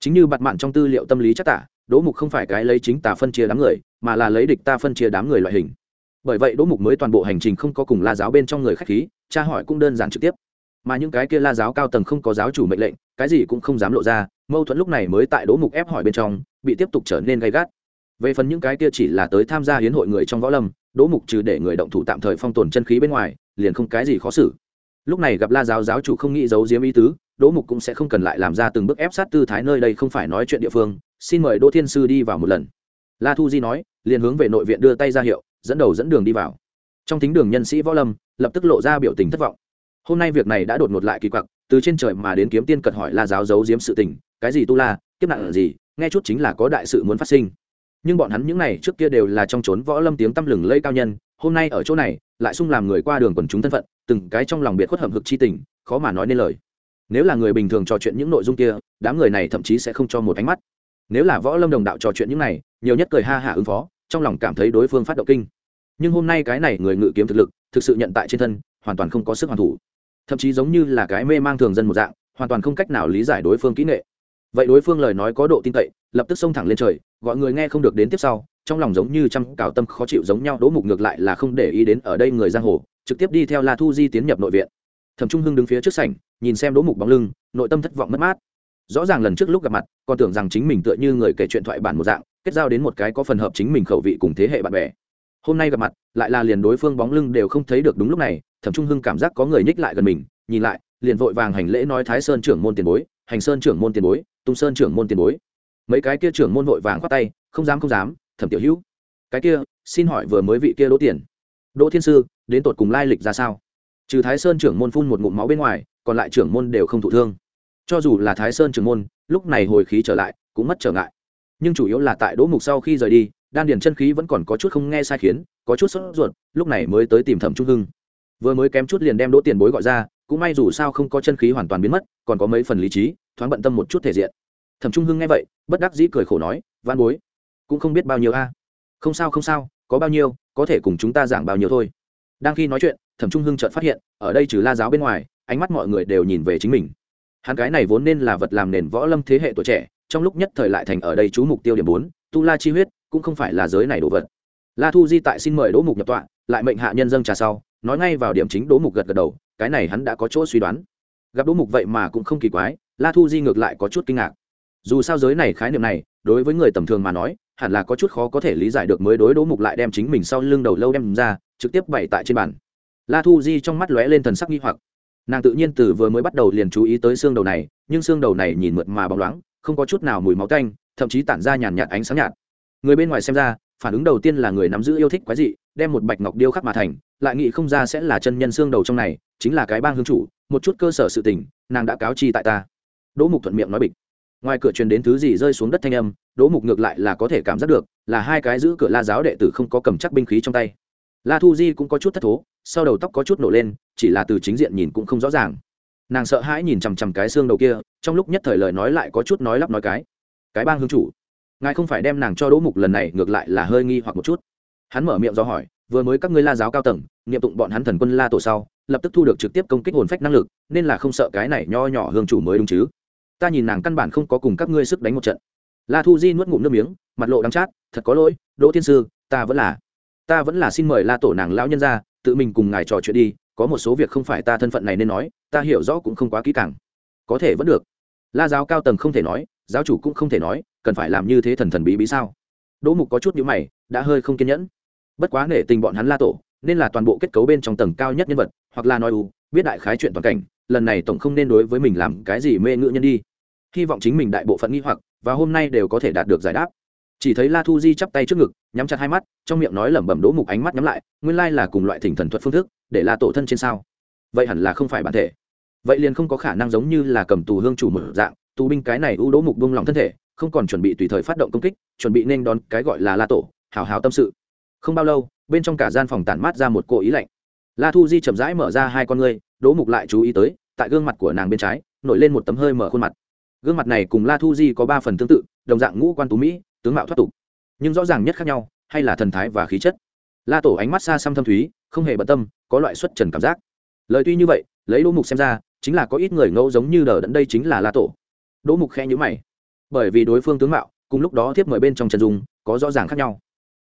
S1: Chính như bặt mạn trong tư liệu tâm lý chắc tả đỗ mục không phải cái lấy chính tà phân chia đám người, mà là lấy địch ta phân chia đám người loại hình bởi vậy đỗ mục mới toàn bộ hành trình không có cùng la giáo bên trong người khách khí, tra hỏi cũng đơn giản trực tiếp. Mà những cái kia la giáo cao tầng không có giáo chủ mệnh lệnh, cái gì cũng không dám lộ ra, mâu thuẫn lúc này mới tại đỗ mục ép hỏi bên trong, bị tiếp tục trở nên gay gắt. Về phần những cái kia chỉ là tới tham gia hiến hội người trong võ lâm, đỗ mục trừ để người động thủ tạm thời phong tồn chân khí bên ngoài, liền không cái gì khó xử. Lúc này gặp la giáo giáo chủ không nghĩ giấu diếm ý tứ, đỗ mục cũng sẽ không cần lại làm ra từng bước ép sát tư thái nơi đây không phải nói chuyện địa phương, xin mời đỗ thiên sư đi vào một lần. La thu di nói, liền hướng về nội viện đưa tay ra hiệu dẫn đầu dẫn đường đi vào. Trong thính đường nhân sĩ võ lâm, lập tức lộ ra biểu tình thất vọng. Hôm nay việc này đã đột ngột lại kỳ quặc, từ trên trời mà đến kiếm tiên cật hỏi la giáo giấu giếm sự tình, cái gì tu la, kiếp nạn là gì, nghe chút chính là có đại sự muốn phát sinh. Nhưng bọn hắn những này trước kia đều là trong trốn võ lâm tiếng tăm lừng lây cao nhân, hôm nay ở chỗ này, lại sung làm người qua đường quần chúng thân phận, từng cái trong lòng biệt khuất hầm hực chi tình, khó mà nói nên lời. Nếu là người bình thường trò chuyện những nội dung kia, đám người này thậm chí sẽ không cho một ánh mắt. Nếu là võ lâm đồng đạo trò chuyện những này, nhiều nhất cười ha hả ứng phó, trong lòng cảm thấy đối phương phát động kinh nhưng hôm nay cái này người ngự kiếm thực lực, thực sự nhận tại trên thân, hoàn toàn không có sức hoàn thủ. Thậm chí giống như là cái mê mang thường dân một dạng, hoàn toàn không cách nào lý giải đối phương kỹ nghệ. Vậy đối phương lời nói có độ tin cậy, lập tức xông thẳng lên trời, gọi người nghe không được đến tiếp sau, trong lòng giống như trăm cào tâm khó chịu giống nhau đỗ mục ngược lại là không để ý đến ở đây người giang hồ, trực tiếp đi theo la thu di tiến nhập nội viện. Thẩm trung hưng đứng phía trước sảnh, nhìn xem đỗ mục bóng lưng, nội tâm thất vọng mất mát. Rõ ràng lần trước lúc gặp mặt, còn tưởng rằng chính mình tựa như người kể chuyện thoại bản một dạng, kết giao đến một cái có phần hợp chính mình khẩu vị cùng thế hệ bạn bè hôm nay gặp mặt, lại là liền đối phương bóng lưng đều không thấy được đúng lúc này, thẩm trung hưng cảm giác có người nhích lại gần mình, nhìn lại, liền vội vàng hành lễ nói thái sơn trưởng môn tiền bối, hành sơn trưởng môn tiền bối, tung sơn trưởng môn tiền bối. Mấy cái kia trưởng môn vội vàng khoát tay, không dám không dám, thẩm tiểu hữu. Cái kia, xin hỏi vừa mới vị kia đỗ tiền. Đỗ thiên sư, đến tột cùng lai lịch ra sao? Trừ thái sơn trưởng môn phun một ngụm máu bên ngoài, còn lại trưởng môn đều không thụ thương. Cho dù là thái sơn trưởng môn, lúc này hồi khí trở lại, cũng mất trở ngại. Nhưng chủ yếu là tại đỗ mục sau khi rời đi đan điền chân khí vẫn còn có chút không nghe sai khiến, có chút sốt ruột, lúc này mới tới tìm thẩm trung hưng. Vừa mới kém chút liền đem đỗ tiền bối gọi ra, cũng may dù sao không có chân khí hoàn toàn biến mất, còn có mấy phần lý trí, thoáng bận tâm một chút thể diện. Thẩm trung hưng nghe vậy, bất đắc dĩ cười khổ nói van bối, cũng không biết bao nhiêu a. Không sao không sao, có bao nhiêu, có thể cùng chúng ta giảng bao nhiêu thôi. Đang khi nói chuyện, thẩm trung hưng chợt phát hiện, ở đây trừ la giáo bên ngoài, ánh mắt mọi người đều nhìn về chính mình. Hắn cái này vốn nên là vật làm nền võ lâm thế hệ tuổi trẻ, trong lúc nhất thời lại thành ở đây chú mục tiêu điểm bốn, tu la chi huyết cũng không phải là giới này đồ vật. La thu di tại xin mời đỗ mục nhập tọa, lại mệnh hạ nhân dân trà sau, nói ngay vào điểm chính đỗ mục gật gật đầu, cái này hắn đã có chỗ suy đoán. Gặp đỗ mục vậy mà cũng không kỳ quái, la thu di ngược lại có chút kinh ngạc. Dù sao giới này khái niệm này, đối với người tầm thường mà nói, hẳn là có chút khó có thể lý giải được mới đối đỗ mục lại đem chính mình sau lưng đầu lâu đem ra, trực tiếp bày tại trên bàn. La thu di trong mắt lóe lên thần sắc nghi hoặc. Nàng tự nhiên từ vừa mới bắt đầu liền chú ý tới xương đầu này, nhưng xương đầu này nhìn mượt mà bóng loáng, không có chút nào mùi máu canh thậm chí tản ra nhàn nhạt ánh sáng nhạt người bên ngoài xem ra, phản ứng đầu tiên là người nắm giữ yêu thích quái dị, đem một bạch ngọc điêu khắc mà thành, lại nghĩ không ra sẽ là chân nhân xương đầu trong này, chính là cái bang hương chủ, một chút cơ sở sự tình, nàng đã cáo chi tại ta. Đỗ mục thuận miệng nói bịch. Ngoài cửa truyền đến thứ gì rơi xuống đất thanh âm, đỗ mục ngược lại là có thể cảm giác được, là hai cái giữ cửa la giáo đệ tử không có cầm chắc binh khí trong tay. La thu di cũng có chút thất thố, sau đầu tóc có chút nổ lên, chỉ là từ chính diện nhìn cũng không rõ ràng. Nàng sợ hãi nhìn chằm chằm cái xương đầu kia, trong lúc nhất thời lời nói lại có chút nói lắp nói cái. Cái bang hương chủ ngài không phải đem nàng cho đỗ mục lần này ngược lại là hơi nghi hoặc một chút. Hắn mở miệng do hỏi, vừa mới các ngươi la giáo cao tầng nghiệm tụng bọn hắn thần quân la tổ sau, lập tức thu được trực tiếp công kích hồn phách năng lực, nên là không sợ cái này nho nhỏ hương chủ mới đúng chứ? Ta nhìn nàng căn bản không có cùng các ngươi sức đánh một trận. La thu di nuốt ngụm nước miếng, mặt lộ đắng chát, thật có lỗi, đỗ thiên sư, ta vẫn là, ta vẫn là xin mời la tổ nàng lão nhân ra, tự mình cùng ngài trò chuyện đi, có một số việc không phải ta thân phận này nên nói, ta hiểu rõ cũng không quá kỹ càng. Có thể vẫn được. La giáo cao tầng không thể nói, giáo chủ cũng không thể nói cần phải làm như thế thần thần bí bí sao? Đỗ mục có chút nhữ mày, đã hơi không kiên nhẫn. Bất quá nể tình bọn hắn la tổ, nên là toàn bộ kết cấu bên trong tầng cao nhất nhân vật, hoặc là nói u biết đại khái chuyện toàn cảnh, lần này tổng không nên đối với mình làm cái gì mê ngữ nhân đi. Hy vọng chính mình đại bộ phận nghi hoặc, và hôm nay đều có thể đạt được giải đáp. Chỉ thấy la thu di chắp tay trước ngực, nhắm chặt hai mắt, trong miệng nói lẩm bẩm đỗ mục ánh mắt nhắm lại, nguyên lai là cùng loại thỉnh thần thuật phương thức, để la tổ thân trên sao? Vậy hẳn là không phải bản thể. Vậy liền không có khả năng giống như là cầm tù hương chủ một dạng, tù binh cái này ưu đỗ mục bông lòng thân thể không còn chuẩn bị tùy thời phát động công kích, chuẩn bị nên đón cái gọi là la tổ, hào hào tâm sự. Không bao lâu, bên trong cả gian phòng tản mát ra một cô ý lạnh. La thu di chậm rãi mở ra hai con ngươi, đỗ mục lại chú ý tới, tại gương mặt của nàng bên trái, nổi lên một tấm hơi mở khuôn mặt. Gương mặt này cùng la thu di có ba phần tương tự, đồng dạng ngũ quan tú mỹ, tướng mạo thoát tục, nhưng rõ ràng nhất khác nhau, hay là thần thái và khí chất. La tổ ánh mắt xa xăm thâm thúy, không hề bận tâm, có loại xuất trần cảm giác. Lời tuy như vậy, lấy đỗ mục xem ra, chính là có ít người ngẫu giống như đờ đẫn đây chính là la tổ. Đỗ mục khe nhữ mày bởi vì đối phương tướng mạo cùng lúc đó thiếp mời bên trong chân dung có rõ ràng khác nhau.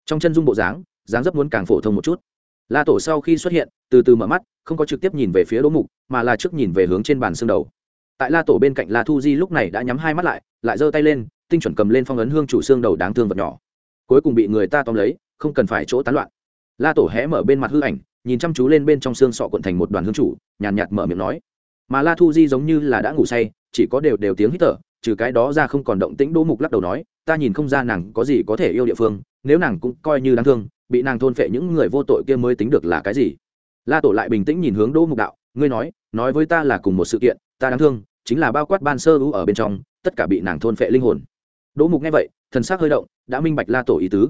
S1: Trong chân dung bộ dáng dáng dấp muốn càng phổ thông một chút. La tổ sau khi xuất hiện từ từ mở mắt không có trực tiếp nhìn về phía đỗ mục mà là trước nhìn về hướng trên bàn xương đầu. Tại la tổ bên cạnh la thu di lúc này đã nhắm hai mắt lại lại giơ tay lên tinh chuẩn cầm lên phong ấn hương chủ xương đầu đáng thương vật nhỏ. Cuối cùng bị người ta tóm lấy không cần phải chỗ tán loạn. La tổ hé mở bên mặt hư ảnh nhìn chăm chú lên bên trong xương sọ quận thành một đoàn hương chủ nhàn nhạt, nhạt mở miệng nói. Mà la thu di giống như là đã ngủ say chỉ có đều đều tiếng hít thở trừ cái đó ra không còn động tĩnh đỗ mục lắc đầu nói, ta nhìn không ra nàng có gì có thể yêu địa phương, nếu nàng cũng coi như đáng thương, bị nàng thôn phệ những người vô tội kia mới tính được là cái gì. La tổ lại bình tĩnh nhìn hướng đỗ mục đạo, ngươi nói nói với ta là cùng một sự kiện, ta đáng thương, chính là bao quát ban sơ ưu ở bên trong, tất cả bị nàng thôn phệ linh hồn. Đỗ mục nghe vậy, thần sắc hơi động, đã minh bạch la tổ ý tứ.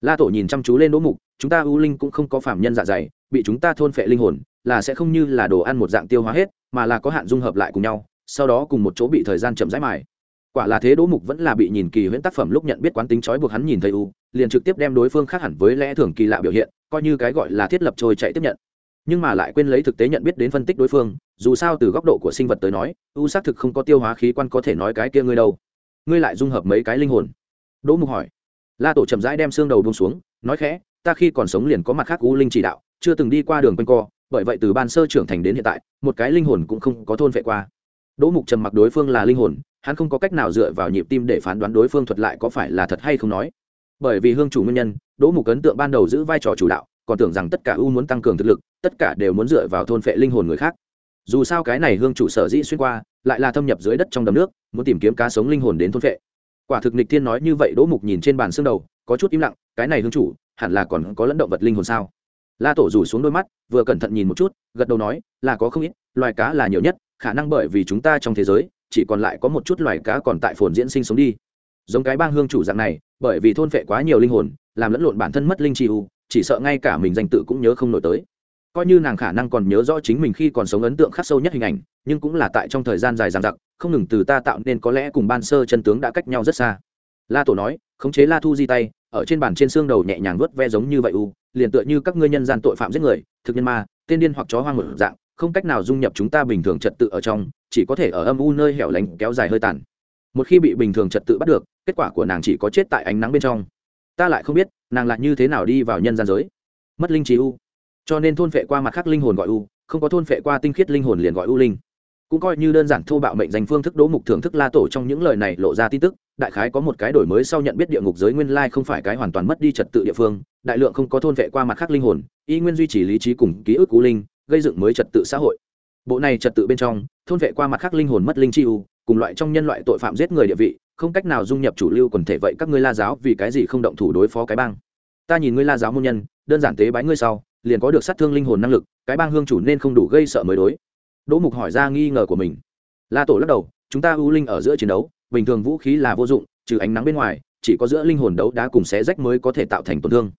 S1: La tổ nhìn chăm chú lên đỗ mục, chúng ta ưu linh cũng không có phạm nhân dạ dày, bị chúng ta thôn phệ linh hồn, là sẽ không như là đồ ăn một dạng tiêu hóa hết, mà là có hạn dung hợp lại cùng nhau, sau đó cùng một chỗ bị thời gian chậm rãi mài quả là thế đỗ mục vẫn là bị nhìn kỳ huyễn tác phẩm lúc nhận biết quán tính trói buộc hắn nhìn thấy u, liền trực tiếp đem đối phương khác hẳn với lẽ thường kỳ lạ biểu hiện, coi như cái gọi là thiết lập trôi chạy tiếp nhận. Nhưng mà lại quên lấy thực tế nhận biết đến phân tích đối phương, dù sao từ góc độ của sinh vật tới nói, u xác thực không có tiêu hóa khí quan có thể nói cái kia ngươi đâu. Ngươi lại dung hợp mấy cái linh hồn? Đỗ mục hỏi. La tổ chậm rãi đem xương đầu bông xuống, nói khẽ, ta khi còn sống liền có mặt khác u linh chỉ đạo, chưa từng đi qua đường quanh co, bởi vậy từ ban sơ trưởng thành đến hiện tại, một cái linh hồn cũng không có thôn vệ qua. Đỗ mục trầm mặc đối phương là linh hồn hắn không có cách nào dựa vào nhịp tim để phán đoán đối phương thuật lại có phải là thật hay không nói. Bởi vì hương chủ nguyên nhân, đỗ mục ấn tượng ban đầu giữ vai trò chủ đạo, còn tưởng rằng tất cả u muốn tăng cường thực lực, tất cả đều muốn dựa vào thôn phệ linh hồn người khác. Dù sao cái này hương chủ sở dĩ xuyên qua, lại là thâm nhập dưới đất trong đầm nước, muốn tìm kiếm cá sống linh hồn đến thôn phệ. Quả thực nịch thiên nói như vậy đỗ mục nhìn trên bàn xương đầu, có chút im lặng, cái này hương chủ, hẳn là còn có lẫn động vật linh hồn sao? La tổ rủ xuống đôi mắt, vừa cẩn thận nhìn một chút, gật đầu nói, là có không ít, loài cá là nhiều nhất, khả năng bởi vì chúng ta trong thế giới chỉ còn lại có một chút loài cá còn tại phồn diễn sinh sống đi. Giống cái bang hương chủ dạng này, bởi vì thôn phệ quá nhiều linh hồn, làm lẫn lộn bản thân mất linh chi u, chỉ sợ ngay cả mình danh tự cũng nhớ không nổi tới. Coi như nàng khả năng còn nhớ rõ chính mình khi còn sống ấn tượng khắc sâu nhất hình ảnh, nhưng cũng là tại trong thời gian dài dằng dặc, không ngừng từ ta tạo nên có lẽ cùng ban sơ chân tướng đã cách nhau rất xa. La tổ nói, khống chế la thu di tay, ở trên bàn trên xương đầu nhẹ nhàng vớt ve giống như vậy u, liền tựa như các ngươi nhân gian tội phạm giết người, thực nhân ma, tên điên hoặc chó hoang một dạng, không cách nào dung nhập chúng ta bình thường trật tự ở trong chỉ có thể ở âm u nơi hẻo lánh kéo dài hơi tàn. Một khi bị bình thường trật tự bắt được, kết quả của nàng chỉ có chết tại ánh nắng bên trong. Ta lại không biết, nàng lại như thế nào đi vào nhân gian giới. Mất linh trí u. Cho nên thôn phệ qua mặt khác linh hồn gọi u, không có thôn phệ qua tinh khiết linh hồn liền gọi u linh. Cũng coi như đơn giản thô bạo mệnh danh phương thức đỗ mục thưởng thức la tổ trong những lời này lộ ra tin tức, đại khái có một cái đổi mới sau nhận biết địa ngục giới nguyên lai không phải cái hoàn toàn mất đi trật tự địa phương, đại lượng không có thôn vệ qua mặt khác linh hồn, y nguyên duy trì lý trí cùng ký ức cú linh, gây dựng mới trật tự xã hội bộ này trật tự bên trong, thôn vệ qua mặt khác linh hồn mất linh chi u cùng loại trong nhân loại tội phạm giết người địa vị, không cách nào dung nhập chủ lưu quần thể vậy các ngươi la giáo vì cái gì không động thủ đối phó cái bang? Ta nhìn ngươi la giáo môn nhân, đơn giản tế bái ngươi sau, liền có được sát thương linh hồn năng lực, cái bang hương chủ nên không đủ gây sợ mới đối. Đỗ mục hỏi ra nghi ngờ của mình. La tổ lắc đầu, chúng ta ưu linh ở giữa chiến đấu, bình thường vũ khí là vô dụng, trừ ánh nắng bên ngoài, chỉ có giữa linh hồn đấu đá cùng xé rách mới có thể tạo thành tổn thương.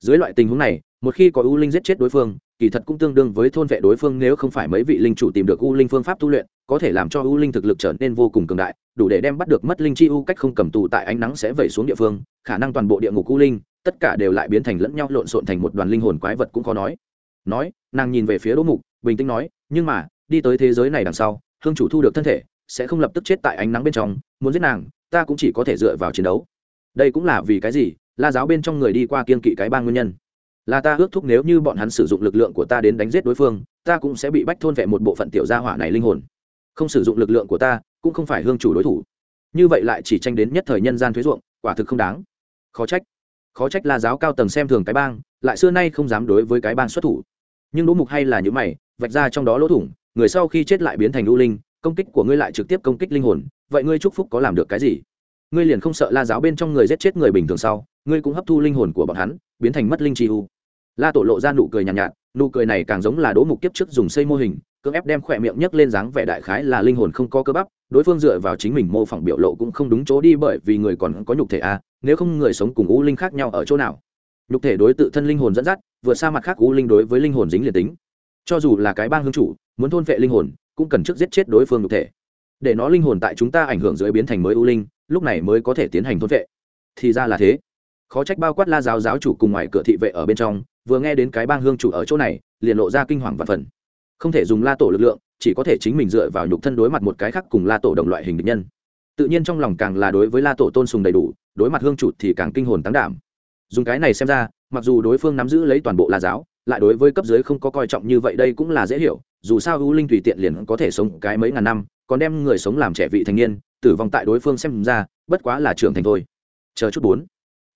S1: Dưới loại tình huống này, một khi có u linh giết chết đối phương kỳ thật cũng tương đương với thôn vệ đối phương nếu không phải mấy vị linh chủ tìm được u linh phương pháp tu luyện, có thể làm cho u linh thực lực trở nên vô cùng cường đại, đủ để đem bắt được mất linh chi u cách không cầm tù tại ánh nắng sẽ vẩy xuống địa phương, khả năng toàn bộ địa ngục u linh, tất cả đều lại biến thành lẫn nhau lộn xộn thành một đoàn linh hồn quái vật cũng khó nói. Nói, nàng nhìn về phía đỗ mục, bình tĩnh nói, nhưng mà, đi tới thế giới này đằng sau, hương chủ thu được thân thể, sẽ không lập tức chết tại ánh nắng bên trong, muốn giết nàng, ta cũng chỉ có thể dựa vào chiến đấu. Đây cũng là vì cái gì? La giáo bên trong người đi qua kiên kỵ cái ba nguyên nhân là ta ước thúc nếu như bọn hắn sử dụng lực lượng của ta đến đánh giết đối phương, ta cũng sẽ bị bách thôn vệ một bộ phận tiểu gia hỏa này linh hồn. Không sử dụng lực lượng của ta, cũng không phải hương chủ đối thủ. Như vậy lại chỉ tranh đến nhất thời nhân gian thuế ruộng, quả thực không đáng. Khó trách. Khó trách là giáo cao tầng xem thường cái bang, lại xưa nay không dám đối với cái bang xuất thủ. Nhưng đỗ mục hay là những mày, vạch ra trong đó lỗ thủng, người sau khi chết lại biến thành lưu linh, công kích của ngươi lại trực tiếp công kích linh hồn, vậy ngươi chúc phúc có làm được cái gì? Ngươi liền không sợ la giáo bên trong người giết chết người bình thường sau, ngươi cũng hấp thu linh hồn của bọn hắn, biến thành mất linh chi u la tổ lộ ra nụ cười nhàn nhạt, nhạt nụ cười này càng giống là đỗ mục kiếp trước dùng xây mô hình cưỡng ép đem khỏe miệng nhấc lên dáng vẻ đại khái là linh hồn không có cơ bắp đối phương dựa vào chính mình mô phỏng biểu lộ cũng không đúng chỗ đi bởi vì người còn có nhục thể a à, nếu không người sống cùng u linh khác nhau ở chỗ nào? Nhục thể đối tự thân linh hồn dẫn dắt vượt xa mặt khác u linh đối với linh hồn dính liền tính. Cho dù là cái bang hương chủ muốn thôn vệ linh hồn cũng cần trước giết chết đối phương nhục thể. Để nó linh hồn tại chúng ta ảnh hưởng dưới biến thành mới u linh lúc này mới có thể tiến hành thôn vệ. Thì ra là thế. Khó trách bao quát la giáo giáo chủ cùng ngoài cửa thị vệ ở bên trong vừa nghe đến cái bang hương chủ ở chỗ này, liền lộ ra kinh hoàng và phần. Không thể dùng la tổ lực lượng, chỉ có thể chính mình dựa vào nhục thân đối mặt một cái khác cùng la tổ đồng loại hình địch nhân. Tự nhiên trong lòng càng là đối với la tổ tôn sùng đầy đủ, đối mặt hương chủ thì càng kinh hồn tán đảm. Dùng cái này xem ra, mặc dù đối phương nắm giữ lấy toàn bộ la giáo, lại đối với cấp dưới không có coi trọng như vậy đây cũng là dễ hiểu, dù sao ưu linh tùy tiện liền có thể sống cái mấy ngàn năm, còn đem người sống làm trẻ vị thành niên, tử vong tại đối phương xem ra, bất quá là trưởng thành thôi. Chờ chút bốn.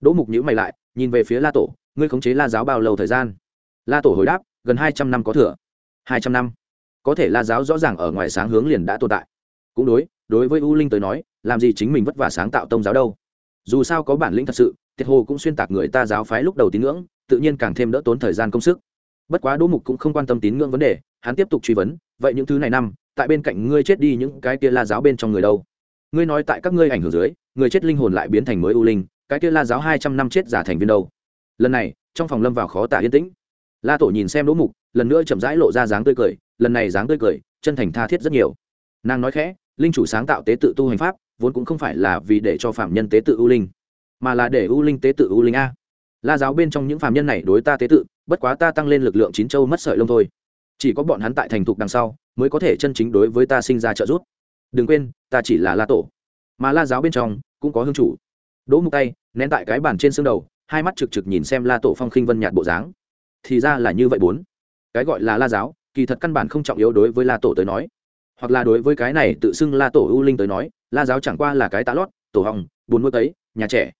S1: Đỗ mục nhữ mày lại, nhìn về phía la tổ ngươi khống chế la giáo bao lâu thời gian? La tổ hồi đáp, gần hai trăm năm có thừa. Hai trăm năm. Có thể la giáo rõ ràng ở ngoài sáng hướng liền đã tồn tại. Cũng đối đối với u linh tới nói, làm gì chính mình vất vả sáng tạo tông giáo đâu. Dù sao có bản lĩnh thật sự, tiệt hồ cũng xuyên tạc người ta giáo phái lúc đầu tín ngưỡng, tự nhiên càng thêm đỡ tốn thời gian công sức. Bất quá đỗ mục cũng không quan tâm tín ngưỡng vấn đề, hắn tiếp tục truy vấn, vậy những thứ này năm, tại bên cạnh ngươi chết đi những cái kia la giáo bên trong người đâu? Ngươi nói tại các ngươi ảnh hưởng dưới, người chết linh hồn lại biến thành mới u linh, cái kia la giáo hai trăm năm chết giả thành viên đâu? Lần này, trong phòng lâm vào khó tả yên tĩnh. La tổ nhìn xem đỗ mục, lần nữa chậm rãi lộ ra dáng tươi cười, lần này dáng tươi cười, chân thành tha thiết rất nhiều. Nàng nói khẽ, linh chủ sáng tạo tế tự tu hành pháp, vốn cũng không phải là vì để cho phạm nhân tế tự ưu linh, mà là để ưu linh tế tự ưu linh a. La giáo bên trong những phạm nhân này đối ta tế tự, bất quá ta tăng lên lực lượng chín châu mất sợi lông thôi. Chỉ có bọn hắn tại thành thục đằng sau, mới có thể chân chính đối với ta sinh ra trợ giúp. Đừng quên, ta chỉ là la tổ. Mà la giáo bên trong, cũng có hương chủ. Đỗ mục tay, nén tại cái bàn trên xương đầu hai mắt trực trực nhìn xem la tổ phong khinh vân nhạt bộ dáng. Thì ra là như vậy bốn. Cái gọi là la giáo, kỳ thật căn bản không trọng yếu đối với la tổ tới nói. Hoặc là đối với cái này tự xưng la tổ ưu linh tới nói, la giáo chẳng qua là cái tá lót, tổ hỏng bốn nuôi tấy, nhà trẻ.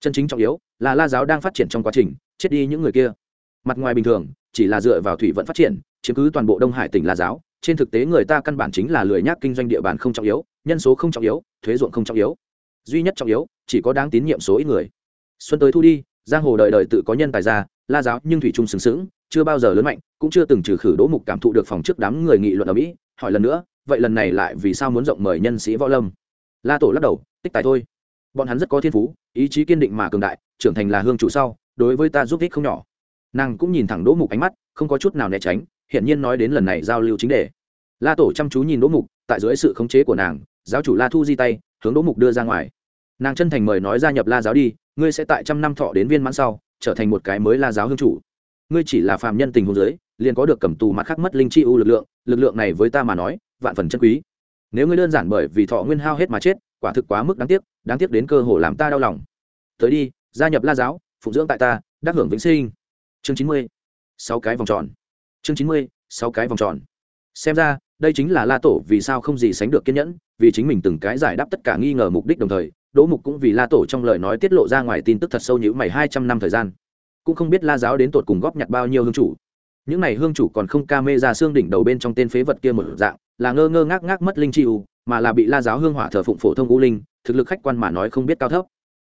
S1: Chân chính trọng yếu là la giáo đang phát triển trong quá trình, chết đi những người kia. Mặt ngoài bình thường, chỉ là dựa vào thủy vận phát triển, chiếm cứ toàn bộ đông hải tỉnh la giáo. Trên thực tế người ta căn bản chính là lười nhác kinh doanh địa bàn không trọng yếu, nhân số không trọng yếu, thuế ruộng không trọng yếu. Duy nhất trọng yếu, chỉ có đáng tín nhiệm số ít người. Xuân tới thu đi giang hồ đời đời tự có nhân tài ra la giáo nhưng thủy trung sừng sững, chưa bao giờ lớn mạnh, cũng chưa từng trừ khử đỗ mục cảm thụ được phòng trước đám người nghị luận ở mỹ, hỏi lần nữa, vậy lần này lại vì sao muốn rộng mời nhân sĩ võ lâm? La tổ lắc đầu, tích tài thôi. Bọn hắn rất có thiên phú, ý chí kiên định mà cường đại, trưởng thành là hương chủ sau, đối với ta giúp ích không nhỏ. Nàng cũng nhìn thẳng đỗ mục ánh mắt, không có chút nào né tránh, hiển nhiên nói đến lần này giao lưu chính đề. La tổ chăm chú nhìn đỗ mục, tại dưới sự khống chế của nàng, giáo chủ la thu di tay, hướng đỗ mục đưa ra ngoài. Nàng chân thành mời nói gia nhập la giáo đi ngươi sẽ tại trăm năm thọ đến viên mãn sau, trở thành một cái mới la giáo hương chủ. Ngươi chỉ là phàm nhân tình hôn giới, liền có được cầm tù mặt khác mất linh chi u lực lượng lực lượng này với ta mà nói, vạn phần chân quý. Nếu ngươi đơn giản bởi vì thọ nguyên hao hết mà chết, quả thực quá mức đáng tiếc đáng tiếc đến cơ hồ làm ta đau lòng. Tới đi, gia nhập la giáo phụng dưỡng tại ta, đắc hưởng vĩnh sinh. Chương chín mươi, sáu cái vòng tròn. Chương chín mươi, sáu cái vòng tròn. Xem ra, đây chính là la tổ vì sao không gì sánh được kiên nhẫn, vì chính mình từng cái giải đáp tất cả nghi ngờ mục đích đồng thời đỗ mục cũng vì la tổ trong lời nói tiết lộ ra ngoài tin tức thật sâu như mày hai trăm năm thời gian. Cũng không biết la giáo đến tột cùng góp nhặt bao nhiêu hương chủ. Những n à y hương chủ còn không ca mê ra xương đỉnh đầu bên trong tên phế vật kia một dạng, là ngơ ngơ ngác ngác mất linh chi u, mà là bị la giáo hương hỏa thờ phụng phổ thông u linh, thực lực khách quan mà nói không biết cao thấp.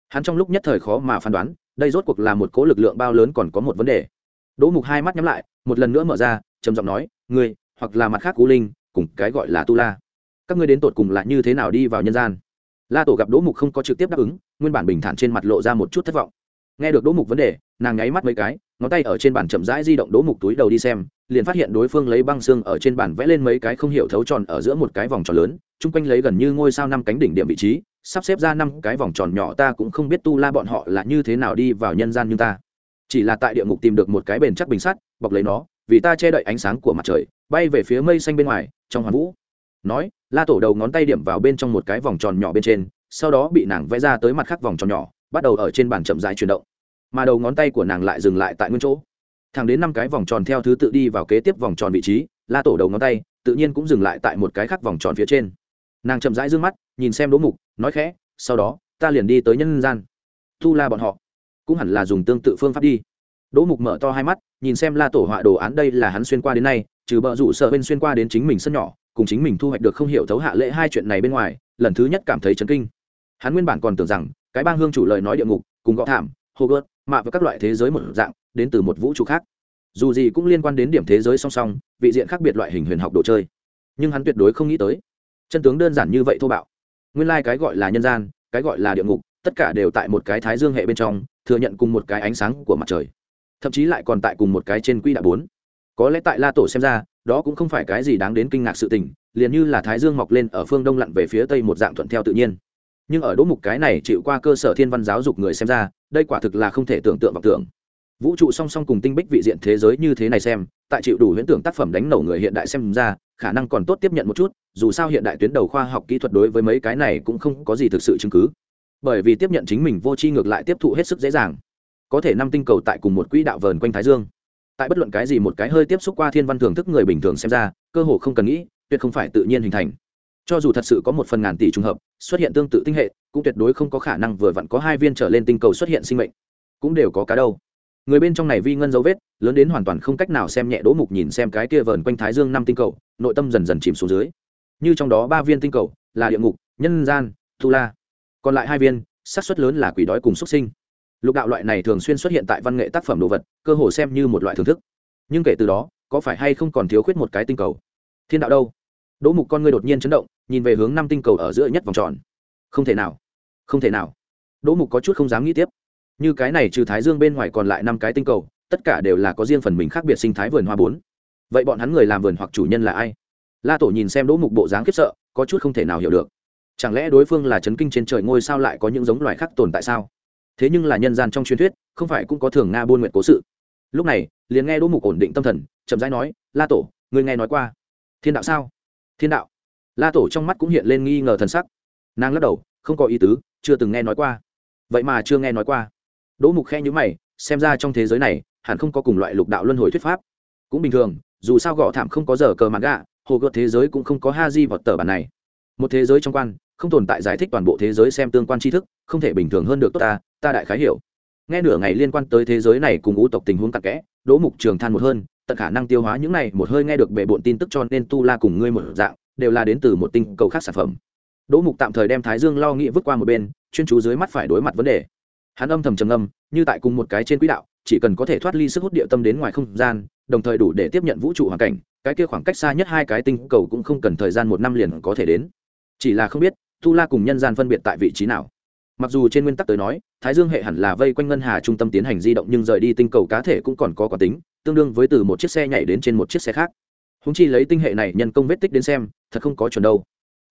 S1: Hắn trong lúc nhất thời khó mà phán đoán, đây rốt cuộc là một cố lực lượng bao lớn còn có một vấn đề. Đỗ mục hai mắt nhắm lại, một lần nữa mở ra, trầm giọng nói, ngươi, hoặc là mặt khác u linh, cùng cái gọi là tu la. Các ngươi đến tột cùng là như thế nào đi vào nhân gian? La tổ gặp đỗ mục không có trực tiếp đáp ứng, nguyên bản bình thản trên mặt lộ ra một chút thất vọng. Nghe được đỗ mục vấn đề, nàng nháy mắt mấy cái, ngón tay ở trên bàn chậm rãi di động đỗ mục túi đầu đi xem, liền phát hiện đối phương lấy băng xương ở trên bàn vẽ lên mấy cái không hiểu thấu tròn ở giữa một cái vòng tròn lớn, chung quanh lấy gần như ngôi sao năm cánh đỉnh điểm vị trí, sắp xếp ra năm cái vòng tròn nhỏ ta cũng không biết tu la bọn họ là như thế nào đi vào nhân gian như ta. Chỉ là tại địa ngục tìm được một cái bền chắc bình sắt, bọc lấy nó, vì ta che đậy ánh sáng của mặt trời, bay về phía mây xanh bên ngoài, trong hoàn vũ. Nói la tổ đầu ngón tay điểm vào bên trong một cái vòng tròn nhỏ bên trên, sau đó bị nàng vẽ ra tới mặt khác vòng tròn nhỏ, bắt đầu ở trên bàn chậm rãi chuyển động. Mà đầu ngón tay của nàng lại dừng lại tại nguyên chỗ. Thẳng đến năm cái vòng tròn theo thứ tự đi vào kế tiếp vòng tròn vị trí, la tổ đầu ngón tay tự nhiên cũng dừng lại tại một cái khác vòng tròn phía trên. Nàng chậm rãi d ư ơ n g mắt, nhìn xem đỗ mục, nói khẽ, sau đó, ta liền đi tới nhân gian. Tu la bọn họ cũng hẳn là dùng tương tự phương pháp đi. Đỗ mục mở to hai mắt, nhìn xem la tổ họa đồ án đây là hắn xuyên qua đến nay, trừ bờ rủ sợ bên xuyên qua đến chính mình sân nhỏ cùng chính mình thu hoạch được không hiểu thấu hạ lễ hai chuyện này bên ngoài, lần thứ nhất cảm thấy chấn kinh. Hắn nguyên bản còn tưởng rằng, cái bang hương chủ lời nói địa ngục, cùng gõ thảm hô gớt mạ và các loại thế giới một dạng, đến từ một vũ trụ khác. Dù gì cũng liên quan đến điểm thế giới song song, vị diện khác biệt loại hình huyền học đồ chơi. Nhưng hắn tuyệt đối không nghĩ tới, chân tướng đơn giản như vậy thô bạo. Nguyên lai、like、cái gọi là nhân gian, cái gọi là địa ngục, tất cả đều tại một cái thái dương hệ bên trong, thừa nhận cùng một cái ánh sáng của mặt trời. Thậm chí lại còn tại cùng một cái trên quỹ đạo bốn. Có lẽ tại la tổ xem ra đó cũng không phải cái gì đáng đến kinh ngạc sự tình, liền như là thái dương mọc lên ở phương đông lặn về phía tây một dạng thuận theo tự nhiên. Nhưng ở đỗ mục cái này chịu qua cơ sở thiên văn giáo dục người xem ra, đây quả thực là không thể tưởng tượng vọng tưởng. Vũ trụ song song cùng tinh bích vị diện thế giới như thế này xem, tại chịu đủ huyễn tưởng tác phẩm đánh nổ người hiện đại xem ra, khả năng còn tốt tiếp nhận một chút, dù sao hiện đại tuyến đầu khoa học kỹ thuật đối với mấy cái này cũng không có gì thực sự chứng cứ. Bởi vì tiếp nhận chính mình vô tri ngược lại tiếp thụ hết sức dễ dàng. Có thể năm tinh cầu tại cùng một quỹ đạo vờn quanh thái dương tại bất luận cái gì một cái hơi tiếp xúc qua thiên văn thường thức người bình thường xem ra, cơ hồ không cần nghĩ, tuyệt không phải tự nhiên hình thành. Cho dù thật sự có một phần ngàn tỷ trùng hợp, xuất hiện tương tự tinh hệ, cũng tuyệt đối không có khả năng vừa vặn có hai viên trở lên tinh cầu xuất hiện sinh mệnh. Cũng đều có cá đâu. Người bên trong này vi ngân dấu vết, lớn đến hoàn toàn không cách nào xem nhẹ đỗ mục nhìn xem cái kia vờn quanh thái dương năm tinh cầu, nội tâm dần dần chìm xuống dưới. Như trong đó ba viên tinh cầu, là địa ngục, nhân gian, thu la. Còn lại hai viên, xác suất lớn là quỷ đói cùng xuất sinh lục đạo loại này thường xuyên xuất hiện tại văn nghệ tác phẩm đồ vật, cơ hồ xem như một loại thưởng thức. Nhưng kể từ đó, có phải hay không còn thiếu khuyết một cái tinh cầu? Thiên đạo đâu? Đỗ mục con người đột nhiên chấn động, nhìn về hướng năm tinh cầu ở giữa nhất vòng tròn. Không thể nào. Không thể nào. Đỗ mục có chút không dám nghĩ tiếp. Như cái này trừ thái dương bên ngoài còn lại năm cái tinh cầu, tất cả đều là có riêng phần mình khác biệt sinh thái vườn hoa bốn. Vậy bọn hắn người làm vườn hoặc chủ nhân là ai? La tổ nhìn xem đỗ mục bộ dáng khiếp sợ, có chút không thể nào hiểu được. Chẳng lẽ đối phương là chấn kinh trên trời ngôi sao lại có những giống loài khác tồn tại sao? Thế nhưng là nhân gian trong truyền thuyết, không phải cũng có thường nga buôn nguyện cố sự. Lúc này, liền nghe đỗ mục ổn định tâm thần, chậm rãi nói, la tổ người nghe nói qua. Thiên đạo sao? Thiên đạo. La tổ trong mắt cũng hiện lên nghi ngờ thần sắc. Nàng lắc đầu, không có ý tứ, chưa từng nghe nói qua. Vậy mà chưa nghe nói qua. Đỗ mục khe nhữ mày, xem ra trong thế giới này, hẳn không có cùng loại lục đạo luân hồi thuyết pháp. Cũng bình thường, dù sao gõ thảm không có giờ cờ mặt gạ, hồ gợt thế giới cũng không có ha di vọt tờ bản này. Một thế giới trong quan, không tồn tại giải thích toàn bộ thế giới xem tương quan tri thức, không thể bình thường hơn được tốt ta ta đại khái hiểu. Nghe nửa ngày liên quan tới thế giới này cùng ngũ tộc tình huống cặn kẽ, đỗ mục trường than một hơn, tận khả năng tiêu hóa những này, một hơi nghe được bệ bộn tin tức cho nên tu la cùng ngươi một dạng, đều là đến từ một tinh cầu khác sản phẩm. Đỗ mục tạm thời đem thái dương lo nghĩ vứt qua một bên, chuyên chú dưới mắt phải đối mặt vấn đề. Hắn âm thầm trầm âm như tại cùng một cái trên quỹ đạo, chỉ cần có thể thoát ly sức hút địa tâm đến ngoài không gian, đồng thời đủ để tiếp nhận vũ trụ hoàn cảnh, cái kia khoảng cách xa nhất hai cái tinh cầu cũng không cần thời gian một năm liền có thể đến. Chỉ là không biết, tu la cùng nhân gian phân biệt tại vị trí nào. Mặc dù trên nguyên tắc tới nói thái dương hệ hẳn là vây quanh ngân hà trung tâm tiến hành di động nhưng rời đi tinh cầu cá thể cũng còn có quả tính, tương đương với từ một chiếc xe nhảy đến trên một chiếc xe khác. Húng chi lấy tinh hệ này nhân công vết tích đến xem, thật không có chuẩn đâu.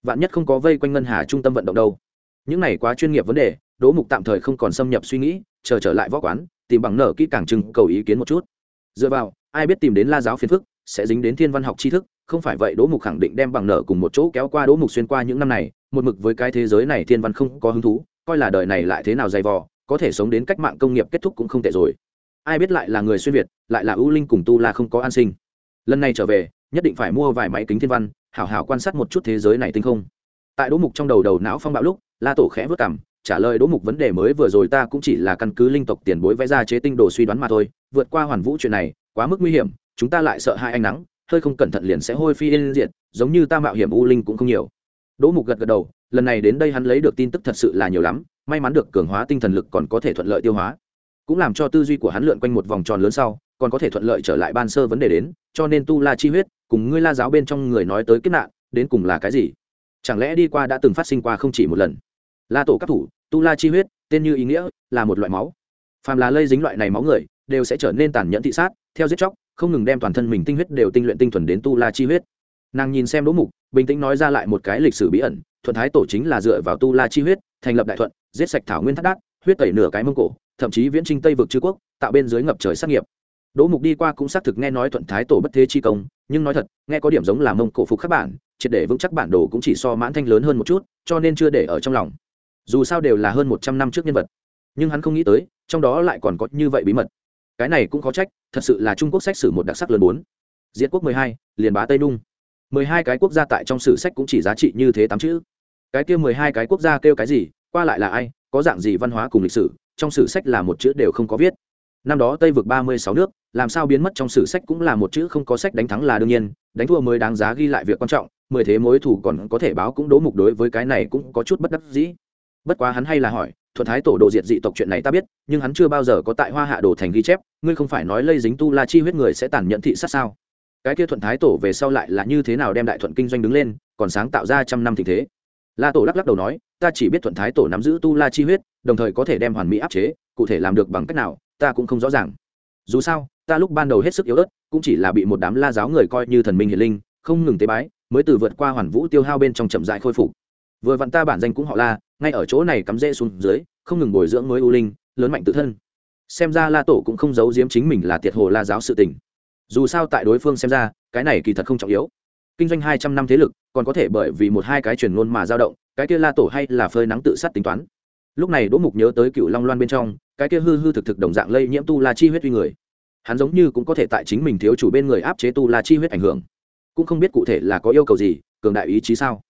S1: Vạn nhất không có vây quanh ngân hà trung tâm vận động đâu. Những này quá chuyên nghiệp vấn đề, đỗ mục tạm thời không còn xâm nhập suy nghĩ, chờ trở lại võ quán, tìm bằng nở kỹ càng trưng cầu ý kiến một chút. Dựa vào, ai biết tìm đến la giáo phiền phức, sẽ dính đến thiên văn học tri thức, không phải vậy đỗ mục khẳng định đem bằng nở cùng một chỗ kéo qua đỗ mục xuyên qua những năm này, một mực với cái thế giới này thiên văn không có hứng thú coi là đời này lại thế nào dày vò, có thể sống đến cách mạng công nghiệp kết thúc cũng không tệ rồi. Ai biết lại là người xuyên việt, lại là ưu linh cùng tu la không có an sinh. Lần này trở về, nhất định phải mua vài máy kính thiên văn, hảo hảo quan sát một chút thế giới này tinh không. Tại đỗ mục trong đầu đầu não phong bạo lúc, la tổ khẽ vất cảm, trả lời đỗ mục vấn đề mới vừa rồi ta cũng chỉ là căn cứ linh tộc tiền bối vẽ ra chế tinh đồ suy đoán mà thôi, vượt qua hoàn vũ chuyện này, quá mức nguy hiểm, chúng ta lại sợ hai ánh nắng, hơi không cẩn thận liền sẽ hôi phi yên diệt, giống như ta mạo hiểm u linh cũng không nhiều đỗ mục gật gật đầu, lần này đến đây hắn lấy được tin tức thật sự là nhiều lắm, may mắn được cường hóa tinh thần lực còn có thể thuận lợi tiêu hóa. Cũng làm cho tư duy của hắn lượn quanh một vòng tròn lớn sau, còn có thể thuận lợi trở lại ban sơ vấn đề đến, cho nên tu la chi huyết, cùng ngươi la giáo bên trong người nói tới kết nạn, đến cùng là cái gì? Chẳng lẽ đi qua đã từng phát sinh qua không chỉ một lần? La tổ các thủ, tu la chi huyết, tên như ý nghĩa, là một loại máu. Phàm là lây dính loại này máu người, đều sẽ trở nên tàn nhẫn thị sát, theo giết chóc, không ngừng đem toàn thân mình tinh huyết đều tinh luyện tinh thuần đến tu la chi huyết. Nàng nhìn xem đỗ mục bình tĩnh nói ra lại một cái lịch sử bí ẩn, thuận thái tổ chính là dựa vào tu la chi huyết, thành lập đại thuận, giết sạch thảo nguyên thất đát, huyết tẩy nửa cái mông cổ, thậm chí viễn trinh tây vực chư quốc, tạo bên dưới ngập trời sát nghiệp. Đỗ mục đi qua cũng xác thực nghe nói thuận thái tổ bất thế chi công, nhưng nói thật, nghe có điểm giống là mông cổ phục các bản, triệt để vững chắc bản đồ cũng chỉ so mãn thanh lớn hơn một chút, cho nên chưa để ở trong lòng. Dù sao đều là hơn một trăm năm trước nhân vật, nhưng hắn không nghĩ tới, trong đó lại còn có như vậy bí mật. Cái này cũng có trách, thật sự là trung quốc sách sử một đặc sắc lớn bốn. Diễn quốc mười hai, liền bá tây nung mười hai cái quốc gia tại trong sử sách cũng chỉ giá trị như thế tám chữ. Cái kia mười hai cái quốc gia kêu cái gì, qua lại là ai, có dạng gì văn hóa cùng lịch sử, trong sử sách là một chữ đều không có viết. Năm đó tây vực ba mươi sáu nước, làm sao biến mất trong sử sách cũng là một chữ không có sách đánh thắng là đương nhiên, đánh thua mới đáng giá ghi lại việc quan trọng, mười thế mối thủ còn có thể báo cũng đố mục đối với cái này cũng có chút bất đắc dĩ. Bất quá hắn hay là hỏi thuận thái tổ đồ diệt dị tộc chuyện này ta biết, nhưng hắn chưa bao giờ có tại hoa hạ đồ thành ghi chép, ngươi không phải nói lây dính tu la chi huyết người sẽ tàn nhẫn thị sát sao? Cái kia thuận thái tổ về sau lại là như thế nào đem đại thuận kinh doanh đứng lên, còn sáng tạo ra trăm năm tình thế. La tổ lắc lắc đầu nói, ta chỉ biết thuận thái tổ nắm giữ tu la chi huyết, đồng thời có thể đem hoàn mỹ áp chế, cụ thể làm được bằng cách nào, ta cũng không rõ ràng. Dù sao, ta lúc ban đầu hết sức yếu ớt, cũng chỉ là bị một đám la giáo người coi như thần minh hiền linh, không ngừng tế bái, mới từ vượt qua hoàn vũ tiêu hao bên trong chậm dại khôi phục. Vừa vặn ta bản danh cũng họ la, ngay ở chỗ này cắm rễ xuống dưới, không ngừng bồi dưỡng mới u linh, lớn mạnh tự thân. Xem ra la tổ cũng không giấu giếm chính mình là tiệt hồ la giáo sự tình dù sao tại đối phương xem ra, cái này kỳ thật không trọng yếu. Kinh doanh hai trăm năm thế lực, còn có thể bởi vì một hai cái truyền ngôn mà dao động, cái kia la tổ hay là phơi nắng tự sát tính toán. Lúc này đỗ mục nhớ tới cựu long loan bên trong, cái kia hư hư thực thực đồng dạng lây nhiễm tu la chi huyết uy người. Hắn giống như cũng có thể tại chính mình thiếu chủ bên người áp chế tu la chi huyết ảnh hưởng. Cũng không biết cụ thể là có yêu cầu gì, cường đại ý chí sao.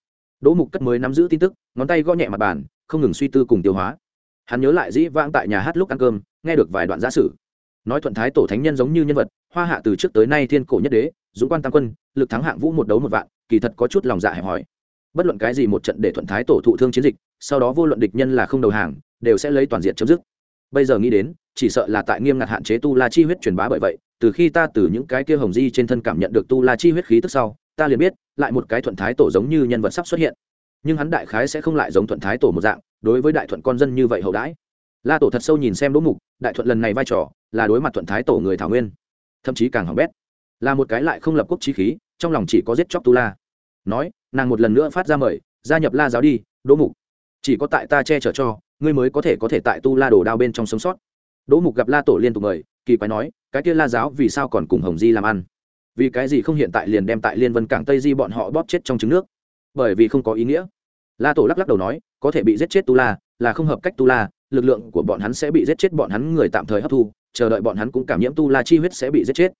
S1: Đỗ mục cất mới nắm giữ tin tức, ngón tay gõ nhẹ mặt bàn, không ngừng suy tư cùng tiêu hóa. Hắn nhớ lại dĩ vãng tại nhà hát lúc ăn cơm, nghe được vài đoạn giả sử. Nói thuận thái tổ thánh nhân giống như nhân vật hoa hạ từ trước tới nay thiên cổ nhất đế, dũng quan tam quân, lực thắng hạng vũ một đấu một vạn, kỳ thật có chút lòng dạ hẹp hòi. Bất luận cái gì một trận để thuận thái tổ thụ thương chiến dịch, sau đó vô luận địch nhân là không đầu hàng, đều sẽ lấy toàn diện chấm dứt. Bây giờ nghĩ đến, chỉ sợ là tại nghiêm ngặt hạn chế tu la chi huyết truyền bá bởi vậy, từ khi ta từ những cái kia hồng di trên thân cảm nhận được tu la chi huyết khí tức sau, ta liền biết, lại một cái thuận thái tổ giống như nhân vật sắp xuất hiện. Nhưng hắn đại khái sẽ không lại giống thuận thái tổ một dạng, đối với đại thuận con dân như vậy hậu đãi. La tổ thật sâu nhìn xem đỗ mục, đại thuận lần này vai trò là đối mặt thuận thái tổ người thảo nguyên thậm chí càng hỏng bét. Là một cái lại không lập quốc trí khí, trong lòng chỉ có giết chóc tu la. Nói, nàng một lần nữa phát ra mời, gia nhập la giáo đi, đỗ mục. Chỉ có tại ta che chở cho, ngươi mới có thể có thể tại tu la đổ đao bên trong sống sót. Đỗ mục gặp la tổ liên tục mời, kỳ quái nói, cái kia la giáo vì sao còn cùng hồng di làm ăn? Vì cái gì không hiện tại liền đem tại liên vân cảng tây di bọn họ bóp chết trong trứng nước? Bởi vì không có ý nghĩa. La tổ lắc lắc đầu nói, có thể bị giết chết tu la, là không hợp cách tu la, lực lượng của bọn hắn sẽ bị giết chết bọn hắn người tạm thời hấp thu chờ đợi bọn hắn cũng cảm nhiễm tu la chi huyết sẽ bị giết chết.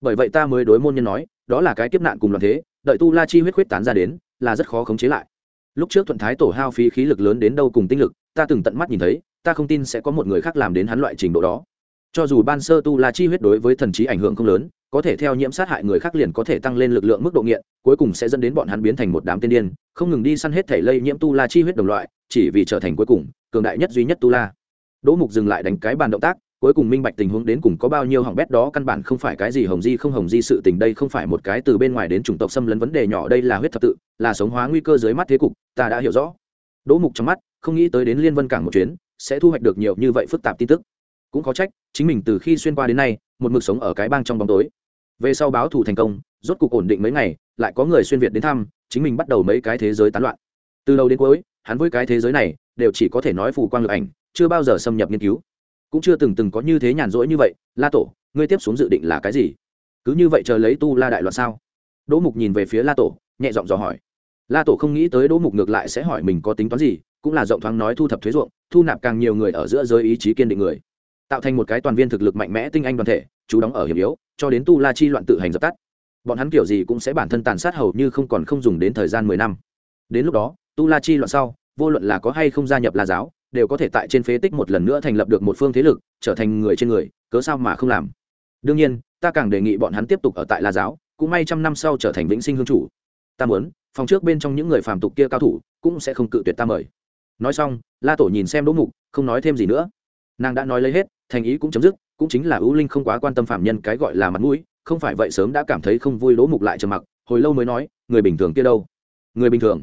S1: Bởi vậy ta mới đối môn nhân nói, đó là cái kiếp nạn cùng loạn thế, đợi tu la chi huyết huyết tán ra đến, là rất khó khống chế lại. Lúc trước thuận thái tổ hao phí khí lực lớn đến đâu cùng tinh lực, ta từng tận mắt nhìn thấy, ta không tin sẽ có một người khác làm đến hắn loại trình độ đó. Cho dù ban sơ tu la chi huyết đối với thần trí ảnh hưởng không lớn, có thể theo nhiễm sát hại người khác liền có thể tăng lên lực lượng mức độ nghiện, cuối cùng sẽ dẫn đến bọn hắn biến thành một đám tiên điên, không ngừng đi săn hết thể lây nhiễm tu la chi huyết đồng loại, chỉ vì trở thành cuối cùng, cường đại nhất duy nhất tu la. Đỗ mục dừng lại đánh cái bàn động tác cuối cùng minh bạch tình huống đến cùng có bao nhiêu hỏng bét đó căn bản không phải cái gì hồng di không hồng di sự tình đây không phải một cái từ bên ngoài đến chủng tộc xâm lấn vấn đề nhỏ đây là huyết thập tự, là sống hóa nguy cơ dưới mắt thế cục, ta đã hiểu rõ. Đỗ mục trong mắt, không nghĩ tới đến liên vân cảng một chuyến, sẽ thu hoạch được nhiều như vậy phức tạp tin tức. Cũng có trách, chính mình từ khi xuyên qua đến nay, một mực sống ở cái bang trong bóng tối. Về sau báo thù thành công, rốt cục ổn định mấy ngày, lại có người xuyên việt đến thăm, chính mình bắt đầu mấy cái thế giới tán loạn. Từ đầu đến cuối, hắn với cái thế giới này, đều chỉ có thể nói phù quang lực ảnh, chưa bao giờ xâm nhập nghiên cứu cũng chưa từng từng có như thế nhàn rỗi như vậy, la tổ, ngươi tiếp xuống dự định là cái gì? Cứ như vậy chờ lấy tu la đại loạn sao? Đỗ mục nhìn về phía la tổ, nhẹ giọng dò hỏi. La tổ không nghĩ tới đỗ mục ngược lại sẽ hỏi mình có tính toán gì, cũng là rộng thoáng nói thu thập thuế ruộng, thu nạp càng nhiều người ở giữa giới ý chí kiên định người. Tạo thành một cái toàn viên thực lực mạnh mẽ tinh anh đoàn thể, chú đóng ở hiểm yếu, cho đến tu la chi loạn tự hành dập tắt. Bọn hắn kiểu gì cũng sẽ bản thân tàn sát hầu như không còn không dùng đến thời gian mười năm. Đến lúc đó, tu la chi loạn sau, vô luận là có hay không gia nhập la giáo đều có thể tại trên phế tích một lần nữa thành lập được một phương thế lực, trở thành người trên người, cớ sao mà không làm? Đương nhiên, ta càng đề nghị bọn hắn tiếp tục ở tại la giáo, cũng may trăm năm sau trở thành vĩnh sinh hương chủ. Ta muốn, phòng trước bên trong những người phàm tục kia cao thủ, cũng sẽ không cự tuyệt ta mời. Nói xong, la tổ nhìn xem đỗ mục, không nói thêm gì nữa. Nàng đã nói lấy hết, thành ý cũng chấm dứt, cũng chính là ưu linh không quá quan tâm phạm nhân cái gọi là mặt mũi, không phải vậy sớm đã cảm thấy không vui đỗ mục lại trầm mặc, hồi lâu mới nói, người bình thường kia đâu? Người bình thường.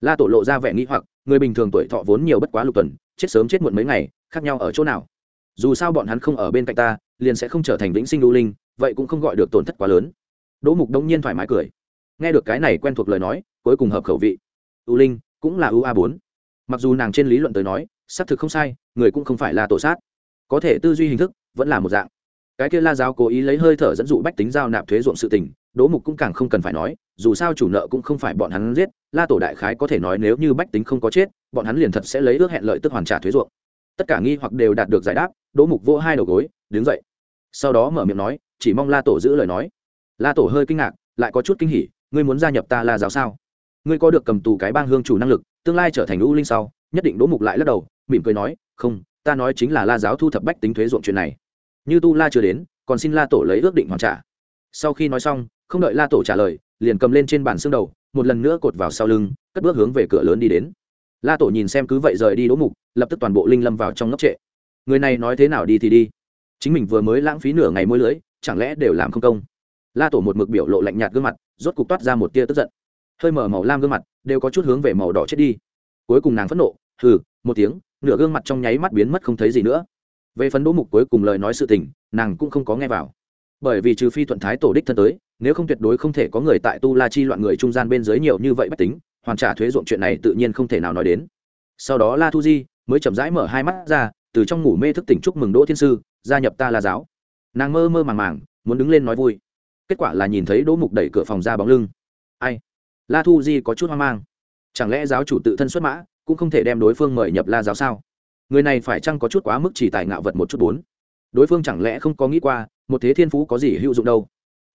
S1: La tổ lộ ra vẻ nghĩ hoặc, người bình thường tuổi thọ vốn nhiều bất quá lục tuần chết sớm chết muộn mấy ngày, khác nhau ở chỗ nào. Dù sao bọn hắn không ở bên cạnh ta, liền sẽ không trở thành vĩnh sinh lưu linh, vậy cũng không gọi được tổn thất quá lớn. Đỗ mục đông nhiên thoải mái cười. Nghe được cái này quen thuộc lời nói, cuối cùng hợp khẩu vị. U linh, cũng là u a bốn. Mặc dù nàng trên lý luận tới nói, xác thực không sai, người cũng không phải là tổ sát. Có thể tư duy hình thức, vẫn là một dạng. Cái kia la giáo cố ý lấy hơi thở dẫn dụ bách tính giao nạp thuế ruộng sự tình đỗ mục cũng càng không cần phải nói, dù sao chủ nợ cũng không phải bọn hắn giết, la tổ đại khái có thể nói nếu như bách tính không có chết, bọn hắn liền thật sẽ lấy ước hẹn lợi tức hoàn trả thuế ruộng. Tất cả nghi hoặc đều đạt được giải đáp, đỗ mục vô hai đầu gối, đứng dậy. Sau đó mở miệng nói, chỉ mong la tổ giữ lời nói. La tổ hơi kinh ngạc, lại có chút kinh hỉ, ngươi muốn gia nhập ta la giáo sao? Ngươi có được cầm tù cái bang hương chủ năng lực, tương lai trở thành u linh sau, nhất định đỗ mục lại lắc đầu, mỉm cười nói, không, ta nói chính là la giáo thu thập bách tính thuế ruộng chuyện này. Như tu la chưa đến, còn xin la tổ lấy ước định hoàn trả. Sau khi nói xong không đợi la tổ trả lời, liền cầm lên trên bàn xương đầu, một lần nữa cột vào sau lưng, cất bước hướng về cửa lớn đi đến. La tổ nhìn xem cứ vậy rời đi đỗ mục, lập tức toàn bộ linh lâm vào trong ngốc trệ. Người này nói thế nào đi thì đi. Chính mình vừa mới lãng phí nửa ngày môi lưới, chẳng lẽ đều làm không công? La tổ một mực biểu lộ lạnh nhạt gương mặt, rốt cục toát ra một tia tức giận. Hơi mở màu lam gương mặt, đều có chút hướng về màu đỏ chết đi. Cuối cùng nàng phẫn nộ, hừ, một tiếng, nửa gương mặt trong nháy mắt biến mất không thấy gì nữa. Về phần đỗ mục cuối cùng lời nói sự tình, nàng cũng không có nghe vào. Bởi vì trừ phi thuận thái tổ đích thân tới nếu không tuyệt đối không thể có người tại tu la chi loạn người trung gian bên dưới nhiều như vậy bách tính, hoàn trả thuế ruộng chuyện này tự nhiên không thể nào nói đến. Sau đó la thu di mới chậm rãi mở hai mắt ra, từ trong ngủ mê thức tỉnh chúc mừng đỗ thiên sư, gia nhập ta la giáo. Nàng mơ mơ màng màng, muốn đứng lên nói vui. Kết quả là nhìn thấy đỗ mục đẩy cửa phòng ra bóng lưng. Ai? La thu di có chút hoang mang. Chẳng lẽ giáo chủ tự thân xuất mã, cũng không thể đem đối phương mời nhập la giáo sao? Người này phải chăng có chút quá mức chỉ tài ngạo vật một chút bốn? Đối phương chẳng lẽ không có nghĩ qua, một thế thiên phú có gì hữu dụng đâu?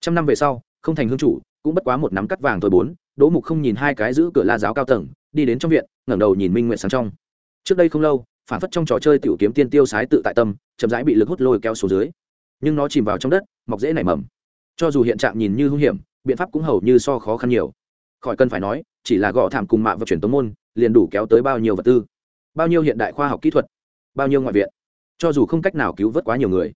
S1: Trăm năm về sau, không thành hương chủ, cũng bất quá một nắm cắt vàng thôi bốn, đỗ mục không nhìn hai cái giữ cửa la giáo cao tầng, đi đến trong viện, ngẩng đầu nhìn minh nguyện sáng trong. Trước đây không lâu, phản phất trong trò chơi tiểu kiếm tiên tiêu sái tự tại tâm, chậm rãi bị lực hút lôi kéo xuống dưới. Nhưng nó chìm vào trong đất, mọc dễ nảy mầm. Cho dù hiện trạng nhìn như hung hiểm, biện pháp cũng hầu như so khó khăn nhiều. Khỏi cần phải nói, chỉ là gõ thảm cùng mạng và chuyển tống môn, liền đủ kéo tới bao nhiêu vật tư. Bao nhiêu hiện đại khoa học kỹ thuật, bao nhiêu ngoại viện. Cho dù không cách nào cứu vớt quá nhiều người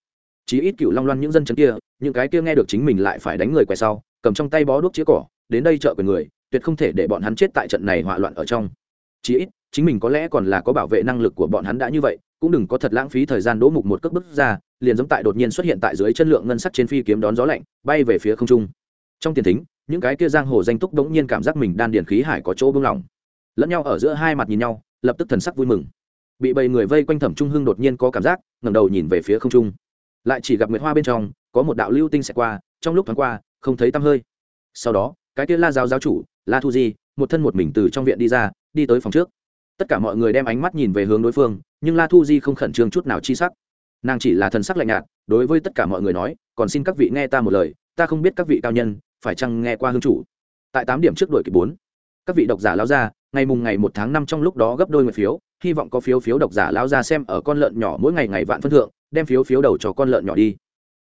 S1: chí ít cựu long loan những dân chấn kia, những cái kia nghe được chính mình lại phải đánh người quay sau, cầm trong tay bó đuốc chĩa cỏ, đến đây trợ quyền người, tuyệt không thể để bọn hắn chết tại trận này hỏa loạn ở trong. Chí ít, chính mình có lẽ còn là có bảo vệ năng lực của bọn hắn đã như vậy, cũng đừng có thật lãng phí thời gian đỗ mục một cước bước ra, liền giống tại đột nhiên xuất hiện tại dưới chân lượng ngân sắc trên phi kiếm đón gió lạnh, bay về phía không trung. Trong tiền thính, những cái kia giang hồ danh túc đống nhiên cảm giác mình đan điền khí hải có chỗ bưng lỏng lẫn nhau ở giữa hai mặt nhìn nhau, lập tức thần sắc vui mừng. Bị bầy người vây quanh thẩm trung hưng đột nhiên có cảm giác, ngẩng đầu nhìn về phía không trung lại chỉ gặp nguyệt hoa bên trong, có một đạo lưu tinh xẹt qua, trong lúc thoáng qua, không thấy tăm hơi. Sau đó, cái kia la giáo giáo chủ, la thu di, một thân một mình từ trong viện đi ra, đi tới phòng trước. Tất cả mọi người đem ánh mắt nhìn về hướng đối phương, nhưng la thu di không khẩn trương chút nào chi sắc. Nàng chỉ là thần sắc lạnh nhạt, đối với tất cả mọi người nói, còn xin các vị nghe ta một lời, ta không biết các vị cao nhân, phải chăng nghe qua hương chủ? Tại tám điểm trước đội kịp bốn, các vị độc giả lao ra ngày mùng ngày một tháng năm trong lúc đó gấp đôi người phiếu, hy vọng có phiếu phiếu độc giả lao ra xem ở con lợn nhỏ mỗi ngày ngày vạn phân thượng đem phiếu phiếu đầu cho con lợn nhỏ đi.